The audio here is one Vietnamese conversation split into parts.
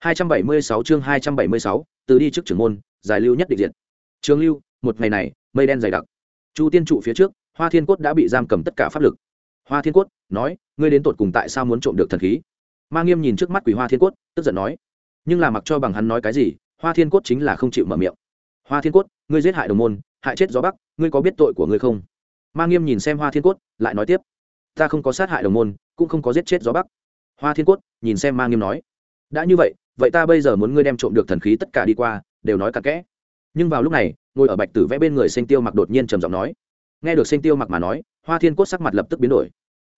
276 chương 276, từ đi trước trưởng môn, giải lưu nhất định diện. Trường lưu, một ngày này, mây đen dày đặc. Chu Tiên trụ phía trước, Hoa Thiên Cốt đã bị giam cầm tất cả pháp lực. Hoa Thiên Cốt nói, ngươi đến tột cùng tại sao muốn trộm được thần khí? Ma Nghiêm nhìn trước mắt Quỷ Hoa Thiên Cốt, tức giận nói, nhưng là mặc cho bằng hắn nói cái gì, Hoa Thiên Cốt chính là không chịu mở miệng. Hoa Thiên Cốt, ngươi giết hại đồng môn, hại chết gió bắc, ngươi có biết tội của ngươi không? Ma Nghiêm nhìn xem Hoa Thiên Cốt, lại nói tiếp, ta không có sát hại đồng môn, cũng không có giết chết gió bắc. Hoa Thiên Cốt nhìn xem Ma Nghiêm nói, đã như vậy, vậy ta bây giờ muốn ngươi đem trộm được thần khí tất cả đi qua, đều nói cặn kẽ. Nhưng vào lúc này, ngồi ở bạch tử vẽ bên người sinh tiêu mặc đột nhiên trầm giọng nói. Nghe được sinh tiêu mặc mà nói, hoa thiên cốt sắc mặt lập tức biến đổi.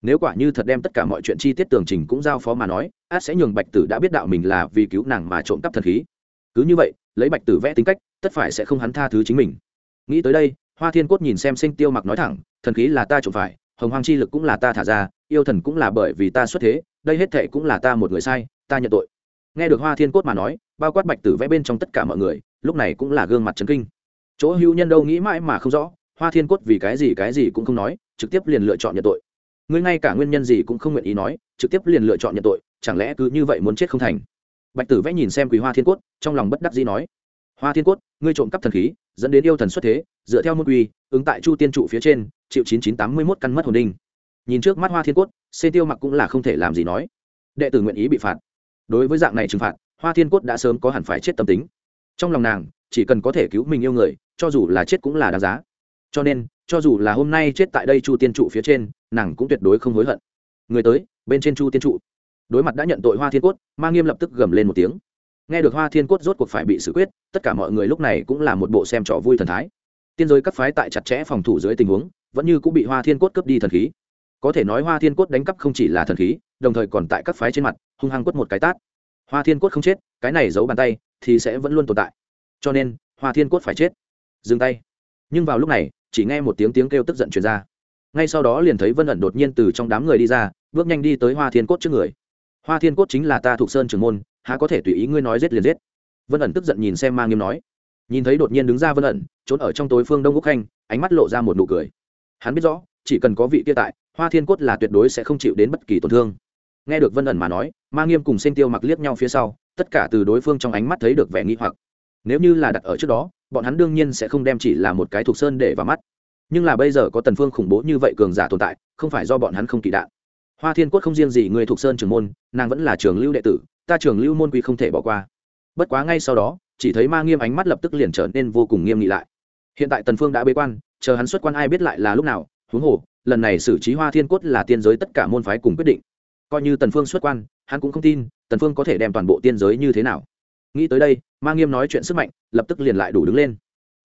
Nếu quả như thật đem tất cả mọi chuyện chi tiết tường trình cũng giao phó mà nói át sẽ nhường bạch tử đã biết đạo mình là vì cứu nàng mà trộm cắp thần khí. Cứ như vậy, lấy bạch tử vẽ tính cách, tất phải sẽ không hắn tha thứ chính mình. Nghĩ tới đây, hoa thiên cốt nhìn xem sinh tiêu mặc nói thẳng, thần khí là ta trộm phải, hồng hoang chi lực cũng là ta thả ra, yêu thần cũng là bởi vì ta xuất thế, đây hết thệ cũng là ta một người sai, ta nhận tội nghe được hoa thiên cốt mà nói, bao quát bạch tử vẽ bên trong tất cả mọi người, lúc này cũng là gương mặt trấn kinh. Chỗ hữu nhân đâu nghĩ mãi mà không rõ, hoa thiên cốt vì cái gì cái gì cũng không nói, trực tiếp liền lựa chọn nhận tội. Ngươi ngay cả nguyên nhân gì cũng không nguyện ý nói, trực tiếp liền lựa chọn nhận tội, chẳng lẽ cứ như vậy muốn chết không thành? Bạch tử vẽ nhìn xem quý hoa thiên cốt, trong lòng bất đắc dĩ nói, hoa thiên cốt, ngươi trộm cắp thần khí, dẫn đến yêu thần xuất thế, dựa theo môn quy, ứng tại chu tiên trụ phía trên, chịu chín chín tám mươi mốt căn mất hồn đinh. Nhìn trước mắt hoa thiên cốt, xê tiêu mặc cũng là không thể làm gì nói. Đệ tử nguyện ý bị phạt đối với dạng này trừng phạt, hoa thiên cốt đã sớm có hẳn phải chết tâm tính. Trong lòng nàng, chỉ cần có thể cứu mình yêu người, cho dù là chết cũng là đáng giá. Cho nên, cho dù là hôm nay chết tại đây chu tiên trụ phía trên, nàng cũng tuyệt đối không hối hận. Người tới, bên trên chu tiên trụ. Đối mặt đã nhận tội hoa thiên cốt, ma nghiêm lập tức gầm lên một tiếng. Nghe được hoa thiên cốt rốt cuộc phải bị xử quyết, tất cả mọi người lúc này cũng là một bộ xem trò vui thần thái. Tiên giới các phái tại chặt chẽ phòng thủ dưới tình huống, vẫn như cũng bị hoa thiên cốt cướp đi thần khí. Có thể nói hoa thiên cốt đánh cắp không chỉ là thần khí đồng thời còn tại các phái trên mặt, hung hăng quất một cái tát. Hoa thiên cốt không chết, cái này giấu bàn tay thì sẽ vẫn luôn tồn tại. Cho nên, hoa thiên cốt phải chết. Dừng tay. Nhưng vào lúc này, chỉ nghe một tiếng tiếng kêu tức giận truyền ra. Ngay sau đó liền thấy vân ẩn đột nhiên từ trong đám người đi ra, bước nhanh đi tới hoa thiên cốt trước người. Hoa thiên cốt chính là ta thuộc sơn trưởng môn, há có thể tùy ý ngươi nói giết liền giết. Vân ẩn tức giận nhìn xem ma nghiêm nói. Nhìn thấy đột nhiên đứng ra vân ẩn, trốn ở trong tối phương đông Quốc khanh, ánh mắt lộ ra một nụ cười. Hắn biết rõ, chỉ cần có vị kia tại, hoa thiên cốt là tuyệt đối sẽ không chịu đến bất kỳ tổn thương nghe được vân ẩn mà nói, ma nghiêm cùng sinh tiêu mặc liếc nhau phía sau, tất cả từ đối phương trong ánh mắt thấy được vẻ nghi hoặc. Nếu như là đặt ở trước đó, bọn hắn đương nhiên sẽ không đem chỉ là một cái thuộc sơn để vào mắt. Nhưng là bây giờ có tần phương khủng bố như vậy cường giả tồn tại, không phải do bọn hắn không kỳ đạn. Hoa thiên quốc không riêng gì người thuộc sơn trưởng môn, nàng vẫn là trường lưu đệ tử, ta trường lưu môn quy không thể bỏ qua. Bất quá ngay sau đó, chỉ thấy ma nghiêm ánh mắt lập tức liền trở nên vô cùng nghiêm nghị lại. Hiện tại tần phương đã bế quan, chờ hắn xuất quan ai biết lại là lúc nào, huống hồ, lần này xử trí hoa thiên quốc là tiên giới tất cả môn phái cùng quyết định coi như tần phương xuất quan, hắn cũng không tin tần phương có thể đem toàn bộ tiên giới như thế nào. Nghĩ tới đây, ma nghiêm nói chuyện sức mạnh, lập tức liền lại đủ đứng lên.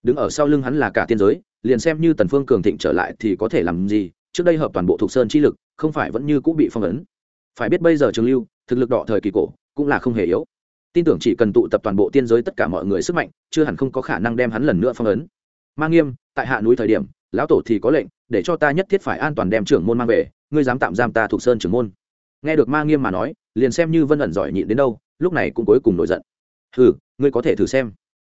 Đứng ở sau lưng hắn là cả tiên giới, liền xem như tần phương cường thịnh trở lại thì có thể làm gì, trước đây hợp toàn bộ thuộc sơn chi lực, không phải vẫn như cũ bị phong ấn. Phải biết bây giờ trường lưu, thực lực đỏ thời kỳ cổ, cũng là không hề yếu. Tin tưởng chỉ cần tụ tập toàn bộ tiên giới tất cả mọi người sức mạnh, chưa hẳn không có khả năng đem hắn lần nữa phong ấn. Ma nghiêm, tại hạ núi thời điểm, lão tổ thì có lệnh, để cho ta nhất thiết phải an toàn đem trưởng môn mang về, ngươi dám tạm giam ta thuộc sơn trưởng môn nghe được ma nghiêm mà nói, liền xem như vân ẩn giỏi nhịn đến đâu, lúc này cũng cuối cùng nổi giận. Ừ ngươi có thể thử xem.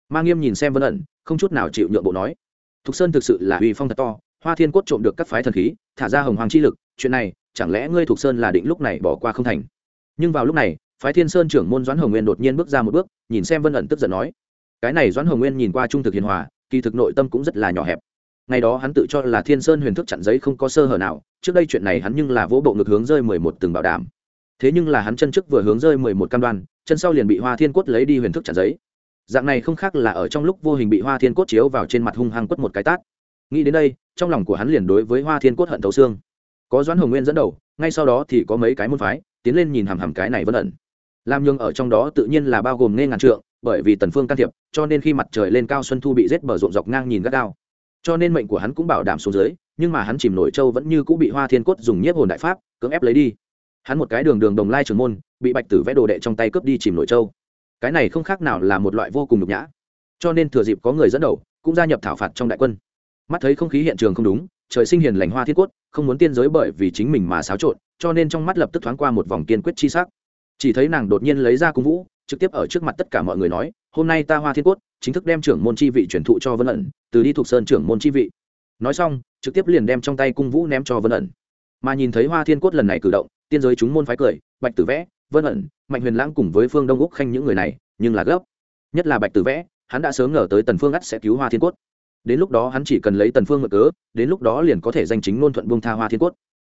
Ma nghiêm nhìn xem vân ẩn, không chút nào chịu nhượng bộ nói. Thục sơn thực sự là uy phong thật to, hoa thiên cốt trộm được các phái thần khí, thả ra hồng hoàng chi lực, chuyện này, chẳng lẽ ngươi thục sơn là định lúc này bỏ qua không thành? Nhưng vào lúc này, phái thiên sơn trưởng môn doãn hồng nguyên đột nhiên bước ra một bước, nhìn xem vân ẩn tức giận nói. Cái này doãn hồng nguyên nhìn qua trung thực hiền hòa, kỳ thực nội tâm cũng rất là nhỏ hẹp ngày đó hắn tự cho là thiên sơn huyền thức chặn giấy không có sơ hở nào, trước đây chuyện này hắn nhưng là vỗ bộ ngực hướng rơi mười một từng bảo đảm. Thế nhưng là hắn chân trước vừa hướng rơi mười một cam đoan, chân sau liền bị hoa thiên cốt lấy đi huyền thức chặn giấy. Dạng này không khác là ở trong lúc vô hình bị hoa thiên cốt chiếu vào trên mặt hung hăng quất một cái tát. Nghĩ đến đây, trong lòng của hắn liền đối với hoa thiên cốt hận thấu xương. Có doãn hồng nguyên dẫn đầu, ngay sau đó thì có mấy cái môn phái, tiến lên nhìn hằm hằm cái này vân ẩn. Lam nhường ở trong đó tự nhiên là bao gồm nghe ngàn trượng, bởi vì tần phương can thiệp, cho nên khi mặt trời lên cao xuân thu bị rết bờ ruộng dọc ngang nhìn gắt gao cho nên mệnh của hắn cũng bảo đảm xuống dưới, nhưng mà hắn chìm nổi châu vẫn như cũng bị hoa thiên cốt dùng nhiếp hồn đại pháp, cưỡng ép lấy đi. Hắn một cái đường đường đồng lai trường môn, bị bạch tử vẽ đồ đệ trong tay cướp đi chìm nổi châu cái này không khác nào là một loại vô cùng nhục nhã. Cho nên thừa dịp có người dẫn đầu, cũng gia nhập thảo phạt trong đại quân. Mắt thấy không khí hiện trường không đúng, trời sinh hiền lành hoa thiên cốt, không muốn tiên giới bởi vì chính mình mà xáo trộn, cho nên trong mắt lập tức thoáng qua một vòng kiên quyết chi sắc. Chỉ thấy nàng đột nhiên lấy ra cung vũ, trực tiếp ở trước mặt tất cả mọi người nói hôm nay ta hoa thiên cốt, chính thức đem trưởng môn chi vị chuyển thụ cho vân ẩn, từ đi thuộc sơn trưởng môn chi vị. Nói xong, trực tiếp liền đem trong tay cung vũ ném cho vân ẩn. Mà nhìn thấy hoa thiên cốt lần này cử động, tiên giới chúng môn phái cười, bạch tử vẽ, vân ẩn, mạnh huyền lãng cùng với phương đông úc khanh những người này, nhưng là gấp. Nhất là bạch tử vẽ, hắn đã sớm ngờ tới tần phương ắt sẽ cứu hoa thiên cốt. Đến lúc đó hắn chỉ cần lấy tần phương ngựa cớ, đến lúc đó liền có thể danh chính ngôn thuận buông tha hoa thiên cốt.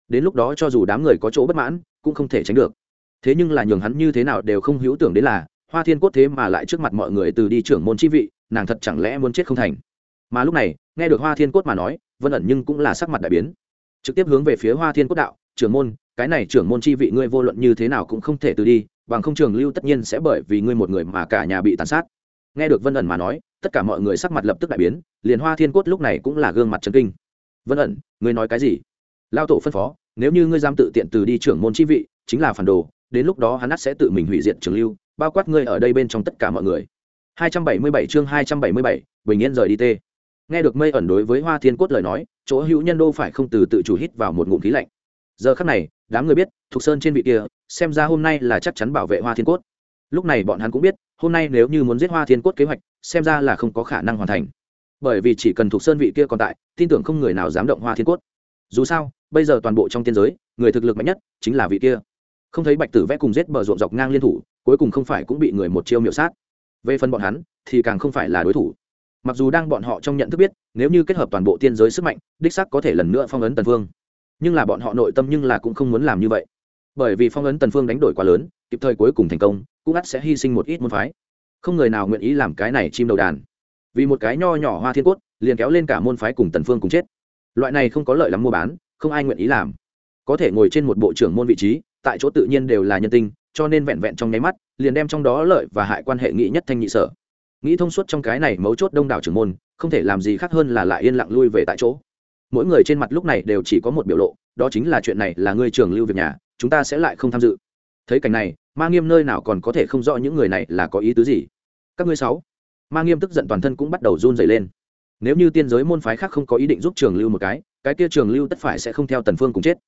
Đến lúc đó cho dù đám người có chỗ bất mãn, cũng không thể tránh được. Thế nhưng là nhường hắn như thế nào đều không hữu tưởng đến là hoa thiên cốt thế mà lại trước mặt mọi người từ đi trưởng môn chi vị, nàng thật chẳng lẽ muốn chết không thành? Mà lúc này, nghe được hoa thiên cốt mà nói, vân ẩn nhưng cũng là sắc mặt đại biến. Trực tiếp hướng về phía hoa thiên cốt đạo, trưởng môn, cái này trưởng môn chi vị ngươi vô luận như thế nào cũng không thể từ đi, bằng không trường lưu tất nhiên sẽ bởi vì ngươi một người mà cả nhà bị tàn sát. Nghe được vân ẩn mà nói, tất cả mọi người sắc mặt lập tức đại biến, liền hoa thiên cốt lúc này cũng là gương mặt trấn kinh. Vân ẩn, ngươi nói cái gì? Lao tổ phân phó, nếu như ngươi dám tự tiện từ đi trưởng môn chi vị, chính là phản đồ, đến lúc đó hắn ắt sẽ tự mình hủy diệt trường lưu bao quát ngươi ở đây bên trong tất cả mọi người. 277 chương 277, bình yên rời đi tê. Nghe được mây ẩn đối với hoa thiên cốt lời nói chỗ hữu nhân đô phải không từ tự chủ hít vào một ngụm khí lạnh. Giờ khắc này đám người biết thục sơn trên vị kia xem ra hôm nay là chắc chắn bảo vệ hoa thiên cốt. Lúc này bọn hắn cũng biết hôm nay nếu như muốn giết hoa thiên cốt kế hoạch xem ra là không có khả năng hoàn thành. Bởi vì chỉ cần thục sơn vị kia còn tại tin tưởng không người nào dám động hoa thiên cốt. Dù sao bây giờ toàn bộ trong tiên giới người thực lực mạnh nhất chính là vị kia không thấy bạch tử vẽ cùng giết bờ ruộng dọc ngang liên thủ, cuối cùng không phải cũng bị người một chiêu miểu sát. Về phần bọn hắn, thì càng không phải là đối thủ. Mặc dù đang bọn họ trong nhận thức biết, nếu như kết hợp toàn bộ tiên giới sức mạnh, đích sắc có thể lần nữa phong ấn tần phương nhưng là bọn họ nội tâm nhưng là cũng không muốn làm như vậy. Bởi vì phong ấn tần phương đánh đổi quá lớn, kịp thời cuối cùng thành công, cũng ắt sẽ hy sinh một ít môn phái. Không người nào nguyện ý làm cái này chim đầu đàn. Vì một cái nho nhỏ hoa thiên cốt, liền kéo lên cả môn phái cùng tần phương cùng chết. Loại này không có lợi lắm mua bán, không ai nguyện ý làm. Có thể ngồi trên một bộ trưởng môn vị trí tại chỗ tự nhiên đều là nhân tinh, cho nên vẹn vẹn trong nháy mắt, liền đem trong đó lợi và hại quan hệ nghĩ nhất thanh nhị sở. Nghĩ thông suốt trong cái này mấu chốt đông đảo trưởng môn, không thể làm gì khác hơn là lại yên lặng lui về tại chỗ. Mỗi người trên mặt lúc này đều chỉ có một biểu lộ, đó chính là chuyện này là ngươi trường lưu việc nhà, chúng ta sẽ lại không tham dự. Thấy cảnh này, ma nghiêm nơi nào còn có thể không rõ những người này là có ý tứ gì? Các ngươi sáu. Ma nghiêm tức giận toàn thân cũng bắt đầu run dày lên. Nếu như tiên giới môn phái khác không có ý định giúp trường lưu một cái cái kia trường lưu tất phải sẽ không theo tần phương cùng chết.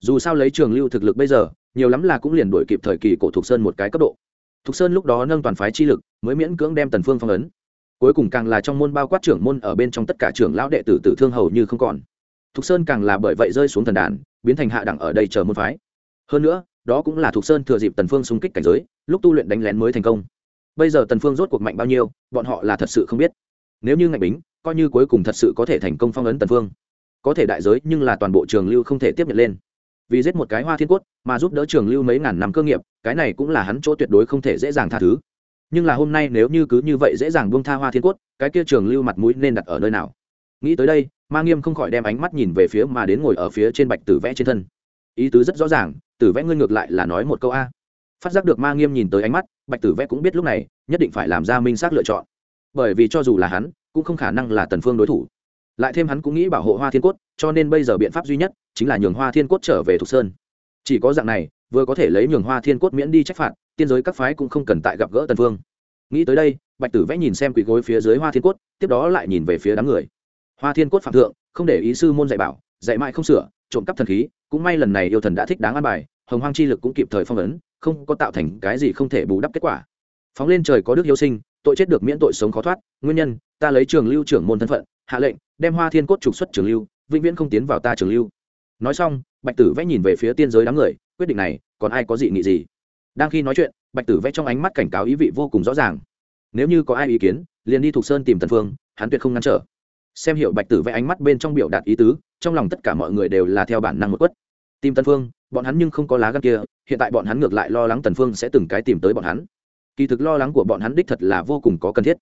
Dù sao lấy trường lưu thực lực bây giờ nhiều lắm là cũng liền đổi kịp thời kỳ cổ thục sơn một cái cấp độ. Thục sơn lúc đó nâng toàn phái chi lực, mới miễn cưỡng đem tần phương phong ấn. Cuối cùng càng là trong môn bao quát trưởng môn ở bên trong tất cả trưởng lão đệ tử tử thương hầu như không còn. Thục sơn càng là bởi vậy rơi xuống thần đàn, biến thành hạ đẳng ở đây chờ môn phái. Hơn nữa, đó cũng là thục sơn thừa dịp tần phương xung kích cảnh giới, lúc tu luyện đánh lén mới thành công. Bây giờ tần phương rốt cuộc mạnh bao nhiêu, bọn họ là thật sự không biết. Nếu như ngạch bính, coi như cuối cùng thật sự có thể thành công phong ấn tần phương. Có thể đại giới nhưng là toàn bộ trường lưu không thể tiếp nhận lên vì giết một cái hoa thiên cốt, mà giúp đỡ trường lưu mấy ngàn năm cơ nghiệp, cái này cũng là hắn chỗ tuyệt đối không thể dễ dàng tha thứ. Nhưng là hôm nay nếu như cứ như vậy dễ dàng buông tha hoa thiên cốt, cái kia trường lưu mặt mũi nên đặt ở nơi nào? Nghĩ tới đây, ma nghiêm không khỏi đem ánh mắt nhìn về phía mà đến ngồi ở phía trên bạch tử vẽ trên thân. Ý tứ rất rõ ràng, tử vẽ ngươi ngược lại là nói một câu a. Phát giác được ma nghiêm nhìn tới ánh mắt, bạch tử vẽ cũng biết lúc này, nhất định phải làm ra minh xác lựa chọn. Bởi vì cho dù là hắn, cũng không khả năng là tần phương đối thủ lại thêm hắn cũng nghĩ bảo hộ hoa thiên cốt, cho nên bây giờ biện pháp duy nhất chính là nhường hoa thiên cốt trở về thục sơn. Chỉ có dạng này, vừa có thể lấy nhường hoa thiên cốt miễn đi trách phạt, tiên giới các phái cũng không cần tại gặp gỡ tần phương nghĩ tới đây, bạch tử vẽ nhìn xem quỷ gối phía dưới hoa thiên cốt, tiếp đó lại nhìn về phía đám người. Hoa thiên cốt phạm thượng, không để ý sư môn dạy bảo, dạy mãi không sửa, trộm cắp thần khí, cũng may lần này yêu thần đã thích đáng an bài, hồng hoang chi lực cũng kịp thời phong ấn, không có tạo thành cái gì không thể bù đắp kết quả. Phóng lên trời có đức hiếu sinh, tội chết được miễn tội sống khó thoát, nguyên nhân, ta lấy trường lưu trưởng môn thân phận, hạ lệnh đem hoa thiên cốt trục xuất trường lưu, vĩnh viễn không tiến vào ta trường lưu. Nói xong, bạch tử vẽ nhìn về phía tiên giới đám người, quyết định này, còn ai có dị nghị gì? Đang khi nói chuyện, bạch tử vẽ trong ánh mắt cảnh cáo ý vị vô cùng rõ ràng. Nếu như có ai ý kiến, liền đi thuộc sơn tìm tần phương, hắn tuyệt không ngăn trở. Xem hiệu bạch tử vẽ ánh mắt bên trong biểu đạt ý tứ, trong lòng tất cả mọi người đều là theo bản năng một quất. Tìm tần phương, bọn hắn nhưng không có lá gan kia, hiện tại bọn hắn ngược lại lo lắng tần phương sẽ từng cái tìm tới bọn hắn. Kỳ thực lo lắng của bọn hắn đích thật là vô cùng có cần thiết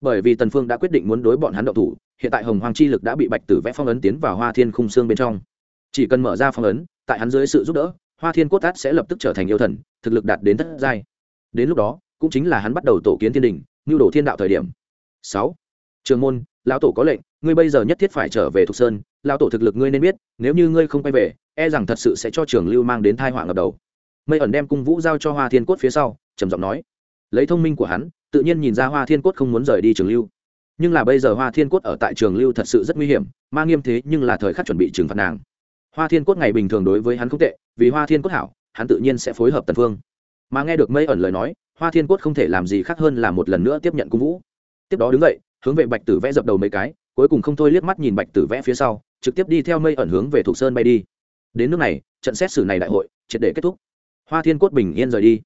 bởi vì tần phương đã quyết định muốn đối bọn hắn động thủ, hiện tại hồng hoàng chi lực đã bị bạch tử vẽ phong ấn tiến vào hoa thiên khung xương bên trong. Chỉ cần mở ra phong ấn, tại hắn dưới sự giúp đỡ, hoa thiên cốt tát sẽ lập tức trở thành yêu thần, thực lực đạt đến thất giai. Đến lúc đó, cũng chính là hắn bắt đầu tổ kiến thiên đình nhu đổ thiên đạo thời điểm. Sáu. Trường môn, lão tổ có lệnh, ngươi bây giờ nhất thiết phải trở về thục sơn, lão tổ thực lực ngươi nên biết, nếu như ngươi không quay về e rằng thật sự sẽ cho trường lưu mang đến thai họa ngập đầu. Mây ẩn đem cung vũ giao cho hoa thiên cốt phía sau, trầm giọng nói. Lấy thông minh của hắn tự nhiên nhìn ra hoa thiên cốt không muốn rời đi trường lưu. Nhưng là bây giờ hoa thiên cốt ở tại trường lưu thật sự rất nguy hiểm, ma nghiêm thế nhưng là thời khắc chuẩn bị trừng phạt nàng. Hoa thiên cốt ngày bình thường đối với hắn không tệ, vì hoa thiên cốt hảo, hắn tự nhiên sẽ phối hợp tần phương. Mà nghe được mây ẩn lời nói, hoa thiên cốt không thể làm gì khác hơn là một lần nữa tiếp nhận cung vũ. Tiếp đó đứng dậy, hướng về bạch tử vẽ dập đầu mấy cái, cuối cùng không thôi liếc mắt nhìn bạch tử vẽ phía sau, trực tiếp đi theo mây ẩn hướng về Thục sơn bay đi. Đến nước này, trận xét xử này đại hội, triệt để kết thúc. Hoa thiên cốt bình yên rời đi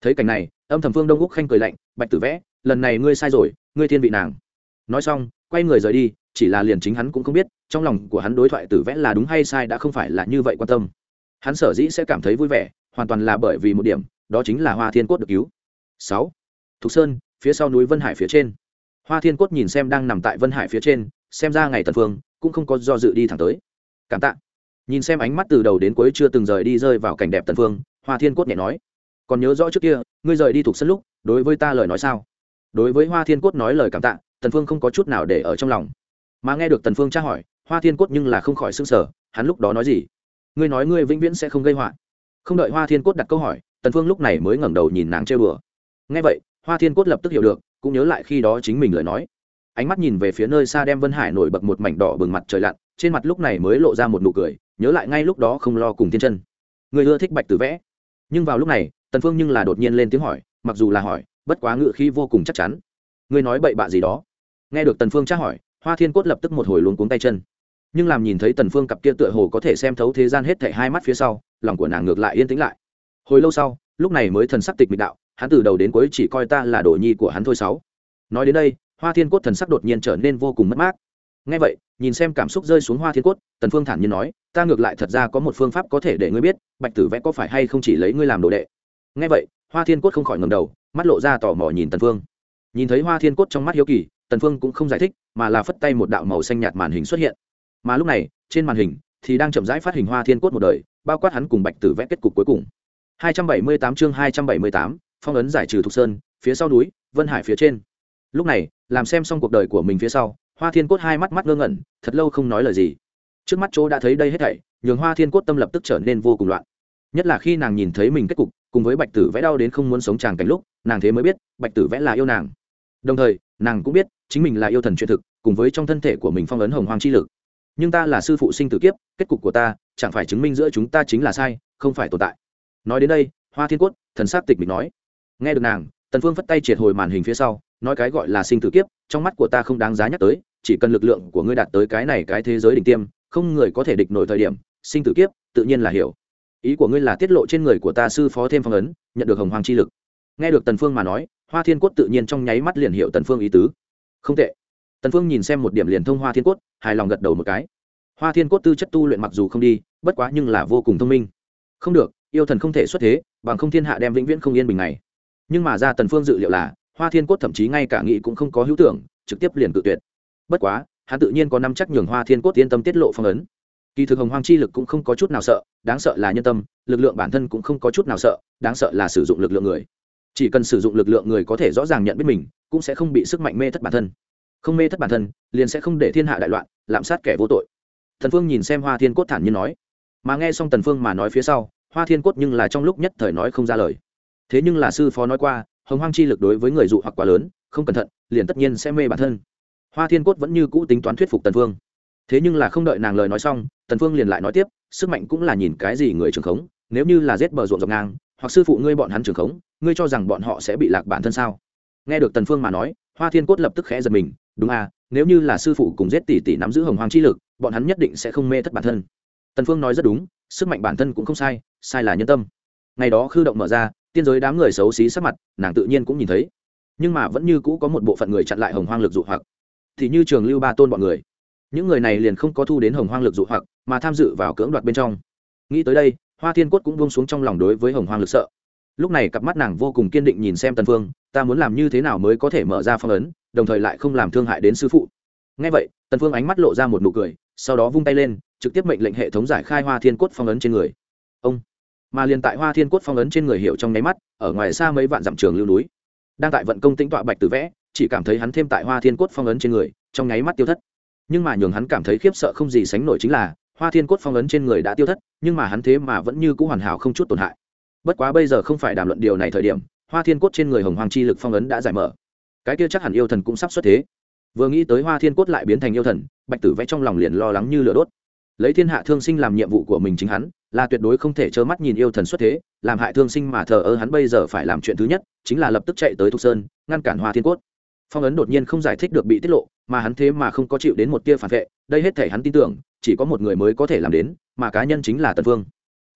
thấy cảnh này, âm thầm phương đông úc khanh cười lạnh, bạch tử vẽ, lần này ngươi sai rồi, ngươi thiên vị nàng. Nói xong, quay người rời đi, chỉ là liền chính hắn cũng không biết, trong lòng của hắn đối thoại tử vẽ là đúng hay sai đã không phải là như vậy quan tâm. Hắn sở dĩ sẽ cảm thấy vui vẻ, hoàn toàn là bởi vì một điểm, đó chính là hoa thiên cốt được cứu. Sáu, thục sơn, phía sau núi vân hải phía trên. Hoa thiên cốt nhìn xem đang nằm tại vân hải phía trên, xem ra ngày tần phương, cũng không có do dự đi thẳng tới. Cảm tạ. Nhìn xem ánh mắt từ đầu đến cuối chưa từng rời đi rơi vào cảnh đẹp tần phương, hoa thiên cốt nhẹ nói còn nhớ rõ trước kia, ngươi rời đi thuộc sân lúc, đối với ta lời nói sao? Đối với hoa thiên cốt nói lời cảm tạ, tần phương không có chút nào để ở trong lòng. Mà nghe được tần phương tra hỏi, hoa thiên cốt nhưng là không khỏi sưng sở hắn lúc đó nói gì? Ngươi nói ngươi vĩnh viễn sẽ không gây họa. Không đợi hoa thiên cốt đặt câu hỏi, tần phương lúc này mới ngẩng đầu nhìn nàng chơi bừa nghe vậy, hoa thiên cốt lập tức hiểu được, cũng nhớ lại khi đó chính mình lời nói. Ánh mắt nhìn về phía nơi xa đem vân hải nổi bật một mảnh đỏ bừng mặt trời lặn, trên mặt lúc này mới lộ ra một nụ cười, nhớ lại ngay lúc đó không lo cùng thiên chân. Người ưa thích bạch tử vẽ. Nhưng vào lúc này tần phương nhưng là đột nhiên lên tiếng hỏi, mặc dù là hỏi, bất quá ngựa khí vô cùng chắc chắn. Ngươi nói bậy bạ gì đó? Nghe được tần phương tra hỏi, hoa thiên cốt lập tức một hồi luống cuống tay chân. Nhưng làm nhìn thấy tần phương cặp kia tựa hồ có thể xem thấu thế gian hết thảy hai mắt phía sau, lòng của nàng ngược lại yên tĩnh lại. Hồi lâu sau, lúc này mới thần sắc tịch mịch đạo, hắn từ đầu đến cuối chỉ coi ta là đồ nhi của hắn thôi sáu. Nói đến đây, hoa thiên cốt thần sắc đột nhiên trở nên vô cùng mất mát. Nghe vậy, nhìn xem cảm xúc rơi xuống hoa thiên cốt, tần phương thản nhiên nói, ta ngược lại thật ra có một phương pháp có thể để ngươi biết, bạch tử vẽ có phải hay không chỉ lấy ngươi làm đồ đệ? Ngay vậy hoa thiên cốt không khỏi ngầm đầu mắt lộ ra tò mò nhìn tần phương. Nhìn thấy hoa thiên cốt trong mắt hiếu kỳ tần phương cũng không giải thích mà là phất tay một đạo màu xanh nhạt màn hình xuất hiện. Mà lúc này trên màn hình thì đang chậm rãi phát hình hoa thiên cốt một đời bao quát hắn cùng bạch tử vẽ kết cục cuối cùng. 278 chương 278, phong ấn giải trừ thục sơn phía sau núi vân hải phía trên. Lúc này làm xem xong cuộc đời của mình phía sau hoa thiên cốt hai mắt mắt ngơ ngẩn thật lâu không nói lời gì. Trước mắt chỗ đã thấy đây hết thảy nhường hoa thiên cốt tâm lập tức trở nên vô cùng loạn. Nhất là khi nàng nhìn thấy mình kết cục cùng với bạch tử vẽ đau đến không muốn sống chàng cảnh lúc, nàng thế mới biết, bạch tử vẽ là yêu nàng. Đồng thời, nàng cũng biết, chính mình là yêu thần truyền thực, cùng với trong thân thể của mình phong ấn hồng hoàng chi lực. Nhưng ta là sư phụ sinh tử kiếp, kết cục của ta, chẳng phải chứng minh giữa chúng ta chính là sai, không phải tồn tại. Nói đến đây, hoa thiên cốt, thần sát tịch mình nói. Nghe được nàng, tần phương phất tay triệt hồi màn hình phía sau, nói cái gọi là sinh tử kiếp, trong mắt của ta không đáng giá nhắc tới, chỉ cần lực lượng của ngươi đạt tới cái này cái thế giới đỉnh tiêm, không người có thể địch nổi thời điểm, sinh tử kiếp, tự nhiên là hiểu ý của ngươi là tiết lộ trên người của ta sư phó thêm phong ấn, nhận được hồng hoàng chi lực. Nghe được tần phương mà nói, hoa thiên cốt tự nhiên trong nháy mắt liền hiểu tần phương ý tứ. Không tệ. Tần phương nhìn xem một điểm liền thông hoa thiên cốt, hài lòng gật đầu một cái. Hoa thiên cốt tư chất tu luyện mặc dù không đi, bất quá nhưng là vô cùng thông minh. Không được, yêu thần không thể xuất thế, bằng không thiên hạ đem vĩnh viễn không yên bình này. Nhưng mà ra tần phương dự liệu là, hoa thiên cốt thậm chí ngay cả nghĩ cũng không có hữu tưởng, trực tiếp liền tự tuyệt. Bất quá, hắn tự nhiên có năm chắc nhường hoa thiên cốt yên tâm tiết lộ phong ấn kỳ thực hồng hoang chi lực cũng không có chút nào sợ, đáng sợ là nhân tâm, lực lượng bản thân cũng không có chút nào sợ, đáng sợ là sử dụng lực lượng người. Chỉ cần sử dụng lực lượng người có thể rõ ràng nhận biết mình, cũng sẽ không bị sức mạnh mê thất bản thân. Không mê thất bản thân, liền sẽ không để thiên hạ đại loạn, lạm sát kẻ vô tội. Thần phương nhìn xem hoa thiên cốt thản nhiên nói. Mà nghe xong tần phương mà nói phía sau, hoa thiên cốt nhưng là trong lúc nhất thời nói không ra lời. Thế nhưng là sư phó nói qua, hồng hoang chi lực đối với người dụ hoặc quá lớn, không cẩn thận, liền tất nhiên sẽ mê bản thân. Hoa thiên cốt vẫn như cũ tính toán thuyết phục tần phương thế nhưng là không đợi nàng lời nói xong, tần phương liền lại nói tiếp, sức mạnh cũng là nhìn cái gì người trường khống, nếu như là giết bờ ruộng dọc ngang, hoặc sư phụ ngươi bọn hắn trường khống, ngươi cho rằng bọn họ sẽ bị lạc bản thân sao? Nghe được tần phương mà nói, hoa thiên cốt lập tức khẽ giật mình, đúng à nếu như là sư phụ cùng giết tỷ tỷ nắm giữ hồng hoàng chi lực, bọn hắn nhất định sẽ không mê thất bản thân. Tần phương nói rất đúng, sức mạnh bản thân cũng không sai sai là nhân tâm. Ngày đó khư động mở ra, tiên giới đám người xấu xí sắc mặt, nàng tự nhiên cũng nhìn thấy. Nhưng mà vẫn như cũ có một bộ phận người chặn lại hồng hoang lực dụ hoặc. Thì như trường lưu ba tôn bọn người những người này liền không có thu đến hồng hoang lực dụ hoặc, mà tham dự vào cưỡng đoạt bên trong. Nghĩ tới đây, hoa thiên cốt cũng buông xuống trong lòng đối với hồng hoang lực sợ. Lúc này cặp mắt nàng vô cùng kiên định nhìn xem tần phương, ta muốn làm như thế nào mới có thể mở ra phong ấn, đồng thời lại không làm thương hại đến sư phụ? Nghe vậy, tần phương ánh mắt lộ ra một nụ cười, sau đó vung tay lên, trực tiếp mệnh lệnh hệ thống giải khai hoa thiên cốt phong ấn trên người. Ông! Mà liền tại hoa thiên cốt phong ấn trên người hiểu trong nháy mắt, ở ngoài xa mấy vạn dặm trường lưu núi, đang tại vận công tĩnh tọa bạch tử vẽ, chỉ cảm thấy hắn thêm tại hoa thiên cốt phong ấn trên người, trong nháy mắt tiêu thất nhưng mà nhường hắn cảm thấy khiếp sợ không gì sánh nổi chính là, hoa thiên cốt phong ấn trên người đã tiêu thất, nhưng mà hắn thế mà vẫn như c ũ hoàn hảo không chút tổn hại. Bất quá bây giờ không phải đàm luận điều này thời điểm, hoa thiên cốt trên người hồng hoàng chi lực phong ấn đã giải mở. Cái kia chắc hẳn yêu thần cũng sắp xuất thế. Vừa nghĩ tới hoa thiên cốt lại biến thành yêu thần, bạch tử vẽ trong lòng liền lo lắng như lửa đốt. Lấy thiên hạ thương sinh làm nhiệm vụ của mình chính hắn, là tuyệt đối không thể trơ mắt nhìn yêu thần xuất thế, làm hại thương sinh mà thờ ơ hắn bây giờ phải làm chuyện thứ nhất, chính là lập tức chạy tới thục sơn, ngăn cản hoa thiên cốt phong ấn đột nhiên không giải thích được bị tiết lộ, mà hắn thế mà không có chịu đến một tia phản vệ, đây hết thể hắn tin tưởng, chỉ có một người mới có thể làm đến, mà cá nhân chính là tần vương.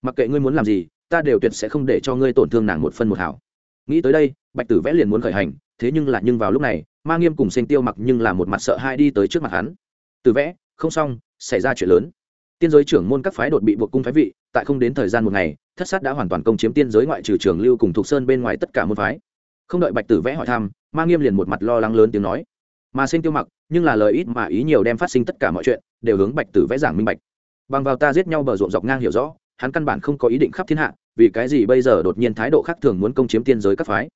Mặc kệ ngươi muốn làm gì, ta đều tuyệt sẽ không để cho ngươi tổn thương nàng một phân một hảo. Nghĩ tới đây, bạch tử vẽ liền muốn khởi hành, thế nhưng là nhưng vào lúc này, ma nghiêm cùng xanh tiêu mặc nhưng là một mặt sợ hai đi tới trước mặt hắn. Tử vẽ, không xong, xảy ra chuyện lớn. Tiên giới trưởng môn các phái đột bị buộc cung phái vị, tại không đến thời gian một ngày, thất sát đã hoàn toàn công chiếm tiên giới ngoại trừ trường lưu cùng thục sơn bên ngoài tất cả môn phái. Không đợi bạch tử vẽ hỏi thăm ma nghiêm liền một mặt lo lắng lớn tiếng nói. Mà xin tiêu mặc, nhưng là lời ít mà ý nhiều đem phát sinh tất cả mọi chuyện, đều hướng bạch tử vẽ giảng minh bạch. Bằng vào ta giết nhau bờ ruộng dọc ngang hiểu rõ, hắn căn bản không có ý định khắp thiên hạ, vì cái gì bây giờ đột nhiên thái độ khác thường muốn công chiếm tiên giới các phái.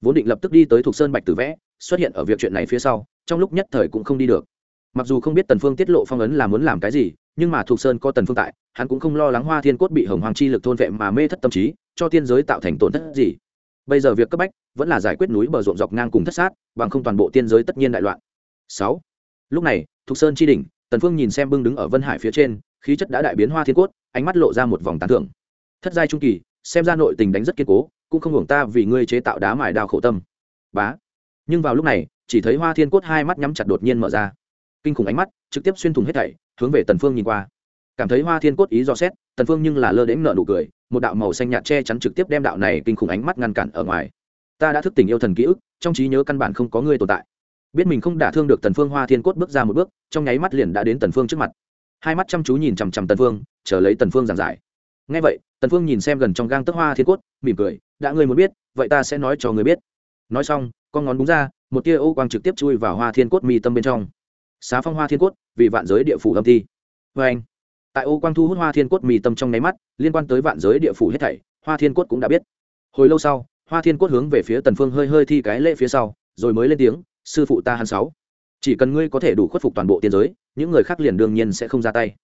Vốn định lập tức đi tới thuộc sơn bạch tử vẽ, xuất hiện ở việc chuyện này phía sau, trong lúc nhất thời cũng không đi được. Mặc dù không biết tần phương tiết lộ phong ấn là muốn làm cái gì, nhưng mà thuộc sơn có tần phương tại, hắn cũng không lo lắng hoa thiên cốt bị hồng hoàng chi lực thôn vệ mà mê thất tâm trí, cho tiên giới tạo thành tổn thất gì bây giờ việc cấp bách vẫn là giải quyết núi bờ ruộng dọc ngang cùng thất sát, bằng không toàn bộ tiên giới tất nhiên đại loạn. Sáu. Lúc này, thục sơn chi đỉnh, tần phương nhìn xem bưng đứng ở vân hải phía trên, khí chất đã đại biến hoa thiên cốt, ánh mắt lộ ra một vòng tán thưởng. Thất giai trung kỳ, xem ra nội tình đánh rất kiên cố, cũng không hưởng ta vì ngươi chế tạo đá mài đao khổ tâm. Bá. Nhưng vào lúc này, chỉ thấy hoa thiên cốt hai mắt nhắm chặt đột nhiên mở ra. Kinh khủng ánh mắt, trực tiếp xuyên thủng hết thảy, hướng về tần phương nhìn qua. Cảm thấy hoa thiên cốt ý do xét, tần phương nhưng là lơ đễnh nở nụ cười một đạo màu xanh nhạt che chắn trực tiếp đem đạo này kinh khủng ánh mắt ngăn cản ở ngoài. Ta đã thức tỉnh yêu thần ký ức, trong trí nhớ căn bản không có ngươi tồn tại. Biết mình không đả thương được tần phương hoa thiên cốt bước ra một bước, trong nháy mắt liền đã đến tần phương trước mặt. Hai mắt chăm chú nhìn chằm chằm tần phương, chờ lấy tần phương giảng giải. Nghe vậy, tần phương nhìn xem gần trong gang tấc hoa thiên cốt, mỉm cười, đã ngươi muốn biết, vậy ta sẽ nói cho ngươi biết. Nói xong, con ngón búng ra, một tia ô quang trực tiếp chui vào hoa thiên cốt mi tâm bên trong. Xá phong hoa thiên cốt, vì vạn giới địa phủ âm thi. Vê anh tại ô quang thu hút hoa thiên cốt mì tâm trong nháy mắt, liên quan tới vạn giới địa phủ hết thảy, hoa thiên cốt cũng đã biết. Hồi lâu sau, hoa thiên cốt hướng về phía tần phương hơi hơi thi cái lễ phía sau, rồi mới lên tiếng, sư phụ ta hắn sáu, chỉ cần ngươi có thể đủ khuất phục toàn bộ tiên giới, những người khác liền đương nhiên sẽ không ra tay.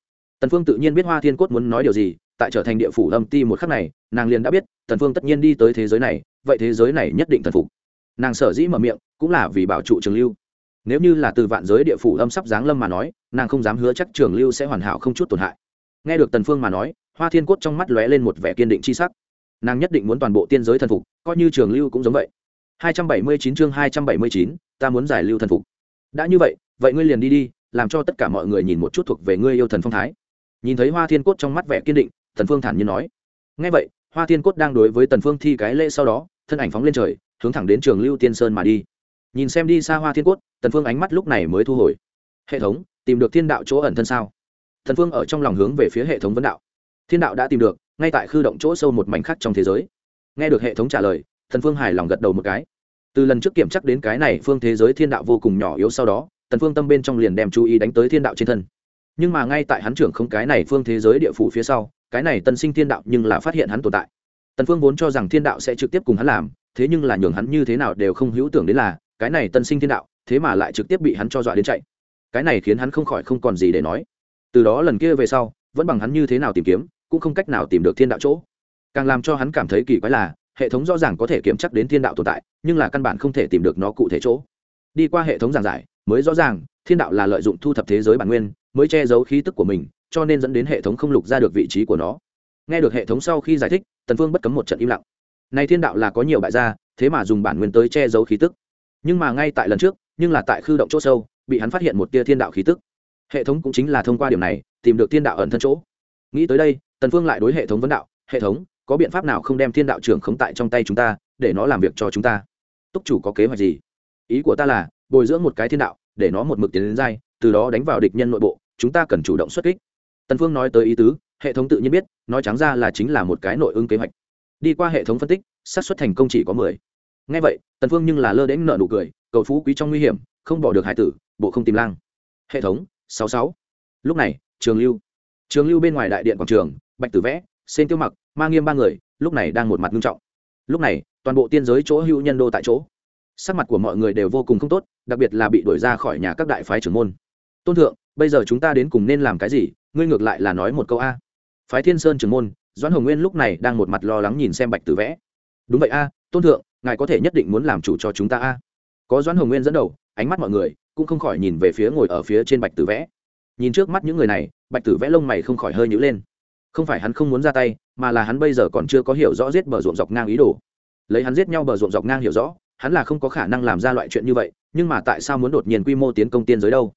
Tần phương tự nhiên biết hoa thiên cốt muốn nói điều gì, tại trở thành địa phủ âm ti một khắc này, nàng liền đã biết, tần phương tất nhiên đi tới thế giới này, vậy thế giới này nhất định thần phục. Nàng sở dĩ mở miệng, cũng là vì bảo trụ trường lưu nếu như là từ vạn giới địa phủ âm sắp giáng lâm mà nói nàng không dám hứa chắc trường lưu sẽ hoàn hảo không chút tổn hại. Nghe được tần phương mà nói hoa thiên cốt trong mắt lóe lên một vẻ kiên định chi sắc. Nàng nhất định muốn toàn bộ tiên giới thần phục coi như trường lưu cũng giống vậy. 279 chương 279, ta muốn giải lưu thần phục. Đã như vậy vậy ngươi liền đi đi làm cho tất cả mọi người nhìn một chút thuộc về ngươi yêu thần phong thái. Nhìn thấy hoa thiên cốt trong mắt vẻ kiên định tần phương thản nhiên nói. Nghe vậy hoa thiên cốt đang đối với tần phương thi cái lễ sau đó thân ảnh phóng lên trời hướng thẳng đến trường lưu tiên sơn mà đi. Nhìn xem đi xa hoa thiên cốt tần phương ánh mắt lúc này mới thu hồi. Hệ thống, tìm được thiên đạo chỗ ẩn thân sao? Tần phương ở trong lòng hướng về phía hệ thống vấn đạo. Thiên đạo đã tìm được, ngay tại khư động chỗ sâu một mảnh khác trong thế giới. Nghe được hệ thống trả lời, tần phương hài lòng gật đầu một cái. Từ lần trước kiểm chắc đến cái này phương thế giới thiên đạo vô cùng nhỏ yếu sau đó, tần phương tâm bên trong liền đem chú ý đánh tới thiên đạo trên thân. Nhưng mà ngay tại hắn trưởng không cái này phương thế giới địa phủ phía sau, cái này tân sinh thiên đạo nhưng là phát hiện hắn tồn tại. Tần phương vốn cho rằng thiên đạo sẽ trực tiếp cùng hắn làm, thế nhưng là nhường hắn như thế nào đều không hữu tưởng đến là, cái này tân sinh thiên đạo thế mà lại trực tiếp bị hắn cho dọa đến chạy. Cái này khiến hắn không khỏi không còn gì để nói. Từ đó lần kia về sau, vẫn bằng hắn như thế nào tìm kiếm, cũng không cách nào tìm được thiên đạo chỗ. Càng làm cho hắn cảm thấy kỳ quái là, hệ thống rõ ràng có thể kiểm chắc đến thiên đạo tồn tại, nhưng là căn bản không thể tìm được nó cụ thể chỗ. Đi qua hệ thống giảng giải, mới rõ ràng, thiên đạo là lợi dụng thu thập thế giới bản nguyên, mới che giấu khí tức của mình, cho nên dẫn đến hệ thống không lục ra được vị trí của nó. Nghe được hệ thống sau khi giải thích, tần phương bất cấm một trận im lặng. Này thiên đạo là có nhiều bại gia, thế mà dùng bản nguyên tới che giấu khí tức. Nhưng mà ngay tại lần trước nhưng là tại khư động chỗ sâu, bị hắn phát hiện một tia thiên đạo khí tức. Hệ thống cũng chính là thông qua điểm này, tìm được thiên đạo ẩn thân chỗ. Nghĩ tới đây, tần phương lại đối hệ thống vấn đạo, hệ thống, có biện pháp nào không đem thiên đạo trưởng khống tại trong tay chúng ta, để nó làm việc cho chúng ta? Túc chủ có kế hoạch gì? Ý của ta là, bồi dưỡng một cái thiên đạo, để nó một mực tiến đến dai, từ đó đánh vào địch nhân nội bộ, chúng ta cần chủ động xuất kích. Tần phương nói tới ý tứ, hệ thống tự nhiên biết, nói trắng ra là chính là một cái nội ứng kế hoạch. Đi qua hệ thống phân tích, xác suất thành công chỉ có mười. Ngay vậy, tần phương nhưng là lơ đến nợ nụ cười cầu phú quý trong nguy hiểm, không bỏ được hải tử, bộ không tìm lang. Hệ thống, sáu sáu. Lúc này, trường lưu. Trường lưu bên ngoài đại điện quảng trường, bạch tử vẽ sen tiêu mặc, ma nghiêm ba người, lúc này đang một mặt nghiêm trọng. Lúc này, toàn bộ tiên giới chỗ hữu nhân đô tại chỗ. Sắc mặt của mọi người đều vô cùng không tốt, đặc biệt là bị đuổi ra khỏi nhà các đại phái trưởng môn. Tôn thượng, bây giờ chúng ta đến cùng nên làm cái gì? Ngươi ngược lại là nói một câu a. Phái thiên sơn trưởng môn, doãn hồng nguyên lúc này đang một mặt lo lắng nhìn xem bạch tử vẽ. Đúng vậy a, tôn thượng, ngài có thể nhất định muốn làm chủ cho chúng ta a có doãn hồng nguyên dẫn đầu, ánh mắt mọi người cũng không khỏi nhìn về phía ngồi ở phía trên bạch tử vẽ. Nhìn trước mắt những người này, bạch tử vẽ lông mày không khỏi hơi nhữ lên. Không phải hắn không muốn ra tay, mà là hắn bây giờ còn chưa có hiểu rõ giết bờ ruộng dọc ngang ý đồ. Lấy hắn giết nhau bờ ruộng dọc ngang hiểu rõ, hắn là không có khả năng làm ra loại chuyện như vậy, nhưng mà tại sao muốn đột nhiên quy mô tiến công tiên giới đâu?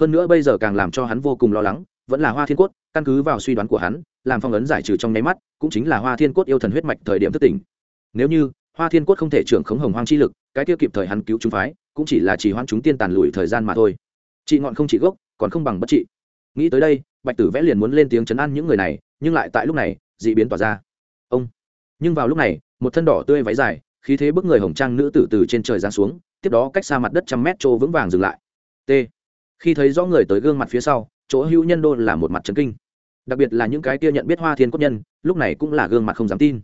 Hơn nữa bây giờ càng làm cho hắn vô cùng lo lắng, vẫn là hoa thiên cốt, căn cứ vào suy đoán của hắn, làm phong ấn giải trừ trong nháy mắt, cũng chính là hoa thiên cốt yêu thần huyết mạch thời điểm thất tỉnh. Nếu như hoa thiên cốt không thể trưởng khống hồng hoang chi lực, cái kia kịp thời hắn cứu chúng phái, cũng chỉ là chỉ hoãn chúng tiên tàn lùi thời gian mà thôi. Chị ngọn không chỉ gốc, còn không bằng bất trị. Nghĩ tới đây, bạch tử vẽ liền muốn lên tiếng chấn an những người này, nhưng lại tại lúc này d ị biến tỏa ra. Ông! Nhưng vào lúc này, một thân đỏ tươi váy dài, khí thế bức người hồng trang nữ tử từ trên trời giáng xuống, tiếp đó cách xa mặt đất trăm mét chỗ vững vàng dừng lại. T. Khi thấy rõ người tới gương mặt phía sau, chỗ hữu nhân đô là một mặt trấn kinh. Đặc biệt là những cái kia nhận biết hoa thiên cốt nhân, lúc này cũng là gương mặt không dám tin.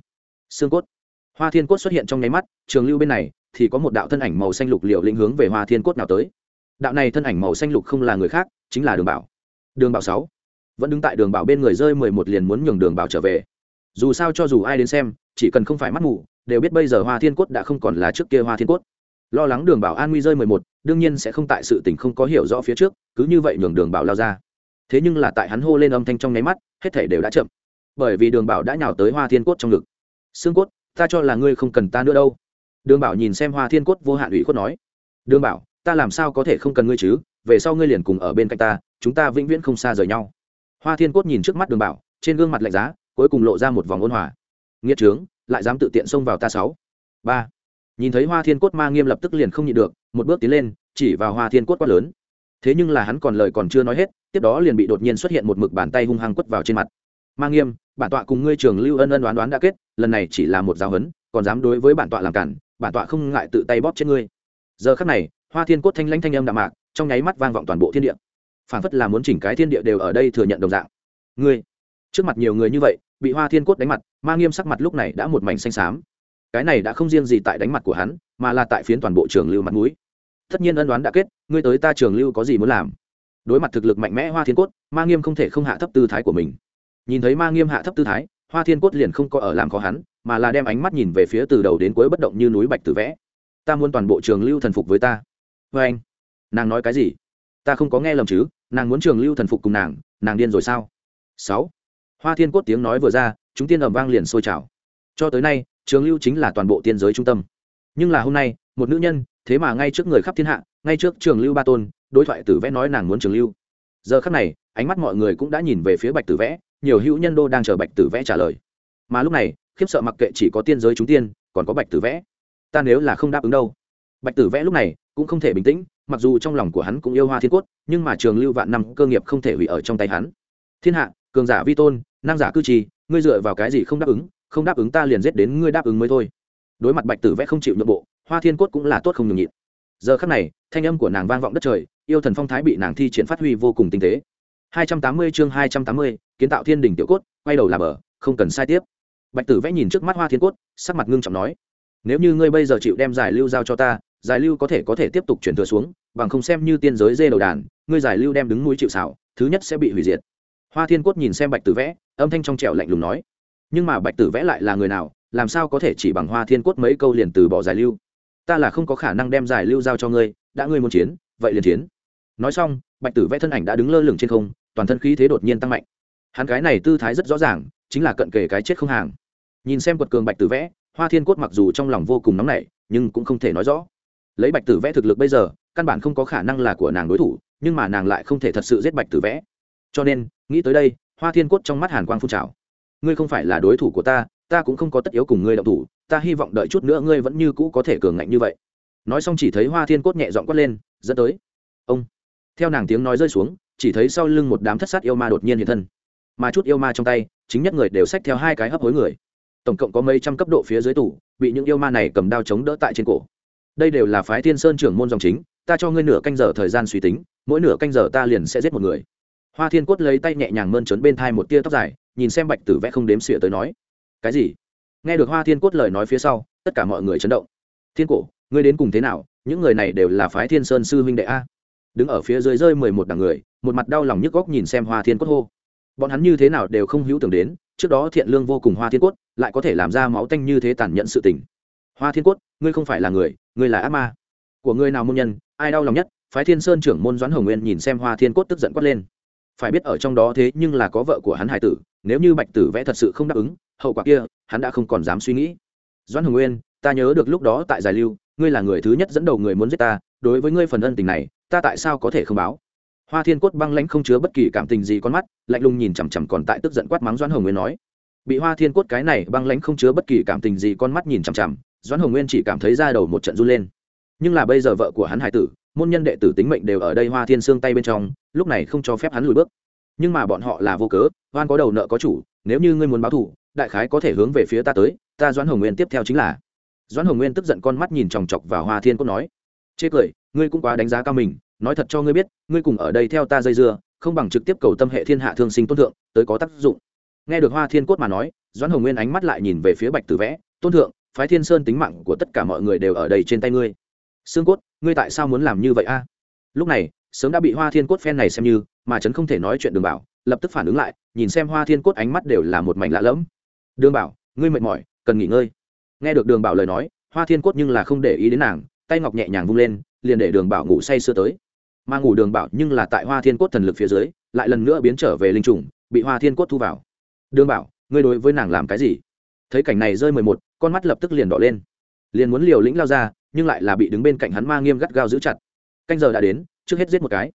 Xương cốt hoa thiên cốt xuất hiện trong nháy mắt, trường lưu bên này thì có một đạo thân ảnh màu xanh lục liều lĩnh hướng về hoa thiên cốt nào tới. Đạo này thân ảnh màu xanh lục không là người khác, chính là đường bảo. Đường bảo sáu. Vẫn đứng tại đường bảo bên người rơi mười một liền muốn nhường đường bảo trở về. Dù sao cho dù ai đến xem, chỉ cần không phải mắt mù, đều biết bây giờ hoa thiên cốt đã không còn là trước kia hoa thiên cốt. Lo lắng đường bảo an nguy rơi mười một, đương nhiên sẽ không tại sự tình không có hiểu rõ phía trước, cứ như vậy nhường đường bảo lao ra. Thế nhưng là tại hắn hô lên âm thanh trong nháy mắt, hết thể đều đã chậm. Bởi vì đường bảo đã nhào tới hoa thiên cốt trong ngực. Xương cốt ta cho là ngươi không cần ta nữa đâu. Đường bảo nhìn xem hoa thiên cốt vô hạn ủy khuất nói. Đường bảo, ta làm sao có thể không cần ngươi chứ? Về sau ngươi liền cùng ở bên cạnh ta, chúng ta vĩnh viễn không xa rời nhau. Hoa thiên cốt nhìn trước mắt đường bảo, trên gương mặt lạnh giá, cuối cùng lộ ra một vòng ôn hòa. Nghĩa trướng, lại dám tự tiện xông vào ta sáu. Ba. Nhìn thấy hoa thiên cốt ma nghiêm lập tức liền không nhịn được, một bước tiến lên, chỉ vào hoa thiên cốt quát lớn. Thế nhưng là hắn còn lời còn chưa nói hết, tiếp đó liền bị đột nhiên xuất hiện một mực bàn tay hung hăng quất vào trên mặt ma nghiêm, bản tọa cùng ngươi trường lưu ân ân đoán đoán đã kết, lần này chỉ là một giáo huấn, còn dám đối với bản tọa làm cản, bản tọa không ngại tự tay bóp chết ngươi. Giờ khắc này, hoa thiên cốt thanh lãnh thanh âm đạm mạc, trong nháy mắt vang vọng toàn bộ thiên địa. Phản phất là muốn chỉnh cái thiên địa đều ở đây thừa nhận đồng dạng. Ngươi, trước mặt nhiều người như vậy, bị hoa thiên cốt đánh mặt, ma nghiêm sắc mặt lúc này đã một mảnh xanh xám. Cái này đã không riêng gì tại đánh mặt của hắn, mà là tại phiến toàn bộ trường lưu mặt mũi. Tất nhiên ân đoán đã kết, ngươi tới ta trường lưu có gì muốn làm? Đối mặt thực lực mạnh mẽ hoa thiên cốt, ma nghiêm không thể không hạ thấp tư thái của mình nhìn thấy ma nghiêm hạ thấp tư thái, hoa thiên cốt liền không có ở làm khó hắn, mà là đem ánh mắt nhìn về phía từ đầu đến cuối bất động như núi bạch tử vẽ. Ta muốn toàn bộ trường lưu thần phục với ta. Vê anh, nàng nói cái gì? Ta không có nghe lầm chứ, nàng muốn trường lưu thần phục cùng nàng nàng điên rồi sao? Sáu. Hoa thiên cốt tiếng nói vừa ra, chúng tiên ẩm vang liền sôi trào. Cho tới nay, trường lưu chính là toàn bộ tiên giới trung tâm. Nhưng là hôm nay, một nữ nhân, thế mà ngay trước người khắp thiên hạ, ngay trước trường lưu ba tôn, đối thoại tử vẽ nói nàng muốn trường lưu. Giờ khắc này, ánh mắt mọi người cũng đã nhìn về phía bạch tử vẽ nhiều hữu nhân đô đang chờ bạch tử vẽ trả lời. Mà lúc này khiếp sợ mặc kệ chỉ có tiên giới chúng tiên còn có bạch tử vẽ. Ta nếu là không đáp ứng đâu. Bạch tử vẽ lúc này cũng không thể bình tĩnh mặc dù trong lòng của hắn cũng yêu hoa thiên cốt nhưng mà trường lưu vạn năm cơ nghiệp không thể hủy ở trong tay hắn. Thiên hạ cường giả vi tôn năng giả cư trì ngươi dựa vào cái gì không đáp ứng không đáp ứng ta liền giết đến ngươi đáp ứng mới thôi. Đối mặt bạch tử vẽ không chịu nhượng bộ hoa thiên cốt cũng là tốt không nhường nhịn. Giờ khắc này thanh âm của nàng vang vọng đất trời yêu thần phong thái bị nàng thi triển phát huy vô cùng tinh tế. 280 chương 280, kiến tạo thiên đình tiểu cốt, quay đầu làm bờ, không cần sai tiếp. Bạch tử vẽ nhìn trước mắt hoa thiên cốt, sắc mặt ngưng trọng nói, nếu như ngươi bây giờ chịu đem giải lưu giao cho ta, giải lưu có thể có thể tiếp tục chuyển thừa xuống, bằng không xem như tiên giới dê đầu đàn, ngươi giải lưu đem đứng núi chịu xảo, thứ nhất sẽ bị hủy diệt. Hoa thiên cốt nhìn xem bạch tử vẽ, âm thanh trong trẻo lạnh lùng nói, nhưng mà bạch tử vẽ lại là người nào, làm sao có thể chỉ bằng hoa thiên cốt mấy câu liền từ bỏ giải lưu? Ta là không có khả năng đem giải lưu giao cho ngươi, đã ngươi muốn chiến, vậy liền chiến. Nói xong, bạch tử vẽ thân ảnh đã đứng lơ lửng trên không, toàn thân khí thế đột nhiên tăng mạnh hắn cái này tư thái rất rõ ràng, chính là cận kề cái chết không hàng. Nhìn xem quật cường bạch tử vẽ, hoa thiên cốt mặc dù trong lòng vô cùng nóng nảy, nhưng cũng không thể nói rõ. Lấy bạch tử vẽ thực lực bây giờ, căn bản không có khả năng là của nàng đối thủ, nhưng mà nàng lại không thể thật sự giết bạch tử vẽ. Cho nên, nghĩ tới đây, hoa thiên cốt trong mắt hàn quang phun trào. Ngươi không phải là đối thủ của ta ta cũng không có tất yếu cùng ngươi động thủ, ta hy vọng đợi chút nữa ngươi vẫn như cũ có thể cường ngạnh như vậy. Nói xong chỉ thấy hoa thiên cốt nhẹ dọn quát lên, dẫn tới. Ông. Theo nàng tiếng nói rơi xuống, chỉ thấy sau lưng một đám thất sát yêu ma đột nhiên hiện thân mà chút yêu ma trong tay, chính nhất người đều xách theo hai cái hấp hối người. Tổng cộng có mấy trăm cấp độ phía dưới tủ bị những yêu ma này cầm đao chống đỡ tại trên cổ. Đây đều là phái thiên sơn trưởng môn dòng chính, ta cho ngươi nửa canh giờ thời gian suy tính, mỗi nửa canh giờ ta liền sẽ giết một người. Hoa thiên cốt lấy tay nhẹ nhàng mơn trớn bên thai một tia tóc dài, nhìn xem bạch tử vẽ không đếm xỉa tới nói, cái gì? Nghe được hoa thiên cốt lời nói phía sau, tất cả mọi người chấn động. Thiên cổ, ngươi đến cùng thế nào? Những người này đều là phái thiên sơn sư huynh đệ a. Đứng ở phía dưới rơi mười một đằng người, một mặt đau lòng nhức góc nhìn xem hoa thiên cốt hô bọn hắn như thế nào đều không hữu tưởng đến, trước đó thiện lương vô cùng hoa thiên cốt, lại có thể làm ra máu tanh như thế tàn nhẫn sự tình. Hoa thiên cốt, ngươi không phải là người, ngươi là ác ma. Của ngươi nào môn nhân, ai đau lòng nhất? Phái thiên sơn trưởng môn doãn hồng nguyên nhìn xem hoa thiên cốt tức giận quát lên. Phải biết ở trong đó thế nhưng là có vợ của hắn hải tử, nếu như bạch tử vẽ thật sự không đáp ứng, hậu quả kia, hắn đã không còn dám suy nghĩ. Doãn hồng nguyên, ta nhớ được lúc đó tại giải lưu, ngươi là người thứ nhất dẫn đầu người muốn giết ta, đối với ngươi phần ân tình này, ta tại sao có thể không báo? Hoa thiên cốt băng lãnh không chứa bất kỳ cảm tình gì con mắt, lạnh lùng nhìn chằm chằm còn tại tức giận quát mắng doãn hồng nguyên nói. Bị hoa thiên cốt cái này băng lãnh không chứa bất kỳ cảm tình gì con mắt nhìn chằm chằm, doãn hồng nguyên chỉ cảm thấy ra đầu một trận run lên. Nhưng là bây giờ vợ của hắn hải tử, môn nhân đệ tử tính mệnh đều ở đây hoa thiên xương tay bên trong, lúc này không cho phép hắn lùi bước. Nhưng mà bọn họ là vô cớ hoan có đầu nợ có chủ, nếu như ngươi muốn báo thù, đại khái có thể hướng về phía ta tới, ta doãn hồng nguyên tiếp theo chính là. Doãn hồng nguyên tức giận con mắt nhìn chòng chọc vào hoa thiên cốt nói. Chê cười, ngươi cũng quá đánh giá cao mình nói thật cho ngươi biết, ngươi cùng ở đây theo ta dây dưa, không bằng trực tiếp cầu tâm hệ thiên hạ thương sinh tôn thượng, tới có tác dụng. Nghe được hoa thiên cốt mà nói, doãn hồng nguyên ánh mắt lại nhìn về phía bạch tử vẽ, tôn thượng, phái thiên sơn tính mạng của tất cả mọi người đều ở đây trên tay ngươi. Xương cốt, ngươi tại sao muốn làm như vậy a? Lúc này, sớm đã bị hoa thiên cốt phen này xem như, mà trấn không thể nói chuyện đường bảo, lập tức phản ứng lại, nhìn xem hoa thiên cốt ánh mắt đều là một mảnh lạ lẫm. Đường bảo, ngươi mệt mỏi, cần nghỉ ngơi. Nghe được đường bảo lời nói, hoa thiên cốt nhưng là không để ý đến nàng, tay ngọc nhẹ nhàng vung lên, liền để đường bảo ngủ say sưa tới mà ngủ đường bảo nhưng là tại hoa thiên cốt thần lực phía dưới, lại lần nữa biến trở về linh trùng, bị hoa thiên cốt thu vào. Đường bảo, ngươi đối với nàng làm cái gì? Thấy cảnh này rơi mười một, con mắt lập tức liền đỏ lên. Liền muốn liều lĩnh lao ra, nhưng lại là bị đứng bên cạnh hắn ma nghiêm gắt gao giữ chặt. Canh giờ đã đến, trước hết giết một cái.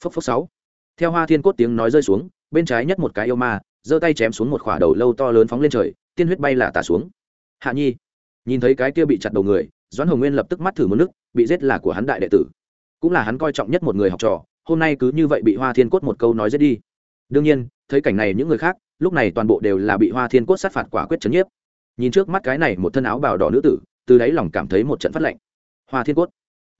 Phốc phốc sáu. Theo hoa thiên cốt tiếng nói rơi xuống, bên trái nhất một cái yêu ma, giơ tay chém xuống một khỏa đầu lâu to lớn phóng lên trời, tiên huyết bay là tả xuống. Hạ nhi, nhìn thấy cái kia bị chặt đầu người, doãn hồng nguyên lập tức mắt thử một nước, bị giết là của hắn đại đệ tử cũng là hắn coi trọng nhất một người học trò, hôm nay cứ như vậy bị hoa thiên cốt một câu nói giết đi. Đương nhiên, thấy cảnh này những người khác, lúc này toàn bộ đều là bị hoa thiên cốt sát phạt quả quyết chấn nhiếp. Nhìn trước mắt cái này một thân áo bào đỏ nữ tử, từ đáy lòng cảm thấy một trận phát lạnh. Hoa thiên cốt.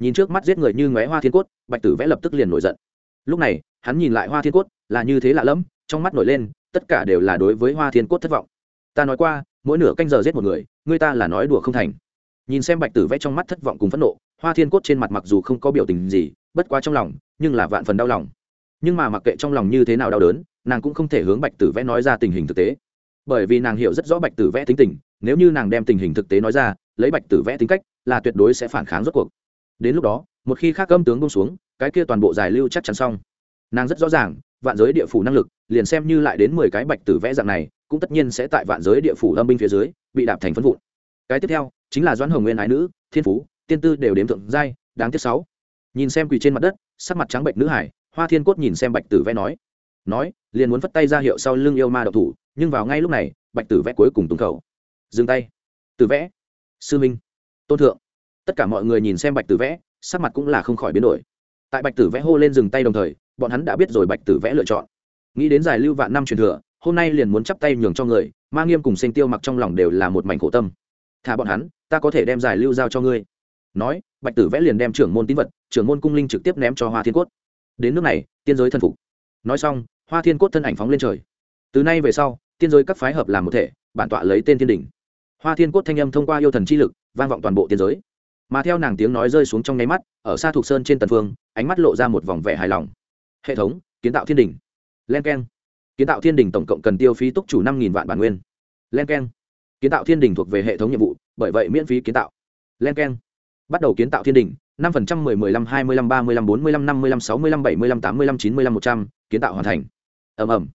Nhìn trước mắt giết người như ngóe hoa thiên cốt, bạch tử vẽ lập tức liền nổi giận. Lúc này, hắn nhìn lại hoa thiên cốt, là như thế lạ lẫm, trong mắt nổi lên, tất cả đều là đối với hoa thiên cốt thất vọng. Ta nói qua, mỗi nửa canh giờ giết một người người ta là nói đùa không thành. Nhìn xem bạch tử vẽ trong mắt thất vọng cùng phẫn nộ hoa thiên cốt trên mặt mặc dù không có biểu tình gì, bất quá trong lòng, nhưng là vạn phần đau lòng. Nhưng mà mặc kệ trong lòng như thế nào đau đớn, nàng cũng không thể hướng bạch tử vẽ nói ra tình hình thực tế. Bởi vì nàng hiểu rất rõ bạch tử vẽ tính tình, nếu như nàng đem tình hình thực tế nói ra, lấy bạch tử vẽ tính cách, là tuyệt đối sẽ phản kháng rốt cuộc. Đến lúc đó, một khi khác âm tướng bông xuống, cái kia toàn bộ giải lưu chắc chắn xong. Nàng rất rõ ràng, vạn giới địa phủ năng lực, liền xem như lại đến mười cái bạch tử vẽ dạng này, cũng tất nhiên sẽ tại vạn giới địa phủ âm binh phía dưới, bị đạp thành phân vụn. Cái tiếp theo, chính là doãn hồng nguyên ái nữ, thiên phú tiên tư đều đếm thượng giai, đáng tiếc sáu. Nhìn xem quỳ trên mặt đất, sắc mặt trắng bệnh nữ hải, hoa thiên cốt nhìn xem bạch tử vẽ nói. Nói, liền muốn phất tay ra hiệu sau lưng yêu ma đạo thủ, nhưng vào ngay lúc này, bạch tử vẽ cuối cùng tùng khẩu. Dừng tay. Tử vẽ. Sư minh. Tôn thượng. Tất cả mọi người nhìn xem bạch tử vẽ, sắc mặt cũng là không khỏi biến đổi. Tại bạch tử vẽ hô lên dừng tay đồng thời, bọn hắn đã biết rồi bạch tử vẽ lựa chọn. Nghĩ đến giải lưu vạn năm truyền thừa, hôm nay liền muốn chắp tay nhường cho người, ma nghiêm cùng sinh tiêu mặc trong lòng đều là một mảnh khổ tâm. Thả bọn hắn, ta có thể đem giải lưu giao cho ngươi nói, bạch tử vẽ liền đem trưởng môn tín vật, trưởng môn cung linh trực tiếp ném cho hoa thiên cốt. Đến nước này, tiên giới thân phục. Nói xong, hoa thiên cốt thân ảnh phóng lên trời. Từ nay về sau, tiên giới các phái hợp làm một thể, bản tọa lấy tên thiên đình hoa thiên cốt thanh âm thông qua yêu thần chi lực, vang vọng toàn bộ tiên giới. Mà theo nàng tiếng nói rơi xuống trong nháy mắt, ở xa thuộc sơn trên tần phương, ánh mắt lộ ra một vòng vẻ hài lòng. Hệ thống, kiến tạo thiên đình len keng. Kiến tạo thiên đình tổng cộng cần tiêu phí túc chủ năm vạn bản nguyên. Len keng. Kiến tạo thiên đình thuộc về hệ thống nhiệm vụ, bởi vậy miễn phí kiến tạo. Len keng bắt đầu kiến tạo thiên đình năm phần trăm mười mười lăm hai mươi lăm ba mươi lăm bốn mươi lăm năm mươi lăm sáu mươi lăm bảy mươi lăm tám mươi lăm chín mươi lăm một trăm kiến tạo hoàn thành. Ầm ầm.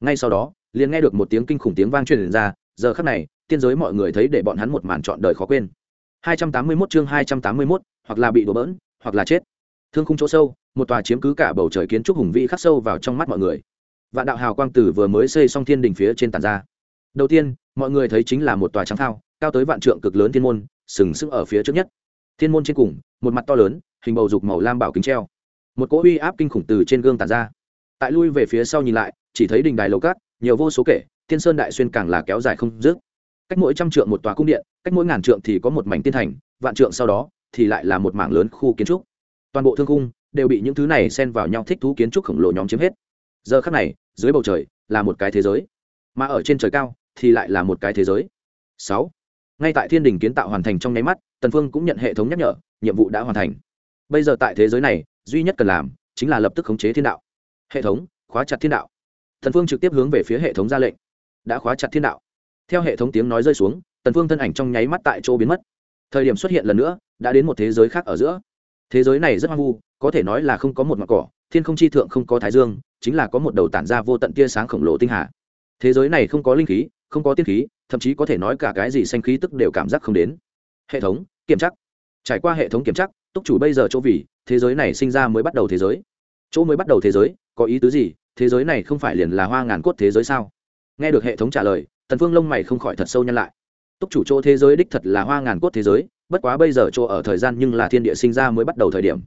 Ngay sau đó liền nghe được một tiếng kinh khủng tiếng vang truyền ra giờ khắc này tiên giới mọi người thấy để bọn hắn một màn trọn đời khó quên. 281 chương 281, hoặc là bị đổ bỡn hoặc là chết. Thương khung chỗ sâu một tòa chiếm cứ cả bầu trời kiến trúc hùng vĩ khắc sâu vào trong mắt mọi người. Vạn đạo hào quang tử vừa mới xây xong thiên đình phía trên tàn ra. Đầu tiên mọi người thấy chính là một tòa trắng thao cao tới vạn trượng cực lớn thiên môn sừng sững ở phía trước nhất thiên môn trên cùng, một mặt to lớn, hình bầu dục màu lam bảo kính treo. Một cỗ uy áp kinh khủng từ trên gương tàn ra. Tại lui về phía sau nhìn lại, chỉ thấy đình đài lầu cát, nhiều vô số kể, thiên sơn đại xuyên càng là kéo dài không dứt. Cách mỗi trăm trượng một tòa cung điện, cách mỗi ngàn trượng thì có một mảnh tiên thành, vạn trượng sau đó thì lại là một mảng lớn khu kiến trúc. Toàn bộ thương cung đều bị những thứ này xen vào nhau thích thú kiến trúc khổng lồ nhóm chiếm hết. Giờ khắc này, dưới bầu trời là một cái thế giới, mà ở trên trời cao thì lại là một cái thế giới. Sáu. Ngay tại thiên đình kiến tạo hoàn thành trong nháy mắt tần phương cũng nhận hệ thống nhắc nhở, nhiệm vụ đã hoàn thành. Bây giờ tại thế giới này, duy nhất cần làm chính là lập tức khống chế thiên đạo. Hệ thống, khóa chặt thiên đạo. Tần phương trực tiếp hướng về phía hệ thống ra lệnh. Đã khóa chặt thiên đạo. Theo hệ thống tiếng nói rơi xuống, tần phương thân ảnh trong nháy mắt tại chỗ biến mất. Thời điểm xuất hiện lần nữa, đã đến một thế giới khác ở giữa. Thế giới này rất hoang vu, có thể nói là không có một mặt cỏ, thiên không chi thượng không có thái dương, chính là có một đầu tản ra vô tận tia sáng khổng lồ tinh hà. Thế giới này không có linh khí, không có tiên khí, thậm chí có thể nói cả cái gì xanh khí tức đều cảm giác không đến. Hệ thống kiểm chắc trải qua hệ thống kiểm chắc túc chủ bây giờ chỗ vì thế giới này sinh ra mới bắt đầu thế giới. Chỗ mới bắt đầu thế giới, có ý tứ gì? Thế giới này không phải liền là hoa ngàn cốt thế giới sao? Nghe được hệ thống trả lời, tần phương lông mày không khỏi thật sâu nhăn lại. Túc chủ chỗ thế giới đích thật là hoa ngàn cốt thế giới, bất quá bây giờ chỗ ở thời gian nhưng là thiên địa sinh ra mới bắt đầu thời điểm.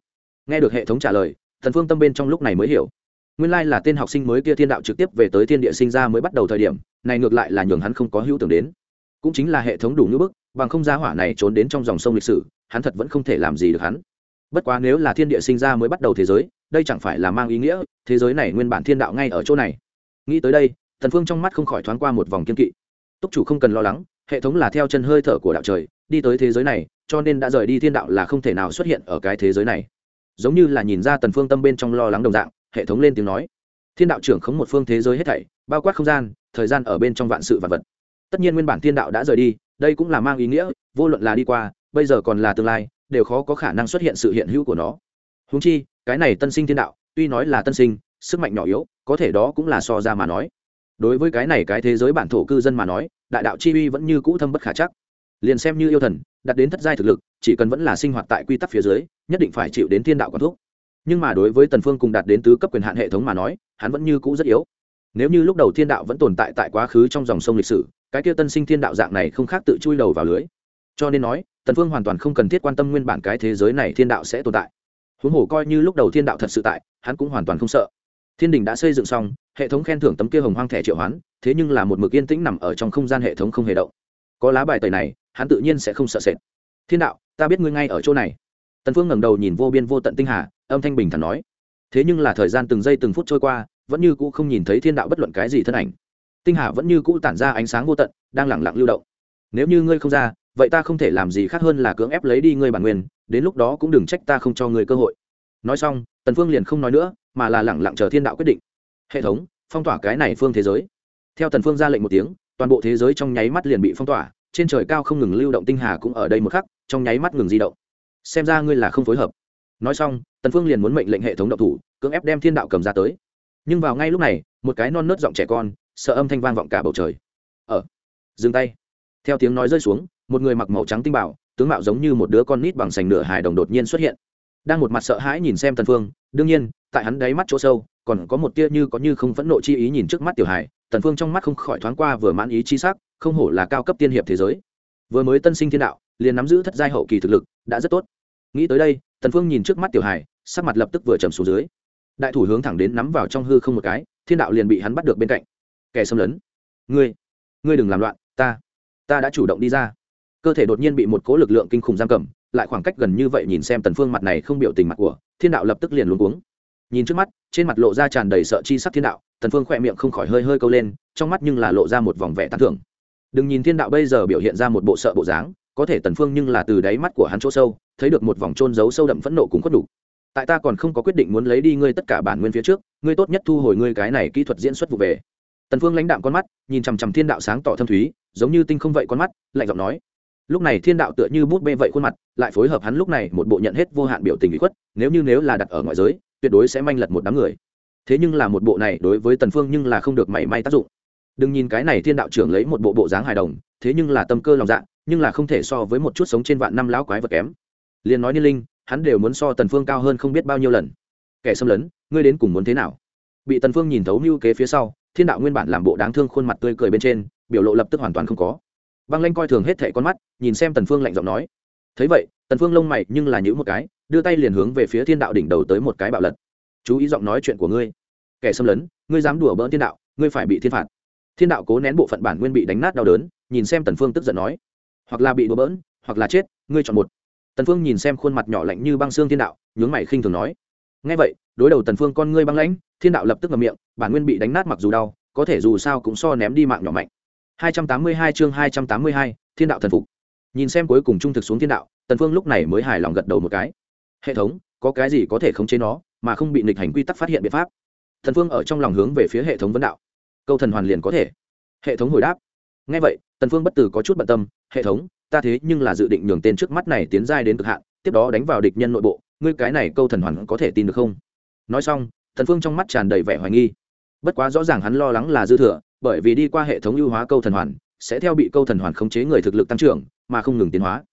Nghe được hệ thống trả lời thần phương tâm bên trong lúc này mới hiểu. Nguyên lai là tên học sinh mới kia thiên đạo trực tiếp về tới thiên địa sinh ra mới bắt đầu thời điểm, này ngược lại là nhường hắn không có hữu tưởng đến. Cũng chính là hệ thống đủ như bức bằng không ra hỏa này trốn đến trong dòng sông lịch sử, hắn thật vẫn không thể làm gì được hắn. Bất quá nếu là thiên địa sinh ra mới bắt đầu thế giới, đây chẳng phải là mang ý nghĩa, thế giới này nguyên bản thiên đạo ngay ở chỗ này. Nghĩ tới đây thần phương trong mắt không khỏi thoáng qua một vòng kiên kỵ. Túc chủ không cần lo lắng, hệ thống là theo chân hơi thở của đạo trời, đi tới thế giới này, cho nên đã rời đi thiên đạo là không thể nào xuất hiện ở cái thế giới này. Giống như là nhìn ra tần phương tâm bên trong lo lắng đồng dạng, hệ thống lên tiếng nói. Thiên đạo trưởng khống một phương thế giới hết thảy, bao quát không gian, thời gian ở bên trong vạn sự vạn vật. Tất nhiên nguyên bản thiên đạo đã rời đi đây cũng là mang ý nghĩa, vô luận là đi qua, bây giờ còn là tương lai, đều khó có khả năng xuất hiện sự hiện hữu của nó. Húng chi, cái này tân sinh thiên đạo, tuy nói là tân sinh, sức mạnh nhỏ yếu, có thể đó cũng là so ra mà nói. Đối với cái này cái thế giới bản thổ cư dân mà nói, đại đạo chi uy vẫn như cũ thâm bất khả chắc. Liền xem như yêu thần, đặt đến thất giai thực lực, chỉ cần vẫn là sinh hoạt tại quy tắc phía dưới, nhất định phải chịu đến thiên đạo quản thúc. Nhưng mà đối với tần phương cùng đạt đến tứ cấp quyền hạn hệ thống mà nói, hắn vẫn như cũ rất yếu nếu như lúc đầu thiên đạo vẫn tồn tại tại quá khứ trong dòng sông lịch sử, cái kia tân sinh thiên đạo dạng này không khác tự chui đầu vào lưới. Cho nên nói, tần phương hoàn toàn không cần thiết quan tâm nguyên bản cái thế giới này thiên đạo sẽ tồn tại. Huống hồ coi như lúc đầu thiên đạo thật sự tại, hắn cũng hoàn toàn không sợ. Thiên đình đã xây dựng xong, hệ thống khen thưởng tấm kia hồng hoang thẻ triệu hoán, thế nhưng là một mực yên tĩnh nằm ở trong không gian hệ thống không hề động. Có lá bài tẩy này, hắn tự nhiên sẽ không sợ sệt. Thiên đạo, ta biết ngươi ngay ở chỗ này. Tần phương ngẩng đầu nhìn vô biên vô tận tinh hà, âm thanh bình thản nói. Thế nhưng là thời gian từng giây từng phút trôi qua vẫn như cũ không nhìn thấy thiên đạo bất luận cái gì thân ảnh. Tinh hà vẫn như cũ tản ra ánh sáng vô tận, đang lẳng lặng lưu động. Nếu như ngươi không ra, vậy ta không thể làm gì khác hơn là cưỡng ép lấy đi ngươi bản nguyên, đến lúc đó cũng đừng trách ta không cho ngươi cơ hội. Nói xong, tần phương liền không nói nữa, mà là lẳng lặng chờ thiên đạo quyết định. Hệ thống, phong tỏa cái này phương thế giới. Theo tần phương ra lệnh một tiếng, toàn bộ thế giới trong nháy mắt liền bị phong tỏa, trên trời cao không ngừng lưu động tinh hà cũng ở đây một khắc, trong nháy mắt ngừng di động. Xem ra ngươi là không phối hợp. Nói xong, tần phương liền muốn mệnh lệnh hệ thống động thủ, cưỡng ép đem thiên đạo cầm ra tới nhưng vào ngay lúc này, một cái non nớt giọng trẻ con, sợ âm thanh vang vọng cả bầu trời. Ở dừng tay. Theo tiếng nói rơi xuống, một người mặc màu trắng tinh bảo tướng mạo giống như một đứa con nít bằng sành nửa hài đồng đột nhiên xuất hiện. Đang một mặt sợ hãi nhìn xem tần phương, đương nhiên, tại hắn đáy mắt chỗ sâu, còn có một tia như có như không phẫn nộ chi ý nhìn trước mắt tiểu hài. Tần phương trong mắt không khỏi thoáng qua vừa mãn ý chi sắc, không hổ là cao cấp tiên hiệp thế giới. Vừa mới tân sinh thiên đạo, liền nắm giữ thất giai hậu kỳ thực lực, đã rất tốt. Nghĩ tới đây, tần phương nhìn trước mắt tiểu hài, sắc mặt lập tức vừa trầm xuống dưới đại thủ hướng thẳng đến nắm vào trong hư không một cái, thiên đạo liền bị hắn bắt được bên cạnh. Kẻ xâm lấn. Ngươi ngươi đừng làm loạn, ta ta đã chủ động đi ra. Cơ thể đột nhiên bị một cố lực lượng kinh khủng giam cầm, lại khoảng cách gần như vậy nhìn xem tần phương mặt này không biểu tình mặt của, thiên đạo lập tức liền luống cuống. Nhìn trước mắt, trên mặt lộ ra tràn đầy sợ chi sắc thiên đạo, tần phương khỏe miệng không khỏi hơi hơi câu lên, trong mắt nhưng là lộ ra một vòng vẻ tán thưởng. Đừng nhìn thiên đạo bây giờ biểu hiện ra một bộ sợ bộ dáng, có thể tần phương nhưng là từ đáy mắt của hắn chỗ sâu, thấy được một vòng trôn giấu sâu đậm phẫn nộ cùng khuất đủ tại ta còn không có quyết định muốn lấy đi ngươi tất cả bản nguyên phía trước, ngươi tốt nhất thu hồi ngươi cái này kỹ thuật diễn xuất vụ về. Tần phương lãnh đạm con mắt, nhìn chằm chằm thiên đạo sáng tỏ thâm thúy, giống như tinh không vậy con mắt, lạnh giọng nói. Lúc này thiên đạo tựa như bút bê vậy khuôn mặt, lại phối hợp hắn lúc này một bộ nhận hết vô hạn biểu tình bị khuất, nếu như nếu là đặt ở ngoại giới, tuyệt đối sẽ manh lật một đám người. Thế nhưng là một bộ này đối với tần phương nhưng là không được mảy may tác dụng. Đừng nhìn cái này thiên đạo trưởng lấy một bộ bộ dáng hài đồng, thế nhưng là tâm cơ lòng dạ nhưng là không thể so với một chút sống trên vạn năm lão quái vật kém. Liền nói niên linh hắn đều muốn so tần phương cao hơn không biết bao nhiêu lần. Kẻ xâm lấn, ngươi đến cùng muốn thế nào? Bị tần phương nhìn thấu mưu kế phía sau, thiên đạo nguyên bản làm bộ đáng thương khuôn mặt tươi cười bên trên, biểu lộ lập tức hoàn toàn không có. Băng lanh coi thường hết thảy con mắt, nhìn xem tần phương lạnh giọng nói. Thấy vậy, tần phương lông mày nhưng là nhíu một cái, đưa tay liền hướng về phía thiên đạo đỉnh đầu tới một cái bạo lật. Chú ý giọng nói chuyện của ngươi. Kẻ xâm lấn, ngươi dám đùa bỡn thiên đạo, ngươi phải bị thiên phạt. Thiên đạo cố nén bộ phận bản nguyên bị đánh nát đau đớn, nhìn xem tần phương tức giận nói. Hoặc là bị đùa bỡn, hoặc là chết, ngươi chọn một tần phương nhìn xem khuôn mặt nhỏ lạnh như băng xương thiên đạo nhướng mày khinh thường nói. Nghe vậy đối đầu tần phương con ngươi băng lãnh thiên đạo lập tức ngậm miệng bản nguyên bị đánh nát mặc dù đau có thể dù sao cũng so ném đi mạng nhỏ mạnh. 282 chương 282, thiên đạo thần phục. Nhìn xem cuối cùng trung thực xuống thiên đạo tần phương lúc này mới hài lòng gật đầu một cái. Hệ thống có cái gì có thể khống chế nó mà không bị nghịch hành quy tắc phát hiện biện pháp? Thần phương ở trong lòng hướng về phía hệ thống vấn đạo. Câu thần hoàn liền có thể. Hệ thống hồi đáp ngay vậy, tần phương bất tử có chút bận tâm, hệ thống, ta thế nhưng là dự định nhường tên trước mắt này tiến giai đến cực hạn, tiếp đó đánh vào địch nhân nội bộ, ngươi cái này câu thần hoàn có thể tin được không? Nói xong thần phương trong mắt tràn đầy vẻ hoài nghi. Bất quá rõ ràng hắn lo lắng là dư thừa, bởi vì đi qua hệ thống ưu hóa câu thần hoàn, sẽ theo bị câu thần hoàn khống chế người thực lực tăng trưởng, mà không ngừng tiến hóa.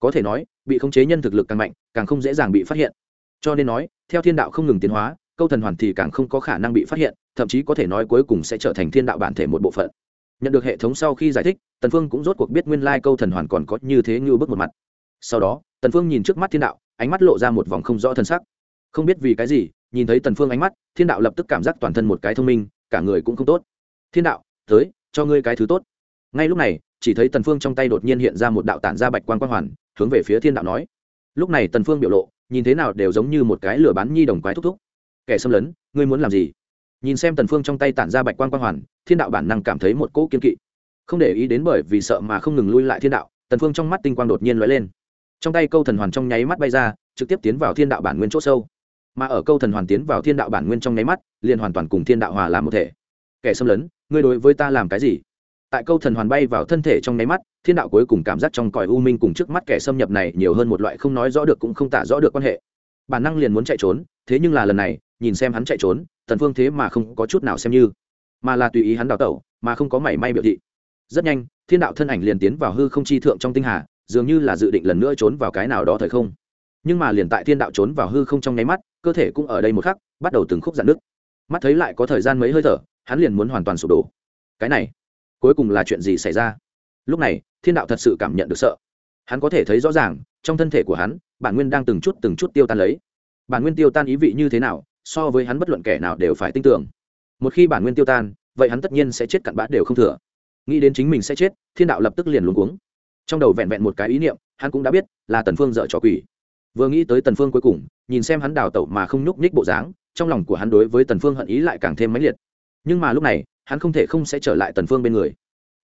Có thể nói, bị khống chế nhân thực lực càng mạnh, càng không dễ dàng bị phát hiện. Cho nên nói, theo thiên đạo không ngừng tiến hóa, câu thần hoàn thì càng không có khả năng bị phát hiện, thậm chí có thể nói cuối cùng sẽ trở thành thiên đạo bản thể một bộ phận nhận được hệ thống sau khi giải thích, tần phương cũng rốt cuộc biết nguyên lai câu thần hoàn còn có như thế như bước một mặt. Sau đó, tần phương nhìn trước mắt thiên đạo, ánh mắt lộ ra một vòng không rõ thân sắc. Không biết vì cái gì, nhìn thấy tần phương ánh mắt, thiên đạo lập tức cảm giác toàn thân một cái thông minh, cả người cũng không tốt. Thiên đạo, tới, cho ngươi cái thứ tốt. Ngay lúc này, chỉ thấy tần phương trong tay đột nhiên hiện ra một đạo tản ra bạch quang quang hoàn, hướng về phía thiên đạo nói. Lúc này tần phương biểu lộ, nhìn thế nào đều giống như một cái lửa bán nhi đồng quái thúc thúc. Kẻ xâm lấn, ngươi muốn làm gì? Nhìn xem tần phương trong tay tản ra bạch quang quang hoàn, thiên đạo bản năng cảm thấy một cỗ kiên kỵ. Không để ý đến bởi vì sợ mà không ngừng lui lại thiên đạo, tần phương trong mắt tinh quang đột nhiên lóe lên. Trong tay câu thần hoàn trong nháy mắt bay ra, trực tiếp tiến vào thiên đạo bản nguyên chỗ sâu. Mà ở câu thần hoàn tiến vào thiên đạo bản nguyên trong nháy mắt, liền hoàn toàn cùng thiên đạo hòa làm một thể. Kẻ xâm lấn, ngươi đối với ta làm cái gì? Tại câu thần hoàn bay vào thân thể trong nháy mắt, thiên đạo cuối cùng cảm giác trong cõi u minh cùng trước mắt kẻ xâm nhập này nhiều hơn một loại không nói rõ được cũng không tả rõ được quan hệ. Bản năng liền muốn chạy trốn, thế nhưng là lần này nhìn xem hắn chạy trốn, tần phương thế mà không có chút nào xem như. Mà là tùy ý hắn đào tẩu, mà không có mảy may biểu thị. Rất nhanh, thiên đạo thân ảnh liền tiến vào hư không chi thượng trong tinh hà, dường như là dự định lần nữa trốn vào cái nào đó thời không. Nhưng mà liền tại thiên đạo trốn vào hư không trong nháy mắt, cơ thể cũng ở đây một khắc, bắt đầu từng khúc dạn nước mắt thấy lại có thời gian mấy hơi thở, hắn liền muốn hoàn toàn sụp đổ. Cái này, cuối cùng là chuyện gì xảy ra? Lúc này, thiên đạo thật sự cảm nhận được sợ. Hắn có thể thấy rõ ràng, trong thân thể của hắn, bản nguyên đang từng chút từng chút tiêu tan lấy. Bản nguyên tiêu tan ý vị như thế nào so với hắn bất luận kẻ nào đều phải tin tưởng. Một khi bản nguyên tiêu tan, vậy hắn tất nhiên sẽ chết cặn bã đều không thừa. Nghĩ đến chính mình sẽ chết, thiên đạo lập tức liền luống cuống. Trong đầu vẹn vẹn một cái ý niệm, hắn cũng đã biết, là tần phương dợ trò quỷ. Vừa nghĩ tới tần phương cuối cùng, nhìn xem hắn đào tẩu mà không nhúc nhích bộ dáng, trong lòng của hắn đối với tần phương hận ý lại càng thêm mãnh liệt. Nhưng mà lúc này, hắn không thể không sẽ trở lại tần phương bên người.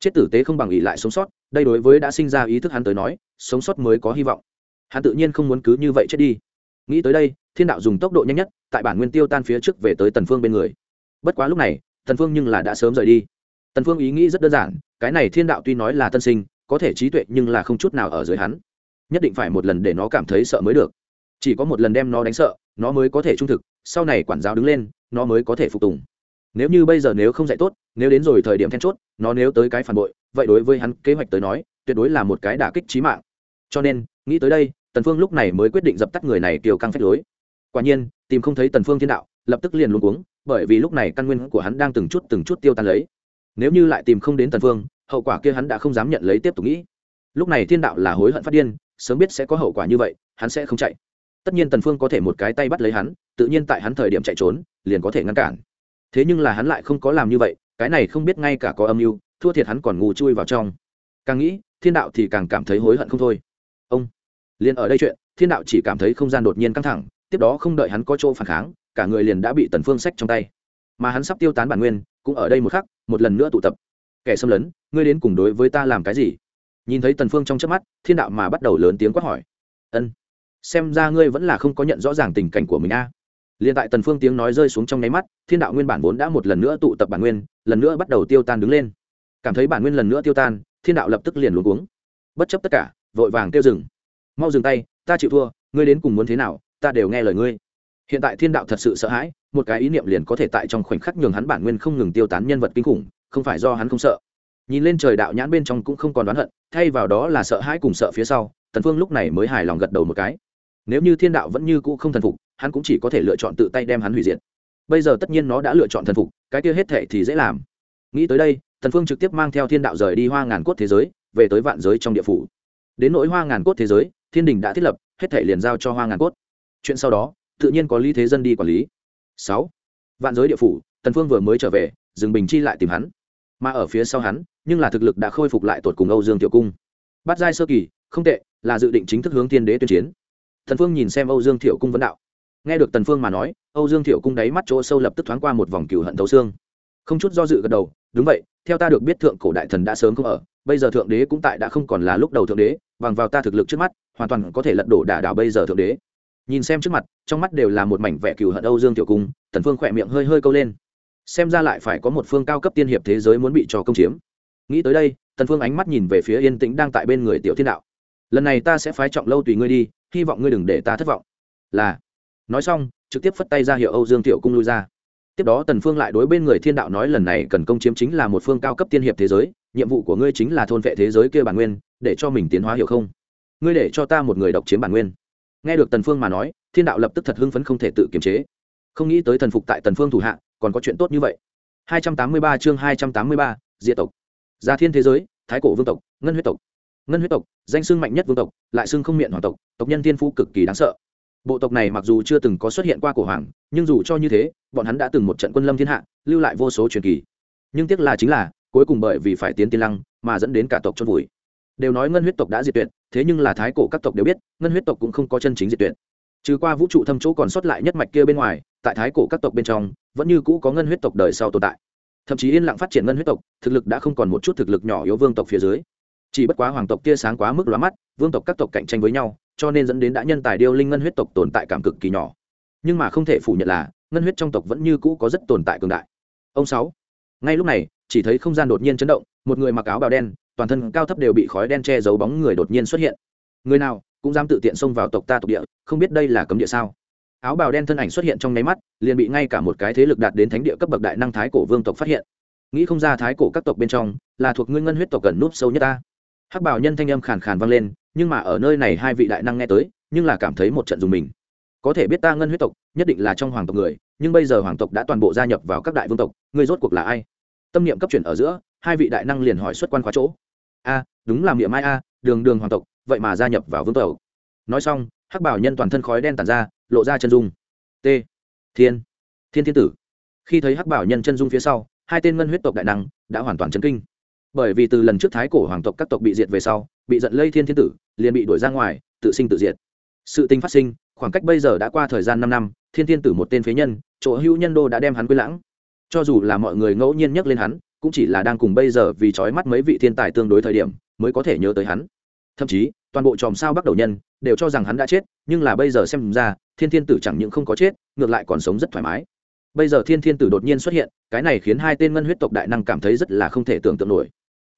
Chết tử tế không bằng ý lại sống sót, đây đối với đã sinh ra ý thức hắn tới nói, sống sót mới có hy vọng. Hắn tự nhiên không muốn cứ như vậy chết đi. Nghĩ tới đây, thiên đạo dùng tốc độ nhanh nhất tại bản nguyên tiêu tan phía trước về tới tần phương bên người. Bất quá lúc này, tần phương nhưng là đã sớm rời đi. Tần phương ý nghĩ rất đơn giản, cái này thiên đạo tuy nói là tân sinh, có thể trí tuệ nhưng là không chút nào ở dưới hắn. Nhất định phải một lần để nó cảm thấy sợ mới được. Chỉ có một lần đem nó đánh sợ, nó mới có thể trung thực, sau này quản giáo đứng lên, nó mới có thể phục tùng. Nếu như bây giờ nếu không dạy tốt, nếu đến rồi thời điểm then chốt, nó nếu tới cái phản bội, vậy đối với hắn kế hoạch tới nói, tuyệt đối là một cái đả kích trí mạng. Cho nên, nghĩ tới đây, tần phương lúc này mới quyết định dập tắt người này kiều căng phách lối quả nhiên, tìm không thấy tần phương thiên đạo, lập tức liền luống cuống, bởi vì lúc này căn nguyên của hắn đang từng chút từng chút tiêu tan lấy. Nếu như lại tìm không đến tần phương, hậu quả kia hắn đã không dám nhận lấy tiếp tục nghĩ. Lúc này thiên đạo là hối hận phát điên, sớm biết sẽ có hậu quả như vậy, hắn sẽ không chạy. Tất nhiên tần phương có thể một cái tay bắt lấy hắn, tự nhiên tại hắn thời điểm chạy trốn, liền có thể ngăn cản. Thế nhưng là hắn lại không có làm như vậy, cái này không biết ngay cả có âm mưu, thua thiệt hắn còn ngu chui vào trong. Càng nghĩ, thiên đạo thì càng cảm thấy hối hận không thôi. Ông, liền ở đây chuyện, thiên đạo chỉ cảm thấy không gian đột nhiên căng thẳng tiếp đó không đợi hắn có chỗ phản kháng, cả người liền đã bị tần phương sách trong tay. Mà hắn sắp tiêu tán bản nguyên, cũng ở đây một khắc, một lần nữa tụ tập. Kẻ xâm lấn, ngươi đến cùng đối với ta làm cái gì? Nhìn thấy tần phương trong chớp mắt, thiên đạo mà bắt đầu lớn tiếng quát hỏi. Ân, xem ra ngươi vẫn là không có nhận rõ ràng tình cảnh của mình a. À. liền tại tần phương tiếng nói rơi xuống trong nháy mắt, thiên đạo nguyên bản vốn đã một lần nữa tụ tập bản nguyên, lần nữa bắt đầu tiêu tan đứng lên. Cảm thấy bản nguyên lần nữa tiêu tan, thiên đạo lập tức liền luống cuống. Bất chấp tất cả, vội vàng tiêu dừng. Mau dừng tay, ta chịu thua, ngươi đến cùng muốn thế nào? Ta đều nghe lời ngươi. Hiện tại thiên đạo thật sự sợ hãi, một cái ý niệm liền có thể tại trong khoảnh khắc nhường hắn bản nguyên không ngừng tiêu tán nhân vật kinh khủng, không phải do hắn không sợ. Nhìn lên trời đạo nhãn bên trong cũng không còn đoán hận, thay vào đó là sợ hãi cùng sợ phía sau, tần phương lúc này mới hài lòng gật đầu một cái. Nếu như thiên đạo vẫn như cũ không thần phục, hắn cũng chỉ có thể lựa chọn tự tay đem hắn hủy diệt. Bây giờ tất nhiên nó đã lựa chọn thần phục, cái kia hết thệ thì dễ làm. Nghĩ tới đây, tần phương trực tiếp mang theo thiên đạo rời đi hoa ngàn cốt thế giới, về tới vạn giới trong địa phủ. Đến nỗi hoa ngàn cốt thế giới, thiên đình đã thiết lập, hết thệ liền giao cho hoa ngàn cốt chuyện sau đó, tự nhiên có lý thế dân đi quản lý. Sáu, vạn giới địa phủ, tần phương vừa mới trở về dừng bình chi lại tìm hắn. Mà ở phía sau hắn, nhưng là thực lực đã khôi phục lại tột cùng âu dương tiểu cung. Bắt giai sơ kỳ, không tệ, là dự định chính thức hướng thiên đế tuyên chiến. Tần phương nhìn xem âu dương tiểu cung vấn đạo. Nghe được tần phương mà nói, âu dương tiểu cung đáy mắt chỗ sâu lập tức thoáng qua một vòng cừu hận thấu xương. Không chút do dự gật đầu, đúng vậy, theo ta được biết thượng cổ đại thần đã sớm không ở, bây giờ thượng đế cũng tại đã không còn là lúc đầu thượng đế, bằng vào ta thực lực trước mắt, hoàn toàn có thể lật đổ đả đảo bây giờ thượng đế nhìn xem trước mặt, trong mắt đều là một mảnh vẻ cừu hận âu dương tiểu cung, tần phương khỏe miệng hơi hơi câu lên. Xem ra lại phải có một phương cao cấp tiên hiệp thế giới muốn bị trò công chiếm. Nghĩ tới đây, tần phương ánh mắt nhìn về phía yên tĩnh đang tại bên người tiểu thiên đạo. Lần này ta sẽ phái trọng lâu tùy ngươi đi, hy vọng ngươi đừng để ta thất vọng. Là. Nói xong, trực tiếp phất tay ra hiệu âu dương tiểu cung lui ra. Tiếp đó tần phương lại đối bên người thiên đạo nói lần này cần công chiếm chính là một phương cao cấp tiên hiệp thế giới, nhiệm vụ của ngươi chính là thôn vệ thế giới kia bản nguyên, để cho mình tiến hóa hiểu không? Ngươi để cho ta một người độc chiếm bản nguyên nghe được tần phương mà nói thiên đạo lập tức thật hưng phấn không thể tự kiềm chế. Không nghĩ tới thần phục tại tần phương thủ hạ còn có chuyện tốt như vậy. 283 chương 283, diệt tộc. Gia thiên thế giới thái cổ vương tộc ngân huyết tộc. Ngân huyết tộc danh xưng mạnh nhất vương tộc lại xưng không miệng hoàng tộc tộc nhân thiên phú cực kỳ đáng sợ. Bộ tộc này mặc dù chưa từng có xuất hiện qua cổ hoàng nhưng dù cho như thế bọn hắn đã từng một trận quân lâm thiên hạ lưu lại vô số truyền kỳ. Nhưng tiếc là chính là cuối cùng bởi vì phải tiến tiên lăng mà dẫn đến cả tộc chôn vùi đều nói ngân huyết tộc đã diệt tuyệt, thế nhưng là thái cổ các tộc đều biết, ngân huyết tộc cũng không có chân chính diệt tuyệt. Trừ qua vũ trụ thâm chỗ còn sót lại nhất mạch kia bên ngoài, tại thái cổ các tộc bên trong, vẫn như cũ có ngân huyết tộc đời sau tồn tại. Thậm chí yên lặng phát triển ngân huyết tộc, thực lực đã không còn một chút thực lực nhỏ yếu vương tộc phía dưới. Chỉ bất quá hoàng tộc tia sáng quá mức lóa mắt, vương tộc các tộc cạnh tranh với nhau, cho nên dẫn đến đã nhân tài điêu linh ngân huyết tộc tồn tại cảm cực kỳ nhỏ. Nhưng mà không thể phủ nhận là, ngân huyết trong tộc vẫn như cũ có rất tồn tại cường đại. Ông sáu, ngay lúc này, chỉ thấy không gian đột nhiên chấn động, một người mặc áo bào đen toàn thân cao thấp đều bị khói đen che giấu bóng người đột nhiên xuất hiện. Người nào cũng dám tự tiện xông vào tộc ta tộc địa, không biết đây là cấm địa sao? Áo bào đen thân ảnh xuất hiện trong nháy mắt, liền bị ngay cả một cái thế lực đạt đến thánh địa cấp bậc đại năng thái cổ vương tộc phát hiện. Nghĩ không ra thái cổ các tộc bên trong là thuộc ngươi ngân huyết tộc gần núp sâu nhất ta. Hắc bảo nhân thanh âm khàn khàn vang lên, nhưng mà ở nơi này hai vị đại năng nghe tới, nhưng là cảm thấy một trận dùng mình. Có thể biết ta ngân huyết tộc nhất định là trong hoàng tộc người, nhưng bây giờ hoàng tộc đã toàn bộ gia nhập vào các đại vương tộc người rốt cuộc là ai? Tâm niệm cấp chuyển ở giữa hai vị đại năng liền hỏi xuất quan khóa chỗ. A, đúng là miệng mai a, đường đường hoàng tộc, vậy mà gia nhập vào vương tộc. Nói xong, hắc bảo nhân toàn thân khói đen tàn ra, lộ ra chân dung. T, thiên thiên thiên tử. Khi thấy hắc bảo nhân chân dung phía sau, hai tên ngân huyết tộc đại năng đã hoàn toàn chấn kinh. Bởi vì từ lần trước thái cổ hoàng tộc các tộc bị diệt về sau, bị giận lây thiên thiên tử, liền bị đuổi ra ngoài, tự sinh tự diệt. Sự tình phát sinh, khoảng cách bây giờ đã qua thời gian năm năm, thiên thiên tử một tên phế nhân, chỗ hữu nhân đô đã đem hắn quên lãng. Cho dù là mọi người ngẫu nhiên nhắc lên hắn cũng chỉ là đang cùng bây giờ vì trói mắt mấy vị thiên tài tương đối thời điểm mới có thể nhớ tới hắn. Thậm chí, toàn bộ chòm sao bắt đầu nhân đều cho rằng hắn đã chết, nhưng là bây giờ xem ra, thiên thiên tử chẳng những không có chết, ngược lại còn sống rất thoải mái. Bây giờ thiên thiên tử đột nhiên xuất hiện, cái này khiến hai tên ngân huyết tộc đại năng cảm thấy rất là không thể tưởng tượng nổi.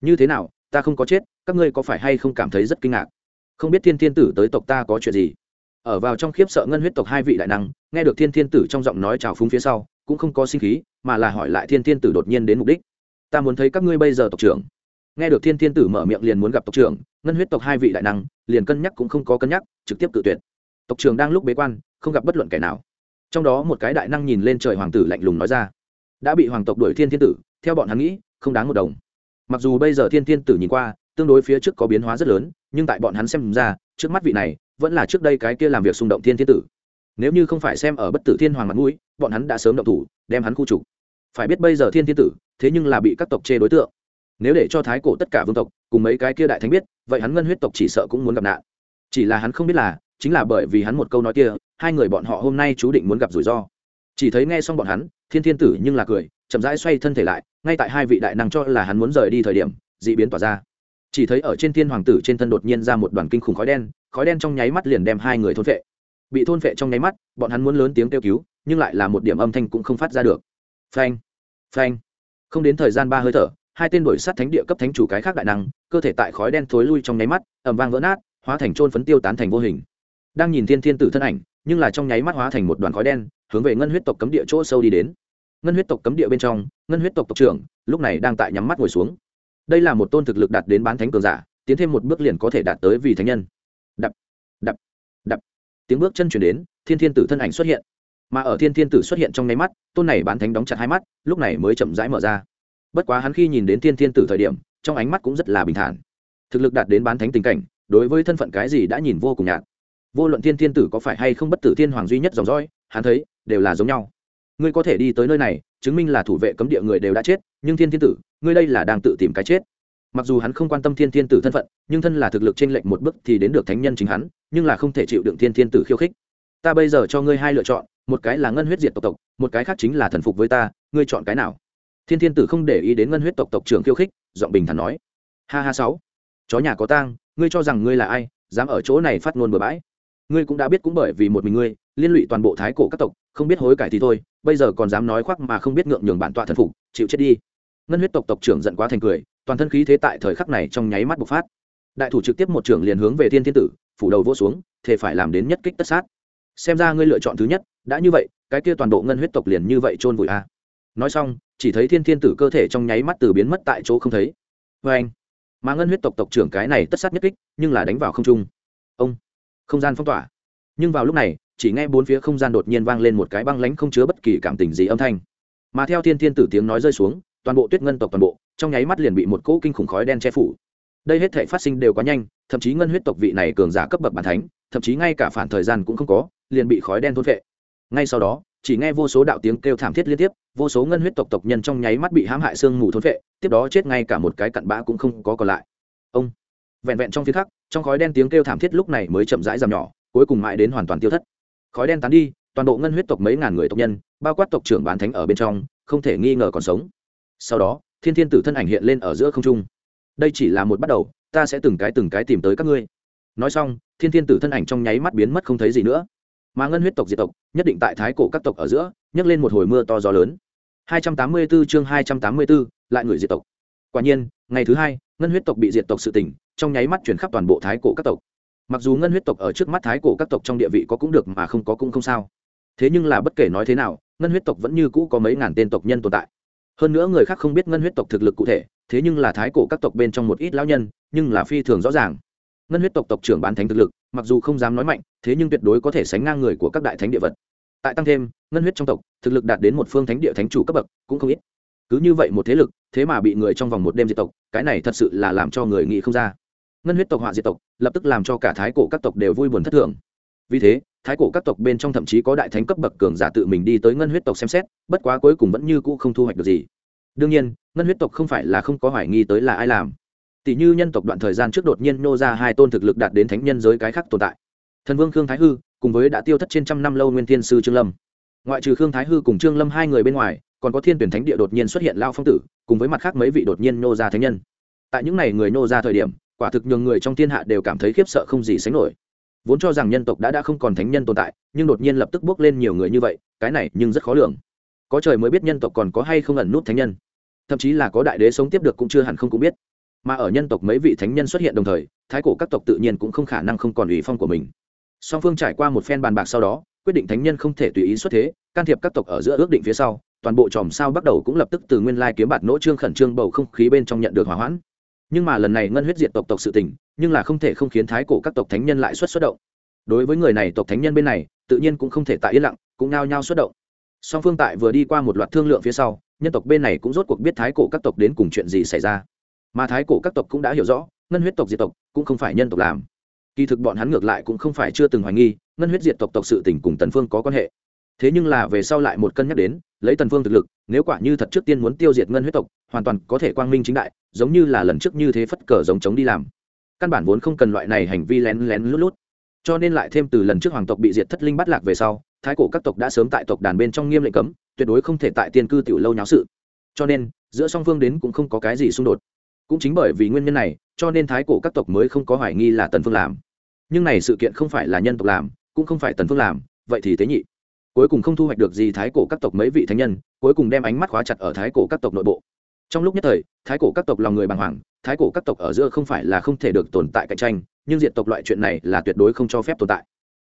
Như thế nào, ta không có chết, các ngươi có phải hay không cảm thấy rất kinh ngạc? Không biết thiên thiên tử tới tộc ta có chuyện gì? Ở vào trong khiếp sợ ngân huyết tộc hai vị đại năng, nghe được thiên thiên tử trong giọng nói trào phúng phía sau, cũng không có sinh khí, mà là hỏi lại thiên thiên tử đột nhiên đến mục đích ta muốn thấy các ngươi bây giờ tộc trưởng. Nghe được thiên thiên tử mở miệng liền muốn gặp tộc trưởng, ngân huyết tộc hai vị đại năng, liền cân nhắc cũng không có cân nhắc, trực tiếp tự tuyệt. Tộc trưởng đang lúc bế quan, không gặp bất luận kẻ nào. Trong đó một cái đại năng nhìn lên trời hoàng tử lạnh lùng nói ra, đã bị hoàng tộc đuổi thiên thiên tử, theo bọn hắn nghĩ, không đáng một đồng. Mặc dù bây giờ thiên thiên tử nhìn qua, tương đối phía trước có biến hóa rất lớn, nhưng tại bọn hắn xem ra, trước mắt vị này, vẫn là trước đây cái kia làm việc xung động thiên thiên tử. Nếu như không phải xem ở bất tử thiên hoàng mặt mũi, bọn hắn đã sớm động thủ, đem hắn khu trục phải biết bây giờ thiên thiên tử, thế nhưng là bị các tộc chê đối tượng. Nếu để cho thái cổ tất cả vương tộc, cùng mấy cái kia đại thánh biết, vậy hắn ngân huyết tộc chỉ sợ cũng muốn gặp nạn. Chỉ là hắn không biết là, chính là bởi vì hắn một câu nói kia, hai người bọn họ hôm nay chú định muốn gặp rủi ro. Chỉ thấy nghe xong bọn hắn, thiên thiên tử nhưng là cười, chậm rãi xoay thân thể lại, ngay tại hai vị đại năng cho là hắn muốn rời đi thời điểm, d ị biến tỏa ra. Chỉ thấy ở trên thiên hoàng tử trên thân đột nhiên ra một đoàn kinh khủng khói đen khói đen trong nháy mắt liền đem hai người thôn vệ bị thôn vệ trong nháy mắt, bọn hắn muốn lớn tiếng kêu cứu, nhưng lại là một điểm âm thanh cũng không phát ra được phanh. Phanh. Không đến thời gian ba hơi thở, hai tên đổi sát thánh địa cấp thánh chủ cái khác đại năng, cơ thể tại khói đen thối lui trong nháy mắt ẩm vang vỡ nát, hóa thành trôn phấn tiêu tán thành vô hình. Đang nhìn thiên thiên tử thân ảnh, nhưng là trong nháy mắt hóa thành một đoàn khói đen, hướng về ngân huyết tộc cấm địa chỗ sâu đi đến. Ngân huyết tộc cấm địa bên trong, ngân huyết tộc tộc trưởng, lúc này đang tại nhắm mắt ngồi xuống. Đây là một tôn thực lực đạt đến bán thánh cường giả, tiến thêm một bước liền có thể đạt tới vì thánh nhân. Đập đập đập. Tiếng bước chân chuyển đến, thiên thiên tử thân ảnh xuất hiện mà ở thiên thiên tử xuất hiện trong nháy mắt, tôn này bán thánh đóng chặt hai mắt, lúc này mới chậm rãi mở ra. Bất quá hắn khi nhìn đến thiên thiên tử thời điểm, trong ánh mắt cũng rất là bình thản. Thực lực đạt đến bán thánh tình cảnh, đối với thân phận cái gì đã nhìn vô cùng nhạt. Vô luận thiên thiên tử có phải hay không bất tử thiên hoàng duy nhất dòng dõi, hắn thấy, đều là giống nhau. Ngươi có thể đi tới nơi này, chứng minh là thủ vệ cấm địa người đều đã chết, nhưng thiên thiên tử, ngươi đây là đang tự tìm cái chết. Mặc dù hắn không quan tâm thiên thiên tử thân phận, nhưng thân là thực lực t r ê n lệch một bức thì đến được thánh nhân chính hắn, nhưng là không thể chịu đựng thiên thiên tử khiêu khích ta bây giờ cho ngươi hai lựa chọn, một cái là ngân huyết diệt tộc tộc, một cái khác chính là thần phục với ta, ngươi chọn cái nào? Thiên thiên tử không để ý đến ngân huyết tộc tộc trưởng khiêu khích, giọng bình thản nói. Ha ha sáu, chó nhà có tang, ngươi cho rằng ngươi là ai, dám ở chỗ này phát ngôn bừa bãi. Ngươi cũng đã biết cũng bởi vì một mình ngươi, liên lụy toàn bộ thái cổ các tộc, không biết hối cải thì thôi, bây giờ còn dám nói khoác mà không biết ngượng nhường bản tọa thần phục, chịu chết đi. Ngân huyết tộc tộc trưởng giận quá thành cười, toàn thân khí thế tại thời khắc này trong nháy mắt bộc phát. Đại thủ trực tiếp một trưởng liền hướng về thiên thiên tử, phủ đầu vỗ xuống thể phải làm đến nhất kích tất sát xem ra ngươi lựa chọn thứ nhất, đã như vậy, cái kia toàn bộ ngân huyết tộc liền như vậy chôn vùi a nói xong, chỉ thấy thiên thiên tử cơ thể trong nháy mắt từ biến mất tại chỗ không thấy. Vê anh mà ngân huyết tộc tộc trưởng cái này tất sát nhất kích, nhưng là đánh vào không trung. Ông. Không gian phong tỏa. Nhưng vào lúc này, chỉ nghe bốn phía không gian đột nhiên vang lên một cái băng lánh không chứa bất kỳ cảm tình gì âm thanh. Mà theo thiên thiên tử tiếng nói rơi xuống, toàn bộ tuyết ngân tộc toàn bộ, trong nháy mắt liền bị một cỗ kinh khủng khói đen che phủ đây hết thể phát sinh đều quá nhanh, thậm chí ngân huyết tộc vị này cường giả cấp bậc bản thánh, thậm chí ngay cả phản thời gian cũng không có, liền bị khói đen thôn vệ ngay sau đó, chỉ nghe vô số đạo tiếng kêu thảm thiết liên tiếp, vô số ngân huyết tộc tộc nhân trong nháy mắt bị hãm hại xương mù thôn vệ tiếp đó chết ngay cả một cái cặn bã cũng không có còn lại. Ông! Vẹn vẹn trong phía khắc, trong khói đen tiếng kêu thảm thiết lúc này mới chậm rãi giảm nhỏ, cuối cùng mãi đến hoàn toàn tiêu thất. Khói đen tán đi, toàn bộ ngân huyết tộc mấy ngàn người tộc nhân, bao quát tộc trưởng bán thánh ở bên trong, không thể nghi ngờ còn sống. Sau đó, thiên thiên tử thân ảnh hiện lên ở giữa không trung đây chỉ là một bắt đầu ta sẽ từng cái từng cái tìm tới các ngươi. Nói xong thiên thiên tử thân ảnh trong nháy mắt biến mất không thấy gì nữa. Mà ngân huyết tộc diệt tộc nhất định tại thái cổ các tộc ở giữa nhấc lên một hồi mưa to gió lớn. 284 chương 284, lại người diệt tộc. Quả nhiên ngày thứ hai ngân huyết tộc bị diệt tộc sự tỉnh trong nháy mắt chuyển khắp toàn bộ thái cổ các tộc. Mặc dù ngân huyết tộc ở trước mắt thái cổ các tộc trong địa vị có cũng được mà không có cũng không sao. Thế nhưng là bất kể nói thế nào ngân huyết tộc vẫn như cũ có mấy ngàn tên tộc nhân tồn tại hơn nữa người khác không biết ngân huyết tộc thực lực cụ thể, thế nhưng là thái cổ các tộc bên trong một ít lão nhân, nhưng là phi thường rõ ràng. Ngân huyết tộc tộc trưởng bán thánh thực lực, mặc dù không dám nói mạnh, thế nhưng tuyệt đối có thể sánh ngang người của các đại thánh địa vật. Tại tăng thêm, ngân huyết trong tộc, thực lực đạt đến một phương thánh địa thánh chủ cấp bậc, cũng không ít. Cứ như vậy một thế lực, thế mà bị người trong vòng một đêm diệt tộc, cái này thật sự là làm cho người nghĩ không ra. Ngân huyết tộc họa diệt tộc, lập tức làm cho cả thái cổ các tộc đều vui buồn thất thường. Vì thế thái cổ các tộc bên trong thậm chí có đại thánh cấp bậc cường giả tự mình đi tới ngân huyết tộc xem xét, bất quá cuối cùng vẫn như cũ không thu hoạch được gì. Đương nhiên, ngân huyết tộc không phải là không có hoài nghi tới là ai làm. Tỷ như nhân tộc đoạn thời gian trước đột nhiên nô ra hai tôn thực lực đạt đến thánh nhân giới cái khác tồn tại. Thần vương khương thái hư, cùng với đã tiêu thất trên trăm năm lâu nguyên thiên sư trương lâm. Ngoại trừ khương thái hư cùng trương lâm hai người bên ngoài, còn có thiên tuyển thánh địa đột nhiên xuất hiện lao phong tử, cùng với mặt khác mấy vị đột nhiên nô ra thánh nhân. Tại những n à y người nô ra thời điểm, quả thực nhường người trong thiên hạ đều cảm thấy khiếp sợ không gì sánh nổi vốn cho rằng nhân tộc đã đã không còn thánh nhân tồn tại, nhưng đột nhiên lập tức bước lên nhiều người như vậy, cái này nhưng rất khó lường. Có trời mới biết nhân tộc còn có hay không ẩn nút thánh nhân. Thậm chí là có đại đế sống tiếp được cũng chưa hẳn không cũng biết. Mà ở nhân tộc mấy vị thánh nhân xuất hiện đồng thời, thái cổ các tộc tự nhiên cũng không khả năng không còn ủy phong của mình. Song phương trải qua một phen bàn bạc sau đó, quyết định thánh nhân không thể tùy ý xuất thế, can thiệp các tộc ở giữa ước định phía sau, toàn bộ chòm sao bắt đầu cũng lập tức từ nguyên lai kiếm bạt nỗ trương khẩn trương bầu không khí bên trong nhận được hỏa hoãn. Nhưng mà lần này ngân huyết diệt tộc tộc sự tình nhưng là không thể không khiến thái cổ các tộc thánh nhân lại xuất xuất động. Đối với người này, tộc thánh nhân bên này, tự nhiên cũng không thể tại yên lặng, cũng nao nhao xuất động. Song phương tại vừa đi qua một loạt thương lượng phía sau, nhân tộc bên này cũng rốt cuộc biết thái cổ các tộc đến cùng chuyện gì xảy ra. Mà thái cổ các tộc cũng đã hiểu rõ, ngân huyết tộc diệt tộc cũng không phải nhân tộc làm. Kỳ thực bọn hắn ngược lại cũng không phải chưa từng hoài nghi, ngân huyết diệt tộc tộc sự tình cùng tần phương có quan hệ. Thế nhưng là về sau lại một cân nhắc đến, lấy tần phương thực lực, nếu quả như thật trước tiên muốn tiêu diệt ngân huyết tộc, hoàn toàn có thể quang minh chính đại, giống như là lần trước như thế phất cờ giống chống đi làm căn bản vốn không cần loại này hành vi lén lén lút lút. Cho nên lại thêm từ lần trước hoàng tộc bị diệt thất linh bắt lạc về sau, thái cổ các tộc đã sớm tại tộc đàn bên trong nghiêm lệnh cấm, tuyệt đối không thể tại tiên cư tiểu lâu nháo sự. Cho nên, giữa song phương đến cũng không có cái gì xung đột. Cũng chính bởi vì nguyên nhân này, cho nên thái cổ các tộc mới không có hoài nghi là tần phương làm. Nhưng này sự kiện không phải là nhân tộc làm, cũng không phải tần phương làm, vậy thì tế nhị. Cuối cùng không thu hoạch được gì thái cổ các tộc mấy vị thánh nhân, cuối cùng đem ánh mắt khóa chặt ở thái cổ các tộc nội bộ. Trong lúc nhất thời, thái cổ các tộc lòng người bàng hoàng thái cổ các tộc ở giữa không phải là không thể được tồn tại cạnh tranh, nhưng diện tộc loại chuyện này là tuyệt đối không cho phép tồn tại.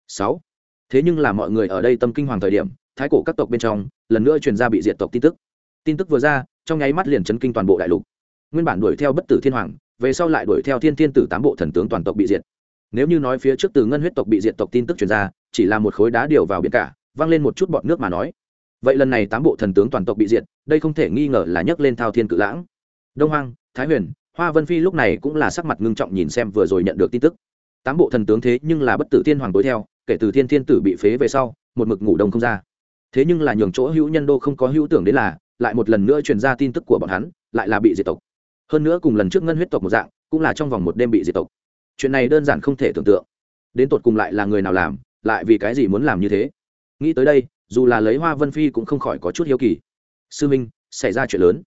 Sáu. Thế nhưng là mọi người ở đây tâm kinh hoàng thời điểm, thái cổ các tộc bên trong, lần nữa truyền ra bị diệt tộc tin tức. Tin tức vừa ra, trong nháy mắt liền chấn kinh toàn bộ đại lục. Nguyên bản đuổi theo bất tử thiên hoàng, về sau lại đuổi theo thiên thiên tử tám bộ thần tướng toàn tộc bị diệt. Nếu như nói phía trước từ ngân huyết tộc bị diệt tộc tin tức truyền ra, chỉ là một khối đá điều vào biển cả, văng lên một chút bọt nước mà nói. Vậy lần này tám bộ thần tướng toàn tộc bị diệt, đây không thể nghi ngờ là nhấc lên thao thiên cự lãng. Đông hoang, thái huyền hoa vân phi lúc này cũng là sắc mặt ngưng trọng nhìn xem vừa rồi nhận được tin tức. Tám bộ thần tướng thế nhưng là bất tử thiên hoàng tối theo, kể từ thiên thiên tử bị phế về sau, một mực ngủ đông không ra. Thế nhưng là nhường chỗ hữu nhân đô không có hữu tưởng đến là, lại một lần nữa truyền ra tin tức của bọn hắn, lại là bị diệt tộc. Hơn nữa cùng lần trước ngân huyết tộc một dạng, cũng là trong vòng một đêm bị diệt tộc. Chuyện này đơn giản không thể tưởng tượng. Đến tột cùng lại là người nào làm, lại vì cái gì muốn làm như thế? Nghĩ tới đây, dù là lấy hoa vân phi cũng không khỏi có chút hiếu kỳ. Sư minh, xảy ra chuyện lớn.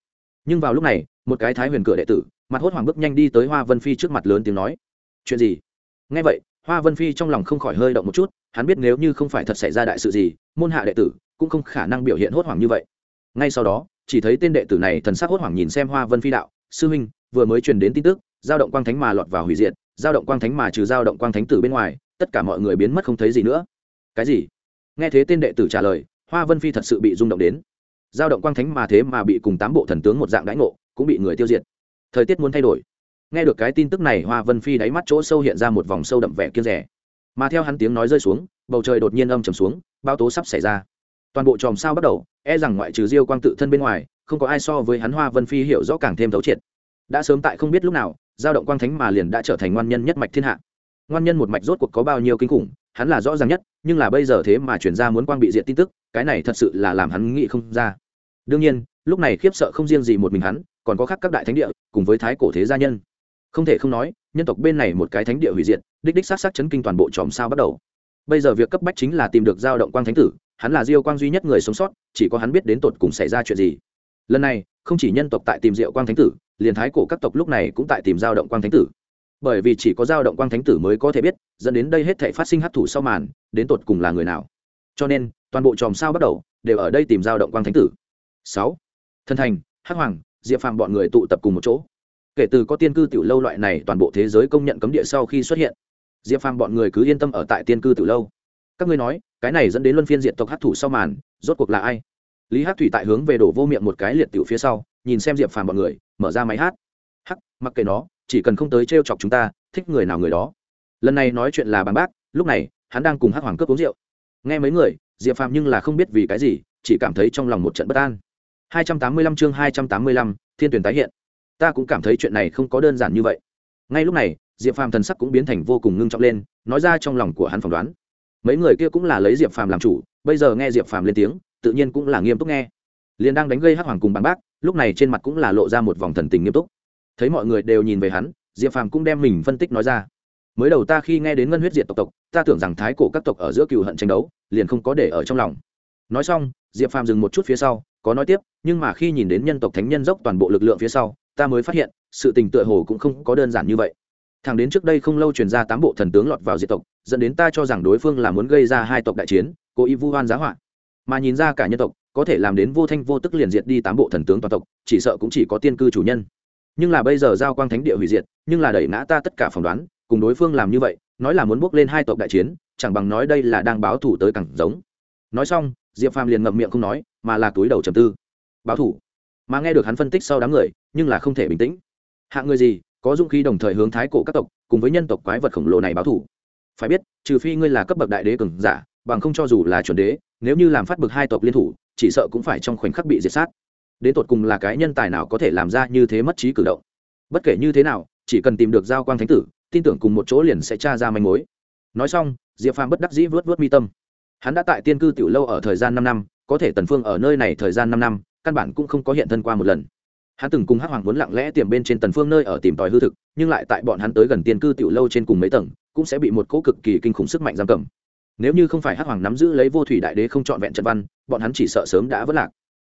Nhưng vào lúc này, một cái thái huyền cửa đệ tử mặt hốt hoảng bước nhanh đi tới hoa vân phi trước mặt lớn tiếng nói. Chuyện gì? Ngay vậy, hoa vân phi trong lòng không khỏi hơi động một chút, hắn biết nếu như không phải thật xảy ra đại sự gì, môn hạ đệ tử cũng không khả năng biểu hiện hốt hoảng như vậy. Ngay sau đó, chỉ thấy tên đệ tử này thần sắc hốt hoảng nhìn xem hoa vân phi đạo, sư huynh, vừa mới truyền đến tin tức, giao động quang thánh mà lọt vào hủy diệt, giao động quang thánh mà trừ giao động quang thánh tử bên ngoài, tất cả mọi người biến mất không thấy gì nữa. Cái gì? Nghe thế tên đệ tử trả lời, hoa vân phi thật sự bị rung động đến. Giao động quang thánh mà thế mà bị cùng tám bộ thần tướng một dạng đãi ngộ, cũng bị người tiêu diệt thời tiết muốn thay đổi. Nghe được cái tin tức này, hoa vân phi đáy mắt chỗ sâu hiện ra một vòng sâu đậm vẻ kiên rẻ. Mà theo hắn tiếng nói rơi xuống, bầu trời đột nhiên âm trầm xuống bao tố sắp xảy ra. Toàn bộ chòm sao bắt đầu e rằng ngoại trừ diêu quang tự thân bên ngoài, không có ai so với hắn, hoa vân phi hiểu rõ càng thêm thấu triệt. Đã sớm tại không biết lúc nào, giao động quang thánh mà liền đã trở thành ngoan nhân nhất mạch thiên hạ. Ngoan nhân một mạch rốt cuộc có bao nhiêu kinh khủng, hắn là rõ ràng nhất, nhưng là bây giờ thế mà chuyển ra muốn quang bị diệt tin tức, cái này thật sự là làm hắn nghĩ không ra. Đương nhiên, lúc này khiếp sợ không riêng gì một mình hắn còn có khác các đại thánh địa, cùng với thái cổ thế gia nhân. Không thể không nói, nhân tộc bên này một cái thánh địa hủy diệt, đích đích sát sát chấn kinh toàn bộ chòm sao bắt đầu. Bây giờ việc cấp bách chính là tìm được giao động quang thánh tử, hắn là diêu quang duy nhất người sống sót, chỉ có hắn biết đến tột cùng xảy ra chuyện gì. Lần này, không chỉ nhân tộc tại tìm diệu quang thánh tử, liền thái cổ các tộc lúc này cũng tại tìm giao động quang thánh tử. Bởi vì chỉ có giao động quang thánh tử mới có thể biết, dẫn đến đây hết thể phát sinh hấp thụ sau màn, đến tột cùng là người nào. Cho nên, toàn bộ chòm sao bắt đầu, đều ở đây tìm giao động quang thánh tử. Sáu. Thân thành, hắc hoàng diệp phàm bọn người tụ tập cùng một chỗ. Kể từ có tiên cư tiểu lâu loại này toàn bộ thế giới công nhận cấm địa sau khi xuất hiện, diệp phàm bọn người cứ yên tâm ở tại tiên cư tiểu lâu. Các ngươi nói, cái này dẫn đến luân phiên diện tộc hát thủ sau màn, rốt cuộc là ai? Lý hát thủy tại hướng về đổ vô miệng một cái liệt tiểu phía sau, nhìn xem diệp phàm bọn người, mở ra máy hát. Hắc, mặc kệ nó, chỉ cần không tới t chọc chúng ta, thích người nào người đó. Lần này nói chuyện là bằng bác, lúc này, hắn đang cùng hắc hoàng cướp uống rượu. Nghe mấy người, diệp phàm nhưng là không biết vì cái gì, chỉ cảm thấy trong lòng một trận bất an. 285 chương 285, thiên tuyển tái hiện. Ta cũng cảm thấy chuyện này không có đơn giản như vậy. Ngay lúc này diệp phàm thần sắc cũng biến thành vô cùng ngưng trọng lên nói ra trong lòng của hắn phỏng đoán. Mấy người kia cũng là lấy diệp phàm làm chủ bây giờ nghe diệp phàm lên tiếng tự nhiên cũng là nghiêm túc nghe. Liền đang đánh gây hắc hoàng cùng bằng bác lúc này trên mặt cũng là lộ ra một vòng thần tình nghiêm túc. Thấy mọi người đều nhìn về hắn diệp phàm cũng đem mình phân tích nói ra. Mới đầu ta khi nghe đến ngân huyết diệt tộc tộc ta tưởng rằng thái cổ các tộc ở giữa cừu hận tranh đấu liền không có để ở trong lòng. Nói xong diệp phàm dừng một chút phía sau có nói tiếp, nhưng mà khi nhìn đến nhân tộc thánh nhân dốc toàn bộ lực lượng phía sau, ta mới phát hiện, sự tình tựa hồ cũng không có đơn giản như vậy. Thằng đến trước đây không lâu truyền ra tám bộ thần tướng lọt vào diệt tộc, dẫn đến ta cho rằng đối phương là muốn gây ra hai tộc đại chiến, cố ý vu hoan giá họa. Mà nhìn ra cả nhân tộc, có thể làm đến vô thanh vô tức liền diệt đi tám bộ thần tướng toàn tộc, chỉ sợ cũng chỉ có tiên cư chủ nhân. Nhưng là bây giờ giao quang thánh địa hủy diệt, nhưng là đẩy ngã ta tất cả phỏng đoán, cùng đối phương làm như vậy, nói là muốn bước lên hai tộc đại chiến, chẳng bằng nói đây là đang báo thủ tới cẳng giống. Nói xong, diệp phàm liền ngậm miệng không nói mà là túi đầu trầm tư. Báo thủ. Mà nghe được hắn phân tích sau đám người, nhưng là không thể bình tĩnh. Hạng người gì, có dũng khí đồng thời hướng thái cổ các tộc, cùng với nhân tộc quái vật khổng lồ này báo thủ. Phải biết, trừ phi ngươi là cấp bậc đại đế cường giả, bằng không cho dù là chuẩn đế, nếu như làm phát bực hai tộc liên thủ, chỉ sợ cũng phải trong khoảnh khắc bị diệt sát. Đến tột cùng là cái nhân tài nào có thể làm ra như thế mất trí cử động? Bất kể như thế nào, chỉ cần tìm được giao quang thánh tử, tin tưởng cùng một chỗ liền sẽ tra ra manh mối. Nói xong, diệp phàm bất đắc dĩ vớt vớt mi tâm. Hắn đã tại tiên cư tiểu lâu ở thời gian năm năm có thể tần phương ở nơi này thời gian năm năm, căn bản cũng không có hiện thân qua một lần. Hắn từng cùng hắc hoàng muốn lặng lẽ tiềm bên trên tần phương nơi ở tìm tòi hư thực, nhưng lại tại bọn hắn tới gần tiên cư tiểu lâu trên cùng mấy tầng, cũng sẽ bị một cỗ cực kỳ kinh khủng sức mạnh giam cầm. Nếu như không phải hắc hoàng nắm giữ lấy vô thủy đại đế không chọn vẹn trận văn, bọn hắn chỉ sợ sớm đã vỡ lạc.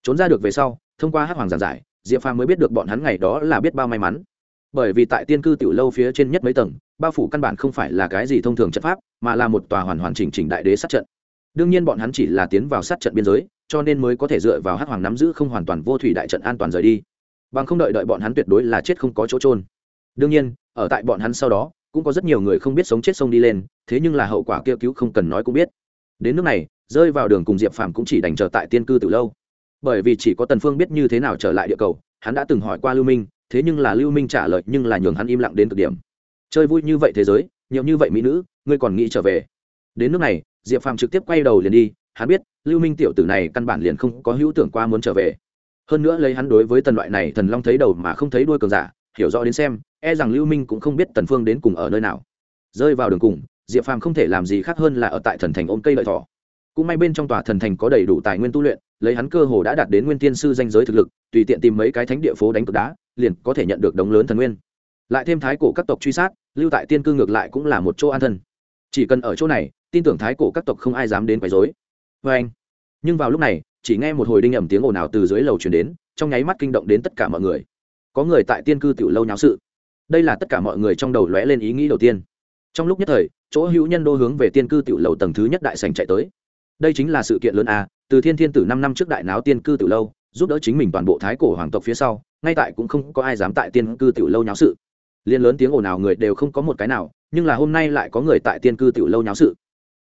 Trốn ra được về sau, thông qua hắc hoàng giảng giải, diệp phàm mới biết được bọn hắn ngày đó là biết bao may mắn. Bởi vì tại tiên cư tiểu lâu phía trên nhất mấy tầng, bao phủ căn bản không phải là cái gì thông thường trận pháp, mà là một tòa hoàn hoàn chỉnh chỉnh đại đế sát trận đương nhiên bọn hắn chỉ là tiến vào sát trận biên giới, cho nên mới có thể dựa vào hắc hoàng nắm giữ không hoàn toàn vô thủy đại trận an toàn rời đi. Bằng không đợi đợi bọn hắn tuyệt đối là chết không có chỗ trôn đương nhiên, ở tại bọn hắn sau đó, cũng có rất nhiều người không biết sống chết sông đi lên, thế nhưng là hậu quả kêu cứu không cần nói cũng biết. Đến nước này, rơi vào đường cùng diệp phàm cũng chỉ đành chờ tại tiên cư từ lâu. Bởi vì chỉ có tần phương biết như thế nào trở lại địa cầu, hắn đã từng hỏi qua lưu minh, thế nhưng là lưu minh trả lời nhưng là nhường hắn im lặng đến cực điểm. Chơi vui như vậy thế giới, nhiều như vậy mỹ nữ, ngươi còn nghĩ trở về. Đến nước này diệp phàm trực tiếp quay đầu liền đi, hắn biết, lưu minh tiểu tử này căn bản liền không có hữu tưởng qua muốn trở về. Hơn nữa lấy hắn đối với tần loại này thần long thấy đầu mà không thấy đuôi cường giả, hiểu rõ đến xem e rằng lưu minh cũng không biết tần phương đến cùng ở nơi nào. Rơi vào đường cùng, diệp phàm không thể làm gì khác hơn là ở tại thần thành ôm cây lợi thỏ. Cũng may bên trong tòa thần thành có đầy đủ tài nguyên tu luyện, lấy hắn cơ hồ đã đạt đến nguyên tiên sư danh giới thực lực, tùy tiện tìm mấy cái thánh địa phố đánh cực đá, liền có thể nhận được đống lớn thần nguyên. Lại thêm thái cổ các tộc truy sát, lưu tại tiên cư ngược lại cũng là một chỗ an thân. Chỉ cần ở chỗ này tin tưởng thái cổ các tộc không ai dám đến quấy rối. Vê anh, nhưng vào lúc này, chỉ nghe một hồi đinh ẩm tiếng ồn ào từ dưới lầu truyền đến, trong nháy mắt kinh động đến tất cả mọi người. Có người tại tiên cư tiểu lâu nháo sự. Đây là tất cả mọi người trong đầu lóe lên ý nghĩ đầu tiên. Trong lúc nhất thời, chỗ hữu nhân đô hướng về tiên cư tiểu lầu tầng thứ nhất đại sành chạy tới. Đây chính là sự kiện lớn a từ thiên thiên tử năm năm trước đại náo tiên cư tiểu lâu, giúp đỡ chính mình toàn bộ thái cổ hoàng tộc phía sau, ngay tại cũng không có ai dám tại tiên cư tiểu lâu nháo sự. Liên lớn tiếng ồn ào người đều không có một cái nào, nhưng là hôm nay lại có người tại tiên cư tiểu lâu nháo sự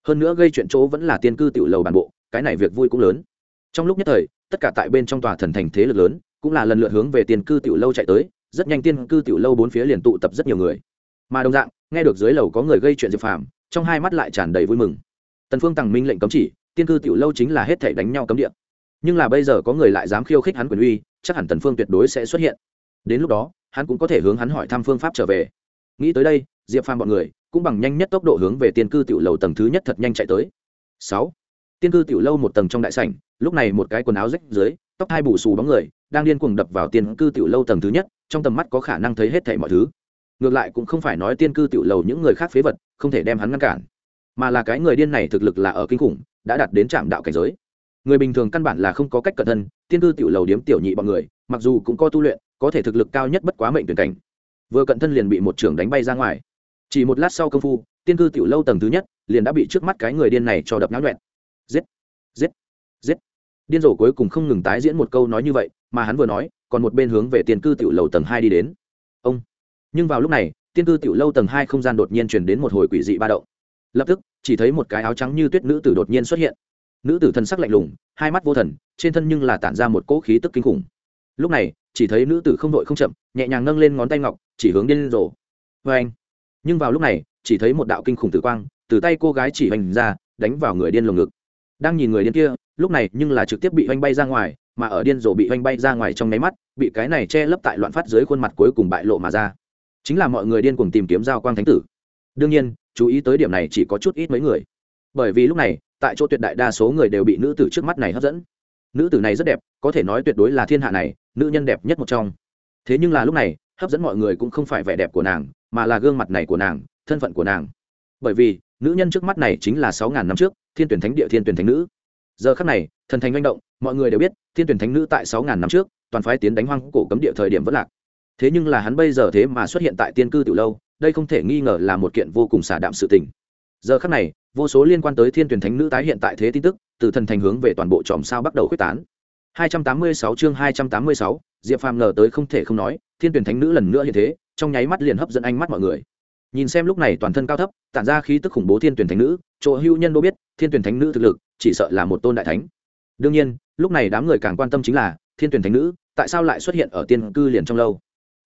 hơn nữa gây chuyện chỗ vẫn là tiên cư tiểu lầu bản bộ, cái này việc vui cũng lớn. Trong lúc nhất thời, tất cả tại bên trong tòa thần thành thế lực lớn, cũng là lần lượt hướng về tiên cư tiểu lâu chạy tới, rất nhanh tiên cư tiểu lâu bốn phía liền tụ tập rất nhiều người. Mà đồng dạng, nghe được dưới lầu có người gây chuyện diệp phàm, trong hai mắt lại tràn đầy vui mừng. Tần phương tằng minh lệnh cấm chỉ, tiên cư tiểu lâu chính là hết thể đánh nhau cấm địa. Nhưng là bây giờ có người lại dám khiêu khích hắn quyền uy, chắc hẳn tần phương tuyệt đối sẽ xuất hiện. Đến lúc đó, hắn cũng có thể hướng hắn hỏi thăm phương pháp trở về. Nghĩ tới đây diệp phàm bọn người cũng bằng nhanh nhất tốc độ hướng về tiên cư tiểu lầu tầng thứ nhất thật nhanh chạy tới. Sáu, tiên cư tiểu lâu một tầng trong đại sảnh, lúc này một cái quần áo rách dưới, tóc hai bù xù bóng người, đang điên cuồng đập vào tiên cư tiểu lâu tầng thứ nhất, trong tầm mắt có khả năng thấy hết thảy mọi thứ. Ngược lại cũng không phải nói tiên cư tiểu lầu những người khác phế vật, không thể đem hắn ngăn cản, mà là cái người điên này thực lực là ở kinh khủng, đã đạt đến trạm đạo cảnh giới. Người bình thường căn bản là không có cách cẩn thân, tiên cư tiểu lầu điếm tiểu nhị bọn người, mặc dù cũng có tu luyện, có thể thực lực cao nhất bất quá mệnh tuyển cảnh. Vừa cận thân liền bị một trưởng đánh bay ra ngoài chỉ một lát sau công phu, tiên cư tiểu lâu tầng thứ nhất liền đã bị trước mắt cái người điên này cho đập náo nhuẹn. Giết giết giết. Điên rồ cuối cùng không ngừng tái diễn một câu nói như vậy, mà hắn vừa nói, còn một bên hướng về tiên cư tiểu lâu tầng hai đi đến. Ông. Nhưng vào lúc này, tiên cư tiểu lâu tầng hai không gian đột nhiên truyền đến một hồi quỷ dị ba động. Lập tức, chỉ thấy một cái áo trắng như tuyết nữ tử đột nhiên xuất hiện. Nữ tử thân sắc lạnh lùng, hai mắt vô thần, trên thân nhưng là tản ra một cỗ khí tức kinh khủng. Lúc này, chỉ thấy nữ tử không đội không chậm, nhẹ nhàng nâng lên ngón tay ngọc, chỉ hướng điên rồ. Vê anh nhưng vào lúc này, chỉ thấy một đạo kinh khủng tử quang từ tay cô gái chỉ hoành ra, đánh vào người điên lồng ngực. Đang nhìn người điên kia, lúc này nhưng là trực tiếp bị hoành bay ra ngoài, mà ở điên rồ bị hoành bay ra ngoài trong nháy mắt, bị cái này che lấp tại loạn phát dưới khuôn mặt cuối cùng bại lộ mà ra. Chính là mọi người điên cùng tìm kiếm giao quang thánh tử. Đương nhiên, chú ý tới điểm này chỉ có chút ít mấy người. Bởi vì lúc này, tại chỗ tuyệt đại đa số người đều bị nữ tử trước mắt này hấp dẫn. Nữ tử này rất đẹp, có thể nói tuyệt đối là thiên hạ này, nữ nhân đẹp nhất một trong. Thế nhưng là lúc này hấp dẫn mọi người cũng không phải vẻ đẹp của nàng mà là gương mặt này của nàng thân phận của nàng. Bởi vì nữ nhân trước mắt này chính là sáu ngàn năm trước thiên tuyển thánh địa thiên tuyển thánh nữ. Giờ khắc này thần thánh manh động mọi người đều biết thiên tuyển thánh nữ tại sáu ngàn năm trước toàn phái tiến đánh hoang cổ cấm địa thời điểm vẫn lạc. Thế nhưng là hắn bây giờ thế mà xuất hiện tại tiên cư từ lâu đây không thể nghi ngờ là một kiện vô cùng xả đạm sự tình. Giờ khắc này vô số liên quan tới thiên tuyển thánh nữ tái hiện tại thế tin tức từ thần thành hướng về toàn bộ tròm sao bắt đầu quyết tán. 286 chương 286, Diệp Phàm ngờ tới không thể không nói, Thiên Tuyển Thánh Nữ lần nữa hiện thế, trong nháy mắt liền hấp dẫn ánh mắt mọi người. Nhìn xem lúc này toàn thân cao thấp, tản ra khí tức khủng bố Thiên Tuyển Thánh Nữ, chỗ hưu nhân đô biết, Thiên Tuyển Thánh Nữ thực lực, chỉ sợ là một tôn đại thánh. Đương nhiên, lúc này đám người càng quan tâm chính là, Thiên Tuyển Thánh Nữ, tại sao lại xuất hiện ở tiên cư liền trong lâu?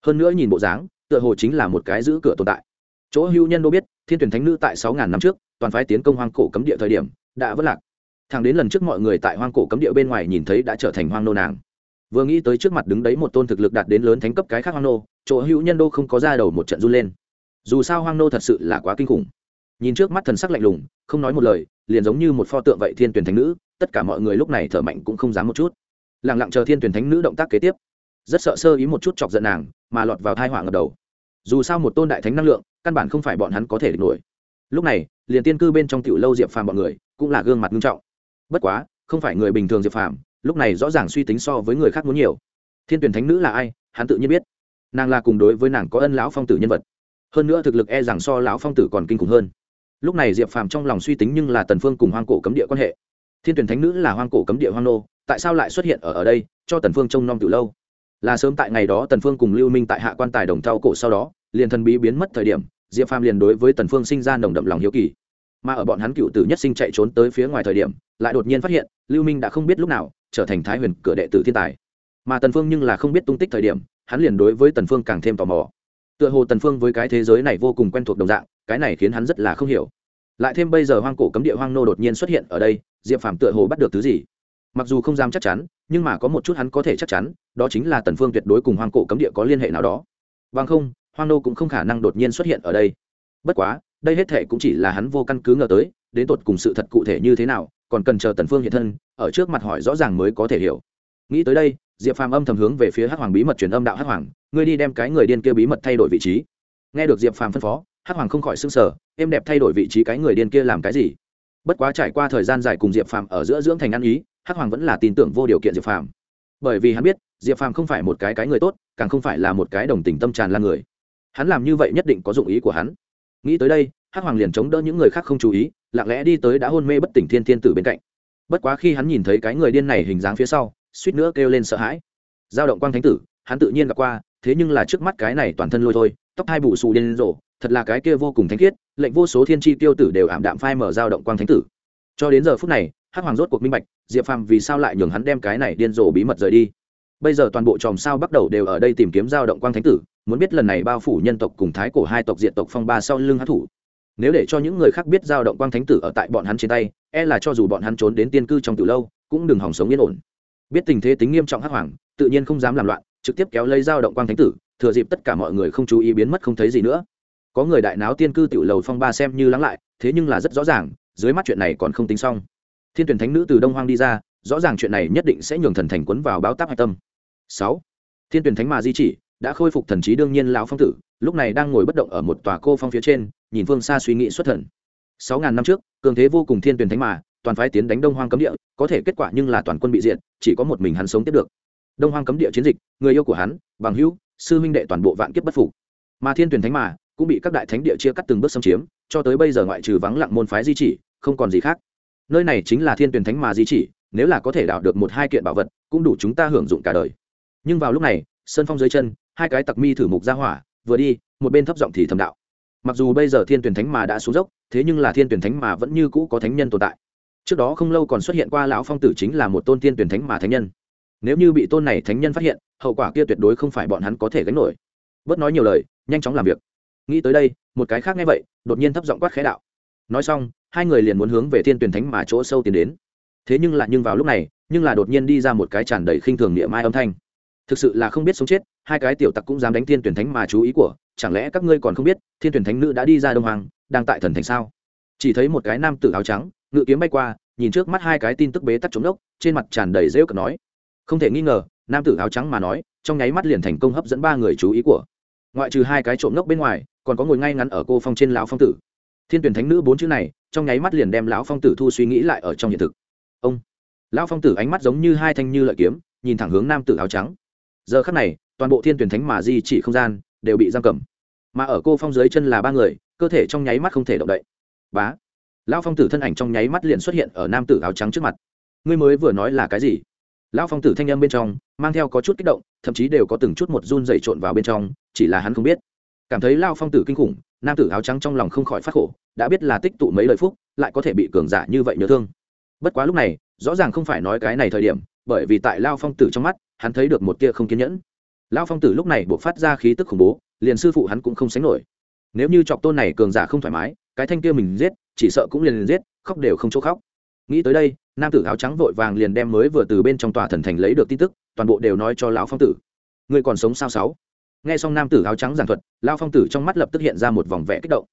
Hơn nữa nhìn bộ dáng, tựa hồ chính là một cái giữ cửa tồn tại. Chỗ hưu nhân đô biết, Thiên Tuyển Thánh Nữ tại sáu ngàn năm trước, toàn phái tiến công hoang cổ cấm địa thời điểm, đã vỡ lạc thằng đến lần trước mọi người tại hoang cổ cấm địa bên ngoài nhìn thấy đã trở thành hoang nô nàng vừa nghĩ tới trước mặt đứng đấy một tôn thực lực đạt đến lớn thánh cấp cái khác hoang nô, chỗ hữu nhân đô không có ra đầu một trận run lên. Dù sao hoang nô thật sự là quá kinh khủng. Nhìn trước mắt thần sắc lạnh lùng, không nói một lời, liền giống như một pho tượng vậy thiên tuyển thánh nữ, tất cả mọi người lúc này thở mạnh cũng không dám một chút. Lẳng lặng chờ thiên tuyển thánh nữ động tác kế tiếp. Rất sợ sơ ý một chút chọc giận nàng, mà lọt vào thai họa ngập đầu. Dù sao một tôn đại thánh năng lượng, căn bản không phải bọn hắn có thể địch nổi. Lúc này, liền tiên cư bên trong tiểu lâu diệp phàm bọn người, cũng là gương mặt nghiêm trọng. Bất quá, không phải người bình thường diệp phàm lúc này rõ ràng suy tính so với người khác muốn nhiều. Thiên tuyển thánh nữ là ai, hắn tự nhiên biết. Nàng là cùng đối với nàng có ân lão phong tử nhân vật. Hơn nữa thực lực e rằng so lão phong tử còn kinh khủng hơn. Lúc này diệp phàm trong lòng suy tính nhưng là tần phương cùng hoang cổ cấm địa quan hệ. Thiên tuyển thánh nữ là hoang cổ cấm địa hoang nô, tại sao lại xuất hiện ở ở đây, cho tần phương trông nom từ lâu? Là sớm tại ngày đó tần phương cùng lưu minh tại hạ quan tài đồng thau cổ sau đó, liền thần bí biến mất thời điểm, diệp phàm liền đối với tần phương sinh ra nồng đậm lòng hiếu kỳ. Mà ở bọn hắn cựu tử nhất sinh chạy trốn tới phía ngoài thời điểm, lại đột nhiên phát hiện, lưu minh đã không biết lúc nào trở thành thái huyền cửa đệ tử thiên tài. Mà tần phương nhưng là không biết tung tích thời điểm, hắn liền đối với tần phương càng thêm tò mò. Tựa hồ tần phương với cái thế giới này vô cùng quen thuộc đồng dạng, cái này khiến hắn rất là không hiểu. Lại thêm bây giờ hoang cổ cấm địa hoang nô đột nhiên xuất hiện ở đây, diệp phàm tựa hồ bắt được thứ gì? Mặc dù không dám chắc chắn, nhưng mà có một chút hắn có thể chắc chắn, đó chính là tần phương tuyệt đối cùng hoang cổ cấm địa có liên hệ nào đó. Bằng không, hoang nô cũng không khả năng đột nhiên xuất hiện ở đây. Bất quá, đây hết thệ cũng chỉ là hắn vô căn cứ ngờ tới, đến tột cùng sự thật cụ thể như thế nào còn cần chờ tần phương hiện thân, ở trước mặt hỏi rõ ràng mới có thể hiểu. Nghĩ tới đây, diệp phàm âm thầm hướng về phía hắc hoàng bí mật truyền âm đạo hắc hoàng, ngươi đi đem cái người điên kia bí mật thay đổi vị trí. Nghe được diệp phàm phân phó, hắc hoàng không khỏi sưng sờ em đẹp thay đổi vị trí cái người điên kia làm cái gì? Bất quá trải qua thời gian dài cùng diệp phàm ở giữa dưỡng thành ăn ý, hắc hoàng vẫn là tin tưởng vô điều kiện diệp phàm. Bởi vì hắn biết, diệp phàm không phải một cái cái người tốt, càng không phải là một cái đồng tình tâm tràn lan người. Hắn làm như vậy nhất định có dụng ý của hắn. Nghĩ tới đây hắc hoàng liền chống đỡ những người khác không chú ý, lặng lẽ đi tới đã hôn mê bất tỉnh thiên thiên tử bên cạnh. Bất quá khi hắn nhìn thấy cái người điên này hình dáng phía sau, suýt nữa kêu lên sợ hãi. Giao động quang thánh tử, hắn tự nhiên gặp qua, thế nhưng là trước mắt cái này toàn thân lôi thôi, tóc hai bù xù điên rồ, thật là cái kia vô cùng thánh khiết, lệnh vô số thiên tri tiêu tử đều ảm đạm phai mở giao động quang thánh tử. Cho đến giờ phút này, hắc hoàng rốt cuộc minh bạch, diệp phàm vì sao lại nhường hắn đem cái này điên rồ bí mật rời đi. Bây giờ toàn bộ chòm sao bắt đầu đều ở đây tìm kiếm giao động quang thánh tử, muốn biết lần này bao phủ nhân tộc cùng thái cổ hai tộc diện tộc phong ba sau lưng hát thủ nếu để cho những người khác biết giao động quang thánh tử ở tại bọn hắn trên tay e là cho dù bọn hắn trốn đến tiên cư trong từ lâu, cũng đừng hỏng sống yên ổn. Biết tình thế tính nghiêm trọng hắc hoàng, tự nhiên không dám làm loạn, trực tiếp kéo lấy dao động quang thánh tử, thừa dịp tất cả mọi người không chú ý biến mất không thấy gì nữa. Có người đại náo tiên cư tiểu lầu phong ba xem như lắng lại, thế nhưng là rất rõ ràng, dưới mắt chuyện này còn không tính xong. Thiên tuyển thánh nữ từ đông hoang đi ra, rõ ràng chuyện này nhất định sẽ nhường thần thành quấn vào báo táp hạch tâm. Sáu, thiên tuyển thánh mà di chỉ, đã khôi phục thần trí đương nhiên lão phong tử lúc này đang ngồi bất động ở một tòa cô phong phía trên, nhìn phương xa suy nghĩ xuất thần. Sáu ngàn năm trước, cường thế vô cùng thiên tuyển thánh mà, toàn phái tiến đánh đông hoang cấm địa, có thể kết quả nhưng là toàn quân bị diện chỉ có một mình hắn sống tiếp được. Đông hoang cấm địa chiến dịch, người yêu của hắn, bằng hữu, sư huynh đệ toàn bộ vạn kiếp bất phục. Mà thiên tuyển thánh mà, cũng bị các đại thánh địa chia cắt từng bước xâm chiếm, cho tới bây giờ ngoại trừ vắng lặng môn phái di chỉ, không còn gì khác. Nơi này chính là thiên tuyển thánh mà di chỉ, nếu là có thể đào được một hai kiện bảo vật, cũng đủ chúng ta hưởng dụng cả đời. Nhưng vào lúc này, sơn phong dưới chân, hai cái tặc mi thử mục ra hỏa vừa đi, một bên thấp giọng thì thầm đạo. Mặc dù bây giờ thiên tuyển thánh mà đã xuống dốc, thế nhưng là thiên tuyển thánh mà vẫn như cũ có thánh nhân tồn tại. Trước đó không lâu còn xuất hiện qua lão phong tử chính là một tôn thiên tuyển thánh mà thánh nhân. Nếu như bị tôn này thánh nhân phát hiện, hậu quả kia tuyệt đối không phải bọn hắn có thể gánh nổi. Bớt nói nhiều lời, nhanh chóng làm việc. Nghĩ tới đây, một cái khác nghe vậy, đột nhiên thấp giọng quát khẽ đạo. Nói xong, hai người liền muốn hướng về thiên tuyển thánh mà chỗ sâu tiến đến. Thế nhưng là nhưng vào lúc này, nhưng là đột nhiên đi ra một cái tràn đầy khinh thường niệm mai âm thanh thực sự là không biết sống chết, hai cái tiểu tặc cũng dám đánh thiên tuyển thánh mà chú ý của, chẳng lẽ các ngươi còn không biết, thiên tuyển thánh nữ đã đi ra đông hoàng, đang tại thần thành sao? Chỉ thấy một cái nam tử áo trắng, ngự kiếm bay qua, nhìn trước mắt hai cái tin tức bế tắc chống đốc, trên mặt tràn đầy rêu cực nói. Không thể nghi ngờ, nam tử áo trắng mà nói, trong nháy mắt liền thành công hấp dẫn ba người chú ý của. Ngoại trừ hai cái trộm ngốc bên ngoài, còn có ngồi ngay ngắn ở cô phong trên lão phong tử. Thiên tuyển thánh nữ bốn chữ này, trong nháy mắt liền đem lão phong tử thu suy nghĩ lại ở trong hiện thực. Ông, lão phong tử ánh mắt giống như hai thanh như lợi kiếm, nhìn thẳng hướng nam tử áo trắng giờ khắc này, toàn bộ thiên tuyển thánh mà di chỉ không gian đều bị giam cầm. Mà ở cô phong dưới chân là ba người, cơ thể trong nháy mắt không thể động đậy. Bá! Lão phong tử thân ảnh trong nháy mắt liền xuất hiện ở nam tử áo trắng trước mặt. Ngươi mới vừa nói là cái gì? Lão phong tử thanh âm bên trong, mang theo có chút kích động, thậm chí đều có từng chút một run dày trộn vào bên trong, chỉ là hắn không biết. Cảm thấy lao phong tử kinh khủng, nam tử áo trắng trong lòng không khỏi phát khổ, đã biết là tích tụ mấy lời phúc, lại có thể bị cường giả như vậy nhớ thương. Bất quá lúc này, rõ ràng không phải nói cái này thời điểm, bởi vì tại lao phong tử trong mắt hắn thấy được một tia không kiên nhẫn. Lão phong tử lúc này buộc phát ra khí tức khủng bố liền sư phụ hắn cũng không sánh nổi. Nếu như chọc tôn này cường giả không thoải mái cái thanh kia mình giết chỉ sợ cũng liền liền giết khóc đều không chỗ khóc. Nghĩ tới đây nam tử áo trắng vội vàng liền đem mới vừa từ bên trong tòa thần thành lấy được tin tức toàn bộ đều nói cho lão phong tử. Người còn sống sao sáu? Nghe xong nam tử áo trắng giảng thuật lão phong tử trong mắt lập tức hiện ra một vòng vẽ kích động.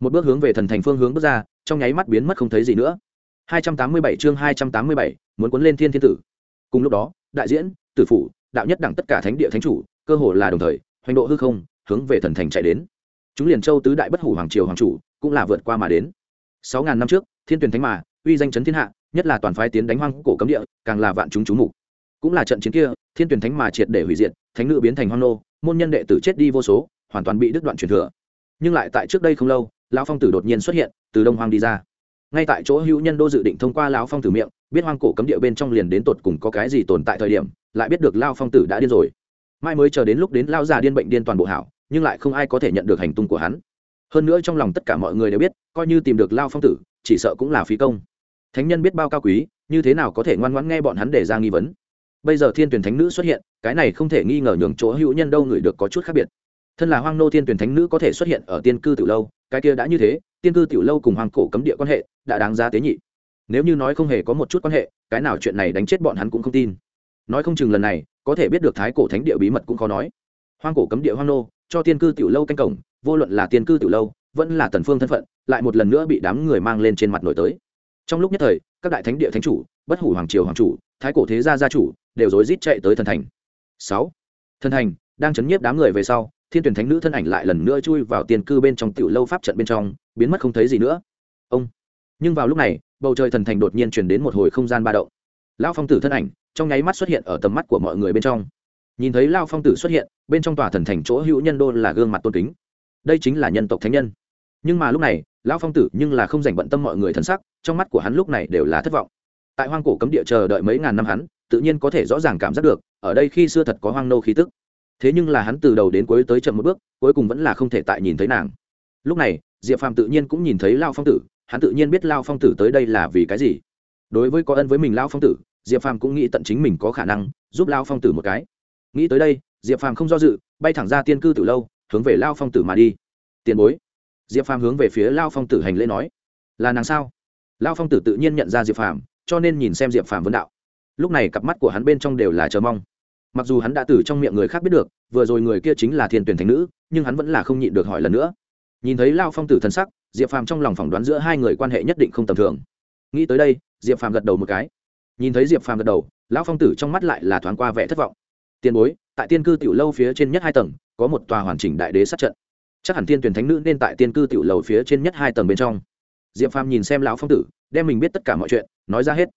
Một bước hướng về thần thành phương hướng bước ra trong nháy mắt biến mất không thấy gì nữa. 287 chương 287, muốn cuốn lên thiên thiên tử. Cùng lúc đó đại diễn, tử phủ, đạo nhất đẳng tất cả thánh địa thánh chủ, cơ hồ là đồng thời, hoành độ hư không, hướng về thần thành chạy đến. Chúng liền châu tứ đại bất hủ hoàng triều hoàng chủ cũng là vượt qua mà đến. Sáu ngàn năm trước, thiên tuyển thánh mà, uy danh chấn thiên hạ, nhất là toàn phái tiến đánh hoang cổ cấm địa, càng là vạn chúng chú mục. Cũng là trận chiến kia, thiên tuyển thánh mà triệt để hủy diệt, thánh nữ biến thành hoang nô, môn nhân đệ tử chết đi vô số, hoàn toàn bị đứt đoạn truyền thừa. Nhưng lại tại trước đây không lâu, lão phong tử đột nhiên xuất hiện, từ đông hoang đi ra ngay tại chỗ hữu nhân đô dự định thông qua lão phong tử miệng, biết hoang cổ cấm địa bên trong liền đến tột cùng có cái gì tồn tại thời điểm, lại biết được lao phong tử đã điên rồi. Mai mới chờ đến lúc đến lao già điên bệnh điên toàn bộ hảo, nhưng lại không ai có thể nhận được hành tung của hắn. Hơn nữa trong lòng tất cả mọi người đều biết, coi như tìm được lao phong tử, chỉ sợ cũng là phí công. Thánh nhân biết bao cao quý, như thế nào có thể ngoan ngoãn nghe bọn hắn để ra nghi vấn. Bây giờ thiên tuyển thánh nữ xuất hiện, cái này không thể nghi ngờ nhường chỗ hữu nhân đâu người được có chút khác biệt. Thân là hoang nô thiên tuyển thánh nữ có thể xuất hiện ở tiên cư từ lâu, cái kia đã như thế tiên cư tiểu lâu cùng hoàng cổ cấm địa quan hệ đã đáng giá tế nhị. Nếu như nói không hề có một chút quan hệ, cái nào chuyện này đánh chết bọn hắn cũng không tin. Nói không chừng lần này, có thể biết được thái cổ thánh địa bí mật cũng khó nói. Hoang cổ cấm địa hoang nô, cho tiên cư tiểu lâu canh cổng, vô luận là tiên cư tiểu lâu, vẫn là tần phương thân phận, lại một lần nữa bị đám người mang lên trên mặt nổi tới. Trong lúc nhất thời, các đại thánh địa thánh chủ, bất hủ hoàng triều hoàng chủ, thái cổ thế gia gia chủ, đều rối rít chạy tới thần thành. Sáu. Thần thành đang chấn nhiếp đám người về sau thiên tuyển thánh nữ thân ảnh lại lần nữa chui vào tiền cư bên trong tiểu lâu pháp trận bên trong, biến mất không thấy gì nữa. Ông. Nhưng vào lúc này, bầu trời thần thành đột nhiên truyền đến một hồi không gian ba động. Lão phong tử thân ảnh, trong nháy mắt xuất hiện ở tầm mắt của mọi người bên trong. Nhìn thấy lao phong tử xuất hiện, bên trong tòa thần thành chỗ hữu nhân đô là gương mặt tôn kính. Đây chính là nhân tộc thánh nhân. Nhưng mà lúc này, lão phong tử nhưng là không dành bận tâm mọi người thân sắc, trong mắt của hắn lúc này đều là thất vọng. Tại hoang cổ cấm địa chờ đợi mấy ngàn năm hắn, tự nhiên có thể rõ ràng cảm giác được, ở đây khi xưa thật có hoang nô khí tức thế nhưng là hắn từ đầu đến cuối tới chậm một bước, cuối cùng vẫn là không thể tại nhìn thấy nàng. Lúc này, diệp phàm tự nhiên cũng nhìn thấy lao phong tử, hắn tự nhiên biết lao phong tử tới đây là vì cái gì. Đối với có ân với mình lao phong tử, diệp phàm cũng nghĩ tận chính mình có khả năng giúp lao phong tử một cái. Nghĩ tới đây, diệp phàm không do dự, bay thẳng ra tiên cư từ lâu, hướng về lao phong tử mà đi. Tiền bối. Diệp phàm hướng về phía lao phong tử hành lễ nói. Là nàng sao? Lao phong tử tự nhiên nhận ra diệp phàm, cho nên nhìn xem diệp phàm vấn đạo. Lúc này cặp mắt của hắn bên trong đều là chờ mong mặc dù hắn đã từ trong miệng người khác biết được, vừa rồi người kia chính là thiên tuyển thánh nữ, nhưng hắn vẫn là không nhịn được hỏi lần nữa. Nhìn thấy lao phong tử thân sắc, diệp phàm trong lòng phỏng đoán giữa hai người quan hệ nhất định không tầm thường. Nghĩ tới đây, diệp phàm gật đầu một cái. Nhìn thấy diệp phàm gật đầu lão phong tử trong mắt lại là thoáng qua vẻ thất vọng. Tiền bối, tại tiên cư tiểu lâu phía trên nhất hai tầng, có một tòa hoàn chỉnh đại đế sát trận. Chắc hẳn tiên tuyển thánh nữ nên tại tiên cư tiểu lầu phía trên nhất hai tầng bên trong. Diệp phàm nhìn xem lão phong tử, đem mình biết tất cả mọi chuyện, nói ra hết.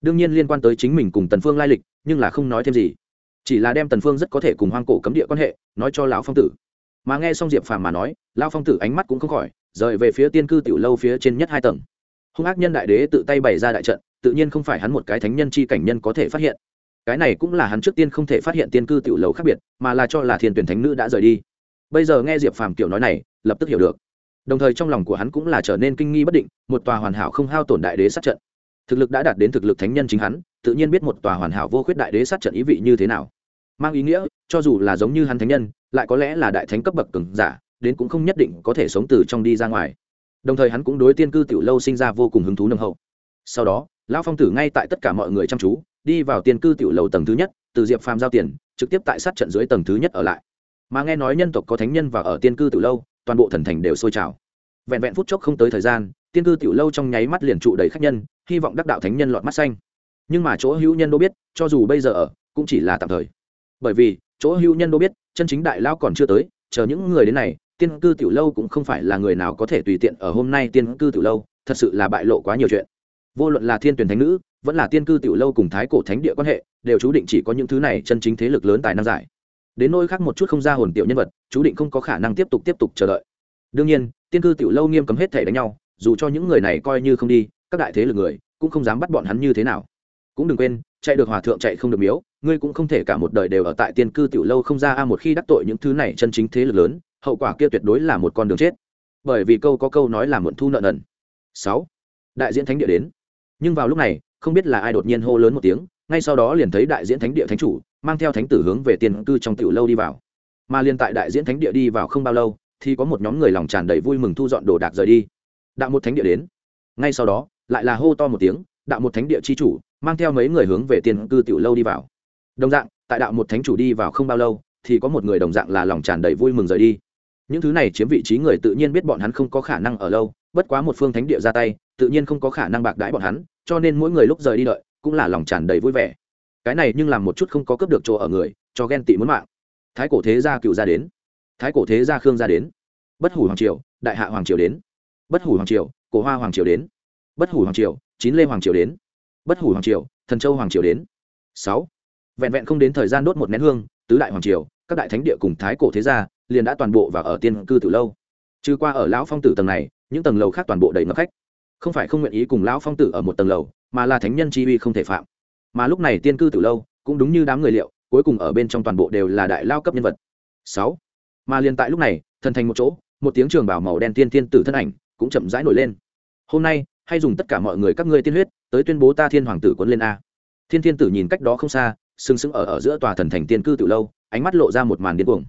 Đương nhiên liên quan tới chính mình cùng tần phương lai lịch, nhưng là không nói thêm gì chỉ là đem tần phương rất có thể cùng hoang cổ cấm địa quan hệ, nói cho lão phong tử. Mà nghe xong diệp phàm mà nói, lão phong tử ánh mắt cũng không khỏi, rời về phía tiên cư tiểu lâu phía trên nhất hai tầng. Hung ác nhân đại đế tự tay bày ra đại trận, tự nhiên không phải hắn một cái thánh nhân chi cảnh nhân có thể phát hiện. Cái này cũng là hắn trước tiên không thể phát hiện tiên cư tiểu lầu khác biệt, mà là cho là thiên tuyển thánh nữ đã rời đi. Bây giờ nghe diệp phàm kiểu nói này, lập tức hiểu được. Đồng thời trong lòng của hắn cũng là trở nên kinh nghi bất định, một tòa hoàn hảo không hao tổn đại đế sát trận. Thực lực đã đạt đến thực lực thánh nhân chính hắn tự nhiên biết một tòa hoàn hảo vô khuyết đại đế sát trận ý vị như thế nào. Mang ý nghĩa, cho dù là giống như hắn thánh nhân, lại có lẽ là đại thánh cấp bậc cường giả, đến cũng không nhất định có thể sống từ trong đi ra ngoài. Đồng thời hắn cũng đối tiên cư tiểu lâu sinh ra vô cùng hứng thú nồng hậu. Sau đó, lão phong tử ngay tại tất cả mọi người chăm chú, đi vào tiên cư tiểu lầu tầng thứ nhất, từ diệp phàm giao tiền, trực tiếp tại sát trận dưới tầng thứ nhất ở lại. Mà nghe nói nhân tộc có thánh nhân và ở tiên cư tiểu lâu, toàn bộ thần thành đều sôi trào. Vẹn vẹn phút chốc không tới thời gian, tiên cư tiểu lâu trong nháy mắt liền trụ đầy khách nhân, hy vọng đắc đạo thánh nhân lọt mắt xanh nhưng mà chỗ hữu nhân đô biết, cho dù bây giờ ở, cũng chỉ là tạm thời. Bởi vì, chỗ hữu nhân đô biết, chân chính đại lao còn chưa tới, chờ những người đến này, tiên cư tiểu lâu cũng không phải là người nào có thể tùy tiện ở hôm nay tiên cư tiểu lâu, thật sự là bại lộ quá nhiều chuyện. Vô luận là thiên tuyển thánh nữ, vẫn là tiên cư tiểu lâu cùng thái cổ thánh địa quan hệ, đều chú định chỉ có những thứ này chân chính thế lực lớn tài năng giải. Đến nỗi khác một chút không ra hồn tiểu nhân vật, chú định không có khả năng tiếp tục tiếp tục chờ đợi. Đương nhiên, tiên cư tiểu lâu nghiêm cấm hết thể đánh nhau, dù cho những người này coi như không đi, các đại thế lực người, cũng không dám bắt bọn hắn như thế nào cũng đừng quên, chạy được hòa thượng chạy không được miếu, ngươi cũng không thể cả một đời đều ở tại tiên cư tiểu lâu không ra a một khi đắc tội những thứ này chân chính thế lực lớn, hậu quả kia tuyệt đối là một con đường chết. Bởi vì câu có câu nói là muộn thu nợ nần. Sáu. Đại diễn thánh địa đến. Nhưng vào lúc này, không biết là ai đột nhiên hô lớn một tiếng, ngay sau đó liền thấy đại diễn thánh địa thánh chủ, mang theo thánh tử hướng về tiền cư trong tiểu lâu đi vào. Mà liền tại đại diễn thánh địa đi vào không bao lâu, thì có một nhóm người lòng tràn đầy vui mừng thu dọn đồ đạc rời đi. Đạo một thánh địa đến. Ngay sau đó, lại là hô to một tiếng, đạo một thánh địa chi chủ mang theo mấy người hướng về tiền cư tiểu lâu đi vào. Đồng dạng, tại đạo một thánh chủ đi vào không bao lâu, thì có một người đồng dạng là lòng tràn đầy vui mừng rời đi. Những thứ này chiếm vị trí người tự nhiên biết bọn hắn không có khả năng ở lâu, bất quá một phương thánh địa ra tay, tự nhiên không có khả năng bạc đãi bọn hắn, cho nên mỗi người lúc rời đi đợi, cũng là lòng tràn đầy vui vẻ. Cái này nhưng làm một chút không có cướp được chỗ ở người, cho ghen tị muốn mạng. Thái cổ thế gia cựu gia đến. Thái cổ thế gia khương gia đến. Bất hủ hoàng triều, đại hạ hoàng triều đến. Bất hủ hoàng triều, cổ hoa hoàng triều đến. Bất hủ hoàng triều, chín lê hoàng triều đến bất hủ hoàng triều, thần châu hoàng triều đến. Sáu. Vẹn vẹn không đến thời gian đốt một nén hương, tứ đại hoàng triều, các đại thánh địa cùng thái cổ thế gia liền đã toàn bộ và ở tiên cư từ lâu. Trừ qua ở lão phong tử tầng này, những tầng lầu khác toàn bộ đầy ngập khách. Không phải không nguyện ý cùng lão phong tử ở một tầng lầu, mà là thánh nhân chi uy không thể phạm. Mà lúc này tiên cư từ lâu, cũng đúng như đám người liệu, cuối cùng ở bên trong toàn bộ đều là đại lao cấp nhân vật. Sáu. Mà liền tại lúc này, thần thành một chỗ, một tiếng trường bảo màu đen tiên tiên tử thân ảnh cũng chậm rãi nổi lên. Hôm nay hay dùng tất cả mọi người các ngươi tiên huyết tới tuyên bố ta thiên hoàng tử quấn lên a. Thiên thiên tử nhìn cách đó không xa sừng sững ở ở giữa tòa thần thành tiên cư từ lâu ánh mắt lộ ra một màn điên cuồng.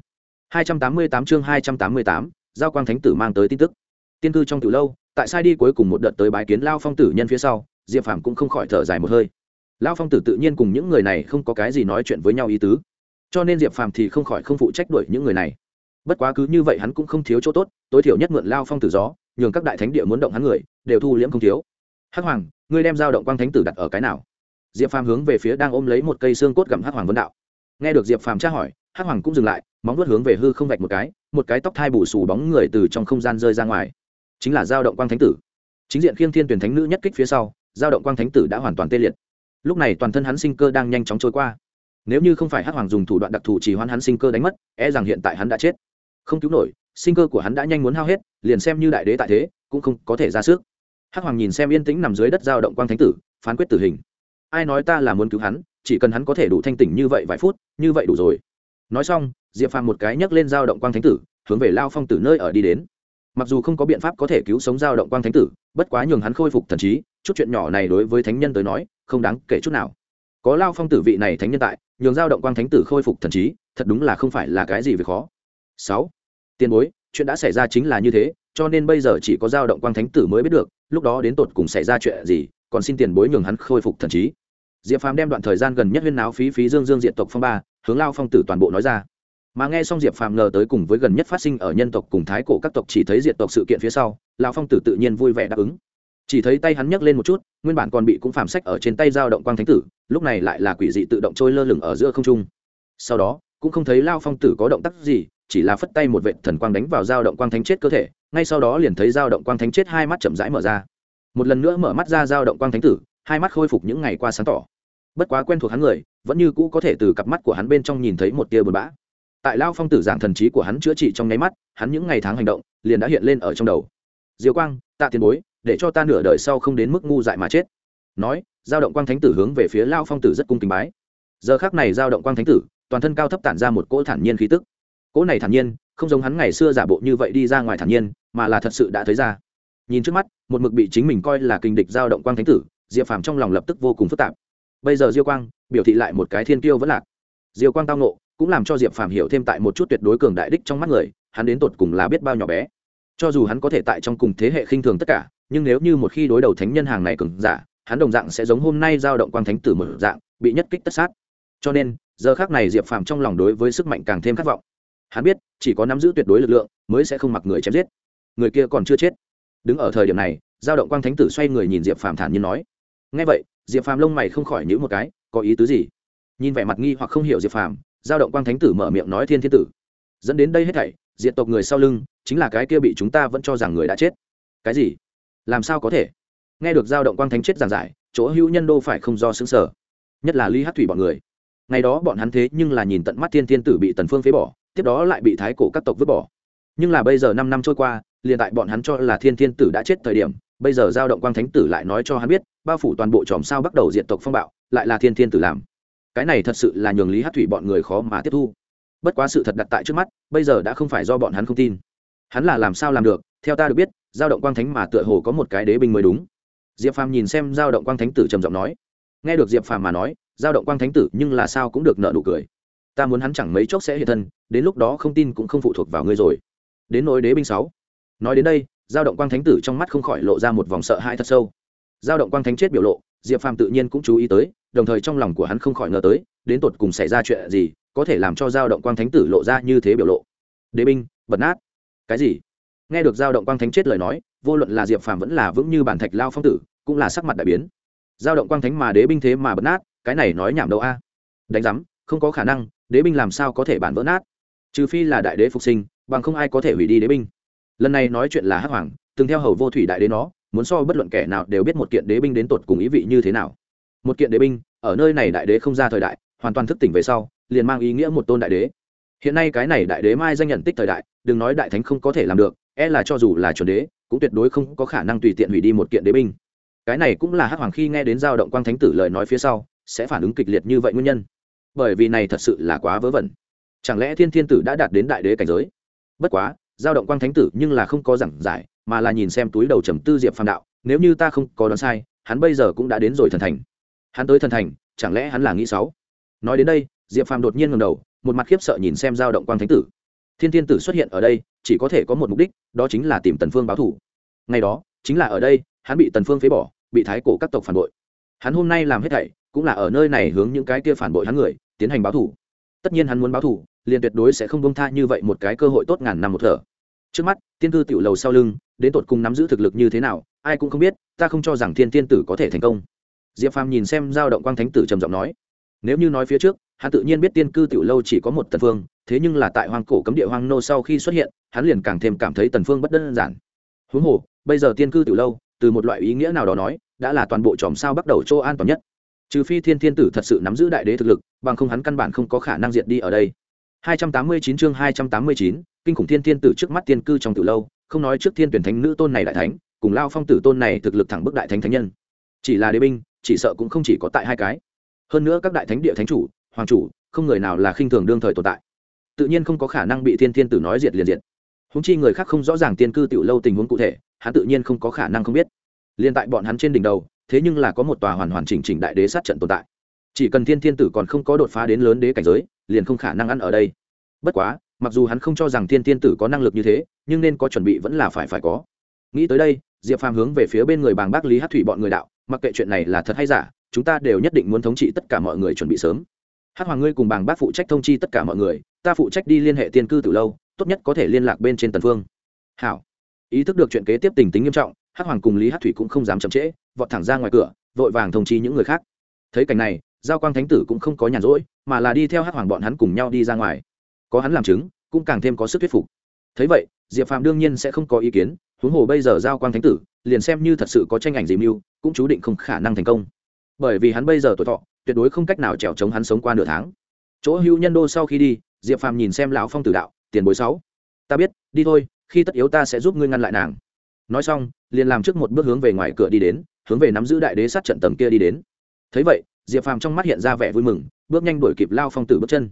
288 chương 288, giao quang thánh tử mang tới tin tức. Tiên cư trong từ lâu tại sai đi cuối cùng một đợt tới bái kiến lao phong tử nhân phía sau diệp phàm cũng không khỏi thở dài một hơi. Lao phong tử tự nhiên cùng những người này không có cái gì nói chuyện với nhau ý tứ. Cho nên diệp phàm thì không khỏi không phụ trách đuổi những người này. Bất quá cứ như vậy hắn cũng không thiếu chỗ tốt tối thiểu nhất mượn lao phong tử gió nhường các đại thánh địa muốn động hắn người, đều thu liễm không thiếu. Hắc hoàng, ngươi đem dao động quang thánh tử đặt ở cái nào? Diệp phàm hướng về phía đang ôm lấy một cây xương cốt gặm hắc hoàng vấn đạo. Nghe được diệp phàm tra hỏi, hắc hoàng cũng dừng lại, móng vuốt hướng về hư không vạch một cái một cái tóc thai bù xù bóng người từ trong không gian rơi ra ngoài. Chính là dao động quang thánh tử. Chính diện khiêng thiên tuyển thánh nữ nhất kích phía sau, dao động quang thánh tử đã hoàn toàn tê liệt. Lúc này toàn thân hắn sinh cơ đang nhanh chóng trôi qua. Nếu như không phải hắc hoàng dùng thủ đoạn đặc thù chỉ hoãn hắn sinh cơ đánh mất e rằng hiện tại hắn đã chết. Không cứu nổi sinh cơ của hắn đã nhanh muốn hao hết, liền xem như đại đế tại thế, cũng không có thể ra sức. Hắc hoàng nhìn xem yên tĩnh nằm dưới đất giao động quang thánh tử, phán quyết tử hình. Ai nói ta là muốn cứu hắn, chỉ cần hắn có thể đủ thanh tỉnh như vậy vài phút, như vậy đủ rồi. Nói xong, diệp phàm một cái nhấc lên giao động quang thánh tử, hướng về lao phong tử nơi ở đi đến. Mặc dù không có biện pháp có thể cứu sống giao động quang thánh tử, bất quá nhường hắn khôi phục thần trí, chút chuyện nhỏ này đối với thánh nhân tới nói, không đáng kể chút nào. Có lao phong tử vị này thánh nhân tại, nhường giao động quang thánh tử khôi phục thần trí, thật đúng là không phải là cái gì về khó. Sáu tiền bối, chuyện đã xảy ra chính là như thế, cho nên bây giờ chỉ có giao động quang thánh tử mới biết được, lúc đó đến tột cùng xảy ra chuyện gì, còn xin tiền bối nhường hắn khôi phục thần trí. Diệp phàm đem đoạn thời gian gần nhất huyên náo phí phí dương dương diện tộc phong ba, hướng lao phong tử toàn bộ nói ra. Mà nghe xong diệp phàm ngờ tới cùng với gần nhất phát sinh ở nhân tộc cùng thái cổ các tộc chỉ thấy diệt tộc sự kiện phía sau, lao phong tử tự nhiên vui vẻ đáp ứng. Chỉ thấy tay hắn nhấc lên một chút, nguyên bản còn bị cũng phàm sách ở trên tay dao động quang thánh tử, lúc này lại là quỷ dị tự động trôi lơ lửng ở giữa không trung. Sau đó, cũng không thấy lao phong tử có động tác gì chỉ là phất tay một vệ thần quang đánh vào dao động quang thánh chết cơ thể, ngay sau đó liền thấy dao động quang thánh chết hai mắt chậm rãi mở ra. Một lần nữa mở mắt ra dao động quang thánh tử, hai mắt khôi phục những ngày qua sáng tỏ. Bất quá quen thuộc hắn người, vẫn như cũ có thể từ cặp mắt của hắn bên trong nhìn thấy một tia buồn bã. Tại lao phong tử giảng thần trí của hắn chữa trị trong nháy mắt, hắn những ngày tháng hành động liền đã hiện lên ở trong đầu. Diều quang, tạ tiền bối, để cho ta nửa đời sau không đến mức ngu dại mà chết. Nói giao động quang thánh tử hướng về phía lao phong tử rất cung kính bái. Giờ khác này giao động quang thánh tử, toàn thân cao thấp tản ra một cỗ thản nhiên khí tức cỗ này thản nhiên, không giống hắn ngày xưa giả bộ như vậy đi ra ngoài thản nhiên, mà là thật sự đã thấy ra. Nhìn trước mắt, một mực bị chính mình coi là kinh địch giao động quang thánh tử, diệp phàm trong lòng lập tức vô cùng phức tạp. Bây giờ diêu quang, biểu thị lại một cái thiên tiêu vẫn lạc. Diêu quang tao nộ cũng làm cho diệp phàm hiểu thêm tại một chút tuyệt đối cường đại đích trong mắt người, hắn đến tột cùng là biết bao nhỏ bé. Cho dù hắn có thể tại trong cùng thế hệ khinh thường tất cả, nhưng nếu như một khi đối đầu thánh nhân hàng này cường giả, hắn đồng dạng sẽ giống hôm nay giao động quang thánh tử một dạng, bị nhất kích tất sát. Cho nên, giờ khác này diệp phàm trong lòng đối với sức mạnh càng thêm khát vọng hắn biết, chỉ có nắm giữ tuyệt đối lực lượng mới sẽ không mặc người chém giết. Người kia còn chưa chết. Đứng ở thời điểm này, giao động quang thánh tử xoay người nhìn diệp phàm thản nhiên nói. Ngay vậy, diệp phàm lông mày không khỏi nhữ một cái, có ý tứ gì? Nhìn vẻ mặt nghi hoặc không hiểu diệp phàm, giao động quang thánh tử mở miệng nói thiên thiên tử. Dẫn đến đây hết thảy, diệt tộc người sau lưng, chính là cái kia bị chúng ta vẫn cho rằng người đã chết. Cái gì? Làm sao có thể? Nghe được giao động quang thánh chết giảng giải, chỗ hữu nhân đô phải không do xứng sở nhất là ly hát thủy bọn người. Ngày đó bọn hắn thế nhưng là nhìn tận mắt thiên thiên tử bị tần phương phế bỏ tiếp đó lại bị thái cổ các tộc vứt bỏ. Nhưng là bây giờ năm năm trôi qua, liền tại bọn hắn cho là thiên thiên tử đã chết thời điểm, bây giờ giao động quang thánh tử lại nói cho hắn biết, bao phủ toàn bộ chòm sao bắt đầu diệt tộc phong bạo, lại là thiên thiên tử làm. Cái này thật sự là nhường lý hát thủy bọn người khó mà tiếp thu. Bất quá sự thật đặt tại trước mắt, bây giờ đã không phải do bọn hắn không tin. Hắn là làm sao làm được, theo ta được biết, giao động quang thánh mà tựa hồ có một cái đế binh mới đúng. Diệp phàm nhìn xem giao động quang thánh tử trầm giọng nói. Nghe được diệp phàm mà nói, giao động quang thánh tử nhưng là sao cũng được nợ nụ cười ta muốn hắn chẳng mấy chốc sẽ hiện thân, đến lúc đó không tin cũng không phụ thuộc vào ngươi rồi. Đến nỗi đế binh sáu. Nói đến đây, giao động quang thánh tử trong mắt không khỏi lộ ra một vòng sợ hãi thật sâu. Giao động quang thánh chết biểu lộ, diệp phàm tự nhiên cũng chú ý tới, đồng thời trong lòng của hắn không khỏi ngờ tới, đến tột cùng xảy ra chuyện gì, có thể làm cho giao động quang thánh tử lộ ra như thế biểu lộ. Đế binh, bật nát. Cái gì? Nghe được giao động quang thánh chết lời nói, vô luận là diệp phàm vẫn là vững như bản thạch lao phong tử, cũng là sắc mặt đại biến. Giao động quang thánh mà đế binh thế mà bật nát, cái này nói nhảm đâu a? Đánh giám, không có khả năng đế binh làm sao có thể bản vỡ nát? Trừ phi là đại đế phục sinh, bằng không ai có thể hủy đi đế binh. Lần này nói chuyện là hắc hoàng, từng theo hầu vô thủy đại đế nó, muốn so bất luận kẻ nào đều biết một kiện đế binh đến tột cùng ý vị như thế nào. Một kiện đế binh, ở nơi này đại đế không ra thời đại, hoàn toàn thức tỉnh về sau, liền mang ý nghĩa một tôn đại đế. Hiện nay cái này đại đế mai danh nhận tích thời đại, đừng nói đại thánh không có thể làm được e là cho dù là chuẩn đế, cũng tuyệt đối không có khả năng tùy tiện hủy đi một kiện đế binh. Cái này cũng là hắc hoàng khi nghe đến giao động quang thánh tử lời nói phía sau, sẽ phản ứng kịch liệt như vậy nguyên nhân bởi vì này thật sự là quá vớ vẩn. Chẳng lẽ thiên thiên tử đã đạt đến đại đế cảnh giới? Bất quá, giao động quang thánh tử nhưng là không có giảng giải, mà là nhìn xem túi đầu trầm tư diệp phàm đạo, nếu như ta không có đoán sai, hắn bây giờ cũng đã đến rồi thần thành. Hắn tới thần thành, chẳng lẽ hắn là nghĩ sáu nói đến đây, diệp phàm đột nhiên ngầm đầu, một mặt khiếp sợ nhìn xem giao động quang thánh tử. Thiên thiên tử xuất hiện ở đây, chỉ có thể có một mục đích, đó chính là tìm tần phương báo thủ. Ngày đó, chính là ở đây, hắn bị tần phương phế bỏ, bị thái cổ các tộc phản bội. Hắn hôm nay làm hết thảy, cũng là ở nơi này hướng những cái kia phản bội hắn người tiến hành báo thủ. Tất nhiên hắn muốn báo thủ, liền tuyệt đối sẽ không bông tha như vậy một cái cơ hội tốt ngàn năm một thở. Trước mắt, tiên cư tiểu lầu sau lưng, đến tột cùng nắm giữ thực lực như thế nào, ai cũng không biết, ta không cho rằng thiên tiên tử có thể thành công. Diệp phàm nhìn xem giao động quang thánh tử trầm giọng nói, nếu như nói phía trước, hắn tự nhiên biết tiên cư tiểu lâu chỉ có một tần phương, thế nhưng là tại hoang cổ cấm địa hoang nô sau khi xuất hiện, hắn liền càng thêm cảm thấy tần phương bất đơn giản. Huống hồ, bây giờ tiên cư tiểu lâu, từ một loại ý nghĩa nào đó nói, đã là toàn bộ chòm sao bắt đầu chỗ an toàn nhất trừ phi thiên thiên tử thật sự nắm giữ đại đế thực lực bằng không hắn căn bản không có khả năng diệt đi ở đây. 289 chương 289, kinh khủng thiên thiên tử trước mắt tiên cư trong từ lâu không nói trước thiên tuyển thánh nữ tôn này đại thánh cùng lao phong tử tôn này thực lực thẳng bức đại thánh thánh nhân. Chỉ là đế binh chỉ sợ cũng không chỉ có tại hai cái. Hơn nữa các đại thánh địa thánh chủ hoàng chủ không người nào là khinh thường đương thời tồn tại. Tự nhiên không có khả năng bị thiên thiên tử nói diệt liền diệt. Húng chi người khác không rõ ràng tiên cư tiểu lâu tình huống cụ thể hắn tự nhiên không có khả năng không biết. Liên tại bọn hắn trên đỉnh đầu thế nhưng là có một tòa hoàn hoàn chỉnh chỉnh đại đế sát trận tồn tại. Chỉ cần thiên thiên tử còn không có đột phá đến lớn đế cảnh giới, liền không khả năng ăn ở đây. Bất quá, mặc dù hắn không cho rằng thiên thiên tử có năng lực như thế, nhưng nên có chuẩn bị vẫn là phải phải có. Nghĩ tới đây, diệp phàm hướng về phía bên người bàng bác lý hát thủy bọn người đạo, mặc kệ chuyện này là thật hay giả, chúng ta đều nhất định muốn thống trị tất cả mọi người chuẩn bị sớm. Hắc hoàng ngươi cùng bàng bác phụ trách thông chi tất cả mọi người, ta phụ trách đi liên hệ tiên cư từ lâu, tốt nhất có thể liên lạc bên trên tần phương. Hảo. Ý thức được chuyện kế tiếp tình tính nghiêm trọng, hắc hoàng cùng lý hắc thủy cũng không dám chậm trễ vọt thẳng ra ngoài cửa, vội vàng thông chi những người khác. Thấy cảnh này, giao quang thánh tử cũng không có nhàn rỗi, mà là đi theo hát hoàng bọn hắn cùng nhau đi ra ngoài. Có hắn làm chứng, cũng càng thêm có sức thuyết phục. Thấy vậy, diệp phàm đương nhiên sẽ không có ý kiến, huống hồ bây giờ giao quang thánh tử, liền xem như thật sự có tranh ảnh dìm mưu, cũng chú định không khả năng thành công. Bởi vì hắn bây giờ tuổi thọ, tuyệt đối không cách nào trèo chống hắn sống qua nửa tháng. Chỗ hữu nhân đô sau khi đi, diệp phàm nhìn xem lão phong tử đạo, tiền bối sáu, ta biết, đi thôi, khi tất yếu ta sẽ giúp ngươi ngăn lại nàng. Nói xong, liền làm trước một bước hướng về ngoài cửa đi đến hướng về nắm giữ đại đế sát trận tầng kia đi đến. Thấy vậy, diệp phàm trong mắt hiện ra vẻ vui mừng, bước nhanh đuổi kịp lao phong tử bước chân.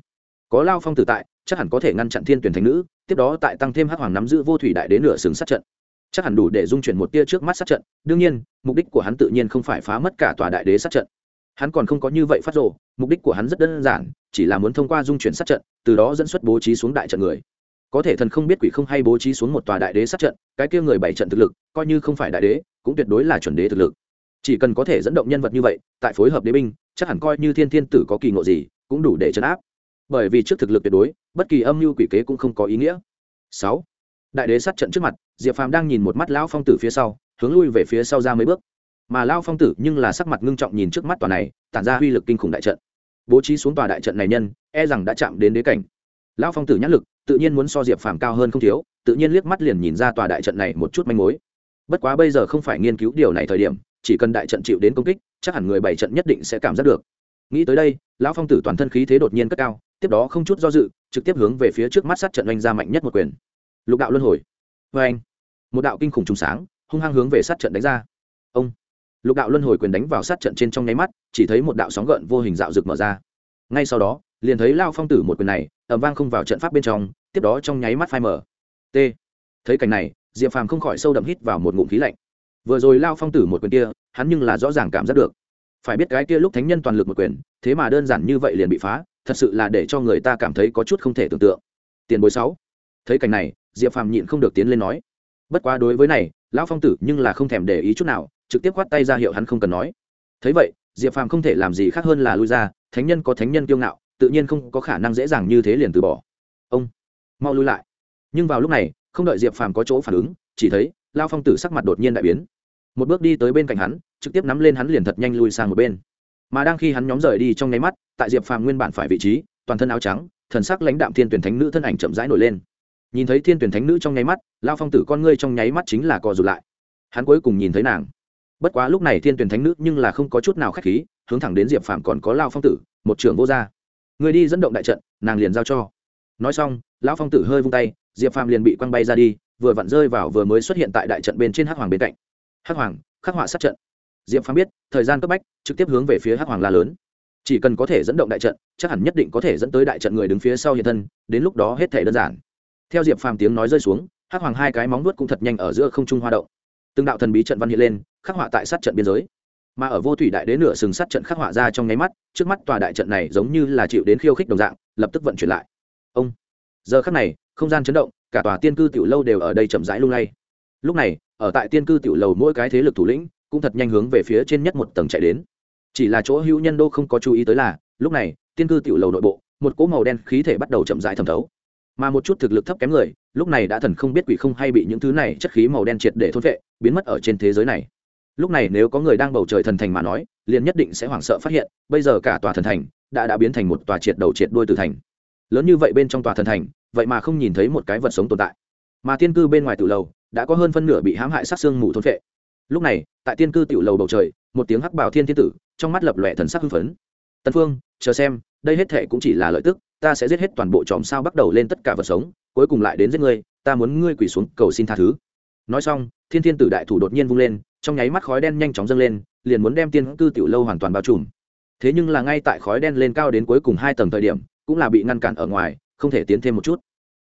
Có lao phong tử tại, chắc hẳn có thể ngăn chặn thiên tuyển thành nữ, tiếp đó tại tăng thêm hắc hoàng nắm giữ vô thủy đại đế nửa sừng sát trận. Chắc hẳn đủ để dung chuyển một tia trước mắt sát trận, đương nhiên, mục đích của hắn tự nhiên không phải phá mất cả tòa đại đế sát trận. Hắn còn không có như vậy phát rộ mục đích của hắn rất đơn giản, chỉ là muốn thông qua dung chuyển sát trận, từ đó dẫn xuất bố trí xuống đại trận người. Có thể thần không biết quỷ không hay bố trí xuống một tòa đại đế sát trận, cái kia người bảy trận thực lực, coi như không phải đại đế, cũng tuyệt đối là chuẩn đế thực lực chỉ cần có thể dẫn động nhân vật như vậy, tại phối hợp đế binh, chắc hẳn coi như thiên thiên tử có kỳ ngộ gì, cũng đủ để chấn áp. Bởi vì trước thực lực tuyệt đối, bất kỳ âm mưu quỷ kế cũng không có ý nghĩa. Sáu, đại đế sát trận trước mặt, diệp phàm đang nhìn một mắt lão phong tử phía sau, hướng lui về phía sau ra mấy bước. Mà lao phong tử nhưng là sắc mặt ngưng trọng nhìn trước mắt tòa này, tản ra uy lực kinh khủng đại trận. Bố trí xuống tòa đại trận này nhân e rằng đã chạm đến đế cảnh. Lão phong tử nhãn lực, tự nhiên muốn so diệp phàm cao hơn không thiếu, tự nhiên liếc mắt liền nhìn ra tòa đại trận này một chút manh mối. Bất quá bây giờ không phải nghiên cứu điều này thời điểm chỉ cần đại trận chịu đến công kích, chắc hẳn người bảy trận nhất định sẽ cảm giác được. Nghĩ tới đây, lão phong tử toàn thân khí thế đột nhiên cất cao, tiếp đó không chút do dự, trực tiếp hướng về phía trước mắt sát trận oanh ra mạnh nhất một quyền. Lục đạo luân hồi. Vê anh, một đạo kinh khủng trùng sáng, hung hăng hướng về sát trận đánh ra. Ông, lục đạo luân hồi quyền đánh vào sát trận trên trong nháy mắt, chỉ thấy một đạo sóng gợn vô hình dạo rực mở ra. Ngay sau đó, liền thấy lao phong tử một quyền này ẩm vang không vào trận pháp bên trong, tiếp đó trong nháy mắt phai mở t, thấy cảnh này, diệp phàm không khỏi sâu đậm hít vào một ngụm khí lạnh vừa rồi lao phong tử một quyền kia, hắn nhưng là rõ ràng cảm giác được. Phải biết cái kia lúc thánh nhân toàn lực một quyền, thế mà đơn giản như vậy liền bị phá, thật sự là để cho người ta cảm thấy có chút không thể tưởng tượng. Tiền bối sáu. Thấy cảnh này, diệp phàm nhịn không được tiến lên nói. Bất quá đối với này lão phong tử nhưng là không thèm để ý chút nào, trực tiếp khoát tay ra hiệu hắn không cần nói. Thấy vậy, diệp phàm không thể làm gì khác hơn là lui ra, thánh nhân có thánh nhân kiêu ngạo, tự nhiên không có khả năng dễ dàng như thế liền từ bỏ. Ông, mau lui lại. Nhưng vào lúc này, không đợi diệp phàm có chỗ phản ứng, chỉ thấy lao phong tử sắc mặt đột nhiên đại biến. Một bước đi tới bên cạnh hắn, trực tiếp nắm lên hắn liền thật nhanh lui sang một bên. Mà đang khi hắn nhóm rời đi trong nháy mắt, tại diệp phàm nguyên bản phải vị trí, toàn thân áo trắng, thần sắc lãnh đạm thiên tuyển thánh nữ thân ảnh chậm rãi nổi lên. Nhìn thấy thiên tuyển thánh nữ trong nháy mắt, lao phong tử con ngươi trong nháy mắt chính là co rụt lại. Hắn cuối cùng nhìn thấy nàng. Bất quá lúc này thiên tuyển thánh nữ nhưng là không có chút nào k h á c h khí, hướng thẳng đến diệp phàm còn có lao phong tử, một trưởng vô gia. Người đi dẫn động đại trận, nàng liền giao cho. Nói xong lão phong tử hơi vung tay, diệp phàm liền bị quăng bay ra đi vừa vặn rơi vào vừa mới xuất hiện tại đại trận bên trên hắc hoàng bên cạnh. Hắc hoàng, khắc họa sát trận. Diệp phàm biết, thời gian cấp bách, trực tiếp hướng về phía hắc hoàng la lớn. Chỉ cần có thể dẫn động đại trận, chắc hẳn nhất định có thể dẫn tới đại trận người đứng phía sau hiện thân, đến lúc đó hết thể đơn giản. Theo diệp phàm tiếng nói rơi xuống, hắc hoàng hai cái móng nuốt cũng thật nhanh ở giữa không trung hoa động. Từng đạo thần bí trận văn hiện lên, khắc họa tại sát trận biên giới. Mà ở vô thủy đại đế nửa sừng sát trận khắc họa ra trong nháy mắt, trước mắt tòa đại trận này giống như là chịu đến khiêu khích đồng dạng, lập tức vận chuyển lại. Ông, giờ khắc này, không gian chấn động cả tòa tiên cư tiểu lâu đều ở đây chậm rãi lung lay. Lúc này, ở tại tiên cư tiểu lầu mỗi cái thế lực thủ lĩnh cũng thật nhanh hướng về phía trên nhất một tầng chạy đến. Chỉ là chỗ hữu nhân đô không có chú ý tới là, lúc này, tiên cư tiểu lầu nội bộ, một cỗ màu đen khí thể bắt đầu chậm rãi thẩm thấu. Mà một chút thực lực thấp kém người, lúc này đã thần không biết quỷ không hay bị những thứ này chất khí màu đen triệt để thôn vệ biến mất ở trên thế giới này. Lúc này nếu có người đang bầu trời thần thành mà nói, liền nhất định sẽ hoảng sợ phát hiện, bây giờ cả tòa thần thành đã đã biến thành một tòa triệt đầu triệt đuôi tử thành. Lớn như vậy bên trong tòa thần thành vậy mà không nhìn thấy một cái vật sống tồn tại. Mà tiên cư bên ngoài tiểu lầu đã có hơn phân nửa bị hãm hại sát xương mù thôn vệ lúc này, tại tiên cư tiểu lầu bầu trời, một tiếng hắc bảo thiên thiên tử trong mắt lập lòe thần sắc hưng phấn. Tân phương, chờ xem, đây hết thệ cũng chỉ là lợi tức, ta sẽ giết hết toàn bộ chòm sao bắt đầu lên tất cả vật sống, cuối cùng lại đến giết ngươi, ta muốn ngươi quỳ xuống cầu xin tha thứ. Nói xong, thiên thiên tử đại thủ đột nhiên vung lên, trong nháy mắt khói đen nhanh chóng dâng lên, liền muốn đem tiên cư tiểu lâu hoàn toàn bao trùm. Thế nhưng là ngay tại khói đen lên cao đến cuối cùng hai tầng thời điểm, cũng là bị ngăn cản ở ngoài không thể tiến thêm một chút.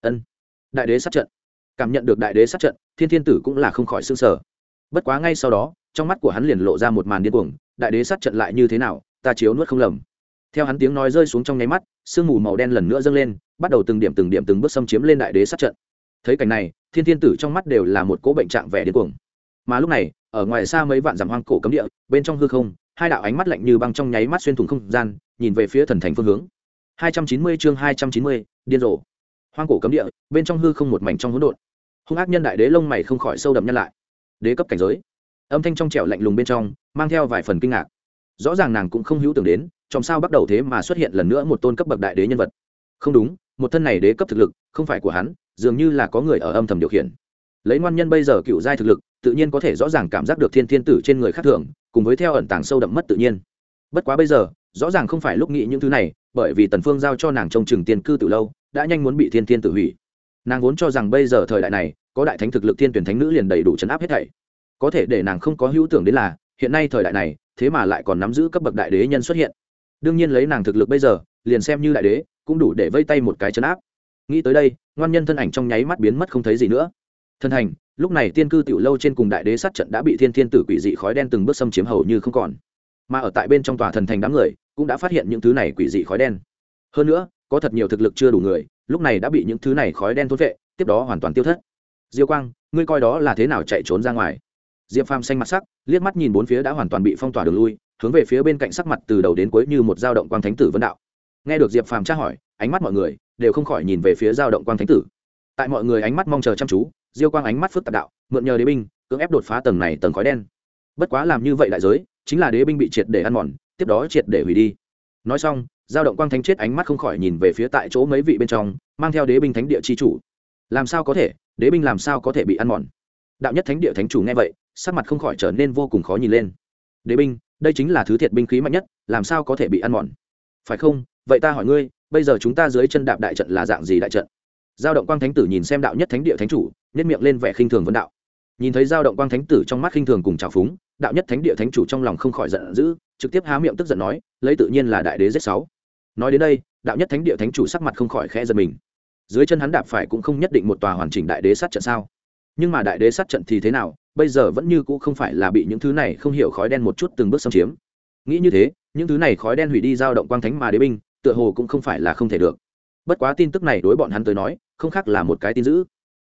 Ân. Đại đế sát trận. Cảm nhận được đại đế sát trận thiên thiên tử cũng là không khỏi s ư n g sở bất quá ngay sau đó trong mắt của hắn liền lộ ra một màn điên cuồng đại đế sát trận lại như thế nào ta chiếu nuốt không lầm. Theo hắn tiếng nói rơi xuống trong nháy mắt sương mù màu đen lần nữa dâng lên bắt đầu từng điểm từng điểm từng bước xâm chiếm lên đại đế sát trận. Thấy cảnh này thiên thiên tử trong mắt đều là một cỗ bệnh trạng vẻ điên cuồng. Mà lúc này ở ngoài xa mấy vạn dặm hoang cổ cấm địa bên trong hư không hai đạo ánh mắt lạnh như băng trong nháy mắt xuyên thủng không gian nhìn về phía thần thành phương hướng. 290 chương 290, điên rồ. Hoang cổ cấm địa, bên trong hư không một mảnh trong hỗn độn. Hung ác nhân đại đế lông mày không khỏi sâu đậm nhân lại. Đế cấp cảnh giới. Âm thanh trong trẻo lạnh lùng bên trong, mang theo vài phần kinh ngạc. Rõ ràng nàng cũng không hữu tưởng đến, trong sao bắt đầu thế mà xuất hiện lần nữa một tôn cấp bậc đại đế nhân vật. Không đúng, một thân này đế cấp thực lực, không phải của hắn, dường như là có người ở âm thầm điều khiển. Lấy ngoan nhân bây giờ cựu giai thực lực, tự nhiên có thể rõ ràng cảm giác được thiên thiên tử trên người khác thường, cùng với theo ẩn tàng sâu đậm mất tự nhiên. Bất quá bây giờ, rõ ràng không phải lúc nghĩ những thứ này, bởi vì tần phương giao cho nàng trông chừng tiên cư từ lâu, đã nhanh muốn bị thiên thiên tử hủy. Nàng vốn cho rằng bây giờ thời đại này, có đại thánh thực lực thiên tuyển thánh nữ liền đầy đủ chấn áp hết thảy. Có thể để nàng không có hữu tưởng đến là, hiện nay thời đại này, thế mà lại còn nắm giữ cấp bậc đại đế nhân xuất hiện. Đương nhiên lấy nàng thực lực bây giờ, liền xem như đại đế, cũng đủ để vây tay một cái chấn áp. Nghĩ tới đây, ngoan nhân thân ảnh trong nháy mắt biến mất không thấy gì nữa. Thân thành lúc này tiên cư tiểu lâu trên cùng đại đế sát trận đã bị thiên thiên tử quỷ dị khói đen từng bước xâm chiếm hầu như không còn. Mà ở tại bên trong tòa thần thành đám người cũng đã phát hiện những thứ này quỷ dị khói đen. Hơn nữa, có thật nhiều thực lực chưa đủ người, lúc này đã bị những thứ này khói đen thôn vệ tiếp đó hoàn toàn tiêu thất. Diêu quang, ngươi coi đó là thế nào chạy trốn ra ngoài? Diệp phàm xanh mặt sắc, liếc mắt nhìn bốn phía đã hoàn toàn bị phong tỏa đường lui, hướng về phía bên cạnh sắc mặt từ đầu đến cuối như một dao động quang thánh tử vân đạo. Nghe được diệp phàm tra hỏi, ánh mắt mọi người đều không khỏi nhìn về phía dao động quang thánh tử. Tại mọi người ánh mắt mong chờ chăm chú, diêu quang ánh mắt phức tạp đạo, mượn nhờ đế binh, cưỡng ép đột phá tầng này tầng khói đen. Bất quá làm như vậy đại giới, chính là đế binh bị triệt để ăn mòn tiếp đó triệt để hủy đi. Nói xong, giao động quang thánh chết ánh mắt không khỏi nhìn về phía tại chỗ mấy vị bên trong, mang theo đế binh thánh địa chi chủ. Làm sao có thể? Đế binh làm sao có thể bị ăn mòn? Đạo nhất thánh địa thánh chủ nghe vậy, sắc mặt không khỏi trở nên vô cùng khó nhìn lên. Đế binh, đây chính là thứ thiệt binh khí mạnh nhất, làm sao có thể bị ăn mòn? Phải không? Vậy ta hỏi ngươi, bây giờ chúng ta dưới chân đạp đại trận là dạng gì đại trận? Giao động quang thánh tử nhìn xem đạo nhất thánh địa thánh chủ nhất miệng lên vẻ khinh thường vấn đạo. Nhìn thấy giao động quang thánh tử trong mắt khinh thường cùng trào phúng, đạo nhất thánh địa thánh chủ trong lòng không khỏi giận dữ trực tiếp há miệng tức giận nói, lấy tự nhiên là đại đế z sáu. Nói đến đây, đạo nhất thánh địa thánh chủ sắc mặt không khỏi khẽ giật mình. Dưới chân hắn đạp phải cũng không nhất định một tòa hoàn chỉnh đại đế sát trận sao? Nhưng mà đại đế sát trận thì thế nào, bây giờ vẫn như cũ không phải là bị những thứ này không hiểu khói đen một chút từng bước xâm chiếm. Nghĩ như thế, những thứ này khói đen hủy đi giao động quang thánh mà đế binh, tựa hồ cũng không phải là không thể được. Bất quá tin tức này đối bọn hắn tới nói, không khác là một cái tin dữ.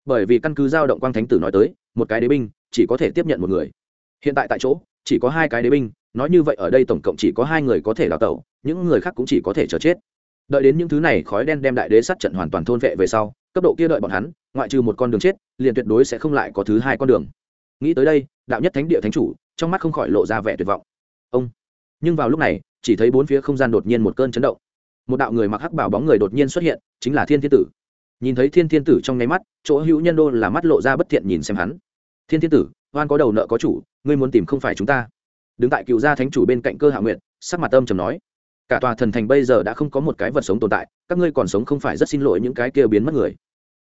Bởi vì căn cứ giao động quang thánh tử nói tới, một cái đế binh chỉ có thể tiếp nhận một người. Hiện tại tại chỗ, chỉ có hai cái đế binh nói như vậy ở đây tổng cộng chỉ có hai người có thể đào tẩu, những người khác cũng chỉ có thể chờ chết. Đợi đến những thứ này khói đen đem đại đế sát trận hoàn toàn thôn vệ về sau, cấp độ kia đợi bọn hắn, ngoại trừ một con đường chết, liền tuyệt đối sẽ không lại có thứ hai con đường. Nghĩ tới đây, đạo nhất thánh địa thánh chủ, trong mắt không khỏi lộ ra vẻ tuyệt vọng. Ông. Nhưng vào lúc này, chỉ thấy bốn phía không gian đột nhiên một cơn chấn động. Một đạo người mặc hắc bảo bóng người đột nhiên xuất hiện, chính là thiên thiên tử. Nhìn thấy thiên thiên tử trong nháy mắt, chỗ hữu nhân đô là mắt lộ ra bất thiện nhìn xem hắn. Thiên thiên tử, oan có đầu nợ có chủ, ngươi muốn tìm không phải chúng ta đứng tại cựu gia thánh chủ bên cạnh cơ hạ nguyện sắc mặt âm trầm nói, cả tòa thần thành bây giờ đã không có một cái vật sống tồn tại, các ngươi còn sống không phải rất xin lỗi những cái kia biến mất người.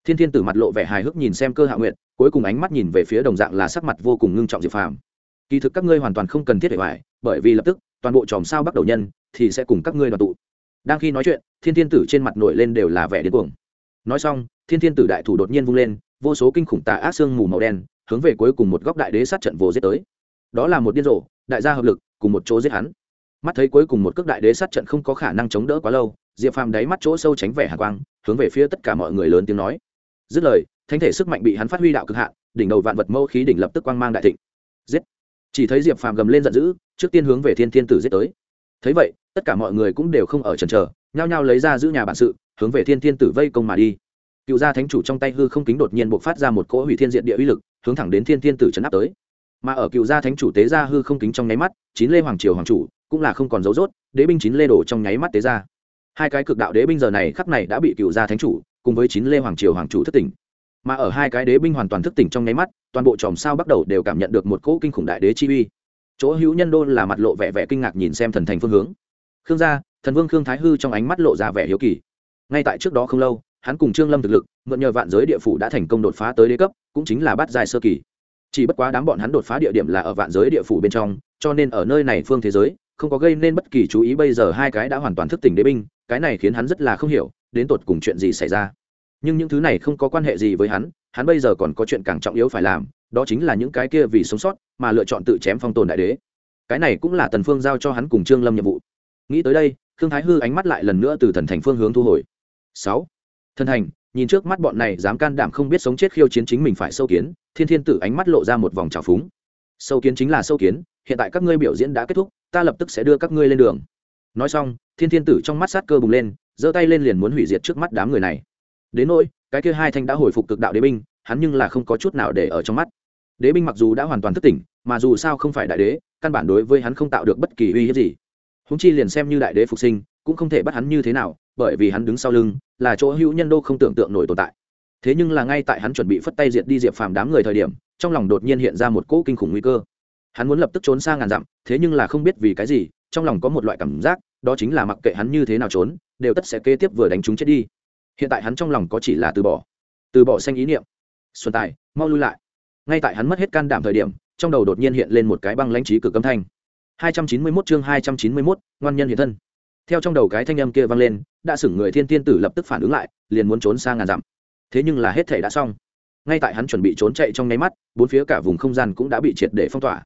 Thiên thiên tử mặt lộ vẻ hài hước nhìn xem cơ hạ nguyện cuối cùng ánh mắt nhìn về phía đồng dạng là sắc mặt vô cùng ngưng trọng diệp phàm. Kỳ thực các ngươi hoàn toàn không cần thiết để hoài, bởi vì lập tức, toàn bộ chòm sao bắt đầu nhân, thì sẽ cùng các ngươi đoàn tụ. Đang khi nói chuyện, thiên thiên tử trên mặt nổi lên đều là vẻ điên cuồng. Nói xong, thiên thiên tử đại thủ đột nhiên vung lên, vô số kinh khủng tà ác xương mù màu đen, hướng về cuối cùng một góc đại đế sát trận vô giết tới đó là một điên rồ, đại gia hợp lực, cùng một chỗ giết hắn. Mắt thấy cuối cùng một cước đại đế sát trận không có khả năng chống đỡ quá lâu, diệp phàm đáy mắt chỗ sâu tránh vẻ hạ quang, hướng về phía tất cả mọi người lớn tiếng nói. Dứt lời, thánh thể sức mạnh bị hắn phát huy đạo cực hạn, đỉnh đầu vạn vật mâu khí đỉnh lập tức quang mang đại thịnh. Giết! Chỉ thấy diệp phàm gầm lên giận dữ, trước tiên hướng về thiên thiên tử giết tới. Thấy vậy, tất cả mọi người cũng đều không ở trần trờ nhao nhao lấy ra giữ nhà bản sự, hướng về thiên thiên tử vây công mà đi. Cựu gia thánh chủ trong tay hư không kính đột nhiên buộc phát ra một cỗ hủy thiên diện địa uy lực, hướng thẳng đến thiên thiên tử trấn áp tới mà ở cựu gia thánh chủ tế gia hư không kính trong nháy mắt, chín lê hoàng triều hoàng chủ, cũng là không còn dấu dốt đế binh chín lê đổ trong nháy mắt tế gia hai cái cực đạo đế binh giờ này khắc này đã bị cựu gia thánh chủ, cùng với chín lê hoàng triều hoàng chủ thất tỉnh. Mà ở hai cái đế binh hoàn toàn thức tỉnh trong nháy mắt, toàn bộ chòm sao bắt đầu đều cảm nhận được một cỗ kinh khủng đại đế chi uy. Chỗ hữu nhân đôn là mặt lộ vẻ vẻ kinh ngạc nhìn xem thần thành phương hướng. Khương gia, thần vương khương thái hư trong ánh mắt lộ ra vẻ hiếu kỳ. Ngay tại trước đó không lâu, hắn cùng trương lâm thực lực, mượn nhờ vạn giới địa phủ đã thành công đột phá tới đế cấp, cũng chính là bắt dài sơ kỳ chỉ bất quá đám bọn hắn đột phá địa điểm là ở vạn giới địa phủ bên trong, cho nên ở nơi này phương thế giới, không có gây nên bất kỳ chú ý. Bây giờ hai cái đã hoàn toàn thức tỉnh đế binh, cái này khiến hắn rất là không hiểu, đến tột cùng chuyện gì xảy ra. Nhưng những thứ này không có quan hệ gì với hắn hắn bây giờ còn có chuyện càng trọng yếu phải làm, đó chính là những cái kia vì sống sót mà lựa chọn tự chém phong tồn đại đế. Cái này cũng là tần phương giao cho hắn cùng trương lâm nhiệm vụ. Nghĩ tới đây thương thái hư ánh mắt lại lần nữa từ thần thành phương hướng thu hồi. Sáu. Thần thành nhìn trước mắt bọn này dám can đảm không biết sống chết khiêu chiến chính mình phải sâu kiến, thiên thiên tử ánh mắt lộ ra một vòng trào phúng. Sâu kiến chính là sâu kiến, hiện tại các ngươi biểu diễn đã kết thúc, ta lập tức sẽ đưa các ngươi lên đường. Nói xong, thiên thiên tử trong mắt sát cơ bùng lên, giơ tay lên liền muốn hủy diệt trước mắt đám người này. Đến nỗi, cái kia hai thanh đã hồi phục cực đạo đế binh, hắn nhưng là không có chút nào để ở trong mắt. Đế binh mặc dù đã hoàn toàn thức tỉnh, mà dù sao không phải đại đế, căn bản đối với hắn không tạo được bất kỳ uy hiếp gì. Húng chi liền xem như đại đế phục sinh, cũng không thể bắt hắn như thế nào, bởi vì hắn đứng sau lưng là chỗ hữu nhân đô không tưởng tượng nổi tồn tại. Thế nhưng là ngay tại hắn chuẩn bị phất tay diệt đi diệp phàm đám người thời điểm trong lòng đột nhiên hiện ra một cỗ kinh khủng nguy cơ. Hắn muốn lập tức trốn xa ngàn dặm thế nhưng là không biết vì cái gì trong lòng có một loại cảm giác đó chính là mặc kệ hắn như thế nào trốn đều tất sẽ kế tiếp vừa đánh chúng chết đi. Hiện tại hắn trong lòng có chỉ là từ bỏ từ bỏ xanh ý niệm. Xuân tài mau lui lại. Ngay tại hắn mất hết can đảm thời điểm trong đầu đột nhiên hiện lên một cái băng lãnh trí cực âm thanh. 291 chương 291, ngoan nhân hiện thân theo trong đầu cái thanh âm kia vang lên, đã sửng người thiên tiên tử lập tức phản ứng lại, liền muốn trốn sang ngàn dặm. Thế nhưng là hết thể đã xong. Ngay tại hắn chuẩn bị trốn chạy trong nháy mắt, bốn phía cả vùng không gian cũng đã bị triệt để phong tỏa.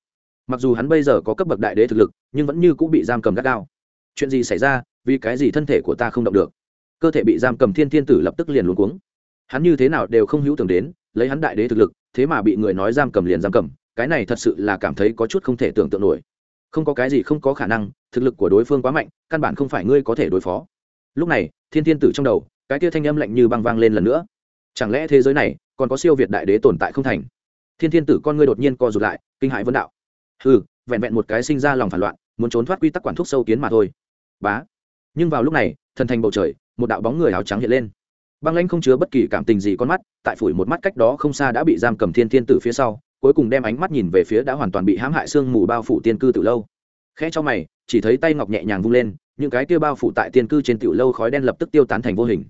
Mặc dù hắn bây giờ có cấp bậc đại đế thực lực, nhưng vẫn như cũng bị giam cầm gắt gao. Chuyện gì xảy ra, vì cái gì thân thể của ta không động được? Cơ thể bị giam cầm thiên thiên tử lập tức liền luống cuống. Hắn như thế nào đều không hữu tưởng đến, lấy hắn đại đế thực lực, thế mà bị người nói giam cầm liền giam cầm, cái này thật sự là cảm thấy có chút không thể tưởng tượng nổi. Không có cái gì không có khả năng thực lực của đối phương quá mạnh, căn bản không phải ngươi có thể đối phó. Lúc này, thiên thiên tử trong đầu, cái kia thanh âm lạnh như băng vang lên lần nữa. Chẳng lẽ thế giới này còn có siêu việt đại đế tồn tại không thành? Thiên thiên tử con ngươi đột nhiên co rụt lại, kinh hãi vấn đạo. Ừ vẹn vẹn một cái sinh ra lòng phản loạn, muốn trốn thoát quy tắc quản thúc sâu kiến mà thôi. Bá. Nhưng vào lúc này, thần thành bầu trời, một đạo bóng người áo trắng hiện lên. Băng lãnh không chứa bất kỳ cảm tình gì con mắt, tại phủi một mắt cách đó không xa đã bị giam cầm thiên thiên tử phía sau, cuối cùng đem ánh mắt nhìn về phía đã hoàn toàn bị hãm hại sương mù bao phủ tiên cư từ lâu. Khẽ cho mày chỉ thấy tay ngọc nhẹ nhàng vung lên, những cái kia bao phủ tại tiên cư trên tiểu lâu khói đen lập tức tiêu tán thành vô hình.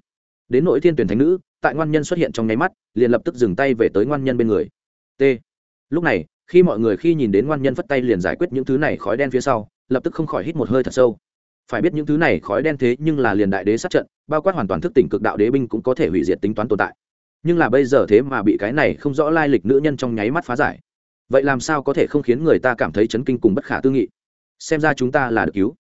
Đến nỗi thiên tuyển thánh nữ, tại ngoan nhân xuất hiện trong nháy mắt, liền lập tức dừng tay về tới ngoan nhân bên người. T. Lúc này, khi mọi người khi nhìn đến ngoan nhân phất tay liền giải quyết những thứ này khói đen phía sau, lập tức không khỏi hít một hơi thật sâu. Phải biết những thứ này khói đen thế nhưng là liền đại đế sát trận, bao quát hoàn toàn thức tỉnh cực đạo đế binh cũng có thể hủy diệt tính toán tồn tại. Nhưng là bây giờ thế mà bị cái này không rõ lai lịch nữ nhân trong nháy mắt phá giải. Vậy làm sao có thể không khiến người ta cảm thấy chấn kinh cùng bất khả tư nghị? Xem ra chúng ta là được cứu.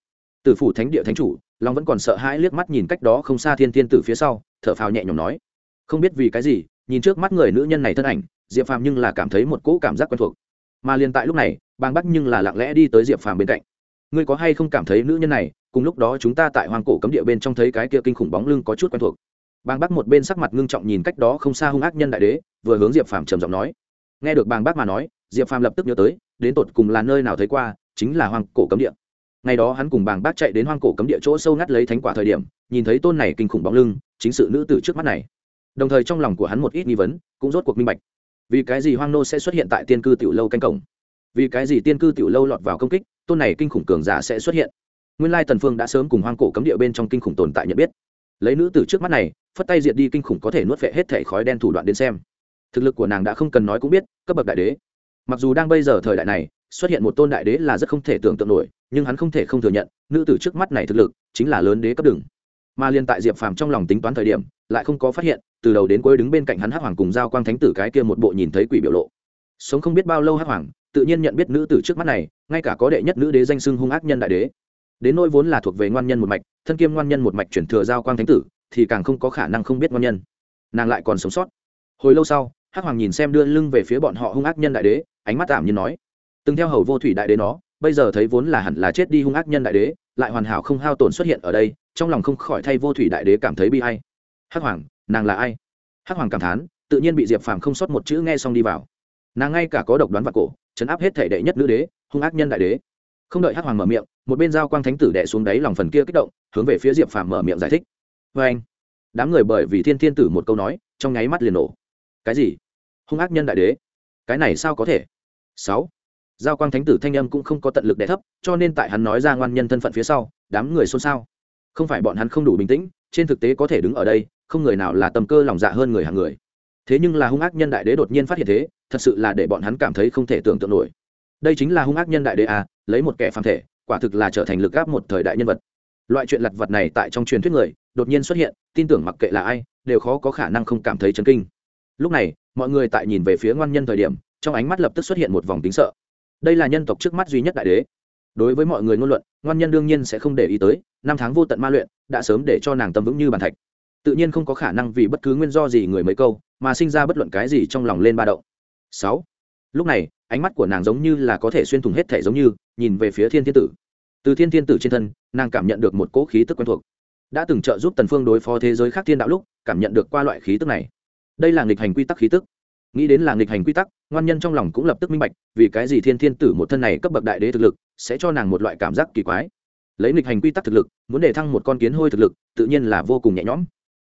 Từ phủ thánh địa thánh chủ, long vẫn còn sợ hãi liếc mắt nhìn cách đó không xa thiên thiên tử phía sau, thở phào nhẹ nhõm nói. Không biết vì cái gì, nhìn trước mắt người nữ nhân này thân ảnh, diệp phàm nhưng là cảm thấy một cỗ cảm giác quen thuộc. Mà liền tại lúc này bang bắc nhưng là lặng lẽ đi tới diệp phàm bên cạnh. Ngươi có hay không cảm thấy nữ nhân này, cùng lúc đó chúng ta tại hoàng cổ cấm địa bên trong thấy cái kia kinh khủng bóng lưng có chút quen thuộc. Bang bắc một bên sắc mặt ngưng trọng nhìn cách đó không xa hung ác nhân đại đế, vừa hướng diệp phàm trầm giọng nói. Nghe được bang bắc mà nói, diệp phàm lập tức nhớ tới, đến tột cùng là nơi nào thấy qua chính là hoang cổ cấm địa. Ngày đó hắn cùng bàng bác chạy đến hoang cổ cấm địa chỗ sâu ngắt lấy thánh quả thời điểm, nhìn thấy tôn này kinh khủng bóng lưng, chính sự nữ tử trước mắt này. Đồng thời trong lòng của hắn một ít nghi vấn, cũng rốt cuộc minh bạch. Vì cái gì hoang nô sẽ xuất hiện tại tiên cư tiểu lâu canh cổng? Vì cái gì tiên cư tiểu lâu lọt vào công kích, tôn này kinh khủng cường giả sẽ xuất hiện? Nguyên lai tần phương đã sớm cùng hoang cổ cấm địa bên trong kinh khủng tồn tại nhận biết. Lấy nữ tử trước mắt này, phất tay diệt đi kinh khủng có thể nuốt phệ hết thể khói đen thủ đoạn đến xem. Thực lực của nàng đã không cần nói cũng biết, cấp bậc đại đế. Mặc dù đang bây giờ thời đại này xuất hiện một tôn đại đế là rất không thể tưởng tượng nổi, nhưng hắn không thể không thừa nhận, nữ tử trước mắt này thực lực chính là lớn đế cấp đường mà liên tại diệp phàm trong lòng tính toán thời điểm, lại không có phát hiện, từ đầu đến cuối đứng bên cạnh hắn hắc hoàng cùng giao quang thánh tử cái kia một bộ nhìn thấy quỷ biểu lộ. Sống không biết bao lâu hắc hoàng, tự nhiên nhận biết nữ tử trước mắt này, ngay cả có đệ nhất nữ đế danh xưng hung ác nhân đại đế. Đến nỗi vốn là thuộc về ngoan nhân một mạch, thân kiêm ngoan nhân một mạch chuyển thừa giao quang thánh tử, thì càng không có khả năng không biết ngoan nhân. Nàng lại còn sống sót. Hồi lâu sau, hắc hoàng nhìn xem đưa lưng về phía bọn họ hung ác nhân đại đế, ánh mắt tạm như nói từng theo hầu vô thủy đại đế nó, bây giờ thấy vốn là hẳn là chết đi hung ác nhân đại đế, lại hoàn hảo không hao tổn xuất hiện ở đây, trong lòng không khỏi thay vô thủy đại đế cảm thấy bi hay hắc hoàng, nàng là ai? Hắc hoàng cảm thán, tự nhiên bị diệp phàm không sót một chữ nghe xong đi vào. Nàng ngay cả có độc đoán và cổ, chấn áp hết thể đệ nhất nữ đế, hung ác nhân đại đế. Không đợi hắc hoàng mở miệng, một bên giao quang thánh tử đệ xuống đáy lòng phần kia kích động, hướng về phía diệp phàm mở miệng giải thích. Vê anh, đám người bởi vì thiên thiên tử một câu nói, trong nháy mắt liền nổ. Cái gì? Hung ác nhân đại đế? Cái này sao có thể? Sáu giao quang thánh tử thanh âm cũng không có tận lực đẻ thấp, cho nên tại hắn nói ra ngoan nhân thân phận phía sau, đám người xôn xao. Không phải bọn hắn không đủ bình tĩnh, trên thực tế có thể đứng ở đây, không người nào là tầm cơ lòng dạ hơn người hàng người. Thế nhưng là hung ác nhân đại đế đột nhiên phát hiện thế, thật sự là để bọn hắn cảm thấy không thể tưởng tượng nổi. Đây chính là hung ác nhân đại đế à lấy một kẻ phàm thể, quả thực là trở thành lực gáp một thời đại nhân vật. Loại chuyện lặt vật này tại trong truyền thuyết người, đột nhiên xuất hiện, tin tưởng mặc kệ là ai, đều khó có khả năng không cảm thấy chấn kinh. Lúc này, mọi người tại nhìn về phía ngoan nhân thời điểm, trong ánh mắt lập tức xuất hiện một vòng tính sợ đây là nhân tộc trước mắt duy nhất đại đế. Đối với mọi người ngôn luận, ngoan nhân đương nhiên sẽ không để ý tới, năm tháng vô tận ma luyện, đã sớm để cho nàng tâm vững như bàn thạch. Tự nhiên không có khả năng vì bất cứ nguyên do gì người mấy câu, mà sinh ra bất luận cái gì trong lòng lên ba động. Sáu. Lúc này, ánh mắt của nàng giống như là có thể xuyên thủng hết thể giống như, nhìn về phía thiên thiên tử. Từ thiên thiên tử trên thân, nàng cảm nhận được một cỗ khí tức quen thuộc. Đã từng trợ giúp tần phương đối phó thế giới khác thiên đạo lúc, cảm nhận được qua loại khí tức này. Đây là nghịch hành quy tắc khí tức nghĩ đến là nghịch hành quy tắc, ngoan nhân trong lòng cũng lập tức minh bạch, vì cái gì thiên thiên tử một thân này cấp bậc đại đế thực lực, sẽ cho nàng một loại cảm giác kỳ quái. Lấy nghịch hành quy tắc thực lực, muốn để thăng một con kiến hôi thực lực, tự nhiên là vô cùng nhẹ nhõm.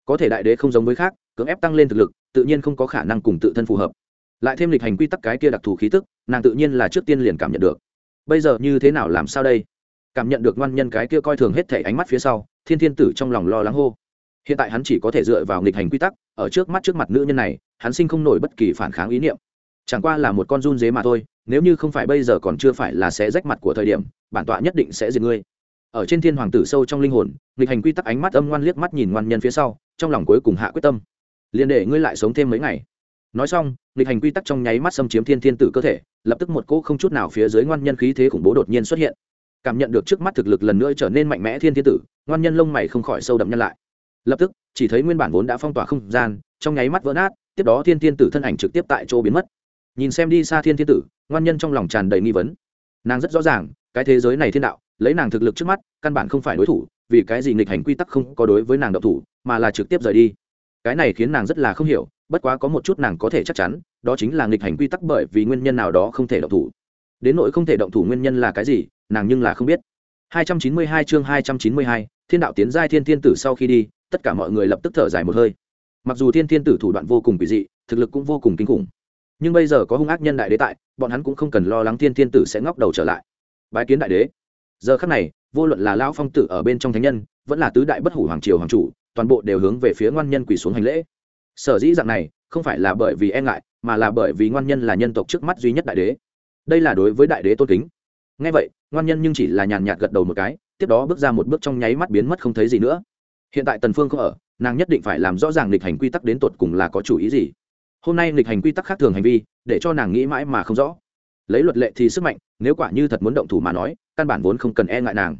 Có thể đại đế không giống với khác, cưỡng ép tăng lên thực lực, tự nhiên không có khả năng cùng tự thân phù hợp. Lại thêm lịch hành quy tắc cái kia đặc thù khí tức, nàng tự nhiên là trước tiên liền cảm nhận được. Bây giờ như thế nào làm sao đây? Cảm nhận được ngoan nhân cái kia coi thường hết thể ánh mắt phía sau, thiên thiên tử trong lòng lo lắng hô hiện tại hắn chỉ có thể dựa vào nghịch hành quy tắc, ở trước mắt trước mặt nữ nhân này, hắn sinh không nổi bất kỳ phản kháng ý niệm. Chẳng qua là một con run dế mà thôi, nếu như không phải bây giờ còn chưa phải là sẽ rách mặt của thời điểm, bản tọa nhất định sẽ diệt ngươi. Ở trên thiên hoàng tử sâu trong linh hồn, nghịch hành quy tắc ánh mắt âm ngoan liếc mắt nhìn ngoan nhân phía sau, trong lòng cuối cùng hạ quyết tâm. Liền để ngươi lại sống thêm mấy ngày. Nói xong, nghịch hành quy tắc trong nháy mắt xâm chiếm thiên thiên tử cơ thể, lập tức một cỗ không chút nào phía dưới ngoan nhân khí thế khủng bố đột nhiên xuất hiện. Cảm nhận được trước mắt thực lực lần nữa trở nên mạnh mẽ thiên thiên tử, ngoan nhân lông mày không khỏi sâu đậm nhân lại lập tức chỉ thấy nguyên bản vốn đã phong tỏa không gian trong nháy mắt vỡ nát tiếp đó thiên thiên tử thân ảnh trực tiếp tại chỗ biến mất. Nhìn xem đi xa thiên thiên tử ngoan nhân trong lòng tràn đầy nghi vấn. Nàng rất rõ ràng cái thế giới này thiên đạo lấy nàng thực lực trước mắt căn bản không phải đối thủ vì cái gì nghịch hành quy tắc không có đối với nàng độc thủ mà là trực tiếp rời đi. Cái này khiến nàng rất là không hiểu bất quá có một chút nàng có thể chắc chắn đó chính là nghịch hành quy tắc bởi vì nguyên nhân nào đó không thể động thủ. Đến nỗi không thể động thủ nguyên nhân là cái gì nàng nhưng là không biết. 292 chương 292, thiên đạo tiến giai thiên thiên tử sau khi đi tất cả mọi người lập tức thở dài một hơi. Mặc dù thiên thiên tử thủ đoạn vô cùng kỳ dị, thực lực cũng vô cùng kinh khủng, nhưng bây giờ có hung ác nhân đại đế tại, bọn hắn cũng không cần lo lắng thiên thiên tử sẽ ngóc đầu trở lại. Bái kiến đại đế. Giờ khắc này, vô luận là lão phong tử ở bên trong thánh nhân, vẫn là tứ đại bất hủ hoàng triều hoàng chủ, toàn bộ đều hướng về phía ngoan nhân quỳ xuống hành lễ. Sở dĩ dạng này, không phải là bởi vì e ngại, mà là bởi vì ngoan nhân là nhân tộc trước mắt duy nhất đại đế. Đây là đối với đại đế tôn kính. Ngay vậy, ngoan nhân nhưng chỉ là nhàn nhạt gật đầu một cái, tiếp đó bước ra một bước trong nháy mắt biến mất không thấy gì nữa hiện tại tần phương không ở, nàng nhất định phải làm rõ ràng lịch hành quy tắc đến tột cùng là có chủ ý gì. Hôm nay lịch hành quy tắc khác thường hành vi, để cho nàng nghĩ mãi mà không rõ. Lấy luật lệ thì sức mạnh, nếu quả như thật muốn động thủ mà nói, căn bản vốn không cần e ngại nàng.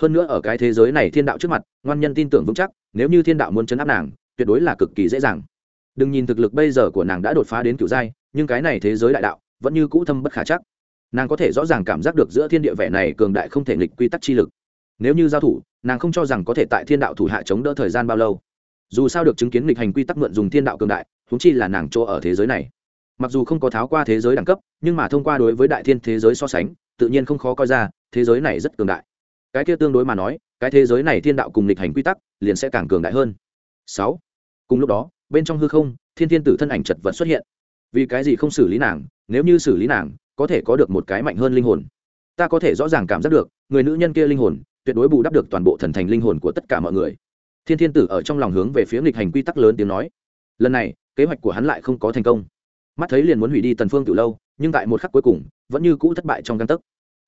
Hơn nữa ở cái thế giới này thiên đạo trước mặt, ngoan nhân tin tưởng vững chắc, nếu như thiên đạo muốn chấn áp nàng, tuyệt đối là cực kỳ dễ dàng. Đừng nhìn thực lực bây giờ của nàng đã đột phá đến cựu giai, nhưng cái này thế giới đại đạo, vẫn như cũ thâm bất khả chắc. Nàng có thể rõ ràng cảm giác được giữa thiên địa vẻ này cường đại không thể nghịch quy tắc chi lực nếu như giao thủ, nàng không cho rằng có thể tại thiên đạo thủ hạ chống đỡ thời gian bao lâu. Dù sao được chứng kiến lịch hành quy tắc mượn dùng thiên đạo cường đại húng chi là nàng chỗ ở thế giới này. Mặc dù không có tháo qua thế giới đẳng cấp, nhưng mà thông qua đối với đại thiên thế giới so sánh, tự nhiên không khó coi ra, thế giới này rất cường đại. Cái kia tương đối mà nói, cái thế giới này thiên đạo cùng lịch hành quy tắc liền sẽ càng cường đại hơn. Sáu. Cùng lúc đó, bên trong hư không, thiên thiên tử thân ảnh chật vật xuất hiện. Vì cái gì không xử lý nàng, nếu như xử lý nàng, có thể có được một cái mạnh hơn linh hồn. Ta có thể rõ ràng cảm giác được, người nữ nhân kia linh hồn tuyệt đối bù đắp được toàn bộ thần thành linh hồn của tất cả mọi người. Thiên thiên tử ở trong lòng hướng về phía nghịch hành quy tắc lớn tiếng nói, lần này, kế hoạch của hắn lại không có thành công. Mắt thấy liền muốn hủy đi tần phương tiểu lâu, nhưng tại một khắc cuối cùng, vẫn như cũ thất bại trong căn tấc.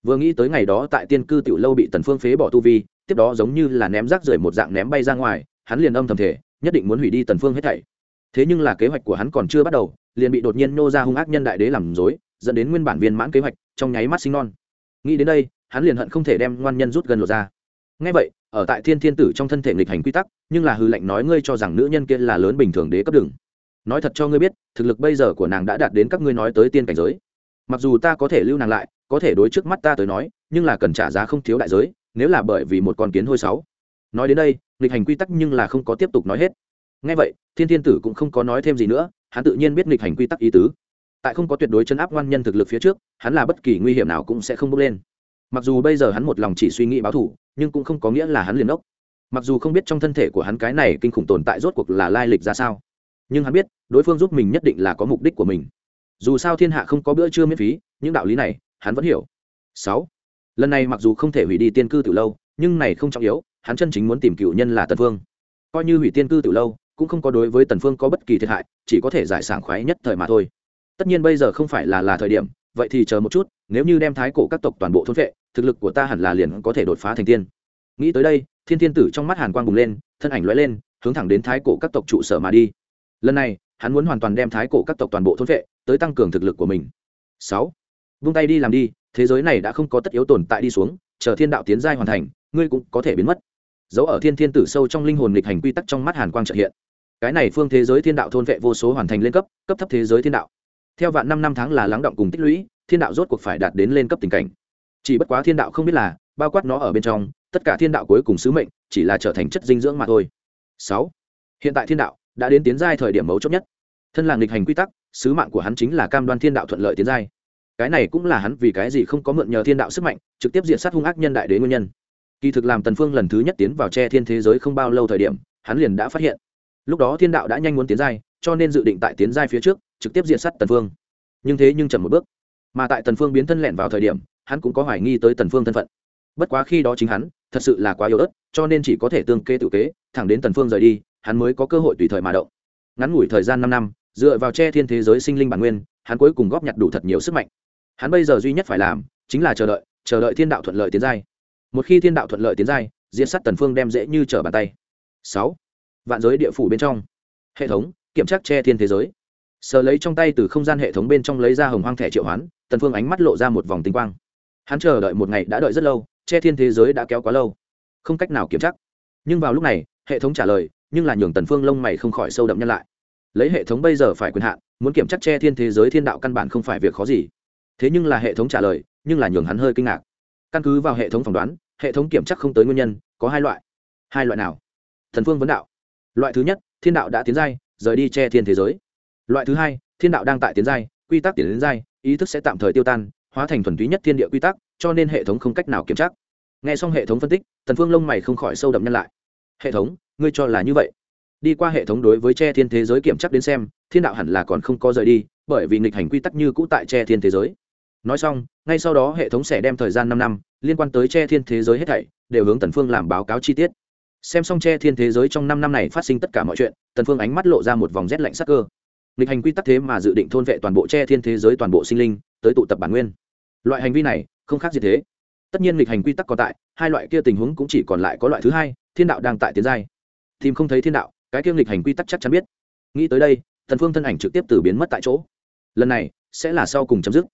Vừa nghĩ tới ngày đó tại tiên cư tiểu lâu bị tần phương phế bỏ tu vi, tiếp đó giống như là ném rác rưởi một dạng ném bay ra ngoài, hắn liền âm thầm thể nhất định muốn hủy đi tần phương hết thảy. Thế nhưng là kế hoạch của hắn còn chưa bắt đầu, liền bị đột nhiên nô ra hung ác nhân đại đế làm dối dẫn đến nguyên bản viên mãn kế hoạch, trong nháy mắt sinh non. Nghĩ đến đây hắn liền hận không thể đem ngoan nhân rút gần lột ra. Ngay vậy, ở tại thiên thiên tử trong thân thể nghịch hành quy tắc, nhưng là hư lệnh nói ngươi cho rằng nữ nhân kia là lớn bình thường đế cấp đường. Nói thật cho ngươi biết, thực lực bây giờ của nàng đã đạt đến các ngươi nói tới tiên cảnh giới. Mặc dù ta có thể lưu nàng lại, có thể đối trước mắt ta tới nói, nhưng là cần trả giá không thiếu đại giới, nếu là bởi vì một con kiến hôi sáu. Nói đến đây, nghịch hành quy tắc nhưng là không có tiếp tục nói hết. Ngay vậy, thiên thiên tử cũng không có nói thêm gì nữa, hắn tự nhiên biết nghịch hành quy tắc ý tứ. Tại không có tuyệt đối chấn áp ngoan nhân thực lực phía trước, hắn là bất kỳ nguy hiểm nào cũng sẽ không bước lên mặc dù bây giờ hắn một lòng chỉ suy nghĩ báo thủ nhưng cũng không có nghĩa là hắn liền ốc mặc dù không biết trong thân thể của hắn cái này kinh khủng tồn tại rốt cuộc là lai lịch ra sao, nhưng hắn biết, đối phương giúp mình nhất định là có mục đích của mình. Dù sao thiên hạ không có bữa trưa miễn phí, những đạo lý này, hắn vẫn hiểu. Sáu, lần này mặc dù không thể hủy đi tiên cư từ lâu, nhưng này không trọng yếu, hắn chân chính muốn tìm cựu nhân là tần phương. Coi như hủy tiên cư từ lâu, cũng không có đối với tần phương có bất kỳ thiệt hại, chỉ có thể giải sảng khoái nhất thời mà thôi. Tất nhiên bây giờ không phải là là thời điểm vậy thì chờ một chút, nếu như đem thái cổ các tộc toàn bộ thôn vệ thực lực của ta hẳn là liền có thể đột phá thành tiên. Nghĩ tới đây, thiên thiên tử trong mắt hàn quang bùng lên, thân ảnh lóe lên, hướng thẳng đến thái cổ các tộc trụ sở mà đi. Lần này, hắn muốn hoàn toàn đem thái cổ các tộc toàn bộ thôn vệ tới tăng cường thực lực của mình. Sáu. Vung tay đi làm đi, thế giới này đã không có tất yếu tồn tại đi xuống, chờ thiên đạo tiến giai hoàn thành, ngươi cũng có thể biến mất. Dấu ở thiên thiên tử sâu trong linh hồn lịch hành quy tắc trong mắt hàn quang trợ hiện. Cái này phương thế giới thiên đạo thôn vệ vô số hoàn thành lên cấp cấp thấp thế giới thiên đạo theo vạn năm năm tháng là lắng động cùng tích lũy, thiên đạo rốt cuộc phải đạt đến lên cấp tình cảnh. Chỉ bất quá thiên đạo không biết là, bao quát nó ở bên trong, tất cả thiên đạo cuối cùng sứ mệnh chỉ là trở thành chất dinh dưỡng mà thôi. Sáu, hiện tại thiên đạo đã đến tiến giai thời điểm mấu chốt nhất. Thân là nghịch hành quy tắc, sứ mạng của hắn chính là cam đoan thiên đạo thuận lợi tiến giai. Cái này cũng là hắn vì cái gì không có mượn nhờ thiên đạo sức mạnh, trực tiếp diện sát hung ác nhân đại đế nguyên nhân. Kỳ thực làm tần phương lần thứ nhất tiến vào che thiên thế giới không bao lâu thời điểm, hắn liền đã phát hiện. Lúc đó thiên đạo đã nhanh muốn tiến giai, cho nên dự định tại tiến giai phía trước trực tiếp diện sát tần phương. Nhưng thế nhưng chậm một bước, mà tại tần phương biến thân lẹn vào thời điểm, hắn cũng có hoài nghi tới tần phương thân phận. Bất quá khi đó chính hắn, thật sự là quá yếu ớt, cho nên chỉ có thể tương kê tự kế, thẳng đến tần phương rời đi, hắn mới có cơ hội tùy thời mà động. Ngắn ngủi thời gian năm năm, dựa vào che thiên thế giới sinh linh bản nguyên, hắn cuối cùng góp nhặt đủ thật nhiều sức mạnh. Hắn bây giờ duy nhất phải làm, chính là chờ đợi chờ đợi thiên đạo thuận lợi tiến giai. Một khi thiên đạo thuận lợi tiến giai diễn sát tần phương đem dễ như trở bàn tay. Sáu, vạn giới địa phủ bên trong. Hệ thống, kiểm tra che thiên thế giới sờ lấy trong tay từ không gian hệ thống bên trong lấy ra hồng hoang thẻ triệu hoán, tần phương ánh mắt lộ ra một vòng tinh quang. Hắn chờ đợi một ngày đã đợi rất lâu, che thiên thế giới đã kéo quá lâu. Không cách nào kiểm chắc. nhưng vào lúc này, hệ thống trả lời, nhưng là nhường tần phương lông mày không khỏi sâu đậm nhân lại. Lấy hệ thống bây giờ phải quyền hạn, muốn kiểm chắc che thiên thế giới thiên đạo căn bản không phải việc khó gì. Thế nhưng là hệ thống trả lời, nhưng là nhường hắn hơi kinh ngạc. Căn cứ vào hệ thống phỏng đoán, hệ thống kiểm chắc không tới nguyên nhân, có hai loại. Hai loại nào? Thần phương vấn đạo. Loại thứ nhất, thiên đạo đã tiến giai, rời đi che thiên thế giới loại thứ hai, thiên đạo đang tại tiến giai, quy tắc tiến đến giai, ý thức sẽ tạm thời tiêu tan, hóa thành thuần túy nhất thiên địa quy tắc, cho nên hệ thống không cách nào kiểm tra. Nghe xong hệ thống phân tích thần phương lông mày không khỏi sâu đậm nhân lại. Hệ thống, ngươi cho là như vậy. Đi qua hệ thống đối với che thiên thế giới kiểm chắc đến xem, thiên đạo hẳn là còn không có rời đi, bởi vì nghịch hành quy tắc như cũ tại che thiên thế giới. Nói xong, ngay sau đó hệ thống sẽ đem thời gian năm năm, liên quan tới che thiên thế giới hết thảy, đều hướng tần phương làm báo cáo chi tiết. Xem xong che thiên thế giới trong năm năm này phát sinh tất cả mọi chuyện, tần phương ánh mắt lộ ra một vòng rét lạnh sắc cơ nghịch hành quy tắc thế mà dự định thôn vệ toàn bộ che thiên thế giới toàn bộ sinh linh tới tụ tập bản nguyên. Loại hành vi này không khác gì thế. Tất nhiên nghịch hành quy tắc còn tại hai loại kia tình huống cũng chỉ còn lại có loại thứ hai thiên đạo đang tại tiến giai. Tìm không thấy thiên đạo cái kiêm lịch hành quy tắc chắc chắn biết. Nghĩ tới đây thần phương thân ảnh trực tiếp từ biến mất tại chỗ. Lần này sẽ là sau cùng chấm dứt.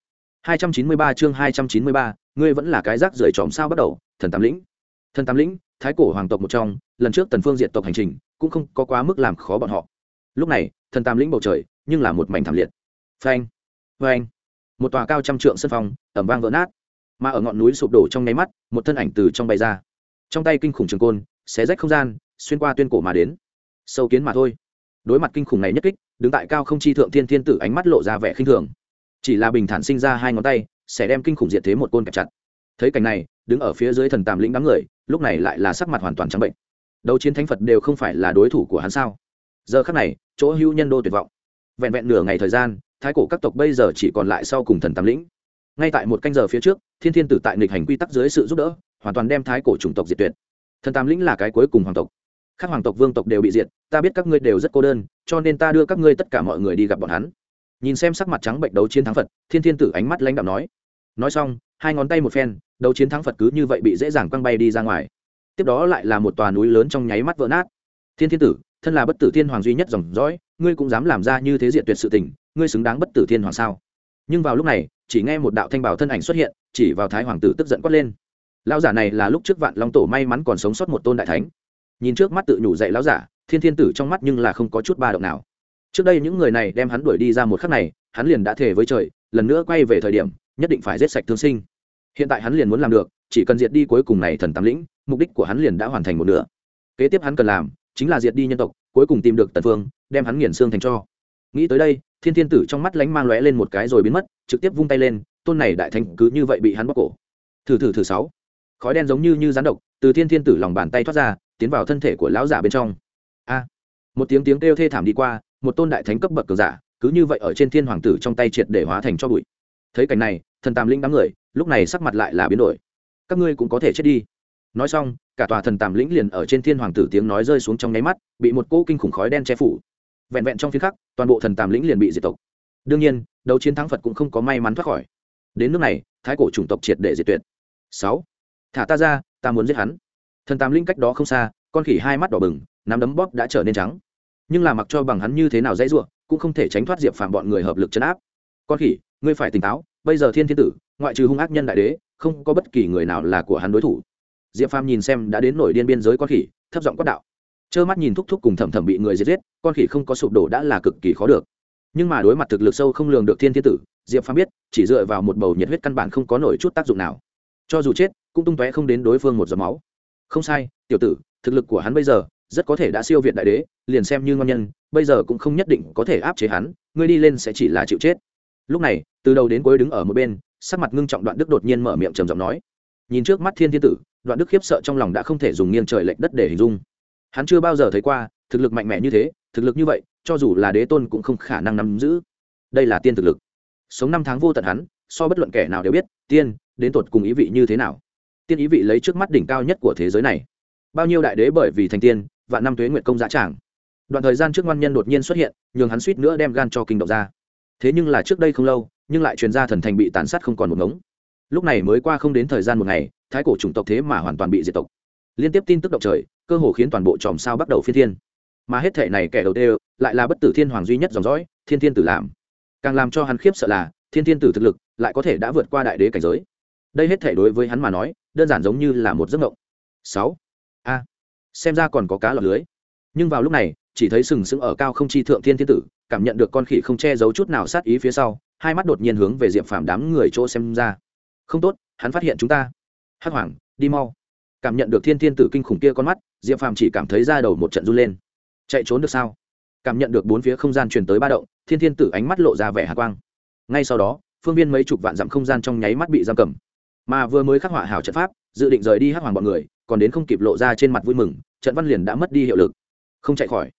293 chương 293, ngươi vẫn là cái rác rưởi tròm sao bắt đầu thần tam lĩnh. Thần tam lĩnh thái cổ hoàng tộc một trong lần trước tần phương diệt tộc hành trình cũng không có quá mức làm khó bọn họ lúc này, thần tam lĩnh bầu trời, nhưng là một mảnh thảm liệt. Phanh phanh. Một tòa cao trăm trượng sân phòng, ẩm vang vỡ nát. Mà ở ngọn núi sụp đổ trong nháy mắt, một thân ảnh từ trong bay ra. Trong tay kinh khủng trường côn, xé rách không gian, xuyên qua tuyên cổ mà đến. Sâu kiến mà thôi. Đối mặt kinh khủng này nhất kích, đứng tại cao không chi thượng thiên thiên tử ánh mắt lộ ra vẻ khinh thường. Chỉ là bình thản sinh ra hai ngón tay, sẽ đem kinh khủng diệt thế một côn kẹp chặt. Thấy cảnh này, đứng ở phía dưới thần tàm lĩnh đám người, lúc này lại là sắc mặt hoàn toàn trắng bệnh. Đấu chiến thánh phật đều không phải là đối thủ của hắn sao? Giờ khắc này chỗ hữu nhân đô tuyệt vọng. Vẹn vẹn nửa ngày thời gian, thái cổ các tộc bây giờ chỉ còn lại sau cùng thần tam lĩnh. Ngay tại một canh giờ phía trước, thiên thiên tử tại nghịch hành quy tắc dưới sự giúp đỡ, hoàn toàn đem thái cổ chủng tộc diệt tuyệt. Thần tam lĩnh là cái cuối cùng hoàng tộc. Các hoàng tộc vương tộc đều bị diệt, ta biết các ngươi đều rất cô đơn, cho nên ta đưa các ngươi tất cả mọi người đi gặp bọn hắn. Nhìn xem sắc mặt trắng bệnh đấu chiến thắng phật, thiên thiên tử ánh mắt lãnh đạo nói. Nói xong, hai ngón tay một phen, đấu chiến thắng phật cứ như vậy bị dễ dàng quăng bay đi ra ngoài. Tiếp đó lại là một tòa núi lớn trong nháy mắt vỡ nát. Thiên thiên tử thân là bất tử thiên hoàng duy nhất dòng dõi, ngươi cũng dám làm ra như thế diện tuyệt sự tình, ngươi xứng đáng bất tử thiên hoàng sao? Nhưng vào lúc này, chỉ nghe một đạo thanh bảo thân ảnh xuất hiện, chỉ vào thái hoàng tử tức giận quát lên. Lão giả này là lúc trước vạn long tổ may mắn còn sống sót một tôn đại thánh. Nhìn trước mắt tự nhủ dậy lão giả, thiên thiên tử trong mắt nhưng là không có chút ba động nào. Trước đây những người này đem hắn đuổi đi ra một khắc này, hắn liền đã thề với trời, lần nữa quay về thời điểm, nhất định phải giết sạch thương sinh. Hiện tại hắn liền muốn làm được, chỉ cần diệt đi cuối cùng này thần tam lĩnh, mục đích của hắn liền đã hoàn thành một nửa. Kế tiếp hắn cần làm chính là diệt đi nhân tộc, cuối cùng tìm được tần phương, đem hắn nghiền xương thành cho. Nghĩ tới đây, thiên thiên tử trong mắt lánh mang lóe lên một cái rồi biến mất, trực tiếp vung tay lên, tôn này đại thành cứ như vậy bị hắn bóc cổ. Thử thử thử sáu. Khói đen giống như như rắn độc, từ thiên thiên tử lòng bàn tay thoát ra, tiến vào thân thể của lão giả bên trong. A. Một tiếng tiếng kêu thê thảm đi qua, một tôn đại thánh cấp bậc cường giả, cứ như vậy ở trên thiên hoàng tử trong tay triệt để hóa thành cho bụi. Thấy cảnh này, thần tàm linh đám người, lúc này sắc mặt lại là biến đổi. Các ngươi cũng có thể chết đi nói xong, cả tòa thần tàm lĩnh liền ở trên thiên hoàng tử tiếng nói rơi xuống trong nháy mắt, bị một cỗ kinh khủng khói đen che phủ. Vẹn vẹn trong phiên khắc, toàn bộ thần tàm lĩnh liền bị diệt tộc. Đương nhiên, đấu chiến thắng phật cũng không có may mắn thoát khỏi. Đến nước này, thái cổ chủng tộc triệt để diệt tuyệt. Sáu. Thả ta ra, ta muốn giết hắn. Thần tàm lĩnh cách đó không xa, con khỉ hai mắt đỏ bừng, nắm đấm bóp đã trở nên trắng. Nhưng là mặc cho bằng hắn như thế nào dãy ruộng cũng không thể tránh thoát diệp phàm bọn người hợp lực chấn áp. Con khỉ, ngươi phải tỉnh táo, bây giờ thiên thiên tử, ngoại trừ hung ác nhân đại đế, không có bất kỳ người nào là của hắn đối thủ diệp phàm nhìn xem đã đến nổi điên biên giới con khỉ, thấp giọng quát đạo. Trơ mắt nhìn thúc thúc cùng thẩm thẩm bị người giết giết, con khỉ không có sụp đổ đã là cực kỳ khó được. Nhưng mà đối mặt thực lực sâu không lường được thiên thiên tử, diệp phàm biết, chỉ dựa vào một bầu nhiệt huyết căn bản không có nổi chút tác dụng nào. Cho dù chết, cũng tung tóe không đến đối phương một giọt máu. Không sai, tiểu tử, thực lực của hắn bây giờ, rất có thể đã siêu việt đại đế, liền xem như ngon nhân, bây giờ cũng không nhất định có thể áp chế hắn, ngươi đi lên sẽ chỉ là chịu chết. Lúc này, từ đầu đến cuối đứng ở một bên, sắc mặt ngưng trọng đoạn đức đột nhiên mở miệng trầm giọng nói. Nhìn trước mắt thiên thiên tử đoạn đức khiếp sợ trong lòng đã không thể dùng nghiêng trời lệch đất để hình dung. Hắn chưa bao giờ thấy qua, thực lực mạnh mẽ như thế, thực lực như vậy, cho dù là đế tôn cũng không khả năng nắm giữ. Đây là tiên thực lực. Sống năm tháng vô tận hắn, so bất luận kẻ nào đều biết, tiên, đến tột cùng ý vị như thế nào? Tiên ý vị lấy trước mắt đỉnh cao nhất của thế giới này. Bao nhiêu đại đế bởi vì thành tiên và năm tuế nguyện công giá tràng. Đoạn thời gian trước ngoan nhân đột nhiên xuất hiện, nhường hắn suýt nữa đem gan cho kinh động ra. Thế nhưng là trước đây không lâu, nhưng lại truyền ra thần thành bị tàn sát không còn một ngống. Lúc này mới qua không đến thời gian một ngày thái cổ chủng tộc thế mà hoàn toàn bị diệt tộc. Liên tiếp tin tức động trời, cơ hồ khiến toàn bộ chòm sao bắt đầu phi thiên. Mà hết thể này kẻ đầu tiên, lại là bất tử thiên hoàng duy nhất dòng dõi, thiên thiên tử làm. Càng làm cho hắn khiếp sợ là, thiên thiên tử thực lực lại có thể đã vượt qua đại đế cảnh giới. Đây hết thể đối với hắn mà nói, đơn giản giống như là một giấc mộng. Sáu. A. Xem ra còn có cá lọt lưới. Nhưng vào lúc này, chỉ thấy sừng sững ở cao không chi thượng thiên thiên tử, cảm nhận được con khỉ không che giấu chút nào sát ý phía sau, hai mắt đột nhiên hướng về diệp phàm đám người chỗ xem ra. Không tốt, hắn phát hiện chúng ta hắc hoàng, đi mau. Cảm nhận được thiên thiên tử kinh khủng kia con mắt, diệp phàm chỉ cảm thấy ra đầu một trận run lên. Chạy trốn được sao? Cảm nhận được bốn phía không gian truyền tới ba động, thiên thiên tử ánh mắt lộ ra vẻ hạ quang. Ngay sau đó, phương viên mấy chục vạn dặm không gian trong nháy mắt bị giam cầm. Mà vừa mới khắc họa hảo trận pháp, dự định rời đi hắc hoàng bọn người, còn đến không kịp lộ ra trên mặt vui mừng, trận văn liền đã mất đi hiệu lực. Không chạy khỏi.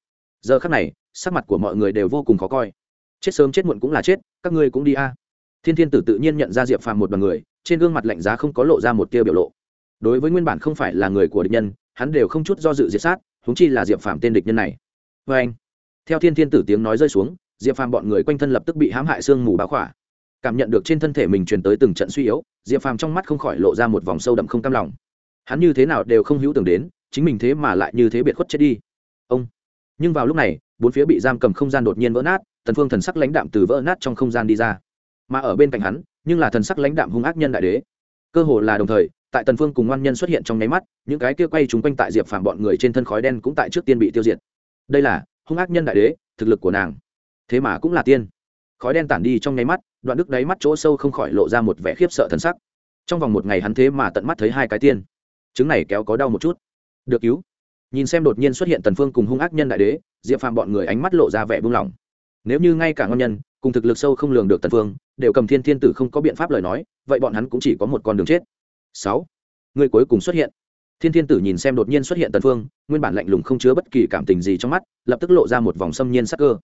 Giờ khắc này, sắc mặt của mọi người đều vô cùng khó coi. Chết sớm chết muộn cũng là chết, các ngươi cũng đi a thiên thiên tử tự nhiên nhận ra diệp phàm một đ o n người, trên gương mặt lạnh giá không có lộ ra một tia biểu lộ. Đối với nguyên bản không phải là người của địch nhân, hắn đều không chút do dự diệt sát húng chi là diệp phàm tên địch nhân này. Vê anh, theo thiên thiên tử tiếng nói rơi xuống, diệp phàm bọn người quanh thân lập tức bị hãm hại sương mù báo khỏa. Cảm nhận được trên thân thể mình truyền tới từng trận suy yếu, diệp phàm trong mắt không khỏi lộ ra một vòng sâu đậm không cam lòng. Hắn như thế nào đều không hữu tưởng đến, chính mình thế mà lại như thế biệt khuất chết đi. Ông, nhưng vào lúc này, bốn phía bị giam cầm không gian đột nhiên vỡ nát, tần phương thần sắc lãnh đạm từ vỡ nát trong không gian đi ra mà ở bên cạnh hắn, nhưng là thần sắc lãnh đạm hung ác nhân đại đế. Cơ hồ là đồng thời, tại tần phương cùng ngoan nhân xuất hiện trong nháy mắt, những cái kia quay chúng quanh tại diệp phàm bọn người trên thân khói đen cũng tại trước tiên bị tiêu diệt. Đây là hung ác nhân đại đế, thực lực của nàng. Thế mà cũng là tiên. Khói đen tản đi trong nháy mắt, đoạn đức đáy mắt chỗ sâu không khỏi lộ ra một vẻ khiếp sợ thần sắc. Trong vòng một ngày hắn thế mà tận mắt thấy hai cái tiên. Chứng này kéo có đau một chút. Được cứu. Nhìn xem đột nhiên xuất hiện tần phương cùng hung ác nhân đại đế, diệp phàm bọn người ánh mắt lộ ra vẻ buông lỏng. Nếu như ngay cả ngon nhân cùng thực lực sâu không lường được tần phương đều cầm thiên thiên tử không có biện pháp lời nói vậy bọn hắn cũng chỉ có một con đường chết. Sáu người cuối cùng xuất hiện. Thiên thiên tử nhìn xem đột nhiên xuất hiện tần phương nguyên bản lạnh lùng không chứa bất kỳ cảm tình gì trong mắt lập tức lộ ra một vòng xâm nhiên sắc cơ.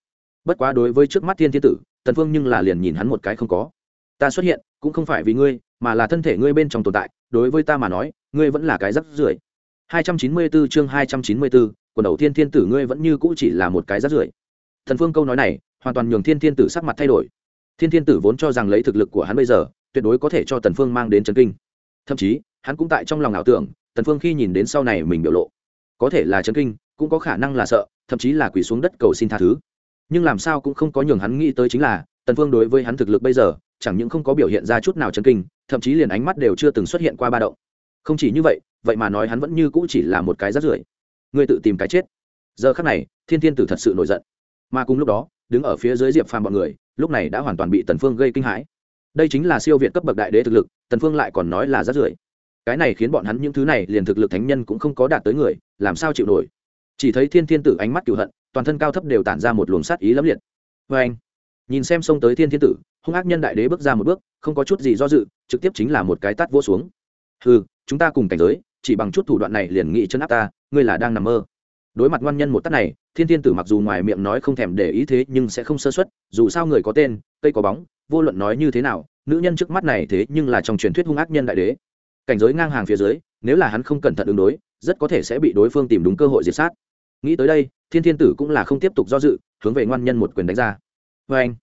Bất quá đối với trước mắt thiên thiên tử tần phương nhưng là liền nhìn hắn một cái không có. Ta xuất hiện cũng không phải vì ngươi mà là thân thể ngươi bên trong tồn tại đối với ta mà nói ngươi vẫn là cái rắc rưởi. 294 chương 294, quần đầu thiên thiên tử ngươi vẫn như cũ chỉ là một cái rắc rưởi. Thần phương câu nói này hoàn toàn nhường thiên thiên tử sắc mặt thay đổi. Thiên thiên tử vốn cho rằng lấy thực lực của hắn bây giờ, tuyệt đối có thể cho tần phương mang đến chấn kinh. Thậm chí, hắn cũng tại trong lòng ảo tưởng, tần phương khi nhìn đến sau này mình biểu lộ, có thể là chấn kinh, cũng có khả năng là sợ, thậm chí là quỳ xuống đất cầu xin tha thứ. Nhưng làm sao cũng không có nhường hắn nghĩ tới chính là, tần phương đối với hắn thực lực bây giờ, chẳng những không có biểu hiện ra chút nào chấn kinh, thậm chí liền ánh mắt đều chưa từng xuất hiện qua ba động. Không chỉ như vậy vậy mà nói hắn vẫn như cũ chỉ là một cái rác rưởi. Ngươi tự tìm cái chết. Giờ khắc này, thiên thiên tử thật sự nổi giận. Mà cùng lúc đó đứng ở phía dưới diệp phàm bọn người, lúc này đã hoàn toàn bị tần phương gây kinh hãi. Đây chính là siêu việt cấp bậc đại đế thực lực, tần phương lại còn nói là rất rưởi. Cái này khiến bọn hắn những thứ này liền thực lực thánh nhân cũng không có đạt tới người, làm sao chịu nổi? Chỉ thấy thiên thiên tử ánh mắt cựu hận, toàn thân cao thấp đều tản ra một luồng sát ý lẫm liệt. Vê anh, nhìn xem xông tới thiên thiên tử, hung ác nhân đại đế bước ra một bước, không có chút gì do dự, trực tiếp chính là một cái tát vỗ xuống. Ừ chúng ta cùng cảnh giới, chỉ bằng chút thủ đoạn này liền nghĩ chân áp ta, ngươi là đang nằm mơ đối mặt ngoan nhân một tát này, thiên thiên tử mặc dù ngoài miệng nói không thèm để ý thế nhưng sẽ không sơ xuất dù sao người có tên, cây có bóng, vô luận nói như thế nào, nữ nhân trước mắt này thế nhưng là trong truyền thuyết hung ác nhân đại đế. Cảnh giới ngang hàng phía dưới, nếu là hắn không cẩn thận ứng đối, rất có thể sẽ bị đối phương tìm đúng cơ hội diệt sát. Nghĩ tới đây, thiên thiên tử cũng là không tiếp tục do dự, hướng về ngoan nhân một quyền đánh ra. Vê anh,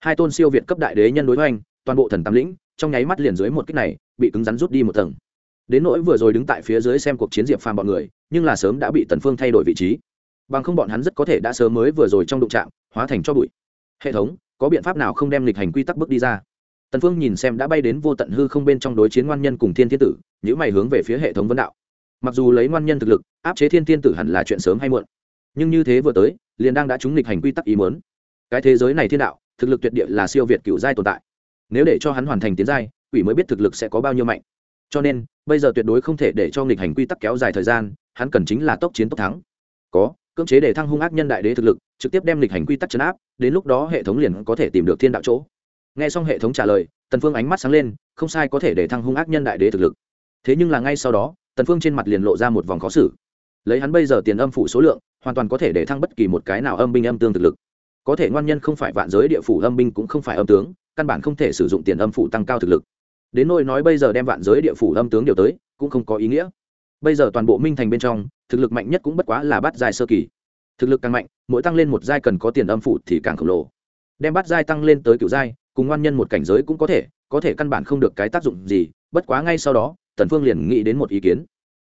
hai tôn siêu việt cấp đại đế nhân đối với anh, toàn bộ thần tam lĩnh, trong nháy mắt liền dưới một kích này, bị cứng rắn rút đi một tầng đến nỗi vừa rồi đứng tại phía dưới xem cuộc chiến diệp phàm bọn người, nhưng là sớm đã bị tần phương thay đổi vị trí. Bằng không bọn hắn rất có thể đã sớm mới vừa rồi trong đụng trạm hóa thành cho bụi. Hệ thống, có biện pháp nào không đem lịch hành quy tắc bước đi ra? Tần phương nhìn xem đã bay đến vô tận hư không bên trong đối chiến ngoan nhân cùng thiên thiên tử những mày hướng về phía hệ thống vấn đạo. Mặc dù lấy ngoan nhân thực lực, áp chế thiên thiên tử hẳn là chuyện sớm hay muộn. Nhưng như thế vừa tới, liền đang đã trúng lịch hành quy tắc ý muốn. Cái thế giới này thiên đạo, thực lực tuyệt địa là siêu việt cựu giai tồn tại. Nếu để cho hắn hoàn thành tiến giai, quỷ mới biết thực lực sẽ có bao nhiêu mạnh. Cho nên bây giờ tuyệt đối không thể để cho nghịch hành quy tắc kéo dài thời gian, hắn cần chính là tốc chiến tốc thắng. Có, cưỡng chế để thăng hung ác nhân đại đế thực lực, trực tiếp đem nghịch hành quy tắc chấn áp, đến lúc đó hệ thống liền có thể tìm được thiên đạo chỗ. Nghe xong hệ thống trả lời, tần phương ánh mắt sáng lên, không sai có thể để thăng hung ác nhân đại đế thực lực. Thế nhưng là ngay sau đó, tần phương trên mặt liền lộ ra một vòng khó xử. Lấy hắn bây giờ tiền âm phủ số lượng, hoàn toàn có thể để thăng bất kỳ một cái nào âm binh âm tương thực lực. Có thể ngoan nhân không phải vạn giới địa phủ âm binh cũng không phải âm tướng, căn bản không thể sử dụng tiền âm phủ tăng cao thực lực đến nôi nói bây giờ đem vạn giới địa phủ âm tướng điều tới, cũng không có ý nghĩa. Bây giờ toàn bộ minh thành bên trong, thực lực mạnh nhất cũng bất quá là bắt giai sơ kỳ. Thực lực càng mạnh, mỗi tăng lên một giai cần có tiền âm phủ thì càng khổng lồ. Đem bắt giai tăng lên tới cựu giai, cùng ngoan nhân một cảnh giới cũng có thể có thể căn bản không được cái tác dụng gì, bất quá ngay sau đó, tần phương liền nghĩ đến một ý kiến.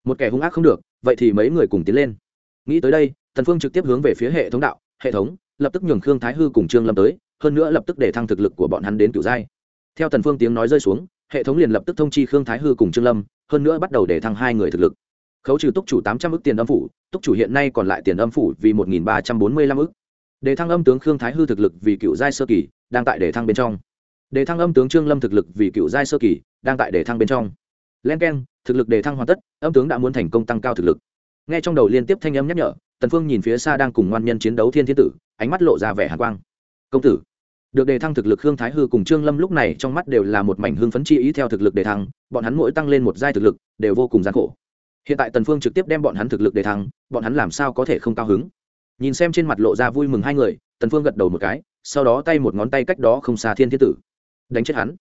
Một kẻ hung ác không được, vậy thì mấy người cùng tiến lên. Nghĩ tới đây, tần phương trực tiếp hướng về phía hệ thống đạo, hệ thống, lập tức nhường khương thái hư cùng trương lâm tới, hơn nữa lập tức để thăng thực lực của bọn hắn đến cửu giai. Theo tần phương tiếng nói rơi xuống hệ thống liền lập tức thông chi khương thái hư cùng trương lâm, hơn nữa bắt đầu để thăng hai người thực lực. Khấu trừ túc chủ tám trăm ức tiền âm phủ, túc chủ hiện nay còn lại tiền âm phủ vì một nghìn ba trăm bốn mươi lăm ức. Đề thăng âm tướng khương thái hư thực lực vì cựu giai sơ kỳ, đang tại đề thăng bên trong. Đề thăng âm tướng trương lâm thực lực vì cựu giai sơ kỳ, đang tại đề thăng bên trong. Len k e n thực lực đề thăng hoàn tất, âm tướng đã muốn thành công tăng cao thực lực. N g h e trong đầu liên tiếp thanh âm nhắc nhở, tần phương nhìn phía xa đang cùng ngoan nhân chiến đấu thiên thiên tử, ánh mắt lộ ra vẻ hạ quang. Công tử được đề thăng thực lực khương thái hư cùng trương lâm lúc này trong mắt đều là một mảnh hương phấn chi ý theo thực lực đề thăng, bọn hắn mỗi tăng lên một giai thực lực, đều vô cùng gian khổ. Hiện tại tần phương trực tiếp đem bọn hắn thực lực đề thăng, bọn hắn làm sao có thể không cao hứng? Nhìn xem trên mặt lộ ra vui mừng hai người, tần phương gật đầu một cái, sau đó tay một ngón tay cách đó không xa thiên thiên tử. Đánh chết hắn.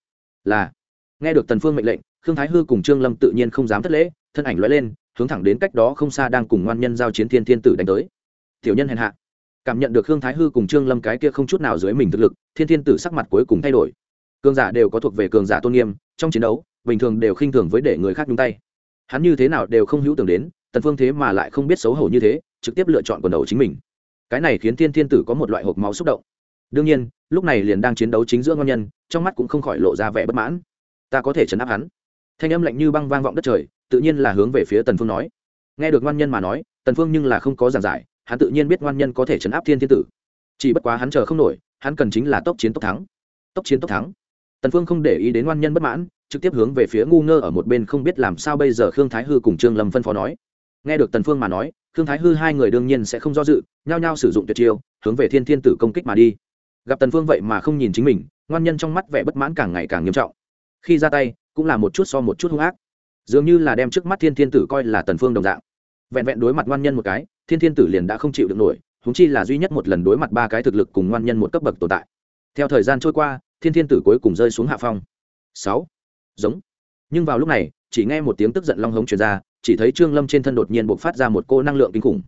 Là. Nghe được tần phương mệnh lệnh, khương thái hư cùng trương lâm tự nhiên không dám thất lễ, thân ảnh lóe lên, hướng thẳng đến cách đó không xa đang cùng ngoan nhân giao chiến thiên thiên tử đánh tới. Tiểu nhân hèn hạ. Cảm nhận được khương thái hư cùng trương lâm cái kia không chút nào dưới mình thực lực thiên thiên tử sắc mặt cuối cùng thay đổi. Cường giả đều có thuộc về cường giả tôn nghiêm, trong chiến đấu, bình thường đều khinh thường với để người khác nhúng tay. Hắn như thế nào đều không hữu tưởng đến, tần phương thế mà lại không biết xấu hổ như thế, trực tiếp lựa chọn quần đầu chính mình. Cái này khiến thiên thiên tử có một loại hộp máu xúc động. Đương nhiên, lúc này liền đang chiến đấu chính giữa ngon nhân, trong mắt cũng không khỏi lộ ra vẻ bất mãn. Ta có thể chấn áp hắn. Thanh âm lạnh như băng vang vọng đất trời, tự nhiên là hướng về phía tần phương nói. Nghe được ngoan nhân mà nói, tần phương nhưng là không có giảng giải, hắn tự nhiên biết ngoan nhân có thể chấn áp thiên thiên tử. Chỉ bất quá hắn chờ không nổi hắn cần chính là tốc chiến tốc thắng. Tốc chiến tốc thắng. Tần phương không để ý đến ngoan nhân bất mãn, trực tiếp hướng về phía ngu ngơ ở một bên không biết làm sao bây giờ khương thái hư cùng trương lâm phân phó nói. Nghe được tần phương mà nói, khương thái hư hai người đương nhiên sẽ không do dự, nhao nhao sử dụng tuyệt chiêu, hướng về thiên thiên tử công kích mà đi. Gặp tần phương vậy mà không nhìn chính mình ngoan nhân trong mắt vẻ bất mãn càng ngày càng nghiêm trọng. Khi ra tay, cũng là một chút so một chút hung ác. Dường như là đem trước mắt thiên thiên tử coi là tần phương đồng dạng. Vẹn vẹn đối mặt ngoan nhân một cái, thiên thiên tử liền đã không chịu được nổi huống chi là duy nhất một lần đối mặt ba cái thực lực cùng ngoan nhân một cấp bậc tồn tại. Theo thời gian trôi qua, thiên thiên tử cuối cùng rơi xuống hạ phong. Sáu. Giống. Nhưng vào lúc này, chỉ nghe một tiếng tức giận long hống truyền ra, chỉ thấy trương lâm trên thân đột nhiên bộc phát ra một cô năng lượng kinh khủng.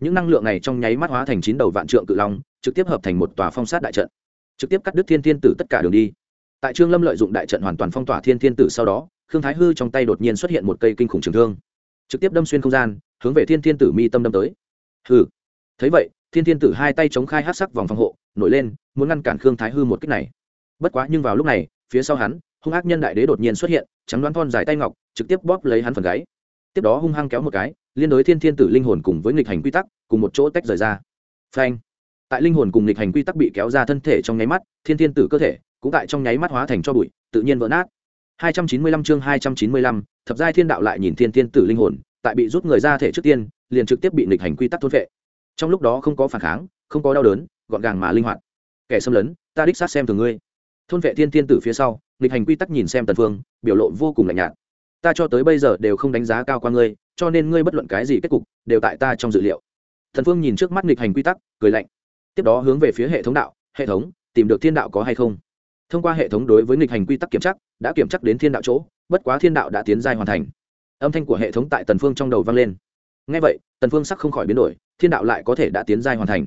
Những năng lượng này trong nháy mắt hóa thành chín đầu vạn trượng cự long, trực tiếp hợp thành một tòa phong sát đại trận. Trực tiếp cắt đứt thiên thiên tử tất cả đường đi. Tại trương lâm lợi dụng đại trận hoàn toàn phong tỏa thiên thiên tử sau đó, khương thái hư trong tay đột nhiên xuất hiện một cây kinh khủng trường thương. Trực tiếp đâm xuyên không gian, hướng về thiên thiên tử mi tâm đâm tới. Hư thấy vậy thiên thiên tử hai tay chống khai hát sắc vòng phòng hộ nổi lên muốn ngăn cản khương thái hư một cách này. Bất quá nhưng vào lúc này phía sau hắn hung ác nhân đại đế đột nhiên xuất hiện trắng đoán thon dài tay ngọc trực tiếp bóp lấy hắn phần gáy. Tiếp đó hung hăng kéo một cái liên đối thiên thiên tử linh hồn cùng với nghịch hành quy tắc cùng một chỗ tách rời ra. Phanh! Tại linh hồn cùng nghịch hành quy tắc bị kéo ra thân thể trong nháy mắt thiên thiên tử cơ thể cũng tại trong nháy mắt hóa thành cho bụi tự nhiên vỡ nát. 295 chương 295, thập giai thiên đạo lại nhìn thiên thiên tử linh hồn tại bị rút người ra thể trước tiên liền trực tiếp bị nghịch hành quy tắc thôn vệ trong lúc đó không có phản kháng, không có đau đớn, gọn gàng mà linh hoạt. Kẻ xâm lấn, ta đích sát xem thường ngươi. Thôn vệ thiên thiên tử phía sau, nghịch hành quy tắc nhìn xem tần phương, biểu lộ vô cùng lạnh nhạt. Ta cho tới bây giờ đều không đánh giá cao qua ngươi, cho nên ngươi bất luận cái gì kết cục, đều tại ta trong dự liệu. Thần phương nhìn trước mắt nghịch hành quy tắc, cười lạnh. Tiếp đó hướng về phía hệ thống đạo, hệ thống, tìm được thiên đạo có hay không? Thông qua hệ thống đối với nghịch hành quy tắc kiểm chắc đã kiểm chắc đến thiên đạo chỗ, bất quá thiên đạo đã tiến giai hoàn thành. Âm thanh của hệ thống tại tần phương trong đầu vang lên ngay vậy, tần phương sắc không khỏi biến đổi, thiên đạo lại có thể đã tiến giai hoàn thành.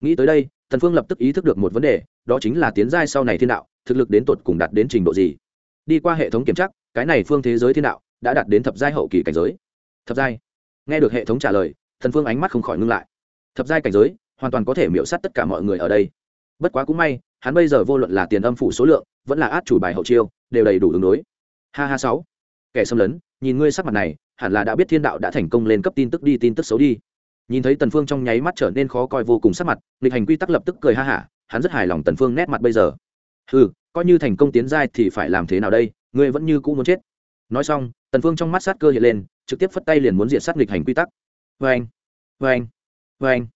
Nghĩ tới đây, tần phương lập tức ý thức được một vấn đề, đó chính là tiến giai sau này thiên đạo, thực lực đến tột cùng đạt đến trình độ gì. Đi qua hệ thống kiểm tra, cái này phương thế giới thiên đạo đã đạt đến thập giai hậu kỳ cảnh giới. Thập giai. Nghe được hệ thống trả lời thần phương ánh mắt không khỏi ngưng lại. Thập giai cảnh giới, hoàn toàn có thể miễu sát tất cả mọi người ở đây. Bất quá cũng may, hắn bây giờ vô luận là tiền âm phủ số lượng, vẫn là át chủ bài hậu chiêu, đều đầy đủ ứng đối. Ha ha sáu. Kẻ xâm lấn, nhìn ngươi sắc mặt này hẳn là đã biết thiên đạo đã thành công lên cấp tin tức đi, tin tức xấu đi. Nhìn thấy tần phương trong nháy mắt trở nên khó coi vô cùng sắc mặt lịch hành quy tắc lập tức cười ha hả, hắn rất hài lòng tần phương nét mặt bây giờ. Ừ coi như thành công tiến giai thì phải làm thế nào đây, ngươi vẫn như cũ muốn chết. Nói xong, tần phương trong mắt sát cơ hiện lên, trực tiếp phất tay liền muốn diệt sát lịch hành quy tắc. Vê anh vê anh vê anh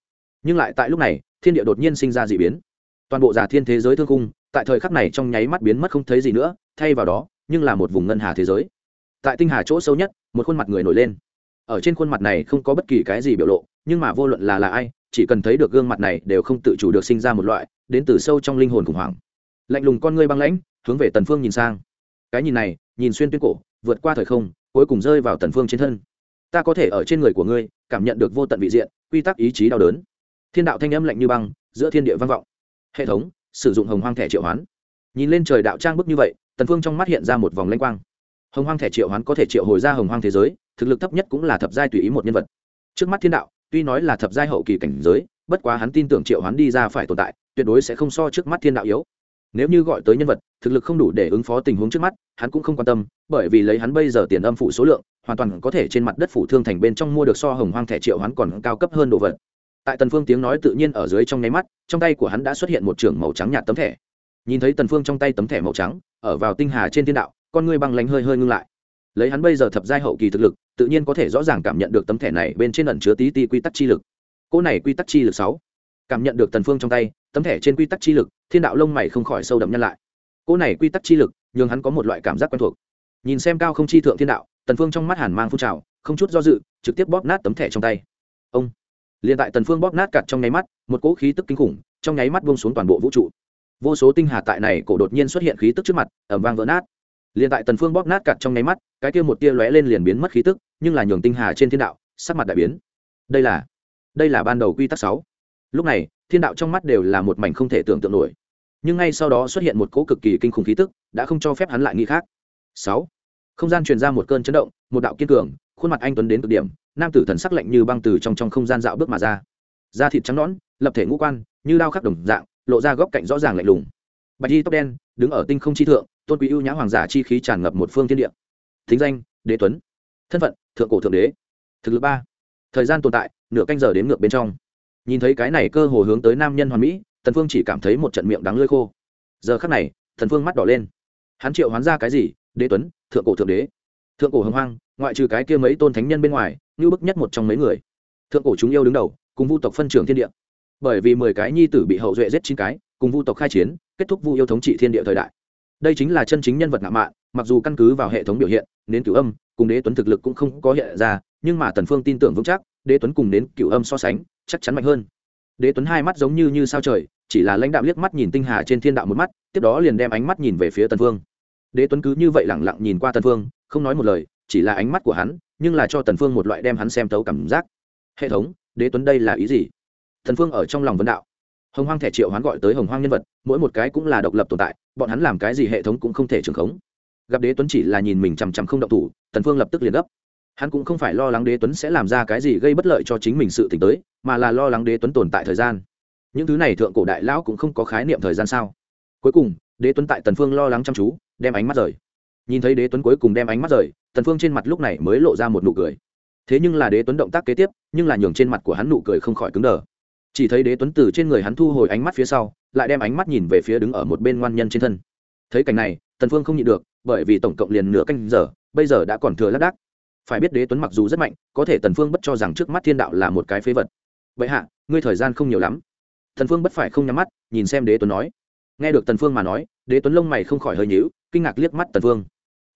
nhưng lại tại lúc này, thiên địa đột nhiên sinh ra dị biến. Toàn bộ giả thiên thế giới thương cung tại thời khắc này trong nháy mắt biến mất không thấy gì nữa, thay vào đó, nhưng là một vùng ngân hà thế giới. Tại tinh hà chỗ sâu nhất một khuôn mặt người nổi lên. Ở trên khuôn mặt này không có bất kỳ cái gì biểu lộ, nhưng mà vô luận là là ai, chỉ cần thấy được gương mặt này đều không tự chủ được sinh ra một loại, đến từ sâu trong linh hồn khủng hoảng. Lạnh lùng con ngươi băng lãnh, hướng về tần phương nhìn sang. Cái nhìn này, nhìn xuyên tuyến cổ, vượt qua thời không, cuối cùng rơi vào tần phương trên thân. Ta có thể ở trên người của ngươi, cảm nhận được vô tận vị diện, quy tắc ý chí đau đớn. Thiên đạo thanh âm lạnh như băng, giữa thiên địa vang vọng. Hệ thống, sử dụng hồng hoang thẻ triệu hoán. Nhìn lên trời đạo trang bức như vậy, tần phương trong mắt hiện ra một vòng lanh quang hồng hoang thẻ triệu hoán có thể triệu hồi ra hồng hoang thế giới, thực lực thấp nhất cũng là thập giai tùy ý một nhân vật. Trước mắt thiên đạo, tuy nói là thập giai hậu kỳ cảnh giới, bất quá hắn tin tưởng triệu hoán đi ra phải tồn tại, tuyệt đối sẽ không so trước mắt thiên đạo yếu. Nếu như gọi tới nhân vật, thực lực không đủ để ứng phó tình huống trước mắt, hắn cũng không quan tâm, bởi vì lấy hắn bây giờ tiền âm phủ số lượng, hoàn toàn có thể trên mặt đất phủ thương thành bên trong mua được so hồng hoang thẻ triệu hắn còn cao cấp hơn đồ vật. Tại tần phương tiếng nói tự nhiên ở dưới trong nháy mắt, trong tay của hắn đã xuất hiện một trường màu trắng nhạt tấm thẻ. Nhìn thấy tần phương trong tay tấm thẻ màu trắng, ở vào tinh hà trên thiên đạo con ngươi băng lánh hơi hơi ngưng lại. Lấy hắn bây giờ thập giai hậu kỳ thực lực, tự nhiên có thể rõ ràng cảm nhận được tấm thẻ này bên trên ẩn chứa tí ti quy tắc chi lực. Cỗ này quy tắc chi lực sáu. Cảm nhận được tần phương trong tay, tấm thẻ trên quy tắc chi lực, thiên đạo lông mày không khỏi sâu đậm nhân lại. Cỗ này quy tắc chi lực, nhường hắn có một loại cảm giác quen thuộc. Nhìn xem cao không chi thượng thiên đạo, tần phương trong mắt hàn mang phun trào, không chút do dự, trực tiếp bóp nát tấm thẻ trong tay. Ông. Liền tại tần phương bóp nát cặt trong nháy mắt, một cỗ khí tức kinh khủng, trong nháy mắt buông xuống toàn bộ vũ trụ. Vô số tinh hà tại này cổ đột nhiên xuất hiện khí tức trước mặt ẩm vang vỡ nát liền tại tần phương bóp nát cặt trong nháy mắt, cái kia một tia lóe lên liền biến mất khí tức, nhưng là nhường tinh hà trên thiên đạo, sắc mặt đại biến. Đây là đây là ban đầu quy tắc sáu. Lúc này, thiên đạo trong mắt đều là một mảnh không thể tưởng tượng nổi. Nhưng ngay sau đó xuất hiện một cỗ cực kỳ kinh khủng khí tức, đã không cho phép hắn lại nghĩ khác. Sáu. Không gian truyền ra một cơn chấn động, một đạo kiên cường, khuôn mặt anh tuấn đến cực điểm, nam tử thần sắc lạnh như băng từ trong trong không gian dạo bước mà ra. Da thịt trắng nõn, lập thể ngũ quan, như đao khắc đồng dạng, lộ ra góc cạnh rõ ràng lạnh lùng. Bạch y tóc đen đứng ở tinh không chi thượng, tôn quý ưu nhã hoàng giả chi khí tràn ngập một phương thiên địa. Thính danh, đế tuấn. Thân phận, thượng cổ thượng đế. Thực lực ba. Thời gian tồn tại, nửa canh giờ đến ngược bên trong. Nhìn thấy cái này cơ hồ hướng tới nam nhân hoàn mỹ, tần phương chỉ cảm thấy một trận miệng đắng lưỡi khô. Giờ khắc này thần phương mắt đỏ lên. Hắn triệu hoán ra cái gì? Đế tuấn, thượng cổ thượng đế. Thượng cổ hồng hoang, ngoại trừ cái kia mấy tôn thánh nhân bên ngoài, như bức nhất một trong mấy người. Thượng cổ chúng yêu đứng đầu, cùng vu tộc phân trưởng thiên địa. Bởi vì mười cái nhi tử bị hậu duệ giết chín cái cùng vu tộc khai chiến, kết thúc vu yêu thống trị thiên địa thời đại. Đây chính là chân chính nhân vật ngạo mạn, mặc dù căn cứ vào hệ thống biểu hiện nến cửu âm, cùng đế tuấn thực lực cũng không có hiện ra, nhưng mà tần phương tin tưởng vững chắc, đế tuấn cùng đến cửu âm so sánh, chắc chắn mạnh hơn. Đế tuấn hai mắt giống như như sao trời, chỉ là lãnh đạo liếc mắt nhìn tinh hà trên thiên đạo một mắt, tiếp đó liền đem ánh mắt nhìn về phía tần phương. Đế tuấn cứ như vậy lẳng lặng nhìn qua tần phương, không nói một lời, chỉ là ánh mắt của hắn, nhưng là cho tần phương một loại đem hắn xem tấu cảm giác. Hệ thống, đế tuấn đây là ý gì? Tần phương ở trong lòng vấn đạo hồng hoang thẻ triệu hoán gọi tới hồng hoang nhân vật, mỗi một cái cũng là độc lập tồn tại, bọn hắn làm cái gì hệ thống cũng không thể trường khống. Gặp đế tuấn chỉ là nhìn mình chằm chằm không động thủ, tần phương lập tức liền gấp. Hắn cũng không phải lo lắng đế tuấn sẽ làm ra cái gì gây bất lợi cho chính mình sự tỉnh tới, mà là lo lắng đế tuấn tồn tại thời gian. Những thứ này thượng cổ đại lão cũng không có khái niệm thời gian sao. Cuối cùng, đế tuấn tại tần phương lo lắng chăm chú, đem ánh mắt rời. Nhìn thấy đế tuấn cuối cùng đem ánh mắt rời, tần phương trên mặt lúc này mới lộ ra một nụ cười. Thế nhưng là đế tuấn động tác kế tiếp, nhưng là nhường trên mặt của hắn nụ cười không khỏi cứng đờ chỉ thấy đế tuấn từ trên người hắn thu hồi ánh mắt phía sau, lại đem ánh mắt nhìn về phía đứng ở một bên ngoan nhân trên thân. Thấy cảnh này, tần phương không nhịn được, bởi vì tổng cộng liền nửa canh giờ, bây giờ đã còn thừa lác đác. Phải biết đế tuấn mặc dù rất mạnh, có thể tần phương bất cho rằng trước mắt thiên đạo là một cái phế vật. Vậy hạ, ngươi thời gian không nhiều lắm. Tần phương bất phải không nhắm mắt, nhìn xem đế tuấn nói. Nghe được tần phương mà nói, đế tuấn lông mày không khỏi hơi nhíu, kinh ngạc liếc mắt tần phương.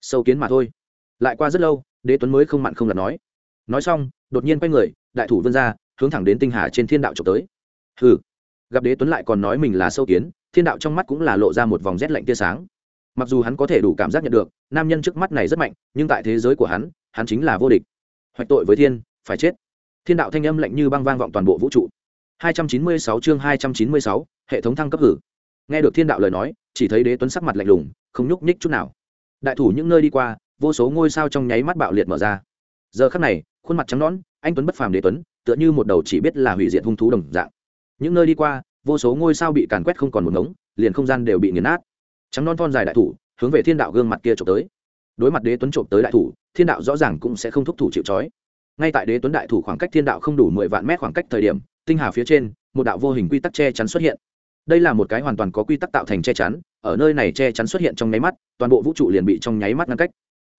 Sâu kiến mà thôi. Lại qua rất lâu, đế tuấn mới không mặn không lặt nói. Nói xong, đột nhiên quay người, đại thủ vươn ra hướng thẳng đến tinh hà trên thiên đạo trộm tới. Hừ. Gặp đế tuấn lại còn nói mình là sâu kiến thiên đạo trong mắt cũng là lộ ra một vòng rét lạnh tia sáng. Mặc dù hắn có thể đủ cảm giác nhận được nam nhân trước mắt này rất mạnh nhưng tại thế giới của hắn hắn chính là vô địch. Hoạch tội với thiên phải chết. Thiên đạo thanh âm lạnh như băng vang vọng toàn bộ vũ trụ. 296 chương 296, hệ thống thăng cấp hử. Nghe được thiên đạo lời nói chỉ thấy đế tuấn sắc mặt lạnh lùng không nhúc nhích chút nào. Đại thủ những nơi đi qua vô số ngôi sao trong nháy mắt bạo liệt mở ra. Giờ khắc này khuôn mặt trắng nõn anh tuấn bất phàm đế tuấn tựa như một đầu chỉ biết là hủy diệt hung thú đồng dạng. Những nơi đi qua, vô số ngôi sao bị càn quét không còn một ngống, liền không gian đều bị nghiền nát. Trắng non thon dài đại thủ hướng về thiên đạo gương mặt kia trộm tới. Đối mặt đế tuấn trộm tới đại thủ, thiên đạo rõ ràng cũng sẽ không thúc thủ chịu trói. Ngay tại đế tuấn đại thủ khoảng cách thiên đạo không đủ mười vạn mét khoảng cách thời điểm, tinh hà phía trên, một đạo vô hình quy tắc che chắn xuất hiện. Đây là một cái hoàn toàn có quy tắc tạo thành che chắn, ở nơi này che chắn xuất hiện trong nháy mắt, toàn bộ vũ trụ liền bị trong nháy mắt ngăn cách.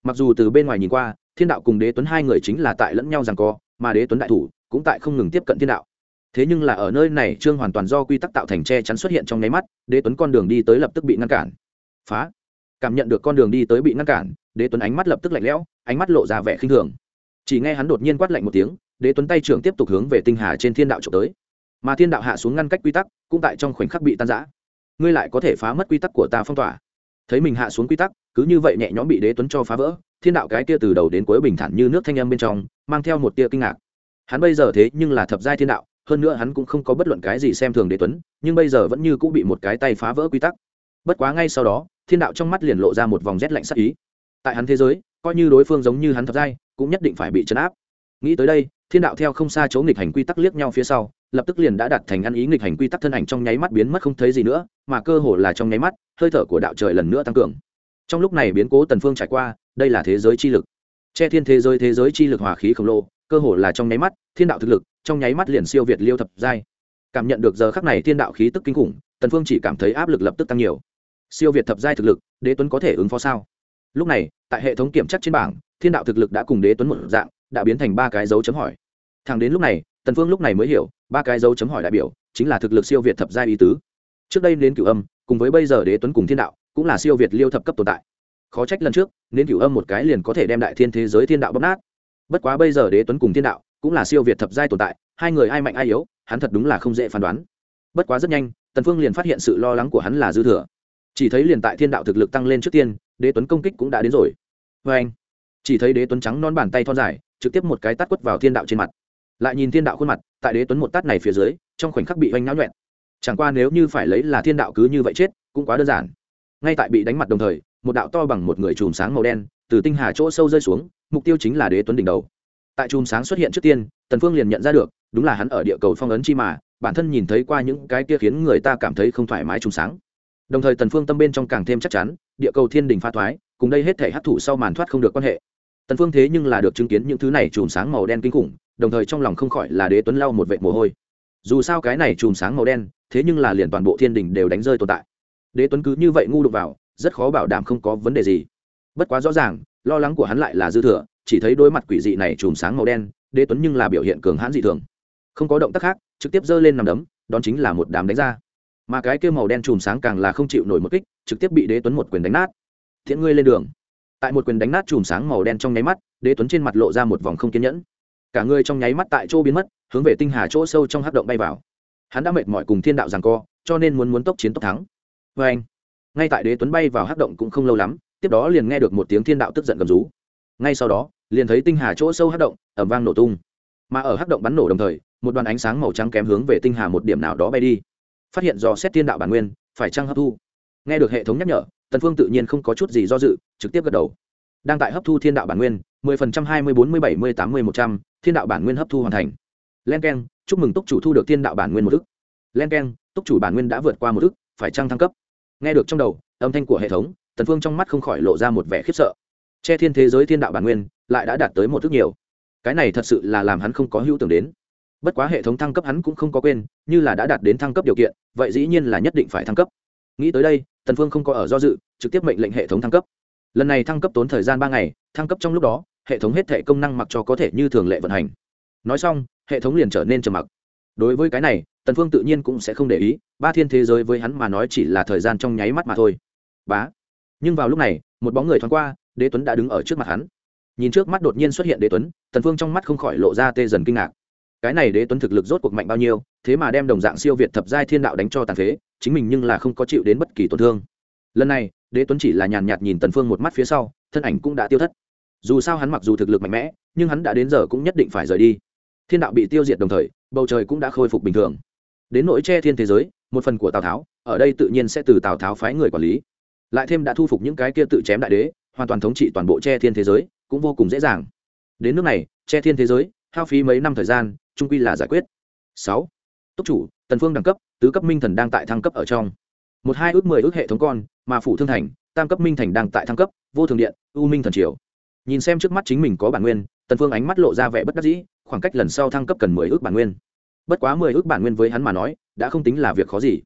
Mặc dù từ bên ngoài nhìn qua, thiên đạo cùng đế tuấn hai người chính là tại lẫn nhau rằng co, mà đế tuấn đại thủ cũng tại không ngừng tiếp cận thiên đạo. Thế nhưng là ở nơi này, trương hoàn toàn do quy tắc tạo thành che chắn xuất hiện trong nháy mắt, đế tuấn con đường đi tới lập tức bị ngăn cản. Phá! Cảm nhận được con đường đi tới bị ngăn cản, đế tuấn ánh mắt lập tức lạnh lẽo, ánh mắt lộ ra vẻ khinh thường. Chỉ nghe hắn đột nhiên quát lạnh một tiếng, đế tuấn tay trưởng tiếp tục hướng về tinh hà trên thiên đạo trộm tới. Mà thiên đạo hạ xuống ngăn cách quy tắc, cũng tại trong khoảnh khắc bị tan giã ngươi lại có thể phá mất quy tắc của ta phong tỏa. Thấy mình hạ xuống quy tắc, cứ như vậy nhẹ nhõm bị đế tuấn cho phá vỡ, thiên đạo cái kia từ đầu đến cuối bình thản như nước thanh âm bên trong, mang theo một tia kinh ngạc hắn bây giờ thế nhưng là thập giai thiên đạo, hơn nữa hắn cũng không có bất luận cái gì xem thường đế tuấn, nhưng bây giờ vẫn như cũng bị một cái tay phá vỡ quy tắc. Bất quá ngay sau đó, thiên đạo trong mắt liền lộ ra một vòng rét lạnh sắc ý. Tại hắn thế giới, coi như đối phương giống như hắn thập giai, cũng nhất định phải bị chấn áp. Nghĩ tới đây, thiên đạo theo không xa chỗ nghịch hành quy tắc liếc nhau phía sau, lập tức liền đã đặt thành ăn ý nghịch hành quy tắc thân ảnh trong nháy mắt biến mất không thấy gì nữa, mà cơ hồ là trong nháy mắt, hơi thở của đạo trời lần nữa tăng cường. Trong lúc này biến cố tần phương trải qua, đây là thế giới chi lực. Che thiên thế giới thế giới chi lực hòa khí khổng lồ cơ hồ là trong nháy mắt, thiên đạo thực lực, trong nháy mắt liền siêu việt liêu thập giai. Cảm nhận được giờ khắc này thiên đạo khí tức kinh khủng, tần phương chỉ cảm thấy áp lực lập tức tăng nhiều. Siêu việt thập giai thực lực, đế tuấn có thể ứng phó sao? Lúc này, tại hệ thống kiểm tra trên bảng, thiên đạo thực lực đã cùng đế tuấn một dạng, đã biến thành ba cái dấu chấm hỏi. Thẳng đến lúc này, tần phương lúc này mới hiểu, ba cái dấu chấm hỏi đại biểu, chính là thực lực siêu việt thập giai ý tứ. Trước đây đến cửu âm, cùng với bây giờ đế tuấn cùng thiên đạo, cũng là siêu việt liêu thập cấp tồn tại. Khó trách lần trước nên cửu âm một cái liền có thể đem đại thiên thế giới thiên đạo bóp nát bất quá bây giờ đế tuấn cùng thiên đạo cũng là siêu việt thập giai tồn tại, hai người ai mạnh ai yếu, hắn thật đúng là không dễ phán đoán. Bất quá rất nhanh, tần phương liền phát hiện sự lo lắng của hắn là dư thừa. Chỉ thấy liền tại thiên đạo thực lực tăng lên trước tiên, đế tuấn công kích cũng đã đến rồi. Với anh, chỉ thấy đế tuấn trắng non bàn tay thon dài, trực tiếp một cái tát quất vào thiên đạo trên mặt. Lại nhìn thiên đạo khuôn mặt, tại đế tuấn một tát này phía dưới, trong khoảnh khắc bị oanh náo nhuẹn. Chẳng qua nếu như phải lấy là thiên đạo cứ như vậy chết, cũng quá đơn giản. Ngay tại bị đánh mặt đồng thời một đạo to bằng một người chùm sáng màu đen, từ tinh hà chỗ sâu rơi xuống, mục tiêu chính là đế tuấn đỉnh đầu. Tại chùm sáng xuất hiện trước tiên, tần phương liền nhận ra được, đúng là hắn ở địa cầu phong ấn chi mà, bản thân nhìn thấy qua những cái kia khiến người ta cảm thấy không thoải mái chùm sáng. Đồng thời tần phương tâm bên trong càng thêm chắc chắn, địa cầu thiên đình pha thoái, cùng đây hết thể hấp thụ sau màn thoát không được quan hệ. Tần phương thế nhưng là được chứng kiến những thứ này chùm sáng màu đen kinh khủng, đồng thời trong lòng không khỏi là đế tuấn lau một vệt mồ hôi. Dù sao cái này chùm sáng màu đen, thế nhưng là liền toàn bộ thiên đình đều đánh rơi tồn tại. Đế tuấn cứ như vậy ngu đục vào rất khó bảo đảm không có vấn đề gì. Bất quá rõ ràng, lo lắng của hắn lại là dư thừa, chỉ thấy đối mặt quỷ dị này chùm sáng màu đen, đế tuấn nhưng là biểu hiện cường hãn dị thường. Không có động tác khác, trực tiếp giơ lên nằm đấm, đón chính là một đám đánh ra. Mà cái kia màu đen chùm sáng càng là không chịu nổi một kích, trực tiếp bị đế tuấn một quyền đánh nát. Thiện ngươi lên đường. Tại một quyền đánh nát chùm sáng màu đen trong nháy mắt, đế tuấn trên mặt lộ ra một vòng không kiên nhẫn. Cả người trong nháy mắt tại chỗ biến mất, hướng về tinh hà chỗ sâu trong hắc động bay vào. Hắn đã mệt mỏi cùng thiên đạo rằng co, cho nên muốn muốn tốc chiến tốc thắng. Vê anh ngay tại đế tuấn bay vào hắc động cũng không lâu lắm tiếp đó liền nghe được một tiếng thiên đạo tức giận gầm rú. Ngay sau đó liền thấy tinh hà chỗ sâu hắc động ẩm vang nổ tung. Mà ở hắc động bắn nổ đồng thời một đoàn ánh sáng màu trắng kém hướng về tinh hà một điểm nào đó bay đi. Phát hiện do xét thiên đạo bản nguyên phải trăng hấp thu? Nghe được hệ thống nhắc nhở tần phương tự nhiên không có chút gì do dự trực tiếp gật đầu. Đang tại hấp thu thiên đạo bản nguyên 10% 20 40 70 80 100, thiên đạo bản nguyên hấp thu hoàn thành. Len keng chúc mừng túc chủ thu được thiên đạo bản nguyên một ức. Len keng túc chủ bản nguyên đã vượt qua một ức phải trăng thăng cấp? Nghe được trong đầu, âm thanh của hệ thống, tần phương trong mắt không khỏi lộ ra một vẻ khiếp sợ. Che thiên thế giới thiên đạo bản nguyên, lại đã đạt tới một thước nhiều. Cái này thật sự là làm hắn không có hữu tưởng đến. Bất quá hệ thống thăng cấp hắn cũng không có quên, như là đã đạt đến thăng cấp điều kiện, vậy dĩ nhiên là nhất định phải thăng cấp. Nghĩ tới đây, tần phương không có ở do dự, trực tiếp mệnh lệnh hệ thống thăng cấp. Lần này thăng cấp tốn thời gian ba ngày, thăng cấp trong lúc đó, hệ thống hết thể công năng mặc cho có thể như thường lệ vận hành. Nói xong, hệ thống liền trở nên trầm mặc đối với cái này, tần phương tự nhiên cũng sẽ không để ý, ba thiên thế giới với hắn mà nói chỉ là thời gian trong nháy mắt mà thôi. Bá. Nhưng vào lúc này, một bóng người thoáng qua, đế tuấn đã đứng ở trước mặt hắn. Nhìn trước mắt đột nhiên xuất hiện đế tuấn, tần phương trong mắt không khỏi lộ ra tê dần kinh ngạc. Cái này đế tuấn thực lực rốt cuộc mạnh bao nhiêu, thế mà đem đồng dạng siêu việt thập giai thiên đạo đánh cho tàn phế, chính mình nhưng là không có chịu đến bất kỳ tổn thương. Lần này, đế tuấn chỉ là nhàn nhạt nhìn tần phương một mắt phía sau, thân ảnh cũng đã tiêu thất. Dù sao hắn mặc dù thực lực mạnh mẽ, nhưng hắn đã đến giờ cũng nhất định phải rời đi. Thiên đạo bị tiêu diệt đồng thời bầu trời cũng đã khôi phục bình thường. Đến nỗi che thiên thế giới, một phần của tào tháo, ở đây tự nhiên sẽ từ tào tháo phái người quản lý. Lại thêm đã thu phục những cái kia tự chém đại đế, hoàn toàn thống trị toàn bộ che thiên thế giới, cũng vô cùng dễ dàng. Đến nước này, che thiên thế giới, hao phí mấy năm thời gian, trung quy là giải quyết. Sáu, túc chủ, tần phương đẳng cấp, tứ cấp minh thần đang tại thăng cấp ở trong. Một, hai ước, mười ước hệ thống con, mà phủ thương thành, tam cấp minh thành đang tại thăng cấp, vô thường điện u minh thần triều. Nhìn xem trước mắt chính mình có bản nguyên, tần phương ánh mắt lộ ra vẻ bất đắc dĩ khoảng cách lần sau thăng cấp cần mười ước bản nguyên. Bất quá mười ước bản nguyên với hắn mà nói đã không tính là việc khó gì.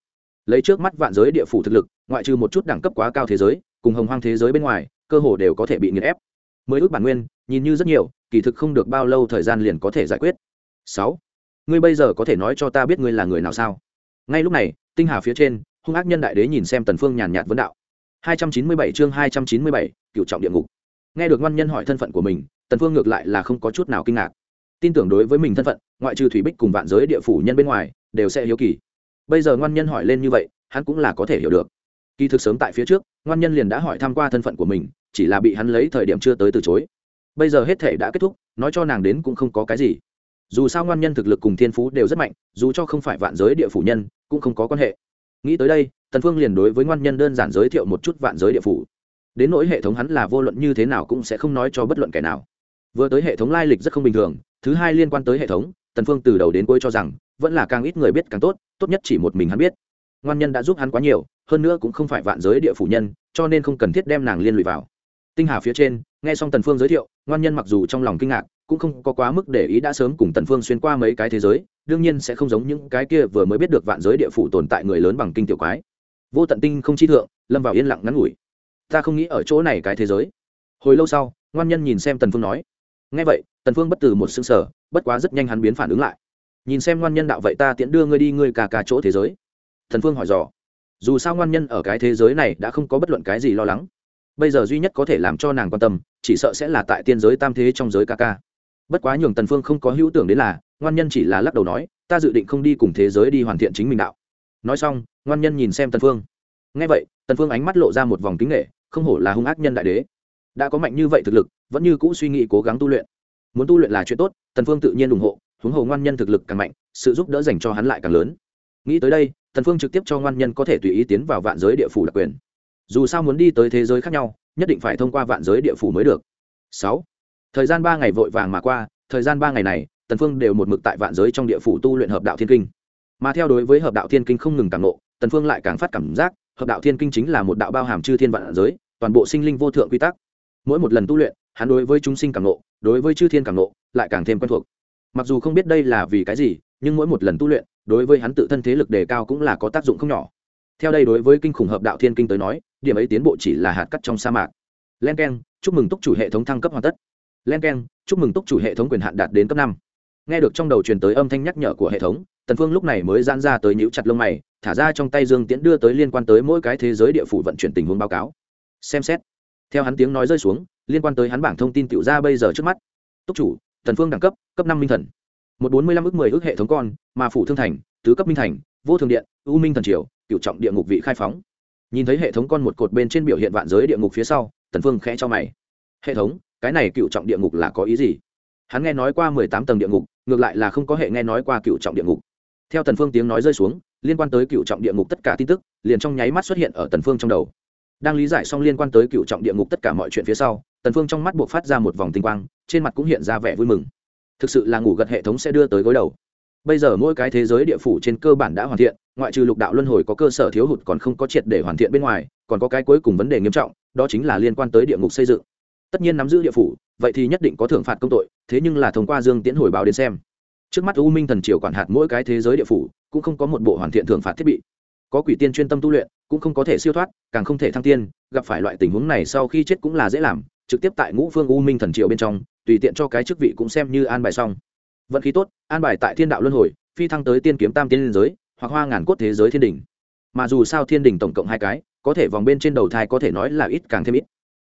Lấy trước mắt vạn giới địa phủ thực lực ngoại trừ một chút đẳng cấp quá cao thế giới cùng hồng hoang thế giới bên ngoài cơ hồ đều có thể bị nghiền ép. Mười ước bản nguyên nhìn như rất nhiều kỳ thực không được bao lâu thời gian liền có thể giải quyết. Sáu ngươi bây giờ có thể nói cho ta biết ngươi là người nào sao? Ngay lúc này tinh hà phía trên hung ác nhân đại đế nhìn xem tần phương nhàn nhạt vấn đạo. 297 chương 297, cựu trọng địa ngục. Nghe được ngoan nhân hỏi thân phận của mình tần phương ngược lại là không có chút nào kinh ngạc tin tưởng đối với mình thân phận, ngoại trừ thủy bích cùng vạn giới địa phủ nhân bên ngoài, đều sẽ hiếu kỳ. Bây giờ ngoan nhân hỏi lên như vậy, hắn cũng là có thể hiểu được. Kỳ thực sớm tại phía trước, ngoan nhân liền đã hỏi tham q u a thân phận của mình, chỉ là bị hắn lấy thời điểm chưa tới từ chối. Bây giờ hết thể đã kết thúc, nói cho nàng đến cũng không có cái gì. Dù sao ngoan nhân thực lực cùng thiên phú đều rất mạnh, dù cho không phải vạn giới địa phủ nhân, cũng không có quan hệ. Nghĩ tới đây, tần phương liền đối với ngoan nhân đơn giản giới thiệu một chút vạn giới địa phủ. Đến nỗi hệ thống hắn là vô luận như thế nào cũng sẽ không nói cho bất luận kẻ nào. Vừa tới hệ thống lai lịch rất không bình thường thứ hai liên quan tới hệ thống, tần phương từ đầu đến cuối cho rằng, vẫn là càng ít người biết càng tốt tốt nhất chỉ một mình hắn biết. Ngoan nhân đã giúp hắn quá nhiều, hơn nữa cũng không phải vạn giới địa phủ nhân, cho nên không cần thiết đem nàng liên lụy vào. Tinh hà phía trên, nghe xong tần phương giới thiệu, ngoan nhân mặc dù trong lòng kinh ngạc, cũng không có quá mức để ý đã sớm cùng tần phương xuyên qua mấy cái thế giới, đương nhiên sẽ không giống những cái kia vừa mới biết được vạn giới địa phủ tồn tại người lớn bằng kinh tiểu quái. Vô tận tinh không chi thượng, lâm vào yên lặng ngắn ngủi. Ta không nghĩ ở chỗ này cái thế giới. Hồi lâu sau, ngoan nhân nhìn xem tần phương nói, nghe vậy tần phương bất từ một xương sở, bất quá rất nhanh hắn biến phản ứng lại. Nhìn xem ngoan nhân đạo vậy ta tiễn đưa ngươi đi ngươi cả cả chỗ thế giới. Thần phương hỏi dò. Dù sao ngoan nhân ở cái thế giới này đã không có bất luận cái gì lo lắng. Bây giờ duy nhất có thể làm cho nàng quan tâm chỉ sợ sẽ là tại tiên giới tam thế trong giới ca ca. Bất quá nhường tần phương không có hữu tưởng đến là ngoan nhân chỉ là lắc đầu nói ta dự định không đi cùng thế giới đi hoàn thiện chính mình đạo. Nói xong ngoan nhân nhìn xem tần phương. Nghe vậy tần phương ánh mắt lộ ra một vòng kính nghệ không hổ là hung ác nhân đại đế. Đã có mạnh như vậy thực lực vẫn như cũ suy nghĩ cố gắng tu luyện muốn tu luyện là chuyện tốt tần phương tự nhiên ủng hộ huống hồ ngoan nhân thực lực càng mạnh sự giúp đỡ dành cho hắn lại càng lớn. Nghĩ tới đây tần phương trực tiếp cho ngoan nhân có thể tùy ý tiến vào vạn giới địa phủ đặc quyền. Dù sao muốn đi tới thế giới khác nhau nhất định phải thông qua vạn giới địa phủ mới được. Sáu, thời gian ba ngày vội vàng mà qua thời gian ba ngày này tần phương đều một mực tại vạn giới trong địa phủ tu luyện hợp đạo thiên kinh. Mà theo đối với hợp đạo thiên kinh không ngừng càng nộ tần phương lại càng phát cảm giác hợp đạo thiên kinh chính là một đạo bao hàm chư thiên vạn giới toàn bộ sinh linh vô thượng quy tắc. Mỗi một lần tu luyện hắn đối với chúng sinh càng nộ đối với chư thiên càng nộ, lại càng thêm quen thuộc. Mặc dù không biết đây là vì cái gì, nhưng mỗi một lần tu luyện, đối với hắn tự thân thế lực đề cao cũng là có tác dụng không nhỏ. Theo đây đối với kinh khủng hợp đạo thiên kinh tới nói, điểm ấy tiến bộ chỉ là hạt cắt trong sa mạc. Len k e n chúc mừng túc chủ hệ thống thăng cấp hoàn tất. Len k e n chúc mừng túc chủ hệ thống quyền hạn đạt đến cấp năm. Nghe được trong đầu truyền tới âm thanh nhắc nhở của hệ thống, tần phương lúc này mới gian ra tới nhíu chặt lông mày, thả ra trong tay dương tiễn đưa tới liên quan tới mỗi cái thế giới địa phủ vận chuyển tình huống báo cáo. Xem xét. Theo hắn tiếng nói rơi xuống liên quan tới hắn bảng thông tin tiểu ra bây giờ trước mắt. Túc chủ, thần phương đẳng cấp cấp năm minh thần. Một bốn mươi lăm ước mười ước hệ thống con, mà phủ thương thành, tứ cấp minh thành, vô thường điện, u minh thần triều cựu trọng địa ngục vị khai phóng. Nhìn thấy hệ thống con một cột bên trên biểu hiện vạn giới địa ngục phía sau tần phương khẽ cho mày. Hệ thống, cái này cựu trọng địa ngục là có ý gì? Hắn nghe nói qua mười tám tầng địa ngục, ngược lại là không có hệ nghe nói qua cựu trọng địa ngục. Theo tần phương tiếng nói rơi xuống, liên quan tới cựu trọng địa ngục tất cả tin tức, liền trong nháy mắt xuất hiện ở tần phương trong đầu. Đang lý giải xong liên quan tới cựu trọng địa ngục tất cả mọi chuyện phía sau tần phương trong mắt buộc phát ra một vòng tinh quang, trên mặt cũng hiện ra vẻ vui mừng. Thực sự là ngủ gật hệ thống sẽ đưa tới gối đầu. Bây giờ mỗi cái thế giới địa phủ trên cơ bản đã hoàn thiện, ngoại trừ lục đạo luân hồi có cơ sở thiếu hụt còn không có triệt để hoàn thiện bên ngoài, còn có cái cuối cùng vấn đề nghiêm trọng, đó chính là liên quan tới địa ngục xây dựng. Tất nhiên nắm giữ địa phủ, vậy thì nhất định có thưởng phạt công tội, thế nhưng là thông qua dương tiễn hồi báo đến xem. Trước mắt u minh thần triều quản hạt mỗi cái thế giới địa phủ, cũng không có một bộ hoàn thiện thưởng phạt thiết bị. Có quỷ tiên chuyên tâm tu luyện, cũng không có thể siêu thoát, càng không thể thăng tiên, gặp phải loại tình huống này sau khi chết cũng là dễ làm trực tiếp tại ngũ phương u minh thần triều bên trong, tùy tiện cho cái chức vị cũng xem như an bài xong. Vận khí tốt, an bài tại thiên đạo luân hồi, phi thăng tới tiên kiếm tam tiên liên giới, hoặc hoa ngàn cốt thế giới thiên đình mà dù sao thiên đình tổng cộng hai cái, có thể vòng bên trên đầu thai có thể nói là ít càng thêm ít.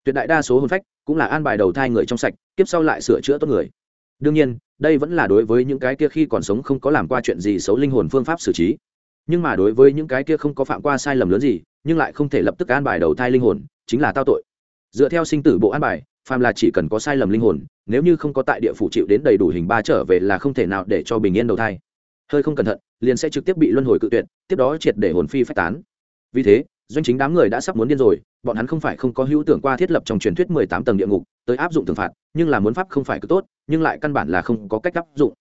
Tuyệt đại đa số hồn phách cũng là an bài đầu thai người trong sạch tiếp sau lại sửa chữa tốt người. Đương nhiên, đây vẫn là đối với những cái kia khi còn sống không có làm qua chuyện gì xấu linh hồn phương pháp xử trí. Nhưng mà đối với những cái kia không có phạm qua sai lầm lớn gì, nhưng lại không thể lập tức an bài đầu thai linh hồn, chính là tao tội dựa theo sinh tử bộ an bài, phàm là chỉ cần có sai lầm linh hồn, nếu như không có tại địa phủ chịu đến đầy đủ hình ba trở về là không thể nào để cho bình yên đầu thai. Hơi không cẩn thận, liền sẽ trực tiếp bị luân hồi cự tuyệt, tiếp đó triệt để hồn phi phách tán. Vì thế, doanh chính đám người đã sắp muốn điên rồi, bọn hắn không phải không có hữu tưởng qua thiết lập trong truyền thuyết mười tám tầng địa ngục, tới áp dụng thưởng phạt, nhưng là muốn pháp không phải cứ tốt, nhưng lại căn bản là không có cách áp dụng.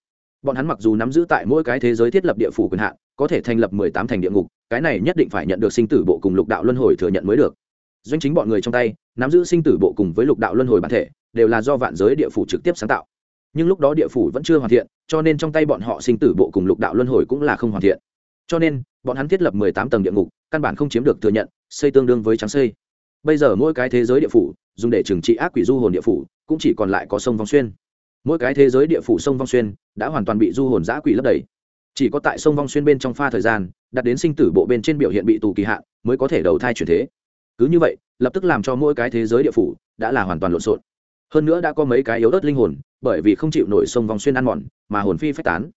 Bọn hắn mặc dù nắm giữ tại mỗi cái thế giới thiết lập địa phủ quyền hạn, có thể thành lập mười tám thành địa ngục, cái này nhất định phải nhận được sinh tử bộ cùng lục đạo luân hồi thừa nhận mới được doanh chính bọn người trong tay, nắm giữ sinh tử bộ cùng với lục đạo luân hồi bản thể, đều là do vạn giới địa phủ trực tiếp sáng tạo. Nhưng lúc đó địa phủ vẫn chưa hoàn thiện, cho nên trong tay bọn họ sinh tử bộ cùng lục đạo luân hồi cũng là không hoàn thiện. Cho nên, bọn hắn thiết lập mười tám tầng địa ngục, căn bản không chiếm được thừa nhận, xây tương đương với trắng xây. Bây giờ mỗi cái thế giới địa phủ, dùng để trừng trị ác quỷ du hồn địa phủ, cũng chỉ còn lại có sông vong xuyên. Mỗi cái thế giới địa phủ sông vong xuyên đã hoàn toàn bị du hồn giã quỷ lấp đầy. Chỉ có tại sông vong xuyên bên trong pha thời gian, đặt đến sinh tử bộ bên trên biểu hiện bị tù kỳ hạn, mới có thể đầu thai chuyển thế cứ như vậy, lập tức làm cho mỗi cái thế giới địa phủ đã là hoàn toàn lộn xộn. Hơn nữa đã có mấy cái yếu ớt linh hồn, bởi vì không chịu nổi sông vòng xuyên ăn mòn, mà hồn phi phách tán.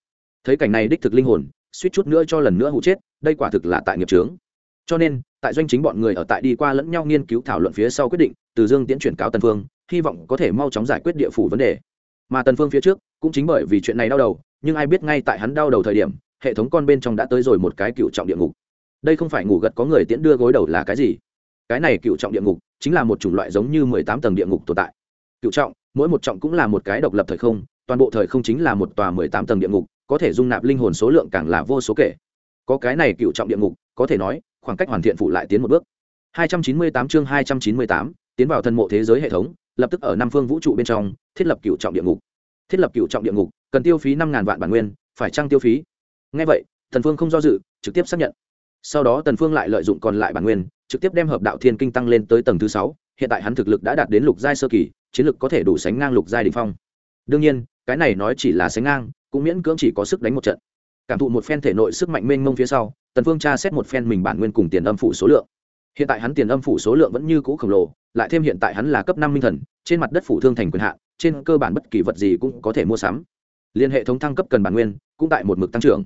Thấy cảnh này đích thực linh hồn, suýt chút nữa cho lần nữa hụ chết, đây quả thực là tại nghiệp trướng cho nên, tại doanh chính bọn người ở tại đi qua lẫn nhau nghiên cứu thảo luận phía sau quyết định, từ dương tiễn chuyển cáo tần phương, hy vọng có thể mau chóng giải quyết địa phủ vấn đề. Mà tần phương phía trước, cũng chính bởi vì chuyện này đau đầu, nhưng ai biết ngay tại hắn đau đầu thời điểm, hệ thống con bên trong đã tới rồi một cái cựu trọng địa ngục. Đây không phải ngủ gật có người tiễn đưa gối đầu là cái gì? Cái này cựu trọng địa ngục chính là một chủng loại giống như mười tám tầng địa ngục tồn tại. Cựu trọng mỗi một trọng cũng là một cái độc lập thời không toàn bộ thời không chính là một tòa mười tám tầng địa ngục có thể dung nạp linh hồn số lượng càng là vô số kể. Có cái này cựu trọng địa ngục có thể nói khoảng cách hoàn thiện phụ lại tiến một bước. 298 chương 298, tiến vào thần mộ thế giới hệ thống lập tức ở năm phương vũ trụ bên trong thiết lập cựu trọng địa ngục. Thiết lập cựu trọng địa ngục cần tiêu phí năm ngàn vạn bản nguyên phải trăng tiêu phí? Ngay vậy thần phương không do dự trực tiếp xác nhận. Sau đó tần phương lại lợi dụng còn lại bản nguyên trực tiếp đem hợp đạo thiên kinh tăng lên tới tầng thứ sáu, hiện tại hắn thực lực đã đạt đến lục giai sơ kỳ, chiến lực có thể đủ sánh ngang lục giai đỉnh phong. Đương nhiên, cái này nói chỉ là sánh ngang, cũng miễn cưỡng chỉ có sức đánh một trận. Cảm thụ một phen thể nội sức mạnh mênh mông phía sau, tần phương tra xét một phen mình bản nguyên cùng tiền âm phủ số lượng. Hiện tại hắn tiền âm phủ số lượng vẫn như cũ khổng lồ, lại thêm hiện tại hắn là cấp năm minh thần, trên mặt đất phủ thương thành quyền hạn, trên cơ bản bất kỳ vật gì cũng có thể mua sắm. Liên hệ thống thăng cấp cần bản nguyên, cũng tại một mực tăng trưởng.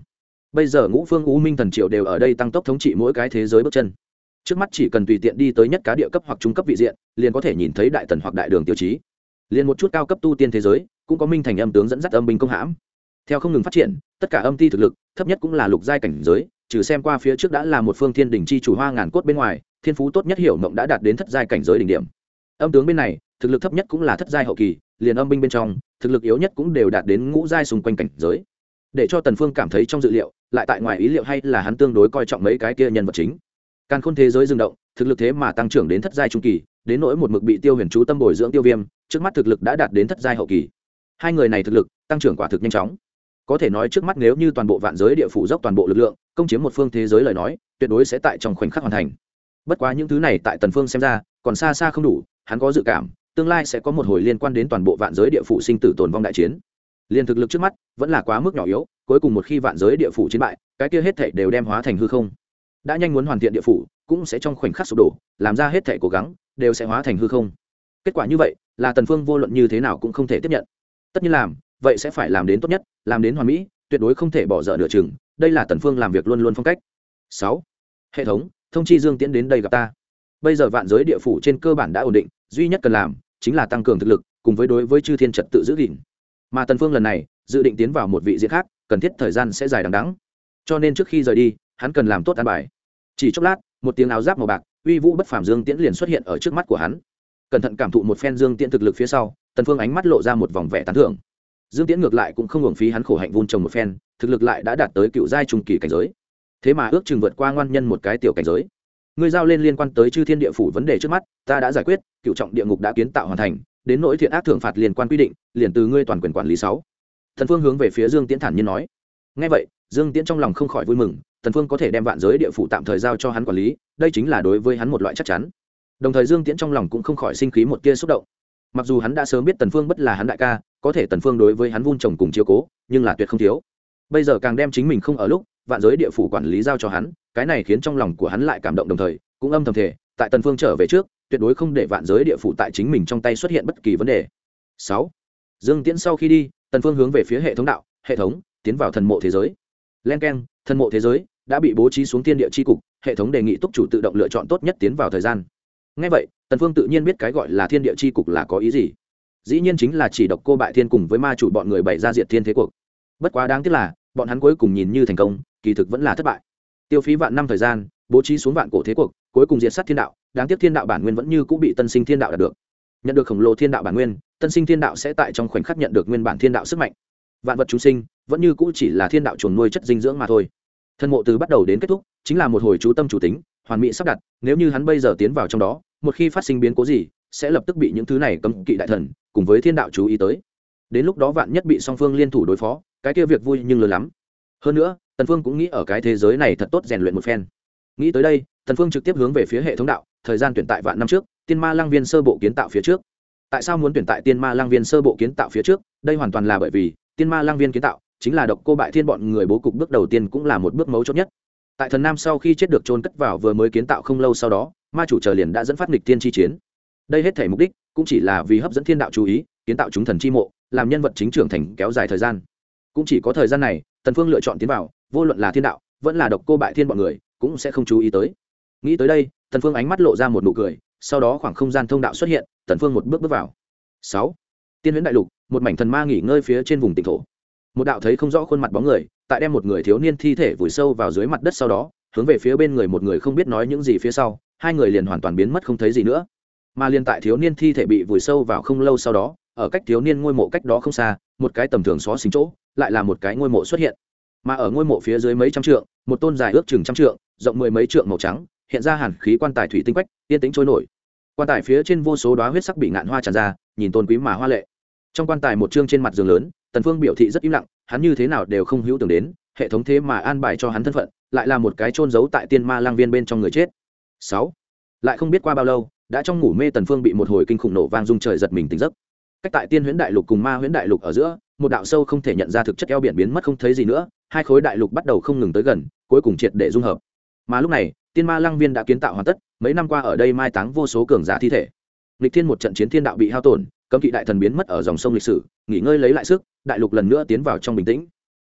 Bây giờ ngũ phương u minh thần triệu đều ở đây tăng tốc thống trị mỗi cái thế giới bước chân trước mắt chỉ cần tùy tiện đi tới nhất cá địa cấp hoặc trung cấp vị diện, liền có thể nhìn thấy đại tần hoặc đại đường tiêu chí. Liền một chút cao cấp tu tiên thế giới, cũng có minh thành âm tướng dẫn dắt âm binh công hãm. Theo không ngừng phát triển, tất cả âm ti thực lực, thấp nhất cũng là lục giai cảnh giới, trừ xem qua phía trước đã là một phương thiên đỉnh chi chủ hoa ngàn cốt bên ngoài, thiên phú tốt nhất hiểu mộng đã đạt đến thất giai cảnh giới đỉnh điểm. Âm tướng bên này, thực lực thấp nhất cũng là thất giai hậu kỳ, liền âm binh bên trong, thực lực yếu nhất cũng đều đạt đến ngũ giai xung quanh cảnh giới. Để cho tần phương cảm thấy trong dự liệu, lại tại ngoài ý liệu hay là hắn tương đối coi trọng mấy cái kia nhân vật chính càn khôn thế giới dừng động, thực lực thế mà tăng trưởng đến thất giai trung kỳ, đến nỗi một mực bị tiêu huyền chú tâm bồi dưỡng tiêu viêm, trước mắt thực lực đã đạt đến thất giai hậu kỳ. Hai người này thực lực, tăng trưởng quả thực nhanh chóng. Có thể nói trước mắt nếu như toàn bộ vạn giới địa phủ dốc toàn bộ lực lượng, công chiếm một phương thế giới lời nói, tuyệt đối sẽ tại trong khoảnh khắc hoàn thành. Bất quá những thứ này tại tần phương xem ra, còn xa xa không đủ, hắn có dự cảm, tương lai sẽ có một hồi liên quan đến toàn bộ vạn giới địa phủ sinh tử tồn vong đại chiến. Liên thực lực trước mắt, vẫn là quá mức nhỏ yếu, cuối cùng một khi vạn giới địa phủ chiến bại, cái kia hết thảy đều đem hóa thành hư không đã nhanh muốn hoàn thiện địa phủ cũng sẽ trong khoảnh khắc sụp đổ làm ra hết thể cố gắng đều sẽ hóa thành hư không. Kết quả như vậy là tần phương vô luận như thế nào cũng không thể tiếp nhận. Tất nhiên làm vậy sẽ phải làm đến tốt nhất làm đến hoàn mỹ tuyệt đối không thể bỏ dở nửa chừng. Đây là tần phương làm việc luôn luôn phong cách. Sáu, hệ thống thông chi dương tiễn đến đây gặp ta. Bây giờ vạn giới địa phủ trên cơ bản đã ổn định duy nhất cần làm chính là tăng cường thực lực cùng với đối với chư thiên trật tự giữ gìn. Mà tần phương lần này dự định tiến vào một vị diện khác cần thiết thời gian sẽ dài đằng đẵng. Cho nên trước khi rời đi hắn cần làm tốt an bài. Chỉ chốc lát, một tiếng áo giáp màu bạc, uy vũ bất phàm dương tiễn liền xuất hiện ở trước mắt của hắn. Cẩn thận cảm thụ một phen dương tiễn thực lực phía sau, tần phương ánh mắt lộ ra một vòng vẻ tán thưởng. Dương tiễn ngược lại cũng không hưởng phí hắn khổ hạnh vun trồng một phen, thực lực lại đã đạt tới cựu giai trung kỳ cảnh giới. Thế mà ước chừng vượt qua ngoan nhân một cái tiểu cảnh giới. Ngươi giao lên liên quan tới chư thiên địa phủ vấn đề trước mắt, ta đã giải quyết, cựu trọng địa ngục đã kiến tạo hoàn thành, đến nỗi thiện ác thưởng phạt liên quan quy định, liền từ ngươi toàn quyền quản lý sáu. Thần phương hướng về phía dương tiễn thản nhiên nói. Ngay vậy, dương tiễn trong lòng không khỏi vui mừng thần phương có thể đem vạn giới địa phủ tạm thời giao cho hắn quản lý đây chính là đối với hắn một loại chắc chắn. Đồng thời dương tiễn trong lòng cũng không khỏi sinh khí một tia xúc động. Mặc dù hắn đã sớm biết tần phương bất là hắn đại ca có thể tần phương đối với hắn vun trồng cùng chiếu cố nhưng là tuyệt không thiếu. Bây giờ càng đem chính mình không ở lúc vạn giới địa phủ quản lý giao cho hắn cái này khiến trong lòng của hắn lại cảm động đồng thời cũng âm thầm thể tại tần phương trở về trước tuyệt đối không để vạn giới địa phủ tại chính mình trong tay xuất hiện bất kỳ vấn đề. Sáu, dương tiễn sau khi đi tần phương hướng về phía hệ thống đạo hệ thống tiến vào thần mộ thế giới. Len keng thần mộ thế giới đã bị bố trí xuống thiên địa chi cục, hệ thống đề nghị túc chủ tự động lựa chọn tốt nhất tiến vào thời gian. Ngay vậy, tần phương tự nhiên biết cái gọi là thiên địa chi cục là có ý gì. Dĩ nhiên chính là chỉ độc cô bại thiên cùng với ma chủ bọn người bày ra diệt thiên thế cuộc. Bất quá đáng tiếc là, bọn hắn cuối cùng nhìn như thành công, kỳ thực vẫn là thất bại. Tiêu phí vạn năm thời gian, bố trí xuống vạn cổ thế cuộc, cuối cùng diệt sát thiên đạo, đáng tiếc thiên đạo bản nguyên vẫn như cũng bị tân sinh thiên đạo đạt được. Nhận được khổng lồ thiên đạo bản nguyên, tân sinh thiên đạo sẽ tại trong khoảnh khắc nhận được nguyên bản thiên đạo sức mạnh. Vạn vật chúng sinh, vẫn như cũ chỉ là thiên đạo chuồn nuôi chất dinh dưỡng mà thôi thân mộ từ bắt đầu đến kết thúc, chính là một hồi chú tâm chủ tính, hoàn mỹ sắp đặt, nếu như hắn bây giờ tiến vào trong đó, một khi phát sinh biến cố gì, sẽ lập tức bị những thứ này cấm kỵ đại thần, cùng với thiên đạo chú ý tới. Đến lúc đó vạn nhất bị song phương liên thủ đối phó, cái kia việc vui nhưng lớn lắm. Hơn nữa, tần phương cũng nghĩ ở cái thế giới này thật tốt rèn luyện một phen. Nghĩ tới đây, tần phương trực tiếp hướng về phía hệ thống đạo, thời gian tuyển tại vạn năm trước, tiên ma lang viên sơ bộ kiến tạo phía trước. Tại sao muốn tuyển tại tiên ma lang viên sơ bộ kiến tạo phía trước? Đây hoàn toàn là bởi vì tiên ma lang viên kiến tạo chính là độc cô bại thiên bọn người bố cục bước đầu tiên cũng là một bước mấu chốt nhất. Tại thần nam sau khi chết được trôn cất vào vừa mới kiến tạo không lâu sau đó, ma chủ chờ liền đã dẫn phát nghịch tiên chi chiến. Đây hết thể mục đích, cũng chỉ là vì hấp dẫn thiên đạo chú ý, kiến tạo chúng thần chi mộ, làm nhân vật chính trưởng thành kéo dài thời gian. Cũng chỉ có thời gian này tần phương lựa chọn tiến vào, vô luận là thiên đạo, vẫn là độc cô bại thiên bọn người, cũng sẽ không chú ý tới. Nghĩ tới đây tần phương ánh mắt lộ ra một nụ cười, sau đó khoảng không gian thông đạo xuất hiện tần phương một bước bước vào. Sáu. Tiên huyễn đại lục, một mảnh thần ma nghỉ ngơi phía trên vùng tỉnh thổ một đạo thấy không rõ khuôn mặt bóng người, tại đem một người thiếu niên thi thể vùi sâu vào dưới mặt đất sau đó, hướng về phía bên người một người không biết nói những gì phía sau, hai người liền hoàn toàn biến mất không thấy gì nữa. Mà liền tại thiếu niên thi thể bị vùi sâu vào không lâu sau đó, ở cách thiếu niên ngôi mộ cách đó không xa, một cái tầm thường xó xính chỗ, lại là một cái ngôi mộ xuất hiện. Mà ở ngôi mộ phía dưới mấy trăm trượng, một tôn dài ước chừng trăm trượng, rộng mười mấy trượng màu trắng, hiện ra hàn khí quan tài thủy tinh quách, yên tĩnh trôi nổi. Quan tài phía trên vô số đoá huyết sắc bị ngạn hoa tràn ra, nhìn tôn quý mà hoa lệ. Trong quan tài một chương trên mặt giường lớn tần phương biểu thị rất im lặng, hắn như thế nào đều không hữu tưởng đến, hệ thống thế mà an bài cho hắn thân phận, lại là một cái trôn giấu tại tiên ma lang viên bên trong người chết. Sáu, lại không biết qua bao lâu, đã trong ngủ mê tần phương bị một hồi kinh khủng nổ vang rung trời giật mình tỉnh giấc. Cách tại tiên huyễn đại lục cùng ma huyễn đại lục ở giữa, một đạo sâu không thể nhận ra thực chất eo biển biến mất không thấy gì nữa, hai khối đại lục bắt đầu không ngừng tới gần, cuối cùng triệt để dung hợp. Mà lúc này, tiên ma lăng viên đã kiến tạo hoàn tất, mấy năm qua ở đây mai táng vô số cường giả thi thể. Lịch thiên một trận chiến thiên đạo bị hao tổn cấm kỵ đại thần biến mất ở dòng sông lịch sử nghỉ ngơi lấy lại sức đại lục lần nữa tiến vào trong bình tĩnh.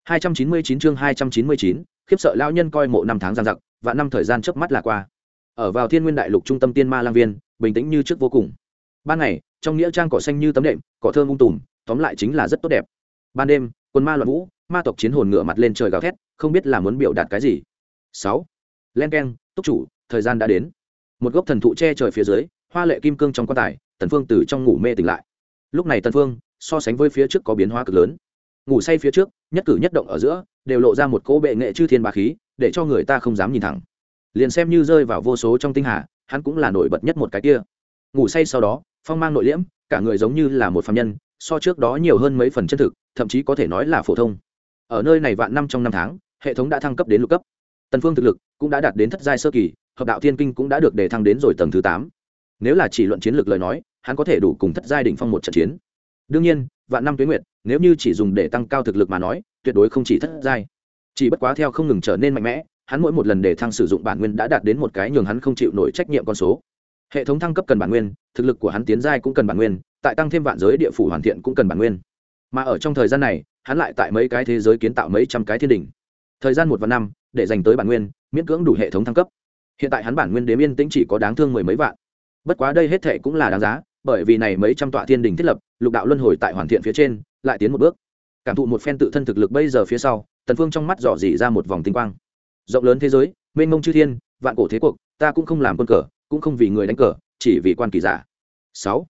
299 chương 299, khiếp sợ lao nhân coi mộ năm tháng giang giặc và năm thời gian chớp mắt là qua. Ở vào thiên nguyên đại lục trung tâm tiên ma lang viên bình tĩnh như trước vô cùng. Ban ngày trong nghĩa trang cỏ xanh như tấm đệm cỏ thơm ung tùm tóm lại chính là rất tốt đẹp. Ban đêm quân ma loạn vũ ma tộc chiến hồn ngựa mặt lên trời gào thét không biết là muốn biểu đạt cái gì. Sáu. Len keng túc chủ thời gian đã đến. Một gốc thần thụ che trời phía dưới hoa lệ kim cương trong quan tài tần phương từ trong ngủ mê tỉnh lại lúc này tần phương, so sánh với phía trước có biến hóa cực lớn. Ngủ say phía trước, nhất cử nhất động ở giữa, đều lộ ra một cỗ bệ nghệ chư thiên bá khí, để cho người ta không dám nhìn thẳng. Liền xem như rơi vào vô số trong tinh hà, hắn cũng là nổi bật nhất một cái kia. Ngủ say sau đó, phong mang nội liễm, cả người giống như là một phàm nhân, so trước đó nhiều hơn mấy phần chân thực, thậm chí có thể nói là phổ thông. Ở nơi này vạn năm trong năm tháng, hệ thống đã thăng cấp đến lục cấp. Tần phương thực lực cũng đã đạt đến thất giai sơ kỳ, hợp đạo thiên kinh cũng đã được đề thăng đến rồi tầng thứ tám. Nếu là chỉ luận chiến lược lời nói hắn có thể đủ cùng thất giai đỉnh phong một trận chiến. Đương nhiên, vạn năm tuyến nguyệt, nếu như chỉ dùng để tăng cao thực lực mà nói, tuyệt đối không chỉ thất giai. Chỉ bất quá theo không ngừng trở nên mạnh mẽ, hắn mỗi một lần để thăng sử dụng bản nguyên đã đạt đến một cái nhường hắn không chịu nổi trách nhiệm con số. Hệ thống thăng cấp cần bản nguyên, thực lực của hắn tiến giai cũng cần bản nguyên, tại tăng thêm vạn giới địa phủ hoàn thiện cũng cần bản nguyên. Mà ở trong thời gian này, hắn lại tại mấy cái thế giới kiến tạo mấy trăm cái thiên đỉnh. Thời gian một vạn năm, để dành tới bản nguyên, miễn cưỡng đủ hệ thống thăng cấp. Hiện tại hắn bản nguyên đếm yên tĩnh chỉ có đáng thương mười mấy vạn. Bất quá đây hết thệ cũng là đáng giá bởi vì này mấy trăm tọa thiên đình thiết lập, lục đạo luân hồi tại hoàn thiện phía trên, lại tiến một bước. Cảm thụ một phen tự thân thực lực bây giờ phía sau, tần phương trong mắt dò dỉ ra một vòng tinh quang. Rộng lớn thế giới, mênh mông chư thiên, vạn cổ thế cuộc, ta cũng không làm quân cờ, cũng không vì người đánh cờ, chỉ vì quan kỳ giả. Sáu.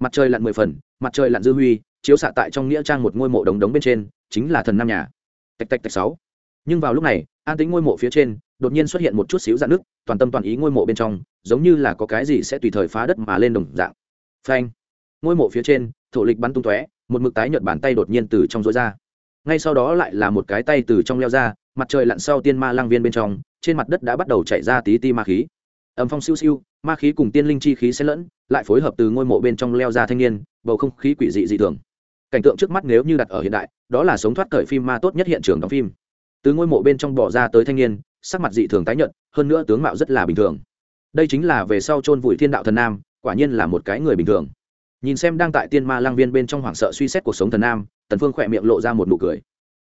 Mặt trời lặn mười phần, mặt trời lặn dư huy, chiếu xạ tại trong nghĩa trang một ngôi mộ đống đống bên trên, chính là thần nam nhà. Tạch tạch tạch sáu. Nhưng vào lúc này, an tính ngôi mộ phía trên, đột nhiên xuất hiện một chút xíu dạn nước toàn tâm toàn ý ngôi mộ bên trong, giống như là có cái gì sẽ tùy thời phá đất mà lên đồng dạng phanh. Ngôi mộ phía trên, thổ lịch bắn tung tóe, một mực tái nhợt bàn tay đột nhiên từ trong rối ra. Ngay sau đó lại là một cái tay từ trong leo ra, mặt trời lặn sau tiên ma lang viên bên trong, trên mặt đất đã bắt đầu chảy ra tí ti ma khí. Ẩm phong siêu siêu, ma khí cùng tiên linh chi khí xen lẫn, lại phối hợp từ ngôi mộ bên trong leo ra thanh niên, bầu không khí quỷ dị dị thường. Cảnh tượng trước mắt nếu như đặt ở hiện đại, đó là sống thoát cởi phim ma tốt nhất hiện trường đóng phim. Từ ngôi mộ bên trong bỏ ra tới thanh niên, sắc mặt dị thường tái nhợt, hơn nữa tướng mạo rất là bình thường. Đây chính là về sau chôn vùi thiên đạo thần nam quả nhiên là một cái người bình thường. Nhìn xem đang tại tiên ma lang viên bên trong hoảng sợ suy xét cuộc sống thần nam, tần phương khỏe miệng lộ ra một nụ cười.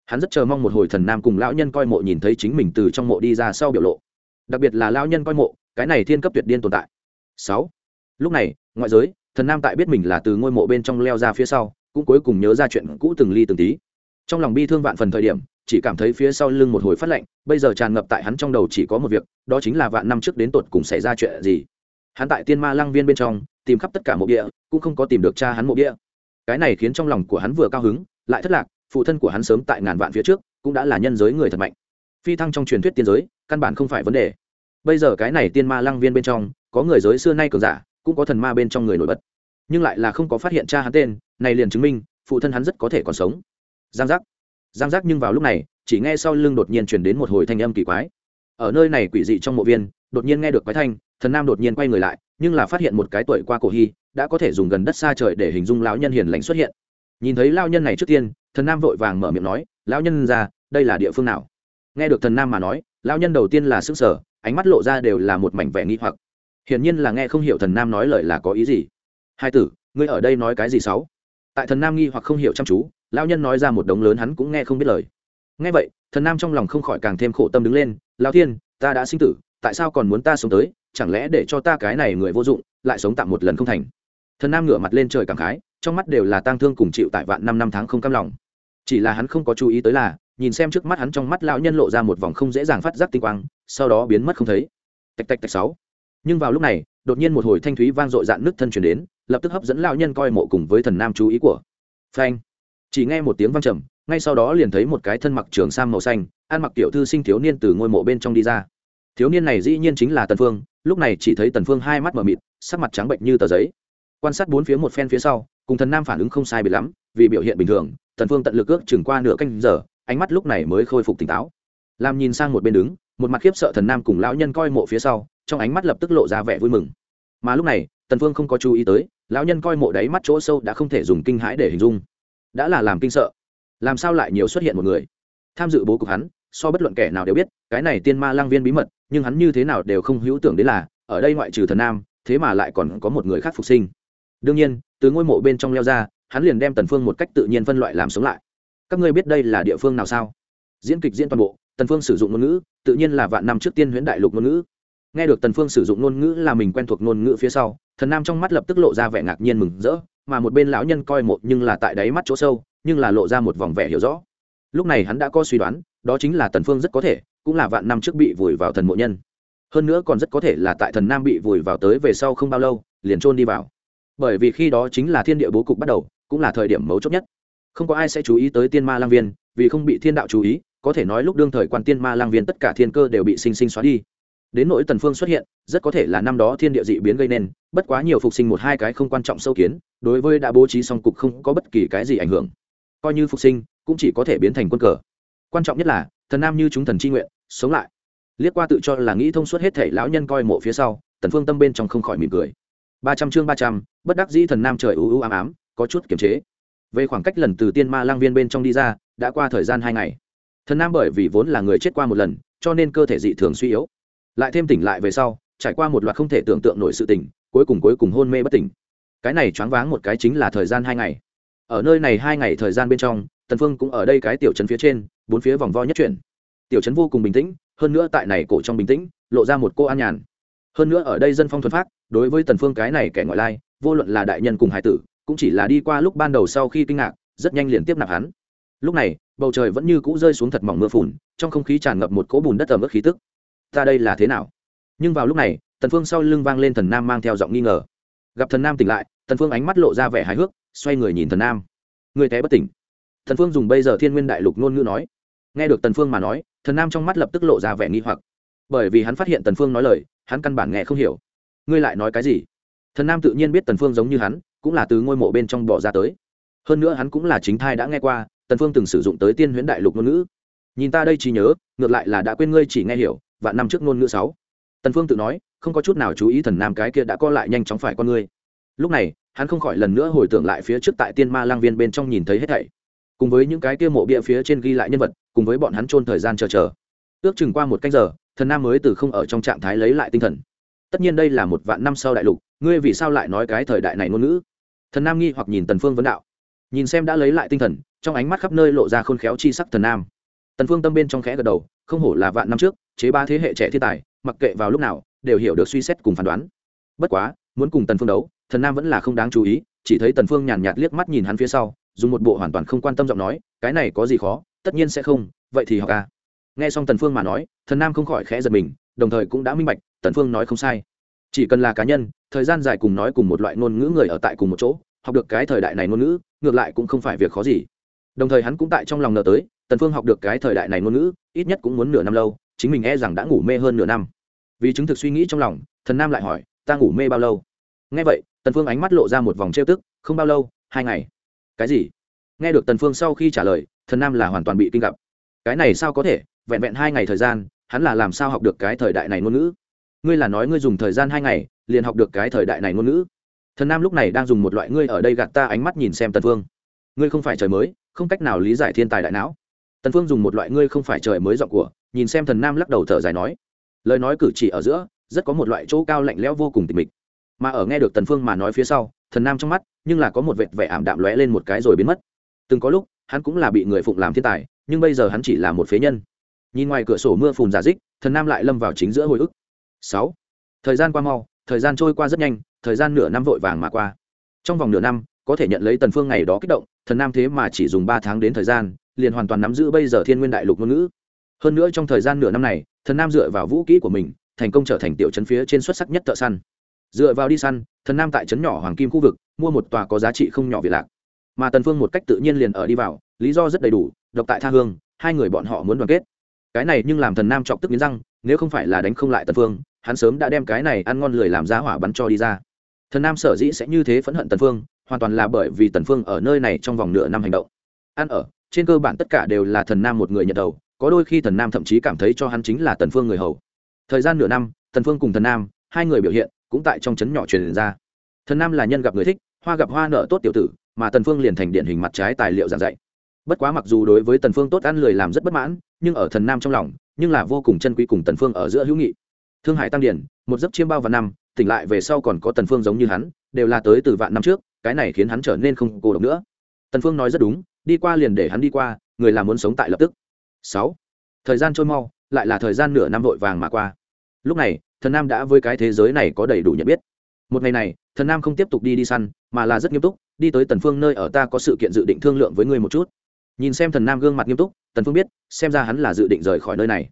Hắn rất chờ mong một hồi thần nam cùng lão nhân coi mộ nhìn thấy chính mình từ trong mộ đi ra sau biểu lộ. Đặc biệt là lão nhân coi mộ, cái này thiên cấp tuyệt điên tồn tại. Sáu. Lúc này, ngoại giới, thần nam tại biết mình là từ ngôi mộ bên trong leo ra phía sau, cũng cuối cùng nhớ ra chuyện cũ từng ly từng tí. Trong lòng bi thương vạn phần thời điểm, chỉ cảm thấy phía sau lưng một hồi phát lạnh, bây giờ tràn ngập tại hắn trong đầu chỉ có một việc, đó chính là vạn năm trước đến tột cùng xảy ra chuyện gì hắn tại tiên ma lăng viên bên trong, tìm khắp tất cả mộ địa, cũng không có tìm được cha hắn mộ địa. Cái này khiến trong lòng của hắn vừa cao hứng, lại thất lạc, phụ thân của hắn sớm tại ngàn vạn phía trước, cũng đã là nhân giới người thật mạnh. Phi thăng trong truyền thuyết tiên giới, căn bản không phải vấn đề. Bây giờ cái này tiên ma lăng viên bên trong, có người giới xưa nay cường giả, cũng có thần ma bên trong người nổi bật. Nhưng lại là không có phát hiện cha hắn tên, này liền chứng minh, phụ thân hắn rất có thể còn sống. Giang giác. Giang giác nhưng vào lúc này, chỉ nghe sau lưng đột nhiên chuyển đến một hồi thanh âm kỳ quái. Ở nơi này quỷ dị trong mộ viên, đột nhiên nghe được quái thanh thần nam đột nhiên quay người lại, nhưng là phát hiện một cái tuổi qua cổ hy, đã có thể dùng gần đất xa trời để hình dung lão nhân hiền lành xuất hiện. Nhìn thấy lao nhân này trước tiên, thần nam vội vàng mở miệng nói, lão nhân ra, đây là địa phương nào? Nghe được thần nam mà nói lao nhân đầu tiên là s ư n g sở ánh mắt lộ ra đều là một mảnh vẻ nghi hoặc. Hiển nhiên là nghe không hiểu thần nam nói lời là có ý gì. Hai tử, ngươi ở đây nói cái gì sáu? Tại thần nam nghi hoặc không hiểu chăm chú lao nhân nói ra một đống lớn hắn cũng nghe không biết lời. Nghe vậy, thần nam trong lòng không khỏi càng thêm khổ tâm đứng lên lao thiên, ta đã sinh tử, tại sao còn muốn ta sống tới? Chẳng lẽ để cho ta cái này người vô dụng, lại sống tạm một lần không thành? Thần nam ngửa mặt lên trời cảm khái, trong mắt đều là tang thương cùng chịu tại vạn năm năm tháng không cam lòng. Chỉ là hắn không có chú ý tới là, nhìn xem trước mắt hắn trong mắt lão nhân lộ ra một vòng không dễ dàng phát giác tinh quang, sau đó biến mất không thấy. Tạch tạch tạch sáu. Nhưng vào lúc này, đột nhiên một hồi thanh thúy vang dội dạn nước thân truyền đến, lập tức hấp dẫn lão nhân coi mộ cùng với thần nam chú ý của. Phanh. Chỉ nghe một tiếng vang trầm, ngay sau đó liền thấy một cái thân mặc trường sam màu xanh, ăn mặc tiểu thư sinh thiếu niên từ ngôi mộ bên trong đi ra. Thiếu niên này dĩ nhiên chính là tần phương lúc này chỉ thấy tần phương hai mắt mở mịt, sắc mặt trắng bệnh như tờ giấy. Quan sát bốn phía một phen phía sau, cùng thần nam phản ứng không sai biệt lắm, vì biểu hiện bình thường, tần phương tận lực ước chừng qua nửa canh giờ, ánh mắt lúc này mới khôi phục tỉnh táo. Làm nhìn sang một bên đứng, một mặt khiếp sợ thần nam cùng lão nhân coi mộ phía sau, trong ánh mắt lập tức lộ ra vẻ vui mừng. Mà lúc này, tần phương không có chú ý tới, lão nhân coi mộ đáy mắt chỗ sâu đã không thể dùng kinh hãi để hình dung. Đã là làm kinh sợ. Làm sao lại nhiều xuất hiện một người? Tham dự bố cục hắn, so bất luận kẻ nào đều biết, cái này tiên ma lang viên bí mật nhưng hắn như thế nào đều không hữu tưởng đến là, ở đây ngoại trừ thần nam, thế mà lại còn có một người khác phục sinh. Đương nhiên, từ ngôi mộ bên trong leo ra, hắn liền đem tần phương một cách tự nhiên phân loại làm sống lại. Các ngươi biết đây là địa phương nào sao? Diễn kịch diễn toàn bộ, tần phương sử dụng ngôn ngữ, tự nhiên là vạn năm trước tiên huyễn đại lục ngôn ngữ. Nghe được tần phương sử dụng ngôn ngữ là mình quen thuộc ngôn ngữ phía sau, thần nam trong mắt lập tức lộ ra vẻ ngạc nhiên mừng rỡ, mà một bên lão nhân coi một nhưng là tại đáy mắt chỗ sâu, nhưng là lộ ra một vòng vẻ hiểu rõ. Lúc này hắn đã có suy đoán, đó chính là tần phương rất có thể cũng là vạn năm trước bị vùi vào thần mộ nhân. Hơn nữa còn rất có thể là tại thần nam bị vùi vào tới về sau không bao lâu, liền trôn đi vào. Bởi vì khi đó chính là thiên địa bố cục bắt đầu, cũng là thời điểm mấu chốt nhất. Không có ai sẽ chú ý tới tiên ma lang viên, vì không bị thiên đạo chú ý, có thể nói lúc đương thời quan tiên ma lang viên tất cả thiên cơ đều bị sinh sinh xóa đi. Đến nỗi tần phương xuất hiện, rất có thể là năm đó thiên địa dị biến gây nên, bất quá nhiều phục sinh một hai cái không quan trọng sâu kiến, đối với đã bố trí xong cục không có bất kỳ cái gì ảnh hưởng. Coi như phục sinh, cũng chỉ có thể biến thành quân cờ. Quan trọng nhất là, thần nam như chúng thần chi nguyện sống lại. Liếc qua tự cho là nghĩ thông suốt hết thể lão nhân coi mộ phía sau, tần phương tâm bên trong không khỏi mỉm cười. Ba trăm chương ba trăm, bất đắc dĩ thần nam trời u u ám ám, có chút kiềm chế. Về khoảng cách lần từ tiên ma lang viên bên trong đi ra, đã qua thời gian hai ngày. Thần nam bởi vì vốn là người chết qua một lần, cho nên cơ thể dị thường suy yếu. Lại thêm tỉnh lại về sau, trải qua một loạt không thể tưởng tượng nổi sự tỉnh cuối cùng cuối cùng hôn mê bất tỉnh. Cái này choáng váng một cái chính là thời gian hai ngày. Ở nơi này hai ngày thời gian bên trong, tần phương cũng ở đây cái tiểu trấn phía trên, bốn phía vòng vo nhất chuyển tiểu trấn vô cùng bình tĩnh, hơn nữa tại này cổ trong bình tĩnh, lộ ra một cô an nhàn. Hơn nữa ở đây dân phong thuần phát đối với tần phương cái này kẻ ngoại lai, vô luận là đại nhân cùng hải tử, cũng chỉ là đi qua lúc ban đầu sau khi kinh ngạc, rất nhanh liền tiếp nạp hắn. Lúc này, bầu trời vẫn như cũ rơi xuống thật mỏng mưa phùn, trong không khí tràn ngập một cỗ bùn đất ẩm ướt khí tức. Ta đây là thế nào? Nhưng vào lúc này, tần phương sau lưng vang lên thần nam mang theo giọng nghi ngờ. Gặp thần nam tỉnh lại, tần phương ánh mắt lộ ra vẻ hài hước, xoay người nhìn thần nam. Người té bất tỉnh. Thần phương dùng bây giờ thiên nguyên đại lục ngôn ngữ nói. Nghe được tần phương mà nói thần nam trong mắt lập tức lộ ra vẻ nghi hoặc. Bởi vì hắn phát hiện tần phương nói lời, hắn căn bản nghe không hiểu. Ngươi lại nói cái gì? Thần nam tự nhiên biết tần phương giống như hắn, cũng là từ ngôi mộ bên trong bỏ ra tới. Hơn nữa hắn cũng là chính thai đã nghe qua, tần phương từng sử dụng tới tiên huyễn đại lục ngôn ngữ. Nhìn ta đây chỉ nhớ, ngược lại là đã quên ngươi chỉ nghe hiểu, vạn năm trước ngôn ngữ sáu. Tần phương tự nói, không có chút nào chú ý thần nam cái kia đã co lại nhanh chóng phải con ngươi. Lúc này, hắn không khỏi lần nữa hồi tưởng lại phía trước tại tiên ma lang viên bên trong nhìn thấy hết thảy cùng với những cái kia mộ bia phía trên ghi lại nhân vật, cùng với bọn hắn trôn thời gian chờ chờ. Ước chừng qua một canh giờ, thần nam mới từ không ở trong trạng thái lấy lại tinh thần. Tất nhiên đây là một vạn năm sau đại lục, ngươi vì sao lại nói cái thời đại này ngôn ngữ? Thần nam nghi hoặc nhìn tần phương vấn đạo. Nhìn xem đã lấy lại tinh thần, trong ánh mắt khắp nơi lộ ra khôn khéo chi sắc thần nam. Tần phương tâm bên trong khẽ gật đầu, không hổ là vạn năm trước, chế ba thế hệ trẻ thiên tài, mặc kệ vào lúc nào, đều hiểu được suy xét cùng phán đoán. Bất quá, muốn cùng tần phương đấu, thần nam vẫn là không đáng chú ý, chỉ thấy tần phương nhàn nhạt liếc mắt nhìn hắn phía sau dùng một bộ hoàn toàn không quan tâm giọng nói, cái này có gì khó? Tất nhiên sẽ không, vậy thì học ca nghe xong tần phương mà nói, thần nam không khỏi khẽ giật mình, đồng thời cũng đã minh bạch, tần phương nói không sai. Chỉ cần là cá nhân, thời gian dài cùng nói cùng một loại ngôn ngữ người ở tại cùng một chỗ, học được cái thời đại này ngôn ngữ, ngược lại cũng không phải việc khó gì. Đồng thời hắn cũng tại trong lòng nợ tới, tần phương học được cái thời đại này ngôn ngữ, ít nhất cũng muốn nửa năm lâu, chính mình e rằng đã ngủ mê hơn nửa năm. Vì chứng thực suy nghĩ trong lòng, thần nam lại hỏi, ta ngủ mê bao lâu? Nghe vậy, tần phương ánh mắt lộ ra một vòng trêu tức, không bao lâu, hai ngày cái gì? Nghe được tần phương sau khi trả lời, thần nam là hoàn toàn bị kinh gặp. Cái này sao có thể? Vẹn vẹn hai ngày thời gian, hắn là làm sao học được cái thời đại này ngôn ngữ? Ngươi là nói ngươi dùng thời gian hai ngày, liền học được cái thời đại này ngôn ngữ? Thần nam lúc này đang dùng một loại ngươi ở đây gạt ta ánh mắt nhìn xem tần phương. Ngươi không phải trời mới, không cách nào lý giải thiên tài đại não. Tần phương dùng một loại ngươi không phải trời mới giọng của, nhìn xem thần nam lắc đầu thở dài nói. Lời nói cử chỉ ở giữa, rất có một loại chỗ cao lạnh lẽo vô cùng tịch mịch mà ở nghe được tần phương mà nói phía sau, thần nam trong mắt, nhưng là có một vệt vẻ ảm đạm lóe lên một cái rồi biến mất. Từng có lúc, hắn cũng là bị người phụng làm thiên tài, nhưng bây giờ hắn chỉ là một phế nhân. Nhìn ngoài cửa sổ mưa phùn giả dích, thần nam lại lâm vào chính giữa hồi ức. Sáu. Thời gian qua mau, thời gian trôi qua rất nhanh, thời gian nửa năm vội vàng mà qua. Trong vòng nửa năm, có thể nhận lấy tần phương ngày đó kích động, thần nam thế mà chỉ dùng ba tháng đến thời gian, liền hoàn toàn nắm giữ bây giờ thiên nguyên đại lục ngôn ngữ. Hơn nữa trong thời gian nửa năm này, thần nam dựa vào vũ kỹ của mình, thành công trở thành tiểu trấn phía trên xuất sắc nhất thợ săn dựa vào đi săn, thần nam tại trấn nhỏ hoàng kim khu vực, mua một tòa có giá trị không nhỏ việt lạc. Mà tần phương một cách tự nhiên liền ở đi vào, lý do rất đầy đủ, độc tại tha hương, hai người bọn họ muốn đoàn kết. Cái này nhưng làm thần nam chọc tức nghiến răng, nếu không phải là đánh không lại tần phương, hắn sớm đã đem cái này ăn ngon lười làm giá hỏa bắn cho đi ra. Thần nam sở dĩ sẽ như thế phẫn hận tần phương, hoàn toàn là bởi vì tần phương ở nơi này trong vòng nửa năm hành động. Ăn ở, trên cơ bản tất cả đều là thần nam một người nhận đầu, có đôi khi thần nam thậm chí cảm thấy cho hắn chính là tần phương người hầu. Thời gian nửa năm, tần phương cùng thần nam, hai người biểu hiện cũng tại trong chấn nhỏ truyền ra. Thần nam là nhân gặp người thích, hoa gặp hoa nợ tốt tiểu tử, mà tần phương liền thành điển hình mặt trái tài liệu giảng dạy. Bất quá mặc dù đối với tần phương tốt ăn lười làm rất bất mãn, nhưng ở thần nam trong lòng, nhưng là vô cùng chân quý cùng tần phương ở giữa hữu nghị. Thương hải tăng điển một giấc chiêm bao và năm, tỉnh lại về sau còn có tần phương giống như hắn, đều là tới từ vạn năm trước, cái này khiến hắn trở nên không cô độc nữa. Tần phương nói rất đúng, đi qua liền để hắn đi qua, người làm muốn sống tại lập tức. Sáu, thời gian trôi mau, lại là thời gian nửa năm vội vàng mà qua. Lúc này thần nam đã với cái thế giới này có đầy đủ nhận biết. Một ngày này, thần nam không tiếp tục đi đi săn, mà là rất nghiêm túc, đi tới tần phương nơi ở ta có sự kiện dự định thương lượng với ngươi một chút. Nhìn xem thần nam gương mặt nghiêm túc, tần phương biết, xem ra hắn là dự định rời khỏi nơi này.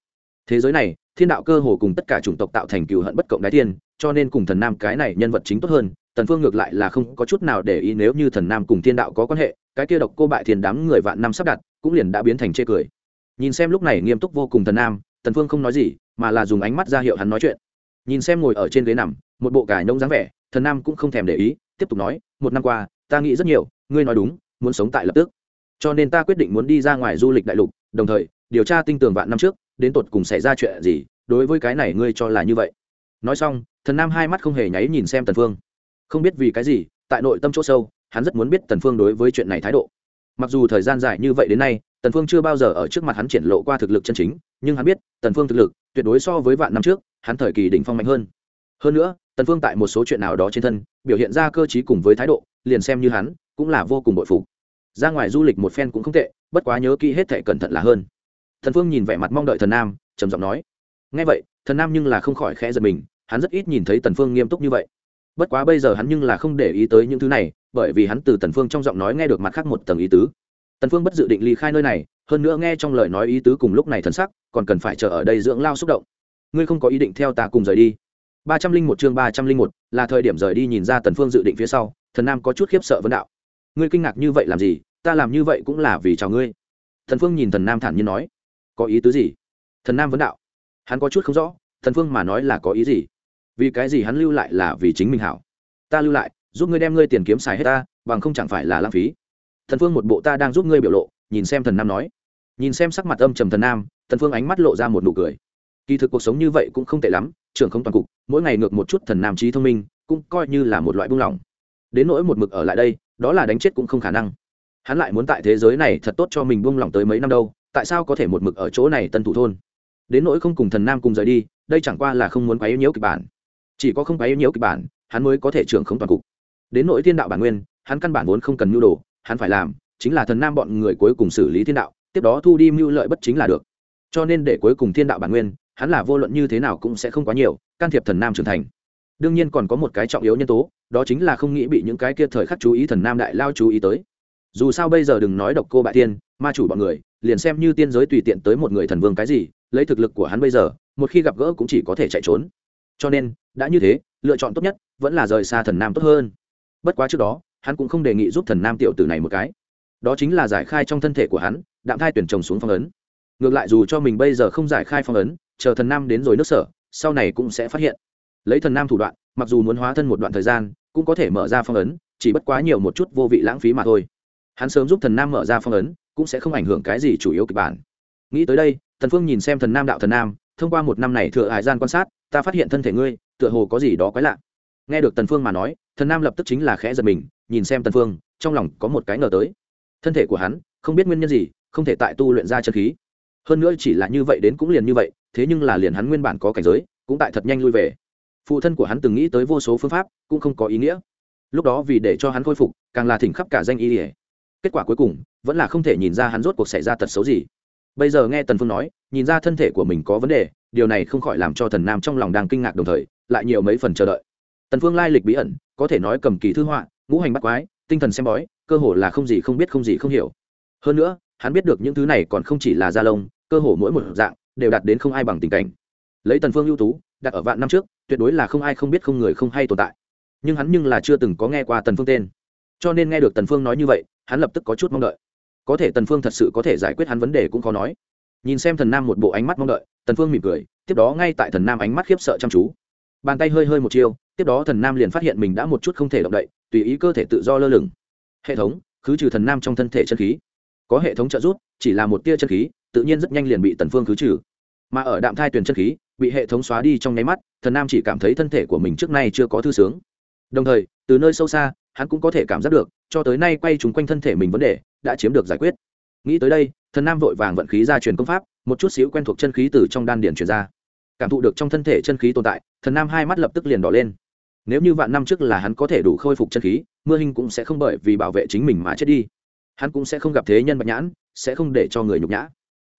Thế giới này, thiên đạo cơ hồ cùng tất cả chủng tộc tạo thành cừu hận bất cộng đái thiên, cho nên cùng thần nam cái này nhân vật chính tốt hơn, tần phương ngược lại là không có chút nào để ý nếu như thần nam cùng thiên đạo có quan hệ, cái kia độc cô bại thiên đám người vạn năm sắp đặt, cũng liền đã biến thành chê cười. Nhìn xem lúc này nghiêm túc vô cùng thần nam, tần phương không nói gì, mà là dùng ánh mắt ra hiệu hắn nói chuyện nhìn xem ngồi ở trên ghế nằm, một bộ cải nông dáng vẻ, thần nam cũng không thèm để ý, tiếp tục nói, một năm qua, ta nghĩ rất nhiều, ngươi nói đúng, muốn sống tại lập tức. Cho nên ta quyết định muốn đi ra ngoài du lịch đại lục, đồng thời, điều tra tinh tường vạn năm trước, đến tột cùng xảy ra chuyện gì, đối với cái này ngươi cho là như vậy. Nói xong, thần nam hai mắt không hề nháy nhìn xem tần phương. Không biết vì cái gì, tại nội tâm chỗ sâu, hắn rất muốn biết tần phương đối với chuyện này thái độ. Mặc dù thời gian dài như vậy đến nay, tần phương chưa bao giờ ở trước mặt hắn triển lộ qua thực lực chân chính, nhưng hắn biết tần phương thực lực tuyệt đối so với vạn năm trước hắn thời kỳ đỉnh phong mạnh hơn. Hơn nữa, tần phương tại một số chuyện nào đó trên thân, biểu hiện ra cơ trí cùng với thái độ, liền xem như hắn, cũng là vô cùng bội phục. Ra ngoài du lịch một phen cũng không tệ, bất quá nhớ kỹ hết thảy cẩn thận là hơn. Thần phương nhìn vẻ mặt mong đợi thần nam, trầm giọng nói, nghe vậy, thần nam nhưng là không khỏi khẽ giật mình, hắn rất ít nhìn thấy tần phương nghiêm túc như vậy. Bất quá bây giờ hắn nhưng là không để ý tới những thứ này, bởi vì hắn từ tần phương trong giọng nói nghe được mặt khác một tầng ý tứ. Tần phương bất dự định ly khai nơi này, hơn nữa nghe trong lời nói ý tứ cùng lúc này thần sắc, còn cần phải chờ ở đây dưỡng lao xúc động ngươi không có ý định theo ta cùng rời đi. Ba trăm linh một chương ba trăm linh một, là thời điểm rời đi nhìn ra tần phương dự định phía sau, thần nam có chút khiếp sợ vấn đạo. Ngươi kinh ngạc như vậy làm gì? Ta làm như vậy cũng là vì chào ngươi. Thần phương nhìn thần nam thản nhiên nói. Có ý tứ gì? Thần nam vấn đạo. Hắn có chút không rõ thần phương mà nói là có ý gì? Vì cái gì hắn lưu lại là vì chính mình hảo? Ta lưu lại, giúp ngươi đem ngươi tiền kiếm xài hết ta, bằng không chẳng phải là lãng phí. Thần phương một bộ ta đang giúp ngươi biểu lộ, nhìn xem thần nam nói. Nhìn xem sắc mặt âm trầm thần nam thần phương ánh mắt lộ ra một nụ cười kỳ thực cuộc sống như vậy cũng không tệ lắm, trưởng không toàn cục, mỗi ngày ngược một chút thần nam trí thông minh, cũng coi như là một loại buông lỏng. Đến nỗi một mực ở lại đây, đó là đánh chết cũng không khả năng. Hắn lại muốn tại thế giới này thật tốt cho mình buông lỏng tới mấy năm đâu, tại sao có thể một mực ở chỗ này tân thủ thôn? Đến nỗi không cùng thần nam cùng rời đi, đây chẳng qua là không muốn quấy nhiễu kịch bản. Chỉ có không quấy nhiễu kịch bản, hắn mới có thể trưởng không toàn cục. Đến nỗi thiên đạo bản nguyên, hắn căn bản vốn không cần mưu đồ, hắn phải làm chính là thần nam bọn người cuối cùng xử lý thiên đạo, tiếp đó thu đi mưu lợi bất chính là được. Cho nên để cuối cùng thiên đạo bản nguyên hắn là vô luận như thế nào cũng sẽ không quá nhiều, can thiệp thần nam trưởng thành. Đương nhiên còn có một cái trọng yếu nhân tố, đó chính là không nghĩ bị những cái kia thời khắc chú ý thần nam đại lao chú ý tới. Dù sao bây giờ đừng nói độc cô bại tiên, ma chủ bọn người, liền xem như tiên giới tùy tiện tới một người thần vương cái gì, lấy thực lực của hắn bây giờ, một khi gặp gỡ cũng chỉ có thể chạy trốn. Cho nên, đã như thế, lựa chọn tốt nhất vẫn là rời xa thần nam tốt hơn. Bất quá trước đó, hắn cũng không đề nghị giúp thần nam tiểu tử này một cái. Đó chính là giải khai trong thân thể của hắn, đạm thai tuyển chồng xuống phong ấn. Ngược lại dù cho mình bây giờ không giải khai phong ấn chờ thần nam đến rồi nước sở, sau này cũng sẽ phát hiện. Lấy thần nam thủ đoạn, mặc dù muốn hóa thân một đoạn thời gian, cũng có thể mở ra phong ấn, chỉ bất quá nhiều một chút vô vị lãng phí mà thôi. Hắn sớm giúp thần nam mở ra phong ấn, cũng sẽ không ảnh hưởng cái gì chủ yếu kịch bản. Nghĩ tới đây thần phương nhìn xem thần nam đạo thần nam, thông qua một năm này thừa hải gian quan sát, ta phát hiện thân thể ngươi, tựa hồ có gì đó quái lạ. Nghe được tần phương mà nói, thần nam lập tức chính là khẽ giật mình, nhìn xem tần phương, trong lòng có một cái ngờ tới. Thân thể của hắn, không biết nguyên nhân gì, không thể tại tu luyện ra chân khí. Hơn nữa chỉ là như vậy đến cũng liền như vậy thế nhưng là liền hắn nguyên bản có cảnh giới, cũng tại thật nhanh lui về. Phụ thân của hắn từng nghĩ tới vô số phương pháp, cũng không có ý nghĩa. Lúc đó vì để cho hắn khôi phục, càng là thỉnh khắp cả danh y ỉa kết quả cuối cùng, vẫn là không thể nhìn ra hắn rốt cuộc xảy ra tật xấu gì. Bây giờ nghe tần phương nói, nhìn ra thân thể của mình có vấn đề, điều này không khỏi làm cho thần nam trong lòng đang kinh ngạc đồng thời, lại nhiều mấy phần chờ đợi. Tần phương lai lịch bí ẩn, có thể nói cầm kỳ thư họa, ngũ hành bắt quái, tinh thần xem bói, cơ hồ là không gì không biết không gì không hiểu. Hơn nữa, hắn biết được những thứ này còn không chỉ là da lông, cơ hồ mỗi một dạng đều đạt đến không ai bằng tình cảnh. Lấy tần phương ưu tú, đặt ở vạn năm trước, tuyệt đối là không ai không biết không người không hay tồn tại. Nhưng hắn nhưng là chưa từng có nghe qua tần phương tên. Cho nên nghe được tần phương nói như vậy, hắn lập tức có chút mong đợi. Có thể tần phương thật sự có thể giải quyết hắn vấn đề cũng khó nói. Nhìn xem thần nam một bộ ánh mắt mong đợi, tần phương mỉm cười, tiếp đó ngay tại thần nam ánh mắt khiếp sợ chăm chú. Bàn tay hơi hơi một chiêu, tiếp đó thần nam liền phát hiện mình đã một chút không thể động đậy, tùy ý cơ thể tự do lơ lửng. Hệ thống, khứ trừ thần nam trong thân thể chân khí. Có hệ thống trợ giúp, chỉ là một tia chân khí tự nhiên rất nhanh liền bị tần phương khứ trừ. Mà ở đạm thai tuyển chân khí, bị hệ thống xóa đi trong nháy mắt, thần nam chỉ cảm thấy thân thể của mình trước nay chưa có thư sướng. Đồng thời, từ nơi sâu xa, hắn cũng có thể cảm giác được, cho tới nay quay trúng quanh thân thể mình vấn đề, đã chiếm được giải quyết. Nghĩ tới đây, thần nam vội vàng vận khí ra truyền công pháp, một chút xíu quen thuộc chân khí từ trong đan điển truyền ra. Cảm thụ được trong thân thể chân khí tồn tại, thần nam hai mắt lập tức liền đỏ lên. Nếu như vạn năm trước là hắn có thể đủ khôi phục chân khí, mưa hình cũng sẽ không bởi vì bảo vệ chính mình mà chết đi. Hắn cũng sẽ không gặp thế nhân bạch nhãn, sẽ không để cho người nhục nhã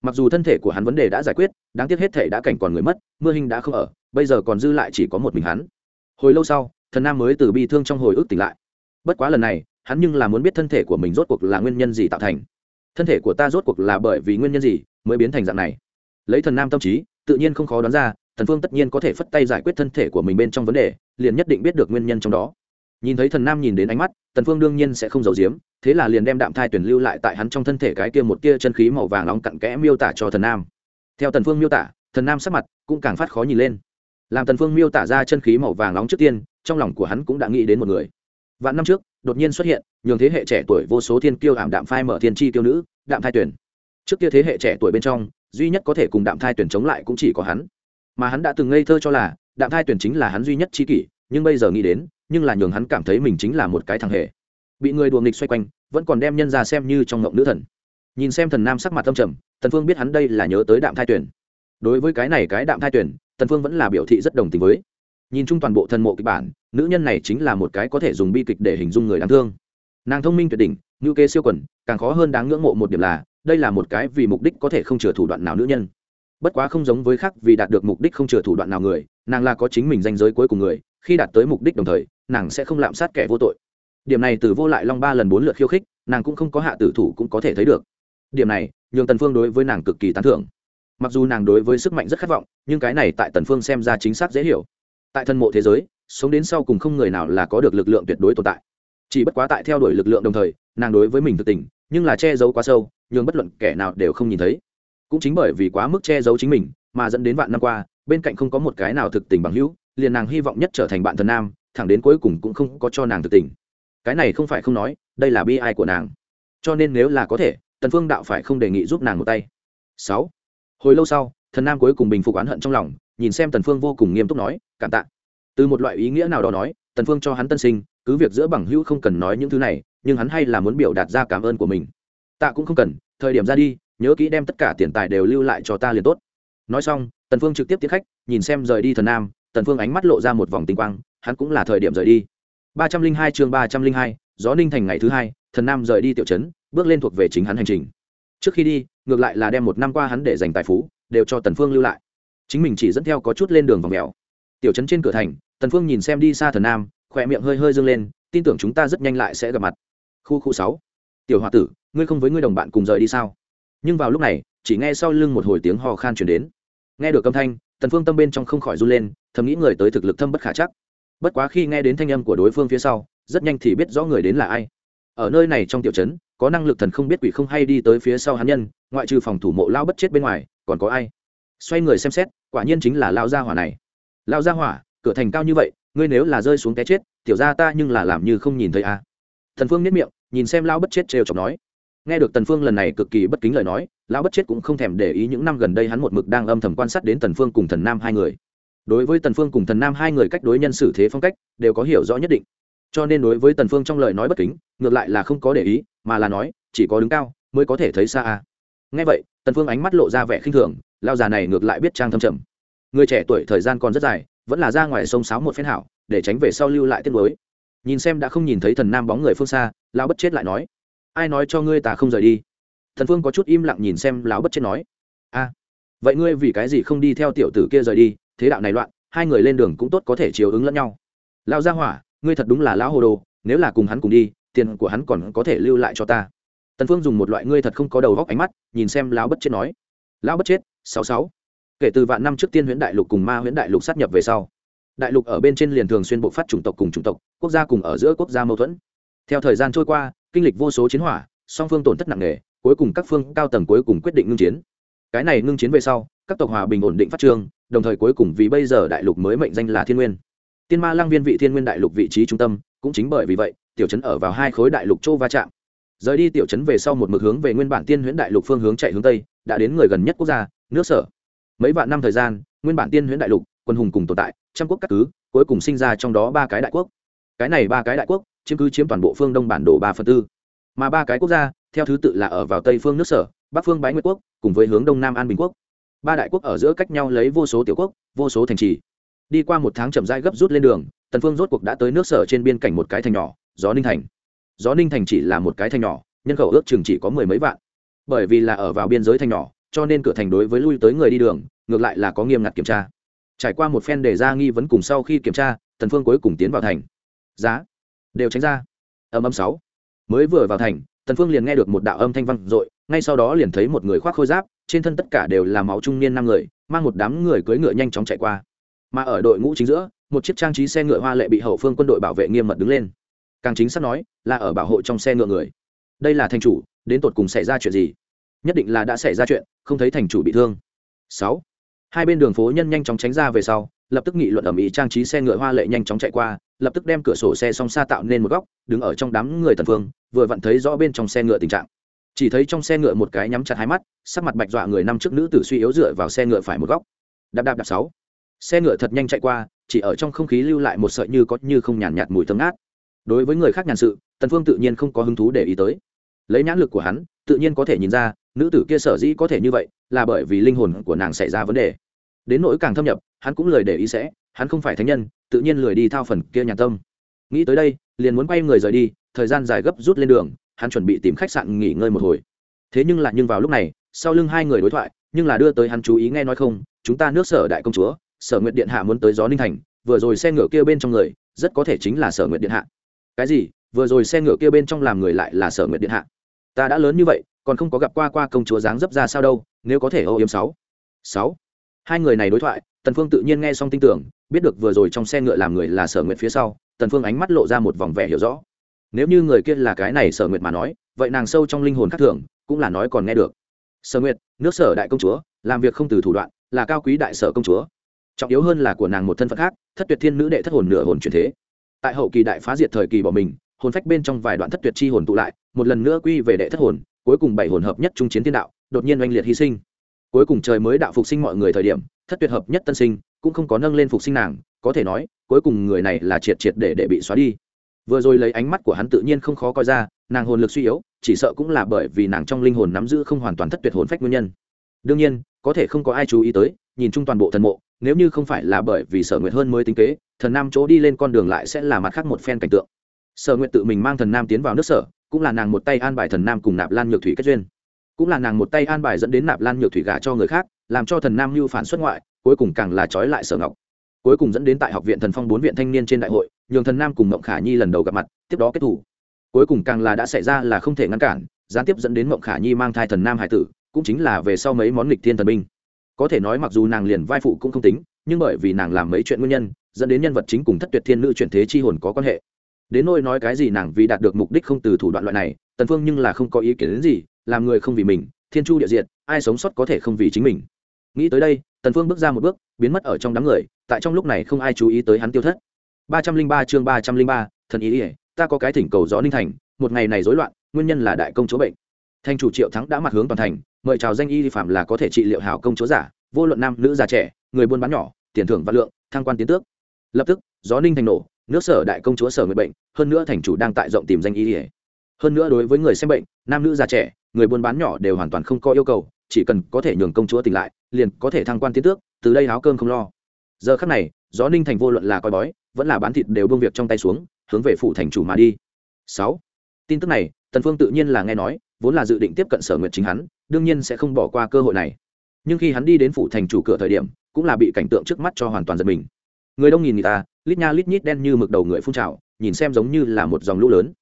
mặc dù thân thể của hắn vấn đề đã giải quyết, đáng tiếc hết thể đã cảnh còn người mất, mưa hình đã không ở, bây giờ còn dư lại chỉ có một mình hắn. Hồi lâu sau, thần nam mới từ bi thương trong hồi ức tỉnh lại. Bất quá lần này, hắn nhưng là muốn biết thân thể của mình rốt cuộc là nguyên nhân gì tạo thành. Thân thể của ta rốt cuộc là bởi vì nguyên nhân gì mới biến thành dạng này? Lấy thần nam tâm trí, tự nhiên không khó đoán ra, thần phương tất nhiên có thể phất tay giải quyết thân thể của mình bên trong vấn đề, liền nhất định biết được nguyên nhân trong đó nhìn thấy thần nam nhìn đến ánh mắt, tần phương đương nhiên sẽ không giấu giếm, thế là liền đem đạm thai tuyển lưu lại tại hắn trong thân thể cái kia một kia chân khí màu vàng nóng cặn kẽ miêu tả cho thần nam. Theo tần phương miêu tả, thần nam sắc mặt cũng càng phát khó nhìn lên. Làm tần phương miêu tả ra chân khí màu vàng nóng trước tiên, trong lòng của hắn cũng đã nghĩ đến một người. Vạn năm trước, đột nhiên xuất hiện, nhường thế hệ trẻ tuổi vô số thiên kiêu ảm đạm phai mở thiên chi tiêu nữ, đạm thai tuyển. Trước kia thế hệ trẻ tuổi bên trong, duy nhất có thể cùng đạm thai tuyển chống lại cũng chỉ có hắn. Mà hắn đã từng ngây thơ cho là, đạm thai tuyển chính là hắn duy nhất chi kỷ, nhưng bây giờ nghĩ đến nhưng là nhường hắn cảm thấy mình chính là một cái thằng hề. Bị người đùa nghịch xoay quanh, vẫn còn đem nhân ra xem như trong ngộng nữ thần. Nhìn xem thần nam sắc mặt tâm trầm, tần phương biết hắn đây là nhớ tới đạm thai tuyển đối với cái này cái đạm thai tuyển tần phương vẫn là biểu thị rất đồng tình với. Nhìn chung toàn bộ thần mộ kịch bản, nữ nhân này chính là một cái có thể dùng bi kịch để hình dung người đáng thương. Nàng thông minh tuyệt đỉnh, ngữ kế siêu quần, càng khó hơn đáng ngưỡng mộ một điểm là, đây là một cái vì mục đích có thể không chừa thủ đoạn nào nữ nhân. Bất quá không giống với khác vì đạt được mục đích không chừa thủ đoạn nào người, nàng là có chính mình danh giới cuối cùng người, khi đạt tới mục đích đồng thời nàng sẽ không lạm sát kẻ vô tội. Điểm này từ vô lại long ba lần bốn lượt khiêu khích, nàng cũng không có hạ tử thủ cũng có thể thấy được. Điểm này, nhường tần phương đối với nàng cực kỳ tán thưởng. Mặc dù nàng đối với sức mạnh rất khát vọng, nhưng cái này tại tần phương xem ra chính xác dễ hiểu. Tại thân mộ thế giới, sống đến sau cùng không người nào là có được lực lượng tuyệt đối tồn tại. Chỉ bất quá tại theo đuổi lực lượng đồng thời, nàng đối với mình thực tình, nhưng là che giấu quá sâu, nhường bất luận kẻ nào đều không nhìn thấy. Cũng chính bởi vì quá mức che giấu chính mình, mà dẫn đến vạn năm qua, bên cạnh không có một cái nào thực tình bằng hữu, liền nàng hy vọng nhất trở thành bạn thần nam thẳng đến cuối cùng cũng không có cho nàng thực tình. Cái này không phải không nói, đây là bi ai của nàng. Cho nên nếu là có thể, tần phương đạo phải không đề nghị giúp nàng một tay. Sáu. Hồi lâu sau, thần nam cuối cùng bình phục oán hận trong lòng, nhìn xem tần phương vô cùng nghiêm túc nói, cảm tạ. Từ một loại ý nghĩa nào đó nói, tần phương cho hắn tân sinh, cứ việc giữa bằng hữu không cần nói những thứ này, nhưng hắn hay là muốn biểu đạt ra cảm ơn của mình. Tạ cũng không cần, thời điểm ra đi, nhớ kỹ đem tất cả tiền tài đều lưu lại cho ta liền tốt. Nói xong, tần phương trực tiếp tiến khách, nhìn xem rời đi thần nam, tần phương ánh mắt lộ ra một vòng tinh quang hắn cũng là thời điểm rời đi. ba trăm linh hai chương ba trăm linh hai, gió ninh thành ngày thứ hai, thần nam rời đi tiểu trấn, bước lên thuộc về chính hắn hành trình. Trước khi đi, ngược lại là đem một năm qua hắn để dành tài phú, đều cho tần phương lưu lại. Chính mình chỉ dẫn theo có chút lên đường vòng mèo. Tiểu trấn trên cửa thành, tần phương nhìn xem đi xa thần nam, khỏe miệng hơi hơi dương lên, tin tưởng chúng ta rất nhanh lại sẽ gặp mặt. Khu khu sáu. Tiểu hòa tử, ngươi không với ngươi đồng bạn cùng rời đi sao? Nhưng vào lúc này, chỉ nghe sau lưng một hồi tiếng hò khan truyền đến. Nghe được âm thanh, tần phương tâm bên trong không khỏi run lên, thầm nghĩ người tới thực lực thâm bất khả chắc bất quá khi nghe đến thanh âm của đối phương phía sau, rất nhanh thì biết rõ người đến là ai. Ở nơi này trong tiểu trấn, có năng lực thần không biết quỷ không hay đi tới phía sau hắn nhân, ngoại trừ phòng thủ mộ lao bất chết bên ngoài, còn có ai? Xoay người xem xét, quả nhiên chính là lao gia hỏa này. Lao gia hỏa, cửa thành cao như vậy, ngươi nếu là rơi xuống té chết, tiểu ra ta nhưng là làm như không nhìn thấy à. thần phương nhất miệng, nhìn xem lao bất chết trêu chọc nói. Nghe được tần phương lần này cực kỳ bất kính lời nói, lão bất chết cũng không thèm để ý những năm gần đây hắn một mực đang âm thầm quan sát đến tần phương cùng thần nam hai người đối với tần phương cùng thần nam hai người cách đối nhân xử thế phong cách, đều có hiểu rõ nhất định. Cho nên đối với tần phương trong lời nói bất kính, ngược lại là không có để ý, mà là nói, chỉ có đứng cao mới có thể thấy xa à. nghe vậy, tần phương ánh mắt lộ ra vẻ khinh thường, lao già này ngược lại biết trang thâm trầm. Người trẻ tuổi thời gian còn rất dài, vẫn là ra ngoài sông sáo một phen hảo, để tránh về sau lưu lại tiết lối nhìn xem đã không nhìn thấy thần nam bóng người phương xa, lão bất chết lại nói, ai nói cho ngươi ta không rời đi? Thần phương có chút im lặng nhìn xem lão bất chết nói, a, vậy ngươi vì cái gì không đi theo tiểu tử kia rời đi? Thế đạo này loạn, hai người lên đường cũng tốt có thể chiều ứng lẫn nhau. Lão gia hỏa, ngươi thật đúng là lão hồ đồ, nếu là cùng hắn cùng đi, tiền của hắn còn có thể lưu lại cho ta. Tần phương dùng một loại ngươi thật không có đầu góc ánh mắt, nhìn xem lão bất chết nói. Lão bất chết, sáu sáu. Kể từ vạn năm trước tiên huyễn đại lục cùng ma huyễn đại lục sát nhập về sau, đại lục ở bên trên liền thường xuyên bộ phát chủng tộc cùng chủng tộc, quốc gia cùng ở giữa quốc gia mâu thuẫn. Theo thời gian trôi qua, kinh lịch vô số chiến hỏa, song phương tổn thất nặng nề, cuối cùng các phương cao tầng cuối cùng quyết định ngưng chiến. Cái này ngưng chiến về sau, các tộc hòa bình ổn định phát trương đồng thời cuối cùng vì bây giờ đại lục mới mệnh danh là thiên nguyên. Tiên ma lang viên vị thiên nguyên đại lục vị trí trung tâm, cũng chính bởi vì vậy, tiểu trấn ở vào hai khối đại lục châu va chạm. Rời đi tiểu trấn về sau một mực hướng về nguyên bản tiên huyễn đại lục phương hướng chạy hướng tây, đã đến người gần nhất quốc gia, nước sở. Mấy vạn năm thời gian, nguyên bản tiên huyễn đại lục, quân hùng cùng tồn tại, trăm quốc các cứ, cuối cùng sinh ra trong đó ba cái đại quốc. Cái này ba cái đại quốc, chiếm cứ chiếm toàn bộ phương đông bản đồ ba phần tư. Mà ba cái quốc gia, theo thứ tự là ở vào tây phương nước sở, bắc phương bái nguyệt quốc, cùng với hướng đông nam an bình quốc ba đại quốc ở giữa cách nhau lấy vô số tiểu quốc, vô số thành trì. Đi qua một tháng chậm rãi gấp rút lên đường, tần phương rốt cuộc đã tới nước sở trên biên cảnh một cái thành nhỏ, gió ninh thành. Gió ninh thành chỉ là một cái thành nhỏ, nhân khẩu ước chừng chỉ có mười mấy vạn. Bởi vì là ở vào biên giới thành nhỏ, cho nên cửa thành đối với lui tới người đi đường, ngược lại là có nghiêm ngặt kiểm tra. Trải qua một phen đề ra nghi vấn cùng sau khi kiểm tra, tần phương cuối cùng tiến vào thành. Giá. Đều tránh ra. Âm âm sáu. Mới vừa vào thành, tần phương liền nghe được một đạo âm thanh vang dội, ngay sau đó liền thấy một người khoác khôi giáp trên thân tất cả đều là máu trung niên năm người, mang một đám người cưỡi ngựa nhanh chóng chạy qua. Mà ở đội ngũ chính giữa, một chiếc trang trí xe ngựa hoa lệ bị hậu phương quân đội bảo vệ nghiêm mật đứng lên. Càng chính xác nói, là ở bảo hộ trong xe ngựa người. Đây là thành chủ, đến tột cùng xảy ra chuyện gì? Nhất định là đã xảy ra chuyện, không thấy thành chủ bị thương. Sáu. Hai bên đường phố nhân nhanh chóng tránh ra về sau, lập tức nghị luận ở mỹ trang trí xe ngựa hoa lệ nhanh chóng chạy qua, lập tức đem cửa sổ xe song xa tạo nên một góc, đứng ở trong đám người tần phương, vừa vặn thấy rõ bên trong xe ngựa tình trạng chỉ thấy trong xe ngựa một cái nhắm chặt hai mắt sắc mặt bạch dọa người năm trước nữ tử suy yếu dựa vào xe ngựa phải một góc. Đạp đạp đạp sáu. Xe ngựa thật nhanh chạy qua chỉ ở trong không khí lưu lại một sợi như có như không nhàn nhạt, mùi thơm ngát. Đối với người khác nhàn sự tần phương tự nhiên không có hứng thú để ý tới. Lấy nhãn lực của hắn tự nhiên có thể nhìn ra nữ tử kia sở dĩ có thể như vậy là bởi vì linh hồn của nàng xảy ra vấn đề. Đến nỗi càng thâm nhập hắn cũng lời để ý sẽ hắn không phải thánh nhân tự nhiên lười đi thao phần kia nhàn tâm. Nghĩ tới đây liền muốn quay người rời đi thời gian dài gấp rút lên đường hắn chuẩn bị tìm khách sạn nghỉ ngơi một hồi. Thế nhưng lại nhưng vào lúc này, sau lưng hai người đối thoại, nhưng là đưa tới hắn chú ý nghe nói không, chúng ta nước sở đại công chúa, sở nguyện điện hạ muốn tới gió ninh thành, vừa rồi xe ngựa kia bên trong người, rất có thể chính là sở nguyện điện hạ. Cái gì? Vừa rồi xe ngựa kia bên trong làm người lại là sở nguyện điện hạ? Ta đã lớn như vậy, còn không có gặp qua qua công chúa dáng dấp ra sao đâu, nếu có thể ô yếm sáu. Sáu. Hai người này đối thoại, tần phương tự nhiên nghe xong tin tưởng, biết được vừa rồi trong xe ngựa làm người là sở nguyện phía sau, tần phương ánh mắt lộ ra một vòng vẻ hiểu rõ nếu như người kia là cái này sở nguyệt mà nói, vậy nàng sâu trong linh hồn khác thường cũng là nói còn nghe được. Sở nguyệt, nước sở đại công chúa, làm việc không từ thủ đoạn, là cao quý đại sở công chúa. Trọng yếu hơn là của nàng một thân phận khác, thất tuyệt thiên nữ đệ thất hồn nửa hồn truyền thế. Tại hậu kỳ đại phá diệt thời kỳ bỏ mình, hồn phách bên trong vài đoạn thất tuyệt chi hồn tụ lại, một lần nữa quy về đệ thất hồn, cuối cùng bảy hồn hợp nhất trung chiến thiên đạo, đột nhiên oanh liệt hy sinh. Cuối cùng trời mới đạo phục sinh mọi người thời điểm, thất tuyệt hợp nhất tân sinh, cũng không có nâng lên phục sinh nàng, có thể nói, cuối cùng người này là triệt triệt để để bị xóa đi vừa rồi lấy ánh mắt của hắn tự nhiên không khó coi ra, nàng hồn lực suy yếu, chỉ sợ cũng là bởi vì nàng trong linh hồn nắm giữ không hoàn toàn thất tuyệt hồn phách nguyên nhân. Đương nhiên, có thể không có ai chú ý tới, nhìn chung toàn bộ thần mộ, nếu như không phải là bởi vì sở nguyệt hơn mới tính kế, thần nam chỗ đi lên con đường lại sẽ là mặt khác một phen cảnh tượng. Sở nguyệt tự mình mang thần nam tiến vào nước sở, cũng là nàng một tay an bài thần nam cùng nạp lan nhược thủy kết duyên. Cũng là nàng một tay an bài dẫn đến nạp lan nhược thủy gả cho người khác, làm cho thần nam mưu phản xuất ngoại, cuối cùng càng là trói lại sở ngọc. Cuối cùng dẫn đến tại học viện thần phong bốn viện thanh niên trên đại hội nhường thần nam cùng mộng khả nhi lần đầu gặp mặt, tiếp đó kết thủ cuối cùng càng là đã xảy ra là không thể ngăn cản, gián tiếp dẫn đến mộng khả nhi mang thai thần nam hải tử, cũng chính là về sau mấy món lịch thiên thần binh. Có thể nói mặc dù nàng liền vai phụ cũng không tính, nhưng bởi vì nàng làm mấy chuyện nguyên nhân, dẫn đến nhân vật chính cùng thất tuyệt thiên nữ chuyển thế chi hồn có quan hệ. Đến nôi nói cái gì nàng vì đạt được mục đích không từ thủ đoạn loại này, tần phương nhưng là không có ý kiến đến gì, làm người không vì mình, thiên chu địa diện ai sống sót có thể không vì chính mình. Nghĩ tới đây, tần phương bước ra một bước, biến mất ở trong đám người, tại trong lúc này không ai chú ý tới hắn tiêu thất ba trăm linh ba chương ba trăm linh ba, thần ý ỉa ta có cái thỉnh cầu gió ninh thành, một ngày này rối loạn, nguyên nhân là đại công chúa bệnh. Thành chủ triệu thắng đã mặt hướng toàn thành, mời chào danh y phạm là có thể trị liệu hảo công chúa giả, vô luận nam, nữ, già, trẻ, người buôn bán nhỏ, tiền thưởng và lượng, thăng quan tiến tước. Lập tức, gió ninh thành nổ, nước sở đại công chúa sở người bệnh, hơn nữa thành chủ đang tại rộng tìm danh y ỉa hơn nữa đối với người xem bệnh, nam, nữ, già, trẻ, người buôn bán nhỏ đều hoàn toàn không có yêu cầu, chỉ cần có thể nhường công chúa tỉnh lại, liền có thể thăng quan tiến tước, từ đây áo cơm không lo. Giờ khắc này, gió ninh thành vô luận là coi bói vẫn là bán thịt đều bưng việc trong tay xuống, hướng về phủ thành chủ mà đi. Sáu. Tin tức này, tần phương tự nhiên là nghe nói, vốn là dự định tiếp cận sở nguyệt chính hắn, đương nhiên sẽ không bỏ qua cơ hội này. Nhưng khi hắn đi đến phủ thành chủ cửa thời điểm, cũng là bị cảnh tượng trước mắt cho hoàn toàn giật mình. Người đông nghìn người ta, lít nha lít nhít đen như mực đầu người phun trào, nhìn xem giống như là một dòng lũ lớn.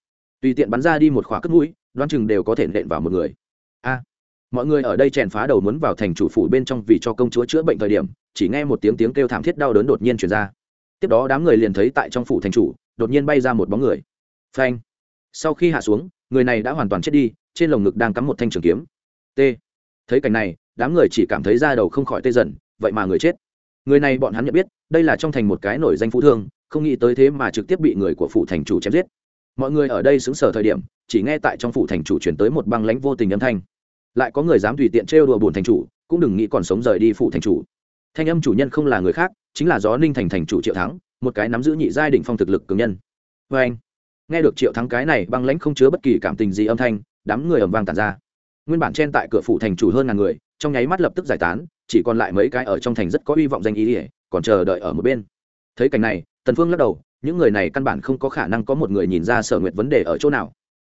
Tùy tiện bắn ra đi một khóa cất mũi, đoán chừng đều có thể nện vào một người. A. Mọi người ở đây chèn phá đầu muốn vào thành chủ phủ bên trong vì cho công chúa chữa bệnh thời điểm, chỉ nghe một tiếng tiếng kêu thảm thiết đau đớn đột nhiên truyền ra tiếp đó đám người liền thấy tại trong phủ thành chủ, đột nhiên bay ra một bóng người. Phanh. Sau khi hạ xuống, người này đã hoàn toàn chết đi, trên lồng ngực đang cắm một thanh trường kiếm. T. Thấy cảnh này, đám người chỉ cảm thấy da đầu không khỏi tê dần, vậy mà người chết. Người này bọn hắn nhận biết, đây là trong thành một cái nổi danh phú thương, không nghĩ tới thế mà trực tiếp bị người của phủ thành chủ chém giết. Mọi người ở đây xứng sở thời điểm, chỉ nghe tại trong phủ thành chủ chuyển tới một băng lãnh vô tình âm thanh. Lại có người dám tùy tiện trêu đùa bùn thành chủ, cũng đừng nghĩ còn sống rời đi phủ thành chủ thanh âm chủ nhân không là người khác, chính là gió ninh thành thành chủ triệu thắng, một cái nắm giữ nhị giai định phong thực lực cường nhân. Vê anh, nghe được triệu thắng cái này băng lãnh không chứa bất kỳ cảm tình gì âm thanh, đám người ầm vang tàn ra. Nguyên bản chen tại cửa phủ thành chủ hơn ngàn người, trong nháy mắt lập tức giải tán, chỉ còn lại mấy cái ở trong thành rất có hy vọng danh ý ỉa còn chờ đợi ở một bên. Thấy cảnh này, tần phương lắc đầu, những người này căn bản không có khả năng có một người nhìn ra sở nguyện vấn đề ở chỗ nào.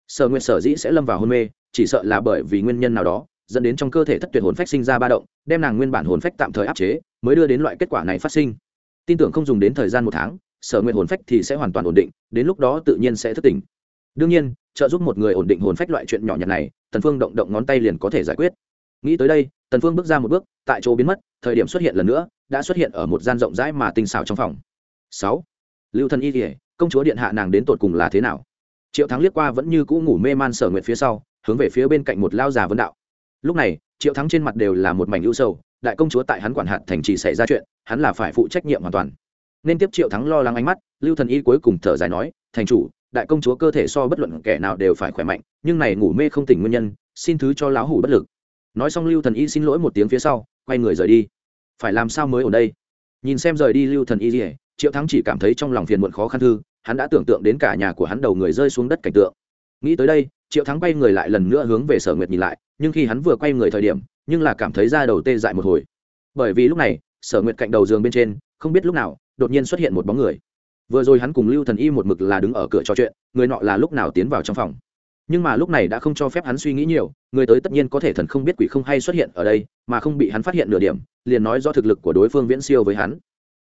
Sở nguyện sở dĩ sẽ lâm vào hôn mê, chỉ sợ là bởi vì nguyên nhân nào đó dẫn đến trong cơ thể thất tuyệt hồn phách sinh ra ba động đem nàng nguyên bản hồn phách tạm thời áp chế mới đưa đến loại kết quả này phát sinh. Tin tưởng không dùng đến thời gian một tháng sở nguyện hồn phách thì sẽ hoàn toàn ổn định đến lúc đó tự nhiên sẽ thức tỉnh. Đương nhiên trợ giúp một người ổn định hồn phách loại chuyện nhỏ nhặt này tần phương động động ngón tay liền có thể giải quyết. Nghĩ tới đây tần phương bước ra một bước tại chỗ biến mất thời điểm xuất hiện lần nữa đã xuất hiện ở một gian rộng rãi mà tinh xảo trong phòng. Sáu, lưu thần y kỉa công chúa điện hạ nàng đến tột cùng là thế nào? Triệu thắng liếc qua vẫn như cũ ngủ mê man sở nguyện phía sau hướng về phía bên cạnh một lao già vấn đạo lúc này, triệu thắng trên mặt đều là một mảnh ưu sầu, đại công chúa tại hắn quản hạt thành trì xảy ra chuyện, hắn là phải phụ trách nhiệm hoàn toàn. Nên tiếp triệu thắng lo lắng ánh mắt, lưu thần y cuối cùng thở dài nói, thành chủ, đại công chúa cơ thể so bất luận kẻ nào đều phải khỏe mạnh, nhưng này ngủ mê không tỉnh nguyên nhân, xin thứ cho lão hủ bất lực. Nói xong lưu thần y xin lỗi một tiếng phía sau, quay người rời đi. Phải làm sao mới ở đây? Nhìn xem rời đi lưu thần y rỉa triệu thắng chỉ cảm thấy trong lòng phiền muộn khó khăn thư, hắn đã tưởng tượng đến cả nhà của hắn đầu người rơi xuống đất cảnh tượng nghĩ tới đây, triệu thắng quay người lại lần nữa hướng về sở nguyệt nhìn lại, nhưng khi hắn vừa quay người thời điểm, nhưng là cảm thấy da đầu tê dại một hồi. Bởi vì lúc này, sở nguyệt cạnh đầu giường bên trên, không biết lúc nào, đột nhiên xuất hiện một bóng người. Vừa rồi hắn cùng lưu thần y một mực là đứng ở cửa trò chuyện, người nọ là lúc nào tiến vào trong phòng. Nhưng mà lúc này đã không cho phép hắn suy nghĩ nhiều, người tới tất nhiên có thể thần không biết quỷ không hay xuất hiện ở đây, mà không bị hắn phát hiện nửa điểm, liền nói do thực lực của đối phương viễn siêu với hắn.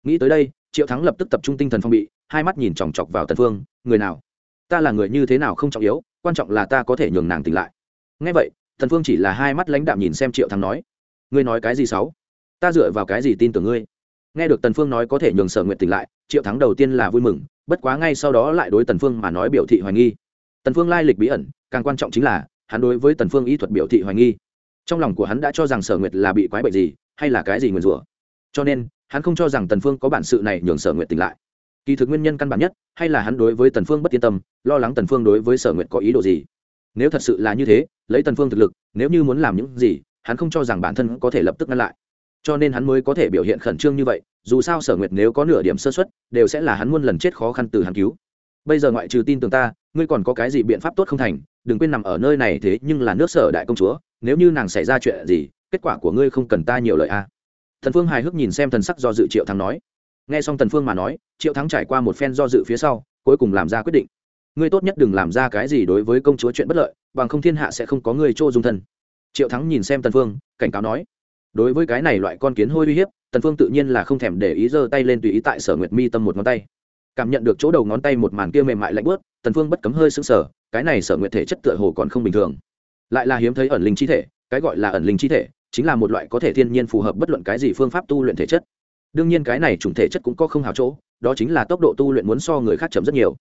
Nghĩ tới đây, triệu thắng lập tức tập trung tinh thần phong bị, hai mắt nhìn chòng chọc vào tần phương, người nào? Ta là người như thế nào không trọng yếu, quan trọng là ta có thể nhường nàng tỉnh lại. Ngay vậy, tần phương chỉ là hai mắt lãnh đạm nhìn xem triệu thắng nói, ngươi nói cái gì xấu ta dựa vào cái gì tin tưởng ngươi? Nghe được tần phương nói có thể nhường sở nguyện tỉnh lại, triệu thắng đầu tiên là vui mừng, bất quá ngay sau đó lại đối tần phương mà nói biểu thị hoài nghi. Tần phương lai lịch bí ẩn, càng quan trọng chính là, hắn đối với tần phương y thuật biểu thị hoài nghi. Trong lòng của hắn đã cho rằng sở nguyệt là bị quái bệnh gì, hay là cái gì nguyền rủa. Cho nên, hắn không cho rằng tần phương có bản sự này nhường sở nguyệt tỉnh lại kỳ thực nguyên nhân căn bản nhất, hay là hắn đối với tần phương bất yên tâm, lo lắng tần phương đối với sở nguyệt có ý đồ gì. Nếu thật sự là như thế, lấy tần phương thực lực, nếu như muốn làm những gì, hắn không cho rằng bản thân có thể lập tức ngăn lại. Cho nên hắn mới có thể biểu hiện khẩn trương như vậy, dù sao sở nguyệt nếu có nửa điểm sơ xuất đều sẽ là hắn muôn lần chết khó khăn từ hắn cứu. Bây giờ ngoại trừ tin tưởng ta, ngươi còn có cái gì biện pháp tốt không thành, đừng quên nằm ở nơi này thế nhưng là nước sở đại công chúa, nếu như nàng xảy ra chuyện gì, kết quả của ngươi không cần ta nhiều lời a. À. thần phương hài hước nhìn xem thần sắc do dự triệu thắng nói nghe xong Tần phương mà nói, triệu thắng trải qua một phen do dự phía sau, cuối cùng làm ra quyết định. Ngươi tốt nhất đừng làm ra cái gì đối với công chúa chuyện bất lợi, bằng không thiên hạ sẽ không có người trô dung thân. Triệu thắng nhìn xem tần phương, cảnh cáo nói, đối với cái này loại con kiến hôi uy hiếp, tần phương tự nhiên là không thèm để ý giơ tay lên tùy ý tại sở nguyệt mi tâm một ngón tay. Cảm nhận được chỗ đầu ngón tay một màn kia mềm mại lạnh bớt tần phương bất cấm hơi sững sờ, cái này sở nguyệt thể chất tựa hồ còn không bình thường. Lại là hiếm thấy ẩn linh chi thể, cái gọi là ẩn linh chi thể, chính là một loại có thể thiên nhiên phù hợp bất luận cái gì phương pháp tu luyện thể chất đương nhiên cái này chủng thể chất cũng có không hào chỗ, đó chính là tốc độ tu luyện muốn so người khác chậm rất nhiều.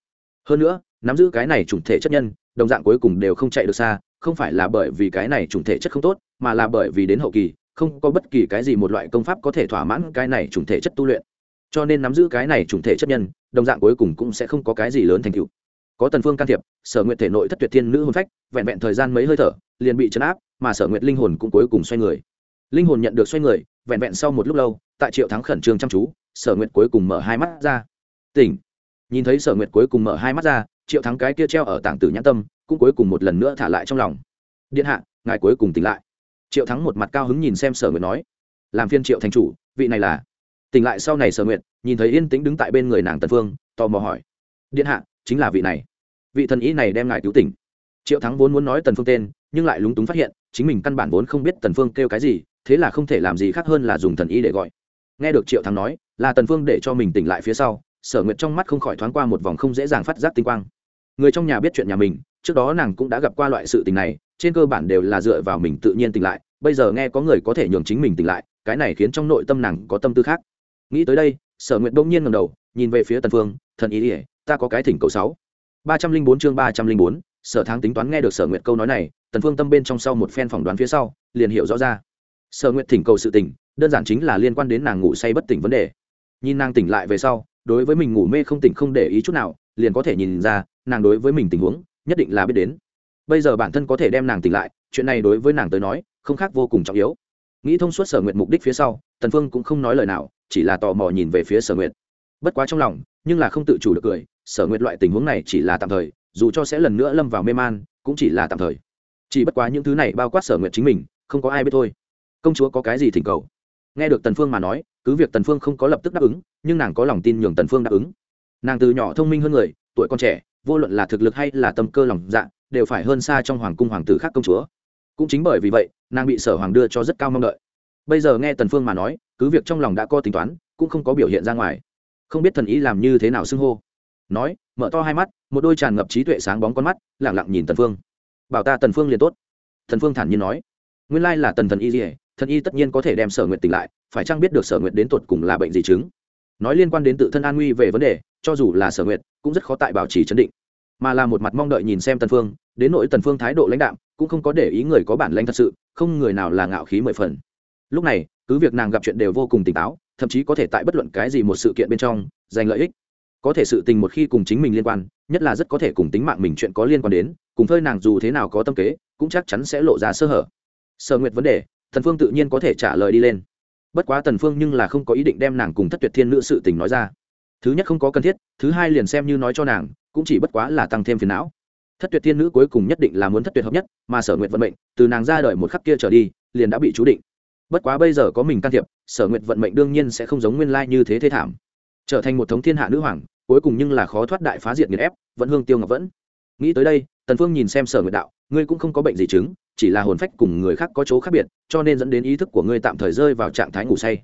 Hơn nữa, nắm giữ cái này chủng thể chất nhân, đồng dạng cuối cùng đều không chạy được xa, không phải là bởi vì cái này chủng thể chất không tốt, mà là bởi vì đến hậu kỳ, không có bất kỳ cái gì một loại công pháp có thể thỏa mãn cái này chủng thể chất tu luyện. Cho nên nắm giữ cái này chủng thể chất nhân, đồng dạng cuối cùng cũng sẽ không có cái gì lớn thành tựu. Có tần phương can thiệp, sở nguyện thể nội thất tuyệt thiên nữ hồn phách, vẹn vẹn thời gian mấy hơi thở, liền bị chấn áp, mà sở nguyện linh hồn cũng cuối cùng xoay người. Linh hồn nhận được xoay người, vẹn vẹn sau một lúc lâu tại triệu thắng khẩn trương chăm chú, sở nguyệt cuối cùng mở hai mắt ra. Tỉnh. Nhìn thấy sở nguyệt cuối cùng mở hai mắt ra, triệu thắng cái kia treo ở tảng tử nhãn tâm, cũng cuối cùng một lần nữa thả lại trong lòng. Điện hạ, ngài cuối cùng tỉnh lại. Triệu thắng một mặt cao hứng nhìn xem sở nguyệt nói. Làm phiên triệu thành chủ, vị này là tỉnh lại sau này sở nguyệt, nhìn thấy yên tĩnh đứng tại bên người nàng tần phương tò mò hỏi. Điện hạ, chính là vị này. Vị thần ý này đem ngài cứu tỉnh. Triệu thắng vốn muốn nói tần phương tên, nhưng lại lúng túng phát hiện, chính mình căn bản vốn không biết tần phương kêu cái gì, thế là không thể làm gì khác hơn là dùng thần ý để gọi nghe được triệu thắng nói là tần phương để cho mình tỉnh lại phía sau, sở nguyệt trong mắt không khỏi thoáng qua một vòng không dễ dàng phát giác tinh quang. Người trong nhà biết chuyện nhà mình, trước đó nàng cũng đã gặp qua loại sự tình này, trên cơ bản đều là dựa vào mình tự nhiên tỉnh lại, bây giờ nghe có người có thể nhường chính mình tỉnh lại, cái này khiến trong nội tâm nàng có tâm tư khác. Nghĩ tới đây, sở nguyệt đông nhiên ngầm đầu, nhìn về phía tần phương, thần ý ỉa ta có cái thỉnh cầu sáu. ba trăm linh bốn chương ba trăm linh bốn, sở thắng tính toán nghe được sở nguyệt câu nói này, tần phương tâm bên trong sau một phen phỏng đoán phía sau, liền hiểu rõ ra sở nguyệt thỉnh cầu sự tỉnh đơn giản chính là liên quan đến nàng ngủ say bất tỉnh vấn đề. Nhìn nàng tỉnh lại về sau, đối với mình ngủ mê không tỉnh không để ý chút nào, liền có thể nhìn ra, nàng đối với mình tình huống, nhất định là biết đến. Bây giờ bản thân có thể đem nàng tỉnh lại, chuyện này đối với nàng tới nói, không khác vô cùng trọng yếu. Nghĩ thông suốt sở nguyệt mục đích phía sau, tần phương cũng không nói lời nào, chỉ là tò mò nhìn về phía sở nguyệt. Bất quá trong lòng, nhưng là không tự chủ được cười, sở nguyệt loại tình huống này chỉ là tạm thời, dù cho sẽ lần nữa lâm vào mê man, cũng chỉ là tạm thời. Chỉ bất quá những thứ này bao quát sở nguyệt chính mình, không có ai biết thôi công chúa có cái gì thỉnh cầu? Nghe được tần phương mà nói, cứ việc tần phương không có lập tức đáp ứng, nhưng nàng có lòng tin nhường tần phương đáp ứng. Nàng từ nhỏ thông minh hơn người, tuổi còn trẻ, vô luận là thực lực hay là tâm cơ lòng dạ đều phải hơn xa trong hoàng cung hoàng tử khác công chúa. Cũng chính bởi vì vậy, nàng bị sở hoàng đưa cho rất cao mong đợi. Bây giờ nghe tần phương mà nói, cứ việc trong lòng đã có tính toán, cũng không có biểu hiện ra ngoài. Không biết thần ý làm như thế nào xưng hô. Nói, mở to hai mắt, một đôi tràn ngập trí tuệ sáng bóng con mắt lẳng lặng nhìn tần phương. Bảo ta tần phương liền tốt. Tần phương thản nhiên nói. Nguyên lai là tần thần y gì thần y tất nhiên có thể đem sở nguyện tỉnh lại, phải chăng biết được sở nguyện đến tuột cùng là bệnh gì chứng? Nói liên quan đến tự thân an nguy về vấn đề, cho dù là sở nguyện cũng rất khó tại bảo trì chấn định. Mà là một mặt mong đợi nhìn xem tần phương, đến nỗi tần phương thái độ lãnh đạm, cũng không có để ý người có bản lãnh thật sự, không người nào là ngạo khí mười phần. Lúc này, cứ việc nàng gặp chuyện đều vô cùng tỉnh táo, thậm chí có thể tại bất luận cái gì một sự kiện bên trong, giành lợi ích. Có thể sự tình một khi cùng chính mình liên quan, nhất là rất có thể cùng tính mạng mình chuyện có liên quan đến, cùng phơi nàng dù thế nào có tâm kế, cũng chắc chắn sẽ lộ ra sơ hở. Sở nguyệt vấn đề thần phương tự nhiên có thể trả lời đi lên. Bất quá tần phương nhưng là không có ý định đem nàng cùng thất tuyệt thiên nữ sự tình nói ra. Thứ nhất không có cần thiết, thứ hai liền xem như nói cho nàng, cũng chỉ bất quá là tăng thêm phiền não. Thất tuyệt thiên nữ cuối cùng nhất định là muốn thất tuyệt hợp nhất, mà sở nguyệt vận mệnh, từ nàng ra đời một khắc kia trở đi, liền đã bị chú định. Bất quá bây giờ có mình can thiệp, sở nguyệt vận mệnh đương nhiên sẽ không giống nguyên lai như thế thế thảm. Trở thành một thống thiên hạ nữ hoàng, cuối cùng nhưng là khó thoát đại phá diệt nghiệt ép, vẫn hương tiêu ngọc vẫn. Nghĩ tới đây, tần phương nhìn xem sở nguyệt đạo, ngươi cũng không có bệnh gì chứng chỉ là hồn phách cùng người khác có chỗ khác biệt, cho nên dẫn đến ý thức của ngươi tạm thời rơi vào trạng thái ngủ say.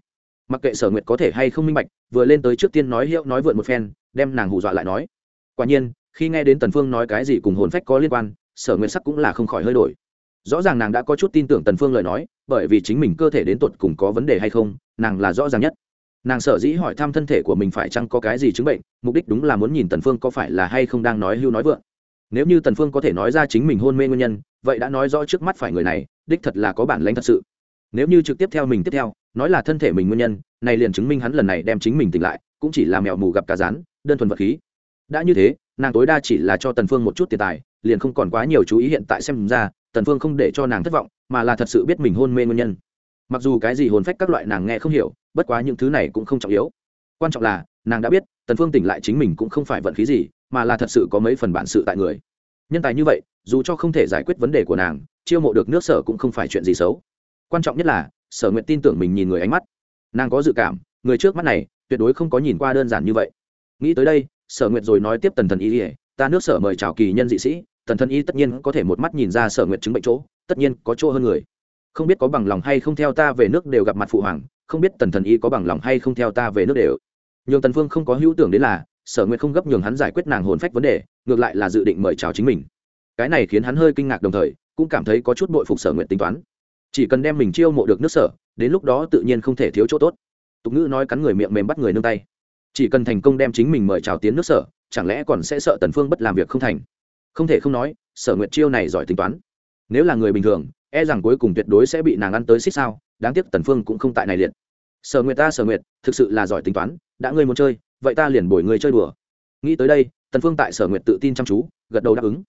Mặc kệ sở nguyệt có thể hay không minh bạch, vừa lên tới trước tiên nói hiệu, nói vượn một phen, đem nàng hù dọa lại nói. Quả nhiên, khi nghe đến tần phương nói cái gì cùng hồn phách có liên quan, sở nguyệt sắc cũng là không khỏi hơi đổi. Rõ ràng nàng đã có chút tin tưởng tần phương lời nói, bởi vì chính mình cơ thể đến tuột cùng có vấn đề hay không, nàng là rõ ràng nhất. Nàng sở dĩ hỏi thăm thân thể của mình phải chăng có cái gì chứng bệnh, mục đích đúng là muốn nhìn tần phương có phải là hay không đang nói hưu nói vượng nếu như tần phương có thể nói ra chính mình hôn mê nguyên nhân, vậy đã nói rõ trước mắt phải người này, đích thật là có bản lĩnh thật sự. Nếu như trực tiếp theo mình tiếp theo, nói là thân thể mình nguyên nhân, này liền chứng minh hắn lần này đem chính mình tỉnh lại, cũng chỉ là mèo mù gặp cá rán, đơn thuần vật khí. Đã như thế, nàng tối đa chỉ là cho tần phương một chút tiền tài, liền không còn quá nhiều chú ý hiện tại xem ra, tần phương không để cho nàng thất vọng, mà là thật sự biết mình hôn mê nguyên nhân. Mặc dù cái gì hồn phách các loại nàng nghe không hiểu, bất quá những thứ này cũng không trọng yếu. Quan trọng là, nàng đã biết, tần phương tỉnh lại chính mình cũng không phải vận khí gì mà là thật sự có mấy phần bản sự tại người. Nhân tài như vậy, dù cho không thể giải quyết vấn đề của nàng, chiêu mộ được nước sở cũng không phải chuyện gì xấu. Quan trọng nhất là, sở nguyện tin tưởng mình nhìn người ánh mắt. Nàng có dự cảm, người trước mắt này, tuyệt đối không có nhìn qua đơn giản như vậy. Nghĩ tới đây, sở nguyện rồi nói tiếp tần thần y ỉa ta nước sở mời chào kỳ nhân dị sĩ, tần thần y tất nhiên có thể một mắt nhìn ra sở nguyện chứng bệnh chỗ, tất nhiên có chỗ hơn người. Không biết có bằng lòng hay không theo ta về nước đều gặp mặt phụ hoàng, không biết tần thần y có bằng lòng hay không theo ta về nước đều. Nhường tần phương không có hữu tưởng đến là sở nguyệt không gấp nhường hắn giải quyết nàng hồn phách vấn đề, ngược lại là dự định mời chào chính mình. Cái này khiến hắn hơi kinh ngạc đồng thời, cũng cảm thấy có chút bội phục sở nguyệt tính toán. Chỉ cần đem mình chiêu mộ được nước sở, đến lúc đó tự nhiên không thể thiếu chỗ tốt. Tục ngữ nói cắn người miệng mềm bắt người nương tay. Chỉ cần thành công đem chính mình mời chào tiến nước sở, chẳng lẽ còn sẽ sợ tần phương bất làm việc không thành? Không thể không nói, sở nguyệt chiêu này giỏi tính toán. Nếu là người bình thường e rằng cuối cùng tuyệt đối sẽ bị nàng ăn tới xích sao, đáng tiếc tần phương cũng không tại này liệt. Sở nguyệt ta sở nguyệt, thực sự là giỏi tính toán, đã ngươi muốn chơi vậy ta liền bồi người chơi đùa. Nghĩ tới đây, tần phương tại sở nguyệt tự tin chăm chú, gật đầu đáp ứng.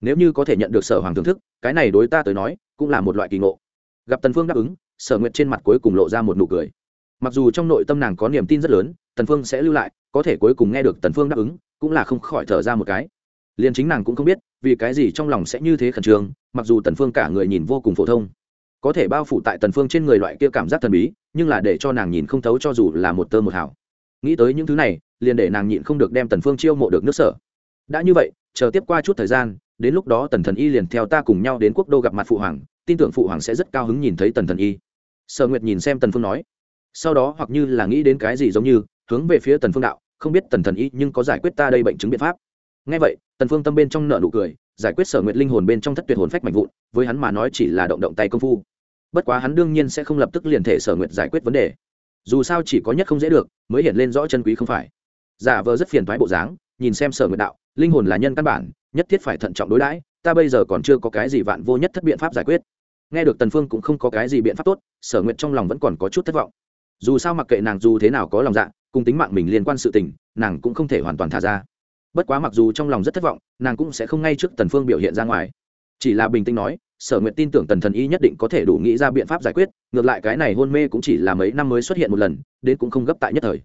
Nếu như có thể nhận được sở hoàng thưởng thức, cái này đối ta tới nói, cũng là một loại kỳ ngộ. Gặp tần phương đáp ứng, sở nguyệt trên mặt cuối cùng lộ ra một nụ cười. Mặc dù trong nội tâm nàng có niềm tin rất lớn, tần phương sẽ lưu lại, có thể cuối cùng nghe được tần phương đáp ứng, cũng là không khỏi thở ra một cái. Liền chính nàng cũng không biết, vì cái gì trong lòng sẽ như thế khẩn trương, mặc dù tần phương cả người nhìn vô cùng phổ thông. Có thể bao phủ tại tần phương trên người loại kia cảm giác thần bí, nhưng là để cho nàng nhìn không thấu cho dù là một tơ một hào nghĩ tới những thứ này, liền để nàng nhịn không được đem tần phương chiêu mộ được nước sở. Đã như vậy, chờ tiếp qua chút thời gian, đến lúc đó tần thần y liền theo ta cùng nhau đến quốc đô gặp mặt phụ hoàng, tin tưởng phụ hoàng sẽ rất cao hứng nhìn thấy tần thần y. Sở nguyệt nhìn xem tần phương nói. Sau đó hoặc như là nghĩ đến cái gì giống như, hướng về phía tần phương đạo, không biết tần thần y nhưng có giải quyết ta đây bệnh chứng biện pháp. Ngay vậy, tần phương tâm bên trong nợ nụ cười, giải quyết sở nguyệt linh hồn bên trong thất tuyệt hồn phách mạnh vụn, với hắn mà nói chỉ là động động tay công phu. Bất quá hắn đương nhiên sẽ không lập tức liền thể sở nguyệt giải quyết vấn đề dù sao chỉ có nhất không dễ được, mới hiện lên rõ chân quý không phải. Giả vờ rất phiền thoái bộ dáng, nhìn xem sở nguyệt đạo, linh hồn là nhân căn bản, nhất thiết phải thận trọng đối đãi, ta bây giờ còn chưa có cái gì vạn vô nhất thất biện pháp giải quyết. Nghe được tần phương cũng không có cái gì biện pháp tốt, sở nguyệt trong lòng vẫn còn có chút thất vọng. Dù sao mặc kệ nàng dù thế nào có lòng dạ cùng tính mạng mình liên quan sự tình, nàng cũng không thể hoàn toàn thả ra. Bất quá mặc dù trong lòng rất thất vọng, nàng cũng sẽ không ngay trước tần phương biểu hiện ra ngoài. Chỉ là bình tĩnh nói sở nguyệt tin tưởng tần thần y nhất định có thể đủ nghĩ ra biện pháp giải quyết, ngược lại cái này hôn mê cũng chỉ là mấy năm mới xuất hiện một lần, đến cũng không gấp tại nhất thời.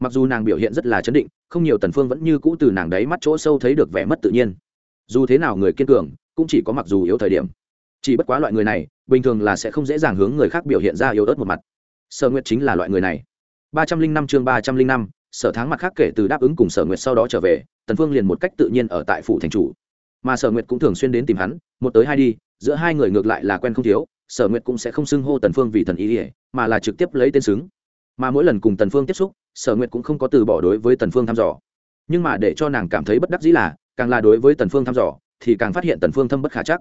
Mặc dù nàng biểu hiện rất là chấn định, không nhiều tần phương vẫn như cũ từ nàng đấy mắt chỗ sâu thấy được vẻ mất tự nhiên. Dù thế nào người kiên cường, cũng chỉ có mặc dù yếu thời điểm. Chỉ bất quá loại người này, bình thường là sẽ không dễ dàng hướng người khác biểu hiện ra yếu ớt một mặt. Sở nguyệt chính là loại người này. Ba trăm linh năm chương ba trăm linh năm, sở tháng mặt khác kể từ đáp ứng cùng sở nguyệt sau đó trở về, tần phương liền một cách tự nhiên ở tại phủ thành chủ. Mà sở nguyệt cũng thường xuyên đến tìm hắn, một tới hai đi giữa hai người ngược lại là quen không thiếu, sở nguyệt cũng sẽ không xưng hô tần phương vì thần ý ỉa mà là trực tiếp lấy tên xứng. Mà mỗi lần cùng tần phương tiếp xúc, sở nguyệt cũng không có từ bỏ đối với tần phương thăm dò. Nhưng mà để cho nàng cảm thấy bất đắc dĩ là, càng là đối với tần phương thăm dò, thì càng phát hiện tần phương thâm bất khả chắc.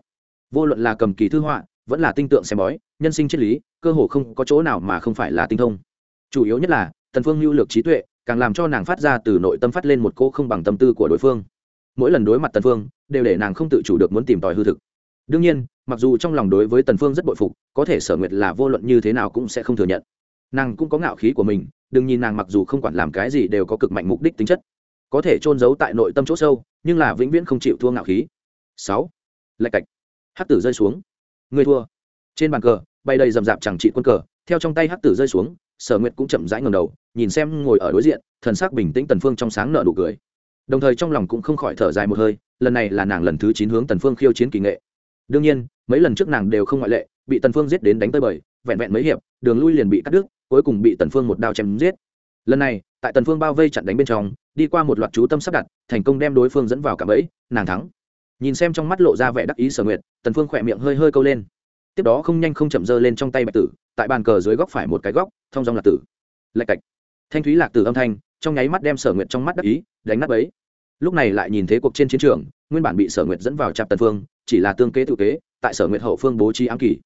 Vô luận là cầm kỳ thư họa, vẫn là tinh tượng xem bói, nhân sinh triết lý, cơ hồ không có chỗ nào mà không phải là tinh thông. Chủ yếu nhất là, tần phương lưu lược trí tuệ, càng làm cho nàng phát ra từ nội tâm phát lên một cô không bằng tâm tư của đối phương. Mỗi lần đối mặt tần phương, đều để nàng không tự chủ được muốn tìm tòi hư thực đương nhiên, mặc dù trong lòng đối với tần phương rất bội phục, có thể sở nguyệt là vô luận như thế nào cũng sẽ không thừa nhận. Nàng cũng có ngạo khí của mình, đừng nhìn nàng mặc dù không quản làm cái gì đều có cực mạnh mục đích tính chất. Có thể trôn giấu tại nội tâm chỗ sâu, nhưng là vĩnh viễn không chịu thua ngạo khí. Sáu. Lạch cạch. Hắc tử rơi xuống. Người thua. Trên bàn cờ, bay đầy rầm rạp chẳng trị quân cờ, theo trong tay hắc tử rơi xuống, sở nguyệt cũng chậm rãi ngầm đầu, nhìn xem ngồi ở đối diện, thần sắc bình tĩnh tần phương trong sáng nở nụ cười. Đồng thời trong lòng cũng không khỏi thở dài một hơi, lần này là nàng lần thứ chín hướng tần phương khiêu chiến kỳ nghệ đương nhiên, mấy lần trước nàng đều không ngoại lệ, bị tần phương giết đến đánh tới bời, vẹn vẹn mấy hiệp, đường lui liền bị cắt đứt, cuối cùng bị tần phương một đao chém giết. Lần này, tại tần phương bao vây chặn đánh bên trong, đi qua một loạt chú tâm sắp đặt, thành công đem đối phương dẫn vào cả bẫy, nàng thắng. Nhìn xem trong mắt lộ ra vẻ đắc ý sở nguyệt tần phương khỏe miệng hơi hơi câu lên. Tiếp đó không nhanh không chậm dơ lên trong tay bạch tử, tại bàn cờ dưới góc phải một cái góc, thông dòng lạc tử. Lạch cạch. Thanh thúy lạc tử âm thanh, trong nháy mắt đem sở nguyệt trong mắt đắc ý, đánh nát bẫy. lúc này lại nhìn thế cuộc trên chiến trường, nguyên bản bị sở nguyệt dẫn vào chạp tần phương chỉ là tương kế tự kế, tại sở nguyệt hậu phương bố trí ám kỳ.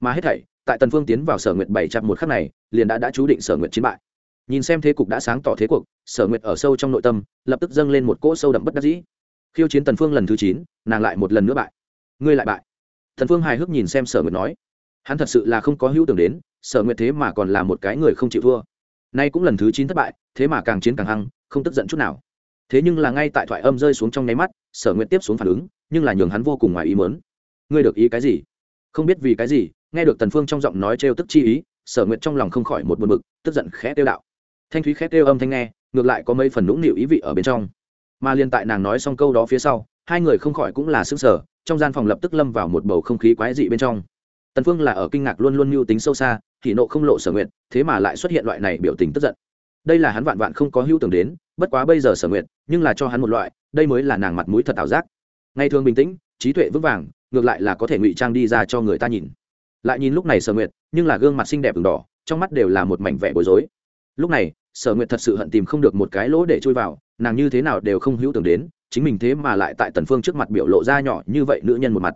Mà hết thảy, tại tần phương tiến vào sở nguyệt bảy trăm một khắc này, liền đã đã chú định sở nguyệt chiến bại. Nhìn xem thế cục đã sáng tỏ thế cuộc, sở nguyệt ở sâu trong nội tâm, lập tức dâng lên một cỗ sâu đậm bất đắc dĩ. Khiêu chiến tần phương lần thứ chín, nàng lại một lần nữa bại. Ngươi lại bại. Tần phương hài hước nhìn xem sở nguyệt nói. Hắn thật sự là không có hữu tưởng đến, sở nguyệt thế mà còn là một cái người không chịu thua. Nay cũng lần thứ chín thất bại, thế mà càng chiến càng hăng, không tức giận chút nào. Thế nhưng là ngay tại thoại âm rơi xuống trong nháy mắt, sở nguyệt tiếp xuống phản ứng nhưng là nhường hắn vô cùng ngoài ý mớn ngươi được ý cái gì? Không biết vì cái gì, nghe được tần phương trong giọng nói trêu tức chi ý, sở nguyệt trong lòng không khỏi một buồn bực, tức giận khẽ tiêu đạo. Thanh thúy khẽ tiêu âm thanh nghe, ngược lại có mấy phần nũng nịu ý vị ở bên trong. Mà liên tại nàng nói xong câu đó phía sau, hai người không khỏi cũng là sững sờ, trong gian phòng lập tức lâm vào một bầu không khí quái dị bên trong. Tần phương là ở kinh ngạc luôn luôn mưu tính sâu xa, thì nộ không lộ sở nguyện thế mà lại xuất hiện loại này biểu tình tức giận. Đây là hắn vạn vạn không có hữu tưởng đến, bất quá bây giờ sở nguyện nhưng là cho hắn một loại, đây mới là nàng mặt mũi thật ảo giác ngày thường bình tĩnh, trí tuệ vững vàng, ngược lại là có thể ngụy trang đi ra cho người ta nhìn. Lại nhìn lúc này sở nguyệt, nhưng là gương mặt xinh đẹp v đỏ, trong mắt đều là một mảnh vẻ bối rối. Lúc này, sở nguyệt thật sự hận tìm không được một cái lỗ để chui vào, nàng như thế nào đều không hữu tưởng đến, chính mình thế mà lại tại tần phương trước mặt biểu lộ ra nhỏ như vậy nữ nhân một mặt.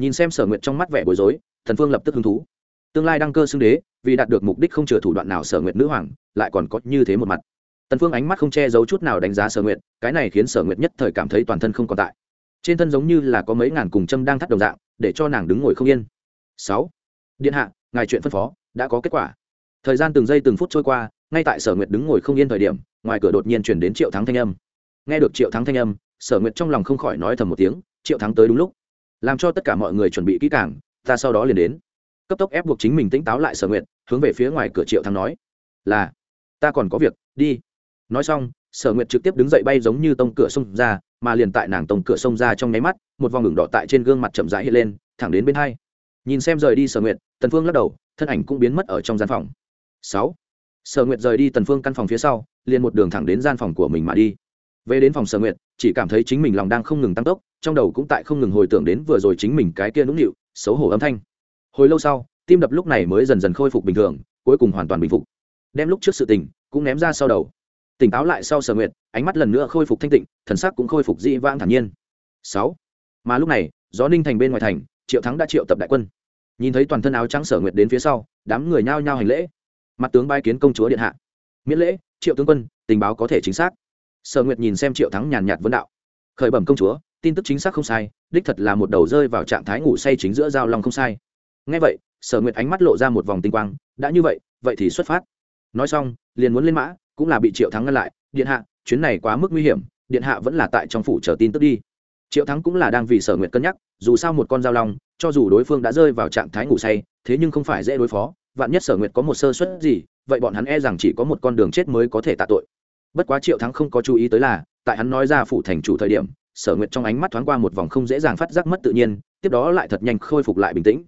Nhìn xem sở nguyệt trong mắt vẻ bối rối thần phương lập tức hứng thú. Tương lai đăng cơ xưng đế, vì đạt được mục đích không chừa thủ đoạn nào sở nguyệt nữ hoàng, lại còn có như thế một mặt. Tần phương ánh mắt không che giấu chút nào đánh giá sở nguyệt, cái này khiến sở nguyệt nhất thời cảm thấy toàn thân không còn tại trên thân giống như là có mấy ngàn cùng châm đang thắt đồng dạng, để cho nàng đứng ngồi không yên. Sáu. Điện hạ, ngài chuyện phân phó, đã có kết quả. Thời gian từng giây từng phút trôi qua, ngay tại sở nguyệt đứng ngồi không yên thời điểm, ngoài cửa đột nhiên chuyển đến triệu thắng thanh âm. Nghe được triệu thắng thanh âm, sở nguyệt trong lòng không khỏi nói thầm một tiếng, triệu thắng tới đúng lúc. Làm cho tất cả mọi người chuẩn bị kỹ càng, ta sau đó liền đến. Cấp tốc ép buộc chính mình tỉnh táo lại sở nguyệt, hướng về phía ngoài cửa triệu thắng nói, là, ta còn có việc, đi. Nói xong, sở nguyệt trực tiếp đứng dậy bay giống như tông cửa xông ra mà liền tại nàng tông cửa sông ra trong nháy mắt, một vòng ngừng đỏ tại trên gương mặt chậm rãi hiện lên, thẳng đến bên hai. Nhìn xem rời đi sở nguyệt, tần phương lắc đầu, thân ảnh cũng biến mất ở trong gian phòng. Sáu. Sở nguyệt rời đi tần phương căn phòng phía sau, liền một đường thẳng đến gian phòng của mình mà đi. Về đến phòng sở nguyệt, chỉ cảm thấy chính mình lòng đang không ngừng tăng tốc, trong đầu cũng tại không ngừng hồi tưởng đến vừa rồi chính mình cái kia nũng nịu, xấu hổ âm thanh. Hồi lâu sau, tim đập lúc này mới dần dần khôi phục bình thường, cuối cùng hoàn toàn bình phục. Đem lúc trước sự tình, cũng ném ra sau đầu tỉnh táo lại sau sở nguyệt, ánh mắt lần nữa khôi phục thanh tịnh, thần sắc cũng khôi phục dị vãng thản nhiên. Sáu. Mà lúc này, gió ninh thành bên ngoài thành, triệu thắng đã triệu tập đại quân. Nhìn thấy toàn thân áo trắng sở nguyệt đến phía sau, đám người nhao nhao hành lễ. Mặt tướng bai kiến công chúa điện hạ. Miễn lễ, triệu tướng quân, tình báo có thể chính xác. Sở nguyệt nhìn xem triệu thắng nhàn nhạt vấn đạo. Khởi bẩm công chúa, tin tức chính xác không sai, đích thật là một đầu rơi vào trạng thái ngủ say chính giữa giao long không sai. Ngay vậy, sở nguyệt ánh mắt lộ ra một vòng tinh quang, đã như vậy vậy thì xuất phát. Nói xong, liền muốn lên mã cũng là bị triệu thắng ngăn lại, điện hạ, chuyến này quá mức nguy hiểm, điện hạ vẫn là tại trong phủ chờ tin tức đi. Triệu thắng cũng là đang vì sở nguyệt cân nhắc, dù sao một con dao long, cho dù đối phương đã rơi vào trạng thái ngủ say, thế nhưng không phải dễ đối phó, vạn nhất sở nguyệt có một sơ suất gì, vậy bọn hắn e rằng chỉ có một con đường chết mới có thể tạ tội. Bất quá triệu thắng không có chú ý tới là, tại hắn nói ra phủ thành chủ thời điểm, sở nguyệt trong ánh mắt thoáng qua một vòng không dễ dàng phát giác mất tự nhiên, tiếp đó lại thật nhanh khôi phục lại bình tĩnh.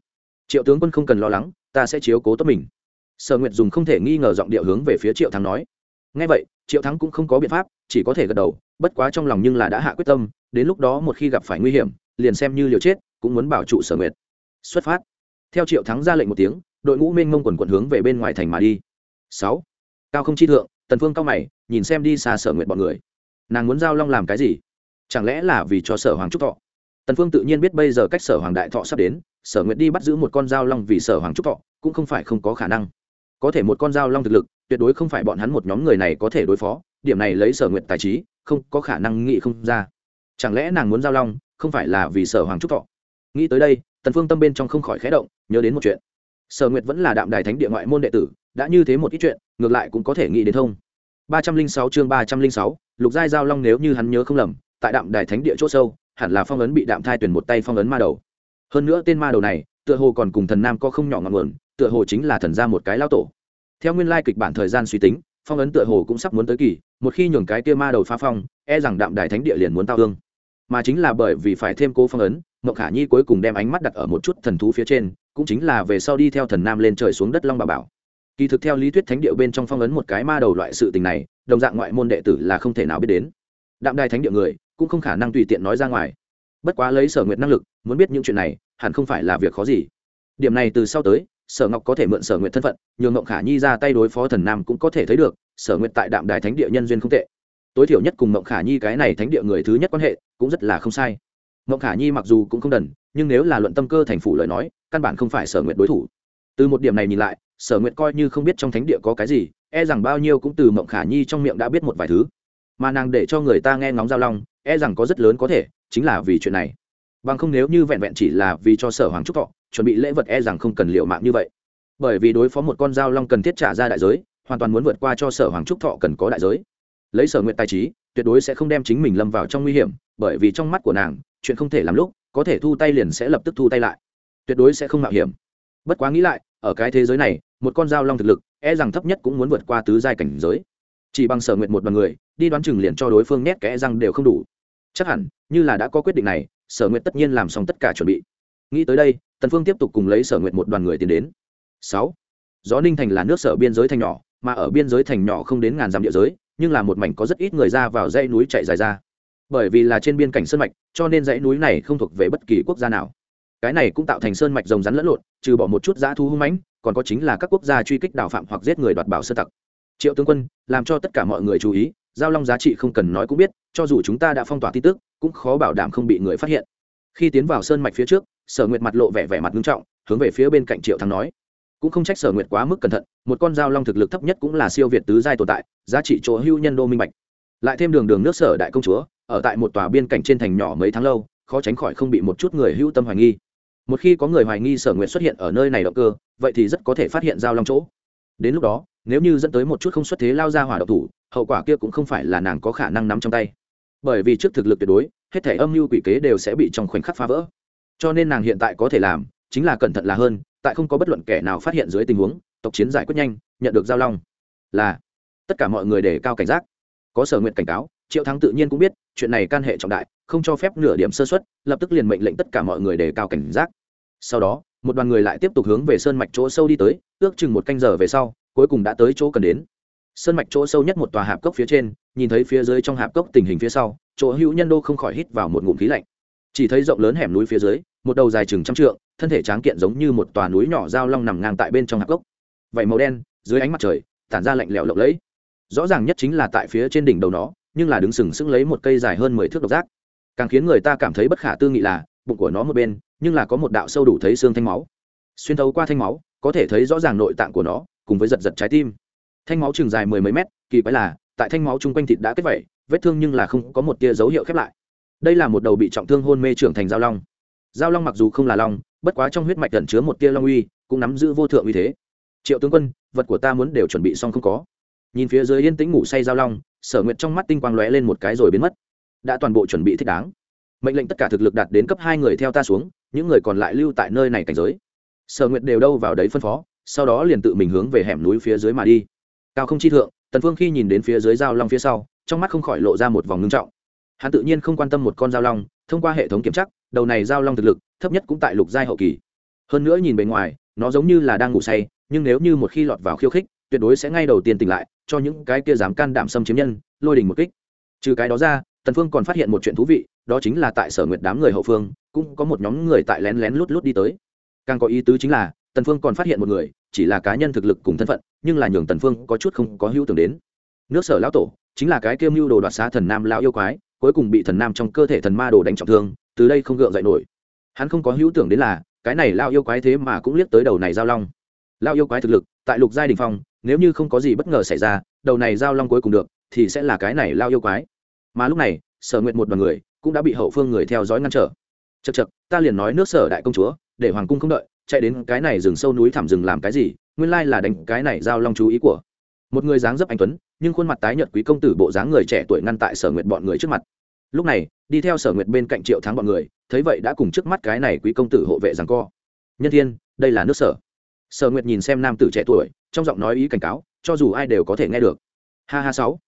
Triệu tướng quân không cần lo lắng, ta sẽ chiếu cố tốt mình. Sở nguyệt dùng không thể nghi ngờ giọng điệu hướng về phía triệu thắng nói ngay vậy, triệu thắng cũng không có biện pháp, chỉ có thể gật đầu, bất quá trong lòng nhưng là đã hạ quyết tâm, đến lúc đó một khi gặp phải nguy hiểm, liền xem như liều chết, cũng muốn bảo trụ sở nguyệt. Xuất phát. Theo triệu thắng ra lệnh một tiếng, đội ngũ mênh mông quần quận hướng về bên ngoài thành mà đi. Sáu. Cao không chi thượng, tần phương cao mày, nhìn xem đi xa sở nguyệt bọn người. Nàng muốn giao long làm cái gì? Chẳng lẽ là vì cho sở hoàng trúc thọ? Tần phương tự nhiên biết bây giờ cách sở hoàng đại thọ sắp đến, sở nguyệt đi bắt giữ một con giao long vì sở hoàng trúc thọ, cũng không phải không có khả năng. Có thể một con dao long thực lực tuyệt đối không phải bọn hắn một nhóm người này có thể đối phó, điểm này lấy sở nguyện tài trí, không có khả năng nghĩ không ra. Chẳng lẽ nàng muốn giao long, không phải là vì sở hoàng trúc thọ? Nghĩ tới đây, tần phương tâm bên trong không khỏi khẽ động, nhớ đến một chuyện. Sở nguyệt vẫn là đạm đài thánh địa ngoại môn đệ tử, đã như thế một ít chuyện, ngược lại cũng có thể nghĩ đến thông. ba trăm linh sáu chương ba trăm linh sáu, lục giai giao long nếu như hắn nhớ không lầm, tại đạm đài thánh địa chỗ sâu, hẳn là phong ấn bị đạm thai tuyển một tay phong ấn ma đầu. Hơn nữa tên ma đầu này, tựa hồ còn cùng thần nam có không nhỏ ngọn nguồn, tựa hồ chính là thần ra một cái lao tổ theo nguyên lai kịch bản thời gian suy tính, phong ấn tựa hồ cũng sắp muốn tới kỳ, một khi nhường cái kia ma đầu phá phong e rằng đạm đài thánh địa liền muốn tao hương mà chính là bởi vì phải thêm cố phong ấn mộng khả nhi cuối cùng đem ánh mắt đặt ở một chút thần thú phía trên, cũng chính là về sau đi theo thần nam lên trời xuống đất long bà bảo. Kỳ thực theo lý thuyết thánh địa bên trong phong ấn một cái ma đầu loại sự tình này, đồng dạng ngoại môn đệ tử là không thể nào biết đến. Đạm đài thánh địa người, cũng không khả năng tùy tiện nói ra ngoài. Bất quá lấy sở nguyện năng lực, muốn biết những chuyện này, hẳn không phải là việc khó gì. Điểm này từ sau tới sở ngọc có thể mượn sở nguyện thân phận, nhường ngộng khả nhi ra tay đối phó thần nam cũng có thể thấy được, sở nguyện tại đạm đài thánh địa nhân duyên không tệ. Tối thiểu nhất cùng ngộng khả nhi cái này thánh địa người thứ nhất quan hệ, cũng rất là không sai. Ngộng khả nhi mặc dù cũng không đần, nhưng nếu là luận tâm cơ thành phủ lời nói, căn bản không phải sở nguyện đối thủ. Từ một điểm này nhìn lại, sở nguyện coi như không biết trong thánh địa có cái gì e rằng bao nhiêu cũng từ mộng khả nhi trong miệng đã biết một vài thứ. Mà nàng để cho người ta nghe ngóng giao long e rằng có rất lớn có thể, chính là vì chuyện này. Bằng không nếu như vẹn vẹn chỉ là vì cho sở hoàng trúc thọ chuẩn bị lễ vật e rằng không cần liệu mạng như vậy. Bởi vì đối phó một con dao long cần thiết trả ra đại giới, hoàn toàn muốn vượt qua cho sở hoàng trúc thọ cần có đại giới. Lấy sở nguyện tài trí, tuyệt đối sẽ không đem chính mình lâm vào trong nguy hiểm, bởi vì trong mắt của nàng, chuyện không thể làm lúc, có thể thu tay liền sẽ lập tức thu tay lại. Tuyệt đối sẽ không mạo hiểm. Bất quá nghĩ lại, ở cái thế giới này, một con dao long thực lực e rằng thấp nhất cũng muốn vượt qua tứ giai cảnh giới. Chỉ bằng sở nguyện một bằng người, đi đoán chừng liền cho đối phương nét kẽ răng đều không đủ. Chắc hẳn, như là đã có quyết định này, sở nguyện tất nhiên làm xong tất cả chuẩn bị nghĩ tới đây, tần phương tiếp tục cùng lấy sở nguyện một đoàn người tiến đến. Sáu, gió ninh thành là nước sở biên giới thành nhỏ, mà ở biên giới thành nhỏ không đến ngàn dặm địa giới, nhưng là một mảnh có rất ít người ra vào dãy núi chạy dài ra. Bởi vì là trên biên cảnh sơn mạch, cho nên dãy núi này không thuộc về bất kỳ quốc gia nào. Cái này cũng tạo thành sơn mạch rồng rắn lẫn lộn, trừ bỏ một chút dã thu hung mãnh, còn có chính là các quốc gia truy kích đào phạm hoặc giết người đoạt bảo sơ tặc. Triệu tướng quân, làm cho tất cả mọi người chú ý, giao long giá trị không cần nói cũng biết, cho dù chúng ta đã phong tỏa tin tức, cũng khó bảo đảm không bị người phát hiện. Khi tiến vào sơn mạch phía trước sở nguyệt mặt lộ vẻ vẻ mặt nghiêm trọng, hướng về phía bên cạnh triệu thắng nói. Cũng không trách sở nguyệt quá mức cẩn thận, một con dao long thực lực thấp nhất cũng là siêu việt tứ giai tồn tại, giá trị chỗ hưu nhân đô minh bạch. Lại thêm đường đường nước sở đại công chúa, ở tại một tòa biên cảnh trên thành nhỏ mấy tháng lâu, khó tránh khỏi không bị một chút người hưu tâm hoài nghi. Một khi có người hoài nghi sở nguyệt xuất hiện ở nơi này động cơ, vậy thì rất có thể phát hiện dao long chỗ. Đến lúc đó, nếu như dẫn tới một chút không xuất thế lao ra hỏa độc thủ, hậu quả kia cũng không phải là nàng có khả năng nắm trong tay. Bởi vì trước thực lực tuyệt đối, hết thể âm mưu quỷ kế đều sẽ bị trong khoảnh khắc phá vỡ cho nên nàng hiện tại có thể làm chính là cẩn thận là hơn, tại không có bất luận kẻ nào phát hiện dưới tình huống, tộc chiến giải quyết nhanh, nhận được giao long. Là, tất cả mọi người đề cao cảnh giác. Có sở nguyện cảnh cáo, triệu thắng tự nhiên cũng biết, chuyện này can hệ trọng đại, không cho phép nửa điểm sơ xuất lập tức liền mệnh lệnh tất cả mọi người đề cao cảnh giác. Sau đó, một đoàn người lại tiếp tục hướng về sơn mạch chỗ sâu đi tới, ước chừng một canh giờ về sau, cuối cùng đã tới chỗ cần đến. Sơn mạch chỗ sâu nhất một tòa hạp cốc phía trên, nhìn thấy phía dưới trong hạp cốc tình hình phía sau, chỗ hữu nhân đô không khỏi hít vào một ngụm khí lạnh chỉ thấy rộng lớn hẻm núi phía dưới, một đầu dài chừng trăm trượng, thân thể tráng kiện giống như một tòa núi nhỏ dao long nằm ngang tại bên trong hạp gốc. Vậy màu đen, dưới ánh mặt trời, tản ra lạnh lẽo lộng lẫy. Rõ ràng nhất chính là tại phía trên đỉnh đầu nó, nhưng là đứng sừng sững lấy một cây dài hơn mười thước độc giác. Càng khiến người ta cảm thấy bất khả tư nghị là, bụng của nó một bên, nhưng là có một đạo sâu đủ thấy xương thanh máu. Xuyên thấu qua thanh máu, có thể thấy rõ ràng nội tạng của nó, cùng với giật giật trái tim. Thanh máu chừng dài mười mấy mét, kỳ quái là, tại thanh máu chung quanh thịt đã kết vẩy vết thương nhưng là không có một tia dấu hiệu khép lại đây là một đầu bị trọng thương hôn mê trưởng thành giao long. Giao long mặc dù không là long, bất quá trong huyết mạch tẩn chứa một tia long uy, cũng nắm giữ vô thượng uy thế. Triệu tướng quân, vật của ta muốn đều chuẩn bị xong không có. Nhìn phía dưới yên tĩnh ngủ say giao long, sở nguyện trong mắt tinh quang lóe lên một cái rồi biến mất. Đã toàn bộ chuẩn bị thích đáng. Mệnh lệnh tất cả thực lực đạt đến cấp hai người theo ta xuống, những người còn lại lưu tại nơi này cảnh giới. Sở nguyệt đều đâu vào đấy phân phó, sau đó liền tự mình hướng về hẻm núi phía dưới mà đi. Cao không chi thượng, tần phương khi nhìn đến phía dưới giao long phía sau, trong mắt không khỏi lộ ra một vòng ngưng trọng hắn tự nhiên không quan tâm một con giao long, thông qua hệ thống kiểm tra, đầu này giao long thực lực, thấp nhất cũng tại lục giai hậu kỳ. Hơn nữa nhìn bề ngoài, nó giống như là đang ngủ say, nhưng nếu như một khi lọt vào khiêu khích, tuyệt đối sẽ ngay đầu tiên tỉnh lại, cho những cái kia dám can đảm xâm chiếm nhân, lôi đình một kích. Trừ cái đó ra, tần phương còn phát hiện một chuyện thú vị, đó chính là tại sở nguyệt đám người hậu phương, cũng có một nhóm người tại lén lén lút lút đi tới. Càng có ý tứ chính là, tần phương còn phát hiện một người, chỉ là cá nhân thực lực cùng thân phận, nhưng là nhường tần phương có chút không có hữu tưởng đến. Nước sở lão tổ, chính là cái kiêm mưu đồ đoạt xá thần nam lão yêu quái cuối cùng bị thần nam trong cơ thể thần ma đồ đánh trọng thương, từ đây không gượng dậy nổi. Hắn không có hữu tưởng đến là, cái này lao yêu quái thế mà cũng liếc tới đầu này giao long. Lao yêu quái thực lực, tại lục giai đình phong, nếu như không có gì bất ngờ xảy ra, đầu này giao long cuối cùng được, thì sẽ là cái này lao yêu quái. Mà lúc này, sở nguyện một đoàn người, cũng đã bị hậu phương người theo dõi ngăn trở. Chật chật ta liền nói nước sở đại công chúa, để hoàng cung không đợi, chạy đến cái này rừng sâu núi thảm rừng làm cái gì, nguyên lai là đánh cái này giao long chú ý của. Một người dáng dấp anh tuấn, nhưng khuôn mặt tái nhợt quý công tử bộ dáng người trẻ tuổi ngăn tại sở nguyện bọn người trước mặt lúc này, đi theo sở nguyệt bên cạnh triệu thắng bọn người, thấy vậy đã cùng trước mắt cái này quý công tử hộ vệ rằng co. Nhân thiên, đây là nước sở. Sở nguyệt nhìn xem nam tử trẻ tuổi, trong giọng nói ý cảnh cáo, cho dù ai đều có thể nghe được. Ha ha sáu.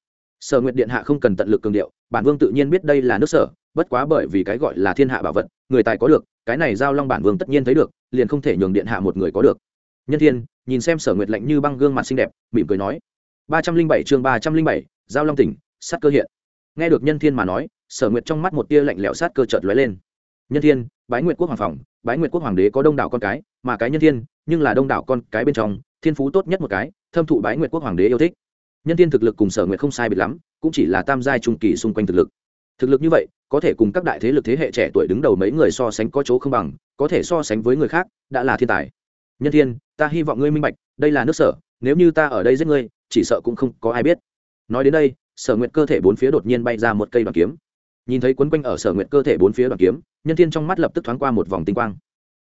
Sở nguyệt điện hạ không cần tận lực cường điệu, bản vương tự nhiên biết đây là nước sở, bất quá bởi vì cái gọi là thiên hạ bảo vật, người tài có được, cái này giao long bản vương tất nhiên thấy được, liền không thể nhường điện hạ một người có được. Nhân thiên, nhìn xem sở nguyệt lạnh như băng gương mặt xinh đẹp, mỉm cười nói. Ba trăm linh bảy chương ba trăm linh bảy, giao long tỉnh sắt cơ hiện nghe được nhân thiên mà nói, sở nguyệt trong mắt một tia lạnh lẽo sát cơ chợt lóe lên. Nhân thiên, bái nguyệt quốc hoàng phòng, bái nguyệt quốc hoàng đế có đông đảo con cái, mà cái nhân thiên, nhưng là đông đảo con cái bên trong, thiên phú tốt nhất một cái, thâm thụ bái nguyệt quốc hoàng đế yêu thích. Nhân thiên thực lực cùng sở nguyệt không sai biệt lắm, cũng chỉ là tam giai trung kỳ xung quanh thực lực. Thực lực như vậy, có thể cùng các đại thế lực thế hệ trẻ tuổi đứng đầu mấy người so sánh có chỗ không bằng, có thể so sánh với người khác, đã là thiên tài. Nhân thiên, ta hy vọng ngươi minh bạch, đây là nước sở, nếu như ta ở đây giết ngươi, chỉ sợ cũng không có ai biết. Nói đến đây sở nguyện cơ thể bốn phía đột nhiên bay ra một cây đoàn kiếm. Nhìn thấy quấn quanh ở sở nguyện cơ thể bốn phía đoàn kiếm, nhân thiên trong mắt lập tức thoáng qua một vòng tinh quang.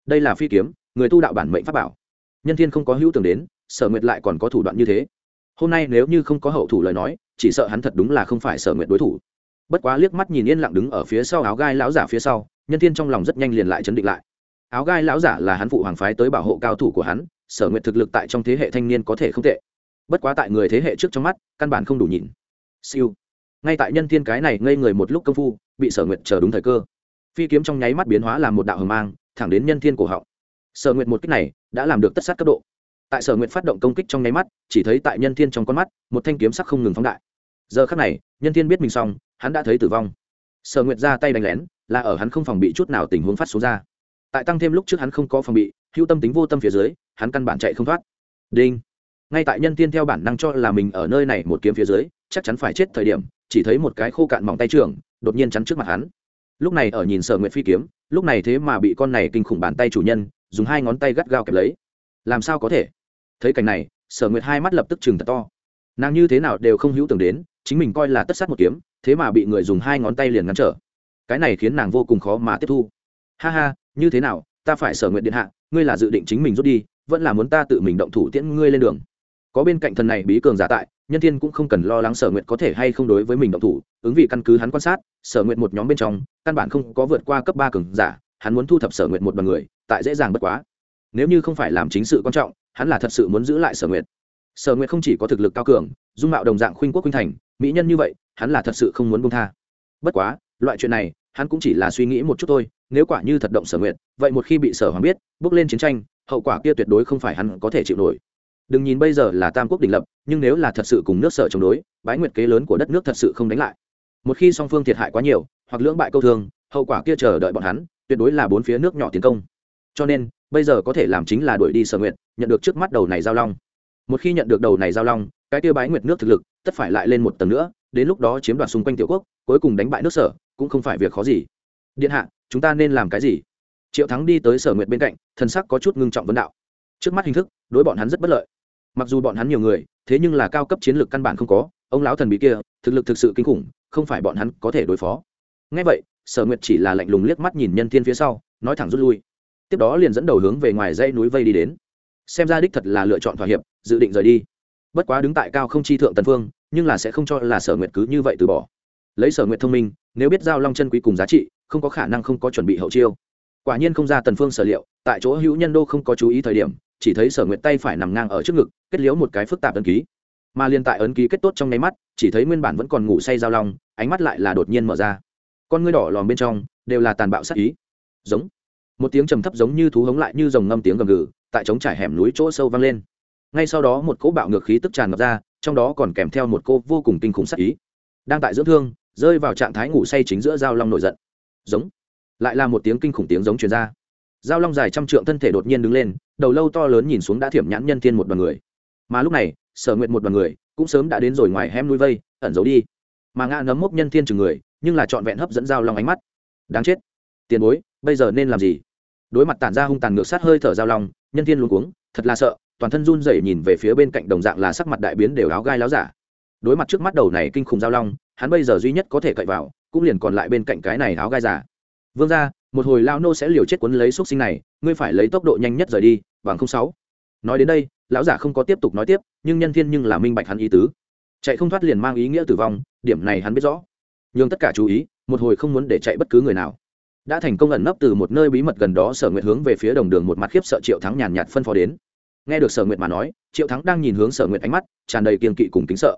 Đây là phi kiếm, người tu đạo bản mệnh pháp bảo. Nhân thiên không có hữu tưởng đến, sở nguyện lại còn có thủ đoạn như thế. Hôm nay nếu như không có hậu thủ lời nói, chỉ sợ hắn thật đúng là không phải sở nguyện đối thủ. Bất quá liếc mắt nhìn yên lặng đứng ở phía sau áo gai lão giả phía sau, nhân thiên trong lòng rất nhanh liền lại chấn định lại. Áo gai lão giả là hắn phụ hoàng phái tới bảo hộ cao thủ của hắn, sở nguyện thực lực tại trong thế hệ thanh niên có thể không tệ. Bất quá tại người thế hệ trước trong mắt, căn bản không đủ nhìn siêu. Ngay tại nhân thiên cái này ngây người một lúc công phu, bị sở nguyện chờ đúng thời cơ. Phi kiếm trong nháy mắt biến hóa làm một đạo hờ mang, thẳng đến nhân thiên cổ họng. Sở nguyện một kích này đã làm được tất sát cấp độ. Tại sở nguyện phát động công kích trong nháy mắt, chỉ thấy tại nhân thiên trong con mắt, một thanh kiếm sắc không ngừng phóng đại. Giờ khắc này, nhân thiên biết mình xong, hắn đã thấy tử vong. Sở nguyệt ra tay đánh lén, là ở hắn không phòng bị chút nào tình huống phát số ra. Tại tăng thêm lúc trước hắn không có phòng bị hữu tâm tính vô tâm phía dưới, hắn căn bản chạy không thoát. Đinh ngay tại nhân tiên theo bản năng cho là mình ở nơi này một kiếm phía dưới, chắc chắn phải chết thời điểm, chỉ thấy một cái khô cạn mỏng tay trường đột nhiên chắn trước mặt hắn. Lúc này ở nhìn sở nguyện phi kiếm, lúc này thế mà bị con này kinh khủng bàn tay chủ nhân, dùng hai ngón tay gắt gao kẹp lấy. Làm sao có thể? Thấy cảnh này, sở nguyệt hai mắt lập tức chừng thật to. Nàng như thế nào đều không hữu tưởng đến, chính mình coi là tất sát một kiếm, thế mà bị người dùng hai ngón tay liền ngăn trở. Cái này khiến nàng vô cùng khó mà tiếp thu. Ha ha, như thế nào, ta phải sở nguyện điện hạ, ngươi là dự định chính mình rút đi, vẫn là muốn ta tự mình động thủ tiễn ngươi lên đường có bên cạnh thần này bí cường giả tại, nhân thiên cũng không cần lo lắng sở nguyện có thể hay không đối với mình động thủ, ứng vì căn cứ hắn quan sát, sở nguyện một nhóm bên trong, căn bản không có vượt qua cấp ba cường giả, hắn muốn thu thập sở nguyện một bằng người, tại dễ dàng bất quá. Nếu như không phải làm chính sự quan trọng, hắn là thật sự muốn giữ lại sở nguyện sở nguyện không chỉ có thực lực cao cường, dung mạo đồng dạng khuynh quốc khuynh thành, mỹ nhân như vậy, hắn là thật sự không muốn bông tha. Bất quá, loại chuyện này, hắn cũng chỉ là suy nghĩ một chút thôi, nếu quả như thật động sở nguyện vậy một khi bị sở hoàng biết, bước lên chiến tranh, hậu quả kia tuyệt đối không phải hắn có thể chịu nổi đừng nhìn bây giờ là tam quốc đình lập nhưng nếu là thật sự cùng nước sở chống đối bái nguyệt kế lớn của đất nước thật sự không đánh lại. Một khi song phương thiệt hại quá nhiều hoặc lưỡng bại câu thương hậu quả kia chờ đợi bọn hắn tuyệt đối là bốn phía nước nhỏ tiến công. Cho nên bây giờ có thể làm chính là đuổi đi sở nguyện, nhận được trước mắt đầu này giao long. Một khi nhận được đầu này giao long cái kia bái nguyệt nước thực lực tất phải lại lên một tầng nữa đến lúc đó chiếm đoạt xung quanh tiểu quốc cuối cùng đánh bại nước sở cũng không phải việc khó gì. Điện hạ chúng ta nên làm cái gì? Triệu thắng đi tới sở nguyệt bên cạnh thần sắc có chút ngưng trọng vấn đạo. Trước mắt hình thức đối bọn hắn rất bất lợi mặc dù bọn hắn nhiều người, thế nhưng là cao cấp chiến lược căn bản không có, ông lão thần bí kia, thực lực thực sự kinh khủng, không phải bọn hắn có thể đối phó. Ngay vậy, sở nguyệt chỉ là lạnh lùng liếc mắt nhìn nhân thiên phía sau, nói thẳng rút lui. Tiếp đó liền dẫn đầu hướng về ngoài dãy núi vây đi đến. Xem ra đích thật là lựa chọn thỏa hiệp, dự định rời đi. Bất quá đứng tại cao không chi thượng tần phương, nhưng là sẽ không cho là sở nguyệt cứ như vậy từ bỏ. Lấy sở nguyệt thông minh, nếu biết giao long chân quý cùng giá trị, không có khả năng không có chuẩn bị hậu chiêu. Quả nhiên không ra tần phương sở liệu, tại chỗ hữu nhân đô không có chú ý thời điểm chỉ thấy sở nguyện tay phải nằm ngang ở trước ngực, kết liễu một cái phức tạp ấn ký. Mà liên tại ấn ký kết tốt trong nháy mắt, chỉ thấy nguyên bản vẫn còn ngủ say giao long, ánh mắt lại là đột nhiên mở ra. Con ngươi đỏ lòm bên trong, đều là tàn bạo sát ý. Giống. Một tiếng trầm thấp giống như thú hống lại như dòng ngâm tiếng gầm gừ, tại trống trải hẻm núi chỗ sâu vang lên. Ngay sau đó một cỗ bạo ngược khí tức tràn ngập ra, trong đó còn kèm theo một cô vô cùng kinh khủng sát ý. Đang tại dưỡng thương, rơi vào trạng thái ngủ say chính giữa giao long nổi giận. Giống. Lại là một tiếng kinh khủng tiếng giống truyền ra giao long dài trăm trượng thân thể đột nhiên đứng lên, đầu lâu to lớn nhìn xuống đã thiểm nhãn nhân thiên một đoàn người. Mà lúc này, sở nguyện một đoàn người cũng sớm đã đến rồi ngoài hem nuôi vây, ẩn giấu đi. Mà ngã nấm mốc nhân thiên chừng người, nhưng là trọn vẹn hấp dẫn giao long ánh mắt. Đáng chết. Tiền bối, bây giờ nên làm gì? Đối mặt tản ra hung tàn ngược sát hơi thở giao long, nhân thiên luôn cuống, thật là sợ, toàn thân run rẩy nhìn về phía bên cạnh đồng dạng là sắc mặt đại biến đều áo gai láo giả. Đối mặt trước mắt đầu này kinh khủng giao long, hắn bây giờ duy nhất có thể cậy vào, cũng liền còn lại bên cạnh cái này áo gai giả. Vương ra một hồi Lão nô sẽ liều chết cuốn lấy xúc sinh này, ngươi phải lấy tốc độ nhanh nhất rời đi, bằng không sáu. Nói đến đây, lão giả không có tiếp tục nói tiếp, nhưng nhân thiên nhưng là minh bạch hắn ý tứ. Chạy không thoát liền mang ý nghĩa tử vong, điểm này hắn biết rõ. Nhưng tất cả chú ý, một hồi không muốn để chạy bất cứ người nào. Đã thành công ẩn nấp từ một nơi bí mật gần đó, sở nguyện hướng về phía đồng đường một mặt khiếp sợ triệu thắng nhàn nhạt phân phó đến. Nghe được sở nguyện mà nói, triệu thắng đang nhìn hướng sở nguyện ánh mắt, tràn đầy kiên kỵ cùng kính sợ.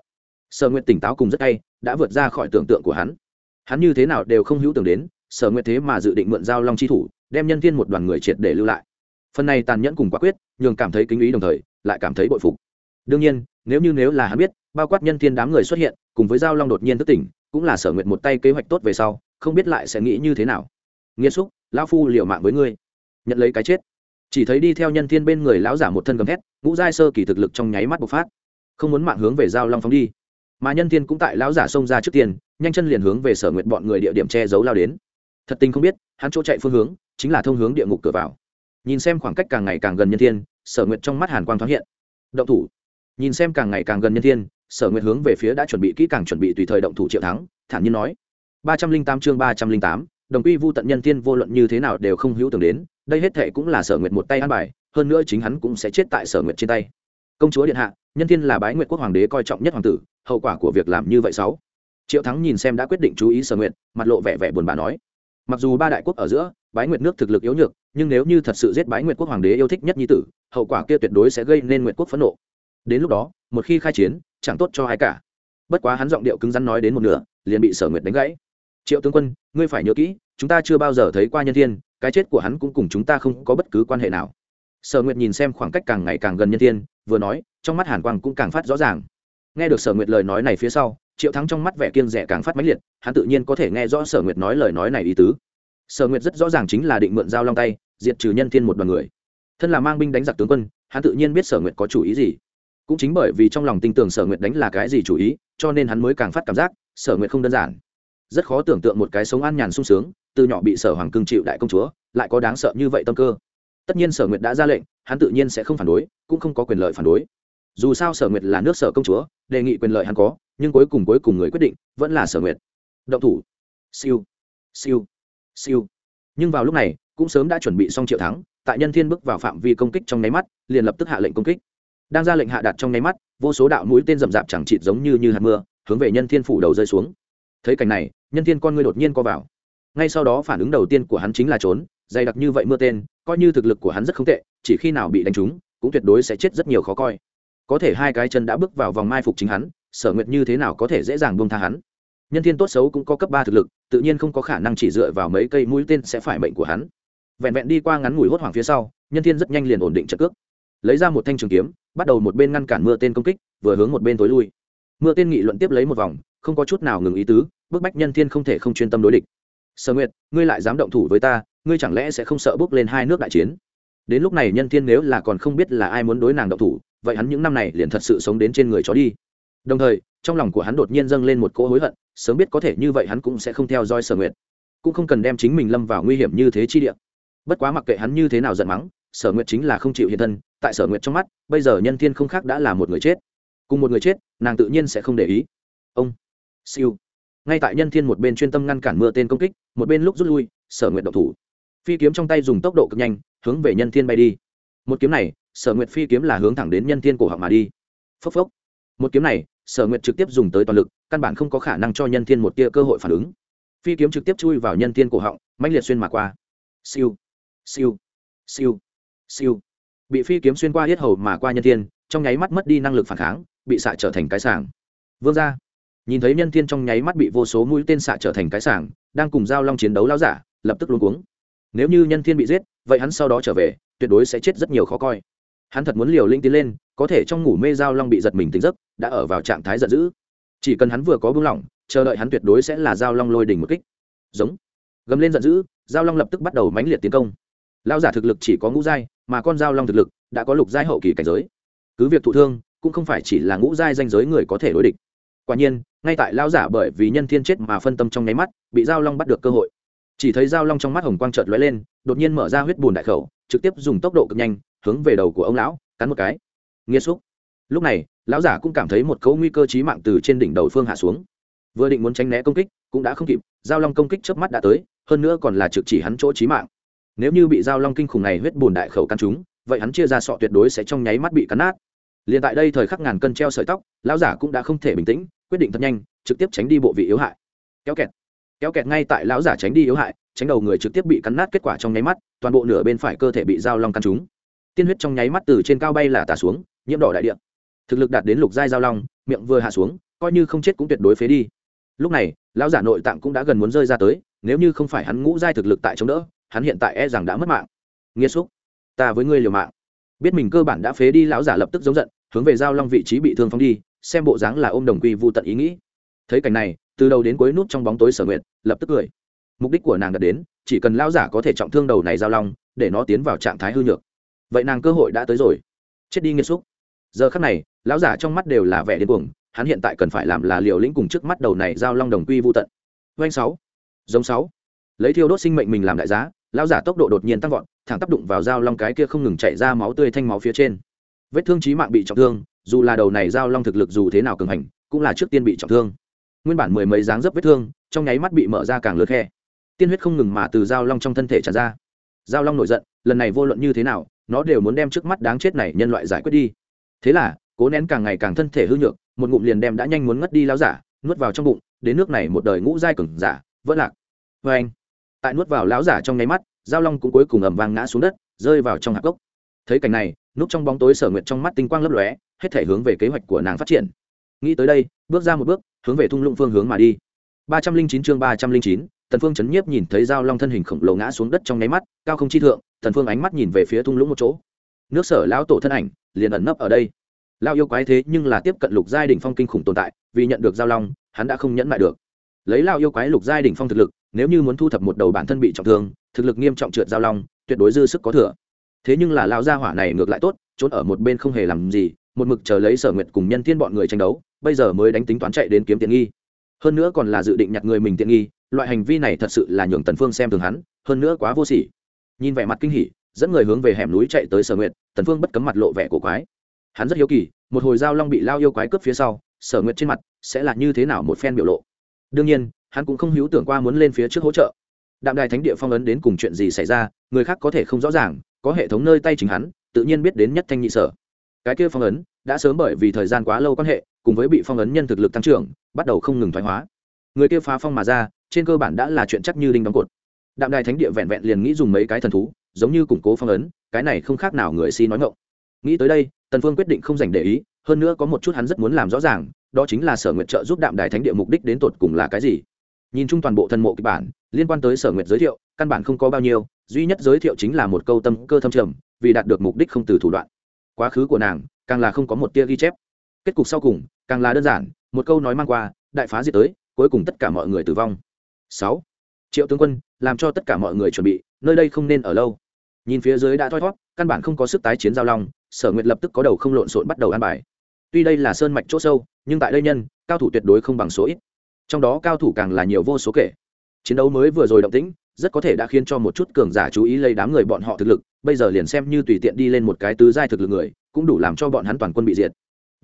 Sở nguyện tỉnh táo cùng rất hay, đã vượt ra khỏi tưởng tượng của hắn. Hắn như thế nào đều không hữu tưởng đến sở nguyệt thế mà dự định mượn giao long chi thủ, đem nhân thiên một đoàn người triệt để lưu lại. Phần này tàn nhẫn cùng quả quyết, nhường cảm thấy kính ý đồng thời, lại cảm thấy bội phục. Đương nhiên, nếu như nếu là hắn biết, bao quát nhân thiên đám người xuất hiện, cùng với giao long đột nhiên thức tỉnh, cũng là sở nguyệt một tay kế hoạch tốt về sau, không biết lại sẽ nghĩ như thế nào. Nghiêm xúc, lão phu liều mạng với ngươi. Nhận lấy cái chết. Chỉ thấy đi theo nhân thiên bên người lão giả một thân gầm thét, ngũ giai sơ kỳ thực lực trong nháy mắt bộc phát. Không muốn mạng hướng về giao long phóng đi. Mà nhân thiên cũng tại lão giả xông ra trước tiên, nhanh chân liền hướng về sở nguyệt bọn người địa điểm che giấu lao đến thật tình không biết, hắn chỗ chạy phương hướng chính là thông hướng địa ngục cửa vào. Nhìn xem khoảng cách càng ngày càng gần nhân thiên, sở nguyệt trong mắt hàn quang thoáng hiện. Động thủ. Nhìn xem càng ngày càng gần nhân thiên, sở nguyệt hướng về phía đã chuẩn bị kỹ càng chuẩn bị tùy thời động thủ triệu thắng, thản nhiên nói. ba trăm linh tám chương ba trăm linh tám, đồng quy vu tận nhân thiên vô luận như thế nào đều không hữu tưởng đến, đây hết thệ cũng là sở nguyệt một tay an bài, hơn nữa chính hắn cũng sẽ chết tại sở nguyệt trên tay. Công chúa điện hạ, nhân thiên là bái nguyệt quốc hoàng đế coi trọng nhất hoàng tử, hậu quả của việc làm như vậy sáu. Triệu thắng nhìn xem đã quyết định chú ý sở nguyệt, mặt lộ vẻ vẻ buồn bã nói mặc dù ba đại quốc ở giữa, bái nguyệt nước thực lực yếu nhược, nhưng nếu như thật sự giết bái nguyệt quốc hoàng đế yêu thích nhất nhi tử, hậu quả kia tuyệt đối sẽ gây nên nguyệt quốc phẫn nộ. Đến lúc đó, một khi khai chiến, chẳng tốt cho ai cả. Bất quá hắn giọng điệu cứng rắn nói đến một nửa, liền bị sở nguyệt đánh gãy. Triệu tướng quân, ngươi phải nhớ kỹ, chúng ta chưa bao giờ thấy qua nhân thiên, cái chết của hắn cũng cùng chúng ta không có bất cứ quan hệ nào. Sở nguyệt nhìn xem khoảng cách càng ngày càng gần nhân thiên, vừa nói, trong mắt hàn quang cũng càng phát rõ ràng. Nghe được sở nguyệt lời nói này phía sau triệu thắng trong mắt vẻ kiên rẻ càng phát mãnh liệt, hắn tự nhiên có thể nghe rõ sở nguyệt nói lời nói này ý tứ. sở nguyệt rất rõ ràng chính là định mượn dao long tay, diệt trừ nhân thiên một đoàn người. thân là mang binh đánh giặc tướng quân, hắn tự nhiên biết sở nguyệt có chủ ý gì. cũng chính bởi vì trong lòng tin tưởng sở nguyệt đánh là cái gì chủ ý, cho nên hắn mới càng phát cảm giác sở nguyệt không đơn giản. rất khó tưởng tượng một cái sống an nhàn sung sướng, từ nhỏ bị sở hoàng cương chịu đại công chúa, lại có đáng sợ như vậy tâm cơ. tất nhiên sở nguyệt đã ra lệnh, hắn tự nhiên sẽ không phản đối, cũng không có quyền lợi phản đối. dù sao sở nguyệt là nước sở công chúa, đề nghị quyền lợi hắn có nhưng cuối cùng cuối cùng người quyết định vẫn là sở nguyệt. Động thủ. Siêu. Siêu. Siêu. Nhưng vào lúc này, cũng sớm đã chuẩn bị xong triệu thắng, tại nhân thiên bước vào phạm vi công kích trong nháy mắt, liền lập tức hạ lệnh công kích. Đang ra lệnh hạ đặt trong nháy mắt, vô số đạo mũi tên rậm rạp chẳng chịt giống như như hạt mưa, hướng về nhân thiên phủ đầu rơi xuống. Thấy cảnh này, nhân thiên con ngươi đột nhiên co vào. Ngay sau đó phản ứng đầu tiên của hắn chính là trốn, dày đặc như vậy mưa tên, coi như thực lực của hắn rất không tệ, chỉ khi nào bị đánh trúng, cũng tuyệt đối sẽ chết rất nhiều khó coi. Có thể hai cái chân đã bước vào vòng mai phục chính hắn sở nguyệt như thế nào có thể dễ dàng buông tha hắn? Nhân thiên tốt xấu cũng có cấp ba thực lực, tự nhiên không có khả năng chỉ dựa vào mấy cây mũi tên sẽ phải mệnh của hắn. Vẹn vẹn đi qua ngắn ngủi hốt hoảng phía sau, nhân thiên rất nhanh liền ổn định trận cước. Lấy ra một thanh trường kiếm, bắt đầu một bên ngăn cản mưa tên công kích, vừa hướng một bên tối lui. Mưa tên nghị luận tiếp lấy một vòng, không có chút nào ngừng ý tứ, bức bách nhân thiên không thể không chuyên tâm đối địch. Sở nguyệt, ngươi lại dám động thủ với ta, ngươi chẳng lẽ sẽ không sợ bước lên hai nước đại chiến? Đến lúc này nhân thiên nếu là còn không biết là ai muốn đối nàng động thủ, vậy hắn những năm này liền thật sự sống đến trên người chó đi đồng thời, trong lòng của hắn đột nhiên dâng lên một cỗ hối hận, sớm biết có thể như vậy hắn cũng sẽ không theo dõi sở nguyệt. Cũng không cần đem chính mình lâm vào nguy hiểm như thế chi địa. Bất quá mặc kệ hắn như thế nào giận mắng, sở nguyệt chính là không chịu hiện thân, tại sở nguyệt trong mắt, bây giờ nhân thiên không khác đã là một người chết. Cùng một người chết, nàng tự nhiên sẽ không để ý. Ông, siêu. Ngay tại nhân thiên một bên chuyên tâm ngăn cản mưa tên công kích, một bên lúc rút lui, sở nguyệt động thủ. Phi kiếm trong tay dùng tốc độ cực nhanh, hướng về nhân thiên bay đi. Một kiếm này, sở nguyệt phi kiếm là hướng thẳng đến nhân thiên cổ họng mà đi. Phốc phốc. Một kiếm này sở nguyệt trực tiếp dùng tới toàn lực, căn bản không có khả năng cho nhân thiên một tia cơ hội phản ứng. Phi kiếm trực tiếp chui vào nhân thiên cổ họng mạnh liệt xuyên mà qua. Siêu siêu siêu siêu. Bị phi kiếm xuyên qua hết hầu mà qua nhân thiên, trong nháy mắt mất đi năng lực phản kháng, bị xạ trở thành cái sàng vương ra nhìn thấy nhân thiên trong nháy mắt bị vô số mũi tên xạ trở thành cái sàng đang cùng giao long chiến đấu lao giả, lập tức luôn cuống. Nếu như nhân thiên bị giết, vậy hắn sau đó trở về, tuyệt đối sẽ chết rất nhiều khó coi hắn thật muốn liều linh tiến lên, có thể trong ngủ mê giao long bị giật mình tỉnh giấc, đã ở vào trạng thái giận dữ. Chỉ cần hắn vừa có buông lỏng, chờ đợi hắn tuyệt đối sẽ là giao long lôi đỉnh một kích. Giống. Gầm lên giận dữ, giao long lập tức bắt đầu mãnh liệt tiến công. Lao giả thực lực chỉ có ngũ giai, mà con giao long thực lực đã có lục giai hậu kỳ cảnh giới. Cứ việc thụ thương, cũng không phải chỉ là ngũ giai danh giới người có thể đối địch. Quả nhiên, ngay tại lao giả bởi vì nhân thiên chết mà phân tâm trong nháy mắt, bị giao long bắt được cơ hội. Chỉ thấy giao long trong mắt hồng quang trợt lóe lên, đột nhiên mở ra huyết bùn đại khẩu trực tiếp dùng tốc độ cực nhanh, hướng về đầu của ông lão, cắn một cái. Nghiêm xúc. Lúc này, lão giả cũng cảm thấy một cấu nguy cơ chí mạng từ trên đỉnh đầu phương hạ xuống. Vừa định muốn tránh né công kích, cũng đã không kịp, giao long công kích chớp mắt đã tới, hơn nữa còn là trực chỉ hắn chỗ chí mạng. Nếu như bị giao long kinh khủng này huyết bùn đại khẩu căn chúng vậy hắn chia ra sọ tuyệt đối sẽ trong nháy mắt bị cắn nát. Liền tại đây thời khắc ngàn cân treo sợi tóc, lão giả cũng đã không thể bình tĩnh, quyết định thật nhanh, trực tiếp tránh đi bộ vị yếu hại. Kéo kẹt. Kéo kẹt ngay tại lão giả tránh đi yếu hại tránh đầu người trực tiếp bị cắn nát kết quả trong nháy mắt, toàn bộ nửa bên phải cơ thể bị dao long căn trúng. Tiên huyết trong nháy mắt từ trên cao bay là tả xuống, nhiễm đỏ đại địa. Thực lực đạt đến lục giai dao long, miệng vừa hạ xuống, coi như không chết cũng tuyệt đối phế đi. Lúc này, lão giả nội tạng cũng đã gần muốn rơi ra tới, nếu như không phải hắn ngũ giai thực lực tại chống đỡ, hắn hiện tại e rằng đã mất mạng. Nghiêm xúc, ta với ngươi liều mạng. Biết mình cơ bản đã phế đi, lão giả lập tức giống giận, hướng về giao long vị trí bị thương phóng đi, xem bộ dáng là ôm đồng quy vô tận ý nghĩ. Thấy cảnh này, từ đầu đến cuối nút trong bóng tối sở nguyện lập tức cười mục đích của nàng đã đến, chỉ cần lão giả có thể trọng thương đầu này giao long, để nó tiến vào trạng thái hư nhược. Vậy nàng cơ hội đã tới rồi. Chết đi nghiêm xúc giờ khắc này, lão giả trong mắt đều là vẻ điên cuồng, hắn hiện tại cần phải làm là liều lĩnh cùng trước mắt đầu này giao long đồng quy vô tận. Doanh sáu. Giống sáu. Lấy thiêu đốt sinh mệnh mình làm đại giá, lão giả tốc độ đột nhiên tăng vọt, thẳng tác đụng vào dao long cái kia không ngừng chạy ra máu tươi thanh máu phía trên. Vết thương chí mạng bị trọng thương, dù là đầu này dao long thực lực dù thế nào cường hành, cũng là trước tiên bị trọng thương. Nguyên bản mười mấy dáng dấp vết thương, trong nháy mắt bị mở ra càng lượt khe tiên huyết không ngừng mà từ dao long trong thân thể tràn ra. Dao long nổi giận, lần này vô luận như thế nào, nó đều muốn đem trước mắt đáng chết này nhân loại giải quyết đi. Thế là, cố nén càng ngày càng thân thể hư nhược, một ngụm liền đem đã nhanh muốn ngất đi lao giả, nuốt vào trong bụng, đến nước này một đời ngũ giai cừng giả vỡ lạc. Vê anh, tại nuốt vào lão giả trong nháy mắt, giao long cũng cuối cùng ầm vang ngã xuống đất, rơi vào trong hạp gốc thấy cảnh này, núp trong bóng tối sở nguyện trong mắt tinh quang lấp lóe, hết thể hướng về kế hoạch của nàng phát triển. Nghĩ tới đây, bước ra một bước, hướng về thung lũng phương hướng mà đi. Ba trăm linh chín chương ba trăm linh chín tần phương chấn nhiếp nhìn thấy giao long thân hình khổng lồ ngã xuống đất trong nháy mắt, cao không chi thượng, tần phương ánh mắt nhìn về phía thung lũng một chỗ. Nước sở lão tổ thân ảnh, liền ẩn nấp ở đây. Lao yêu quái thế nhưng là tiếp cận lục giai đỉnh phong kinh khủng tồn tại, vì nhận được giao long, hắn đã không nhẫn lại được. Lấy lao yêu quái lục giai đỉnh phong thực lực, nếu như muốn thu thập một đầu bản thân bị trọng thương, thực lực nghiêm trọng trượt giao long, tuyệt đối dư sức có thừa. Thế nhưng là lao gia hỏa này ngược lại tốt, trốn ở một bên không hề làm gì, một mực chờ lấy sở nguyệt cùng nhân thiên bọn người tranh đấu, bây giờ mới đánh tính toán chạy đến kiếm tiện nghi hơn nữa còn là dự định nhặt người mình tiện nghi, loại hành vi này thật sự là nhường tần phương xem thường hắn, hơn nữa quá vô sỉ. Nhìn vẻ mặt kinh hỉ, dẫn người hướng về hẻm núi chạy tới sở nguyệt, tần phương bất cấm mặt lộ vẻ của quái. Hắn rất hiếu kỳ, một hồi giao long bị lao yêu quái cướp phía sau, sở nguyệt trên mặt sẽ là như thế nào một phen biểu lộ. Đương nhiên, hắn cũng không hiếu tưởng qua muốn lên phía trước hỗ trợ. Đạm đài thánh địa phong ấn đến cùng chuyện gì xảy ra, người khác có thể không rõ ràng, có hệ thống nơi tay chính hắn, tự nhiên biết đến nhất thanh nhị sở. Cái kia phong ấn, đã sớm bởi vì thời gian quá lâu quan hệ cùng với bị phong ấn nhân thực lực tăng trưởng, bắt đầu không ngừng thoái hóa. Người kia phá phong mà ra, trên cơ bản đã là chuyện chắc như đinh đóng cột. Đạm đài thánh địa vẹn vẹn liền nghĩ dùng mấy cái thần thú, giống như củng cố phong ấn, cái này không khác nào người si nói ngộng nghĩ tới đây, tần phương quyết định không dành để ý, hơn nữa có một chút hắn rất muốn làm rõ ràng, đó chính là sở nguyệt trợ giúp đạm đài thánh địa mục đích đến tột cùng là cái gì. Nhìn chung toàn bộ thần mộ kịch bản, liên quan tới sở nguyệt giới thiệu, căn bản không có bao nhiêu, duy nhất giới thiệu chính là một câu tâm cơ thâm trầm, vì đạt được mục đích không từ thủ đoạn. Quá khứ của nàng, càng là không có một tia ghi chép kết cục sau cùng, càng là đơn giản, một câu nói mang qua, đại phá diệt tới, cuối cùng tất cả mọi người tử vong. Sáu. Triệu tướng quân, làm cho tất cả mọi người chuẩn bị, nơi đây không nên ở lâu. Nhìn phía dưới đã thoi thót căn bản không có sức tái chiến giao long, sở nguyệt lập tức có đầu không lộn xộn bắt đầu ăn bài. Tuy đây là sơn mạch chỗ sâu, nhưng tại đây nhân, cao thủ tuyệt đối không bằng số ít. Trong đó cao thủ càng là nhiều vô số kể. Chiến đấu mới vừa rồi động tĩnh, rất có thể đã khiến cho một chút cường giả chú ý lấy đám người bọn họ thực lực, bây giờ liền xem như tùy tiện đi lên một cái tứ giai thực lực người, cũng đủ làm cho bọn hắn toàn quân bị diệt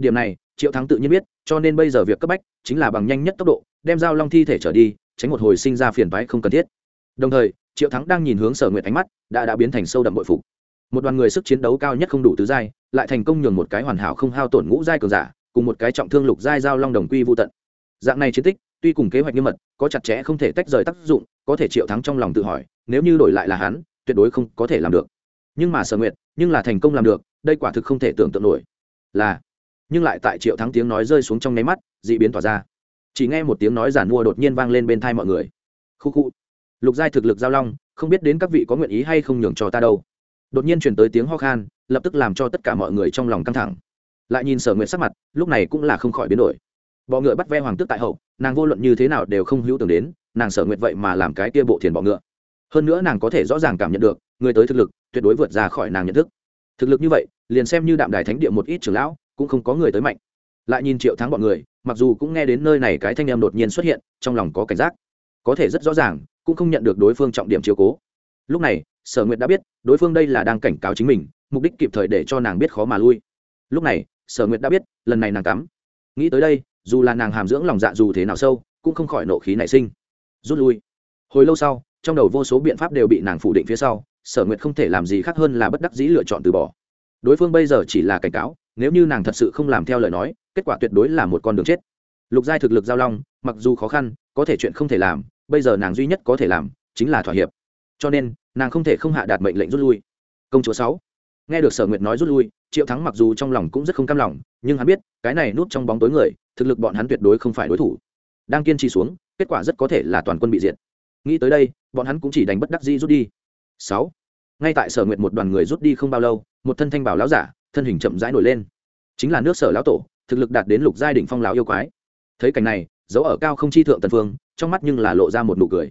điểm này, triệu thắng tự nhiên biết, cho nên bây giờ việc cấp bách chính là bằng nhanh nhất tốc độ, đem giao long thi thể trở đi, tránh một hồi sinh ra phiền toái không cần thiết. Đồng thời, triệu thắng đang nhìn hướng sở nguyện ánh mắt, đã đã biến thành sâu đậm bội phục. Một đoàn người sức chiến đấu cao nhất không đủ tứ giai, lại thành công nhường một cái hoàn hảo không hao tổn ngũ giai cường giả, cùng một cái trọng thương lục giai giao long đồng quy vô tận. Dạng này chiến tích, tuy cùng kế hoạch nghiêm mật, có chặt chẽ không thể tách rời tác dụng, có thể triệu thắng trong lòng tự hỏi, nếu như đổi lại là hắn, tuyệt đối không có thể làm được. Nhưng mà sở nguyện nhưng là thành công làm được, đây quả thực không thể tưởng tượng nổi. Là nhưng lại tại triệu thắng tiếng nói rơi xuống trong nháy mắt d ị biến tỏa ra. Chỉ nghe một tiếng nói giản mua đột nhiên vang lên bên thai mọi người. Khu khu. Lục giai thực lực giao long, không biết đến các vị có nguyện ý hay không nhường cho ta đâu. Đột nhiên chuyển tới tiếng ho khan, lập tức làm cho tất cả mọi người trong lòng căng thẳng. Lại nhìn sở nguyện sắc mặt, lúc này cũng là không khỏi biến đổi. Bọ ngựa bắt ve hoàng tước tại hậu, nàng vô luận như thế nào đều không hữu tưởng đến, nàng sở nguyện vậy mà làm cái tia bộ thiền bọ ngựa. Hơn nữa nàng có thể rõ ràng cảm nhận được, người tới thực lực, tuyệt đối vượt ra khỏi nàng nhận thức. Thực lực như vậy, liền xem như đạm đài thánh địa một ít trưởng lão cũng không có người tới mạnh. Lại nhìn triệu thắng bọn người, mặc dù cũng nghe đến nơi này cái thanh em đột nhiên xuất hiện, trong lòng có cảnh giác. Có thể rất rõ ràng, cũng không nhận được đối phương trọng điểm chiếu cố. Lúc này, sở nguyệt đã biết, đối phương đây là đang cảnh cáo chính mình, mục đích kịp thời để cho nàng biết khó mà lui. Lúc này, sở nguyệt đã biết, lần này nàng cắm. Nghĩ tới đây, dù là nàng hàm dưỡng lòng dạ dù thế nào sâu, cũng không khỏi nộ khí nảy sinh. Rút lui. Hồi lâu sau, trong đầu vô số biện pháp đều bị nàng phủ định phía sau, sở nguyệt không thể làm gì khác hơn là bất đắc dĩ lựa chọn từ bỏ. Đối phương bây giờ chỉ là cảnh cáo nếu như nàng thật sự không làm theo lời nói, kết quả tuyệt đối là một con đường chết. Lục giai thực lực giao long, mặc dù khó khăn, có thể chuyện không thể làm, bây giờ nàng duy nhất có thể làm, chính là thỏa hiệp. Cho nên, nàng không thể không hạ đạt mệnh lệnh rút lui. Công chúa sáu. Nghe được sở nguyệt nói rút lui, triệu thắng mặc dù trong lòng cũng rất không cam lòng, nhưng hắn biết, cái này núp trong bóng tối người, thực lực bọn hắn tuyệt đối không phải đối thủ. Đang kiên trì xuống, kết quả rất có thể là toàn quân bị diệt. Nghĩ tới đây, bọn hắn cũng chỉ đánh bất đắc dĩ rút đi. Sáu. Ngay tại sở nguyệt một đoàn người rút đi không bao lâu, một thân thanh bảo lão giả thân hình chậm rãi nổi lên. Chính là nước sở lão tổ, thực lực đạt đến lục giai đỉnh phong lão yêu quái. Thấy cảnh này, dấu ở cao không chi thượng tần phương, trong mắt nhưng là lộ ra một nụ cười.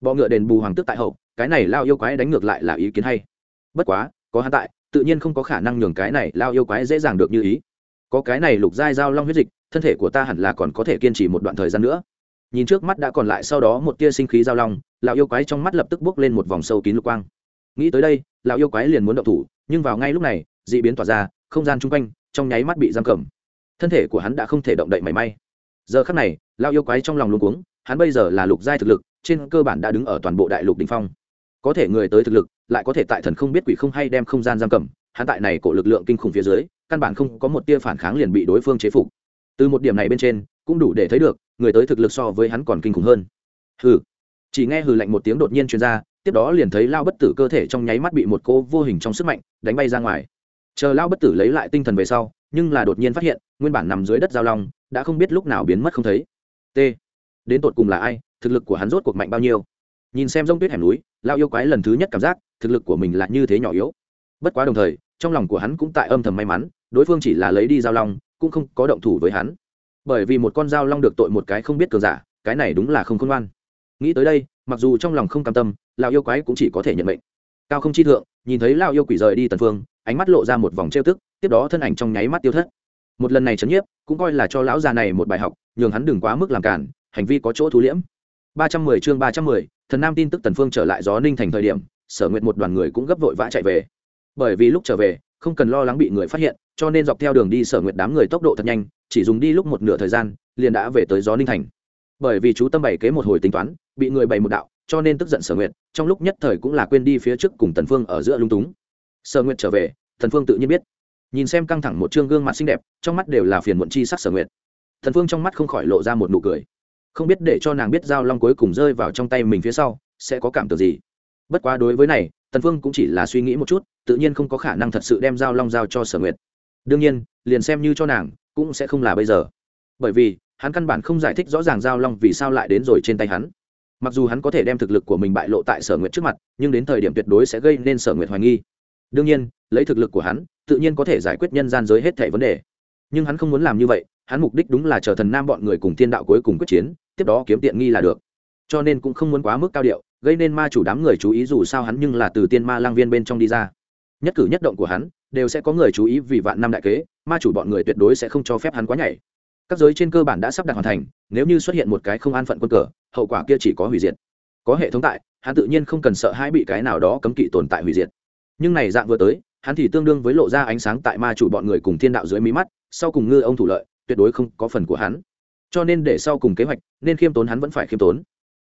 Bọ ngựa đền bù hoàng tước tại hậu, cái này lao yêu quái đánh ngược lại là ý kiến hay. Bất quá, có hắn tại, tự nhiên không có khả năng nhường cái này lao yêu quái dễ dàng được như ý. Có cái này lục giai giao long huyết dịch, thân thể của ta hẳn là còn có thể kiên trì một đoạn thời gian nữa. Nhìn trước mắt đã còn lại sau đó một tia sinh khí giao long, lão yêu quái trong mắt lập tức bước lên một vòng sâu kín lục quang. Nghĩ tới đây, lão yêu quái liền muốn động thủ, nhưng vào ngay lúc này d ị biến tỏa ra, không gian chung quanh, trong nháy mắt bị giam cầm. Thân thể của hắn đã không thể động đậy mảy may. Giờ khắc này, lão yêu quái trong lòng luôn cuống, hắn bây giờ là lục giai thực lực, trên cơ bản đã đứng ở toàn bộ đại lục đỉnh phong. Có thể người tới thực lực, lại có thể tại thần không biết quỷ không hay đem không gian giam cầm, hắn tại này cổ lực lượng kinh khủng phía dưới, căn bản không có một tia phản kháng liền bị đối phương chế phục. Từ một điểm này bên trên, cũng đủ để thấy được, người tới thực lực so với hắn còn kinh khủng hơn. Hừ. Chỉ nghe hừ lạnh một tiếng đột nhiên truyền ra, tiếp đó liền thấy lao bất tử cơ thể trong nháy mắt bị một cô vô hình trong sức mạnh đánh bay ra ngoài chờ lao bất tử lấy lại tinh thần về sau, nhưng là đột nhiên phát hiện, nguyên bản nằm dưới đất giao long, đã không biết lúc nào biến mất không thấy. T. Đến tột cùng là ai, thực lực của hắn rốt cuộc mạnh bao nhiêu? Nhìn xem rông tuyết hẻm núi lao yêu quái lần thứ nhất cảm giác, thực lực của mình là như thế nhỏ yếu. Bất quá đồng thời, trong lòng của hắn cũng tại âm thầm may mắn, đối phương chỉ là lấy đi giao long, cũng không có động thủ với hắn. Bởi vì một con dao long được tội một cái không biết cường giả, cái này đúng là không khôn ngoan. Nghĩ tới đây, mặc dù trong lòng không cam tâm, lão yêu quái cũng chỉ có thể nhận mệnh. Cao không chi thượng, nhìn thấy lão yêu quỷ rời đi tần phương ánh mắt lộ ra một vòng trêu tức tiếp đó thân ảnh trong nháy mắt tiêu thất. Một lần này chấn nhiếp cũng coi là cho lão già này một bài học nhường hắn đừng quá mức làm cản hành vi có chỗ thú liễm. 310 chương 310, thần nam tin tức tần phương trở lại gió ninh thành thời điểm sở nguyện một đoàn người cũng gấp vội vã chạy về. Bởi vì lúc trở về không cần lo lắng bị người phát hiện cho nên dọc theo đường đi sở nguyện đám người tốc độ thật nhanh chỉ dùng đi lúc một nửa thời gian liền đã về tới gió ninh thành. Bởi vì chú tâm bày kế một hồi tính toán bị người bày một đạo cho nên tức giận sở nguyện trong lúc nhất thời cũng là quên đi phía trước cùng tần phương ở giữa lung túng. Sở nguyện trở về Thần phương tự nhiên biết. Nhìn xem căng thẳng một trương gương mặt xinh đẹp, trong mắt đều là phiền muộn chi sắc sở nguyện Thần phương trong mắt không khỏi lộ ra một nụ cười. Không biết để cho nàng biết giao long cuối cùng rơi vào trong tay mình phía sau, sẽ có cảm tưởng gì. Bất quá đối với này tần phương cũng chỉ là suy nghĩ một chút, tự nhiên không có khả năng thật sự đem giao long giao cho sở nguyệt. Đương nhiên, liền xem như cho nàng, cũng sẽ không là bây giờ. Bởi vì, hắn căn bản không giải thích rõ ràng giao long vì sao lại đến rồi trên tay hắn. Mặc dù hắn có thể đem thực lực của mình bại lộ tại sở nguyệt trước mặt, nhưng đến thời điểm tuyệt đối sẽ gây nên sở nguyệt hoài nghi đương nhiên, lấy thực lực của hắn, tự nhiên có thể giải quyết nhân gian giới hết thảy vấn đề. Nhưng hắn không muốn làm như vậy, hắn mục đích đúng là chờ thần nam bọn người cùng thiên đạo cuối cùng quyết chiến, tiếp đó kiếm tiện nghi là được. Cho nên cũng không muốn quá mức cao điệu, gây nên ma chủ đám người chú ý dù sao hắn nhưng là từ tiên ma lang viên bên trong đi ra. Nhất cử nhất động của hắn, đều sẽ có người chú ý vì vạn năm đại kế, ma chủ bọn người tuyệt đối sẽ không cho phép hắn quá nhảy. Các giới trên cơ bản đã sắp đặt hoàn thành, nếu như xuất hiện một cái không an phận quân cờ, hậu quả kia chỉ có hủy diệt. Có hệ thống tại, hắn tự nhiên không cần sợ hãi bị cái nào đó cấm kỵ tồn tại hủy diệt nhưng này dạng vừa tới, hắn thì tương đương với lộ ra ánh sáng tại ma chủ bọn người cùng thiên đạo dưới mí mắt, sau cùng ngư ông thủ lợi, tuyệt đối không có phần của hắn. Cho nên để sau cùng kế hoạch, nên khiêm tốn hắn vẫn phải khiêm tốn.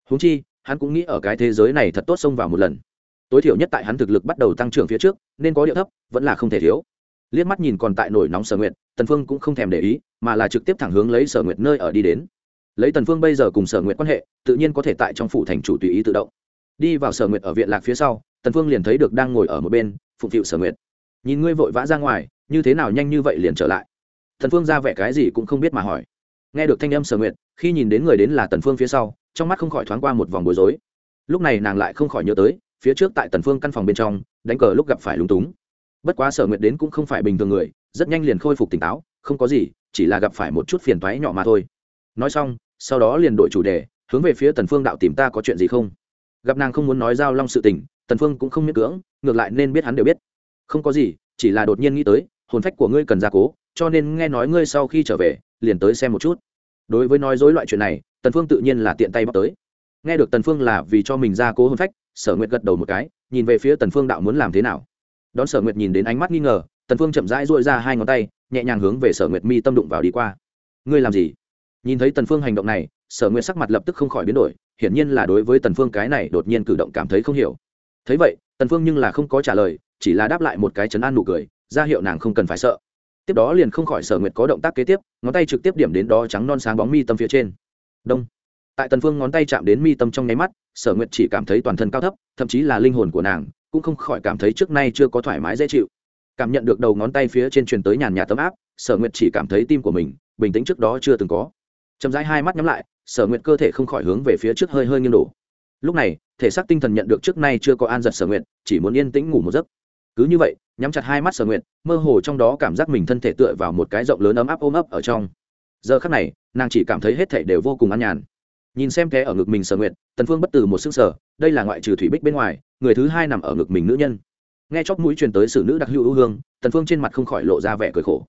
Húng chi, hắn cũng nghĩ ở cái thế giới này thật tốt xông vào một lần. Tối thiểu nhất tại hắn thực lực bắt đầu tăng trưởng phía trước, nên có điệu thấp, vẫn là không thể thiếu. Liếc mắt nhìn còn tại nổi nóng sở nguyện tần phương cũng không thèm để ý, mà là trực tiếp thẳng hướng lấy sở nguyện nơi ở đi đến. Lấy tần phương bây giờ cùng sở nguyện quan hệ, tự nhiên có thể tại trong phủ thành chủ tùy ý tự động. Đi vào sở nguyện ở viện lạc phía sau tần phương liền thấy được đang ngồi ở một bên, phụng phịu sở nguyệt. Nhìn ngươi vội vã ra ngoài, như thế nào nhanh như vậy liền trở lại? Tần phương ra vẻ cái gì cũng không biết mà hỏi. Nghe được thanh âm sở nguyệt, khi nhìn đến người đến là tần phương phía sau, trong mắt không khỏi thoáng qua một vòng bối rối. Lúc này nàng lại không khỏi nhớ tới, phía trước tại tần phương căn phòng bên trong, đánh cờ lúc gặp phải lúng túng. Bất quá sở nguyệt đến cũng không phải bình thường người, rất nhanh liền khôi phục tỉnh táo, không có gì, chỉ là gặp phải một chút phiền toái nhỏ mà thôi. Nói xong, sau đó liền đổi chủ đề, hướng về phía tần phương đạo tìm ta có chuyện gì không? Gặp nàng không muốn nói giao long sự tình tần phương cũng không miễn cưỡng, ngược lại nên biết hắn đều biết. Không có gì, chỉ là đột nhiên nghĩ tới, hồn phách của ngươi cần gia cố, cho nên nghe nói ngươi sau khi trở về, liền tới xem một chút. Đối với nói dối loại chuyện này, tần phương tự nhiên là tiện tay bắt tới. Nghe được tần phương là vì cho mình gia cố hồn phách, sở nguyệt gật đầu một cái, nhìn về phía tần phương đạo muốn làm thế nào. Đón sở nguyệt nhìn đến ánh mắt nghi ngờ, tần phương chậm rãi duỗi ra hai ngón tay, nhẹ nhàng hướng về sở nguyệt mi tâm đụng vào đi qua. Ngươi làm gì? Nhìn thấy tần phương hành động này, sở nguyệt sắc mặt lập tức không khỏi biến đổi, hiển nhiên là đối với tần phương cái này đột nhiên cử động cảm thấy không hiểu thấy vậy, tần phương nhưng là không có trả lời, chỉ là đáp lại một cái chấn an nụ cười, ra hiệu nàng không cần phải sợ. Tiếp đó liền không khỏi sở nguyệt có động tác kế tiếp, ngón tay trực tiếp điểm đến đó trắng non sáng bóng mi tâm phía trên. Đông. Tại tần phương ngón tay chạm đến mi tâm trong nháy mắt, sở nguyệt chỉ cảm thấy toàn thân cao thấp, thậm chí là linh hồn của nàng, cũng không khỏi cảm thấy trước nay chưa có thoải mái dễ chịu. Cảm nhận được đầu ngón tay phía trên truyền tới nhàn nhạt tấm áp, sở nguyệt chỉ cảm thấy tim của mình, bình tĩnh trước đó chưa từng có. Chậm rãi hai mắt nhắm lại, sở nguyệt cơ thể không khỏi hướng về phía trước hơi hơi nghiêng đổ lúc này, thể xác tinh thần nhận được trước nay chưa có an giật sở nguyện chỉ muốn yên tĩnh ngủ một giấc. Cứ như vậy, nhắm chặt hai mắt sở nguyện mơ hồ trong đó cảm giác mình thân thể tựa vào một cái rộng lớn ấm áp ôm ấp ở trong. Giờ khắc này, nàng chỉ cảm thấy hết thể đều vô cùng an nhàn. Nhìn xem té ở ngực mình sở nguyện tần phương bất từ một sức sở đây là ngoại trừ thủy bích bên ngoài, người thứ hai nằm ở ngực mình nữ nhân. Nghe chóp mũi truyền tới sử nữ đặc hữu ưu hương, tần phương trên mặt không khỏi lộ ra vẻ cười khổ.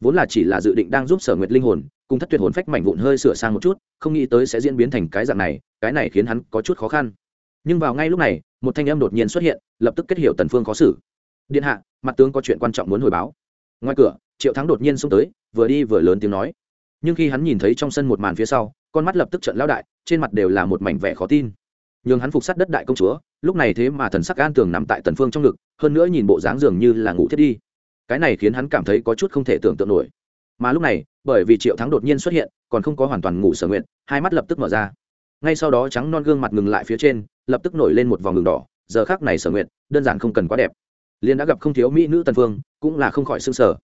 Vốn là chỉ là dự định đang giúp sở nguyệt linh hồn cùng thất tuyệt hồn phách mảnh vụn hơi sửa sang một chút, không nghĩ tới sẽ diễn biến thành cái dạng này, cái này khiến hắn có chút khó khăn. Nhưng vào ngay lúc này, một thanh âm đột nhiên xuất hiện, lập tức kết hiểu tần phương khó xử. Điện hạ, mặt tướng có chuyện quan trọng muốn hồi báo. Ngoài cửa, triệu thắng đột nhiên xông tới, vừa đi vừa lớn tiếng nói. Nhưng khi hắn nhìn thấy trong sân một màn phía sau, con mắt lập tức trợn lão đại, trên mặt đều là một mảnh vẻ khó tin. Nhưng hắn phục sát đất đại công chúa, lúc này thế mà thần sắc an tường nằm tại tần phương trong ngực, hơn nữa nhìn bộ dáng dường như là ngủ thiết đi. Cái này khiến hắn cảm thấy có chút không thể tưởng tượng nổi. Mà lúc này bởi vì triệu thắng đột nhiên xuất hiện, còn không có hoàn toàn ngủ sở nguyện, hai mắt lập tức mở ra. Ngay sau đó trắng non gương mặt ngừng lại phía trên, lập tức nổi lên một vòng ngừng đỏ, giờ khác này sở nguyện, đơn giản không cần quá đẹp. Liên đã gặp không thiếu mỹ nữ tần phương cũng là không khỏi sưng sở.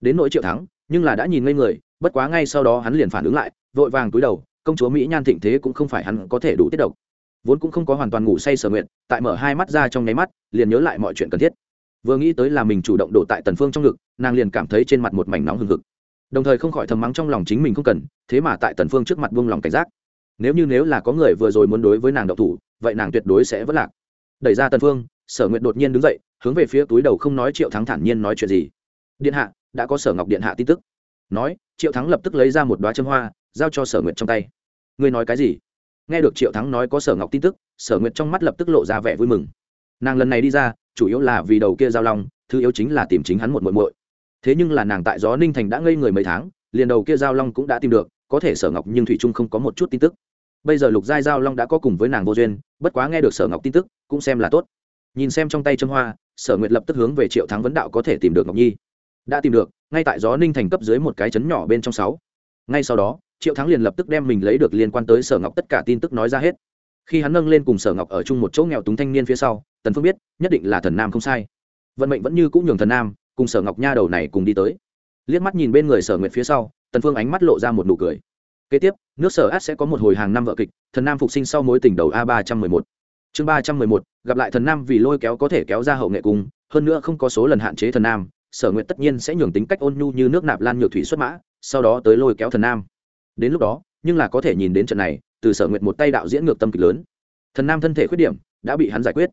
Đến nỗi triệu thắng, nhưng là đã nhìn ngây người, bất quá ngay sau đó hắn liền phản ứng lại, vội vàng túi đầu, công chúa mỹ nhan thịnh thế cũng không phải hắn có thể đủ tiết độc. Vốn cũng không có hoàn toàn ngủ say sở nguyện, tại mở hai mắt ra trong nháy mắt, liền nhớ lại mọi chuyện cần thiết. Vừa nghĩ tới là mình chủ động đổ tại tần phương trong ngực, nàng liền cảm thấy trên mặt một mảnh nóng hừng hực đồng thời không khỏi thầm mắng trong lòng chính mình không cần, thế mà tại tần phương trước mặt buông lòng cảnh giác. Nếu như nếu là có người vừa rồi muốn đối với nàng đậu thủ, vậy nàng tuyệt đối sẽ vất lạc. Đẩy ra tần phương, sở nguyện đột nhiên đứng dậy, hướng về phía túi đầu không nói triệu thắng thản nhiên nói chuyện gì. Điện hạ, đã có sở ngọc điện hạ tin tức. Nói, triệu thắng lập tức lấy ra một đoá châm hoa, giao cho sở nguyện trong tay. Ngươi nói cái gì? Nghe được triệu thắng nói có sở ngọc tin tức, sở nguyệt trong mắt lập tức lộ ra vẻ vui mừng. Nàng lần này đi ra, chủ yếu là vì đầu kia giao long, thứ yếu chính là tìm chính hắn một muội muội thế nhưng là nàng tại gió ninh thành đã ngây người mấy tháng, liền đầu kia giao long cũng đã tìm được, có thể sở ngọc nhưng thủy trung không có một chút tin tức. Bây giờ lục giai giao long đã có cùng với nàng vô duyên, bất quá nghe được sở ngọc tin tức, cũng xem là tốt. Nhìn xem trong tay trâm hoa, sở nguyệt lập tức hướng về triệu thắng vấn đạo có thể tìm được ngọc nhi. Đã tìm được, ngay tại gió ninh thành cấp dưới một cái chấn nhỏ bên trong sáu. Ngay sau đó, triệu thắng liền lập tức đem mình lấy được liên quan tới sở ngọc tất cả tin tức nói ra hết. Khi hắn nâng lên cùng sở ngọc ở chung một chỗ nghèo túng thanh niên phía sau, tần phương biết, nhất định là thần nam không sai. Vận mệnh vẫn như cũng nhường thần nam cùng sở ngọc nha đầu này cùng đi tới. Liếc mắt nhìn bên người sở nguyệt phía sau, tần phương ánh mắt lộ ra một nụ cười. Kế tiếp, nước sở át sẽ có một hồi hàng năm vợ kịch, thần nam phục sinh sau mối tình đầu a ba trăm mười một. Chương ba trăm mười một, gặp lại thần nam vì lôi kéo có thể kéo ra hậu nghệ cung, hơn nữa không có số lần hạn chế thần nam, sở nguyện tất nhiên sẽ nhường tính cách ôn nhu như nước nạp lan nhược thủy xuất mã, sau đó tới lôi kéo thần nam. Đến lúc đó, nhưng là có thể nhìn đến trận này, từ sở nguyện một tay đạo diễn ngược tâm kịch lớn. Thần nam thân thể khuyết điểm, đã bị hắn giải quyết.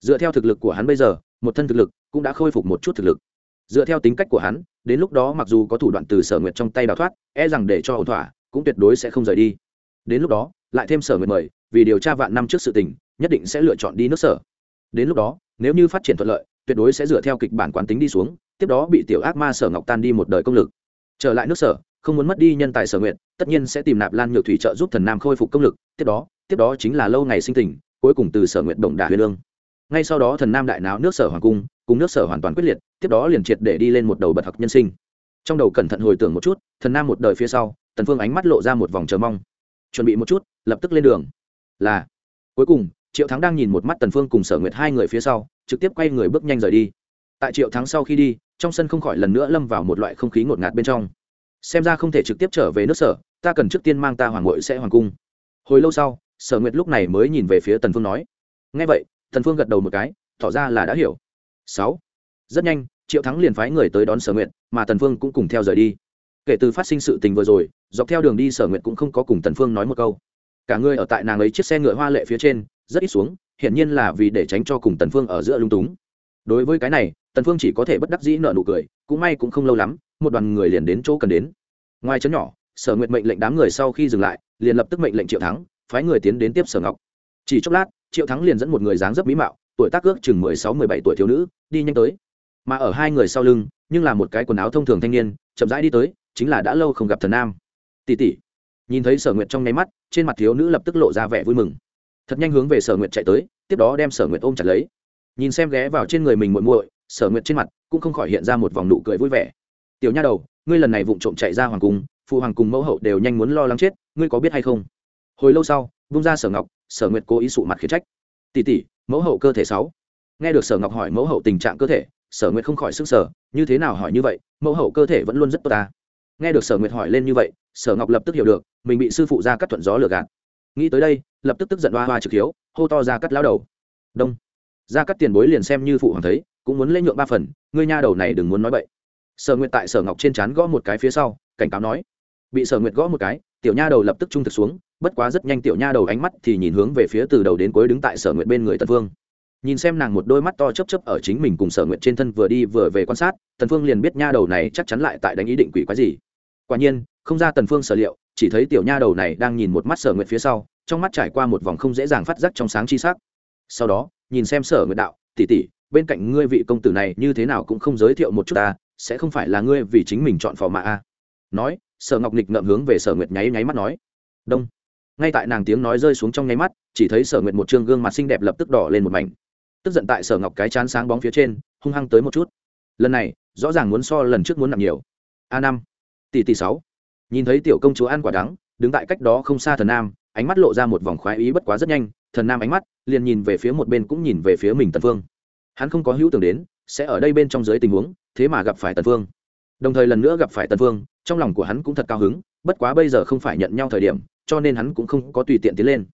Dựa theo thực lực của hắn bây giờ, một thân thực lực cũng đã khôi phục một chút thực lực dựa theo tính cách của hắn, đến lúc đó mặc dù có thủ đoạn từ sở Nguyệt trong tay đào thoát e rằng để cho ổn thỏa, cũng tuyệt đối sẽ không rời đi. Đến lúc đó, lại thêm sở Nguyệt mời, vì điều tra vạn năm trước sự tình, nhất định sẽ lựa chọn đi nước sở. Đến lúc đó, nếu như phát triển thuận lợi, tuyệt đối sẽ dựa theo kịch bản quán tính đi xuống, tiếp đó bị tiểu ác ma sở ngọc tan đi một đời công lực. Trở lại nước sở, không muốn mất đi nhân tài sở nguyện tất nhiên sẽ tìm nạp lan nhược thủy trợ giúp thần nam khôi phục công lực, tiếp đó tiếp đó chính là lâu ngày sinh tình, cuối cùng từ sở nguyện động đà huyền lương ngay sau đó thần nam đại náo nước sở hoàng cung cùng nước sở hoàn toàn quyết liệt, tiếp đó liền triệt để đi lên một đầu bật học nhân sinh. Trong đầu cẩn thận hồi tưởng một chút, thần nam một đời phía sau, tần phương ánh mắt lộ ra một vòng chờ mong. Chuẩn bị một chút, lập tức lên đường. Là. Cuối cùng, triệu thắng đang nhìn một mắt tần phương cùng sở nguyệt hai người phía sau, trực tiếp quay người bước nhanh rời đi. Tại triệu thắng sau khi đi, trong sân không khỏi lần nữa lâm vào một loại không khí ngột ngạt bên trong. Xem ra không thể trực tiếp trở về nước sở, ta cần trước tiên mang ta hoàng ngội sẽ hoàng cung. Hồi lâu sau, sở nguyệt lúc này mới nhìn về phía tần phương nói. Nghe vậy, tần phương gật đầu một cái, tỏ ra là đã hiểu sáu. Rất nhanh, triệu thắng liền phái người tới đón sở nguyệt, mà tần phương cũng cùng theo rời đi. Kể từ phát sinh sự tình vừa rồi, dọc theo đường đi sở nguyệt cũng không có cùng tần phương nói một câu. Cả người ở tại nàng ấy chiếc xe ngựa hoa lệ phía trên, rất ít xuống, hiển nhiên là vì để tránh cho cùng tần phương ở giữa lung túng. Đối với cái này, tần phương chỉ có thể bất đắc dĩ nở nụ cười, cũng may cũng không lâu lắm, một đoàn người liền đến chỗ cần đến. Ngoài chấn nhỏ, sở nguyệt mệnh lệnh đám người sau khi dừng lại, liền lập tức mệnh lệnh triệu thắng, phái người tiến đến tiếp sở ngọc. Chỉ chốc lát, triệu thắng liền dẫn một người dáng dấp mỹ mạo, tuổi tác ước chừng mười sáu mười bảy tuổi thiếu nữ đi nhanh tới. Mà ở hai người sau lưng, nhưng là một cái quần áo thông thường thanh niên, chậm rãi đi tới, chính là đã lâu không gặp thần nam. Tỷ tỷ nhìn thấy sở nguyện trong nháy mắt, trên mặt thiếu nữ lập tức lộ ra vẻ vui mừng. Thật nhanh hướng về sở nguyện chạy tới, tiếp đó đem sở nguyện ôm chặt lấy. Nhìn xem ghé vào trên người mình muội muội, sở nguyện trên mặt cũng không khỏi hiện ra một vòng nụ cười vui vẻ. Tiểu nha đầu, ngươi lần này vụng trộm chạy ra hoàng cung, phụ hoàng cùng mẫu hậu đều nhanh muốn lo lắng chết, ngươi có biết hay không? Hồi lâu sau, vung ra sở ngọc, sở nguyệt cố ý sụ mặt khiển trách. Tỷ tỷ mẫu hậu cơ thể sáu nghe được sở ngọc hỏi mẫu hậu tình trạng cơ thể, sở nguyệt không khỏi sức sở như thế nào hỏi như vậy, mẫu hậu cơ thể vẫn luôn rất tốt ta nghe được sở nguyệt hỏi lên như vậy, sở ngọc lập tức hiểu được, mình bị sư phụ ra cắt thuận gió lừa gạt. Nghĩ tới đây, lập tức tức giận hoa hoa trực hiếu, hô to ra cắt lao đầu. Đông. Ra cắt tiền bối liền xem như phụ hoàng thấy, cũng muốn lấy nhượng ba phần, ngươi nha đầu này đừng muốn nói bậy. Sở nguyệt tại sở ngọc trên trán gõ một cái phía sau, cảnh cáo nói. Bị sở nguyệt gõ một cái, tiểu nha đầu lập tức trung thực xuống, bất quá rất nhanh tiểu nha đầu ánh mắt thì nhìn hướng về phía từ đầu đến cuối đứng tại sở nguyệt bên người tần Vương nhìn xem nàng một đôi mắt to chấp chấp ở chính mình cùng sở nguyện trên thân vừa đi vừa về quan sát, tần phương liền biết nha đầu này chắc chắn lại tại đánh ý định quỷ quái gì. Quả nhiên, không ra tần phương sở liệu, chỉ thấy tiểu nha đầu này đang nhìn một mắt sở nguyện phía sau, trong mắt trải qua một vòng không dễ dàng phát giác trong sáng chi sắc. Sau đó, nhìn xem sở nguyện đạo, tỷ tỷ, bên cạnh ngươi vị công tử này như thế nào cũng không giới thiệu một chút ta, sẽ không phải là ngươi vì chính mình chọn phò mã a à? nói, sở ngọc nịch ngậm hướng về sở nguyệt nháy nháy mắt nói, đông. Ngay tại nàng tiếng nói rơi xuống trong nháy mắt, chỉ thấy sở nguyệt một trương gương mặt xinh đẹp lập tức đỏ lên một mảnh tức giận tại sở ngọc cái chán sáng bóng phía trên, hung hăng tới một chút. Lần này, rõ ràng muốn so lần trước muốn nặng nhiều. A năm, tỷ tỷ sáu. Nhìn thấy tiểu công chúa ăn quả đắng, đứng tại cách đó không xa thần nam, ánh mắt lộ ra một vòng khoái ý bất quá rất nhanh, thần nam ánh mắt liền nhìn về phía một bên cũng nhìn về phía mình tần phương hắn không có hữu tưởng đến, sẽ ở đây bên trong dưới tình huống, thế mà gặp phải tần phương đồng thời lần nữa gặp phải tần phương trong lòng của hắn cũng thật cao hứng, bất quá bây giờ không phải nhận nhau thời điểm, cho nên hắn cũng không có tùy tiện tiến lên.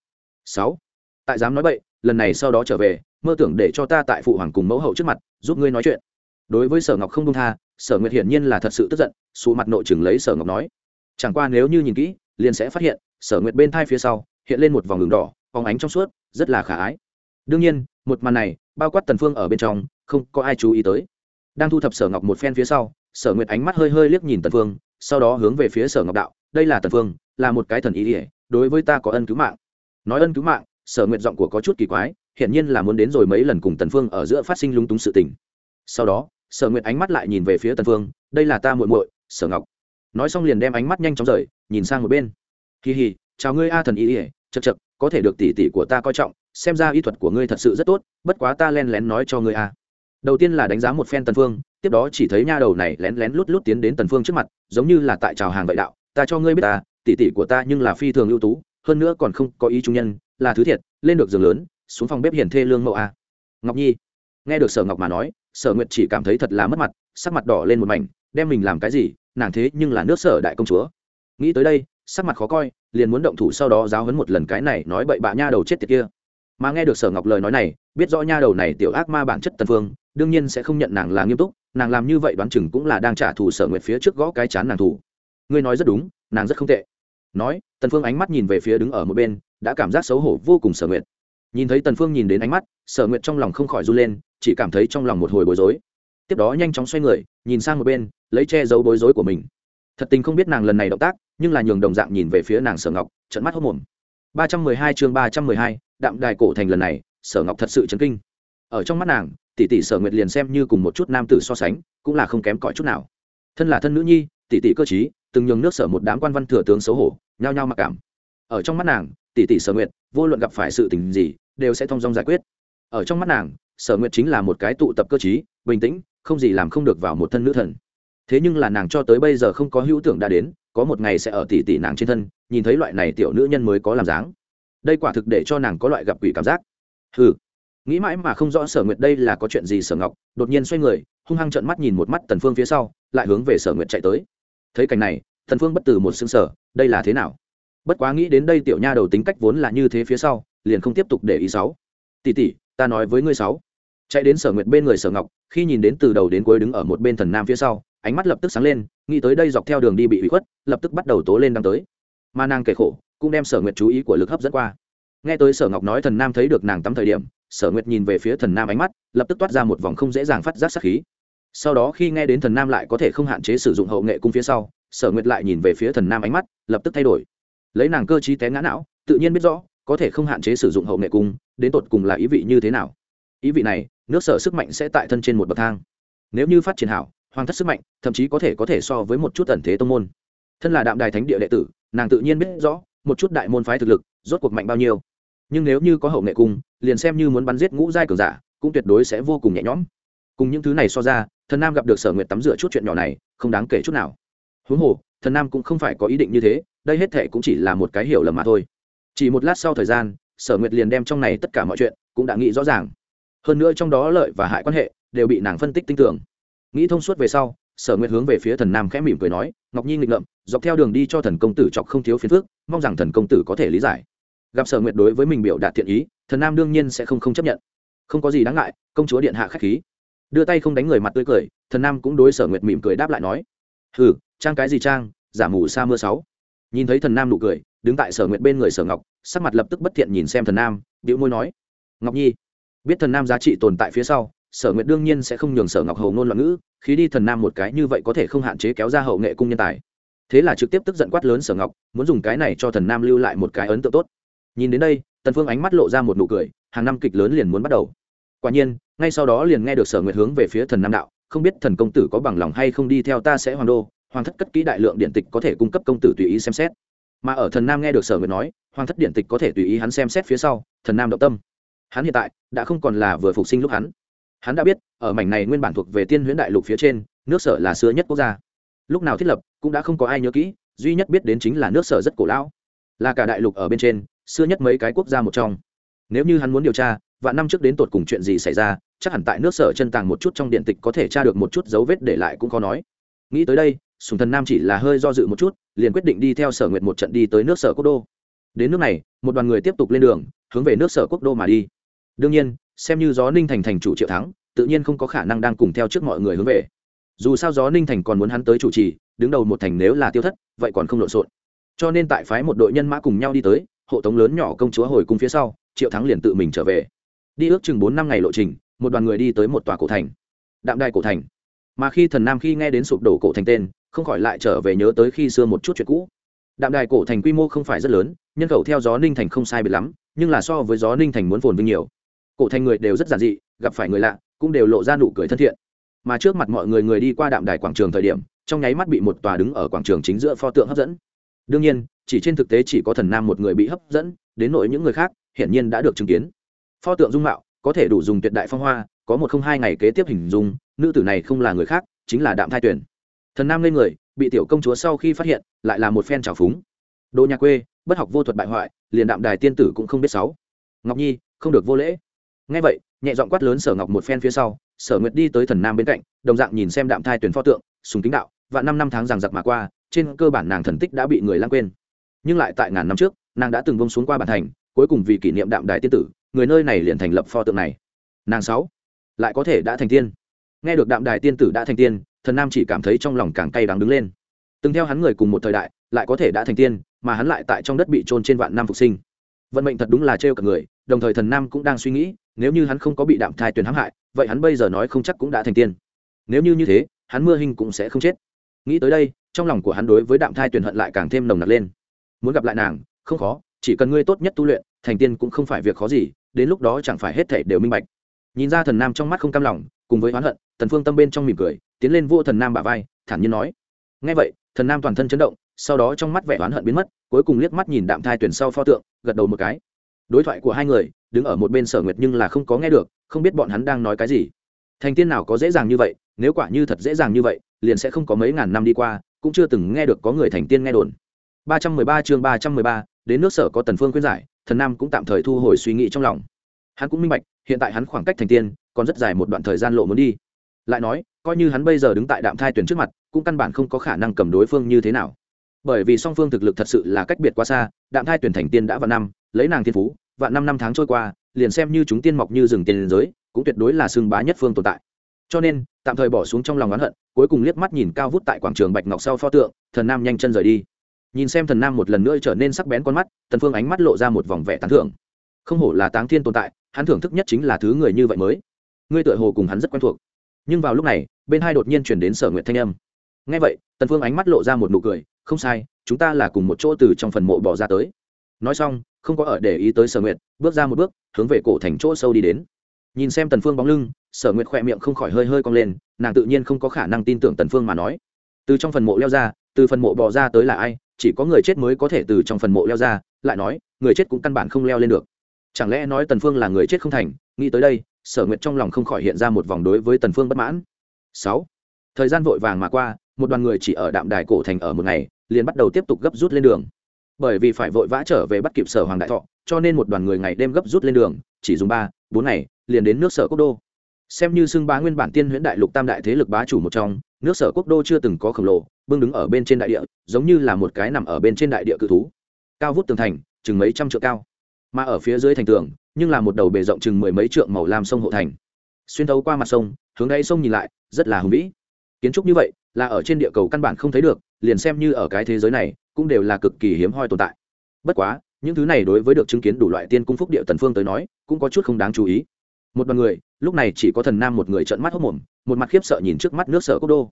Sáu. Tại dám nói bậy lần này sau đó trở về, mơ tưởng để cho ta tại phụ hoàng cùng mẫu hậu trước mặt, giúp ngươi nói chuyện. Đối với sở ngọc không công tha, sở nguyệt hiển nhiên là thật sự tức giận xù mặt nội chừng lấy sở ngọc nói. Chẳng qua nếu như nhìn kỹ, liền sẽ phát hiện, sở nguyệt bên thai phía sau, hiện lên một vòng đường đỏ phóng ánh trong suốt, rất là khả ái. Đương nhiên, một màn này, bao quát tần phương ở bên trong, không có ai chú ý tới. Đang thu thập sở ngọc một phen phía sau, sở nguyệt ánh mắt hơi hơi liếc nhìn tần phương, sau đó hướng về phía sở ngọc đạo, đây là tần phương, là một cái thần ý ỉa đối với ta có ân cứu mạng. Nói ân cứu mạng sở nguyệt giọng của có chút kỳ quái, hiển nhiên là muốn đến rồi mấy lần cùng tần phương ở giữa phát sinh lung túng sự tình. Sau đó, sở nguyệt ánh mắt lại nhìn về phía tần phương, đây là ta muội muội, sở ngọc. Nói xong liền đem ánh mắt nhanh chóng rời, nhìn sang một bên. Kỳ hì chào ngươi a thần Y. ỉa chật chật có thể được tỷ tỷ của ta coi trọng, xem ra y thuật của ngươi thật sự rất tốt, bất quá ta len lén nói cho ngươi a. Đầu tiên là đánh giá một phen tần phương, tiếp đó chỉ thấy nha đầu này lén lén lút lút tiến đến tần phương trước mặt, giống như là tại chào hàng vậy đạo, ta cho ngươi biết ta, tỷ tỷ của ta nhưng là phi thường ưu tú, hơn nữa còn không có ý trung nhân là thứ thiệt, lên được giường lớn, xuống phòng bếp hiền thê lương mẫu a. Ngọc nhi, nghe được sở ngọc mà nói, sở nguyệt chỉ cảm thấy thật là mất mặt, sắc mặt đỏ lên một mảnh, đem mình làm cái gì, nàng thế nhưng là nước sở đại công chúa. Nghĩ tới đây, sắc mặt khó coi, liền muốn động thủ sau đó giáo hấn một lần cái này nói bậy bạ nha đầu chết tiệt kia. Mà nghe được sở ngọc lời nói này, biết rõ nha đầu này tiểu ác ma bản chất tần phương, đương nhiên sẽ không nhận nàng là nghiêm túc, nàng làm như vậy đoán chừng cũng là đang trả thù sở nguyệt phía trước gõ cái chán nàng thủ. ngươi nói rất đúng, nàng rất không tệ. Nói, tần phương ánh mắt nhìn về phía đứng ở một bên đã cảm giác xấu hổ vô cùng sở nguyệt. Nhìn thấy tần phương nhìn đến ánh mắt sở nguyệt trong lòng không khỏi run lên chỉ cảm thấy trong lòng một hồi bối rối. Tiếp đó nhanh chóng xoay người nhìn sang một bên lấy che giấu bối rối của mình. Thật tình không biết nàng lần này động tác nhưng là nhường đồng dạng nhìn về phía nàng sở ngọc trận mắt hốt mồm. Ba trăm mười hai chương ba trăm mười hai đạm đài cổ thành lần này sở ngọc thật sự chấn kinh. Ở trong mắt nàng tỷ tỷ sở nguyệt liền xem như cùng một chút nam tử so sánh cũng là không kém cỏi chút nào. Thân là thân nữ nhi tỷ tỷ cơ trí, từng nhường nước sở một đám quan văn thừa tướng xấu hổ nhao nhao mặc cảm. Ở trong mắt nàng tỷ tỷ sở nguyệt vô luận gặp phải sự tình gì đều sẽ thông dong giải quyết. Ở trong mắt nàng sở nguyệt chính là một cái tụ tập cơ trí, bình tĩnh không gì làm không được vào một thân nữ thần. Thế nhưng là nàng cho tới bây giờ không có hữu tưởng đã đến có một ngày sẽ ở tỷ tỷ nàng trên thân nhìn thấy loại này tiểu nữ nhân mới có làm dáng. Đây quả thực để cho nàng có loại gặp quỷ cảm giác. Hừ. Nghĩ mãi mà không rõ sở nguyệt đây là có chuyện gì sở ngọc đột nhiên xoay người hung hăng trợn mắt nhìn một mắt tần phương phía sau lại hướng về sở nguyệt chạy tới. Thấy cảnh này tần phương bất tử một xương sở đây là thế nào? Bất quá nghĩ đến đây tiểu nha đầu tính cách vốn là như thế phía sau, liền không tiếp tục để ý sáu. Tỷ tỷ, ta nói với ngươi sáu. Chạy đến sở nguyệt bên người sở ngọc, khi nhìn đến từ đầu đến cuối đứng ở một bên thần nam phía sau, ánh mắt lập tức sáng lên, nghĩ tới đây dọc theo đường đi bị hủy khuất, lập tức bắt đầu tố lên đang tới. Mà nàng kể khổ, cũng đem sở nguyệt chú ý của lực hấp dẫn qua. Nghe tới sở ngọc nói thần nam thấy được nàng tắm thời điểm, sở nguyệt nhìn về phía thần nam ánh mắt, lập tức toát ra một vòng không dễ dàng phát giác sát khí. Sau đó khi nghe đến thần nam lại có thể không hạn chế sử dụng hậu nghệ cung phía sau, sở nguyệt lại nhìn về phía thần nam ánh mắt, lập tức thay đổi lấy nàng cơ t té ngã não, tự nhiên biết rõ, có thể không hạn chế sử dụng hậu nghệ cung, đến tột cùng là ý vị như thế nào. Ý vị này, nước sở sức mạnh sẽ tại thân trên một bậc thang. Nếu như phát triển hảo, hoàng thất sức mạnh, thậm chí có thể có thể so với một chút tần thế tông môn. Thân là đạm đài thánh địa đệ tử, nàng tự nhiên biết rõ, một chút đại môn phái thực lực, rốt cuộc mạnh bao nhiêu. Nhưng nếu như có hậu nghệ cung, liền xem như muốn bắn giết ngũ giai cường giả, cũng tuyệt đối sẽ vô cùng nhẹ nhõm. Cùng những thứ này so ra, thần nam gặp được sở nguyện tắm rửa chút chuyện nhỏ này, không đáng kể chút nào. Huống hồ, thần nam cũng không phải có ý định như thế đây hết thệ cũng chỉ là một cái hiểu lầm mà thôi. Chỉ một lát sau thời gian, sở nguyệt liền đem trong này tất cả mọi chuyện cũng đã nghĩ rõ ràng. Hơn nữa trong đó lợi và hại quan hệ đều bị nàng phân tích tinh tưởng nghĩ thông suốt về sau, sở nguyệt hướng về phía thần nam khẽ mỉm cười nói, ngọc nhi nghịch ngợm, dọc theo đường đi cho thần công tử chọc không thiếu phiền phức, mong rằng thần công tử có thể lý giải. Gặp sở nguyệt đối với mình biểu đạt thiện ý, thần nam đương nhiên sẽ không không chấp nhận. Không có gì đáng ngại, công chúa điện hạ k h á c h khí. Đưa tay không đánh người mặt tươi cười, thần nam cũng đối sở nguyệt mỉm cười đáp lại nói, hừ, trang cái gì trang, giả mù sa mưa sáu nhìn thấy thần nam nụ cười, đứng tại sở nguyệt bên người sở ngọc, sắc mặt lập tức bất thiện nhìn xem thần nam điệu môi nói, ngọc nhi, biết thần nam giá trị tồn tại phía sau, sở nguyệt đương nhiên sẽ không nhường sở ngọc hầu ngôn loạn ngữ khi đi thần nam một cái như vậy có thể không hạn chế kéo ra hậu nghệ cung nhân tài. Thế là trực tiếp tức giận quát lớn sở ngọc, muốn dùng cái này cho thần nam lưu lại một cái ấn tượng tốt. Nhìn đến đây, tần phương ánh mắt lộ ra một nụ cười, hàng năm kịch lớn liền muốn bắt đầu. Quả nhiên, ngay sau đó liền nghe được sở nguyệt hướng về phía thần nam đạo, không biết thần công tử có bằng lòng hay không đi theo ta sẽ hoàng đô hoàng thất cất kỹ đại lượng điện tịch có thể cung cấp công tử tùy ý xem xét. Mà ở thần nam nghe được sở nguyệt nói, hoàng thất điện tịch có thể tùy ý hắn xem xét phía sau, thần nam động tâm. Hắn hiện tại đã không còn là vừa phục sinh lúc hắn. Hắn đã biết, ở mảnh này nguyên bản thuộc về tiên huyễn đại lục phía trên, nước sở là xưa nhất quốc gia. Lúc nào thiết lập, cũng đã không có ai nhớ kỹ, duy nhất biết đến chính là nước sở rất cổ lão. Là cả đại lục ở bên trên, xưa nhất mấy cái quốc gia một trong. Nếu như hắn muốn điều tra và năm trước đến tột cùng chuyện gì xảy ra, chắc hẳn tại nước sở chân tàng một chút trong điện tịch có thể tra được một chút dấu vết để lại cũng khó nói. Nghĩ tới đây sùng thần nam chỉ là hơi do dự một chút, liền quyết định đi theo sở nguyện một trận đi tới nước sở quốc đô. Đến nước này, một đoàn người tiếp tục lên đường, hướng về nước sở quốc đô mà đi. Đương nhiên, xem như gió ninh thành thành chủ triệu thắng, tự nhiên không có khả năng đang cùng theo trước mọi người hướng về. Dù sao gió ninh thành còn muốn hắn tới chủ trì, đứng đầu một thành nếu là tiêu thất, vậy còn không lộn xộn. Cho nên tại phái một đội nhân mã cùng nhau đi tới, hộ tống lớn nhỏ công chúa hồi cung phía sau, triệu thắng liền tự mình trở về. Đi ước chừng bốn năm ngày lộ trình, một đoàn người đi tới một tòa cổ thành. Đạm đài cổ thành mà khi thần nam khi nghe đến sụp đổ cổ thành tên, không khỏi lại trở về nhớ tới khi xưa một chút chuyện cũ. Đạm đài cổ thành quy mô không phải rất lớn, nhân khẩu theo gió ninh thành không sai biệt lắm, nhưng là so với gió ninh thành muốn phồn vinh nhiều. Cổ thành người đều rất giản dị, gặp phải người lạ, cũng đều lộ ra nụ cười thân thiện. Mà trước mặt mọi người người đi qua đạm đài quảng trường thời điểm, trong nháy mắt bị một tòa đứng ở quảng trường chính giữa pho tượng hấp dẫn. Đương nhiên, chỉ trên thực tế chỉ có thần nam một người bị hấp dẫn, đến nội những người khác, hiển nhiên đã được chứng kiến. Pho tượng dung mạo, có thể đủ dùng tuyệt đại phong hoa có một không hai ngày kế tiếp hình dung, nữ tử này không là người khác, chính là đạm thai tuyển thần nam lên người, bị tiểu công chúa sau khi phát hiện, lại là một phen trào phúng. Đồ nhà quê, bất học vô thuật bại hoại, liền đạm đài tiên tử cũng không biết sáu. Ngọc nhi, không được vô lễ. Ngay vậy, nhẹ giọng quát lớn sở ngọc một phen phía sau, sở nguyệt đi tới thần nam bên cạnh, đồng dạng nhìn xem đạm thai tuyển pho tượng, sùng kính đạo và năm năm tháng rằng giặc mà qua, trên cơ bản nàng thần tích đã bị người lãng quên. Nhưng lại tại ngàn năm trước, nàng đã từng vông xuống qua bản thành, cuối cùng vì kỷ niệm đạm đài tiên tử, người nơi này liền thành lập pho tượng này. Nàng sáu lại có thể đã thành tiên. Nghe được đạm đài tiên tử đã thành tiên, thần nam chỉ cảm thấy trong lòng càng cay đắng đứng lên. Từng theo hắn người cùng một thời đại, lại có thể đã thành tiên, mà hắn lại tại trong đất bị trôn trên vạn năm phục sinh. Vận mệnh thật đúng là trêu cả người, đồng thời thần nam cũng đang suy nghĩ, nếu như hắn không có bị đạm thai tuyền hãm hại, vậy hắn bây giờ nói không chắc cũng đã thành tiên. Nếu như như thế, hắn mưa hình cũng sẽ không chết. Nghĩ tới đây, trong lòng của hắn đối với đạm thai tuyền hận lại càng thêm nồng nặc lên. Muốn gặp lại nàng, không khó, chỉ cần ngươi tốt nhất tu luyện, thành tiên cũng không phải việc khó gì, đến lúc đó chẳng phải hết thể đều minh bạch nhìn ra thần nam trong mắt không cam lòng cùng với oán hận tần phương tâm bên trong mỉm cười tiến lên vô thần nam bả vai thản nhiên nói. Nghe vậy thần nam toàn thân chấn động sau đó trong mắt vẻ oán hận biến mất cuối cùng liếc mắt nhìn đạm thai tuyển sau pho tượng gật đầu một cái. Đối thoại của hai người đứng ở một bên sở nguyệt nhưng là không có nghe được không biết bọn hắn đang nói cái gì. Thành tiên nào có dễ dàng như vậy nếu quả như thật dễ dàng như vậy liền sẽ không có mấy ngàn năm đi qua cũng chưa từng nghe được có người thành tiên nghe đồn. 313 chương 313, đến nước sở có tần phương khuyên giải thần nam cũng tạm thời thu hồi suy nghĩ trong lòng hắn cũng minh bạch, hiện tại hắn khoảng cách thành tiên, còn rất dài một đoạn thời gian lộ muốn đi. Lại nói, coi như hắn bây giờ đứng tại đạm thai tuyển trước mặt, cũng căn bản không có khả năng cầm đối phương như thế nào. Bởi vì song phương thực lực thật sự là cách biệt quá xa, đạm thai tuyển thành tiên đã vào năm, lấy nàng thiên phú và năm năm tháng trôi qua, liền xem như chúng tiên mọc như rừng tiền giới, cũng tuyệt đối là xương bá nhất phương tồn tại. Cho nên, tạm thời bỏ xuống trong lòng oán hận, cuối cùng liếc mắt nhìn cao vút tại quảng trường bạch ngọc sau pho tượng, thần nam nhanh chân rời đi. Nhìn xem thần nam một lần nữa trở nên sắc bén con mắt, tần phương ánh mắt lộ ra một vòng vẻ tán thưởng. Không hổ là táng thiên tồn tại hắn thưởng thức nhất chính là thứ người như vậy mới. Ngươi tựa hồ cùng hắn rất quen thuộc. Nhưng vào lúc này, bên hai đột nhiên chuyển đến sở nguyện thanh âm. Ngay vậy, tần phương ánh mắt lộ ra một nụ cười, không sai, chúng ta là cùng một chỗ từ trong phần mộ bỏ ra tới. Nói xong, không có ở để ý tới sở nguyện bước ra một bước, hướng về cổ thành chỗ sâu đi đến. Nhìn xem tần phương bóng lưng, sở nguyện khỏe miệng không khỏi hơi hơi cong lên, nàng tự nhiên không có khả năng tin tưởng tần phương mà nói. Từ trong phần mộ leo ra, từ phần mộ bỏ ra tới là ai, chỉ có người chết mới có thể từ trong phần mộ leo ra, lại nói, người chết cũng căn bản không leo lên được chẳng lẽ nói tần phương là người chết không thành, nghĩ tới đây, sở nguyệt trong lòng không khỏi hiện ra một vòng đối với tần phương bất mãn. Sáu. Thời gian vội vàng mà qua, một đoàn người chỉ ở đạm đài cổ thành ở một ngày, liền bắt đầu tiếp tục gấp rút lên đường. Bởi vì phải vội vã trở về bắt kịp sở hoàng đại thọ, cho nên một đoàn người ngày đêm gấp rút lên đường, chỉ dùng ba, bốn ngày, liền đến nước sở quốc đô. Xem như xưng bá nguyên bản tiên huyễn đại lục tam đại thế lực bá chủ một trong, nước sở quốc đô chưa từng có khổng lồ, bưng đứng ở bên trên đại địa, giống như là một cái nằm ở bên trên đại địa cự thú. Cao vút tường thành, chừng mấy trăm trượng cao mà ở phía dưới thành tường, nhưng là một đầu bề rộng chừng mười mấy trượng màu lam sông hộ thành. Xuyên thấu qua mặt sông, hướng đáy sông nhìn lại, rất là hùng vĩ. Kiến trúc như vậy, là ở trên địa cầu căn bản không thấy được, liền xem như ở cái thế giới này, cũng đều là cực kỳ hiếm hoi tồn tại. Bất quá, những thứ này đối với được chứng kiến đủ loại tiên cung phúc địa tần phương tới nói, cũng có chút không đáng chú ý. Một đoàn người, lúc này chỉ có thần nam một người trợn mắt hốc mồm, một mặt khiếp sợ nhìn trước mắt nước sở quốc đô.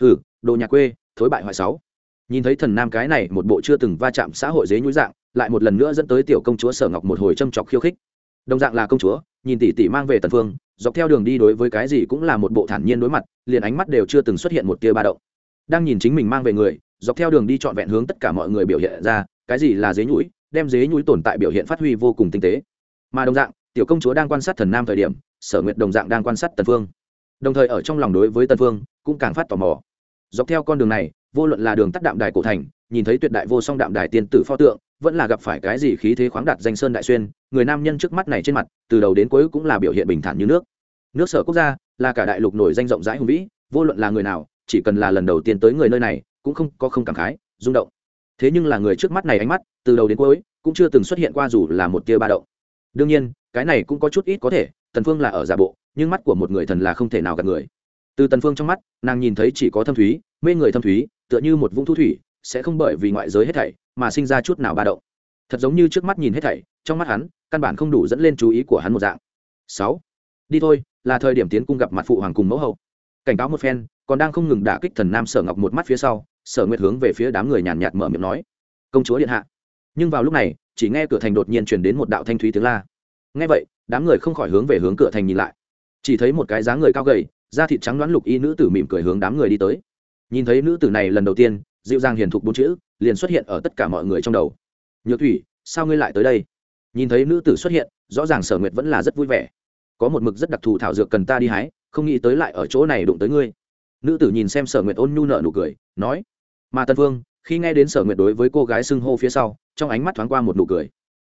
Hừ, đồ nhà quê, thối bại hoại sáu. Nhìn thấy thần nam cái này một bộ chưa từng va chạm xã hội dế nhúi dạng lại một lần nữa dẫn tới tiểu công chúa sở ngọc một hồi châm chọc khiêu khích. Đồng dạng là công chúa, nhìn tỷ tỷ mang về tần phương, dọc theo đường đi đối với cái gì cũng là một bộ thản nhiên đối mặt, liền ánh mắt đều chưa từng xuất hiện một tia ba động. Đang nhìn chính mình mang về người, dọc theo đường đi trọn vẹn hướng tất cả mọi người biểu hiện ra, cái gì là dế nhũi, đem dế nhũi tồn tại biểu hiện phát huy vô cùng tinh tế. Mà đồng dạng, tiểu công chúa đang quan sát thần nam thời điểm, sở nguyệt đồng dạng đang quan sát tần phương. Đồng thời ở trong lòng đối với tần phương, cũng càng phát tò mò. Dọc theo con đường này vô luận là đường tắt đạm đài cổ thành, nhìn thấy tuyệt đại vô song đạm đài tiên tử pho tượng, vẫn là gặp phải cái gì khí thế khoáng đạt danh sơn đại xuyên, người nam nhân trước mắt này trên mặt, từ đầu đến cuối cũng là biểu hiện bình thản như nước. Nước sở quốc gia là cả đại lục nổi danh rộng rãi hùng vĩ, vô luận là người nào, chỉ cần là lần đầu tiên tới người nơi này, cũng không có không cảm khái, rung động. Thế nhưng là người trước mắt này ánh mắt, từ đầu đến cuối, cũng chưa từng xuất hiện qua dù là một tia ba động. Đương nhiên, cái này cũng có chút ít có thể, tần phương là ở giả bộ, nhưng mắt của một người thần là không thể nào gặp người. Từ tần phương trong mắt, nàng nhìn thấy chỉ có thâm thúy, mê người thâm thúy tựa như một vũng thu thủy, sẽ không bởi vì ngoại giới hết thảy mà sinh ra chút nào ba động. Thật giống như trước mắt nhìn hết thảy, trong mắt hắn, căn bản không đủ dẫn lên chú ý của hắn một dạng. Sáu, đi thôi, là thời điểm tiến cung gặp mặt phụ hoàng cùng mẫu hậu. Cảnh cáo một phen, còn đang không ngừng đả kích thần nam sở ngọc một mắt phía sau, sở nguyệt hướng về phía đám người nhàn nhạt mở miệng nói. Công chúa điện hạ. Nhưng vào lúc này, chỉ nghe cửa thành đột nhiên truyền đến một đạo thanh thúy tiếng la. Nghe vậy, đám người không khỏi hướng về hướng cửa thành nhìn lại. Chỉ thấy một cái dáng người cao gầy, da thịt trắng đoán lục y nữ tử mỉm cười hướng đám người đi tới nhìn thấy nữ tử này lần đầu tiên dịu dàng hiền thục bốn chữ, liền xuất hiện ở tất cả mọi người trong đầu. Nhược thủy, sao ngươi lại tới đây? Nhìn thấy nữ tử xuất hiện, rõ ràng sở nguyệt vẫn là rất vui vẻ. Có một mực rất đặc thù thảo dược cần ta đi hái, không nghĩ tới lại ở chỗ này đụng tới ngươi. Nữ tử nhìn xem sở nguyệt ôn nhu nợ nụ cười, nói, mà tân vương, khi nghe đến sở nguyệt đối với cô gái xưng hô phía sau, trong ánh mắt thoáng qua một nụ cười.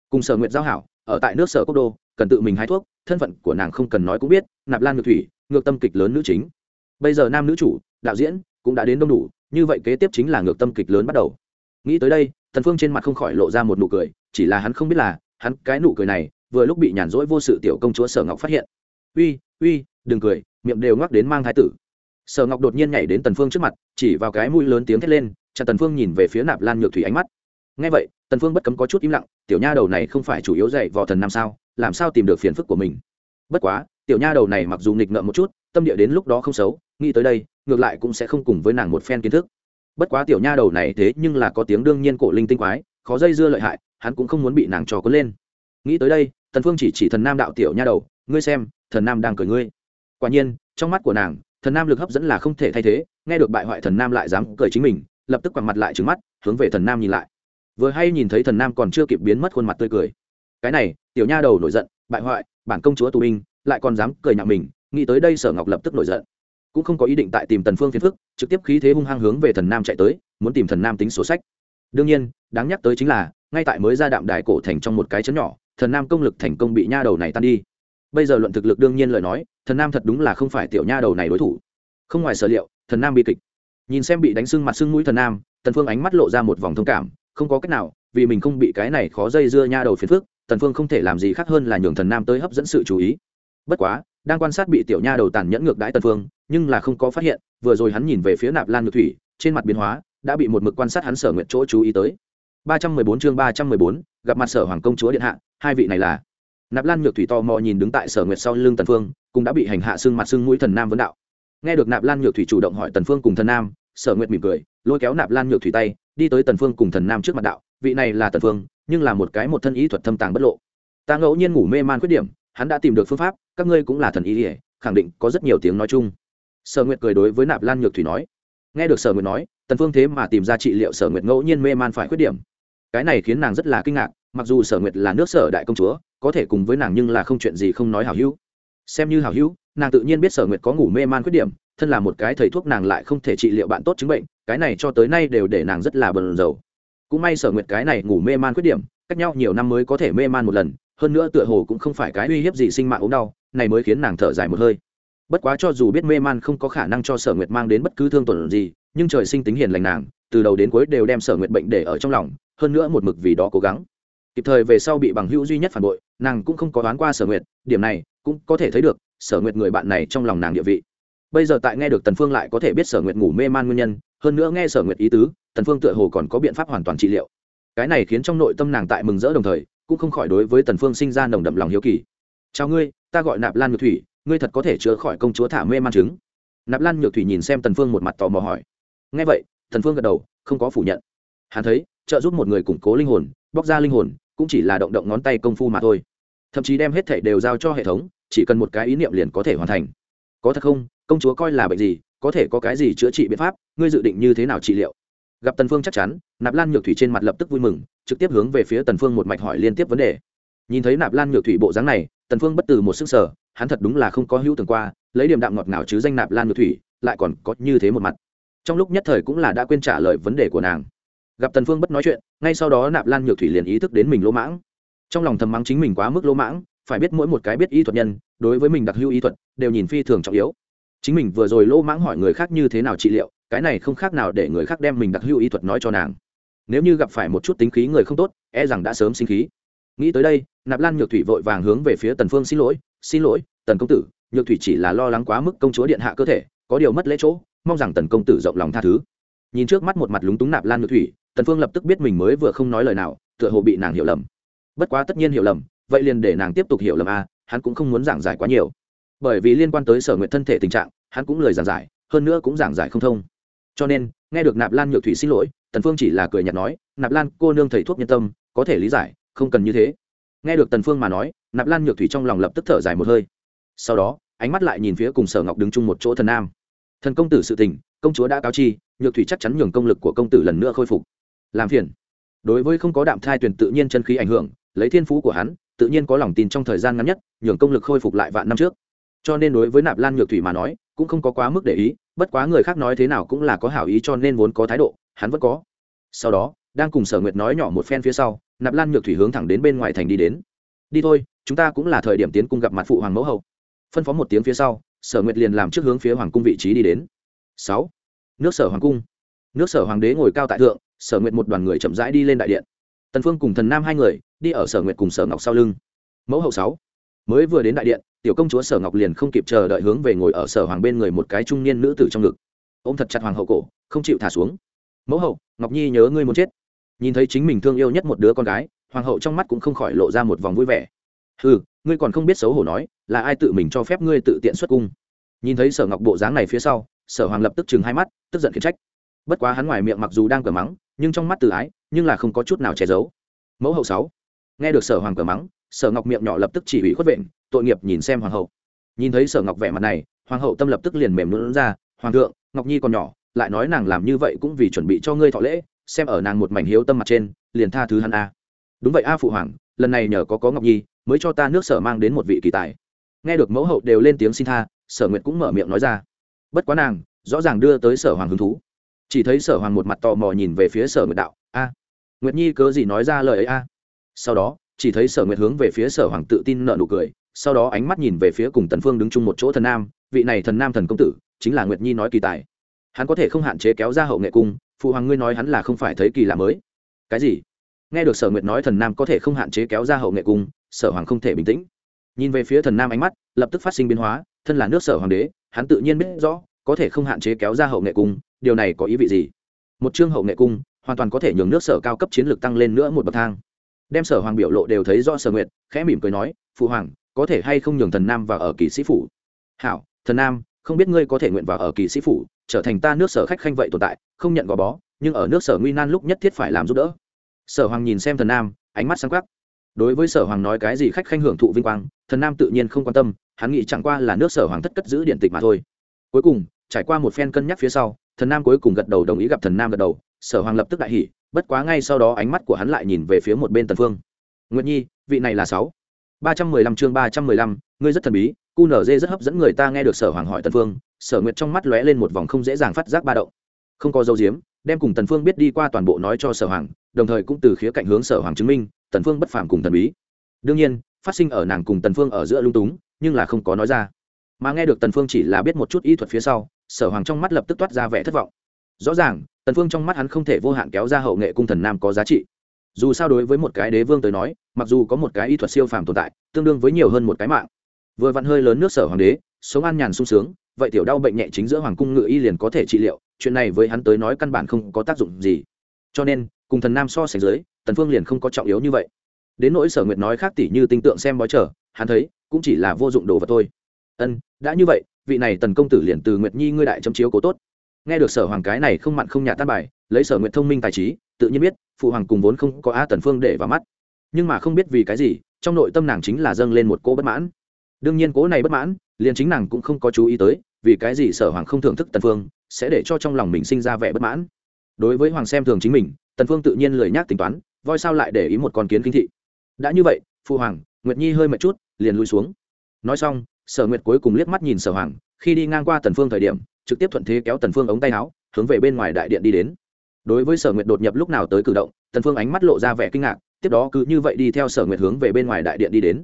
Cùng sở nguyệt giao hảo, ở tại nước sở quốc đô, cần tự mình hái thuốc, thân phận của nàng không cần nói cũng biết, nạp lan ngược thủy, ngược tâm kịch lớn nữ chính. Bây giờ nam nữ chủ, đạo diễn cũng đã đến đông đủ, như vậy kế tiếp chính là ngược tâm kịch lớn bắt đầu. Nghĩ tới đây, tần phương trên mặt không khỏi lộ ra một nụ cười, chỉ là hắn không biết là, hắn cái nụ cười này vừa lúc bị nhàn rỗi vô sự tiểu công chúa sở ngọc phát hiện. Uy uy, đừng cười, miệng đều ngoắc đến mang thái tử. Sở ngọc đột nhiên nhảy đến tần phương trước mặt, chỉ vào cái mũi lớn tiếng thét lên, chặn tần phương nhìn về phía nạp lan nhược thủy ánh mắt. Nghe vậy, tần phương bất cấm có chút im lặng, tiểu nha đầu này không phải chủ yếu dạy võ thần nam sao, làm sao tìm được phiền phức của mình? Bất quá, tiểu nha đầu này mặc dù nghịch ngợm một chút, tâm địa đến lúc đó không xấu, nghĩ tới đây ngược lại cũng sẽ không cùng với nàng một phen kiến thức. Bất quá tiểu nha đầu này thế nhưng là có tiếng đương nhiên cổ linh tinh quái, khó dây dưa lợi hại, hắn cũng không muốn bị nàng trò cuốn lên. Nghĩ tới đây, tần phương chỉ chỉ thần nam đạo tiểu nha đầu, ngươi xem, thần nam đang cười ngươi. Quả nhiên, trong mắt của nàng, thần nam lực hấp dẫn là không thể thay thế, nghe được bại hoại thần nam lại dám cười chính mình, lập tức quẳng mặt lại trừng mắt, hướng về thần nam nhìn lại. Vừa hay nhìn thấy thần nam còn chưa kịp biến mất khuôn mặt tươi cười. Cái này, tiểu nha đầu nổi giận, bại hoại, bản công chúa tù binh, lại còn dám cười nhạo mình, nghĩ tới đây sở ngọc lập tức nổi giận cũng không có ý định tại tìm tần phương phiền phức, trực tiếp khí thế hung hăng hướng về thần nam chạy tới, muốn tìm thần nam tính sổ sách. Đương nhiên, đáng nhắc tới chính là, ngay tại mới ra đạm đài cổ thành trong một cái chấn nhỏ, thần nam công lực thành công bị nha đầu này tan đi. Bây giờ luận thực lực đương nhiên lời nói, thần nam thật đúng là không phải tiểu nha đầu này đối thủ. Không ngoài sở liệu, thần nam bi kịch. Nhìn xem bị đánh sưng mặt sưng mũi thần nam, tần phương ánh mắt lộ ra một vòng thông cảm, không có cách nào, vì mình không bị cái này khó dây dưa nha đầu phiền phức, tần phương không thể làm gì khác hơn là nhường thần nam tới hấp dẫn sự chú ý. Bất quá đang quan sát bị tiểu nha đầu tàn nhẫn ngược đãi tần phương nhưng là không có phát hiện vừa rồi hắn nhìn về phía nạp lan nhược thủy trên mặt biến hóa đã bị một mực quan sát hắn sở nguyện chỗ chú ý tới. 314 chương 314, gặp mặt sở hoàng công chúa điện hạ hai vị này là. Nạp lan nhược thủy to mò nhìn đứng tại sở nguyệt sau lưng tần phương cũng đã bị hành hạ xương mặt xương mũi thần nam vấn đạo. Nghe được nạp lan nhược thủy chủ động hỏi tần phương cùng thần nam sở nguyệt mỉm cười lôi kéo nạp lan nhược thủy tay đi tới tần phương cùng thần nam trước mặt đạo vị này là tần phương nhưng là một cái một thân ý thuật thâm tàng bất lộ. Ta ngẫu nhiên ngủ mê man khuyết điểm hắn đã tìm được phương pháp các ngươi cũng là thần ý ỉa khẳng định có rất nhiều tiếng nói chung. Sở nguyệt cười đối với nạp lan nhược thủy nói. Nghe được sở nguyệt nói, tần phương thế mà tìm ra trị liệu sở nguyệt ngẫu nhiên mê man phải khuyết điểm. Cái này khiến nàng rất là kinh ngạc, mặc dù sở nguyệt là nước sở đại công chúa, có thể cùng với nàng nhưng là không chuyện gì không nói hảo hữu. Xem như hảo hữu, nàng tự nhiên biết sở nguyệt có ngủ mê man khuyết điểm, thân là một cái thầy thuốc nàng lại không thể trị liệu bạn tốt chứng bệnh, cái này cho tới nay đều để nàng rất là bần dầu cũng may sở nguyệt cái này ngủ mê man khuyết điểm, cách nhau nhiều năm mới có thể mê man một lần, hơn nữa tựa hồ cũng không phải cái uy hiếp gì sinh mạng ốm đau này mới khiến nàng thở dài một hơi. Bất quá cho dù biết mê man không có khả năng cho sở nguyệt mang đến bất cứ thương tổn gì, nhưng trời sinh tính hiền lành nàng, từ đầu đến cuối đều đem sở nguyệt bệnh để ở trong lòng, hơn nữa một mực vì đó cố gắng. Kịp thời về sau bị bằng hữu duy nhất phản bội, nàng cũng không có đoán qua sở nguyệt, điểm này cũng có thể thấy được, sở nguyệt người bạn này trong lòng nàng địa vị. Bây giờ tại nghe được tần phương lại có thể biết sở nguyệt ngủ mê man nguyên nhân, hơn nữa nghe sở nguyệt ý tứ, tần phương tựa hồ còn có biện pháp hoàn toàn trị liệu. Cái này khiến trong nội tâm nàng tại mừng rỡ đồng thời, cũng không khỏi đối với tần phương sinh ra nồng đậm lòng hiếu kỳ. Chào ngươi ta gọi nạp lan nhược thủy, ngươi thật có thể chữa khỏi công chúa thả mê man chứng. Nạp lan nhược thủy nhìn xem tần phương một mặt tò mò hỏi. Nghe vậy, tần phương gật đầu, không có phủ nhận. Hắn thấy, trợ giúp một người củng cố linh hồn, bóc ra linh hồn, cũng chỉ là động động ngón tay công phu mà thôi. Thậm chí đem hết thảy đều giao cho hệ thống, chỉ cần một cái ý niệm liền có thể hoàn thành. Có thật không, công chúa coi là bệnh gì, có thể có cái gì chữa trị biện pháp, ngươi dự định như thế nào trị liệu? Gặp tần phương chắc chắn, nạp lan nhược thủy trên mặt lập tức vui mừng, trực tiếp hướng về phía tần phương một mạch hỏi liên tiếp vấn đề nhìn thấy nạp lan nhược thủy bộ dáng này, tần phương bất từ một sức sở hắn thật đúng là không có hữu tưởng qua, lấy điểm đạm ngọt ngào chứ danh nạp lan nhược thủy, lại còn có như thế một mặt. Trong lúc nhất thời cũng là đã quên trả lời vấn đề của nàng. Gặp tần phương bất nói chuyện, ngay sau đó nạp lan nhược thủy liền ý thức đến mình lỗ mãng. Trong lòng thầm mắng chính mình quá mức lỗ mãng, phải biết mỗi một cái biết y thuật nhân, đối với mình đặc hữu y thuật, đều nhìn phi thường trọng yếu. Chính mình vừa rồi lỗ mãng hỏi người khác như thế nào trị liệu, cái này không khác nào để người khác đem mình đặc hữu y thuật nói cho nàng. Nếu như gặp phải một chút tính khí người không tốt e rằng đã sớm sinh khí nghĩ tới đây, nạp lan nhược thủy vội vàng hướng về phía tần phương xin lỗi xin lỗi, tần công tử, nhược thủy chỉ là lo lắng quá mức công chúa điện hạ cơ thể, có điều mất lễ chỗ, mong rằng tần công tử rộng lòng tha thứ. Nhìn trước mắt một mặt lúng túng nạp lan nhược thủy, tần phương lập tức biết mình mới vừa không nói lời nào, tựa hồ bị nàng hiểu lầm. Bất quá tất nhiên hiểu lầm, vậy liền để nàng tiếp tục hiểu lầm a hắn cũng không muốn giảng giải quá nhiều. Bởi vì liên quan tới sở nguyện thân thể tình trạng, hắn cũng lời giảng giải, hơn nữa cũng giảng giải không thông. Cho nên, nghe được nạp lan nhược thủy xin lỗi, tần phương chỉ là cười nhạt nói, nạp lan, cô nương thầy thuốc nhân tâm, có thể lý giải không cần như thế. Nghe được tần phương mà nói, nạp lan nhược thủy trong lòng lập tức thở dài một hơi. Sau đó, ánh mắt lại nhìn phía cùng sở ngọc đứng chung một chỗ thần nam. Thần công tử sự tình, công chúa đã cáo chi, nhược thủy chắc chắn nhường công lực của công tử lần nữa khôi phục. Làm phiền. Đối với không có đạm thai tuyển tự nhiên chân khí ảnh hưởng, lấy thiên phú của hắn, tự nhiên có lòng tin trong thời gian ngắn nhất, nhường công lực khôi phục lại vạn năm trước. Cho nên đối với nạp lan nhược thủy mà nói, cũng không có quá mức để ý, bất quá người khác nói thế nào cũng là có hảo ý cho nên vốn có thái độ, hắn vẫn có. Sau đó, đang cùng sở nguyệt nói nhỏ một phen phía sau nạp lan nhược thủy hướng thẳng đến bên ngoài thành đi đến. Đi thôi, chúng ta cũng là thời điểm tiến cung gặp mặt phụ hoàng mẫu hậu. Phân phó một tiếng phía sau, sở nguyệt liền làm trước hướng phía hoàng cung vị trí đi đến. Sáu. Nước sở hoàng cung. Nước sở hoàng đế ngồi cao tại thượng, sở nguyệt một đoàn người chậm rãi đi lên đại điện. Tần phương cùng thần nam hai người, đi ở sở nguyệt cùng sở ngọc sau lưng. Mẫu hậu sáu. Mới vừa đến đại điện, tiểu công chúa sở ngọc liền không kịp chờ đợi hướng về ngồi ở sở hoàng bên người một cái trung niên nữ tử trong ngực. Ôm thật chặt hoàng hậu cổ, không chịu thả xuống. Mẫu hậu, ngọc nhi nhớ ngươi muốn chết nhìn thấy chính mình thương yêu nhất một đứa con gái, hoàng hậu trong mắt cũng không khỏi lộ ra một vòng vui vẻ. Ừ ngươi còn không biết xấu hổ nói, là ai tự mình cho phép ngươi tự tiện xuất cung? Nhìn thấy sở ngọc bộ dáng này phía sau, sở hoàng lập tức chừng hai mắt, tức giận khiển trách. Bất quá hắn ngoài miệng mặc dù đang cờ mắng, nhưng trong mắt tự ái, nhưng là không có chút nào che giấu. Mẫu hậu sáu. Nghe được sở hoàng cờ mắng, sở ngọc miệng nhỏ lập tức chỉ ủy khuất vện, tội nghiệp nhìn xem hoàng hậu. Nhìn thấy sở ngọc vẻ mặt này, hoàng hậu tâm lập tức liền mềm lún ra, hoàng thượng, ngọc nhi còn nhỏ, lại nói nàng làm như vậy cũng vì chuẩn bị cho ngươi thọ lễ xem ở nàng một mảnh hiếu tâm mặt trên, liền tha thứ hắn a. Đúng vậy a phụ hoàng, lần này nhờ có có ngọc nhi, mới cho ta nước sở mang đến một vị kỳ tài. Nghe được mẫu hậu đều lên tiếng xin tha, sở nguyệt cũng mở miệng nói ra. Bất quá nàng, rõ ràng đưa tới sở hoàng hứng thú. Chỉ thấy sở hoàng một mặt tò mò nhìn về phía sở nguyệt đạo, a, nguyệt nhi cớ gì nói ra lời ấy a? Sau đó, chỉ thấy sở nguyệt hướng về phía sở hoàng tự tin nợ nụ cười, sau đó ánh mắt nhìn về phía cùng tần phương đứng chung một chỗ thần nam, vị này thần nam thần công tử, chính là nguyệt nhi nói kỳ tài. Hắn có thể không hạn chế kéo ra hậu nghệ cung phụ hoàng ngươi nói hắn là không phải thấy kỳ lạ mới. Cái gì? Nghe được sở nguyệt nói thần nam có thể không hạn chế kéo ra hậu nghệ cung, sở hoàng không thể bình tĩnh. Nhìn về phía thần nam ánh mắt, lập tức phát sinh biến hóa, thân là nước sở hoàng đế, hắn tự nhiên biết rõ, có thể không hạn chế kéo ra hậu nghệ cung, điều này có ý vị gì? Một chương hậu nghệ cung, hoàn toàn có thể nhường nước sở cao cấp chiến lược tăng lên nữa một bậc thang. Đem sở hoàng biểu lộ đều thấy do sở nguyệt, khẽ mỉm cười nói, phụ hoàng, có thể hay không nhường thần nam vào ở kỳ sĩ phủ? Hảo, thần nam không biết ngươi có thể nguyện vào ở kỳ sĩ phủ, trở thành ta nước sở khách khanh vậy tồn tại, không nhận gò bó, nhưng ở nước sở nguy nan lúc nhất thiết phải làm giúp đỡ. Sở hoàng nhìn xem thần nam, ánh mắt sáng quắc. Đối với sở hoàng nói cái gì khách khanh hưởng thụ vinh quang, thần nam tự nhiên không quan tâm, hắn nghĩ chẳng qua là nước sở hoàng thất cất giữ điện tịch mà thôi. Cuối cùng, trải qua một phen cân nhắc phía sau, thần nam cuối cùng gật đầu đồng ý gặp thần nam gật đầu. Sở hoàng lập tức đại hỉ, bất quá ngay sau đó ánh mắt của hắn lại nhìn về phía một bên tần phương. Nguyệt nhi, vị này là sáu ba trăm mười lăm chương ba trăm mười lăm, ngươi rất thần bí, cu nở dê rất hấp dẫn người ta nghe được sở hoàng hỏi tần phương, sở nguyệt trong mắt lóe lên một vòng không dễ dàng phát giác ba động. Không có dấu diếm, đem cùng tần phương biết đi qua toàn bộ nói cho sở hoàng, đồng thời cũng từ khía cạnh hướng sở hoàng chứng minh, tần phương bất phàm cùng thần bí. Đương nhiên, phát sinh ở nàng cùng tần phương ở giữa lung túng, nhưng là không có nói ra. Mà nghe được tần phương chỉ là biết một chút y thuật phía sau, sở hoàng trong mắt lập tức toát ra vẻ thất vọng. Rõ ràng, tần phương trong mắt hắn không thể vô hạn kéo ra hậu nghệ cung thần nam có giá trị dù sao đối với một cái đế vương tới nói, mặc dù có một cái y thuật siêu phàm tồn tại, tương đương với nhiều hơn một cái mạng. Vừa vặn hơi lớn nước sở hoàng đế, sống an nhàn sung sướng, vậy tiểu đau bệnh nhẹ chính giữa hoàng cung ngự y liền có thể trị liệu, chuyện này với hắn tới nói căn bản không có tác dụng gì. Cho nên, cùng thần nam so sánh dưới, tần phương liền không có trọng yếu như vậy. Đến nỗi sở nguyệt nói khác tỷ như tinh tượng xem bói trở, hắn thấy, cũng chỉ là vô dụng đồ vật thôi. Ân, đã như vậy, vị này tần công tử liền từ nguyệt nhi ngươi đại chấm chiếu cố tốt. Nghe được sở hoàng cái này không mặn không nhạt tan bài, lấy sở nguyệt thông minh tài trí tự nhiên biết, phụ hoàng cùng vốn không có a tần phương để vào mắt. Nhưng mà không biết vì cái gì, trong nội tâm nàng chính là dâng lên một cô bất mãn. Đương nhiên cố này bất mãn, liền chính nàng cũng không có chú ý tới, vì cái gì sở hoàng không thưởng thức tần phương, sẽ để cho trong lòng mình sinh ra vẻ bất mãn. Đối với hoàng xem thường chính mình, tần phương tự nhiên lười nhác tính toán, voi sao lại để ý một con kiến kinh thị. Đã như vậy, phụ hoàng, nguyệt nhi hơi mệt chút, liền lùi xuống. Nói xong, sở nguyệt cuối cùng liếc mắt nhìn sở hoàng, khi đi ngang qua tần phương thời điểm, trực tiếp thuận thế kéo tần phương ống tay áo, hướng về bên ngoài đại điện đi đến đối với sở nguyệt đột nhập lúc nào tới cử động, tần phương ánh mắt lộ ra vẻ kinh ngạc, tiếp đó cứ như vậy đi theo sở nguyệt hướng về bên ngoài đại điện đi đến.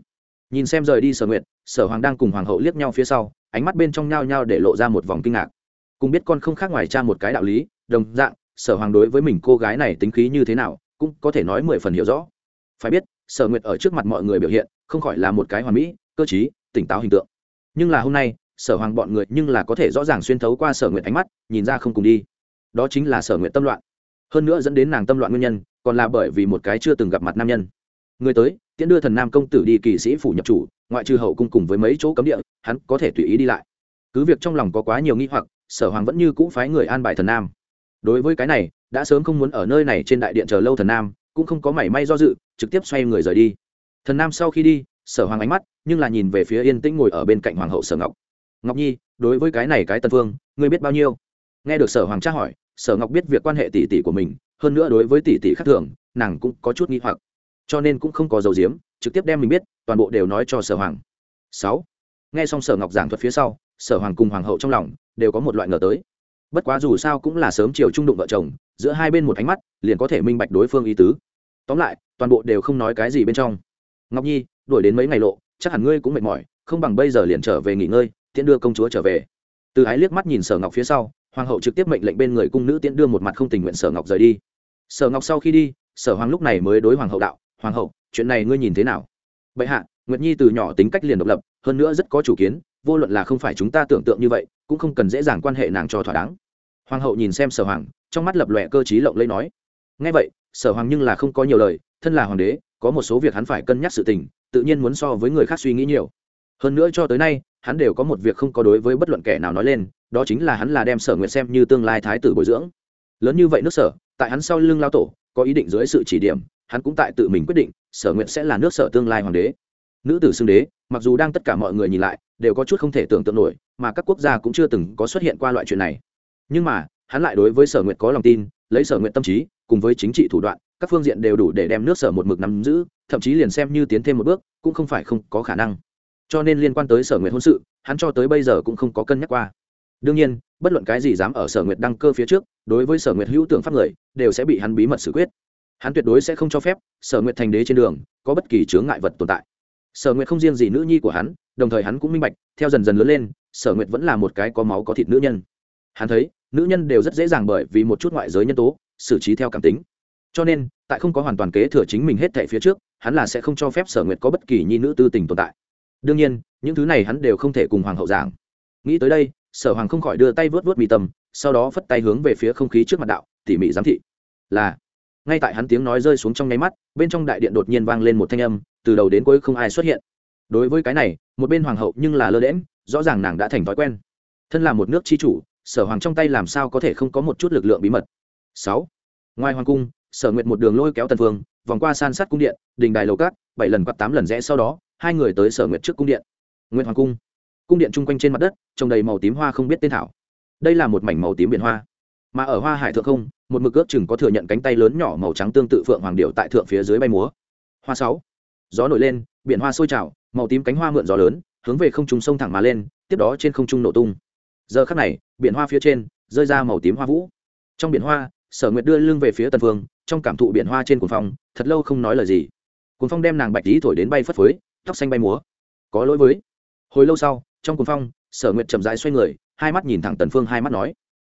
Nhìn xem rời đi sở nguyệt, sở hoàng đang cùng hoàng hậu liếc nhau phía sau, ánh mắt bên trong nhao nhao để lộ ra một vòng kinh ngạc. Cùng biết con không khác ngoài cha một cái đạo lý, đồng dạng, sở hoàng đối với mình cô gái này tính khí như thế nào, cũng có thể nói mười phần hiểu rõ. Phải biết, sở nguyệt ở trước mặt mọi người biểu hiện, không khỏi là một cái hoàn mỹ, cơ t tỉnh táo hình tượng. Nhưng là hôm nay, sở hoàng bọn người nhưng là có thể rõ ràng xuyên thấu qua sở nguyệt ánh mắt, nhìn ra không cùng đi. Đó chính là sở nguyệt tâm loạn hơn nữa dẫn đến nàng tâm loạn nguyên nhân, còn là bởi vì một cái chưa từng gặp mặt nam nhân. Người tới, tiễn đưa thần nam công tử đi kỳ sĩ phủ nhập chủ, ngoại trừ hậu cung cùng với mấy chỗ cấm địa, hắn có thể tùy ý đi lại. Cứ việc trong lòng có quá nhiều nghi hoặc, sở hoàng vẫn như cũ phái người an bài thần nam. Đối với cái này, đã sớm không muốn ở nơi này trên đại điện chờ lâu thần nam, cũng không có mảy may do dự, trực tiếp xoay người rời đi. Thần nam sau khi đi, sở hoàng ánh mắt, nhưng là nhìn về phía yên tĩnh ngồi ở bên cạnh hoàng hậu sở ngọc. Ngọc nhi, đối với cái này cái tân phương, ngươi biết bao nhiêu? Nghe được sở hoàng tra hỏi sở ngọc biết việc quan hệ tỷ tỷ của mình, hơn nữa đối với tỷ tỷ khác thường, nàng cũng có chút nghi hoặc. Cho nên cũng không có dầu diếm trực tiếp đem mình biết, toàn bộ đều nói cho sở hoàng. Sáu. Nghe xong sở ngọc giảng thuật phía sau, sở hoàng cùng hoàng hậu trong lòng đều có một loại ngờ tới. Bất quá dù sao cũng là sớm chiều trung đụng vợ chồng, giữa hai bên một ánh mắt, liền có thể minh bạch đối phương ý tứ. Tóm lại, toàn bộ đều không nói cái gì bên trong. Ngọc nhi, đuổi đến mấy ngày lộ, chắc hẳn ngươi cũng mệt mỏi, không bằng bây giờ liền trở về nghỉ ngơi, tiễn đưa công chúa trở về. Từ ái liếc mắt nhìn sở ngọc phía sau hoàng hậu trực tiếp mệnh lệnh bên người cung nữ tiễn đưa một mặt không tình nguyện sở ngọc rời đi. Sở ngọc sau khi đi, sở hoàng lúc này mới đối hoàng hậu đạo, hoàng hậu, chuyện này ngươi nhìn thế nào? Bệ hạ, nguyệt nhi từ nhỏ tính cách liền độc lập, hơn nữa rất có chủ kiến, vô luận là không phải chúng ta tưởng tượng như vậy, cũng không cần dễ dàng quan hệ nàng cho thỏa đáng. Hoàng hậu nhìn xem sở hoàng, trong mắt lập lòe cơ t lộng lẫy nói ngay vậy, sở hoàng nhưng là không có nhiều lời, thân là hoàng đế, có một số việc hắn phải cân nhắc sự tình, tự nhiên muốn so với người khác suy nghĩ nhiều. Hơn nữa cho tới nay, hắn đều có một việc không có đối với bất luận kẻ nào nói lên đó chính là hắn là đem sở nguyện xem như tương lai thái tử bồi dưỡng. Lớn như vậy nước sở, tại hắn sau lưng lao tổ, có ý định dưới sự chỉ điểm, hắn cũng tại tự mình quyết định, sở nguyện sẽ là nước sở tương lai hoàng đế. Nữ tử xưng đế, mặc dù đang tất cả mọi người nhìn lại, đều có chút không thể tưởng tượng nổi, mà các quốc gia cũng chưa từng có xuất hiện qua loại chuyện này. Nhưng mà, hắn lại đối với sở nguyện có lòng tin, lấy sở nguyện tâm trí, cùng với chính trị thủ đoạn, các phương diện đều đủ để đem nước sở một mực nắm giữ, thậm chí liền xem như tiến thêm một bước, cũng không phải không có khả năng. Cho nên liên quan tới sở nguyện hôn sự, hắn cho tới bây giờ cũng không có cân nhắc qua đương nhiên, bất luận cái gì dám ở sở Nguyệt đăng cơ phía trước, đối với sở Nguyệt hữu tưởng pháp người, đều sẽ bị hắn bí mật xử quyết. Hắn tuyệt đối sẽ không cho phép sở Nguyệt thành đế trên đường có bất kỳ chướng ngại vật tồn tại. Sở Nguyệt không riêng gì nữ nhi của hắn, đồng thời hắn cũng minh bạch, theo dần dần lớn lên, sở Nguyệt vẫn là một cái có máu có thịt nữ nhân. Hắn thấy, nữ nhân đều rất dễ dàng bởi vì một chút ngoại giới nhân tố, xử trí theo cảm tính. Cho nên, tại không có hoàn toàn kế thừa chính mình hết thệ phía trước, hắn là sẽ không cho phép sở nguyệt có bất kỳ nhi nữ tư tình tồn tại. Đương nhiên, những thứ này hắn đều không thể cùng hoàng hậu giảng. Nghĩ tới đây sở hoàng không khỏi đưa tay vớt vớt mi tâm, sau đó phất tay hướng về phía không khí trước mặt đạo, tỉ mỉ giám thị. Là, ngay tại hắn tiếng nói rơi xuống trong nháy mắt, bên trong đại điện đột nhiên vang lên một thanh âm, từ đầu đến cuối không ai xuất hiện. Đối với cái này, một bên hoàng hậu nhưng là lơ đễm rõ ràng nàng đã thành thói quen. Thân là một nước chi chủ, sở hoàng trong tay làm sao có thể không có một chút lực lượng bí mật? Sáu. Ngoài hoàng cung, sở nguyệt một đường lôi kéo tần phương vòng qua san sát cung điện, đình đài lầu cát bảy lần quạt tám lần rẽ sau đó, hai người tới sở nguyệt trước cung điện. Nguyện hoàng cung cung điện chung quanh trên mặt đất trồng đầy màu tím hoa không biết tên thảo. Đây là một mảnh màu tím biển hoa. Mà ở hoa hải thượng không, một mực ước chừng có thừa nhận cánh tay lớn nhỏ màu trắng tương tự phượng hoàng điệu tại thượng phía dưới bay múa. Hoa sáu. Gió nổi lên, biển hoa sôi trào, màu tím cánh hoa mượn gió lớn, hướng về không trung sông thẳng mà lên, tiếp đó trên không trung nổ tung. Giờ khắc này, biển hoa phía trên, rơi ra màu tím hoa vũ. Trong biển hoa, sở nguyệt đưa lưng về phía tần phương, trong cảm thụ biển hoa trên cuồng phong, thật lâu không nói lời gì. Cuồng phong đem nàng bạch tí thổi đến bay phất phới, tóc xanh bay múa. Có lỗi với. Hồi lâu sau trong cuồng phong, sở nguyệt chậm rãi xoay người, hai mắt nhìn thẳng tần phương, hai mắt nói,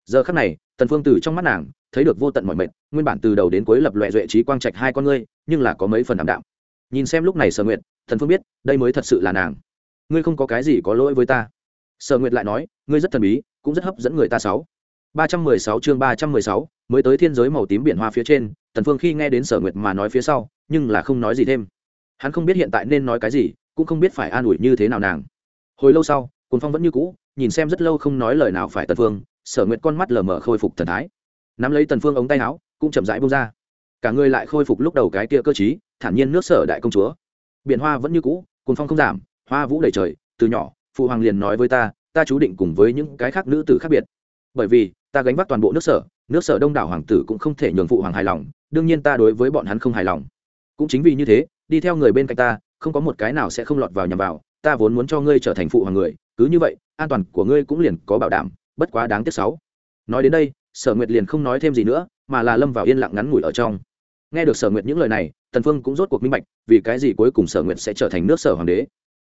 giờ khắc này, tần phương từ trong mắt nàng, thấy được vô tận mọi mệt, nguyên bản từ đầu đến cuối lập loè duệ trí quang trạch hai con ngươi, nhưng là có mấy phần đảm đạm. Nhìn xem lúc này sở nguyệt, tần phương biết, đây mới thật sự là nàng. Ngươi không có cái gì có lỗi với ta. Sở nguyệt lại nói, ngươi rất thần bí, cũng rất hấp dẫn người ta sáu. Ba trăm mười sáu chương ba trăm mười sáu, mới tới thiên giới màu tím biển hoa phía trên, tần phương khi nghe đến sở nguyệt mà nói phía sau, nhưng là không nói gì thêm. Hắn không biết hiện tại nên nói cái gì, cũng không biết phải an ủi như thế nào nàng hồi lâu sau cồn phong vẫn như cũ, nhìn xem rất lâu không nói lời nào phải tần phương, sở nguyệt con mắt lờ mờ khôi phục thần thái. Nắm lấy tần phương ống tay áo, cũng chậm rãi buông ra. Cả người lại khôi phục lúc đầu cái kia cơ trí, thản nhiên nước sở đại công chúa. Biển hoa vẫn như cũ cồn phong không giảm, hoa vũ đầy trời, từ nhỏ, phụ hoàng liền nói với ta ta chú định cùng với những cái khác nữ tử khác biệt. Bởi vì, ta gánh vác toàn bộ nước sở nước sở đông đảo hoàng tử cũng không thể nhường phụ hoàng hài lòng, đương nhiên ta đối với bọn hắn không hài lòng. Cũng chính vì như thế, đi theo người bên cạnh ta, không có một cái nào sẽ không lọt vào nhằm vào ta vốn muốn cho ngươi trở thành phụ hoàng người, cứ như vậy, an toàn của ngươi cũng liền có bảo đảm, bất quá đáng tiếc sáu. Nói đến đây, sở nguyệt liền không nói thêm gì nữa, mà là lâm vào yên lặng ngắn ngủi ở trong. Nghe được sở nguyệt những lời này, tần phương cũng rốt cuộc minh bạch, vì cái gì cuối cùng sở nguyệt sẽ trở thành nước sở hoàng đế.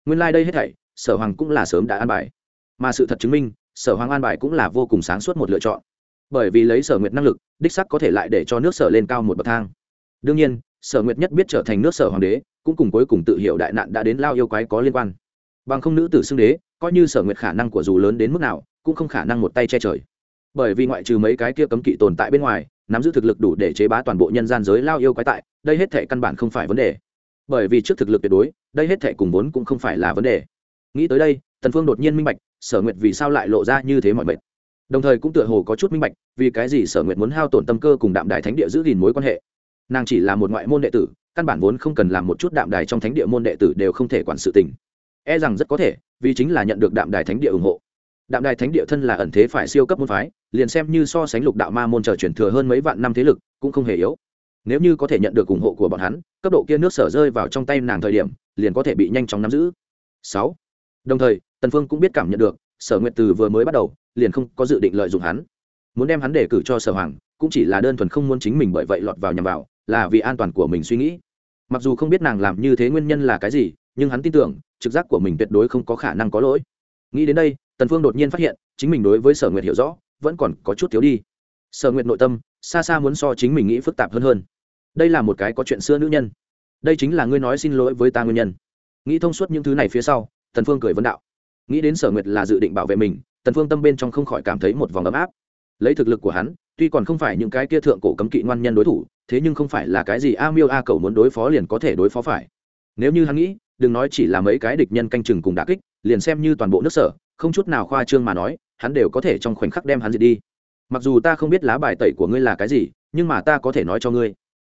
Nguyên lai like đây hết thảy, sở hoàng cũng là sớm đã an bài. Mà sự thật chứng minh, sở hoàng an bài cũng là vô cùng sáng suốt một lựa chọn. Bởi vì lấy sở nguyệt năng lực, đích sắc có thể lại để cho nước sở lên cao một bậc thang. Đương nhiên, sở nguyệt nhất biết trở thành nước sở hoàng đế cũng cùng cuối cùng tự hiểu đại nạn đã đến lao yêu quái có liên quan. Bằng không nữ tử xưng đế, coi như sở nguyệt khả năng của dù lớn đến mức nào, cũng không khả năng một tay che trời. Bởi vì ngoại trừ mấy cái kia cấm kỵ tồn tại bên ngoài, nắm giữ thực lực đủ để chế bá toàn bộ nhân gian giới lao yêu quái tại, đây hết thể căn bản không phải vấn đề. Bởi vì trước thực lực tuyệt đối, đây hết thể cùng vốn cũng không phải là vấn đề. Nghĩ tới đây, tần phương đột nhiên minh bạch, sở nguyệt vì sao lại lộ ra như thế mọi mệt. Đồng thời cũng tựa hồ có chút minh bạch, vì cái gì sở nguyệt muốn hao tổn tâm cơ cùng đạm đài thánh địa giữ gìn mối quan hệ. Nàng chỉ là một ngoại môn đệ tử căn bản vốn không cần làm một chút đạm đài trong thánh địa môn đệ tử đều không thể quản sự tình. E rằng rất có thể, vì chính là nhận được đạm đài thánh địa ủng hộ. Đạm đài thánh địa thân là ẩn thế phải siêu cấp môn phái, liền xem như so sánh lục đạo ma môn trở chuyển thừa hơn mấy vạn năm thế lực, cũng không hề yếu. Nếu như có thể nhận được ủng hộ của bọn hắn, cấp độ kia nước sở rơi vào trong tay nàng thời điểm, liền có thể bị nhanh chóng nắm giữ. Sáu. Đồng thời, tần phương cũng biết cảm nhận được, sở nguyệt từ vừa mới bắt đầu, liền không có dự định lợi dụng hắn. Muốn đem hắn để cử cho sở hoàng, cũng chỉ là đơn thuần không muốn chính mình bởi vậy lọt vào nhầm vào, là vì an toàn của mình suy nghĩ mặc dù không biết nàng làm như thế nguyên nhân là cái gì, nhưng hắn tin tưởng, trực giác của mình tuyệt đối không có khả năng có lỗi. Nghĩ đến đây, tần phương đột nhiên phát hiện, chính mình đối với sở nguyệt hiểu rõ, vẫn còn có chút thiếu đi. Sở nguyệt nội tâm, xa xa muốn so chính mình nghĩ phức tạp hơn hơn. Đây là một cái có chuyện xưa nữ nhân. Đây chính là ngươi nói xin lỗi với ta nguyên nhân. Nghĩ thông suốt những thứ này phía sau, tần phương cười vấn đạo. Nghĩ đến sở nguyệt là dự định bảo vệ mình, tần phương tâm bên trong không khỏi cảm thấy một vòng ấm áp. Lấy thực lực của hắn, tuy còn không phải những cái kia thượng cổ cấm kỵ ngoan nhân đối thủ thế nhưng không phải là cái gì a miêu a cầu muốn đối phó liền có thể đối phó phải. Nếu như hắn nghĩ, đừng nói chỉ là mấy cái địch nhân canh chừng cùng đả kích, liền xem như toàn bộ nước sở, không chút nào khoa trương mà nói, hắn đều có thể trong khoảnh khắc đem hắn diệt đi. Mặc dù ta không biết lá bài tẩy của ngươi là cái gì, nhưng mà ta có thể nói cho ngươi.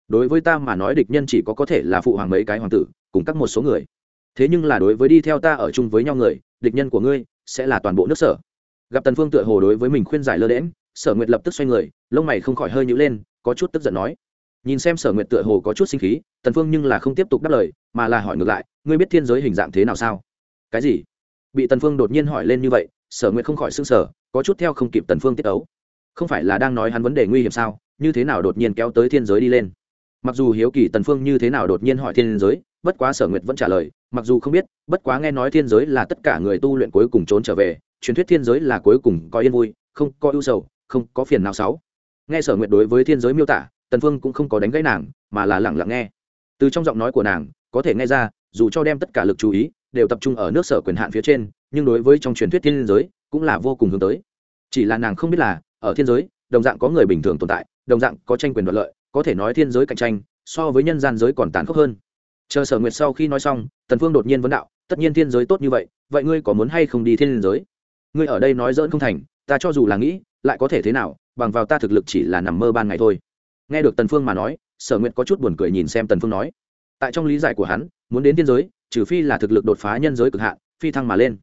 Đối với ta mà nói địch nhân chỉ có có thể là phụ hoàng mấy cái hoàng tử, cùng các một số người. Thế nhưng là đối với đi theo ta ở chung với nhau người, địch nhân của ngươi sẽ là toàn bộ nước sở. Gặp tần phương tựa hồ đối với mình khuyên giải lơ đễm sở nguyệt lập tức xoay người, lông mày không khỏi hơi nhíu lên, có chút tức giận nói nhìn xem sở nguyện tựa hồ có chút sinh khí, tần phương nhưng là không tiếp tục đáp lời, mà là hỏi ngược lại, ngươi biết thiên giới hình dạng thế nào sao? Cái gì? Bị tần phương đột nhiên hỏi lên như vậy, sở nguyện không khỏi sưng sở có chút theo không kịp tần phương tiết ấu. Không phải là đang nói hắn vấn đề nguy hiểm sao? Như thế nào đột nhiên kéo tới thiên giới đi lên? Mặc dù hiếu kỳ tần phương như thế nào đột nhiên hỏi thiên giới, bất quá sở nguyệt vẫn trả lời, mặc dù không biết, bất quá nghe nói thiên giới là tất cả người tu luyện cuối cùng trốn trở về, truyền thuyết thiên giới là cuối cùng có yên vui, không có ưu sầu, không có phiền nào sáu. Nghe sở nguyệt đối với thiên giới miêu tả tần phương cũng không có đánh gãy nàng, mà là lặng lặng nghe. Từ trong giọng nói của nàng, có thể nghe ra, dù cho đem tất cả lực chú ý đều tập trung ở nước sở quyền hạn phía trên, nhưng đối với trong truyền thuyết thiên giới cũng là vô cùng hướng tới. Chỉ là nàng không biết là, ở thiên giới, đồng dạng có người bình thường tồn tại, đồng dạng có tranh quyền đoạt lợi, có thể nói thiên giới cạnh tranh so với nhân gian giới còn tàn khốc hơn. Chờ sở nguyệt sau khi nói xong, tần phương đột nhiên vấn đạo, tất nhiên thiên giới tốt như vậy vậy ngươi có muốn hay không đi thiên giới? Ngươi ở đây nói dỡn không thành, ta cho dù là nghĩ, lại có thể thế nào, bằng vào ta thực lực chỉ là nằm mơ ban ngày thôi nghe được tần phương mà nói, sở nguyệt có chút buồn cười nhìn xem tần phương nói. Tại trong lý giải của hắn, muốn đến thiên giới, trừ phi là thực lực đột phá nhân giới cực hạn, phi thăng mà lên.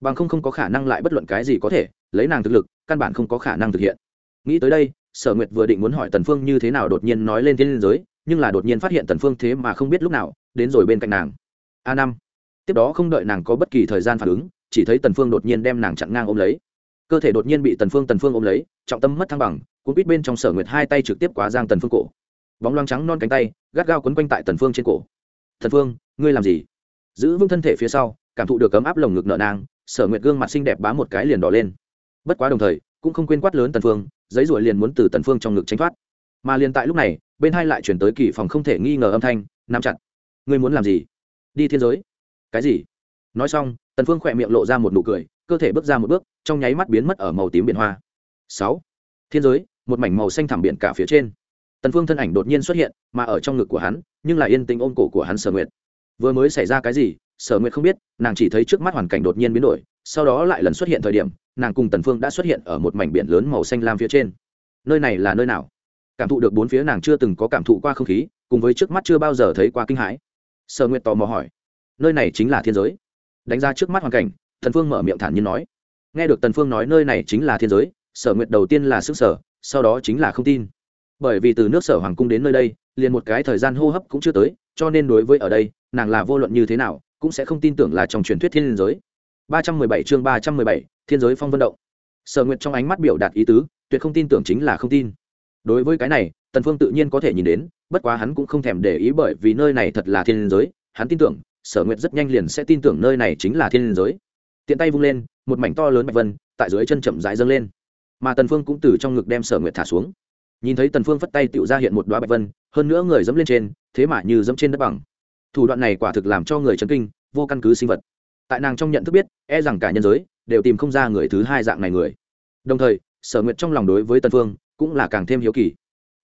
Bằng không không có khả năng lại bất luận cái gì có thể lấy nàng thực lực, căn bản không có khả năng thực hiện. Nghĩ tới đây, sở nguyệt vừa định muốn hỏi tần phương như thế nào đột nhiên nói lên thiên giới, nhưng là đột nhiên phát hiện tần phương thế mà không biết lúc nào, đến rồi bên cạnh nàng. A năm. Tiếp đó không đợi nàng có bất kỳ thời gian phản ứng, chỉ thấy tần phương đột nhiên đem nàng chặn ngang ôm lấy. Cơ thể đột nhiên bị tần phương tần phương ôm lấy, trọng tâm mất thăng bằng cuốn quýt bên trong sở nguyệt hai tay trực tiếp quá giang tần phương cổ. Bóng loang trắng non cánh tay, gắt gao quấn quanh tại tần phương trên cổ. Tần phương, ngươi làm gì? Giữ vững thân thể phía sau, cảm thụ được cấm áp lồng ngực nợ nang, sở nguyệt gương mặt xinh đẹp bá một cái liền đỏ lên. Bất quá đồng thời, cũng không quên quát lớn tần phương, giấy ruồi liền muốn từ tần phương trong ngực tránh thoát. Mà liền tại lúc này, bên hai lại chuyển tới kỳ phòng không thể nghi ngờ âm thanh, nắm chặt. Ngươi muốn làm gì? Đi thiên giới. Cái gì? Nói xong, tần phương khỏe miệng lộ ra một nụ cười, cơ thể bước ra một bước, trong nháy mắt biến mất ở màu tím biển hoa. Sáu. Thiên giới một mảnh màu xanh thẳm biển cả phía trên. Tần phương thân ảnh đột nhiên xuất hiện, mà ở trong ngực của hắn, nhưng là yên tĩnh ôm cổ của hắn sở nguyệt. Vừa mới xảy ra cái gì, sở nguyệt không biết, nàng chỉ thấy trước mắt hoàn cảnh đột nhiên biến đổi, sau đó lại lần xuất hiện thời điểm, nàng cùng tần phương đã xuất hiện ở một mảnh biển lớn màu xanh lam phía trên. Nơi này là nơi nào? Cảm thụ được bốn phía nàng chưa từng có cảm thụ qua không khí, cùng với trước mắt chưa bao giờ thấy qua kinh hãi. Sở nguyệt tò mò hỏi, nơi này chính là thiên giới? Đánh ra trước mắt hoàn cảnh, tần phương mở miệng thản nhiên nói, nghe được tần phương nói nơi này chính là thiên giới, sở nguyệt đầu tiên là sức sở sau đó chính là không tin. Bởi vì từ nước sở hoàng cung đến nơi đây liền một cái thời gian hô hấp cũng chưa tới cho nên đối với ở đây nàng là vô luận như thế nào cũng sẽ không tin tưởng là trong truyền thuyết thiên giới. 317 chương 317, thiên giới phong vân động. Sở nguyệt trong ánh mắt biểu đạt ý tứ tuyệt không tin tưởng chính là không tin. Đối với cái này tần phương tự nhiên có thể nhìn đến bất quá hắn cũng không thèm để ý bởi vì nơi này thật là thiên giới hắn tin tưởng sở nguyệt rất nhanh liền sẽ tin tưởng nơi này chính là thiên giới. Tiện tay vung lên một mảnh to lớn bạch vân tại dưới chân chậm rãi dâng lên mà tần phương cũng từ trong ngực đem sở nguyệt thả xuống. Nhìn thấy tần phương phất tay tựu ra hiện một đóa bạch vân, hơn nữa người dẫm lên trên, thế mà như dẫm trên đất bằng. Thủ đoạn này quả thực làm cho người chấn kinh, vô căn cứ sinh vật. Tại nàng trong nhận thức biết e rằng cả nhân giới đều tìm không ra người thứ hai dạng này người. Đồng thời, sở nguyệt trong lòng đối với tần phương cũng là càng thêm hiếu kỳ.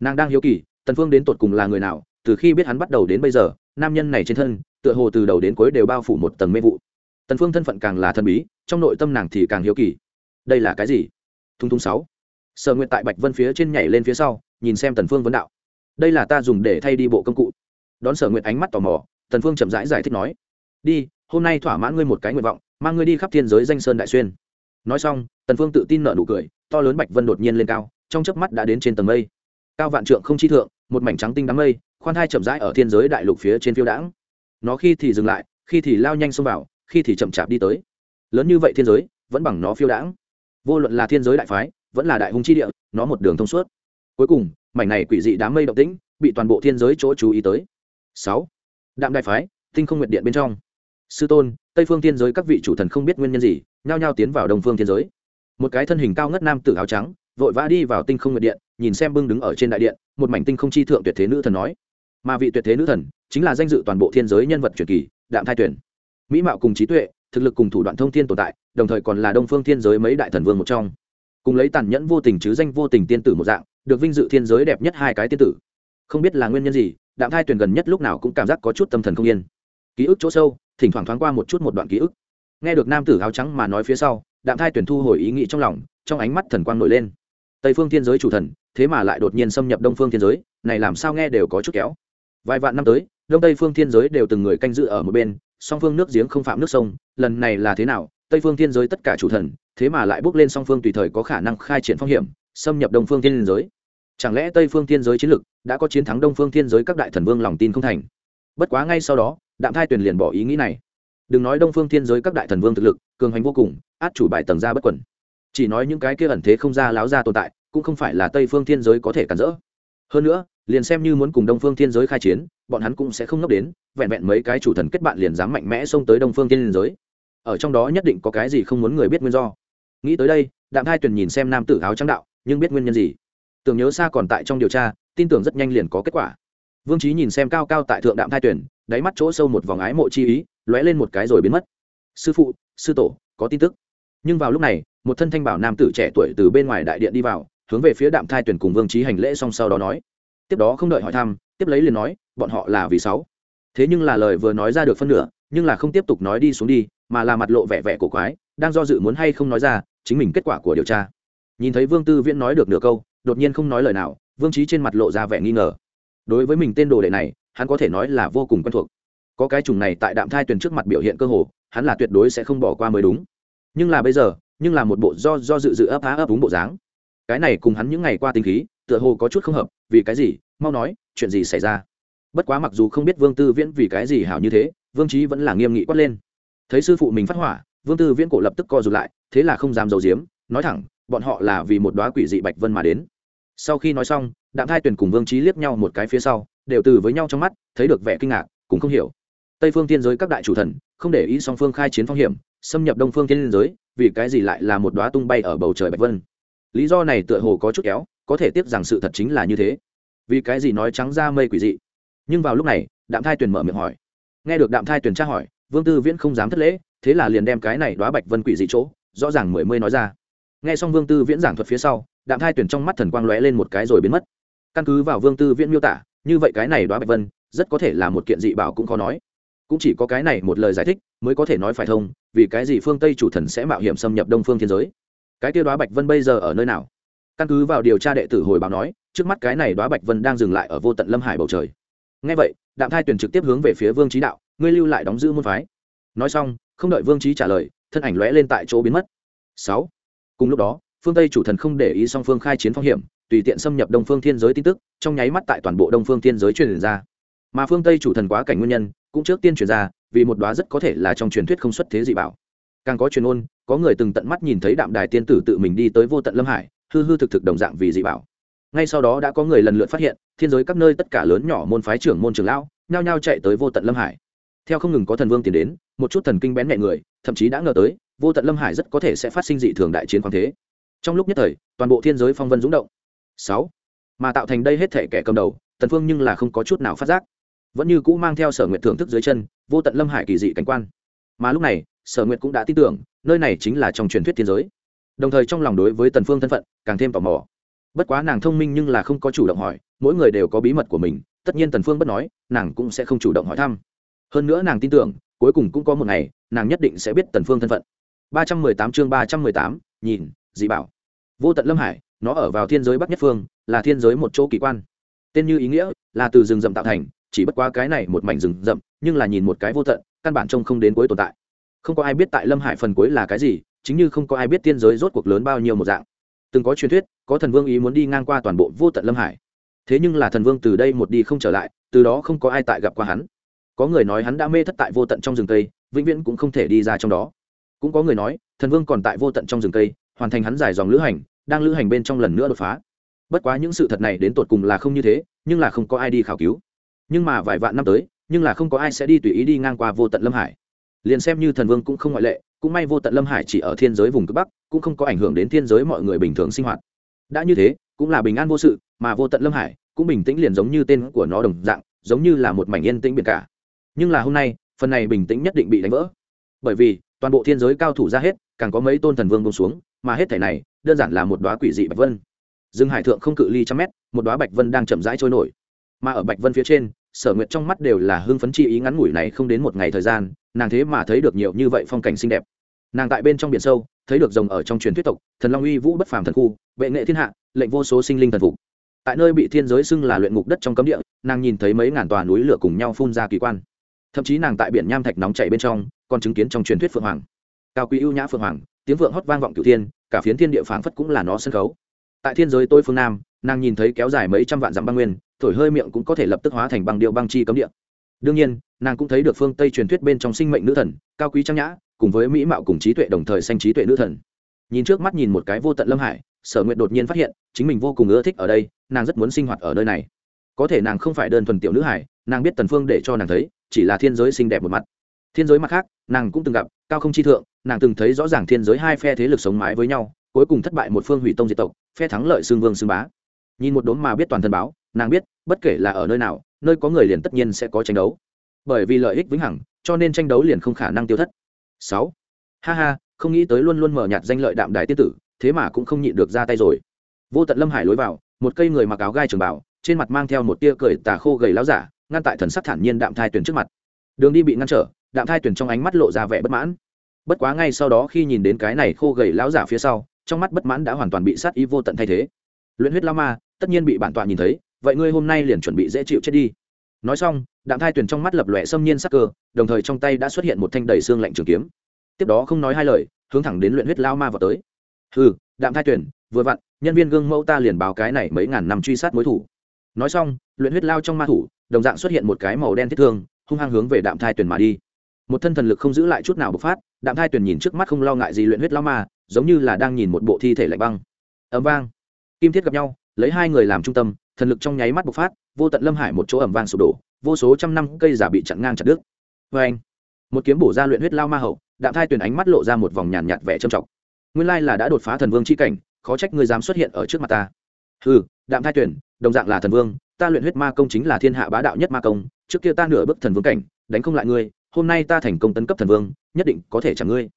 Nàng đang hiếu kỳ, tần phương đến tột cùng là người nào, từ khi biết hắn bắt đầu đến bây giờ, nam nhân này trên thân, tựa hồ từ đầu đến cuối đều bao phủ một tầng mê vụ. Tần phương thân phận càng là thần bí, trong nội tâm nàng thì càng hiếu kỳ. Đây là cái gì? Thung thung sáu. Sở nguyệt tại bạch vân phía trên nhảy lên phía sau nhìn xem tần phương vấn đạo. Đây là ta dùng để thay đi bộ công cụ. Đón sở nguyệt ánh mắt tò mò tần phương chậm rãi giải, giải thích nói. Đi hôm nay thỏa mãn ngươi một cái nguyện vọng mang ngươi đi khắp thiên giới danh sơn đại xuyên. Nói xong tần phương tự tin nở nụ cười to lớn bạch vân đột nhiên lên cao trong chớp mắt đã đến trên tầng mây. Cao vạn trượng không chi thượng một mảnh trắng tinh đám mây khoan thai chậm rãi ở thiên giới đại lục phía trên phiêu đãng. Nó khi thì dừng lại khi thì lao nhanh xông vào khi thì chậm chạp đi tới. Lớn như vậy thiên giới vẫn bằng nó phiêu đãng vô luận là thiên giới đại phái, vẫn là đại hùng chi địa, nó một đường thông suốt. Cuối cùng, mảnh này quỷ dị đám mây động tĩnh, bị toàn bộ thiên giới chỗ chú ý tới. Sáu. Đạm đại phái, tinh không nguyện điện bên trong. Sư tôn, tây phương thiên giới các vị chủ thần không biết nguyên nhân gì, nhao nhao tiến vào đông phương thiên giới. Một cái thân hình cao ngất nam tử áo trắng, vội vã đi vào tinh không nguyện điện, nhìn xem bưng đứng ở trên đại điện, một mảnh tinh không chi thượng tuyệt thế nữ thần nói. Mà vị tuyệt thế nữ thần, chính là danh dự toàn bộ thiên giới nhân vật truyền kỳ, đạm thai tuyển. Mỹ mạo cùng trí tuệ, thực lực cùng thủ đoạn thông thiên tồn tại đồng thời còn là đông phương thiên giới mấy đại thần vương một trong. Cùng lấy tàn nhẫn vô tình chứ danh vô tình tiên tử một dạng, được vinh dự thiên giới đẹp nhất hai cái tiên tử. Không biết là nguyên nhân gì, đạm thai tuyển gần nhất lúc nào cũng cảm giác có chút tâm thần không yên. Ký ức chỗ sâu, thỉnh thoảng thoáng qua một chút một đoạn ký ức. Nghe được nam tử áo trắng mà nói phía sau, đạm thai tuyển thu hồi ý nghĩ trong lòng, trong ánh mắt thần quang nổi lên. Tây phương thiên giới chủ thần, thế mà lại đột nhiên xâm nhập đông phương thiên giới, này làm sao nghe đều có chút kéo. Vài vạn năm tới, đông tây phương thiên giới đều từng người canh giữ ở một bên song phương nước giếng không phạm nước sông, lần này là thế nào? Tây phương thiên giới tất cả chủ thần, thế mà lại bước lên song phương tùy thời có khả năng khai triển phong hiểm, xâm nhập đông phương thiên giới. Chẳng lẽ tây phương thiên giới chiến lực đã có chiến thắng đông phương thiên giới các đại thần vương lòng tin không thành? Bất quá ngay sau đó, đạm thai tuyền liền bỏ ý nghĩ này. Đừng nói đông phương thiên giới các đại thần vương thực lực, cường hành vô cùng, át chủ bài tầng ra bất quẩn chỉ nói những cái kia ẩn thế không ra láo ra tồn tại, cũng không phải là tây phương thiên giới có thể cản rỡ hơn nữa, liền xem như muốn cùng đông phương thiên giới khai chiến, bọn hắn cũng sẽ không ngốc đến, vẹn vẹn mấy cái chủ thần kết bạn liền dám mạnh mẽ xông tới đông phương thiên giới. Ở trong đó nhất định có cái gì không muốn người biết nguyên do. Nghĩ tới đây, đạm thai tuyền nhìn xem nam tử áo trắng đạo, nhưng biết nguyên nhân gì? Tưởng nhớ xa còn tại trong điều tra, tin tưởng rất nhanh liền có kết quả. Vương trí nhìn xem cao cao tại thượng đạm thai tuyển đáy mắt chỗ sâu một vòng ái mộ chi ý, lóe lên một cái rồi biến mất. Sư phụ, sư tổ, có tin tức. Nhưng vào lúc này, một thân thanh bảo nam tử trẻ tuổi từ bên ngoài đại điện đi vào hướng về phía đạm thai tuyển cùng vương trí hành lễ xong sau đó nói. Tiếp đó không đợi hỏi thăm, tiếp lấy liền nói, bọn họ là vì sáu. Thế nhưng là lời vừa nói ra được phân nửa, nhưng là không tiếp tục nói đi xuống đi, mà là mặt lộ vẻ vẻ cổ quái, đang do dự muốn hay không nói ra, chính mình kết quả của điều tra. Nhìn thấy vương tư viễn nói được nửa câu, đột nhiên không nói lời nào, vương trí trên mặt lộ ra vẻ nghi ngờ. Đối với mình tên đồ đệ này, hắn có thể nói là vô cùng quen thuộc. Có cái chủng này tại đạm thai tuyền trước mặt biểu hiện cơ hồ, hắn là tuyệt đối sẽ không bỏ qua mới đúng. Nhưng là bây giờ, nhưng là một bộ do do dự dự ấp á ấp đúng bộ dáng cái này cùng hắn những ngày qua tinh khí, tựa hồ có chút không hợp, vì cái gì? Mau nói, chuyện gì xảy ra? Bất quá mặc dù không biết vương tư viễn vì cái gì hảo như thế, vương trí vẫn là nghiêm nghị quát lên. Thấy sư phụ mình phát hỏa, vương tư viễn cổ lập tức co rụt lại, thế là không dám giấu giếm, nói thẳng, bọn họ là vì một đoá quỷ dị bạch vân mà đến. Sau khi nói xong đạm thai tuyển cùng vương trí liếc nhau một cái phía sau, đều từ với nhau trong mắt, thấy được vẻ kinh ngạc, cũng không hiểu. Tây phương tiên giới các đại chủ thần, không để ý song phương khai chiến phong hiểm, xâm nhập đông phương tiên giới, vì cái gì lại là một đoá tung bay ở bầu trời bạch vân? Lý do này tựa hồ có chút kéo, có thể tiếp rằng sự thật chính là như thế. Vì cái gì nói trắng ra mây quỷ dị? Nhưng vào lúc này, đạm thai tuyền mở miệng hỏi. Nghe được đạm thai tuyền tra hỏi, vương tư viễn không dám thất lễ, thế là liền đem cái này đoá bạch vân quỷ dị chỗ, rõ ràng mười mươi nói ra. Nghe xong vương tư viễn giảng thuật phía sau, đạm thai tuyển trong mắt thần quang lóe lên một cái rồi biến mất. Căn cứ vào vương tư viễn miêu tả, như vậy cái này đoá bạch vân, rất có thể là một kiện dị bảo cũng khó nói. Cũng chỉ có cái này một lời giải thích, mới có thể nói phải thông, vì cái gì phương tây chủ thần sẽ mạo hiểm xâm nhập đông phương thiên giới? Cái kia đoá bạch vân bây giờ ở nơi nào? Căn cứ vào điều tra đệ tử hồi báo nói, trước mắt cái này đoá bạch vân đang dừng lại ở vô tận lâm hải bầu trời. Ngay vậy, đạm thai tuyển trực tiếp hướng về phía vương trí đạo, ngươi lưu lại đóng giữ môn phái. Nói xong, không đợi vương trí trả lời, thân ảnh lóe lên tại chỗ biến mất. Sáu. Cùng lúc đó, phương tây chủ thần không để ý song phương khai chiến phong hiểm, tùy tiện xâm nhập đông phương thiên giới tin tức, trong nháy mắt tại toàn bộ đông phương thiên giới truyền ra. Mà phương tây chủ thần quá cảnh nguyên nhân, cũng trước tiên truyền ra, vì một đoá rất có thể là trong truyền thuyết không xuất thế dị bảo càng có truyền ôn có người từng tận mắt nhìn thấy đạm đài tiên tử tự mình đi tới vô tận lâm hải, hư hư thực thực đồng dạng vì dị bảo. Ngay sau đó đã có người lần lượt phát hiện, thiên giới các nơi tất cả lớn nhỏ môn phái trưởng môn trường lão, nhao nhao chạy tới vô tận lâm hải. Theo không ngừng có thần vương tiến đến, một chút thần kinh bén nhẹ người, thậm chí đã ngờ tới, vô tận lâm hải rất có thể sẽ phát sinh dị thường đại chiến khoáng thế. Trong lúc nhất thời, toàn bộ thiên giới phong vân rúng động. Sáu, mà tạo thành đây hết thể kẻ cầm đầu, tần phương nhưng là không có chút nào phát giác. Vẫn như cũ mang theo sở nguyện thưởng thức dưới chân, vô tận lâm hải kỳ dị cảnh quan mà lúc này sở nguyện cũng đã tin tưởng nơi này chính là trong truyền thuyết thiên giới. Đồng thời trong lòng đối với tần phương thân phận càng thêm tò mò. Bất quá nàng thông minh nhưng là không có chủ động hỏi mỗi người đều có bí mật của mình tất nhiên tần phương bất nói nàng cũng sẽ không chủ động hỏi thăm. Hơn nữa nàng tin tưởng cuối cùng cũng có một ngày nàng nhất định sẽ biết tần phương thân phận. 318 chương 318, nhìn dị bảo. Vô tận lâm hải nó ở vào thiên giới bắc nhất phương là thiên giới một chỗ kỳ quan. Tên như ý nghĩa là từ rừng rậm tạo thành chỉ bất quá cái này một mảnh rừng rậm nhưng là nhìn một cái vô tận căn bản trông không đến cuối tồn tại. Không có ai biết tại lâm hải phần cuối là cái gì, chính như không có ai biết tiên giới rốt cuộc lớn bao nhiêu một dạng. Từng có truyền thuyết, có thần vương ý muốn đi ngang qua toàn bộ vô tận lâm hải. Thế nhưng là thần vương từ đây một đi không trở lại, từ đó không có ai tại gặp qua hắn. Có người nói hắn đã mê thất tại vô tận trong rừng tây vĩnh viễn cũng không thể đi ra trong đó. Cũng có người nói, thần vương còn tại vô tận trong rừng tây hoàn thành hắn dài dòng lữ hành, đang lữ hành bên trong lần nữa đột phá. Bất quá những sự thật này đến tột cùng là không như thế, nhưng là không có ai đi khảo cứu. Nhưng mà vài vạn năm tới nhưng là không có ai sẽ đi tùy ý đi ngang qua vô tận lâm hải. Liền xem như thần vương cũng không ngoại lệ, cũng may vô tận lâm hải chỉ ở thiên giới vùng cực bắc, cũng không có ảnh hưởng đến thiên giới mọi người bình thường sinh hoạt. Đã như thế, cũng là bình an vô sự, mà vô tận lâm hải cũng bình tĩnh liền giống như tên của nó đồng dạng, giống như là một mảnh yên tĩnh biển cả. Nhưng là hôm nay, phần này bình tĩnh nhất định bị đánh vỡ. Bởi vì, toàn bộ thiên giới cao thủ ra hết, càng có mấy tôn thần vương bông xuống, mà hết thể này, đơn giản là một đoá quỷ dị bạch vân. Dương hải thượng không cự ly trăm mét, một đoá bạch vân đang chậm rãi trôi nổi. Mà ở bạch vân phía trên sở nguyệt trong mắt đều là hưng phấn chi ý ngắn ngủi này không đến một ngày thời gian, nàng thế mà thấy được nhiều như vậy phong cảnh xinh đẹp. Nàng tại bên trong biển sâu, thấy được rồng ở trong truyền thuyết tộc, thần long uy vũ bất phàm thần khu, vệ nghệ thiên hạ, lệnh vô số sinh linh thần phục. Tại nơi bị thiên giới xưng là luyện ngục đất trong cấm địa, nàng nhìn thấy mấy ngàn tòa núi lửa cùng nhau phun ra kỳ quan. Thậm chí nàng tại biển nham thạch nóng chảy bên trong, còn chứng kiến trong truyền thuyết phượng hoàng. Cao quý ưu nhã phượng hoàng, tiếng vượng hót vang vọng cửu thiên, cả phiến thiên địa phảng phất cũng là nó sân khấu. Tại thiên giới tôi phương nam, nàng nhìn thấy kéo dài mấy trăm vạn dặm băng nguyên thổi hơi miệng cũng có thể lập tức hóa thành băng điệu băng chi cấm địa. Đương nhiên, nàng cũng thấy được phương tây truyền thuyết bên trong sinh mệnh nữ thần, cao quý trang nhã, cùng với mỹ mạo cùng trí tuệ đồng thời sanh trí tuệ nữ thần. Nhìn trước mắt nhìn một cái vô tận lâm hải, sở nguyện đột nhiên phát hiện, chính mình vô cùng ưa thích ở đây, nàng rất muốn sinh hoạt ở nơi này. Có thể nàng không phải đơn thuần tiểu nữ hải, nàng biết tần phương để cho nàng thấy, chỉ là thiên giới xinh đẹp một mặt. Thiên giới mặt khác, nàng cũng từng gặp, cao không chi thượng, nàng từng thấy rõ ràng thiên giới hai phe thế lực sống mái với nhau, cuối cùng thất bại một phương hủy tông diệt tộc, phe thắng lợi xương vương xương bá. Nhìn một đốm mà biết toàn thân báo nàng biết, bất kể là ở nơi nào, nơi có người liền tất nhiên sẽ có tranh đấu. Bởi vì lợi ích vĩnh hằng, cho nên tranh đấu liền không khả năng tiêu thất. Sáu. Ha ha, không nghĩ tới luôn luôn mở nhạt danh lợi đạm đài tiết tử, thế mà cũng không nhịn được ra tay rồi. Vô tận lâm hải lối vào, một cây người mặc áo gai trường bảo trên mặt mang theo một tia cười tà khô gầy láo giả, ngăn tại thần sắc thản nhiên đạm thai tuyển trước mặt. Đường đi bị ngăn trở, đạm thai tuyển trong ánh mắt lộ ra vẻ bất mãn. Bất quá ngay sau đó khi nhìn đến cái này khô gầy láo giả phía sau, trong mắt bất mãn đã hoàn toàn bị sát ý vô tận thay thế. Luyện huyết lao ma, tất nhiên bị bản tọa nhìn thấy vậy ngươi hôm nay liền chuẩn bị dễ chịu chết đi. Nói xong, đạm thai tuyển trong mắt lập lòe xâm nhiên sắc cơ, đồng thời trong tay đã xuất hiện một thanh đầy xương lạnh trường kiếm. Tiếp đó không nói hai lời, hướng thẳng đến luyện huyết lao ma vào tới. Ừ đạm thai tuyển, vừa vặn, nhân viên gương mẫu ta liền báo cái này mấy ngàn năm truy sát mối thủ. Nói xong, luyện huyết lao trong ma thủ, đồng dạng xuất hiện một cái màu đen thiết thương, hung hăng hướng về đạm thai tuyển mà đi. Một thân thần lực không giữ lại chút nào bộc phát, đạm thai tuyển nhìn trước mắt không lo ngại gì luyện huyết lao ma, giống như là đang nhìn một bộ thi thể lạnh băng. Ấm vang. Kim thiết gặp nhau, lấy hai người làm trung tâm thần lực trong nháy mắt bộc phát vô tận lâm hải một chỗ ẩm vang sụp đổ vô số trăm năm cây giả bị chặn ngang chặt đứt. Vê anh một kiếm bổ ra luyện huyết lao ma hậu đạm thai tuyển ánh mắt lộ ra một vòng nhàn nhạt, nhạt vẻ trầm trọng. Nguyên lai là đã đột phá thần vương chi cảnh khó trách ngươi dám xuất hiện ở trước mặt ta. Ừ đạm thai tuyển đồng dạng là thần vương ta luyện huyết ma công chính là thiên hạ bá đạo nhất ma công trước kia ta nửa bước thần vương cảnh đánh không lại ngươi hôm nay ta thành công tấn cấp thần vương nhất định có thể chẳng ngươi.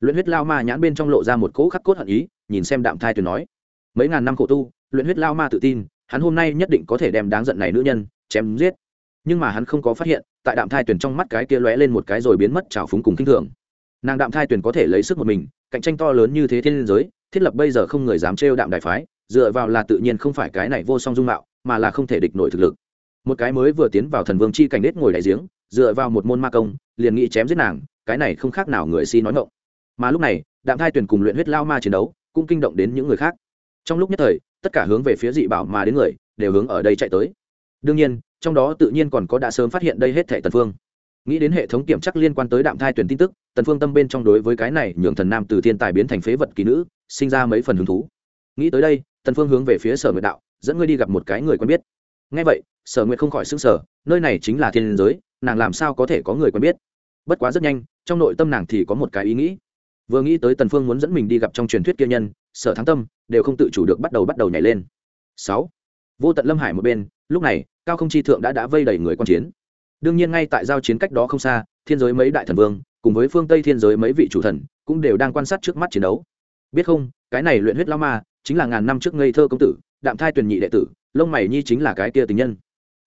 Luyện huyết lao ma nhãn bên trong lộ ra một cỗ khắc cốt hận ý nhìn xem đạm thai tuyển nói. Mấy ngàn năm khổ tu luyện huyết lao ma tự tin hắn hôm nay nhất định có thể đem đáng giận này nữ nhân chém giết. Nhưng mà hắn không có phát hiện, tại đạm thai tuyển trong mắt cái kia lóe lên một cái rồi biến mất trào phúng cùng kinh thường. Nàng đạm thai tuyển có thể lấy sức một mình, cạnh tranh to lớn như thế thiên giới, thiết lập bây giờ không người dám trêu đạm đại phái, dựa vào là tự nhiên không phải cái này vô song dung mạo, mà là không thể địch nổi thực lực. Một cái mới vừa tiến vào thần vương chi cảnh đết ngồi đại giếng, dựa vào một môn ma công, liền nghĩ chém giết nàng, cái này không khác nào người si nói ngộng mà lúc này, đạm thai tuyển cùng luyện huyết lao ma chiến đấu, cũng kinh động đến những người khác trong lúc nhất thời, tất cả hướng về phía dị bảo mà đến người, đều hướng ở đây chạy tới. Đương nhiên, trong đó tự nhiên còn có đã sớm phát hiện đây hết thẻ tần phương. Nghĩ đến hệ thống kiểm chắc liên quan tới đạm thai tuyển tin tức, tần phương tâm bên trong đối với cái này nhường thần nam từ thiên tài biến thành phế vật kỳ nữ, sinh ra mấy phần hứng thú. Nghĩ tới đây, tần phương hướng về phía sở nguyệt đạo, dẫn ngươi đi gặp một cái người quen biết. Nghe vậy, sở nguyệt không khỏi sững sờ, nơi này chính là thiên giới, nàng làm sao có thể có người quen biết? Bất quá rất nhanh, trong nội tâm nàng thì có một cái ý nghĩ. Vừa nghĩ tới tần phương muốn dẫn mình đi gặp trong truyền thuyết kia nhân, sở thắng tâm đều không tự chủ được bắt đầu bắt đầu nhảy lên. Sáu. Vô tận lâm hải một bên, lúc này, cao không chi thượng đã đã vây đầy người quan chiến. Đương nhiên ngay tại giao chiến cách đó không xa, thiên giới mấy đại thần vương, cùng với phương tây thiên giới mấy vị chủ thần, cũng đều đang quan sát trước mắt chiến đấu. Biết không, cái này luyện huyết lao ma, chính là ngàn năm trước ngây thơ công tử, đạm thai tuyển nhị đệ tử, lông mày nhi chính là cái kia tình nhân.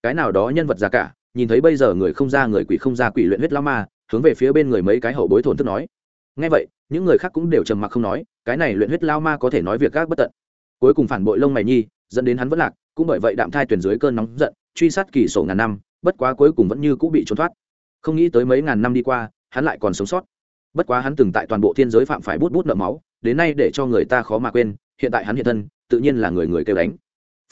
Cái nào đó nhân vật già cả, nhìn thấy bây giờ người không ra người quỷ không ra quỷ luyện huyết lao ma, hướng về phía bên người mấy cái hậu bối thổn thức nói. Ngay vậy những người khác cũng đều trầm mặc không nói, cái này luyện huyết lao ma có thể nói việc gác bất tận. Cuối cùng phản bội lông mày nhi, dẫn đến hắn vẫn lạc, cũng bởi vậy đạm thai tuyển dưới cơn nóng giận, truy sát kỳ sổ ngàn năm, bất quá cuối cùng vẫn như cũng bị trốn thoát. Không nghĩ tới mấy ngàn năm đi qua, hắn lại còn sống sót. Bất quá hắn từng tại toàn bộ thiên giới phạm phải bút bút nợ máu, đến nay để cho người ta khó mà quên, hiện tại hắn hiện thân, tự nhiên là người người kêu đánh.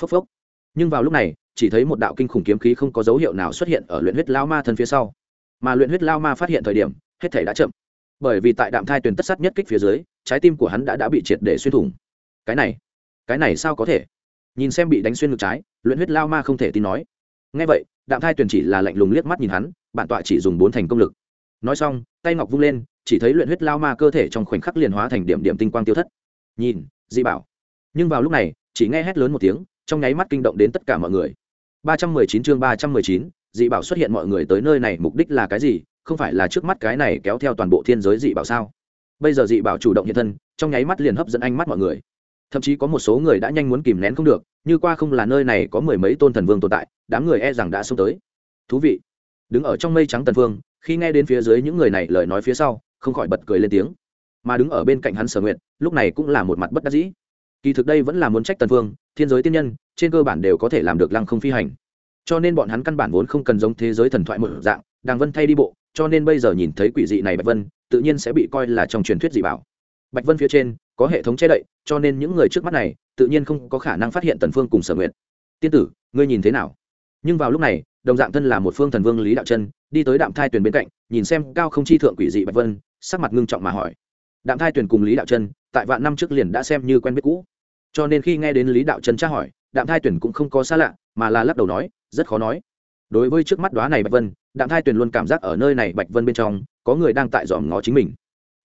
Phốc phốc. Nhưng vào lúc này, chỉ thấy một đạo kinh khủng kiếm khí không có dấu hiệu nào xuất hiện ở luyện huyết lao ma thân phía sau. Mà luyện huyết lao ma phát hiện thời điểm, hết thể đã chậm bởi vì tại đạm thai tuyền tất sát nhất kích phía dưới trái tim của hắn đã đã bị triệt để xuyên thủng. Cái này cái này sao có thể? Nhìn xem bị đánh xuyên ngực trái luyện huyết lao ma không thể tin nói. Ngay vậy đạm thai tuyền chỉ là lạnh lùng liếc mắt nhìn hắn bản tọa chỉ dùng bốn thành công lực. Nói xong tay ngọc vung lên chỉ thấy luyện huyết lao ma cơ thể trong khoảnh khắc liền hóa thành điểm điểm tinh quang tiêu thất. Nhìn dị bảo. Nhưng vào lúc này chỉ nghe hét lớn một tiếng trong nháy mắt kinh động đến tất cả mọi người. 319 chương 319, dị bảo xuất hiện mọi người tới nơi này mục đích là cái gì? Không phải là trước mắt cái này kéo theo toàn bộ thiên giới dị bảo sao? Bây giờ dị bảo chủ động hiện thân, trong nháy mắt liền hấp dẫn ánh mắt mọi người. Thậm chí có một số người đã nhanh muốn kìm nén không được, như qua không là nơi này có mười mấy tôn thần vương tồn tại, đám người e rằng đã xông tới. Thú vị. Đứng ở trong mây trắng tần vương, khi nghe đến phía dưới những người này lời nói phía sau, không khỏi bật cười lên tiếng. Mà đứng ở bên cạnh hắn sở nguyện lúc này cũng là một mặt bất đắc dĩ. Kỳ thực đây vẫn là muốn trách tần vương, thiên giới tiên nhân, trên cơ bản đều có thể làm được lăng không phi hành. Cho nên bọn hắn căn bản vốn không cần giống thế giới thần thoại một dạng, đàng vân thay đi bộ cho nên bây giờ nhìn thấy quỷ dị này bạch vân, tự nhiên sẽ bị coi là trong truyền thuyết dị bảo. Bạch vân phía trên có hệ thống che đậy, cho nên những người trước mắt này tự nhiên không có khả năng phát hiện tần phương cùng sở nguyện tiên tử, ngươi nhìn thế nào? Nhưng vào lúc này, đồng dạng thân là một phương thần vương lý đạo chân, đi tới đạm thai Tuyền bên cạnh, nhìn xem cao không chi thượng quỷ dị bạch vân, sắc mặt ngưng trọng mà hỏi. Đạm thai Tuyền cùng lý đạo chân, tại vạn năm trước liền đã xem như quen biết cũ. Cho nên khi nghe đến lý đạo chân tra hỏi, đạm thai Tuyền cũng không có xa lạ, mà là lắc đầu nói, rất khó nói. Đối với trước mắt đoá này bạch vân đạm thai tuyền luôn cảm giác ở nơi này bạch vân bên trong, có người đang tại dòm ngó chính mình.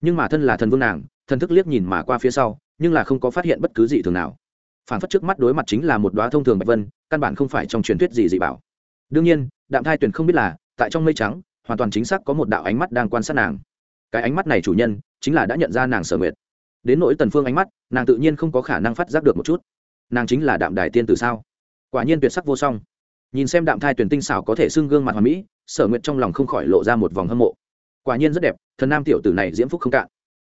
Nhưng mà thân là thần vương nàng, thần thức liếc nhìn mà qua phía sau, nhưng là không có phát hiện bất cứ gì thường nào. Phản phất trước mắt đối mặt chính là một đoá thông thường bạch vân, căn bản không phải trong truyền thuyết gì dị bảo. Đương nhiên đạm thai tuyền không biết là, tại trong mây trắng, hoàn toàn chính xác có một đạo ánh mắt đang quan sát nàng. Cái ánh mắt này chủ nhân, chính là đã nhận ra nàng sở nguyệt đến nỗi tần phương ánh mắt, nàng tự nhiên không có khả năng phát giác được một chút. Nàng chính là đạm đài tiên tử sao? Quả nhiên tuyệt sắc vô song. Nhìn xem đạm thai tuyển tinh xảo có thể xưng gương mặt hoàn mỹ sở nguyệt trong lòng không khỏi lộ ra một vòng hâm mộ. Quả nhiên rất đẹp, thần nam tiểu tử này diễm phúc không cạn.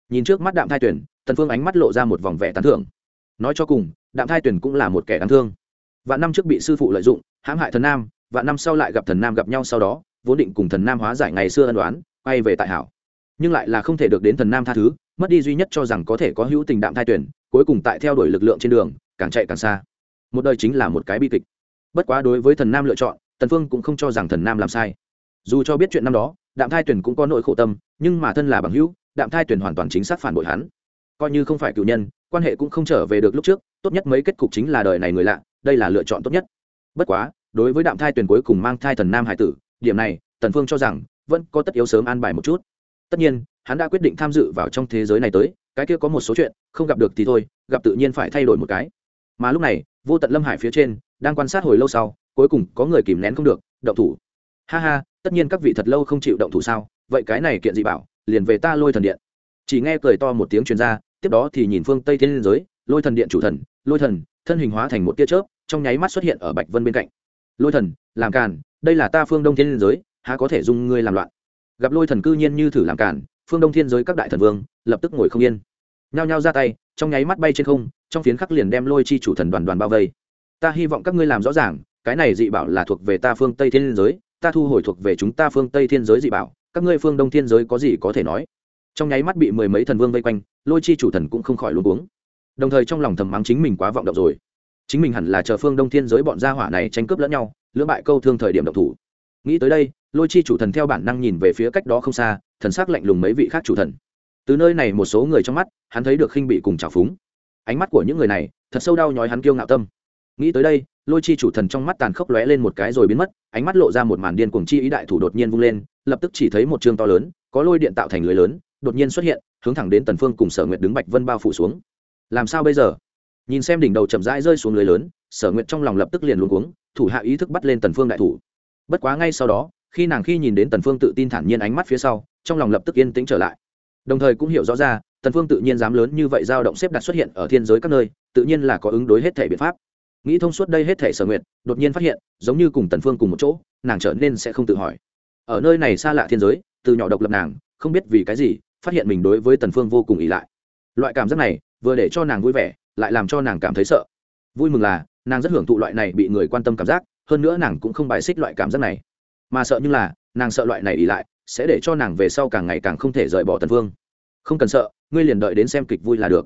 Nhìn trước mắt đạm thai tuyển, tần phương ánh mắt lộ ra một vòng vẻ tán thưởng. Nói cho cùng, đạm thai tuyển cũng là một kẻ đáng thương. Vạn năm trước bị sư phụ lợi dụng, hãm hại thần nam, vạn năm sau lại gặp thần nam gặp nhau sau đó, vốn định cùng thần nam hóa giải ngày xưa ân đoán quay về tại hảo. Nhưng lại là không thể được đến thần nam tha thứ, mất đi duy nhất cho rằng có thể có hữu tình đạm thai tuyển, cuối cùng tại theo đuổi lực lượng trên đường, càng chạy càng xa. Một đời chính là một cái bi kịch. Bất quá đối với thần nam lựa chọn, tần phương cũng không cho rằng thần nam làm sai dù cho biết chuyện năm đó, đạm thai tuyển cũng có nỗi khổ tâm, nhưng mà thân là bằng hữu, đạm thai tuyển hoàn toàn chính xác phản bội hắn. Coi như không phải cựu nhân, quan hệ cũng không trở về được lúc trước, tốt nhất mấy kết cục chính là đời này người lạ, đây là lựa chọn tốt nhất. Bất quá, đối với đạm thai tuyển cuối cùng mang thai thần nam hải tử, điểm này, tần phương cho rằng, vẫn có tất yếu sớm an bài một chút. Tất nhiên, hắn đã quyết định tham dự vào trong thế giới này tới, cái kia có một số chuyện, không gặp được thì thôi, gặp tự nhiên phải thay đổi một cái. Mà lúc này, vô tận lâm hải phía trên, đang quan sát hồi lâu sau, cuối cùng có người kìm nén không được, động thủ ha ha, tất nhiên các vị thật lâu không chịu động thủ sao? Vậy cái này kiện dị bảo, liền về ta lôi thần điện. Chỉ nghe cười to một tiếng truyền ra, tiếp đó thì nhìn phương tây thiên giới, lôi thần điện chủ thần, lôi thần, thân hình hóa thành một tia chớp, trong nháy mắt xuất hiện ở bạch vân bên cạnh. Lôi thần, làm càn, đây là ta phương đông thiên giới, há có thể dung ngươi làm loạn? Gặp lôi thần cư nhiên như thử làm càn, phương đông thiên giới các đại thần vương, lập tức ngồi không yên. Nhao nhao ra tay, trong nháy mắt bay trên không, trong phiến khắc liền đem lôi chi chủ thần đoàn đoàn bao vây. Ta hy vọng các ngươi làm rõ ràng, cái này dị bảo là thuộc về ta phương tây thiên giới ta thu hồi thuộc về chúng ta phương tây thiên giới dị bảo, các ngươi phương đông thiên giới có gì có thể nói? Trong nháy mắt bị mười mấy thần vương vây quanh, lôi chi chủ thần cũng không khỏi luôn uống đồng thời trong lòng thầm mắng chính mình quá vọng động rồi. Chính mình hẳn là chờ phương đông thiên giới bọn gia hỏa này tranh cướp lẫn nhau, lưỡng bại câu thương thời điểm động thủ. Nghĩ tới đây, lôi chi chủ thần theo bản năng nhìn về phía cách đó không xa, thần sắc lạnh lùng mấy vị khác chủ thần. Từ nơi này một số người trong mắt, hắn thấy được khinh bị cùng trào phúng. Ánh mắt của những người này, thật sâu đau nhói hắn kiêu ngạo tâm. Nghĩ tới đây lôi chi chủ thần trong mắt tàn khốc lóe lên một cái rồi biến mất, ánh mắt lộ ra một màn điên cuồng chi ý đại thủ đột nhiên vung lên, lập tức chỉ thấy một chương to lớn, có lôi điện tạo thành lưới lớn, đột nhiên xuất hiện, hướng thẳng đến tần phương cùng sở nguyện đứng bạch vân bao phủ xuống. Làm sao bây giờ? Nhìn xem đỉnh đầu chậm rãi rơi xuống lưới lớn, sở nguyện trong lòng lập tức liền luống cuống, thủ hạ ý thức bắt lên tần phương đại thủ. Bất quá ngay sau đó, khi nàng khi nhìn đến tần phương tự tin thản nhiên ánh mắt phía sau, trong lòng lập tức yên tĩnh trở lại. Đồng thời cũng hiểu rõ ra, tần phương tự nhiên dám lớn như vậy dao động xếp đặt xuất hiện ở thiên giới các nơi, tự nhiên là có ứng đối hết thể biện pháp nghĩ thông suốt đây hết thể sở nguyện, đột nhiên phát hiện giống như cùng tần phương cùng một chỗ nàng trở nên sẽ không tự hỏi. Ở nơi này xa lạ thiên giới từ nhỏ độc lập nàng không biết vì cái gì phát hiện mình đối với tần phương vô cùng ỷ lại. Loại cảm giác này vừa để cho nàng vui vẻ lại làm cho nàng cảm thấy sợ. Vui mừng là nàng rất hưởng thụ loại này bị người quan tâm cảm giác hơn nữa nàng cũng không bài xích loại cảm giác này. Mà sợ như là nàng sợ loại này ỷ lại sẽ để cho nàng về sau càng ngày càng không thể rời bỏ tần phương. Không cần sợ ngươi liền đợi đến xem kịch vui là được.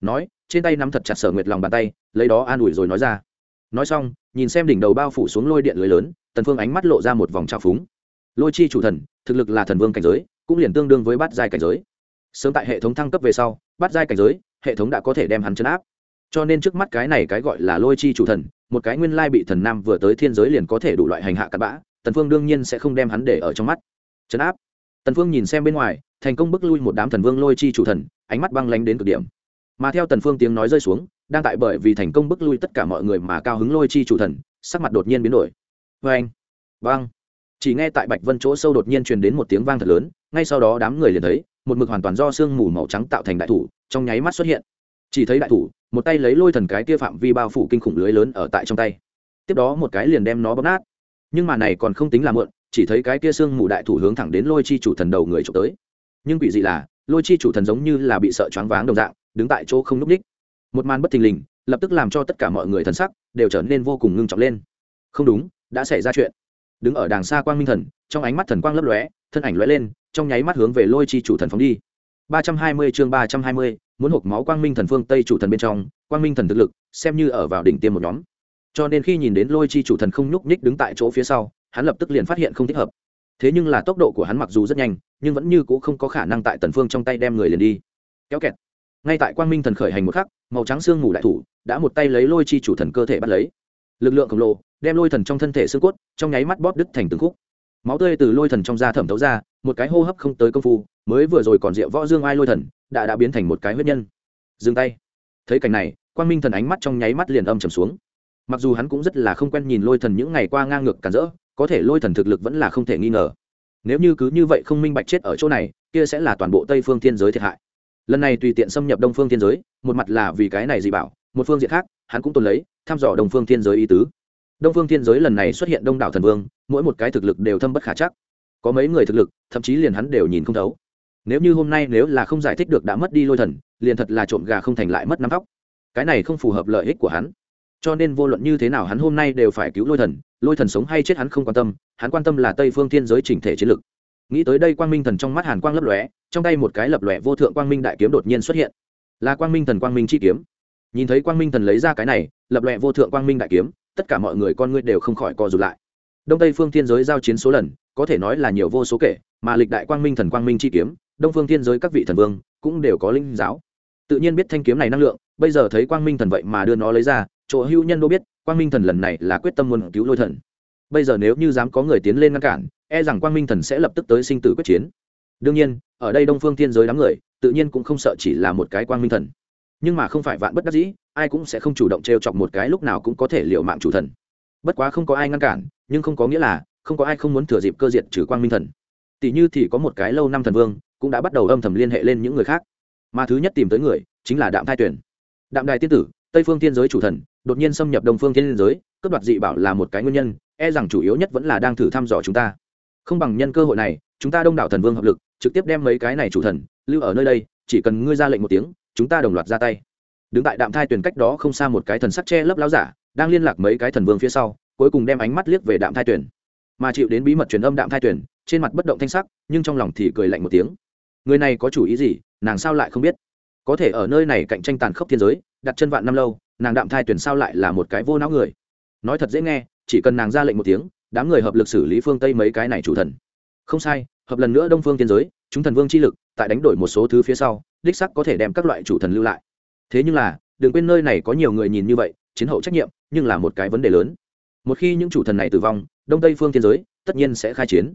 Nói trên tay nắm thật chặt sở nguyệt lòng bàn tay, lấy đó an ủi rồi nói ra. Nói xong, nhìn xem đỉnh đầu bao phủ xuống lôi điện lưới lớn, tần phương ánh mắt lộ ra một vòng trào phúng. Lôi chi chủ thần, thực lực là thần vương cảnh giới, cũng liền tương đương với bát giai cảnh giới. Sớm tại hệ thống thăng cấp về sau, bát giai cảnh giới, hệ thống đã có thể đem hắn chấn áp. Cho nên trước mắt cái này cái gọi là lôi chi chủ thần, một cái nguyên lai bị thần nam vừa tới thiên giới liền có thể đủ loại hành hạ cặn bã, tần phương đương nhiên sẽ không đem hắn để ở trong mắt. Chấn áp. Tần phương nhìn xem bên ngoài, thành công bức lui một đám thần vương lôi chi chủ thần, ánh mắt băng lánh đến cực điểm mà theo tần phương tiếng nói rơi xuống, đang tại bởi vì thành công bức lui tất cả mọi người mà cao hứng lôi chi chủ thần, sắc mặt đột nhiên biến đổi. Vê anh vang chỉ nghe tại bạch vân chỗ sâu đột nhiên truyền đến một tiếng vang thật lớn, ngay sau đó đám người liền thấy, một mực hoàn toàn do sương mù màu trắng tạo thành đại thủ, trong nháy mắt xuất hiện. Chỉ thấy đại thủ, một tay lấy lôi thần cái kia phạm vi bao phủ kinh khủng lưới lớn ở tại trong tay. Tiếp đó một cái liền đem nó bóp nát. Nhưng mà này còn không tính là mượn chỉ thấy cái kia sương mù đại thủ hướng thẳng đến lôi chi chủ thần đầu người trộm tới. Nhưng quỷ dị là, lôi chi chủ thần giống như là bị sợ choáng váng đồng dạng đứng tại chỗ không núp ních. Một màn bất thình lình, lập tức làm cho tất cả mọi người thần sắc đều trở nên vô cùng ngưng trọng lên. Không đúng, đã xảy ra chuyện. Đứng ở đàng xa quang minh thần, trong ánh mắt thần quang lấp lóe, thân ảnh lóe lên, trong nháy mắt hướng về lôi chi chủ thần phóng đi. ba trăm hai mươi chương ba trăm hai mươi, muốn hộp máu quang minh thần phương tây chủ thần bên trong, quang minh thần thực lực, xem như ở vào đỉnh tiêm một nhóm. Cho nên khi nhìn đến lôi chi chủ thần không nhúc nhích đứng tại chỗ phía sau, hắn lập tức liền phát hiện không thích hợp. Thế nhưng là tốc độ của hắn mặc dù rất nhanh, nhưng vẫn như c ũ không có khả năng tại tần phương trong tay đem người liền đi. Kéo kẹt ngay tại quang minh thần khởi hành một khắc, màu trắng xương ngủ đại thủ đã một tay lấy lôi chi chủ thần cơ thể bắt lấy. Lực lượng khổng lồ đem lôi thần trong thân thể xương cốt trong nháy mắt bóp đứt thành từng khúc. Máu tươi từ lôi thần trong da thẩm thấu ra, một cái hô hấp không tới công phu, mới vừa rồi còn rượu võ dương ai lôi thần, đã đã biến thành một cái huyết nhân. Dừng tay. Thấy cảnh này, quang minh thần ánh mắt trong nháy mắt liền âm trầm xuống. Mặc dù hắn cũng rất là không quen nhìn lôi thần những ngày qua ngang ngược cản rỡ, có thể lôi thần thực lực vẫn là không thể nghi ngờ. Nếu như cứ như vậy không minh bạch chết ở chỗ này, kia sẽ là toàn bộ tây phương thiên giới thiệt hại lần này tùy tiện xâm nhập đông phương thiên giới, một mặt là vì cái này gì bảo, một phương diện khác, hắn cũng tồn lấy thăm dò đông phương thiên giới ý tứ. Đông phương thiên giới lần này xuất hiện đông đảo thần vương, mỗi một cái thực lực đều thâm bất khả chắc. Có mấy người thực lực, thậm chí liền hắn đều nhìn không thấu. Nếu như hôm nay nếu là không giải thích được đã mất đi lôi thần, liền thật là trộm gà không thành lại mất năm tóc. Cái này không phù hợp lợi ích của hắn. Cho nên vô luận như thế nào hắn hôm nay đều phải cứu lôi thần lôi thần sống hay chết hắn không quan tâm, hắn quan tâm là tây phương thiên giới chỉnh thể chiến lực nghĩ tới đây quang minh thần trong mắt hàn quang lấp lóe trong tay một cái lập lòe vô thượng quang minh đại kiếm đột nhiên xuất hiện là quang minh thần quang minh chi kiếm nhìn thấy quang minh thần lấy ra cái này lập lòe vô thượng quang minh đại kiếm tất cả mọi người con ngươi đều không khỏi co rụt lại đông tây phương thiên giới giao chiến số lần có thể nói là nhiều vô số kể mà lịch đại quang minh thần quang minh chi kiếm đông phương thiên giới các vị thần vương cũng đều có linh giáo tự nhiên biết thanh kiếm này năng lượng bây giờ thấy quang minh thần vậy mà đưa nó lấy ra chỗ hữu nhân đô biết quang minh thần lần này là quyết tâm muốn cứu lôi thần bây giờ nếu như dám có người tiến lên ngăn cản e rằng quang minh thần sẽ lập tức tới sinh tử quyết chiến. Đương nhiên, ở đây đông phương thiên giới đám người, tự nhiên cũng không sợ chỉ là một cái quang minh thần. Nhưng mà không phải vạn bất đắc dĩ, ai cũng sẽ không chủ động t r e o chọc một cái lúc nào cũng có thể liệu mạng chủ thần. Bất quá không có ai ngăn cản, nhưng không có nghĩa là, không có ai không muốn thừa dịp cơ diệt trừ quang minh thần. Tỷ như thì có một cái lâu năm thần vương, cũng đã bắt đầu âm thầm liên hệ lên những người khác. Mà thứ nhất tìm tới người, chính là đạm thai tuyển đạm đài tiên tử, tây phương thiên giới chủ thần, đột nhiên xâm nhập đông phương thiên giới, cướp đoạt dị bảo là một cái nguyên nhân e rằng chủ yếu nhất vẫn là đang thử thăm dò chúng ta không bằng nhân cơ hội này, chúng ta đông đảo thần vương hợp lực, trực tiếp đem mấy cái này chủ thần, lưu ở nơi đây, chỉ cần ngươi ra lệnh một tiếng, chúng ta đồng loạt ra tay. Đứng tại đạm thai tuyển cách đó không xa một cái thần sắc che lấp láo giả, đang liên lạc mấy cái thần vương phía sau, cuối cùng đem ánh mắt liếc về đạm thai tuyển. Mà chịu đến bí mật truyền âm đạm thai tuyển, trên mặt bất động thanh sắc, nhưng trong lòng thì cười lạnh một tiếng. Người này có chủ ý gì, nàng sao lại không biết? Có thể ở nơi này cạnh tranh tàn khốc thiên giới, đặt chân vạn năm lâu, nàng đạm thai tuyển sao lại là một cái vô não người? Nói thật dễ nghe, chỉ cần nàng ra lệnh một tiếng đám người hợp lực xử lý phương tây mấy cái này chủ thần. Không sai, hợp lần nữa đông phương thiên giới, chúng thần vương chi lực, tại đánh đổi một số thứ phía sau, đích sắc có thể đem các loại chủ thần lưu lại. Thế nhưng là, đừng quên nơi này có nhiều người nhìn như vậy, chiến hậu trách nhiệm, nhưng là một cái vấn đề lớn. Một khi những chủ thần này tử vong, đông tây phương thiên giới tất nhiên sẽ khai chiến.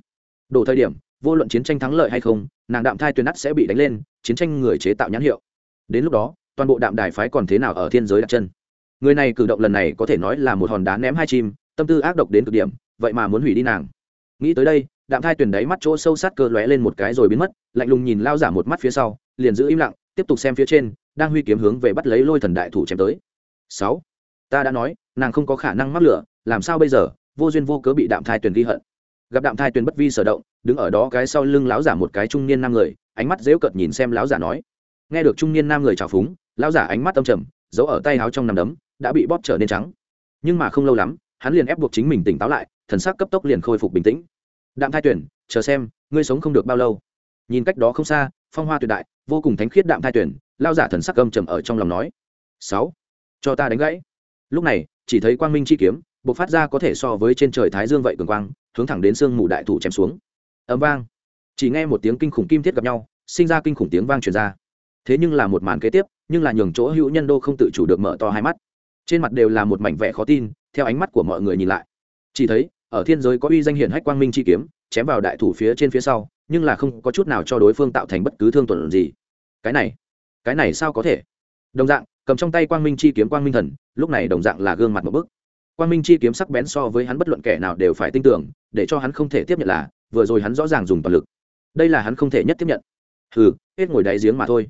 Đổ thời điểm, vô luận chiến tranh thắng lợi hay không, nàng đạm thai tuyên nát sẽ bị đánh lên, chiến tranh người chế tạo nhãn hiệu. Đến lúc đó, toàn bộ đạm đài phái còn thế nào ở thiên giới đặt chân? Người này cử động lần này có thể nói là một hòn đá ném hai chim, tâm tư ác độc đến cực điểm vậy mà muốn hủy đi nàng. Nghĩ tới đây, đạm thai tuyển đáy mắt chỗ sâu sát cơ lóe lên một cái rồi biến mất, lạnh lùng nhìn lao giả một mắt phía sau, liền giữ im lặng, tiếp tục xem phía trên, đang huy kiếm hướng về bắt lấy lôi thần đại thủ chém tới. Sáu. Ta đã nói, nàng không có khả năng mắc lửa, làm sao bây giờ? Vô duyên vô cớ bị đạm thai tuyển ghi hận. Gặp đạm thai tuyển bất vi sở động, đứng ở đó cái sau lưng lão giả một cái trung niên nam người, ánh mắt dễu cợt nhìn xem lão giả nói. Nghe được trung niên nam người trào phúng, lão giả ánh mắt âm trầm, giấu ở tay áo trong nằm đấm, đã bị bóp trở nên trắng. Nhưng mà không lâu lắm, hắn liền ép buộc chính mình tỉnh táo lại thần sắc cấp tốc liền khôi phục bình tĩnh. Đạm thai tuyển, chờ xem, ngươi sống không được bao lâu. Nhìn cách đó không xa, phong hoa tuyệt đại, vô cùng thánh khiết đạm thai tuyển, lao giả thần sắc âm trầm ở trong lòng nói. Sáu, cho ta đánh gãy. Lúc này, chỉ thấy quang minh chi kiếm, bộc phát ra có thể so với trên trời thái dương vậy cường quang, hướng thẳng đến sương mù đại thủ chém xuống. Ấm vang. Chỉ nghe một tiếng kinh khủng kim thiết gặp nhau, sinh ra kinh khủng tiếng vang truyền ra. Thế nhưng là một màn kế tiếp, nhưng là nhường chỗ hữu nhân đô không tự chủ được mở to hai mắt. Trên mặt đều là một mảnh vẻ khó tin, theo ánh mắt của mọi người nhìn lại. Chỉ thấy ở thiên giới có uy danh hiển hách quang minh chi kiếm, chém vào đại thủ phía trên phía sau, nhưng là không có chút nào cho đối phương tạo thành bất cứ thương tuần gì. Cái này cái này sao có thể? Đồng dạng, cầm trong tay quang minh chi kiếm quang minh thần, lúc này đồng dạng là gương mặt một bức. Quang minh chi kiếm sắc bén so với hắn bất luận kẻ nào đều phải tin tưởng để cho hắn không thể tiếp nhận là, vừa rồi hắn rõ ràng dùng toàn lực. Đây là hắn không thể nhất tiếp nhận. Hừ, hết ngồi đáy giếng mà thôi.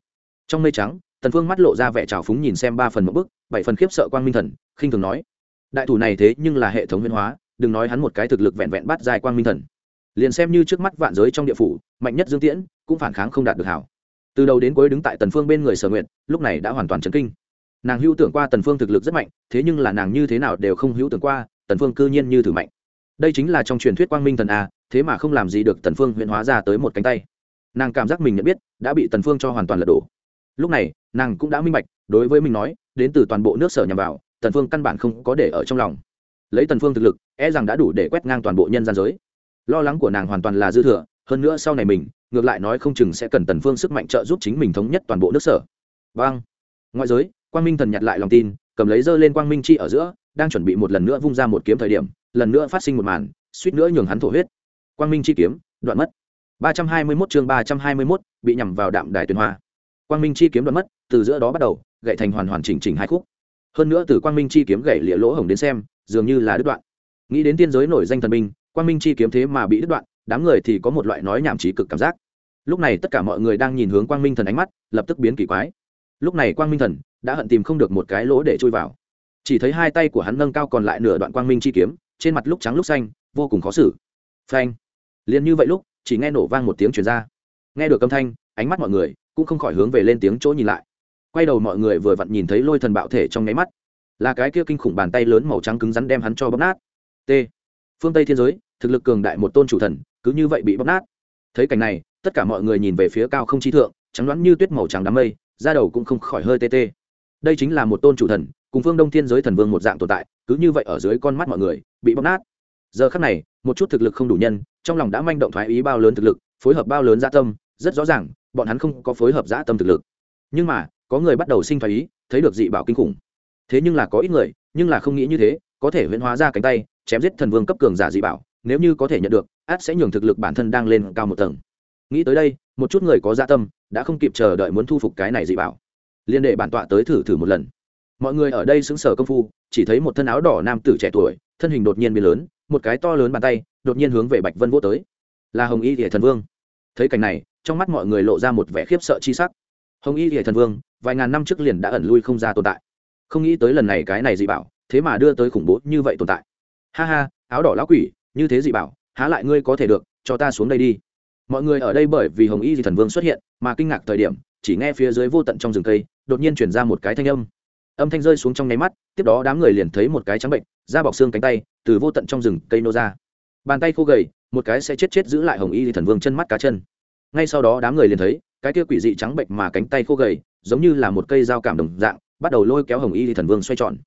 Trong mây trắng, tần phương mắt lộ ra vẻ trào phúng nhìn xem ba phần một bức, bảy phần khiếp sợ quang minh thần, khinh thường nói, đại thủ này thế nhưng là hệ thống nguyên hóa đừng nói hắn một cái thực lực vẹn vẹn bắt dài quang minh thần. Liền xem như trước mắt vạn giới trong địa phủ, mạnh nhất dương tiễn cũng phản kháng không đạt được hảo. Từ đầu đến cuối đứng tại tần phương bên người sở nguyện lúc này đã hoàn toàn chấn kinh. Nàng hữu tưởng qua tần phương thực lực rất mạnh, thế nhưng là nàng như thế nào đều không hữu tưởng qua, tần phương cư nhiên như thử mạnh. Đây chính là trong truyền thuyết quang minh thần a, thế mà không làm gì được tần phương huyễn hóa ra tới một cánh tay. Nàng cảm giác mình nhận biết, đã bị tần phương cho hoàn toàn lật đổ. Lúc này, nàng cũng đã minh bạch, đối với mình nói, đến từ toàn bộ nước sở nhằm vào, tần phương căn bản không có để ở trong lòng lấy tần phương thực lực e rằng đã đủ để quét ngang toàn bộ nhân gian giới. Lo lắng của nàng hoàn toàn là dư thừa hơn nữa sau này mình ngược lại nói không chừng sẽ cần tần phương sức mạnh trợ giúp chính mình thống nhất toàn bộ nước sở. Vâng. Ngoại giới quang minh thần nhặt lại lòng tin cầm lấy dơ lên quang minh chi ở giữa đang chuẩn bị một lần nữa vung ra một kiếm thời điểm lần nữa phát sinh một màn suýt nữa nhường hắn thổ huyết. Quang minh chi kiếm đoạn mất. 321 chương 321, bị nhằm vào đạm đài tuyền hoa. Quang minh chi kiếm đoạn mất từ giữa đó bắt đầu gậy thành hoàn hoàn chỉnh chỉnh hai khúc. Hơn nữa từ quang minh chi kiếm gậy lịa lỗ hổng đến xem dường như là đứt đoạn. Nghĩ đến tiên giới nổi danh thần minh quang minh chi kiếm thế mà bị đứt đoạn, đám người thì có một loại nói nhảm trí cực cảm giác. Lúc này tất cả mọi người đang nhìn hướng quang minh thần ánh mắt, lập tức biến kỳ quái. Lúc này quang minh thần đã hận tìm không được một cái lỗ để chui vào. Chỉ thấy hai tay của hắn nâng cao còn lại nửa đoạn quang minh chi kiếm, trên mặt lúc trắng lúc xanh, vô cùng khó xử. Phanh! Liền như vậy lúc, chỉ nghe nổ vang một tiếng chuyển ra. Nghe được âm thanh, ánh mắt mọi người cũng không khỏi hướng về lên tiếng chỗ nhìn lại. Quay đầu mọi người vừa vặn nhìn thấy lôi thần bạo thể trong nháy mắt là cái kia kinh khủng bàn tay lớn màu trắng cứng rắn đem hắn cho bóp nát. T. Phương tây thiên giới, thực lực cường đại một tôn chủ thần, cứ như vậy bị bóp nát. Thấy cảnh này, tất cả mọi người nhìn về phía cao không chi thượng, trắng đoán như tuyết màu trắng đám mây, da đầu cũng không khỏi hơi tê tê. Đây chính là một tôn chủ thần, cùng phương đông thiên giới thần vương một dạng tồn tại, cứ như vậy ở dưới con mắt mọi người, bị bóp nát. Giờ khắc này, một chút thực lực không đủ nhân, trong lòng đã manh động thoái ý bao lớn thực lực, phối hợp bao lớn gia tâm, rất rõ ràng, bọn hắn không có phối hợp dã tâm thực lực. Nhưng mà, có người bắt đầu sinh thoái ý, thấy được dị bảo kinh khủng thế nhưng là có ít người, nhưng là không nghĩ như thế, có thể huyễn hóa ra cánh tay, chém giết thần vương cấp cường giả dị bảo, nếu như có thể nhận được, át sẽ nhường thực lực bản thân đang lên cao một tầng. Nghĩ tới đây, một chút người có gia tâm, đã không kịp chờ đợi muốn thu phục cái này dị bảo. Liên đệ bản tọa tới thử thử một lần. Mọi người ở đây xứng sở công phu, chỉ thấy một thân áo đỏ nam tử trẻ tuổi, thân hình đột nhiên biến lớn, một cái to lớn bàn tay, đột nhiên hướng về bạch vân vô tới. Là hồng y thể thần vương. Thấy cảnh này, trong mắt mọi người lộ ra một vẻ khiếp sợ chi sắc. Hồng y thể thần vương, vài ngàn năm trước liền đã ẩn lui không ra tồn tại không nghĩ tới lần này cái này dị bảo, thế mà đưa tới khủng bố như vậy tồn tại. Ha ha, áo đỏ lão quỷ, như thế dị bảo, há lại ngươi có thể được, cho ta xuống đây đi. Mọi người ở đây bởi vì hồng y dị thần vương xuất hiện, mà kinh ngạc thời điểm, chỉ nghe phía dưới vô tận trong rừng cây, đột nhiên chuyển ra một cái thanh âm. Âm thanh rơi xuống trong nháy mắt, tiếp đó đám người liền thấy một cái trắng bệnh, da bọc xương cánh tay, từ vô tận trong rừng cây nô ra. Bàn tay khô gầy, một cái sẽ chết chết giữ lại hồng y dị thần vương chân mắt cá chân. Ngay sau đó đám người liền thấy, cái kia quỷ dị trắng bệnh mà cánh tay khô gầy, giống như là một cây dao cảm đồng dạng bắt đầu lôi kéo hồng y dị thần vương xoay tròn.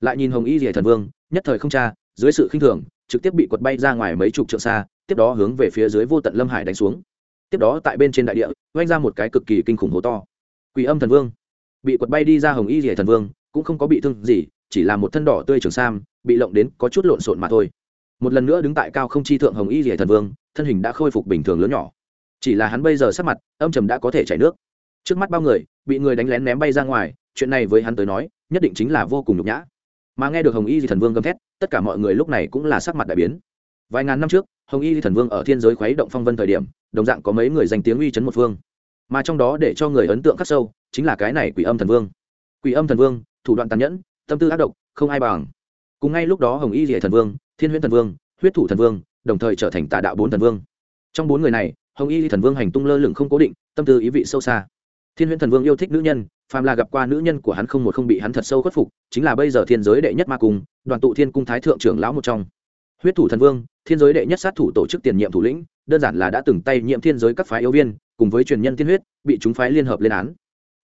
Lại nhìn hồng y thì thần vương, nhất thời không cha dưới sự khinh thường, trực tiếp bị quật bay ra ngoài mấy chục trượng xa, tiếp đó hướng về phía dưới vô tận lâm hải đánh xuống. Tiếp đó tại bên trên đại địa oanh ra một cái cực kỳ kinh khủng hố to. Quỷ âm thần vương. Bị quật bay đi ra hồng y rỉa thần vương, cũng không có bị thương gì, chỉ là một thân đỏ tươi trường sam, bị lộng đến có chút lộn xộn mà thôi. Một lần nữa đứng tại cao không chi thượng hồng y rỉa thần vương, thân hình đã khôi phục bình thường lớn nhỏ. Chỉ là hắn bây giờ sắc mặt, âm trầm đã có thể chảy nước. Trước mắt bao người, bị người đánh lén ném bay ra ngoài chuyện này với hắn tới nói, nhất định chính là vô cùng nhục nhã. Mà nghe được hồng y di thần vương gầm thét, tất cả mọi người lúc này cũng là sắc mặt đại biến. Vài ngàn năm trước, hồng y di thần vương ở thiên giới khuấy động phong vân thời điểm, đồng dạng có mấy người danh tiếng uy chấn một phương. Mà trong đó để cho người ấn tượng khắc sâu, chính là cái này quỷ âm thần vương. Quỷ âm thần vương, thủ đoạn tàn nhẫn, tâm tư ác độc, không ai bằng. Cùng ngay lúc đó hồng y di thần vương, thiên huyễn thần vương, huyết thủ thần vương, đồng thời trở thành tà đạo bốn thần vương. Trong bốn người này, hồng y di thần vương hành tung lơ lửng không cố định, tâm tư ý vị sâu xa thiên huyễn thần vương yêu thích nữ nhân, phàm là gặp qua nữ nhân của hắn không một không bị hắn thật sâu khuất phục, chính là bây giờ thiên giới đệ nhất ma cung, đoàn tụ thiên cung thái thượng trưởng lão một trong. Huyết thủ thần vương, thiên giới đệ nhất sát thủ tổ chức tiền nhiệm thủ lĩnh, đơn giản là đã từng tay nhiệm thiên giới các phái yêu viên, cùng với truyền nhân thiên huyết, bị chúng phái liên hợp lên án.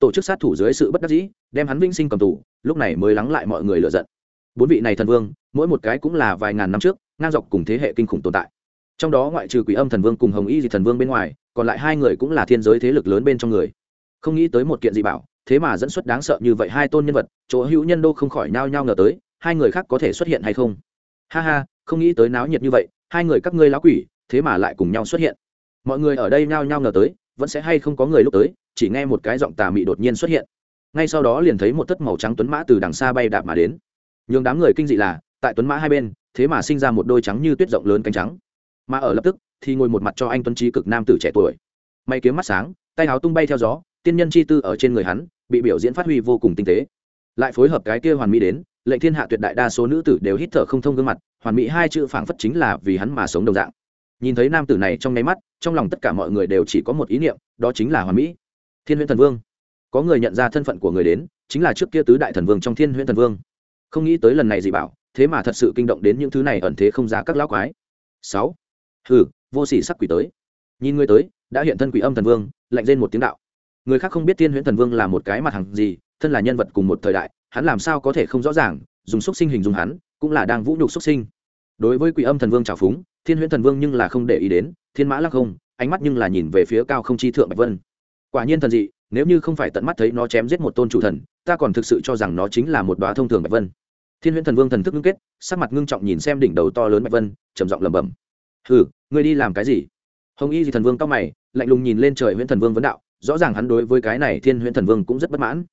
Tổ chức sát thủ dưới sự bất đắc dĩ, đem hắn vinh sinh cầm tù, lúc này mới lắng lại mọi người lựa giận. Bốn vị này thần vương, mỗi một cái cũng là vài ngàn năm trước, ngang dọc cùng thế hệ kinh khủng tồn tại. Trong đó ngoại trừ quỷ âm thần vương cùng hồng y dị thần vương bên ngoài, còn lại hai người cũng là thiên giới thế lực lớn bên trong người không nghĩ tới một kiện dị bảo, thế mà dẫn xuất đáng sợ như vậy hai tôn nhân vật, chỗ hữu nhân đô không khỏi nao nhao ngờ tới, hai người khác có thể xuất hiện hay không? Ha ha, không nghĩ tới náo nhiệt như vậy, hai người các ngươi lão quỷ, thế mà lại cùng nhau xuất hiện. Mọi người ở đây nao nhao ngờ tới, vẫn sẽ hay không có người lúc tới, chỉ nghe một cái giọng tà mị đột nhiên xuất hiện. Ngay sau đó liền thấy một tất màu trắng tuấn mã từ đằng xa bay đạp mà đến. Nhường đám người kinh dị là, tại tuấn mã hai bên, thế mà sinh ra một đôi trắng như tuyết rộng lớn cánh trắng. Mà ở lập tức, thì ngồi một mặt cho anh tuấn trí cực nam tử trẻ tuổi. May kiếm mắt sáng, tay áo tung bay theo gió tiên nhân chi tư ở trên người hắn, bị biểu diễn phát huy vô cùng tinh tế. Lại phối hợp cái kia hoàn mỹ đến, lệnh thiên hạ tuyệt đại đa số nữ tử đều hít thở không thông gương mặt, hoàn mỹ hai chữ phảng phất chính là vì hắn mà sống đồng dạng. Nhìn thấy nam tử này trong nháy mắt, trong lòng tất cả mọi người đều chỉ có một ý niệm, đó chính là hoàn mỹ. Thiên huyễn thần vương. Có người nhận ra thân phận của người đến, chính là trước kia tứ đại thần vương trong thiên huyễn thần vương. Không nghĩ tới lần này gì bảo, thế mà thật sự kinh động đến những thứ này ẩn thế không ra các lão quái. Sáu. Hừ, vô sỉ sắc quỷ tới. Nhìn người tới, đã hiện thân quỷ âm thần vương, lạnh lên một tiếng đạo người khác không biết thiên huyễn thần vương là một cái mặt hàng gì, thân là nhân vật cùng một thời đại, hắn làm sao có thể không rõ ràng, dùng xúc sinh hình dung hắn, cũng là đang vũ nhục xúc sinh. Đối với quỷ âm thần vương trào phúng, thiên huyễn thần vương nhưng là không để ý đến, thiên mã lắc không, ánh mắt nhưng là nhìn về phía cao không chi thượng bạch vân. Quả nhiên thần dị, nếu như không phải tận mắt thấy nó chém giết một tôn chủ thần, ta còn thực sự cho rằng nó chính là một đoá thông thường bạch vân. Thiên huyễn thần vương thần thức ngưng kết, sắc mặt ngưng trọng nhìn xem đỉnh đầu to lớn bạch vân, trầm giọng lẩm bẩm. Hừ, ngươi đi làm cái gì? Hồng y thì thần vương cao mày, lạnh lùng nhìn lên trời huyễn thần vương vấn đạo rõ ràng hắn đối với cái này thiên huyễn thần vương cũng rất bất mãn.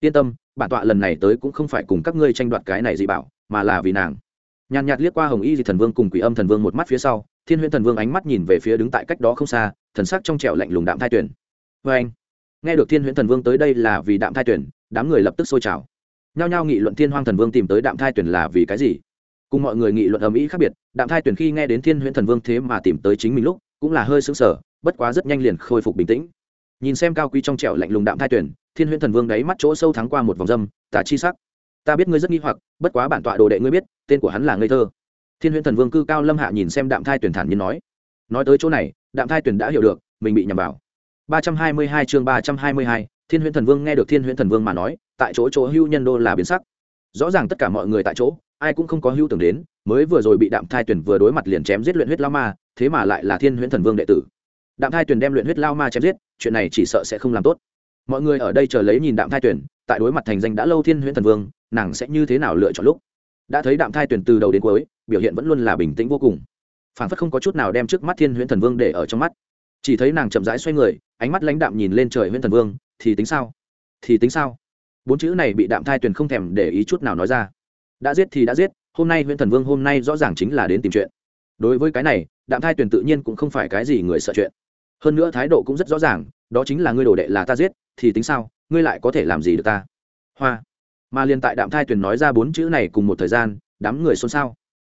Yên tâm, bản tọa lần này tới cũng không phải cùng các ngươi tranh đoạt cái này dị bảo, mà là vì nàng. Nhàn nhạt liếc qua hồng y dị thần vương cùng quỷ âm thần vương một mắt phía sau, thiên huyễn thần vương ánh mắt nhìn về phía đứng tại cách đó không xa, thần sắc trong trẻo lạnh lùng đạm thai tuyển. Vê anh, nghe được thiên huyễn thần vương tới đây là vì đạm thai tuyển, đám người lập tức sôi trào. Nhao nhao nghị luận thiên hoang thần vương tìm tới đạm thai tuyển là vì cái gì? Cùng mọi người nghị luận ầm ĩ khác biệt, đạm thai tuyển khi nghe đến thiên huyễn thần vương thế mà tìm tới chính mình lúc, cũng là hơi sững sờ, bất quá rất nhanh liền khôi phục bình tĩnh nhìn xem cao quý trong trẻo lạnh lùng đạm thai tuyển, thiên huyễn thần vương đáy mắt chỗ sâu thắng qua một vòng dâm, tà chi sắc. Ta biết ngươi rất nghi hoặc, bất quá bản tọa đồ đệ ngươi biết, tên của hắn là ngây thơ. Thiên huyễn thần vương cư cao lâm hạ nhìn xem đạm thai tuyển thản nhiên nói. Nói tới chỗ này, đạm thai tuyển đã hiểu được, mình bị nhầm vào. ba trăm hai mươi hai chương ba trăm hai mươi hai, thiên huyễn thần vương nghe được thiên huyễn thần vương mà nói, tại chỗ chỗ hưu nhân đô là biến sắc. Rõ ràng tất cả mọi người tại chỗ, ai cũng không có hưu tưởng đến, mới vừa rồi bị đạm thai tuyển vừa đối mặt liền chém giết luyện huyết lao ma, thế mà lại là thiên huyễn thần vương đệ tử đạm thai tuyền đem luyện huyết lao ma chém giết chuyện này chỉ sợ sẽ không làm tốt. Mọi người ở đây chờ lấy nhìn đạm thai tuyền, tại đối mặt thành danh đã lâu thiên huyễn thần vương nàng sẽ như thế nào lựa chọn lúc? Đã thấy đạm thai tuyền từ đầu đến cuối biểu hiện vẫn luôn là bình tĩnh vô cùng. Phản phất không có chút nào đem trước mắt thiên huyễn thần vương để ở trong mắt. Chỉ thấy nàng chậm rãi xoay người ánh mắt lãnh đạm nhìn lên trời huyễn thần vương thì tính sao? Thì tính sao? Bốn chữ này bị đạm thai tuyền không thèm để ý chút nào nói ra. Đã giết thì đã giết hôm nay huyễn thần vương hôm nay rõ ràng chính là đến tìm chuyện. Đối với cái này đạm thai tuyền tự nhiên cũng không phải cái gì người sợ chuyện hơn nữa thái độ cũng rất rõ ràng, đó chính là ngươi đồ đệ là ta giết, thì tính sao, ngươi lại có thể làm gì được ta? Hoa. Mà liền tại đạm thai tuyền nói ra bốn chữ này cùng một thời gian, đám người xôn xao.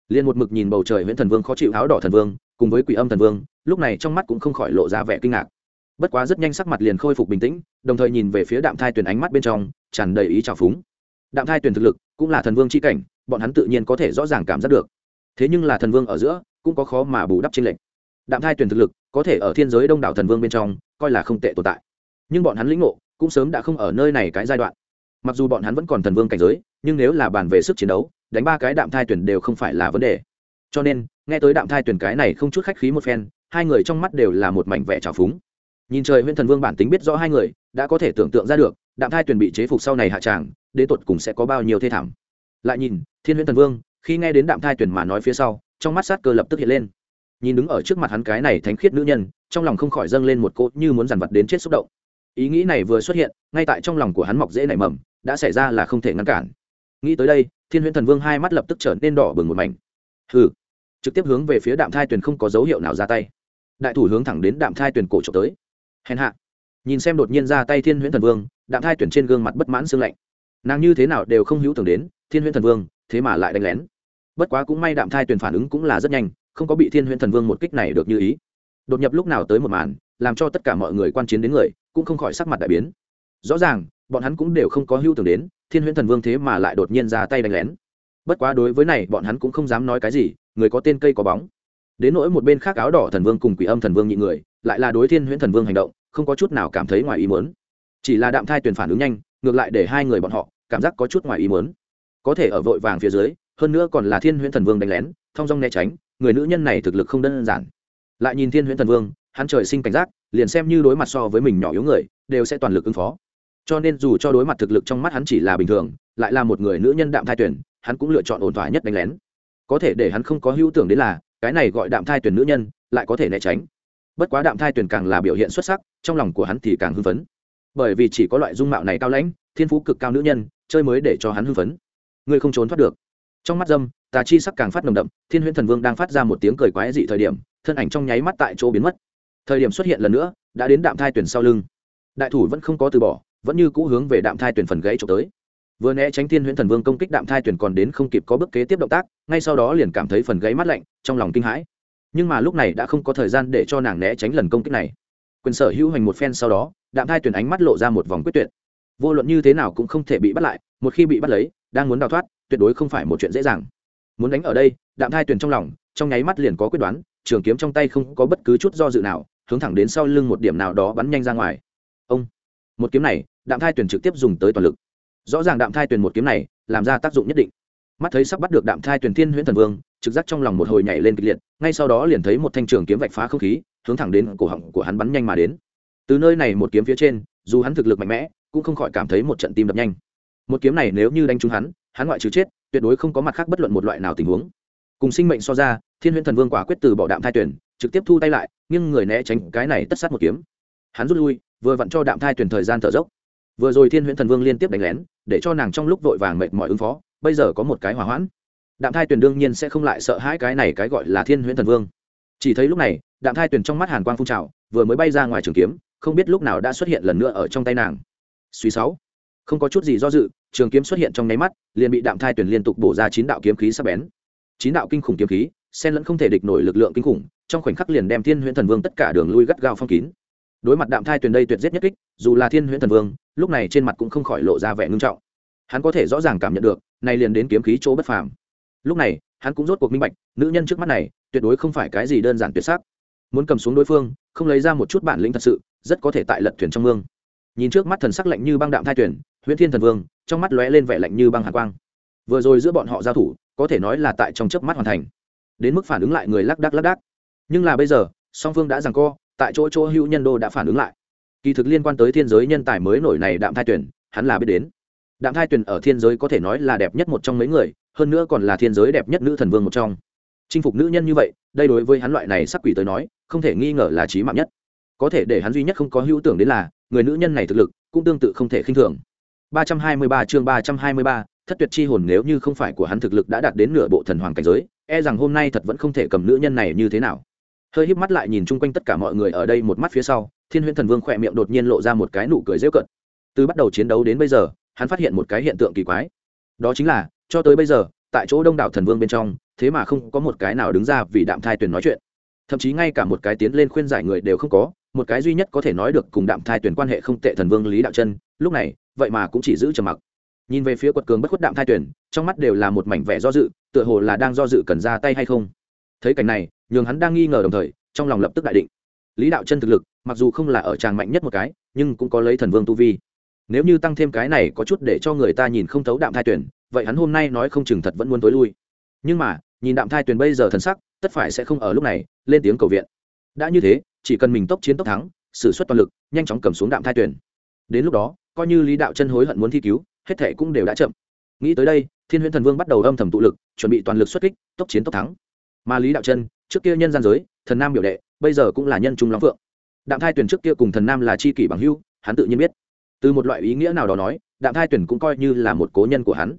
Liền một mực nhìn bầu trời nguyễn thần vương khó chịu áo đỏ thần vương, cùng với quỷ âm thần vương, lúc này trong mắt cũng không khỏi lộ ra vẻ kinh ngạc. Bất quá rất nhanh sắc mặt liền khôi phục bình tĩnh, đồng thời nhìn về phía đạm thai tuyền ánh mắt bên trong, tràn đầy ý trào phúng. Đạm thai tuyền thực lực, cũng là thần vương c h i cảnh, bọn hắn tự nhiên có thể rõ ràng cảm giác được. Thế nhưng là thần vương ở giữa, cũng có khó mà bù đắp trên lệnh đạm thai tuyền thực lực, có thể ở thiên giới đông đảo thần vương bên trong, coi là không tệ tồn tại. Nhưng bọn hắn lĩnh ngộ, cũng sớm đã không ở nơi này cái giai đoạn. Mặc dù bọn hắn vẫn còn thần vương cảnh giới, nhưng nếu là bàn về sức chiến đấu, đánh ba cái đạm thai tuyển đều không phải là vấn đề. Cho nên, nghe tới đạm thai tuyển cái này không chút khách khí một phen, hai người trong mắt đều là một mảnh vẻ trào phúng. Nhìn trời huyễn thần vương bản tính biết rõ hai người, đã có thể tưởng tượng ra được, đạm thai tuyển bị chế phục sau này hạ tràng, đến tột cùng sẽ có bao nhiêu thê thảm. Lại nhìn, thiên huyễn thần vương, khi nghe đến đạm thai tuyển mà nói phía sau, trong mắt sát cơ lập tức hiện lên nhìn đứng ở trước mặt hắn cái này thánh khiết nữ nhân, trong lòng không khỏi dâng lên một cốt như muốn dằn vặt đến chết xúc động. Ý nghĩ này vừa xuất hiện, ngay tại trong lòng của hắn mọc dễ nảy mầm, đã xảy ra là không thể ngăn cản. Nghĩ tới đây, thiên huyễn thần vương hai mắt lập tức trở nên đỏ bừng một mảnh. Hừ, trực tiếp hướng về phía đạm thai tuyền không có dấu hiệu nào ra tay. Đại thủ hướng thẳng đến đạm thai tuyền cổ trộm tới. Hèn hạ. Nhìn xem đột nhiên ra tay thiên huyễn thần vương, đạm thai tuyền trên gương mặt bất mãn xương lạnh. Nàng như thế nào đều không hữu tưởng đến, thiên huyễn thần vương, thế mà lại đánh lén. Bất quá cũng may đạm thai tuyền phản ứng cũng là rất nhanh không có bị thiên huyễn thần vương một kích này được như ý. Đột nhập lúc nào tới một màn, làm cho tất cả mọi người quan chiến đến người, cũng không khỏi sắc mặt đại biến. Rõ ràng, bọn hắn cũng đều không có hưu tưởng đến, thiên huyễn thần vương thế mà lại đột nhiên ra tay đánh lén. Bất quá đối với này, bọn hắn cũng không dám nói cái gì, người có tên cây có bóng. Đến nỗi một bên khác áo đỏ thần vương cùng quỷ âm thần vương nhị người, lại là đối thiên huyễn thần vương hành động, không có chút nào cảm thấy ngoài ý muốn. Chỉ là đạm thai tuyển phản ứng nhanh, ngược lại để hai người bọn họ, cảm giác có chút ngoài ý muốn. Có thể ở vội vàng phía dưới, hơn nữa còn là thiên huyễn thần vương đánh lén, thong dong né tránh người nữ nhân này thực lực không đơn giản. Lại nhìn thiên huyễn thần vương, hắn trời sinh cảnh giác, liền xem như đối mặt so với mình nhỏ yếu người, đều sẽ toàn lực ứng phó. Cho nên dù cho đối mặt thực lực trong mắt hắn chỉ là bình thường, lại là một người nữ nhân đạm thai tuyển, hắn cũng lựa chọn ổn thỏa nhất đánh lén. Có thể để hắn không có hữu tưởng đến là, cái này gọi đạm thai tuyển nữ nhân, lại có thể né tránh. Bất quá đạm thai tuyển càng là biểu hiện xuất sắc, trong lòng của hắn thì càng hưng phấn. Bởi vì chỉ có loại dung mạo này cao lãnh, thiên phú cực cao nữ nhân, chơi mới để cho hắn hưng phấn. Ngươi không trốn thoát được. Trong mắt dâm tà chi sắc càng phát nồng đậm, thiên huyễn thần vương đang phát ra một tiếng cười quái dị thời điểm, thân ảnh trong nháy mắt tại chỗ biến mất. Thời điểm xuất hiện lần nữa, đã đến đạm thai tuyển sau lưng. Đại thủ vẫn không có từ bỏ, vẫn như cũ hướng về đạm thai tuyển phần gãy trộm tới. Vừa né tránh thiên huyễn thần vương công kích đạm thai tuyển còn đến không kịp có bước kế tiếp động tác, ngay sau đó liền cảm thấy phần gãy mắt lạnh, trong lòng kinh hãi. Nhưng mà lúc này đã không có thời gian để cho nàng né tránh lần công kích này. Quyền sở hữu hành một phen sau đó, đạm thai tuyển ánh mắt lộ ra một vòng quyết tuyệt. Vô luận như thế nào cũng không thể bị bắt lại, một khi bị bắt lấy, đang muốn đào thoát, tuyệt đối không phải một chuyện dễ dàng muốn đánh ở đây, đạm thai tuyển trong lòng, trong nháy mắt liền có quyết đoán, trường kiếm trong tay không có bất cứ chút do dự nào, hướng thẳng đến sau lưng một điểm nào đó bắn nhanh ra ngoài. Ông, một kiếm này, đạm thai tuyển trực tiếp dùng tới toàn lực. Rõ ràng đạm thai tuyển một kiếm này, làm ra tác dụng nhất định. Mắt thấy sắp bắt được đạm thai tuyển thiên huyễn thần vương, trực giác trong lòng một hồi nhảy lên kịch liệt, ngay sau đó liền thấy một thanh trường kiếm vạch phá không khí, hướng thẳng đến cổ họng của hắn bắn nhanh mà đến. Từ nơi này một kiếm phía trên, dù hắn thực lực mạnh mẽ, cũng không khỏi cảm thấy một trận tim đập nhanh. Một kiếm này nếu như đánh trúng hắn hắn ngoại trừ chết, tuyệt đối không có mặt khác bất luận một loại nào tình huống. Cùng sinh mệnh so ra, thiên huyễn thần vương quả quyết từ bỏ đạm thai tuyển, trực tiếp thu tay lại nhưng người né tránh cái này tất sát một kiếm. Hắn rút lui, vừa vặn cho đạm thai tuyển thời gian thở dốc. Vừa rồi thiên huyễn thần vương liên tiếp đánh lén, để cho nàng trong lúc vội vàng mệt mỏi ứng phó, bây giờ có một cái hỏa hoãn. Đạm thai tuyển đương nhiên sẽ không lại sợ hãi cái này cái gọi là thiên huyễn thần vương. Chỉ thấy lúc này, đạm thai tuyển trong mắt hàn quang phun trào, vừa mới bay ra ngoài trường kiếm, không biết lúc nào đã xuất hiện lần nữa ở trong tay nàng. Suy sáu không có chút gì do dự, trường kiếm xuất hiện trong nháy mắt, liền bị đạm thai tuyển liên tục bổ ra chín đạo kiếm khí sắc bén. Chín đạo kinh khủng kiếm khí, xen lẫn không thể địch nổi lực lượng kinh khủng, trong khoảnh khắc liền đem thiên huyễn thần vương tất cả đường lui gắt gao phong kín. Đối mặt đạm thai tuyển đây tuyệt giết nhất kích, dù là thiên huyễn thần vương, lúc này trên mặt cũng không khỏi lộ ra vẻ ngưng trọng. Hắn có thể rõ ràng cảm nhận được, nay liền đến kiếm khí chỗ bất phàm. Lúc này, hắn cũng rốt cuộc minh bạch, nữ nhân trước mắt này, tuyệt đối không phải cái gì đơn giản tuyệt sắc. Muốn cầm xuống đối phương, không lấy ra một chút bản lĩnh thật sự, rất có thể tại lật thuyền trong mương. Nhìn trước mắt thần sắc lạnh như băng đạm thai tuyển huyễn thiên thần vương, trong mắt lóe lên vẻ lạnh như băng hàn quang. Vừa rồi giữa bọn họ giao thủ, có thể nói là tại trong chớp mắt hoàn thành. Đến mức phản ứng lại người lắc đắc lắc đắc. Nhưng là bây giờ, song phương đã rằng co, tại chỗ chỗ hữu nhân đô đã phản ứng lại. Kỳ thực liên quan tới thiên giới nhân tài mới nổi này đạm thai tuyển hắn là biết đến. Đạm thai tuyển ở thiên giới có thể nói là đẹp nhất một trong mấy người, hơn nữa còn là thiên giới đẹp nhất nữ thần vương một trong. Chinh phục nữ nhân như vậy, đây đối với hắn loại này sắc quỷ tới nói, không thể nghi ngờ là trí mạng nhất. Có thể để hắn duy nhất không có hữu tưởng đến là, người nữ nhân này thực lực cũng tương tự không thể khinh thường. 323 chương 323, thất tuyệt chi hồn nếu như không phải của hắn thực lực đã đạt đến nửa bộ thần hoàng cảnh giới e rằng hôm nay thật vẫn không thể cầm nữ nhân này như thế nào. Hơi híp mắt lại nhìn chung quanh tất cả mọi người ở đây một mắt phía sau thiên huyễn thần vương khẽ miệng đột nhiên lộ ra một cái nụ cười giễu cợt. từ bắt đầu chiến đấu đến bây giờ hắn phát hiện một cái hiện tượng kỳ quái. Đó chính là cho tới bây giờ tại chỗ đông đảo thần vương bên trong thế mà không có một cái nào đứng ra vì đạm thai tuyển nói chuyện. Thậm chí ngay cả một cái tiến lên khuyên giải người đều không có một cái duy nhất có thể nói được cùng đạm thai tuyển quan hệ không tệ thần vương lý đạo chân lúc này vậy mà cũng chỉ giữ trầm mặc. Nhìn về phía quật cường bất khuất đạm thai tuyển, trong mắt đều là một mảnh vẻ do dự, tựa hồ là đang do dự cần ra tay hay không. Thấy cảnh này, nhường hắn đang nghi ngờ đồng thời, trong lòng lập tức đại định. Lý đạo chân thực lực, mặc dù không là ở tràng mạnh nhất một cái, nhưng cũng có lấy thần vương tu vi. Nếu như tăng thêm cái này có chút để cho người ta nhìn không thấu đạm thai tuyển, vậy hắn hôm nay nói không chừng thật vẫn muốn tối lui. Nhưng mà, nhìn đạm thai tuyển bây giờ thần sắc, tất phải sẽ không ở lúc này, lên tiếng cầu viện. Đã như thế, chỉ cần mình tốc chiến tốc thắng xử suất toàn lực, nhanh chóng cầm xuống đạm thai tuyển. Đến lúc đó coi như lý đạo chân hối hận muốn thi cứu, hết thể cũng đều đã chậm. Nghĩ tới đây, thiên huyễn thần vương bắt đầu âm thầm tụ lực, chuẩn bị toàn lực xuất kích, tốc chiến tốc thắng. Mà lý đạo chân, trước kia nhân gian giới, thần nam biểu đệ, bây giờ cũng là nhân trung lắm phượng. Đạm thai tuyển trước kia cùng thần nam là c kỷ bằng hưu hắn tự nhiên biết. Từ một loại ý nghĩa nào đó nói, đạm thai tuyển cũng coi như là một cố nhân của hắn.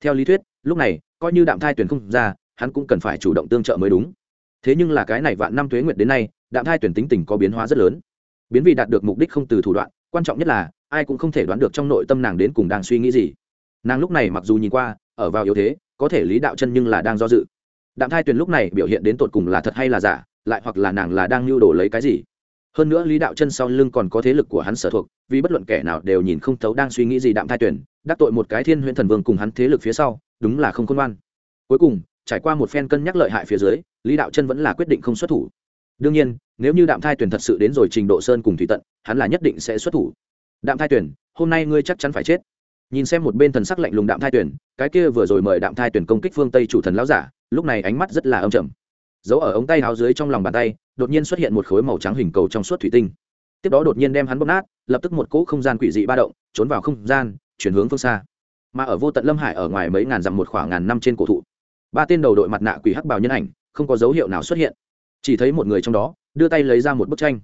Theo lý thuyết, lúc này, coi như đạm thai tuyển không ra, hắn cũng cần phải chủ động tương trợ mới đúng. Thế nhưng là cái này vạn năm tuế nguyệt đến nay, đạm thai tuyển tính tình có biến hóa rất lớn. Biến vì đạt được mục đích không từ thủ đoạn, quan trọng nhất là ai cũng không thể đoán được trong nội tâm nàng đến cùng đang suy nghĩ gì. Nàng lúc này mặc dù nhìn qua, ở vào yếu thế, có thể lý đạo chân nhưng là đang do dự. Đạm thai tuyền lúc này biểu hiện đến tột cùng là thật hay là giả, lại hoặc là nàng là đang lưu đồ lấy cái gì. Hơn nữa lý đạo chân sau lưng còn có thế lực của hắn sở thuộc, vì bất luận kẻ nào đều nhìn không thấu đang suy nghĩ gì đạm thai tuyển đắc tội một cái thiên huyễn thần vương cùng hắn thế lực phía sau, đúng là không khôn ngoan. Cuối cùng, trải qua một phen cân nhắc lợi hại phía dưới, lý đạo chân vẫn là quyết định không xuất thủ. Đương nhiên, nếu như đạm thai tuyển thật sự đến rồi trình độ sơn cùng thủy tận, hắn là nhất định sẽ xuất thủ đạm thai tuyển, hôm nay ngươi chắc chắn phải chết. Nhìn xem một bên thần sắc lạnh lùng đạm thai tuyển, cái kia vừa rồi mời đạm thai tuyển công kích phương tây chủ thần lão giả, lúc này ánh mắt rất là âm trầm. Giấu ở ống tay áo dưới trong lòng bàn tay, đột nhiên xuất hiện một khối màu trắng hình cầu trong suốt thủy tinh. Tiếp đó đột nhiên đem hắn bóp nát, lập tức một cỗ không gian quỷ dị ba động, trốn vào không gian, chuyển hướng phương xa. Mà ở vô tận lâm hải ở ngoài mấy ngàn dặm một khoảng ngàn năm trên cổ thụ, ba tên đầu đội mặt nạ quỷ hắc bào nhân ảnh, không có dấu hiệu nào xuất hiện. Chỉ thấy một người trong đó, đưa tay lấy ra một bức tranh.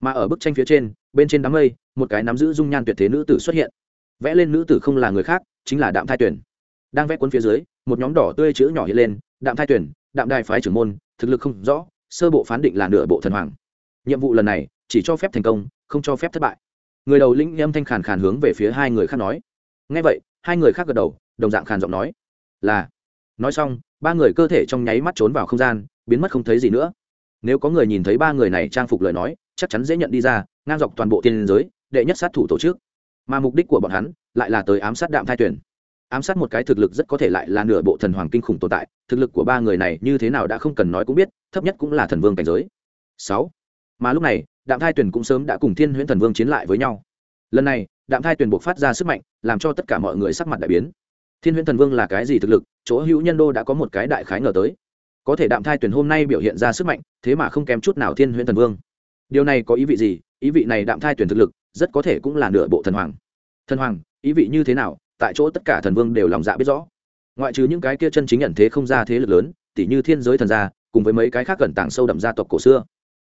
Mà ở bức tranh phía trên, bên trên đám mây một cái nắm giữ dung nhan tuyệt thế nữ tử xuất hiện. Vẽ lên nữ tử không là người khác, chính là đạm thai tuyển. Đang vẽ cuốn phía dưới, một nhóm đỏ tươi chữ nhỏ hiện lên, đạm thai tuyển, đạm đài phái trưởng môn, thực lực không rõ, sơ bộ phán định là nửa bộ thần hoàng. Nhiệm vụ lần này, chỉ cho phép thành công, không cho phép thất bại. Người đầu lĩnh âm thanh khàn khàn hướng về phía hai người khác nói. Ngay vậy, hai người khác gật đầu, đồng dạng khàn giọng nói. Là. Nói xong, ba người cơ thể trong nháy mắt trốn vào không gian, biến mất không thấy gì nữa. Nếu có người nhìn thấy ba người này trang phục lời nói, chắc chắn dễ nhận đi ra, ngang dọc toàn bộ tiên giới đệ nhất sát thủ tổ chức. Mà mục đích của bọn hắn lại là tới ám sát đạm thai tuyển ám sát một cái thực lực rất có thể lại là nửa bộ thần hoàng kinh khủng tồn tại, thực lực của ba người này như thế nào đã không cần nói cũng biết, thấp nhất cũng là thần vương cảnh giới. Sáu. Mà lúc này, đạm thai tuyển cũng sớm đã cùng thiên huyễn thần vương chiến lại với nhau. Lần này, đạm thai tuyển buộc phát ra sức mạnh, làm cho tất cả mọi người sắc mặt đại biến. Thiên huyễn thần vương là cái gì thực lực? Chỗ hữu nhân đô đã có một cái đại khái ngờ tới. Có thể đạm thai tuyển hôm nay biểu hiện ra sức mạnh, thế mà không kém chút nào thiên huyễn thần vương. Điều này có ý vị gì? Ý vị này đạm thai tuyển thực lực rất có thể cũng là nửa bộ thần hoàng. Thần hoàng, ý vị như thế nào? Tại chỗ tất cả thần vương đều lòng dạ biết rõ. Ngoại trừ những cái kia chân chính nhận thế không ra thế lực lớn, tỉ như thiên giới thần gia, cùng với mấy cái khác gần tảng sâu đậm gia tộc cổ xưa.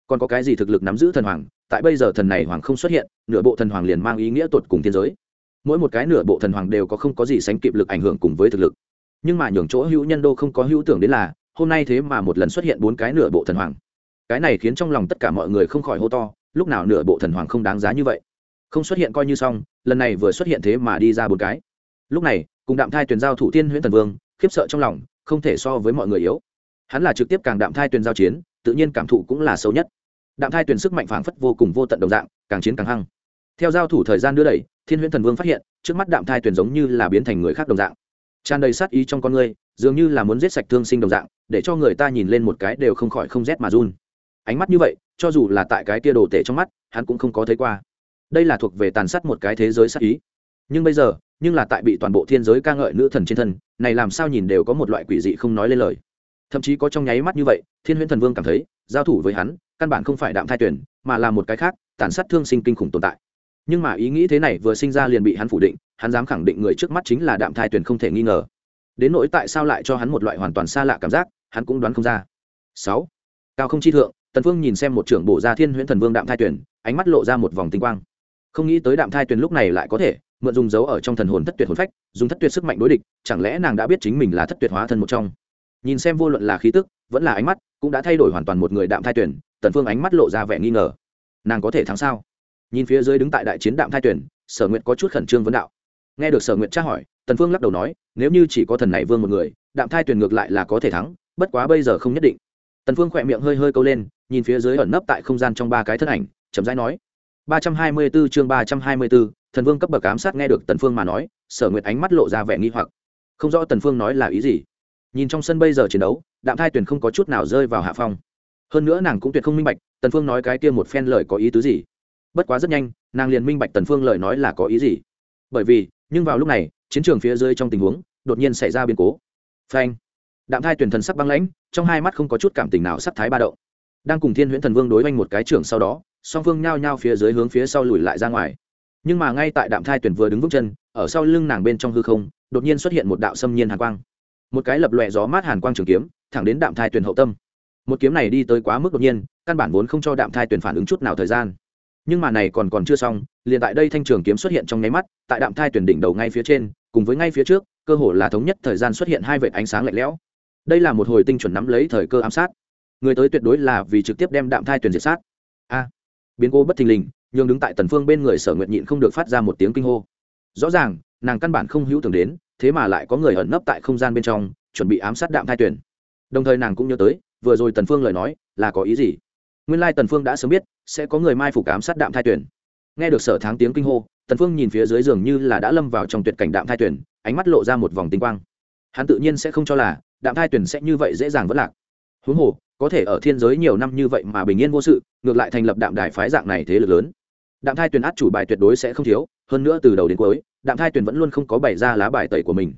Còn có cái gì thực lực nắm giữ thần hoàng? Tại bây giờ thần này hoàng không xuất hiện, nửa bộ thần hoàng liền mang ý nghĩa tuột cùng thiên giới. Mỗi một cái nửa bộ thần hoàng đều có không có gì sánh kịp lực ảnh hưởng cùng với thực lực. Nhưng mà nhường chỗ hữu nhân đô không có hữu tưởng đến là, hôm nay thế mà một lần xuất hiện bốn cái nửa bộ thần hoàng. Cái này khiến trong lòng tất cả mọi người không khỏi hô to, lúc nào nửa bộ thần hoàng không đáng giá như vậy? Không xuất hiện coi như xong, lần này vừa xuất hiện thế mà đi ra bốn cái. Lúc này, cùng đạm thai tuyển giao thủ tiên huyễn thần vương, khiếp sợ trong lòng, không thể so với mọi người yếu. Hắn là trực tiếp càng đạm thai tuyển giao chiến, tự nhiên cảm thụ cũng là xấu nhất. Đạm thai tuyển sức mạnh phảng phất vô cùng vô tận đồng dạng, càng chiến càng hăng. Theo giao thủ thời gian đưa đẩy, thiên huyễn thần vương phát hiện, trước mắt đạm thai tuyển giống như là biến thành người khác đồng dạng. Tràn đầy sát ý trong con người dường như là muốn giết sạch thương sinh đồng dạng, để cho người ta nhìn lên một cái đều không khỏi không rét mà run. Ánh mắt như vậy, cho dù là tại cái tia đồ tể trong mắt, hắn cũng không có thấy qua đây là thuộc về tàn sát một cái thế giới sát ý. Nhưng bây giờ, nhưng là tại bị toàn bộ thiên giới ca ngợi nữ thần trên thân, này làm sao nhìn đều có một loại quỷ dị không nói lên lời. Thậm chí có trong nháy mắt như vậy, thiên huyễn thần vương cảm thấy, giao thủ với hắn, căn bản không phải đạm thai tuyển, mà là một cái khác, tàn sát thương sinh kinh khủng tồn tại. Nhưng mà ý nghĩ thế này vừa sinh ra liền bị hắn phủ định, hắn dám khẳng định người trước mắt chính là đạm thai tuyển không thể nghi ngờ. Đến nỗi tại sao lại cho hắn một loại hoàn toàn xa lạ cảm giác, hắn cũng đoán không ra. Sáu. Cao không chi thượng, tần phương nhìn xem một trưởng bổ ra thiên huyễn thần vương đạm thai tuyển, ánh mắt lộ ra một vòng tinh quang không nghĩ tới đạm thai tuyền lúc này lại có thể mượn dùng dấu ở trong thần hồn thất tuyệt hồn phách, dùng thất tuyệt sức mạnh đối địch, chẳng lẽ nàng đã biết chính mình là thất tuyệt hóa thân một trong? Nhìn xem vô luận là khí tức, vẫn là ánh mắt, cũng đã thay đổi hoàn toàn một người đạm thai tuyển, tần phương ánh mắt lộ ra vẻ nghi ngờ. Nàng có thể thắng sao? Nhìn phía dưới đứng tại đại chiến đạm thai tuyển, sở nguyệt có chút khẩn trương vấn đạo. Nghe được sở nguyệt tra hỏi, tần phương lắc đầu nói, nếu như chỉ có thần này vương một người, đạm thai tuyển ngược lại là có thể thắng, bất quá bây giờ không nhất định. Tần phương khỏe miệng hơi hơi câu lên, nhìn phía dưới ẩn nấp tại không gian trong ba cái thân ảnh, chậm rãi nói 324 chương 324, thần vương cấp bậc ám sát nghe được tần phương mà nói sở nguyệt ánh mắt lộ ra vẻ nghi hoặc. Không rõ tần phương nói là ý gì. Nhìn trong sân bây giờ chiến đấu đạm thai tuyển không có chút nào rơi vào hạ phong. Hơn nữa nàng cũng tuyệt không minh bạch tần phương nói cái kia một phen lời có ý tứ gì. Bất quá rất nhanh nàng liền minh bạch tần phương lời nói là có ý gì. Bởi vì nhưng vào lúc này chiến trường phía dưới trong tình huống đột nhiên xảy ra biến cố. Phanh! Đạm thai tuyển thần sắc băng lãnh trong hai mắt không có chút cảm tình nào sắp thái ba động. Đang cùng thiên huyễn thần vương đối oanh một cái trưởng sau đó song phương nhao nhao phía dưới hướng phía sau lùi lại ra ngoài. Nhưng mà ngay tại đạm thai tuyển vừa đứng vững chân, ở sau lưng nàng bên trong hư không, đột nhiên xuất hiện một đạo xâm nhiên hàn quang. Một cái lập lòe gió mát hàn quang trường kiếm, thẳng đến đạm thai tuyển hậu tâm. Một kiếm này đi tới quá mức đột nhiên, căn bản vốn không cho đạm thai tuyển phản ứng chút nào thời gian. Nhưng mà này còn còn chưa xong, liền tại đây thanh trường kiếm xuất hiện trong nháy mắt, tại đạm thai tuyển đỉnh đầu ngay phía trên, cùng với ngay phía trước, cơ hồ là thống nhất thời gian xuất hiện hai vệt ánh sáng lạnh lẽo. Đây là một hồi tinh chuẩn nắm lấy thời cơ ám sát. Người tới tuyệt đối là vì trực tiếp đem đạm thai tuyển diệt sát. A! Biến cố bất thình lình, nhường đứng tại tần phương bên người sở nguyện nhịn không được phát ra một tiếng kinh hô. Rõ ràng, nàng căn bản không hữu tưởng đến, thế mà lại có người ẩn nấp tại không gian bên trong, chuẩn bị ám sát đạm thai tuyển đồng thời nàng cũng nhớ tới, vừa rồi tần phương lời nói, là có ý gì? Nguyên lai tần phương đã sớm biết, sẽ có người mai phục ám sát đạm thai tuyển nghe được sở tháng tiếng kinh hô, tần phương nhìn phía dưới giường như là đã lâm vào trong tuyệt cảnh đạm thai tuyển ánh mắt lộ ra một vòng tinh quang. Hắn tự nhiên sẽ không cho là, đạm thai tuyển sẽ như vậy dễ dàng vất lạc. Huống hồ có thể ở thiên giới nhiều năm như vậy mà bình yên vô sự, ngược lại thành lập đạm đài phái dạng này thế lực lớn. Đạm thai tuyền át chủ bài tuyệt đối sẽ không thiếu, hơn nữa từ đầu đến cuối, đạm thai tuyền vẫn luôn không có bày ra lá bài tẩy của mình.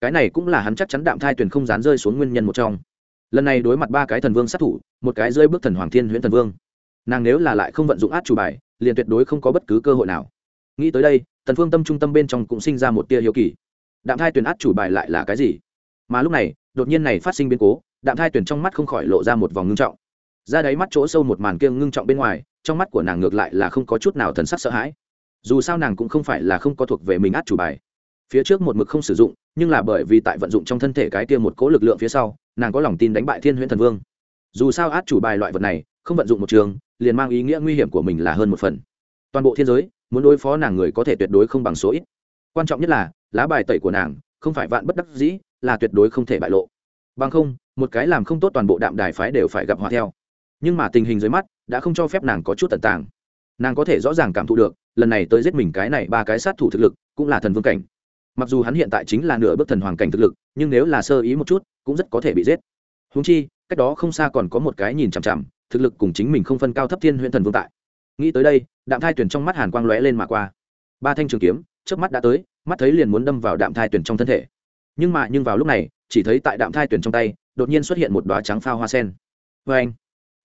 Cái này cũng là hắn chắc chắn đạm thai tuyền không dán rơi xuống nguyên nhân một trong. Lần này đối mặt ba cái thần vương sát thủ, một cái rơi bước thần hoàng thiên huyễn thần vương. Nàng nếu là lại không vận dụng át chủ bài, liền tuyệt đối không có bất cứ cơ hội nào. Nghĩ tới đây, thần phương tâm trung tâm bên trong cũng sinh ra một tia hiếu kỳ. Đạm thai tuyền át chủ bài lại là cái gì? Mà lúc này, đột nhiên này phát sinh biến cố đạm thai tuyển trong mắt không khỏi lộ ra một vòng ngưng trọng. Ra đáy mắt chỗ sâu một màn kiêng ngưng trọng bên ngoài, trong mắt của nàng ngược lại là không có chút nào thần sắc sợ hãi. Dù sao nàng cũng không phải là không có thuộc về mình át chủ bài. Phía trước một mực không sử dụng, nhưng là bởi vì tại vận dụng trong thân thể cái kia một cỗ lực lượng phía sau, nàng có lòng tin đánh bại thiên huyễn thần vương. Dù sao át chủ bài loại vật này, không vận dụng một trường, liền mang ý nghĩa nguy hiểm của mình là hơn một phần. Toàn bộ thiên giới, muốn đối phó nàng người có thể tuyệt đối không bằng số ít. Quan trọng nhất là, lá bài tẩy của nàng, không phải vạn bất đắc dĩ, là tuyệt đối không thể bại lộ. Bằng không một cái làm không tốt toàn bộ đạm đài phái đều phải gặp họa theo. Nhưng mà tình hình dưới mắt đã không cho phép nàng có chút tận tàng. Nàng có thể rõ ràng cảm thụ được, lần này tới giết mình cái này ba cái sát thủ thực lực, cũng là thần vương cảnh. Mặc dù hắn hiện tại chính là nửa bước thần hoàng cảnh thực lực, nhưng nếu là sơ ý một chút, cũng rất có thể bị giết. Húng chi, cách đó không xa còn có một cái nhìn chằm chằm, thực lực cùng chính mình không phân cao thấp thiên huyện thần vương tại. Nghĩ tới đây, đạm thai tuyển trong mắt hàn quang lóe lên mà qua. Ba thanh trường kiếm trước mắt đã tới, mắt thấy liền muốn đâm vào đạm thai tuyển trong thân thể. Nhưng mà nhưng vào lúc này, chỉ thấy tại đạm thai tuyển trong tay đột nhiên xuất hiện một đoá trắng phao hoa sen. Vê anh,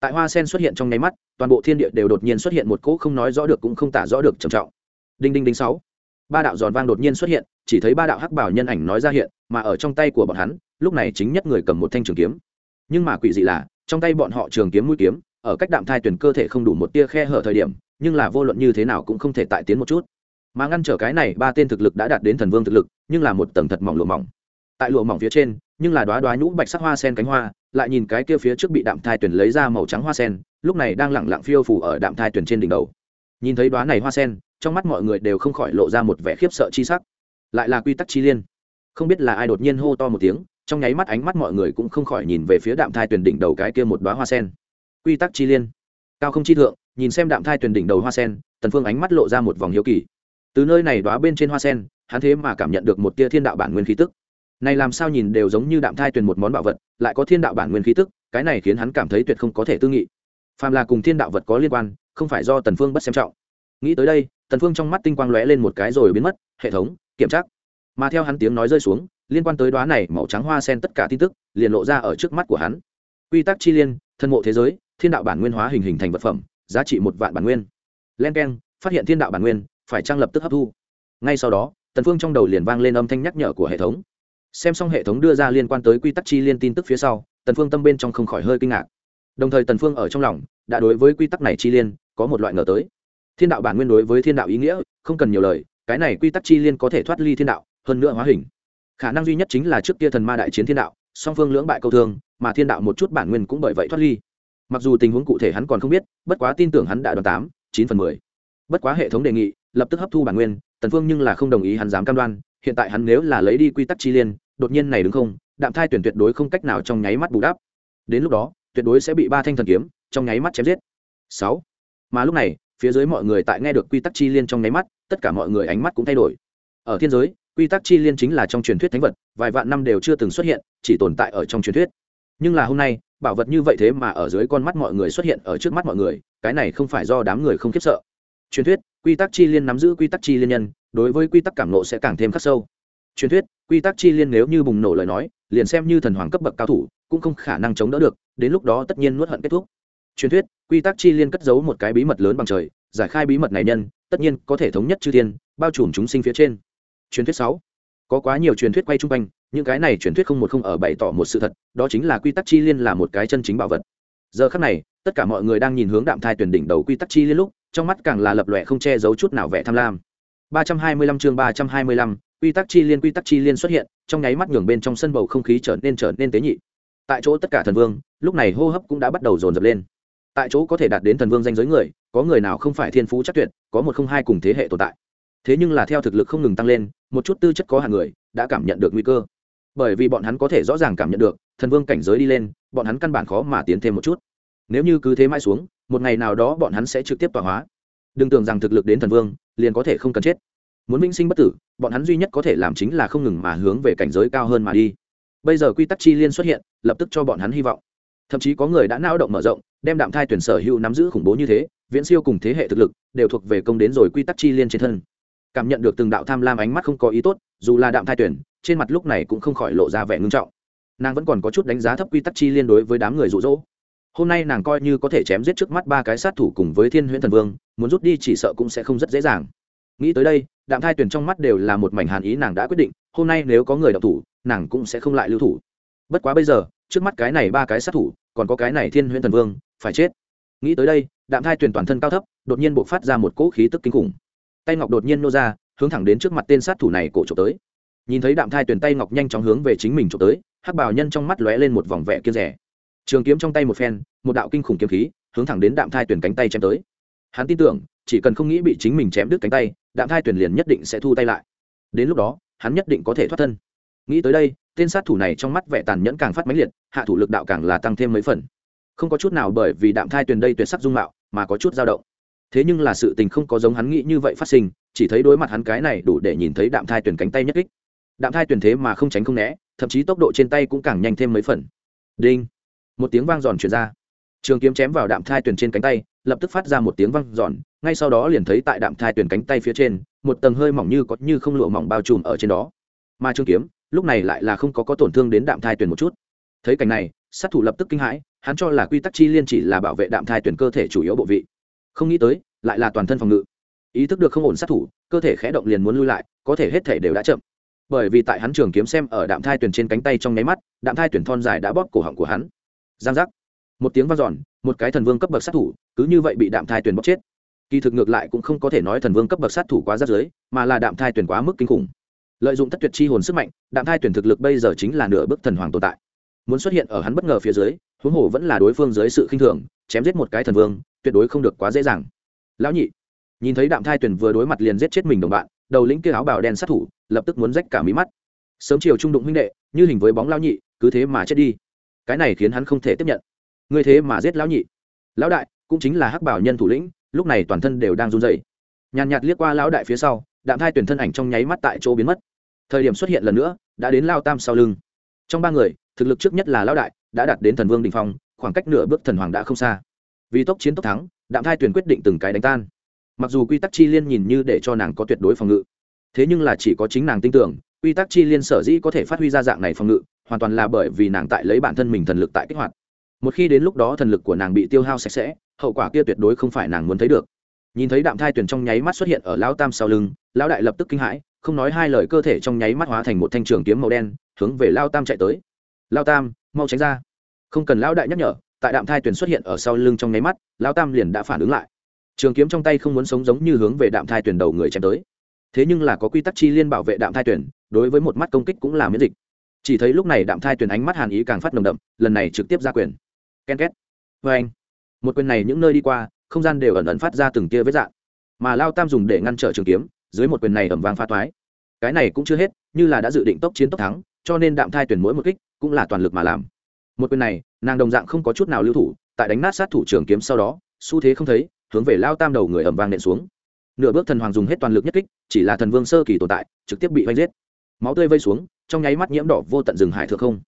tại hoa sen xuất hiện trong nháy mắt, toàn bộ thiên địa đều đột nhiên xuất hiện một cỗ không nói rõ được cũng không tả rõ được trầm trọng. Đinh đinh đinh sáu. Ba đạo giòn vang đột nhiên xuất hiện, chỉ thấy ba đạo hắc bảo nhân ảnh nói ra hiện, mà ở trong tay của bọn hắn, lúc này chính nhất người cầm một thanh trường kiếm. Nhưng mà quỷ dị là, trong tay bọn họ trường kiếm mũi kiếm, ở cách đạm thai tuyển cơ thể không đủ một tia khe hở thời điểm, nhưng là vô luận như thế nào cũng không thể tại tiến một chút. Mà ngăn trở cái này, ba tên thực lực đã đạt đến thần vương thực lực, nhưng là một tầng thật mỏng lụa mỏng. Tại lụa mỏng phía trên nhưng là đoá đoá nhũ bạch sắc hoa sen cánh hoa, lại nhìn cái kia phía trước bị đạm thai tuyển lấy ra màu trắng hoa sen, lúc này đang lẳng lặng phiêu phủ ở đạm thai tuyển trên đỉnh đầu. Nhìn thấy đoá này hoa sen, trong mắt mọi người đều không khỏi lộ ra một vẻ khiếp sợ chi sắc. Lại là quy tắc chi liên. Không biết là ai đột nhiên hô to một tiếng, trong nháy mắt ánh mắt mọi người cũng không khỏi nhìn về phía đạm thai tuyển đỉnh đầu cái kia một đoá hoa sen. Quy tắc chi liên. Cao không chi thượng, nhìn xem đạm thai tuyển đỉnh đầu hoa sen, tần phương ánh mắt lộ ra một vòng hiếu kỳ. Từ nơi này đoá bên trên hoa sen, hắn thế mà cảm nhận được một tia thiên đạo bản nguyên khí tức này làm sao nhìn đều giống như đạm thai tuyền một món bảo vật, lại có thiên đạo bản nguyên khí tức, cái này khiến hắn cảm thấy tuyệt không có thể tư nghị. Phàm là cùng thiên đạo vật có liên quan, không phải do tần phương bất xem trọng. Nghĩ tới đây, tần phương trong mắt tinh quang lóe lên một cái rồi biến mất, hệ thống, kiểm tra. Mà theo hắn tiếng nói rơi xuống, liên quan tới đóa này màu trắng hoa sen tất cả tin tức, liền lộ ra ở trước mắt của hắn. Quy tắc chi liên, thân mộ thế giới, thiên đạo bản nguyên hóa hình hình thành vật phẩm, giá trị một vạn bản nguyên. Len keng, phát hiện thiên đạo bản nguyên, phải trang lập tức hấp thu? Ngay sau đó, tần phương trong đầu liền vang lên âm thanh nhắc nhở của hệ thống xem xong hệ thống đưa ra liên quan tới quy tắc chi liên tin tức phía sau, tần phương tâm bên trong không khỏi hơi kinh ngạc. Đồng thời tần phương ở trong lòng, đã đối với quy tắc này chi liên, có một loại ngờ tới. Thiên đạo bản nguyên đối với thiên đạo ý nghĩa, không cần nhiều lời, cái này quy tắc chi liên có thể thoát ly thiên đạo, hơn nữa hóa hình. Khả năng duy nhất chính là trước kia thần ma đại chiến thiên đạo, song phương lưỡng bại câu thương, mà thiên đạo một chút bản nguyên cũng bởi vậy thoát ly. Mặc dù tình huống cụ thể hắn còn không biết, bất quá tin tưởng hắn đã đoán tám, chín phần mười. Bất quá hệ thống đề nghị, lập tức hấp thu bản nguyên, tần phương nhưng là không đồng ý hắn dám cam đoan hiện tại hắn nếu là lấy đi quy tắc chi liên, đột nhiên này đứng không, đạm thai tuyển tuyệt đối không cách nào trong nháy mắt bù đắp. Đến lúc đó, tuyệt đối sẽ bị ba thanh thần kiếm trong nháy mắt chém giết. Sáu. Mà lúc này, phía dưới mọi người tại nghe được quy tắc chi liên trong nháy mắt, tất cả mọi người ánh mắt cũng thay đổi. Ở thiên giới, quy tắc chi liên chính là trong truyền thuyết thánh vật, vài vạn năm đều chưa từng xuất hiện, chỉ tồn tại ở trong truyền thuyết. Nhưng là hôm nay, bảo vật như vậy thế mà ở dưới con mắt mọi người xuất hiện ở trước mắt mọi người, cái này không phải do đám người không khiếp sợ. Truyền thuyết, quy tắc chi liên nắm giữ quy tắc chi liên nhân đối với quy tắc cảm nộ sẽ càng thêm khắc sâu. Truyền thuyết, quy tắc chi liên nếu như bùng nổ lời nói, liền xem như thần hoàng cấp bậc cao thủ, cũng không khả năng chống đỡ được, đến lúc đó tất nhiên nuốt hận kết thúc. Truyền thuyết, quy tắc chi liên cất giấu một cái bí mật lớn bằng trời, giải khai bí mật này nhân, tất nhiên có thể thống nhất chư thiên, bao trùm chúng sinh phía trên. Truyền thuyết sáu, có quá nhiều truyền thuyết quay chung quanh, những cái này truyền thuyết không một không ở bày tỏ một sự thật, đó chính là quy tắc chi liên là một cái chân chính bảo vật. Giờ khắc này, tất cả mọi người đang nhìn hướng đạm thai tuyển đỉnh đầu quy tắc chi liên lúc, trong mắt càng là lập lòe không che giấu chút nào vẻ tham lam. 325 chương 325, quy tắc chi liên quy tắc chi liên xuất hiện trong nháy mắt nhường bên trong sân bầu không khí trở nên trở nên tế nhị. Tại chỗ tất cả thần vương lúc này hô hấp cũng đã bắt đầu dồn dập lên. Tại chỗ có thể đạt đến thần vương danh giới người có người nào không phải thiên phú chắc tuyệt có một không hai cùng thế hệ tồn tại. Thế nhưng là theo thực lực không ngừng tăng lên một chút tư chất có hàng người đã cảm nhận được nguy cơ. Bởi vì bọn hắn có thể rõ ràng cảm nhận được thần vương cảnh giới đi lên bọn hắn căn bản khó mà tiến thêm một chút. Nếu như cứ thế mãi xuống một ngày nào đó bọn hắn sẽ trực tiếp tọa hóa. Đừng tưởng rằng thực lực đến thần vương liền có thể không cần chết. Muốn minh sinh bất tử, bọn hắn duy nhất có thể làm chính là không ngừng mà hướng về cảnh giới cao hơn mà đi. Bây giờ quy tắc chi liên xuất hiện, lập tức cho bọn hắn hy vọng. Thậm chí có người đã nao động mở rộng, đem đạm thai tuyển sở hữu nắm giữ khủng bố như thế, viễn siêu cùng thế hệ thực lực, đều thuộc về công đến rồi quy tắc chi liên trên thân. Cảm nhận được từng đạo tham lam ánh mắt không có ý tốt, dù là đạm thai tuyển, trên mặt lúc này cũng không khỏi lộ ra vẻ ngưng trọng. Nàng vẫn còn có chút đánh giá thấp quy tắc chi liên đối với đám người rụ rỗ hôm nay nàng coi như có thể chém giết trước mắt ba cái sát thủ cùng với thiên huyễn thần vương, muốn rút đi chỉ sợ cũng sẽ không rất dễ dàng. Nghĩ tới đây, đạm thai tuyển trong mắt đều là một mảnh hàn ý nàng đã quyết định, hôm nay nếu có người đọc thủ, nàng cũng sẽ không lại lưu thủ. Bất quá bây giờ, trước mắt cái này ba cái sát thủ, còn có cái này thiên huyễn thần vương, phải chết. Nghĩ tới đây, đạm thai tuyển toàn thân cao thấp, đột nhiên buộc phát ra một cỗ khí tức kinh khủng. Tay ngọc đột nhiên nô ra, hướng thẳng đến trước mặt tên sát thủ này cổ trộm tới. Nhìn thấy đạm thai tuyển tay ngọc nhanh chóng hướng về chính mình trộm tới, hắc bảo nhân trong mắt lóe lên một vòng vẻ kia rẻ trường kiếm trong tay một phen, một đạo kinh khủng kiếm khí, hướng thẳng đến đạm thai tuyển cánh tay chém tới. Hắn tin tưởng, chỉ cần không nghĩ bị chính mình chém đứt cánh tay, đạm thai tuyển liền nhất định sẽ thu tay lại. Đến lúc đó, hắn nhất định có thể thoát thân. Nghĩ tới đây, tên sát thủ này trong mắt vẻ tàn nhẫn càng phát mãnh liệt, hạ thủ lực đạo càng là tăng thêm mấy phần. Không có chút nào bởi vì đạm thai tuyển đây tuyệt sắc dung mạo, mà có chút dao động. Thế nhưng là sự tình không có giống hắn nghĩ như vậy phát sinh, chỉ thấy đối mặt hắn cái này đủ để nhìn thấy đạm thai tuyển cánh tay nhất kích. Đạm thai tuyển thế mà không tránh không né, thậm chí tốc độ trên tay cũng càng nhanh thêm mấy phần. Đinh! Một tiếng vang giòn truyền ra. Trường kiếm chém vào đạm thai tuyển trên cánh tay, lập tức phát ra một tiếng vang giòn ngay sau đó liền thấy tại đạm thai tuyển cánh tay phía trên, một tầng hơi mỏng như có như không lụa mỏng bao trùm ở trên đó. Mà trường kiếm, lúc này lại là không có có tổn thương đến đạm thai tuyển một chút. Thấy cảnh này, sát thủ lập tức kinh hãi, hắn cho là quy tắc chi liên chỉ là bảo vệ đạm thai tuyển cơ thể chủ yếu bộ vị. Không nghĩ tới, lại là toàn thân phòng ngự. Ý thức được không ổn sát thủ, cơ thể khẽ động liền muốn lui lại, có thể hết thể đều đã chậm. Bởi vì tại hắn trường kiếm xem ở đạm thai tuyển trên cánh tay trong nháy mắt, đạm thai tuyển thon dài đã bóp cổ họng của hắn giang giác. Một tiếng v a n giòn một cái thần vương cấp bậc sát thủ, cứ như vậy bị đạm thai tuyển bóc chết. Kỳ thực ngược lại cũng không có thể nói thần vương cấp bậc sát thủ quá rắt giới mà là đạm thai tuyển quá mức kinh khủng. Lợi dụng thất tuyệt chi hồn sức mạnh, đạm thai tuyển thực lực bây giờ chính là nửa bước thần hoàng tồn tại. Muốn xuất hiện ở hắn bất ngờ phía dưới, huống hồ vẫn là đối phương dưới sự khinh thường, chém giết một cái thần vương, tuyệt đối không được quá dễ dàng. Lão nhị, nhìn thấy đạm thai tuyển vừa đối mặt liền giết chết mình đồng bạn, đầu lĩnh kia áo bào đen sát thủ, lập tức muốn rách cả mí mắt. Sớm chiều trung đụng huynh đệ, như hình với bóng lão nhị, cứ thế mà chết đi cái này khiến hắn không thể tiếp nhận. Ngươi thế mà giết lão nhị. Lão đại, cũng chính là hắc bảo nhân thủ lĩnh, lúc này toàn thân đều đang run rẩy. Nhàn nhạt liếc qua lão đại phía sau, đạm thai tuyển thân ảnh trong nháy mắt tại chỗ biến mất. Thời điểm xuất hiện lần nữa, đã đến lao tam sau lưng. Trong ba người, thực lực trước nhất là lão đại, đã đạt đến thần vương đình phong, khoảng cách nửa bước thần hoàng đã không xa. Vì tốc chiến tốc thắng, đạm thai tuyển quyết định từng cái đánh tan. Mặc dù quy tắc chi liên nhìn như để cho nàng có tuyệt đối phòng ngự, thế nhưng là chỉ có chính nàng tin tưởng, quy tắc chi liên sở dĩ có thể phát huy ra dạng này phòng ngự hoàn toàn là bởi vì nàng tại lấy bản thân mình thần lực tại kích hoạt. Một khi đến lúc đó thần lực của nàng bị tiêu hao sạch sẽ, hậu quả kia tuyệt đối không phải nàng muốn thấy được. Nhìn thấy đạm thai tuyển trong nháy mắt xuất hiện ở lão tam sau lưng, lão đại lập tức kinh hãi, không nói hai lời cơ thể trong nháy mắt hóa thành một thanh trường kiếm màu đen, hướng về lao tam chạy tới. Lao tam, mau tránh ra. Không cần lão đại nhắc nhở, tại đạm thai tuyển xuất hiện ở sau lưng trong nháy mắt lao tam liền đã phản ứng lại. Trường kiếm trong tay không muốn sống giống như hướng về đạm thai tuyển đầu người chém tới. Thế nhưng là có quy tắc chi liên bảo vệ đạm thai tuyển, đối với một mắt công kích cũng là miễn dịch chỉ thấy lúc này đạm thai tuyển ánh mắt hàn ý càng phát nồng đậm, lần này trực tiếp ra quyền. Ken két. Vê anh. Một quyền này những nơi đi qua, không gian đều ẩn ẩn phát ra từng tia vết dạng. Mà lao tam dùng để ngăn trở trường kiếm, dưới một quyền này ẩm vang pha toái. Cái này cũng chưa hết, như là đã dự định tốc chiến tốc thắng, cho nên đạm thai tuyển mỗi một kích cũng là toàn lực mà làm. Một quyền này, nàng đồng dạng không có chút nào lưu thủ, tại đánh nát sát thủ trường kiếm sau đó, xu thế không thấy, hướng về lao tam đầu người ẩm vang nện xuống. Nửa bước thần hoàng dùng hết toàn lực nhất kích, chỉ là thần vương sơ kỳ tồn tại, trực tiếp bị vanh giết. Máu tươi vây xuống trong nháy mắt nhiễm đỏ vô tận rừng hải thượng không.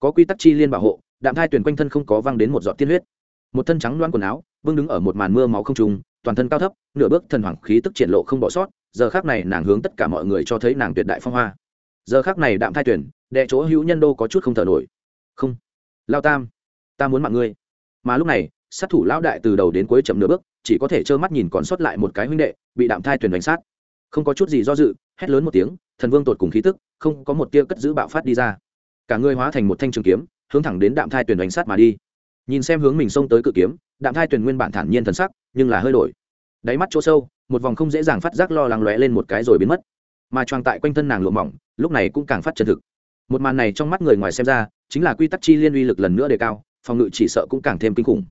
Có quy tắc chi liên bảo hộ, đạm thai tuyển quanh thân không có văng đến một giọt tiên huyết. Một thân trắng loan quần áo, vương đứng ở một màn mưa máu không trùng toàn thân cao thấp, nửa bước thần hoàng khí tức triển lộ không bỏ sót, giờ khác này nàng hướng tất cả mọi người cho thấy nàng tuyệt đại phong hoa. Giờ khác này đạm thai tuyển, đệ chỗ hữu nhân đô có chút không thở nổi. Không. Lao tam, ta muốn mạng ngươi. Mà lúc này, sát thủ lão đại từ đầu đến cuối chậm nửa bước, chỉ có thể trơ mắt nhìn còn sót lại một cái huynh đệ, bị đạm thai tuyển đánh sát không có chút gì do dự, hét lớn một tiếng, thần vương tột cùng khí tức, không có một tia cất giữ bạo phát đi ra. Cả người hóa thành một thanh trường kiếm, hướng thẳng đến đạm thai tuyển đánh sát mà đi. Nhìn xem hướng mình xông tới cự kiếm, đạm thai tuyển nguyên bản thản nhiên thần sắc, nhưng là hơi đổi. Đáy mắt chỗ sâu, một vòng không dễ dàng phát giác lo lắng lóe lên một cái rồi biến mất. Mà choàng tại quanh thân nàng lụa mỏng, lúc này cũng càng phát chân thực. Một màn này trong mắt người ngoài xem ra, chính là quy tắc chi liên uy lực lần nữa đề cao, phòng ngự chỉ sợ cũng càng thêm kinh khủng.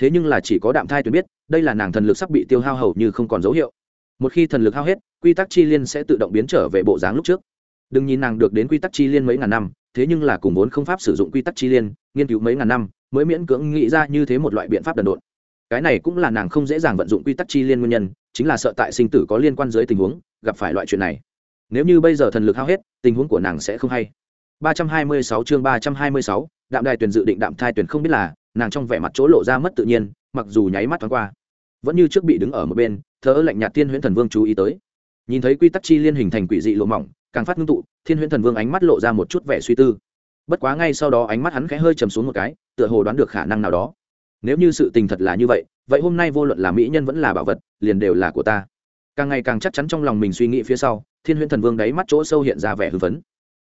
Thế nhưng là chỉ có đạm thai tuyển biết, đây là nàng thần lực sắp bị tiêu hao hầu như không còn dấu hiệu. Một khi thần lực hao hết quy tắc chi liên sẽ tự động biến trở về bộ dáng lúc trước. Đừng nhìn nàng được đến quy tắc chi liên mấy ngàn năm thế nhưng là cùng vốn không pháp sử dụng quy tắc chi liên nghiên cứu mấy ngàn năm mới miễn cưỡng nghĩ ra như thế một loại biện pháp đần độn. Cái này cũng là nàng không dễ dàng vận dụng quy tắc chi liên nguyên nhân chính là sợ tại sinh tử có liên quan dưới tình huống gặp phải loại chuyện này. Nếu như bây giờ thần lực hao hết tình huống của nàng sẽ không hay. 326 chương 326, đạm đài tuyển dự định đạm thai tuyển không biết là nàng trong vẻ mặt chỗ lộ ra mất tự nhiên mặc dù nháy mắt thoáng qua. Vẫn như trước bị đứng ở một bên thớ lạnh nhạt tiên huyễn thần vương chú ý tới nhìn thấy quy tắc chi liên hình thành quỷ dị lộ mỏng, càng phát ngưng tụ, thiên huyễn thần vương ánh mắt lộ ra một chút vẻ suy tư. Bất quá ngay sau đó ánh mắt hắn khẽ hơi chầm xuống một cái, tựa hồ đoán được khả năng nào đó. Nếu như sự tình thật là như vậy vậy hôm nay vô luận là mỹ nhân vẫn là bảo vật, liền đều là của ta. Càng ngày càng chắc chắn trong lòng mình suy nghĩ phía sau, thiên huyễn thần vương đáy mắt chỗ sâu hiện ra vẻ hư vấn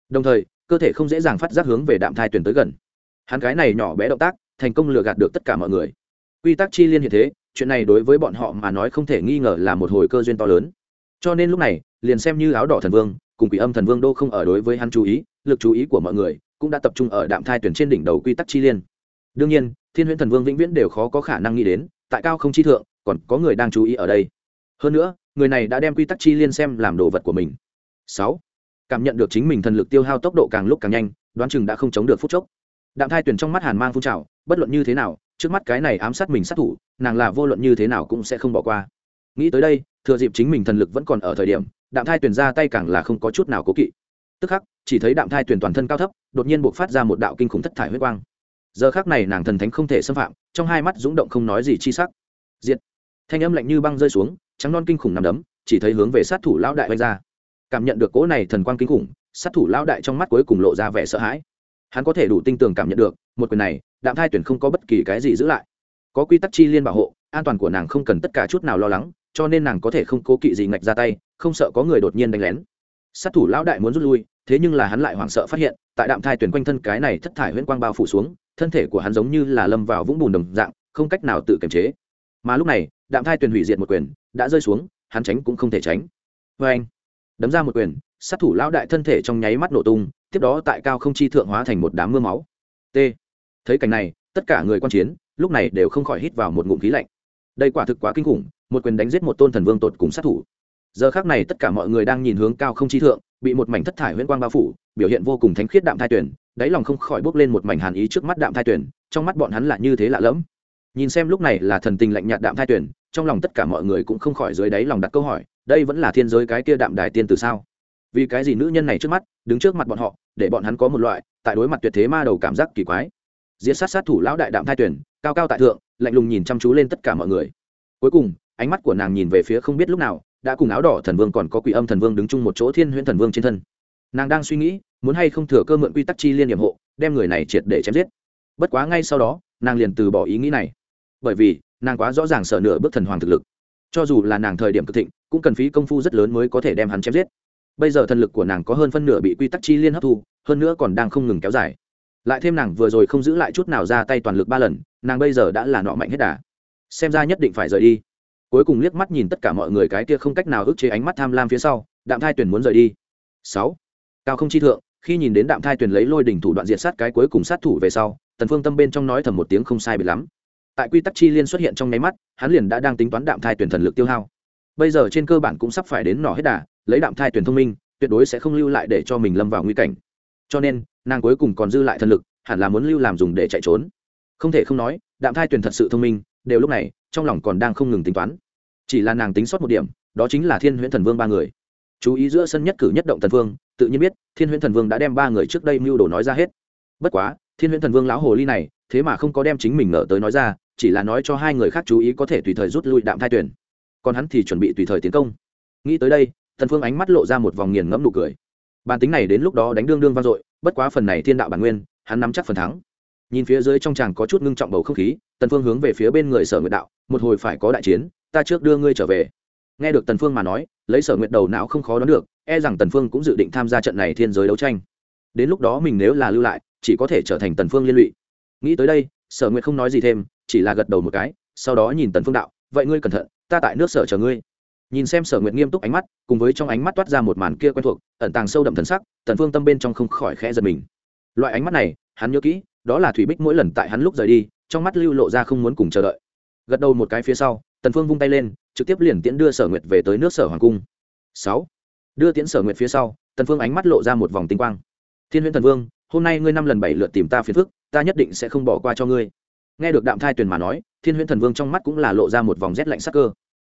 đồng thời, cơ thể không dễ dàng phát giác hướng về đạm thai tuyển tới gần. Hắn cái này nhỏ bé động tác, thành công lừa gạt được tất cả mọi người. Quy tắc chi liên hiện thế, chuyện này đối với bọn họ mà nói không thể nghi ngờ là một hồi cơ duyên to lớn cho nên lúc này, liền xem như áo đỏ thần vương, cùng quỷ âm thần vương đô không ở đối với hắn chú ý, lực chú ý của mọi người cũng đã tập trung ở đạm thai tuyển trên đỉnh đầu quy tắc chi liên. Đương nhiên, thiên huyễn thần vương vĩnh viễn đều khó có khả năng nghĩ đến, tại cao không chi thượng, còn có người đang chú ý ở đây. Hơn nữa, người này đã đem quy tắc chi liên xem làm đồ vật của mình. Sáu, cảm nhận được chính mình thần lực tiêu hao tốc độ càng lúc càng nhanh, đoán chừng đã không chống được phút chốc. Đạm thai tuyển trong mắt hàn mang phun trào, bất luận như thế nào, trước mắt cái này ám sát mình sát thủ, nàng là vô luận như thế nào cũng sẽ không bỏ qua nghĩ tới đây, thừa dịp chính mình thần lực vẫn còn ở thời điểm, đạm thai tuyển ra tay càng là không có chút nào cố kỵ. Tức khắc, chỉ thấy đạm thai tuyển toàn thân cao thấp, đột nhiên buộc phát ra một đạo kinh khủng thất thải huyết quang. Giờ khác này nàng thần thánh không thể xâm phạm, trong hai mắt rúng động không nói gì chi sắc. Diệt! Thanh âm lạnh như băng rơi xuống, trắng non kinh khủng nằm đấm, chỉ thấy hướng về sát thủ lão đại vây ra. Cảm nhận được cỗ này thần quang kinh khủng, sát thủ lão đại trong mắt cuối cùng lộ ra vẻ sợ hãi. Hắn có thể đủ tinh tường cảm nhận được, một quyền này, đạm thai tuyển không có bất kỳ cái gì giữ lại. Có quy tắc chi liên bảo hộ, an toàn của nàng không cần tất cả chút nào lo lắng cho nên nàng có thể không cố kỵ gì ngạch ra tay, không sợ có người đột nhiên đánh lén. Sát thủ lão đại muốn rút lui, thế nhưng là hắn lại hoảng sợ phát hiện, tại đạm thai tuyển quanh thân cái này thất thải huyễn quang bao phủ xuống, thân thể của hắn giống như là lâm vào vũng bùn đồng dạng, không cách nào tự kiềm chế. Mà lúc này, đạm thai tuyển hủy diệt một quyền, đã rơi xuống, hắn tránh cũng không thể tránh. Vê anh đấm ra một quyền, sát thủ lão đại thân thể trong nháy mắt nổ tung, tiếp đó tại cao không chi thượng hóa thành một đám mưa máu. T! Thấy cảnh này, tất cả người quan chiến, lúc này đều không khỏi hít vào một ngụm khí lạnh đây quả thực quá kinh khủng, một quyền đánh giết một tôn thần vương tột cùng sát thủ. Giờ khác này tất cả mọi người đang nhìn hướng cao không chi thượng, bị một mảnh thất thải huyễn quang bao phủ, biểu hiện vô cùng thánh khiết đạm thai tuyển, đáy lòng không khỏi bốc lên một mảnh hàn ý trước mắt đạm thai tuyển, trong mắt bọn hắn là như thế lạ lẫm. Nhìn xem lúc này là thần tình lạnh nhạt đạm thai tuyển, trong lòng tất cả mọi người cũng không khỏi dưới đáy lòng đặt câu hỏi, đây vẫn là thiên giới cái kia đạm đài tiên từ sao? Vì cái gì nữ nhân này trước mắt, đứng trước mặt bọn họ, để bọn hắn có một loại, tại đối mặt tuyệt thế ma đầu cảm giác kỳ quái. Diễn sát sát thủ lão đại đạm thai tuyển, cao cao tại thượng lạnh lùng nhìn chăm chú lên tất cả mọi người. Cuối cùng, ánh mắt của nàng nhìn về phía không biết lúc nào, đã cùng áo đỏ thần vương còn có quỷ âm thần vương đứng chung một chỗ thiên huyễn thần vương trên thân. Nàng đang suy nghĩ, muốn hay không thừa cơ mượn quy tắc chi liên nhiệm hộ, đem người này triệt để chém giết. Bất quá ngay sau đó, nàng liền từ bỏ ý nghĩ này. Bởi vì, nàng quá rõ ràng sợ nửa bước thần hoàng thực lực. Cho dù là nàng thời điểm cực thịnh, cũng cần phí công phu rất lớn mới có thể đem hắn chém giết. Bây giờ thần lực của nàng có hơn phân nửa bị quy tắc chi liên hấp thu, hơn nữa còn đang không ngừng kéo dài. Lại thêm nàng vừa rồi không giữ lại chút nào ra tay toàn lực ba lần nàng bây giờ đã là nọ mạnh hết đà. Xem ra nhất định phải rời đi. Cuối cùng liếc mắt nhìn tất cả mọi người cái kia không cách nào ức chế ánh mắt tham lam phía sau, đạm thai tuyển muốn rời đi. Sáu. Cao không chi thượng, khi nhìn đến đạm thai tuyển lấy lôi đỉnh thủ đoạn diệt sát cái cuối cùng sát thủ về sau, tần phương tâm bên trong nói thầm một tiếng không sai biệt lắm. Tại quy tắc chi liên xuất hiện trong nháy mắt, hắn liền đã đang tính toán đạm thai tuyển thần lực tiêu hao. Bây giờ trên cơ bản cũng sắp phải đến nỏ hết đà, lấy đạm thai tuyển thông minh, tuyệt đối sẽ không lưu lại để cho mình lâm vào nguy cảnh. Cho nên, nàng cuối cùng còn dư lại thần lực, hẳn là muốn lưu làm dùng để chạy trốn không thể không nói, đạm thai tuyển thật sự thông minh, đều lúc này, trong lòng còn đang không ngừng tính toán. Chỉ là nàng tính sót một điểm, đó chính là thiên huyễn thần vương ba người. Chú ý giữa sân nhất cử nhất động thần vương, tự nhiên biết, thiên huyễn thần vương đã đem ba người trước đây mưu đồ nói ra hết. Bất quá, thiên huyễn thần vương lão hồ ly này, thế mà không có đem chính mình nở tới nói ra, chỉ là nói cho hai người khác chú ý có thể tùy thời rút lui đạm thai tuyển. Còn hắn thì chuẩn bị tùy thời tiến công. Nghĩ tới đây, thần phương ánh mắt lộ ra một vòng nghiền ngẫm nụ cười. Bản tính này đến lúc đó đánh đương đương vang dội, bất quá phần này thiên đạo bản nguyên, hắn nắm chắc phần thắng nhìn phía dưới trong tràng có chút ngưng trọng bầu không khí, tần phương hướng về phía bên người sở nguyệt đạo, một hồi phải có đại chiến, ta trước đưa ngươi trở về. Nghe được tần phương mà nói, lấy sở nguyệt đầu não không khó đoán được e rằng tần phương cũng dự định tham gia trận này thiên giới đấu tranh. Đến lúc đó mình nếu là lưu lại, chỉ có thể trở thành tần phương liên lụy. Nghĩ tới đây, sở nguyệt không nói gì thêm, chỉ là gật đầu một cái, sau đó nhìn tần phương đạo, vậy ngươi cẩn thận, ta tại nước sở chờ ngươi. Nhìn xem sở nguyệt nghiêm túc ánh mắt, cùng với trong ánh mắt toát ra một màn kia quen thuộc, ẩn tàng sâu đậm thần sắc, tần phương tâm bên trong không khỏi khẽ giật mình. Loại ánh mắt này, hắn nhớ kỹ đó là thủy bích mỗi lần tại hắn lúc rời đi, trong mắt lưu lộ ra không muốn cùng chờ đợi. Gật đầu một cái phía sau, tần phương vung tay lên, trực tiếp liền tiễn đưa sở nguyệt về tới nước sở hoàng cung. Sáu, đưa tiễn sở nguyệt phía sau, tần phương ánh mắt lộ ra một vòng tinh quang. Thiên huyễn thần vương, hôm nay ngươi năm lần bảy lượt tìm ta phiền phức, ta nhất định sẽ không bỏ qua cho ngươi. Nghe được đạm thai tuyền mà nói, thiên huyễn thần vương trong mắt cũng là lộ ra một vòng rét lạnh sắc cơ.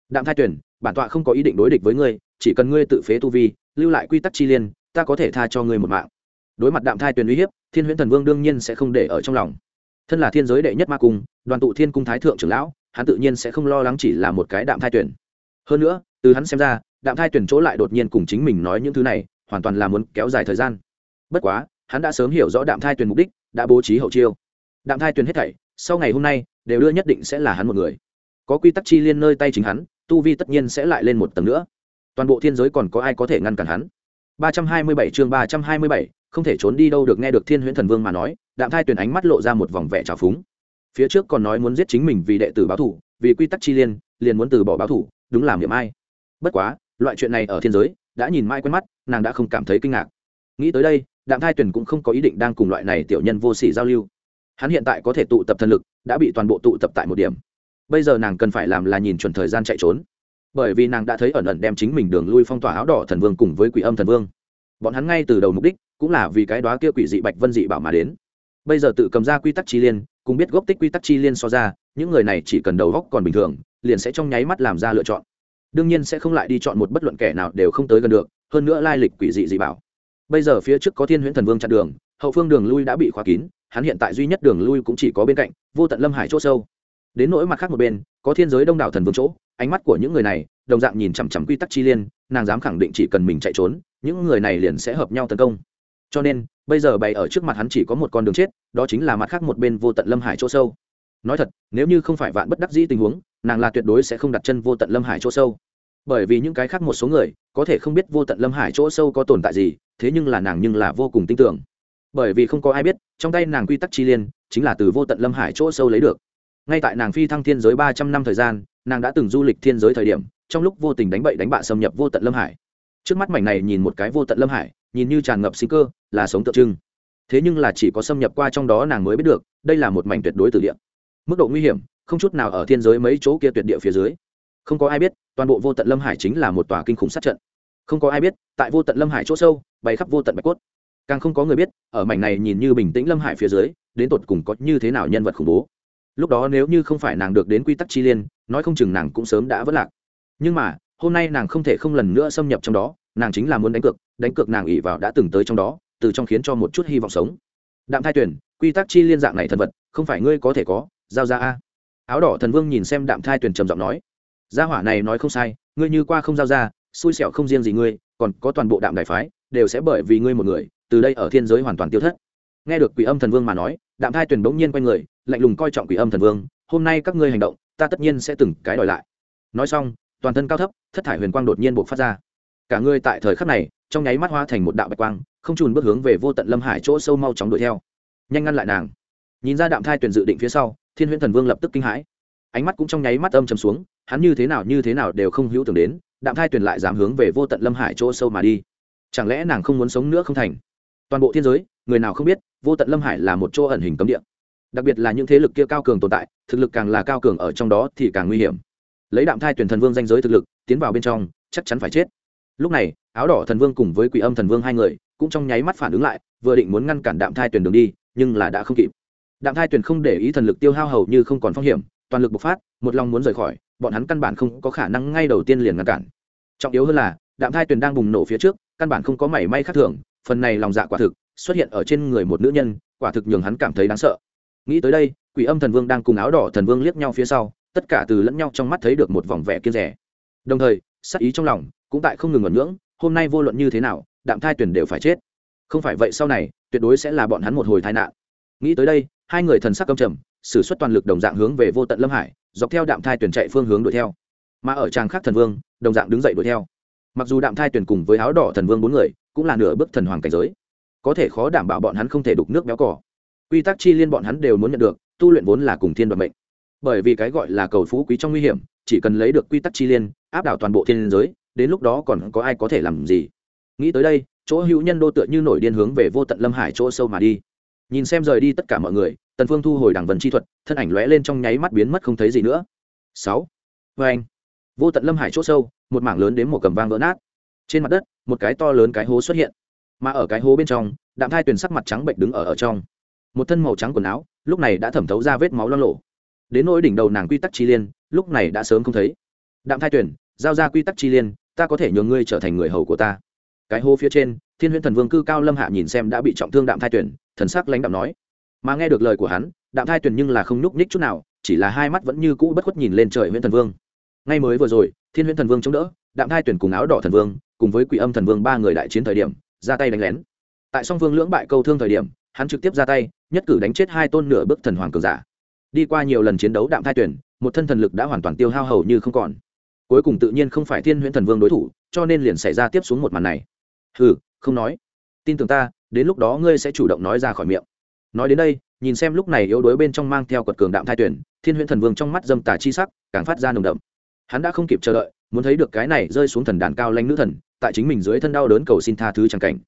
Đạm thai tuyền, bản tọa không có ý định đối địch với ngươi, chỉ cần ngươi tự phế tu vi, lưu lại quy tắc chi liên, ta có thể tha cho ngươi một mạng đối mặt đạm thai tuyền uy hiếp thiên huyễn thần vương đương nhiên sẽ không để ở trong lòng. Thân là thiên giới đệ nhất ma cung đoàn tụ thiên cung thái thượng trưởng lão hắn tự nhiên sẽ không lo lắng chỉ là một cái đạm thai tuyển hơn nữa từ hắn xem ra đạm thai tuyển chỗ lại đột nhiên cùng chính mình nói những thứ này hoàn toàn là muốn kéo dài thời gian. Bất quá hắn đã sớm hiểu rõ đạm thai tuyển mục đích đã bố trí hậu chiêu. Đạm thai tuyển hết thảy sau ngày hôm nay đều đưa nhất định sẽ là hắn một người. Có quy tắc chi liên nơi tay chính hắn tu vi tất nhiên sẽ lại lên một tầng nữa. Toàn bộ thiên giới còn có ai có thể ngăn cản hắn? 327 chương 327, không thể trốn đi đâu được nghe được thiên huyễn thần vương mà nói, đạm thai tuyển ánh mắt lộ ra một vòng vẻ trào phúng. Phía trước còn nói muốn giết chính mình vì đệ tử báo thủ, vì quy tắc chi liên, liền muốn từ bỏ báo thủ, đúng làm điểm ai. Bất quá, loại chuyện này ở thiên giới, đã nhìn mai quen mắt, nàng đã không cảm thấy kinh ngạc. Nghĩ tới đây, đạm thai tuyển cũng không có ý định đang cùng loại này tiểu nhân vô sỉ giao lưu. Hắn hiện tại có thể tụ tập thần lực, đã bị toàn bộ tụ tập tại một điểm. Bây giờ nàng cần phải làm là nhìn chuẩn thời gian chạy trốn. Bởi vì nàng đã thấy ẩn ẩn đem chính mình đường lui phong tỏa áo đỏ thần vương cùng với quỷ âm thần vương bọn hắn ngay từ đầu mục đích cũng là vì cái đó kia quỷ dị bạch vân dị bảo mà đến. Bây giờ tự cầm ra quy tắc chi liên, cùng biết gốc tích quy tắc chi liên so ra, những người này chỉ cần đầu góc còn bình thường, liền sẽ trong nháy mắt làm ra lựa chọn. Đương nhiên sẽ không lại đi chọn một bất luận kẻ nào đều không tới gần được, hơn nữa lai lịch quỷ dị dị bảo. Bây giờ phía trước có thiên huyễn thần vương chặn đường, hậu phương đường lui đã bị khóa kín, hắn hiện tại duy nhất đường lui cũng chỉ có bên cạnh, vô tận lâm hải chỗ sâu. Đến nỗi mặt khác một bên, có thiên giới đông đảo thần vương chỗ, ánh mắt của những người này, đồng dạng nhìn chằm chằm quy tắc chi liên, nàng dám khẳng định chỉ cần mình chạy trốn những người này liền sẽ hợp nhau tấn công. Cho nên, bây giờ bày ở trước mặt hắn chỉ có một con đường chết, đó chính là mặt khác một bên vô tận lâm hải chỗ sâu. Nói thật, nếu như không phải vạn bất đắc dĩ tình huống, nàng là tuyệt đối sẽ không đặt chân vô tận lâm hải chỗ sâu. Bởi vì những cái khác một số người, có thể không biết vô tận lâm hải chỗ sâu có tồn tại gì, thế nhưng là nàng nhưng là vô cùng tin tưởng. Bởi vì không có ai biết, trong tay nàng quy tắc chi liên, chính là từ vô tận lâm hải chỗ sâu lấy được. Ngay tại nàng phi thăng thiên giới ba trăm năm thời gian, nàng đã từng du lịch thiên giới thời điểm, trong lúc vô tình đánh bậy đánh bạ xâm nhập vô tận lâm hải trước mắt mảnh này nhìn một cái vô tận lâm hải, nhìn như tràn ngập sinh cơ, là sống tượng trưng. Thế nhưng là chỉ có xâm nhập qua trong đó nàng mới biết được, đây là một mảnh tuyệt đối từ địa. Mức độ nguy hiểm, không chút nào ở thiên giới mấy chỗ kia tuyệt địa phía dưới. Không có ai biết, toàn bộ vô tận lâm hải chính là một tòa kinh khủng sát trận. Không có ai biết, tại vô tận lâm hải chỗ sâu, bay khắp vô tận bạch cốt. Càng không có người biết, ở mảnh này nhìn như bình tĩnh lâm hải phía dưới, đến tột cùng có như thế nào nhân vật khủng bố. Lúc đó nếu như không phải nàng được đến quy tắc chi liên, nói không chừng nàng cũng sớm đã vất lạc. Nhưng mà hôm nay nàng không thể không lần nữa xâm nhập trong đó, nàng chính là muốn đánh cược đánh cược nàng ỉ vào đã từng tới trong đó, từ trong khiến cho một chút hy vọng sống. Đạm thai tuyển, quy tắc chi liên dạng này thần vật, không phải ngươi có thể có, giao ra a. Áo đỏ thần vương nhìn xem đạm thai tuyển trầm giọng nói, gia hỏa này nói không sai, ngươi như qua không giao ra, xui xẻo không riêng gì ngươi, còn có toàn bộ đạm đại phái, đều sẽ bởi vì ngươi một người, từ đây ở thiên giới hoàn toàn tiêu thất. Nghe được quỷ âm thần vương mà nói, đạm thai tuyển bỗng nhiên quay người, lạnh lùng coi trọng quỷ âm thần vương, hôm nay các ngươi hành động, ta tất nhiên sẽ từng cái đòi lại. Nói xong toàn thân cao thấp, thất thải huyền quang đột nhiên buộc phát ra. Cả người tại thời khắc này, trong nháy mắt hóa thành một đạo bạch quang, không trùn bước hướng về vô tận lâm hải chỗ sâu mau chóng đuổi theo. Nhanh ngăn lại nàng. Nhìn ra đạm thai tuyển dự định phía sau, thiên huyễn thần vương lập tức kinh hãi. Ánh mắt cũng trong nháy mắt âm chầm xuống, hắn như thế nào như thế nào đều không hữu tưởng đến, đạm thai tuyển lại dám hướng về vô tận lâm hải chỗ sâu mà đi. Chẳng lẽ nàng không muốn sống nữa không thành? Toàn bộ thiên giới, người nào không biết, vô tận lâm hải là một chỗ ẩn hình cấm địa. Đặc biệt là những thế lực kia cao cường tồn tại, thực lực càng là cao cường ở trong đó thì càng nguy hiểm lấy đạm thai tuyển thần vương danh giới thực lực, tiến vào bên trong, chắc chắn phải chết. Lúc này, áo đỏ thần vương cùng với quỷ âm thần vương hai người, cũng trong nháy mắt phản ứng lại, vừa định muốn ngăn cản đạm thai tuyển đường đi, nhưng là đã không kịp. Đạm thai tuyển không để ý thần lực tiêu hao hầu như không còn phong hiểm, toàn lực bộc phát, một lòng muốn rời khỏi, bọn hắn căn bản không có khả năng ngay đầu tiên liền ngăn cản. Trọng yếu hơn là, đạm thai tuyển đang bùng nổ phía trước, căn bản không có mảy may khác thường, phần này lòng dạ quả thực, xuất hiện ở trên người một nữ nhân, quả thực nhường hắn cảm thấy đáng sợ. Nghĩ tới đây, quỷ âm thần vương đang cùng áo đỏ thần vương liếc nhau phía sau tất cả từ lẫn nhau trong mắt thấy được một vòng vẻ kiên rẻ. Đồng thời sắc ý trong lòng cũng tại không ngừng ngẩn ngưỡng, hôm nay vô luận như thế nào, đạm thai tuyển đều phải chết. Không phải vậy sau này, tuyệt đối sẽ là bọn hắn một hồi tai nạn. Nghĩ tới đây, hai người thần sắc căm trầm, sử xuất toàn lực đồng dạng hướng về vô tận lâm hải, dọc theo đạm thai tuyển chạy phương hướng đuổi theo. Mà ở tràng khác thần vương, đồng dạng đứng dậy đuổi theo. Mặc dù đạm thai tuyển cùng với áo đỏ thần vương bốn người, cũng là nửa bước thần hoàng cảnh giới. Có thể khó đảm bảo bọn hắn không thể đục nước béo cỏ quy tắc chi liên bọn hắn đều muốn nhận được, tu luyện vốn là cùng thiên đoạn mệnh bởi vì cái gọi là cầu phú quý trong nguy hiểm, chỉ cần lấy được quy tắc chi liên, áp đảo toàn bộ thiên giới, đến lúc đó còn có ai có thể làm gì? Nghĩ tới đây, chỗ hữu nhân đô tựa như nổi điên hướng về vô tận lâm hải chỗ sâu mà đi. Nhìn xem rời đi tất cả mọi người, tần phương thu hồi đằng vần chi thuật, thân ảnh lóe lên trong nháy mắt biến mất không thấy gì nữa. Sáu. Vê anh. Vô tận lâm hải chỗ sâu, một mảng lớn đến một cầm vang vỡ nát. Trên mặt đất, một cái to lớn cái hố xuất hiện. Mà ở cái hố bên trong, đạm thai tuyền sắc mặt trắng bệnh đứng ở ở trong. Một thân màu trắng quần áo, lúc này đã thẩm thấu ra vết máu loang lộ đến nỗi đỉnh đầu nàng quy tắc chi liên, lúc này đã sớm không thấy. Đạm thai tuyển, giao ra quy tắc chi liên, ta có thể nhường ngươi trở thành người hầu của ta. Cái hô phía trên, thiên huyễn thần vương cư cao lâm hạ nhìn xem đã bị trọng thương đạm thai tuyển, thần sắc lãnh đạm nói. Mà nghe được lời của hắn, đạm thai tuyển nhưng là không nhúc nhích chút nào, chỉ là hai mắt vẫn như cũ bất khuất nhìn lên trời huyễn thần vương. Ngay mới vừa rồi, thiên huyễn thần vương chống đỡ, đạm thai tuyển cùng áo đỏ thần vương, cùng với quỷ âm thần vương ba người đại chiến thời điểm, ra tay đánh lén. Tại song vương lưỡng bại câu thương thời điểm, hắn trực tiếp ra tay, nhất cử đánh chết hai tôn nửa bức thần hoàng cường giả đi qua nhiều lần chiến đấu đạm thai tuyển, một thân thần lực đã hoàn toàn tiêu hao hầu như không còn. Cuối cùng tự nhiên không phải thiên huyễn thần vương đối thủ, cho nên liền xảy ra tiếp xuống một màn này. Hừ, không nói. Tin tưởng ta, đến lúc đó ngươi sẽ chủ động nói ra khỏi miệng. Nói đến đây, nhìn xem lúc này yếu đuối bên trong mang theo quật cường đạm thai tuyển, thiên huyễn thần vương trong mắt dâm tà chi sắc, càng phát ra nồng đậm. Hắn đã không kịp chờ đợi, muốn thấy được cái này rơi xuống thần đàn cao lanh nữ thần, tại chính mình dưới thân đau đớn cầu xin tha thứ chẳng cảnh.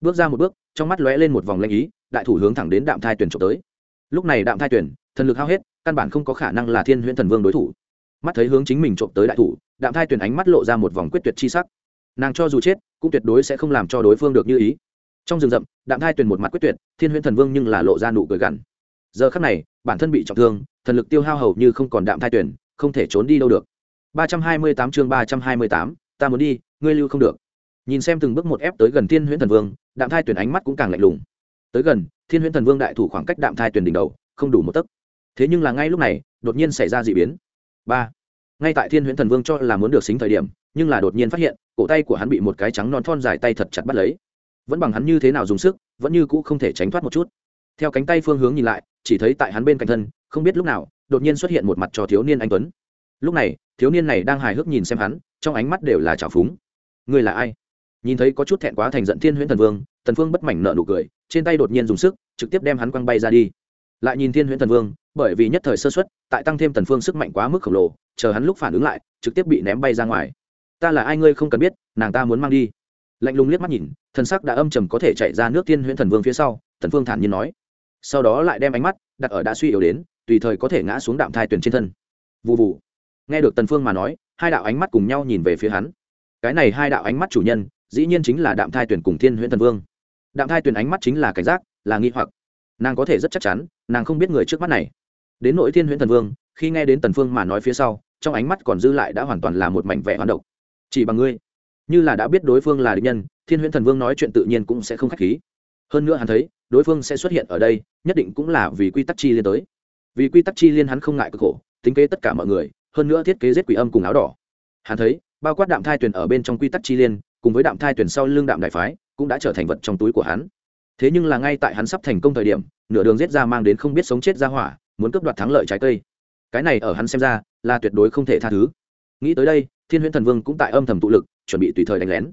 Bước ra một bước, trong mắt lóe lên một vòng lanh ý, đại thủ hướng thẳng đến đạm thai tuyển trộm tới. Lúc này đạm thai tuyển thần lực hao hết căn bản không có khả năng là thiên huyễn thần vương đối thủ. Mắt thấy hướng chính mình trộm tới đại thủ đạm thai tuyển ánh mắt lộ ra một vòng quyết tuyệt chi sắc. Nàng cho dù chết cũng tuyệt đối sẽ không làm cho đối phương được như ý. Trong rừng rậm đạm thai tuyển một mặt quyết tuyệt thiên huyễn thần vương nhưng là lộ ra nụ cười gằn. Giờ khắc này bản thân bị trọng thương thần lực tiêu hao hầu như không còn đạm thai tuyển không thể trốn đi đâu được. 328 chương 328, ta muốn đi ngươi lưu không được. Nhìn xem từng bước một ép tới gần thiên huyễn thần vương đạm thai tuyển ánh mắt cũng càng lạnh lùng. Tới gần thiên huyễn thần vương đại thủ khoảng cách đạm thai tuyển đỉnh đầu không đủ một tấc thế nhưng là ngay lúc này, đột nhiên xảy ra d ị biến. Ba. Ngay tại thiên huyễn thần vương cho là muốn được xính thời điểm, nhưng là đột nhiên phát hiện, cổ tay của hắn bị một cái trắng non thon dài tay thật chặt bắt lấy. Vẫn bằng hắn như thế nào dùng sức, vẫn như cũ không thể tránh thoát một chút. Theo cánh tay phương hướng nhìn lại, chỉ thấy tại hắn bên cạnh thân, không biết lúc nào, đột nhiên xuất hiện một mặt cho thiếu niên anh tuấn. Lúc này, thiếu niên này đang hài hước nhìn xem hắn, trong ánh mắt đều là trào phúng. Người là ai? Nhìn thấy có chút thẹn quá thành giận thiên huyễn thần vương thần phương bất mảnh nợ nụ cười, trên tay đột nhiên dùng sức, trực tiếp đem hắn quăng bay ra đi lại nhìn thiên huyễn thần vương, bởi vì nhất thời sơ xuất tại tăng thêm tần phương sức mạnh quá mức khổng lồ, chờ hắn lúc phản ứng lại, trực tiếp bị ném bay ra ngoài. Ta là ai ngươi không cần biết, nàng ta muốn mang đi. Lạnh lùng liếc mắt nhìn, thần sắc đã âm trầm có thể chạy ra nước thiên huyễn thần vương phía sau tần phương thản nhiên nói. Sau đó lại đem ánh mắt đặt ở đã suy yếu đến, tùy thời có thể ngã xuống đạm thai tuyển trên thân. Vụ vụ nghe được tần phương mà nói, hai đạo ánh mắt cùng nhau nhìn về phía hắn. Cái này hai đạo ánh mắt chủ nhân, dĩ nhiên chính là đạm thai tuyển cùng thiên huyễn thần vương. Đạm thai tuyển ánh mắt chính là cảnh giác, là nghi hoặc nàng có thể rất chắc chắn, nàng không biết người trước mắt này. Đến nội thiên huyễn thần vương, khi nghe đến tần phương mà nói phía sau, trong ánh mắt còn dư lại đã hoàn toàn là một mảnh vẻ hoán độc. Chỉ bằng ngươi, như là đã biết đối phương là địch nhân, thiên huyễn thần vương nói chuyện tự nhiên cũng sẽ không khách khí. Hơn nữa hắn thấy, đối phương sẽ xuất hiện ở đây, nhất định cũng là vì quy tắc chi liên tới. Vì quy tắc chi liên hắn không ngại cực khổ, tính kế tất cả mọi người, hơn nữa thiết kế giết quỷ âm cùng áo đỏ. Hắn thấy, bao quát đạm thai tuyển ở bên trong quy tắc chi liên, cùng với đạm thai tuyển sau lưng đạm đại phái, cũng đã trở thành vật trong túi của hắn thế nhưng là ngay tại hắn sắp thành công thời điểm, nửa đường giết ra mang đến không biết sống chết ra hỏa, muốn cướp đoạt thắng lợi trái cây. Cái này ở hắn xem ra, là tuyệt đối không thể tha thứ. Nghĩ tới đây, thiên huyễn thần vương cũng tại âm thầm tụ lực, chuẩn bị tùy thời đánh lén.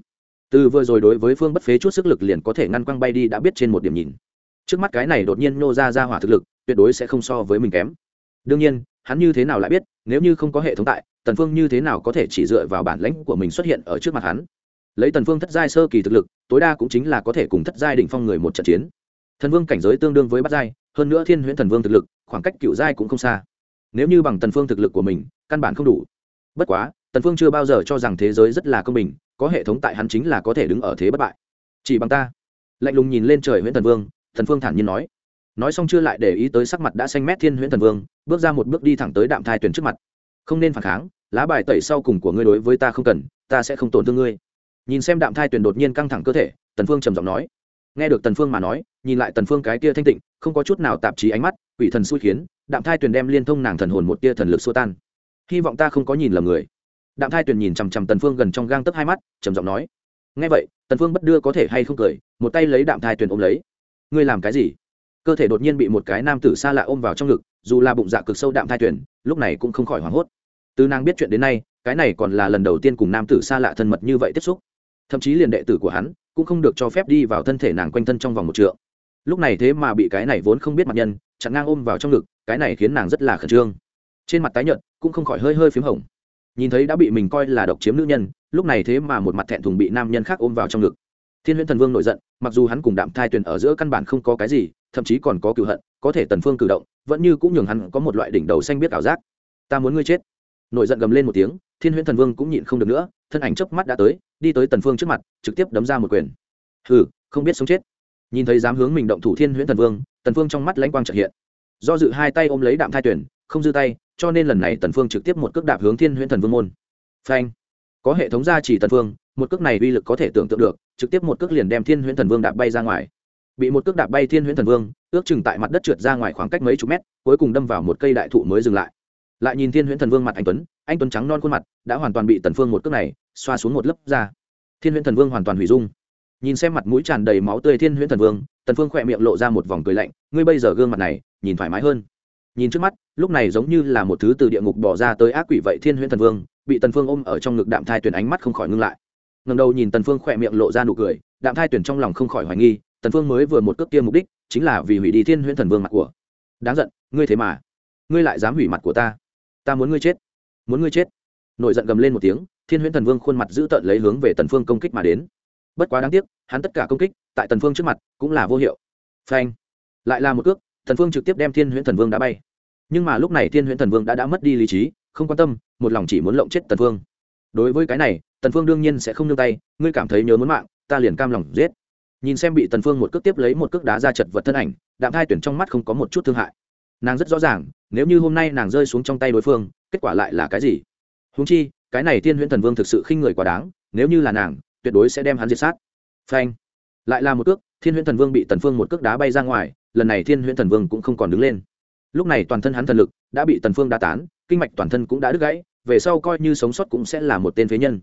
Từ vừa rồi đối với phương bất phế chút sức lực liền có thể ngăn quăng bay đi đã biết trên một điểm nhìn. Trước mắt cái này đột nhiên nô ra ra hỏa thực lực, tuyệt đối sẽ không so với mình kém. Đương nhiên, hắn như thế nào lại biết, nếu như không có hệ thống tại, tần phương như thế nào có thể chỉ dựa vào bản lãnh của mình xuất hiện ở trước mặt hắn? Lấy tần vương thất giai sơ kỳ thực lực, tối đa cũng chính là có thể cùng thất giai đỉnh phong người một trận chiến. Thần vương cảnh giới tương đương với bát giai, hơn nữa thiên huyễn thần vương thực lực, khoảng cách cựu giai cũng không xa. Nếu như bằng tần phương thực lực của mình, căn bản không đủ. Bất quá, tần phương chưa bao giờ cho rằng thế giới rất là công bình, có hệ thống tại hắn chính là có thể đứng ở thế bất bại. Chỉ bằng ta. Lạnh lùng nhìn lên trời huyễn thần vương, thần phương thản nhiên nói. Nói xong chưa lại để ý tới sắc mặt đã xanh mét thiên huyễn thần vương, bước ra một bước đi thẳng tới đạm thai tuyển trước mặt. Không nên phản kháng, lá bài tẩy sau cùng của ngươi đối với ta không cần, ta sẽ không tổn thương ngươi nhìn xem đạm thai tuyền đột nhiên căng thẳng cơ thể tần phương trầm giọng nói. Nghe được tần phương mà nói nhìn lại tần phương cái kia thanh tịnh không có chút nào tạp chí ánh mắt quỷ thần xui khiến đạm thai tuyền đem liên thông nàng thần hồn một tia thần lực xua tan. Hy vọng ta không có nhìn lầm người. Đạm thai tuyền nhìn chằm chằm tần phương gần trong gang tấc hai mắt trầm giọng nói. Nghe vậy tần phương bất đưa có thể hay không cười một tay lấy đạm thai tuyền ôm lấy. Ngươi làm cái gì? Cơ thể đột nhiên bị một cái nam tử xa lạ ôm vào trong ngực dù là bụng dạ cực sâu đạm thai tuyền, lúc này cũng không khỏi hoảng hốt. Từ nàng biết chuyện đến nay cái này còn là lần đầu tiên cùng nam tử xa lạ thân mật như vậy tiếp xúc thậm chí liền đệ tử của hắn cũng không được cho phép đi vào thân thể nàng quanh thân trong vòng một trượng. Lúc này thế mà bị cái này vốn không biết mặt nhân chặn ngang ôm vào trong ngực, cái này khiến nàng rất là khẩn trương. Trên mặt tái nhợt, cũng không khỏi hơi hơi p h í m hồng. Nhìn thấy đã bị mình coi là độc chiếm nữ nhân, lúc này thế mà một mặt thẹn thùng bị nam nhân khác ôm vào trong ngực. Thiên huyễn thần vương nổi giận, mặc dù hắn cùng đạm thai tuyền ở giữa căn bản không có cái gì, thậm chí còn có cựu hận, có thể tần phương cử động, vẫn như cũng nhường hắn có một loại đỉnh đầu xanh biết ảo giác. Ta muốn ngươi chết. Nổi giận gầm lên một tiếng, thiên huyễn thần vương cũng nhịn không được nữa, thân ảnh chớp mắt đã tới đi tới tần phương trước mặt, trực tiếp đấm ra một quyền. Hừ, không biết sống chết. Nhìn thấy dám hướng mình động thủ thiên huyễn thần vương, tần phương trong mắt lãnh quang chợt hiện. Do dự hai tay ôm lấy đạm thai tuyển, không dư tay, cho nên lần này tần phương trực tiếp một cước đạp hướng thiên huyễn thần vương môn. Phanh. Có hệ thống gia trì tần phương, một cước này uy lực có thể tưởng tượng được, trực tiếp một cước liền đem thiên huyễn thần vương đạp bay ra ngoài. Bị một cước đạp bay thiên huyễn thần vương, ước chừng tại mặt đất trượt ra ngoài khoảng cách mấy chục mét, cuối cùng đâm vào một cây đại thụ mới dừng lại. Lại nhìn thiên huyễn thần vương mặt anh tuấn anh tuấn trắng non khuôn mặt đã hoàn toàn bị tần phương một cước này xoa xuống một lớp da. Thiên huyễn thần vương hoàn toàn hủy dung. Nhìn xem mặt mũi tràn đầy máu tươi thiên huyễn thần vương, tần phương khỏe miệng lộ ra một vòng cười lạnh, ngươi bây giờ gương mặt này, nhìn thoải mái hơn. Nhìn trước mắt, lúc này giống như là một thứ từ địa ngục bỏ ra tới ác quỷ vậy thiên huyễn thần vương, bị tần phương ôm ở trong ngực đạm thai tuyển ánh mắt không khỏi ngưng lại. Ngẩng đầu nhìn tần phương khỏe miệng lộ ra nụ cười, đạm thai tuyển trong lòng không khỏi hoài nghi, tần phương mới vừa một cước kia mục đích, chính là vì hủy đi thiên huyễn thần vương mặt của. Đáng giận, ngươi thế mà, ngươi lại dám hủy mặt của ta. Ta muốn ngươi chết muốn ngươi chết. Nổi giận gầm lên một tiếng, thiên huyễn thần vương khuôn mặt giữ tợn lấy hướng về tần phương công kích mà đến. Bất quá đáng tiếc, hắn tất cả công kích, tại tần phương trước mặt, cũng là vô hiệu. Phanh. Lại là một cước, tần phương trực tiếp đem thiên huyễn thần vương đã bay. Nhưng mà lúc này thiên huyễn thần vương đã đã mất đi lý trí, không quan tâm, một lòng chỉ muốn lộng chết tần phương. Đối với cái này, tần phương đương nhiên sẽ không nương tay, ngươi cảm thấy nhớ muốn mạng, ta liền cam lòng giết. Nhìn xem bị tần phương một cước tiếp lấy một cước đá ra chật vật thân ảnh, đạm thai tuyển trong mắt không có một chút thương hại. Nàng rất rõ ràng, nếu như hôm nay nàng rơi xuống trong tay đối phương kết quả lại là cái gì? Huống chi, cái này thiên huyễn thần vương thực sự khinh người quá đáng, nếu như là nàng, tuyệt đối sẽ đem hắn diệt sát. Phanh. Lại là một cước, thiên huyễn thần vương bị tần phương một cước đá bay ra ngoài, lần này thiên huyễn thần vương cũng không còn đứng lên. Lúc này toàn thân hắn thần lực đã bị tần phương đá tán, kinh mạch toàn thân cũng đã đứt gãy, về sau coi như sống sót cũng sẽ là một tên phế nhân.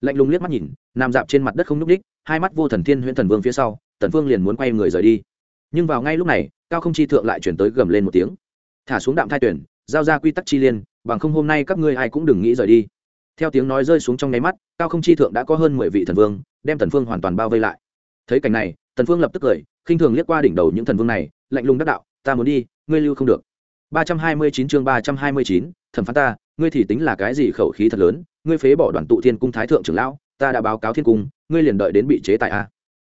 Lạnh lùng liếc mắt nhìn nằm dạp trên mặt đất không nhúc đích hai mắt vô thần thiên huyễn thần vương phía sau, tần phương liền muốn quay người rời đi. Nhưng vào ngay lúc này, cao không chi thượng lại chuyển tới gầm lên một tiếng. Thả xuống đạm thai tuyển, giao ra quy tắc chi liên bằng không hôm nay các ngươi ai cũng đừng nghĩ rời đi. Theo tiếng nói rơi xuống trong nháy mắt cao không chi thượng đã có hơn mười vị thần vương đem thần phương hoàn toàn bao vây lại. Thấy cảnh này thần phương lập tức cười khinh thường liếc qua đỉnh đầu những thần vương này lạnh lùng đắc đạo ta muốn đi ngươi lưu không được. 329 chương 329, thần phán ta ngươi thì tính là cái gì khẩu khí thật lớn ngươi phế bỏ đoàn tụ thiên cung thái thượng trưởng lão ta đã báo cáo thiên cung ngươi liền đợi đến bị chế tại a à?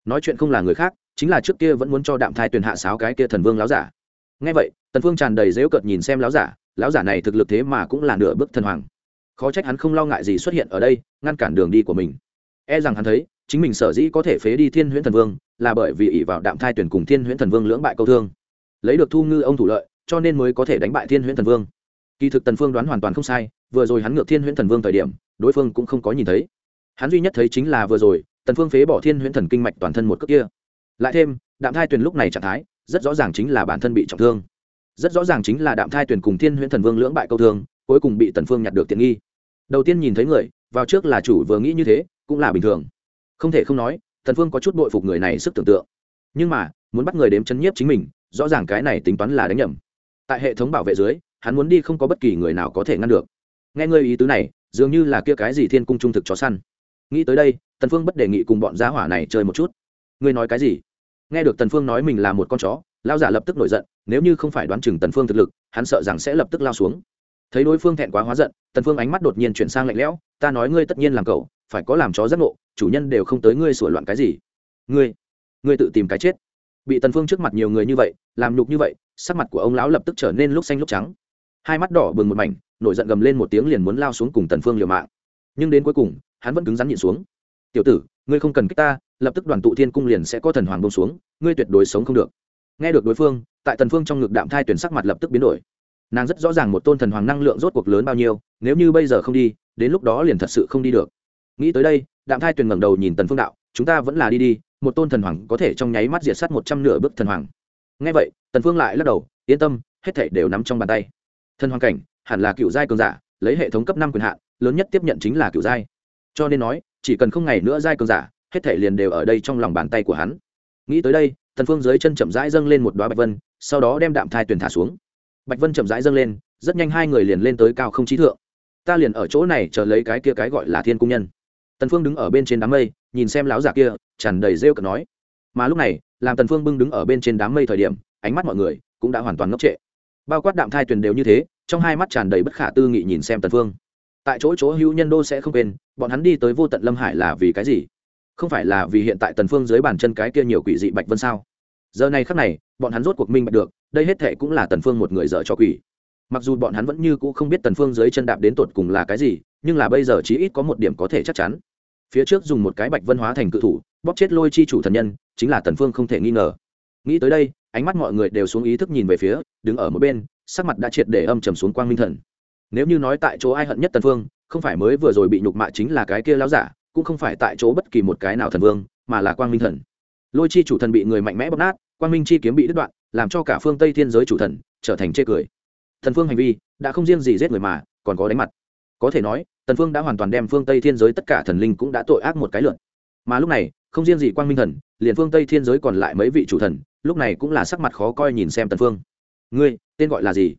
nói chuyện không là người khác chính là trước kia vẫn muốn cho đạm thai tuyền hạ sáo cái kia thần vương láo giả. Nghe vậy tần phương tràn đầy dễu cợt nhìn xem láo giả Lão giả này thực lực thế mà cũng là nửa bước thần hoàng. Khó trách hắn không lo ngại gì xuất hiện ở đây, ngăn cản đường đi của mình. E rằng hắn thấy, chính mình sở dĩ có thể phế đi thiên huyễn thần vương, là bởi vì ỷ vào đạm thai tuyển cùng thiên huyễn thần vương lưỡng bại câu thương. Lấy được thu ngư ông thủ lợi, cho nên mới có thể đánh bại thiên huyễn thần vương. Kỳ thực tần phương đoán hoàn toàn không sai, vừa rồi hắn ngược thiên huyễn thần vương thời điểm, đối phương cũng không có nhìn thấy. Hắn duy nhất thấy chính là vừa rồi, tần phương phế bỏ thiên huyễn thần kinh mạch toàn thân một cước kia. Lại thêm, đạm thai tuyền lúc này trạng thái, rất rõ ràng chính là bản thân bị trọng thương rất rõ ràng chính là đạm thai tuyển cùng thiên huyễn thần vương lưỡng bại câu thương, cuối cùng bị tần phương nhặt được tiện nghi. Đầu tiên nhìn thấy người, vào trước là chủ vừa nghĩ như thế, cũng là bình thường. Không thể không nói, tần phương có chút bội phục người này sức tưởng tượng. Nhưng mà, muốn bắt người đếm chấn nhiếp chính mình, rõ ràng cái này tính toán là đánh nhầm. Tại hệ thống bảo vệ dưới, hắn muốn đi không có bất kỳ người nào có thể ngăn được. Nghe ngươi ý tứ này, dường như là kia cái gì thiên cung trung thực chó săn. Nghĩ tới đây, tần phương bất đề nghị cùng bọn gia hỏa này chơi một chút. Ngươi nói cái gì? Nghe được tần phương nói mình là một con chó lao giả lập tức nổi giận nếu như không phải đoán chừng tần phương thực lực, hắn sợ rằng sẽ lập tức lao xuống. Thấy đối phương thẹn quá hóa giận, tần phương ánh mắt đột nhiên chuyển sang lạnh lẽo, ta nói ngươi tất nhiên làm cậu, phải có làm chó rất nộ chủ nhân đều không tới ngươi sửa loạn cái gì. Ngươi ngươi tự tìm cái chết. Bị tần phương trước mặt nhiều người như vậy, làm nhục như vậy, sắc mặt của ông lão lập tức trở nên lúc xanh lúc trắng. Hai mắt đỏ bừng một mảnh, nổi giận gầm lên một tiếng liền muốn lao xuống cùng tần phương liều mạng. Nhưng đến cuối cùng, hắn vẫn cứng rắn nhịn xuống. Tiểu tử, ngươi không cần kích ta, lập tức đoàn tụ thiên cung liền sẽ có thần hoàng bông xuống, ngươi tuyệt đối sống không được nghe được đối phương, tại tần phương trong ngực đạm thai tuyển sắc mặt lập tức biến đổi. Nàng rất rõ ràng một tôn thần hoàng năng lượng rốt cuộc lớn bao nhiêu, nếu như bây giờ không đi, đến lúc đó liền thật sự không đi được. Nghĩ tới đây, đạm thai tuyển ngẩng đầu nhìn tần phương đạo, chúng ta vẫn là đi đi, một tôn thần hoàng có thể trong nháy mắt diệt sát một trăm nửa bước thần hoàng. Nghe vậy, tần phương lại lắc đầu, yên tâm, hết thảy đều nắm trong bàn tay. Thần hoàng cảnh, hẳn là cựu giai cường giả, lấy hệ thống cấp năm quyền hạn, lớn nhất tiếp nhận chính là cựu giai. Cho nên nói, chỉ cần không ngày nữa giai cường giả, hết thảy liền đều ở đây trong lòng bàn tay của hắn. Nghĩ tới đây tần phương dưới chân chậm rãi dâng lên một đóa bạch vân, sau đó đem đạm thai tuyển thả xuống. Bạch vân chậm rãi dâng lên, rất nhanh hai người liền lên tới cao không trí thượng. Ta liền ở chỗ này chờ lấy cái kia cái gọi là thiên cung nhân. Tần phương đứng ở bên trên đám mây, nhìn xem lão giả kia, tràn đầy rêu cợt nói. Mà lúc này, làm tần phương bưng đứng ở bên trên đám mây thời điểm, ánh mắt mọi người cũng đã hoàn toàn ngốc trệ. Bao quát đạm thai tuyển đều như thế, trong hai mắt tràn đầy bất khả tư nghị nhìn xem tần phương. Tại chỗ chỗ hữu nhân đô sẽ không quên, bọn hắn đi tới vô tận lâm hải là vì cái gì? Không phải là vì hiện tại tần phương dưới bàn chân cái kia nhiều quỷ dị bạch vân sao? Giờ này khắc này, bọn hắn rốt cuộc minh bạch được, đây hết thệ cũng là tần phương một người dở cho quỷ. Mặc dù bọn hắn vẫn như cũ không biết tần phương dưới chân đạp đến tột cùng là cái gì, nhưng là bây giờ chí ít có một điểm có thể chắc chắn. Phía trước dùng một cái bạch vân hóa thành cự thủ, bóp chết lôi chi chủ thần nhân, chính là tần phương không thể nghi ngờ. Nghĩ tới đây, ánh mắt mọi người đều xuống ý thức nhìn về phía, đứng ở một bên, sắc mặt đã triệt để âm trầm xuống quang minh thần. Nếu như nói tại chỗ ai hận nhất tần phương, không phải mới vừa rồi bị nhục mạ chính là cái kia lão giả cũng không phải tại chỗ bất kỳ một cái nào thần vương, mà là quang minh thần. Lôi chi chủ thần bị người mạnh mẽ bóp nát, quang minh chi kiếm bị đứt đoạn, làm cho cả phương tây thiên giới chủ thần trở thành chê cười. Thần phương hành vi đã không riêng gì giết người mà còn có đánh mặt. Có thể nói tần phương đã hoàn toàn đem phương tây thiên giới tất cả thần linh cũng đã tội ác một cái lượn mà lúc này, không riêng gì quang minh thần, liền phương tây thiên giới còn lại mấy vị chủ thần, lúc này cũng là sắc mặt khó coi nhìn xem tần phương ngươi, tên gọi là gì?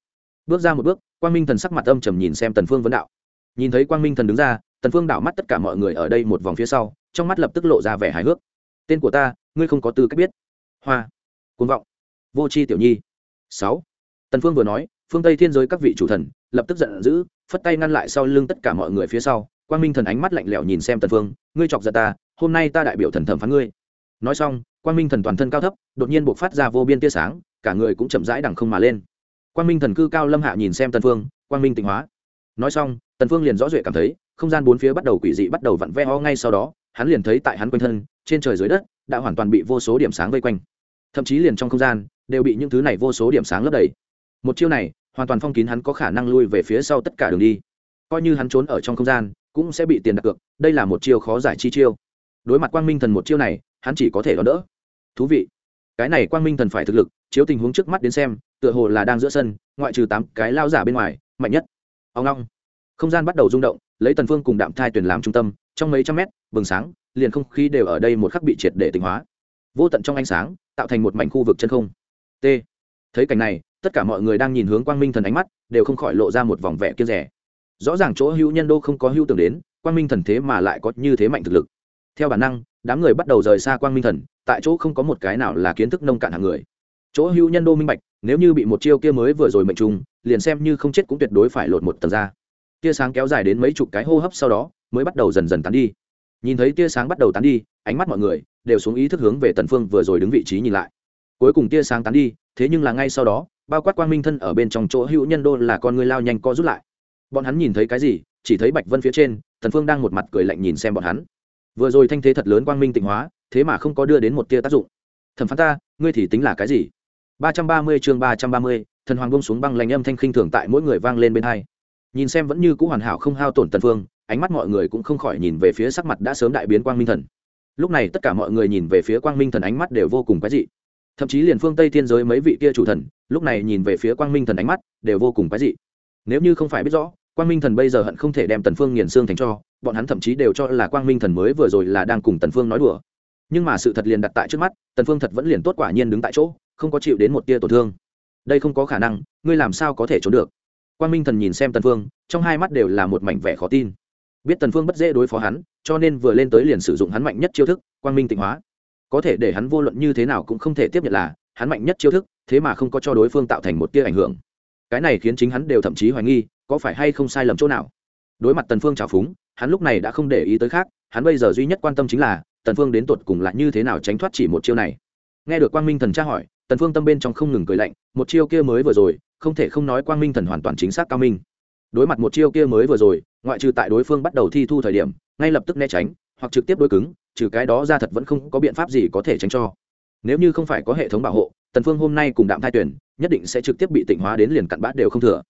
Bước ra một bước, quang minh thần sắc mặt âm trầm nhìn xem tần phương vấn đạo. Nhìn thấy quang minh thần đứng ra tần phương đảo mắt tất cả mọi người ở đây một vòng phía sau, trong mắt lập tức lộ ra vẻ hài hước. Tên của ta, ngươi không có tư cách biết. Hoa. Cuồng vọng. Vô chi tiểu nhi. Sáu. Tần phương vừa nói, phương tây thiên giới các vị chủ thần, lập tức giận dữ, phất tay ngăn lại sau lưng tất cả mọi người phía sau. Quang minh thần ánh mắt lạnh lẽo nhìn xem tần phương, ngươi chọc giận ta, hôm nay ta đại biểu thần thẩm phán ngươi. Nói xong, quang minh thần toàn thân cao thấp, đột nhiên bộc phát ra vô biên tia sáng, cả người cũng chậm rãi đằng không mà lên. Quang minh thần cư cao lâm hạ nhìn xem tần phương, quang minh tịnh hóa nói xong, tần phương liền rõ rệt cảm thấy, không gian bốn phía bắt đầu quỷ dị bắt đầu vặn vẹo ngay sau đó, hắn liền thấy tại hắn quanh thân, trên trời dưới đất, đã hoàn toàn bị vô số điểm sáng vây quanh. Thậm chí liền trong không gian, đều bị những thứ này vô số điểm sáng lấp đầy. Một chiêu này, hoàn toàn phong kín hắn có khả năng lui về phía sau tất cả đường đi. Coi như hắn trốn ở trong không gian, cũng sẽ bị tiền đặt cược, đây là một chiêu khó giải chi chiêu. Đối mặt quang minh thần một chiêu này, hắn chỉ có thể đón đỡ. Thú vị. Cái này quang minh thần phải thực lực, chiếu tình huống trước mắt đến xem, tựa hồ là đang giữa sân, ngoại trừ tám cái lao giả bên ngoài, mạnh nhất ông long không gian bắt đầu rung động, lấy tần phương cùng đạm thai tuyển làm trung tâm, trong mấy trăm mét, bừng sáng, liền không khí đều ở đây một khắc bị triệt để tinh hóa. Vô tận trong ánh sáng, tạo thành một mảnh khu vực chân không. T. Thấy cảnh này, tất cả mọi người đang nhìn hướng quang minh thần ánh mắt, đều không khỏi lộ ra một vòng vẻ kiên rẻ rõ ràng chỗ hữu nhân đô không có hữu tưởng đến, quang minh thần thế mà lại có như thế mạnh thực lực. Theo bản năng, đám người bắt đầu rời xa quang minh thần, tại chỗ không có một cái nào là kiến thức nông cạn hàng người chỗ hữu nhân đô minh bạch, nếu như bị một chiêu kia mới vừa rồi mệnh trùng, liền xem như không chết cũng tuyệt đối phải lột một tầng ra. Tia sáng kéo dài đến mấy chục cái hô hấp sau đó, mới bắt đầu dần dần tán đi. Nhìn thấy tia sáng bắt đầu tán đi, ánh mắt mọi người đều xuống ý thức hướng về tần phương vừa rồi đứng vị trí nhìn lại. Cuối cùng tia sáng tán đi, thế nhưng là ngay sau đó, bao quát quang minh thân ở bên trong chỗ hữu nhân đô là con người lao nhanh co rút lại. Bọn hắn nhìn thấy cái gì, chỉ thấy bạch vân phía trên, tần phương đang một mặt cười lạnh nhìn xem bọn hắn. Vừa rồi thanh thế thật lớn quang minh tịnh hóa, thế mà không có đưa đến một tia tác dụng. Thẩm phán ta, ngươi thì tính là cái gì? 330 chương 330, thần hoàng buông xuống băng lạnh âm thanh khinh thường tại mỗi người vang lên bên hai. Nhìn xem vẫn như cũ hoàn hảo không hao tổn tần phương ánh mắt mọi người cũng không khỏi nhìn về phía sắc mặt đã sớm đại biến quang minh thần. Lúc này tất cả mọi người nhìn về phía quang minh thần ánh mắt đều vô cùng quái dị. Thậm chí liền phương tây thiên giới mấy vị kia chủ thần lúc này nhìn về phía quang minh thần ánh mắt đều vô cùng quái dị. Nếu như không phải biết rõ quang minh thần bây giờ hận không thể đem tần phương nghiền xương thành cho bọn hắn thậm chí đều cho là quang minh thần mới vừa rồi là đang cùng tần phương nói đùa. Nhưng mà sự thật liền đặt tại trước mắt tần phương thật vẫn liền tốt quả nhiên đứng tại chỗ không có chịu đến một tia tổn thương. Đây không có khả năng, ngươi làm sao có thể trốn được? Quang minh thần nhìn xem tần phương, trong hai mắt đều là một mảnh vẻ khó tin. Biết tần phương bất dễ đối phó hắn, cho nên vừa lên tới liền sử dụng hắn mạnh nhất chiêu thức, quang minh tịnh hóa. Có thể để hắn vô luận như thế nào cũng không thể tiếp nhận là, hắn mạnh nhất chiêu thức, thế mà không có cho đối phương tạo thành một tia ảnh hưởng. Cái này khiến chính hắn đều thậm chí hoài nghi, có phải hay không sai lầm chỗ nào? Đối mặt tần phương trào phúng, hắn lúc này đã không để ý tới khác, hắn bây giờ duy nhất quan tâm chính là, tần phương đến tột cùng là như thế nào tránh thoát chỉ một chiêu này. Nghe được quang minh thần tra hỏi tần phương tâm bên trong không ngừng cười lạnh, một chiêu kia mới vừa rồi, không thể không nói quang minh thần hoàn toàn chính xác cao minh. Đối mặt một chiêu kia mới vừa rồi, ngoại trừ tại đối phương bắt đầu thi thu thời điểm, ngay lập tức né tránh, hoặc trực tiếp đối cứng, trừ cái đó ra thật vẫn không có biện pháp gì có thể tránh cho. Nếu như không phải có hệ thống bảo hộ, tần phương hôm nay cùng đạm thai tuyển, nhất định sẽ trực tiếp bị tịnh hóa đến liền cặn bã đều không thừa.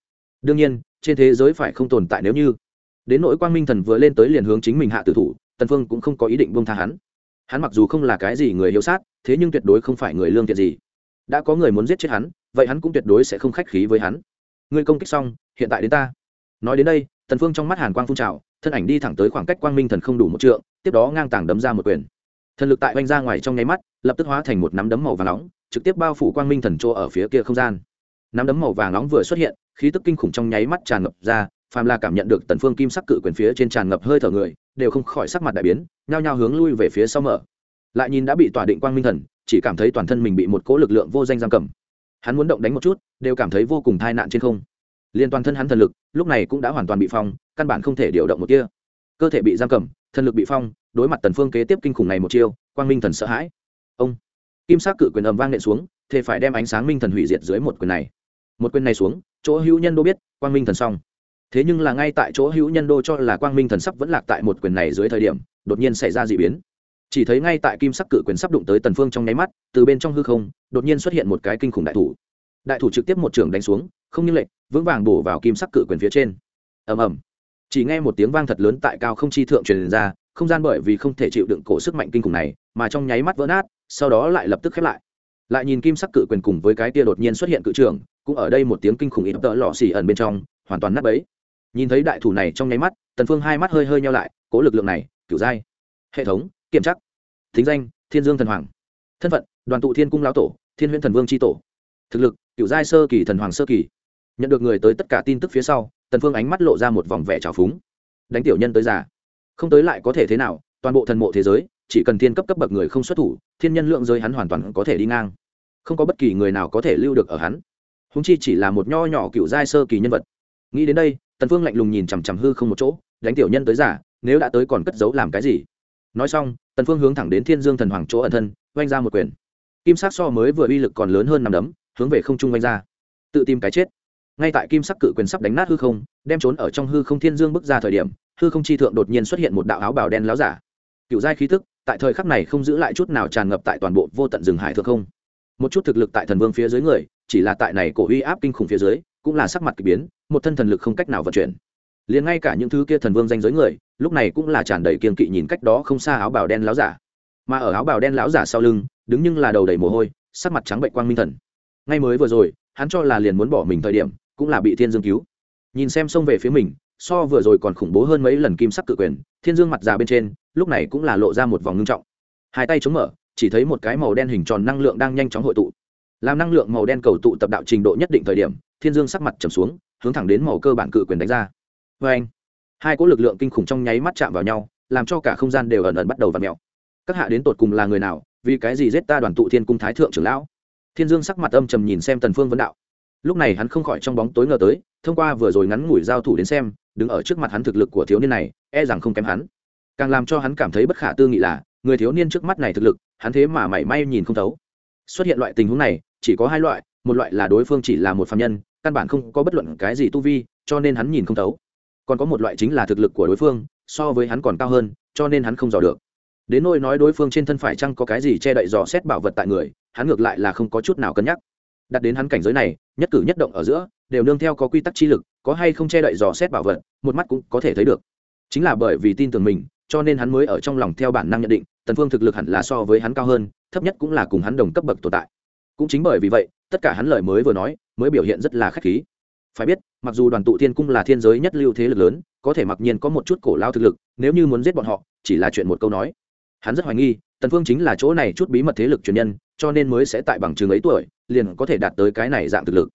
Đương nhiên, trên thế giới phải không tồn tại nếu như đến nỗi quang minh thần vừa lên tới liền hướng chính mình hạ tử thủ, tần phương cũng không có ý định buông tha hắn. Hắn mặc dù không là cái gì người hiếu sát, thế nhưng tuyệt đối không phải người lương thiện gì đã có người muốn giết chết hắn, vậy hắn cũng tuyệt đối sẽ không khách khí với hắn. Ngươi công kích xong, hiện tại đến ta. Nói đến đây, tần phương trong mắt hàn quang phun trào, thân ảnh đi thẳng tới khoảng cách quang minh thần không đủ một trượng, tiếp đó ngang tàng đấm ra một quyền. Thần lực tại oanh ra ngoài trong nháy mắt, lập tức hóa thành một nắm đấm màu vàng nóng, trực tiếp bao phủ quang minh thần chỗ ở phía kia không gian. Nắm đấm màu vàng nóng vừa xuất hiện, khí tức kinh khủng trong nháy mắt tràn ngập ra, phàm là cảm nhận được tần phương kim sắc cự quyền phía trên tràn ngập hơi thở người, đều không khỏi sắc mặt đại biến, nhao nhao hướng lui về phía sau mở. Lại nhìn đã bị tỏa định quang minh thần chỉ cảm thấy toàn thân mình bị một cỗ lực lượng vô danh giam cầm. Hắn muốn động đánh một chút, đều cảm thấy vô cùng tai nạn trên không. Liên toàn thân hắn thần lực, lúc này cũng đã hoàn toàn bị phong, căn bản không thể điều động một tia. Cơ thể bị giam cầm, thần lực bị phong, đối mặt tần phương kế tiếp kinh khủng này một chiêu, quang minh thần sợ hãi. Ông! Kim sắc cự quyền ầm vang nện xuống, thề phải đem ánh sáng minh thần hủy diệt dưới một quyền này. Một quyền này xuống, chỗ hữu nhân đô biết, quang minh thần xong. Thế nhưng là ngay tại chỗ hữu nhân đô cho là quang minh thần sắp vẫn lạc tại một quyền này dưới thời điểm, đột nhiên xảy ra d ị biến chỉ thấy ngay tại kim sắc cự quyền sắp đụng tới tần phương trong nháy mắt, từ bên trong hư không, đột nhiên xuất hiện một cái kinh khủng đại thủ. Đại thủ trực tiếp một trường đánh xuống, không như lệch, vững vàng bổ vào kim sắc cự quyền phía trên. Ầm ầm. Chỉ nghe một tiếng vang thật lớn tại cao không chi thượng truyền ra, không gian bởi vì không thể chịu đựng cổ sức mạnh kinh khủng này, mà trong nháy mắt vỡ nát, sau đó lại lập tức khép lại. Lại nhìn kim sắc cự quyền cùng với cái tia đột nhiên xuất hiện cự trường, cũng ở đây một tiếng kinh khủng ít tợ lọ xì ẩn bên trong, hoàn toàn nát bấy. Nhìn thấy đại thủ này trong nháy mắt, tần phương hai mắt hơi hơi nhau lại, cố lực lượng này cửu giai hệ thống, kiểm chắc thính danh, thiên dương thần hoàng. Thân phận, đoàn tụ thiên cung lão tổ, thiên huyễn thần vương tri tổ. Thực lực cựu giai sơ kỳ thần hoàng sơ kỳ. Nhận được người tới tất cả tin tức phía sau, tần phương ánh mắt lộ ra một vòng vẻ trào phúng. Đánh tiểu nhân tới già. Không tới lại có thể thế nào, toàn bộ thần mộ thế giới, chỉ cần thiên cấp cấp bậc người không xuất thủ, thiên nhân lượng giới hắn hoàn toàn có thể đi ngang. Không có bất kỳ người nào có thể lưu được ở hắn. Húng chi chỉ là một nho nhỏ cựu giai sơ kỳ nhân vật. Nghĩ đến đây, tần phương lạnh lùng nhìn chằm chằm hư không một chỗ, đánh tiểu nhân tới giả nếu đã tới còn cất giấu làm cái gì? Nói xong, tần phương hướng thẳng đến thiên dương thần hoàng chỗ ẩn thân oanh ra một quyền. Kim sắc so mới vừa uy lực còn lớn hơn năm đấm, hướng về không trung oanh ra. Tự tìm cái chết. Ngay tại kim sắc cự quyền sắp đánh nát hư không, đem trốn ở trong hư không thiên dương bước ra thời điểm, hư không chi thượng đột nhiên xuất hiện một đạo áo bào đen láo giả. Cựu giai khí tức, tại thời khắc này không giữ lại chút nào tràn ngập tại toàn bộ vô tận rừng hải thượng không. Một chút thực lực tại thần vương phía dưới người, chỉ là tại này cổ uy áp kinh khủng phía dưới, cũng là sắc mặt kỳ biến, một thân thần lực không cách nào vận chuyển liền ngay cả những thứ kia thần vương danh giới người, lúc này cũng là tràn đầy kiên kỵ nhìn cách đó không xa áo bào đen láo giả. Mà ở áo bào đen láo giả sau lưng, đứng nhưng là đầu đầy mồ hôi, sắc mặt trắng bệnh quang minh thần. Ngay mới vừa rồi, hắn cho là liền muốn bỏ mình thời điểm, cũng là bị thiên dương cứu. Nhìn xem xông về phía mình, so vừa rồi còn khủng bố hơn mấy lần kim sắc cự quyền, thiên dương mặt già bên trên, lúc này cũng là lộ ra một vòng ngưng trọng. Hai tay chống mở, chỉ thấy một cái màu đen hình tròn năng lượng đang nhanh chóng hội tụ. Làm năng lượng màu đen cầu tụ tập đạo trình độ nhất định thời điểm, thiên dương sắc mặt trầm xuống, hướng thẳng đến màu cơ bản cự quyền đánh ra vê anh, hai cỗ lực lượng kinh khủng trong nháy mắt chạm vào nhau, làm cho cả không gian đều ẩn ẩn bắt đầu v ặ mẹo các hạ đến tột cùng là người nào, vì cái gì giết ta đoàn tụ thiên cung thái thượng trưởng lão? Thiên dương sắc mặt âm trầm nhìn xem tần phương vấn đạo. Lúc này hắn không khỏi trong bóng tối ngờ tới, thông qua vừa rồi ngắn ngủi giao thủ đến xem, đứng ở trước mặt hắn thực lực của thiếu niên này e rằng không kém hắn. Càng làm cho hắn cảm thấy bất khả tư nghị là, người thiếu niên trước mắt này thực lực, hắn thế mà mảy may nhìn không thấu. Xuất hiện loại tình huống này, chỉ có hai loại, một loại là đối phương chỉ là một phạm nhân, căn bản không có bất luận cái gì tu vi, cho nên hắn nhìn không thấu còn có một loại chính là thực lực của đối phương, so với hắn còn cao hơn, cho nên hắn không dò được. Đến nôi nói đối phương trên thân phải chăng có cái gì che đậy dò xét bảo vật tại người, hắn ngược lại là không có chút nào cân nhắc. Đặt đến hắn cảnh giới này, nhất cử nhất động ở giữa, đều nương theo có quy tắc chi lực, có hay không che đậy dò xét bảo vật, một mắt cũng có thể thấy được. Chính là bởi vì tin tưởng mình, cho nên hắn mới ở trong lòng theo bản năng nhận định, tần phương thực lực hẳn là so với hắn cao hơn, thấp nhất cũng là cùng hắn đồng cấp bậc tồn tại. Cũng chính bởi vì vậy, tất cả hắn lời mới vừa nói, mới biểu hiện rất là khách khí phải biết mặc dù đoàn tụ thiên cung là thiên giới nhất lưu thế lực lớn có thể mặc nhiên có một chút cổ lao thực lực nếu như muốn giết bọn họ chỉ là chuyện một câu nói. Hắn rất hoài nghi tần phương chính là chỗ này chút bí mật thế lực truyền nhân cho nên mới sẽ tại bằng trường ấy tuổi liền có thể đạt tới cái này dạng thực lực.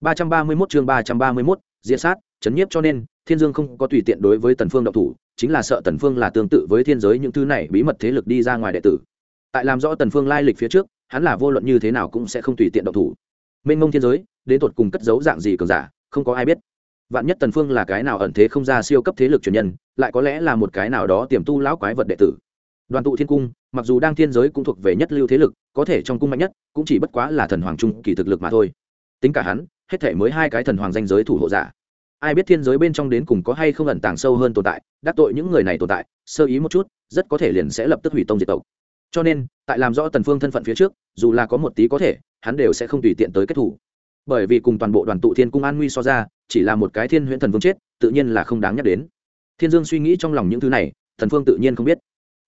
331 chương 331, diệt sát chấn nhiếp cho nên thiên dương không có tùy tiện đối với tần phương động thủ chính là sợ tần phương là tương tự với thiên giới những thứ này bí mật thế lực đi ra ngoài đệ tử. Tại làm rõ tần phương lai lịch phía trước hắn là vô luận như thế nào cũng sẽ không tùy tiện động thủ. Mênh mông thiên giới đến tột cùng cất giấu dạng gì cường giả không có ai biết. Vạn nhất tần phương là cái nào ẩn thế không ra siêu cấp thế lực truyền nhân, lại có lẽ là một cái nào đó tiềm tu lão quái vật đệ tử. Đoàn tụ thiên cung, mặc dù đang thiên giới cũng thuộc về nhất lưu thế lực, có thể trong cung mạnh nhất, cũng chỉ bất quá là thần hoàng trung kỳ thực lực mà thôi. Tính cả hắn, hết thể mới hai cái thần hoàng danh giới thủ hộ giả. Ai biết thiên giới bên trong đến cùng có hay không ẩn tàng sâu hơn tồn tại, đắc tội những người này tồn tại, sơ ý một chút, rất có thể liền sẽ lập tức hủy tông diệt tộc. Cho nên, tại làm rõ tần phương thân phận phía trước, dù là có một tí có thể, hắn đều sẽ không tùy tiện tới kết thủ bởi vì cùng toàn bộ đoàn tụ thiên cung an nguy so ra, chỉ là một cái thiên huyễn thần vương chết, tự nhiên là không đáng nhắc đến. Thiên dương suy nghĩ trong lòng những thứ này, thần phương tự nhiên không biết.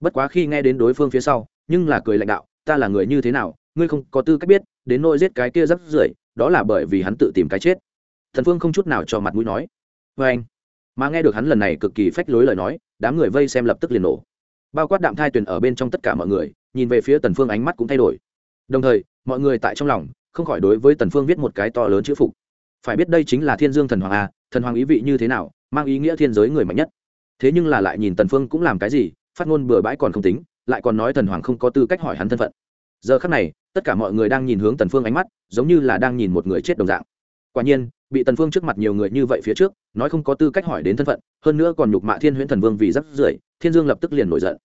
Bất quá khi nghe đến đối phương phía sau, nhưng là cười lãnh đạo, ta là người như thế nào, ngươi không có tư cách biết, đến nỗi giết cái kia rất rưởi, đó là bởi vì hắn tự tìm cái chết. Thần phương không chút nào cho mặt mũi nói. Vê anh. Mà nghe được hắn lần này cực kỳ phách lối lời nói, đám người vây xem lập tức liền nổ. Bao quát đạm thai tuyền ở bên trong tất cả mọi người, nhìn về phía tần phương ánh mắt cũng thay đổi. Đồng thời, mọi người tại trong lòng không khỏi đối với tần phương viết một cái to lớn chữ phục. Phải biết đây chính là thiên dương thần hoàng a thần hoàng ý vị như thế nào, mang ý nghĩa thiên giới người mạnh nhất. Thế nhưng là lại nhìn tần phương cũng làm cái gì, phát ngôn bừa bãi còn không tính, lại còn nói thần hoàng không có tư cách hỏi hắn thân phận. Giờ khắc này, tất cả mọi người đang nhìn hướng tần phương ánh mắt, giống như là đang nhìn một người chết đồng dạng. Quả nhiên, bị tần phương trước mặt nhiều người như vậy phía trước, nói không có tư cách hỏi đến thân phận, hơn nữa còn nhục mạ thiên huyễn thần vương vì rất rưởi, thiên dương lập tức liền nổi giận.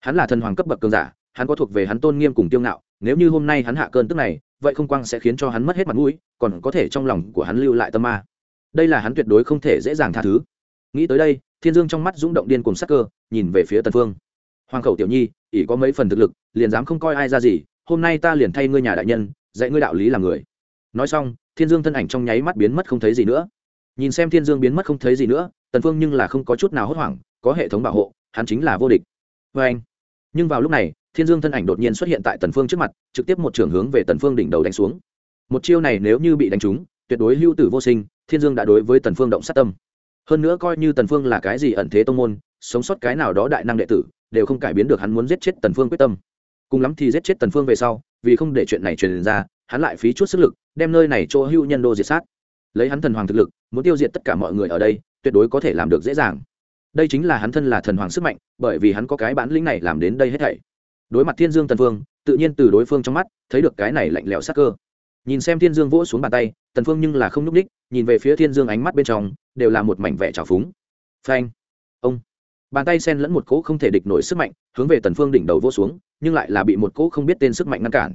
Hắn là thần hoàng cấp bậc cường giả, hắn có thuộc về hắn tôn nghiêm cùng tiêu ngạo, nếu như hôm nay hắn hạ cơn tức này vậy không quang sẽ khiến cho hắn mất hết mặt mũi, còn có thể trong lòng của hắn lưu lại tâm ma. Đây là hắn tuyệt đối không thể dễ dàng tha thứ. Nghĩ tới đây, thiên dương trong mắt rung động điên cùng sắc cơ, nhìn về phía tần phương. Hoàng khẩu tiểu nhi, ỷ có mấy phần thực lực, liền dám không coi ai ra gì, hôm nay ta liền thay ngươi nhà đại nhân, dạy ngươi đạo lý làm người. Nói xong, thiên dương thân ảnh trong nháy mắt biến mất không thấy gì nữa. Nhìn xem thiên dương biến mất không thấy gì nữa, tần phương nhưng là không có chút nào hốt hoảng, có hệ thống bảo hộ, hắn chính là vô địch. Với anh nhưng vào lúc này thiên dương thân ảnh đột nhiên xuất hiện tại tần phương trước mặt, trực tiếp một trường hướng về tần phương đỉnh đầu đánh xuống. Một chiêu này nếu như bị đánh trúng, tuyệt đối lưu tử vô sinh, thiên dương đã đối với tần phương động sát tâm. Hơn nữa coi như tần phương là cái gì ẩn thế tông môn, sống sót cái nào đó đại năng đệ tử, đều không cải biến được hắn muốn giết chết tần phương quyết tâm. Cùng lắm thì giết chết tần phương về sau, vì không để chuyện này truyền ra, hắn lại phí chút sức lực, đem nơi này cho hưu nhân đô diệt sát. Lấy hắn thần hoàng thực lực, muốn tiêu diệt tất cả mọi người ở đây, tuyệt đối có thể làm được dễ dàng. Đây chính là hắn thân là thần hoàng sức mạnh, bởi vì hắn có cái bản lĩnh này làm đến đây hết thảy đối mặt thiên dương tần phương, tự nhiên từ đối phương trong mắt thấy được cái này lạnh lẽo sắc cơ. Nhìn xem thiên dương vỗ xuống bàn tay, tần phương nhưng là không nhúc ních nhìn về phía thiên dương ánh mắt bên trong, đều là một mảnh vẻ trào phúng. Phanh! Ông! Bàn tay sen lẫn một cỗ không thể địch nổi sức mạnh, hướng về tần phương đỉnh đầu vỗ xuống, nhưng lại là bị một cỗ không biết tên sức mạnh ngăn cản.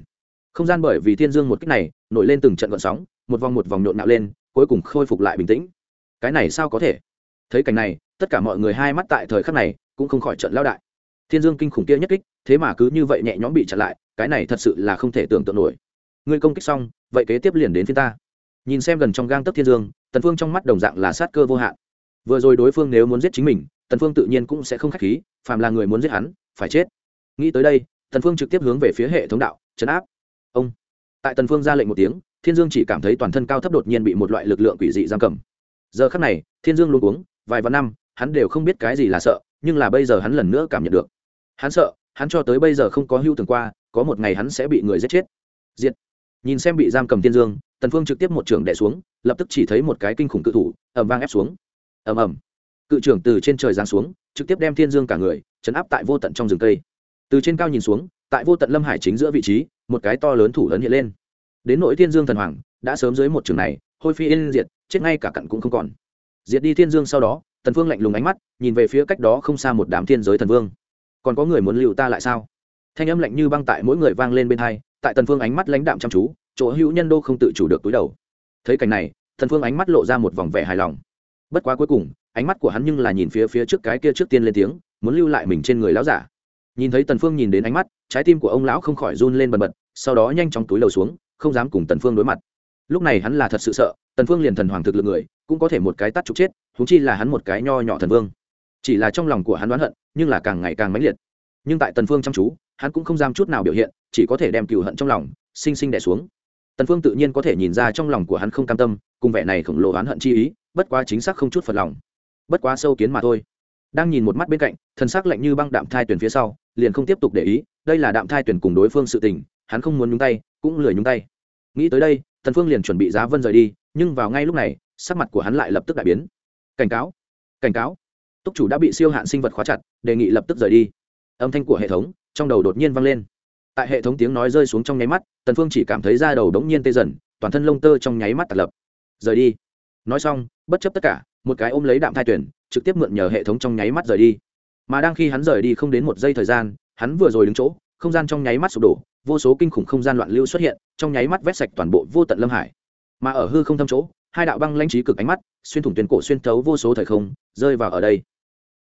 Không gian bởi vì thiên dương một kích này, nổi lên từng trận gợn sóng, một vòng một vòng nhộn nạo lên, cuối cùng khôi phục lại bình tĩnh. Cái này sao có thể? Thấy cảnh này, tất cả mọi người hai mắt tại thời khắc này cũng không khỏi trận lao đại thiên dương kinh khủng kia nhất kích, thế mà cứ như vậy nhẹ nhõm bị chặn lại, cái này thật sự là không thể tưởng tượng nổi. Ngươi công kích xong, vậy kế tiếp liền đến phía ta. Nhìn xem gần trong gang tấc thiên dương, tần phương trong mắt đồng dạng là sát cơ vô hạn. Vừa rồi đối phương nếu muốn giết chính mình, tần phương tự nhiên cũng sẽ không khách khí, phàm là người muốn giết hắn, phải chết. Nghĩ tới đây, tần phương trực tiếp hướng về phía hệ thống đạo chấn áp. Ông. Tại tần phương ra lệnh một tiếng, thiên dương chỉ cảm thấy toàn thân cao thấp đột nhiên bị một loại lực lượng quỷ dị giam cầm. Giờ khắc này, thiên dương luôn uống vài vạn năm, hắn đều không biết cái gì là sợ, nhưng là bây giờ hắn lần nữa cảm nhận được hắn sợ, hắn cho tới bây giờ không có hưu tưởng qua, có một ngày hắn sẽ bị người giết chết. Diệt. Nhìn xem bị giam cầm thiên dương, tần phương trực tiếp một trường đè xuống, lập tức chỉ thấy một cái kinh khủng cự thủ, ầm vang ép xuống. Ầm ầm. Cự trưởng từ trên trời giáng xuống, trực tiếp đem thiên dương cả người chấn áp tại vô tận trong rừng cây. Từ trên cao nhìn xuống, tại vô tận lâm hải chính giữa vị trí, một cái to lớn thủ lớn hiện lên. Đến nội thiên dương thần hoàng, đã sớm dưới một trường này, hôi phi yên diệt, chết ngay cả cặn cũng không còn. Diệt đi thiên dương sau đó, tần phương lạnh lùng ánh mắt, nhìn về phía cách đó không xa một đám thiên giới thần vương còn có người muốn lưu ta lại sao? Thanh âm lạnh như băng tại mỗi người vang lên bên hai, tại tần phương ánh mắt lãnh đạm chăm chú, chỗ hữu nhân đô không tự chủ được túi đầu. Thấy cảnh này, tần phương ánh mắt lộ ra một vòng vẻ hài lòng. Bất quá cuối cùng, ánh mắt của hắn nhưng là nhìn phía phía trước cái kia trước tiên lên tiếng, muốn lưu lại mình trên người lão giả. Nhìn thấy tần phương nhìn đến ánh mắt, trái tim của ông lão không khỏi run lên bần bật, sau đó nhanh chóng túi lầu xuống, không dám cùng tần phương đối mặt. Lúc này hắn là thật sự sợ, tần phương liền thần hoàng thực lực người, cũng có thể một cái tát trục chết chúng chi là hắn một cái nho nhỏ thần vương chỉ là trong lòng của hắn đoán hận, nhưng là càng ngày càng mãnh liệt. Nhưng tại tần phương chăm chú, hắn cũng không dám chút nào biểu hiện, chỉ có thể đem cừu hận trong lòng, sinh sinh đè xuống. Tần phương tự nhiên có thể nhìn ra trong lòng của hắn không cam tâm, cùng vẻ này khổng lồ oán hận chi ý, bất quá chính xác không chút phật lòng. Bất quá sâu kiến mà thôi. Đang nhìn một mắt bên cạnh, thần sắc lạnh như băng đạm thai tuyển phía sau, liền không tiếp tục để ý, đây là đạm thai tuyển cùng đối phương sự tình, hắn không muốn nhúng tay, cũng lười nhúng tay. Nghĩ tới đây, tần phương liền chuẩn bị giá vân rời đi, nhưng vào ngay lúc này, sắc mặt của hắn lại lập tức đại biến. Cảnh cáo cảnh cáo túc chủ đã bị siêu hạn sinh vật khóa chặt, đề nghị lập tức rời đi. Âm thanh của hệ thống trong đầu đột nhiên vang lên. Tại hệ thống tiếng nói rơi xuống trong nháy mắt, tần phương chỉ cảm thấy da đầu đống nhiên tê dần, toàn thân lông tơ trong nháy mắt tạt lập. Rời đi. Nói xong, bất chấp tất cả, một cái ôm lấy đạm thai tuyển, trực tiếp mượn nhờ hệ thống trong nháy mắt rời đi. Mà đang khi hắn rời đi không đến một giây thời gian, hắn vừa rồi đứng chỗ, không gian trong nháy mắt sụp đổ, vô số kinh khủng không gian loạn lưu xuất hiện, trong nháy mắt vét sạch toàn bộ vô tận lâm hải. Mà ở hư không thâm chỗ, hai đạo băng lãnh trí cực ánh mắt, xuyên thủng tuyến cổ xuyên thấu vô số thời không, rơi vào ở đây.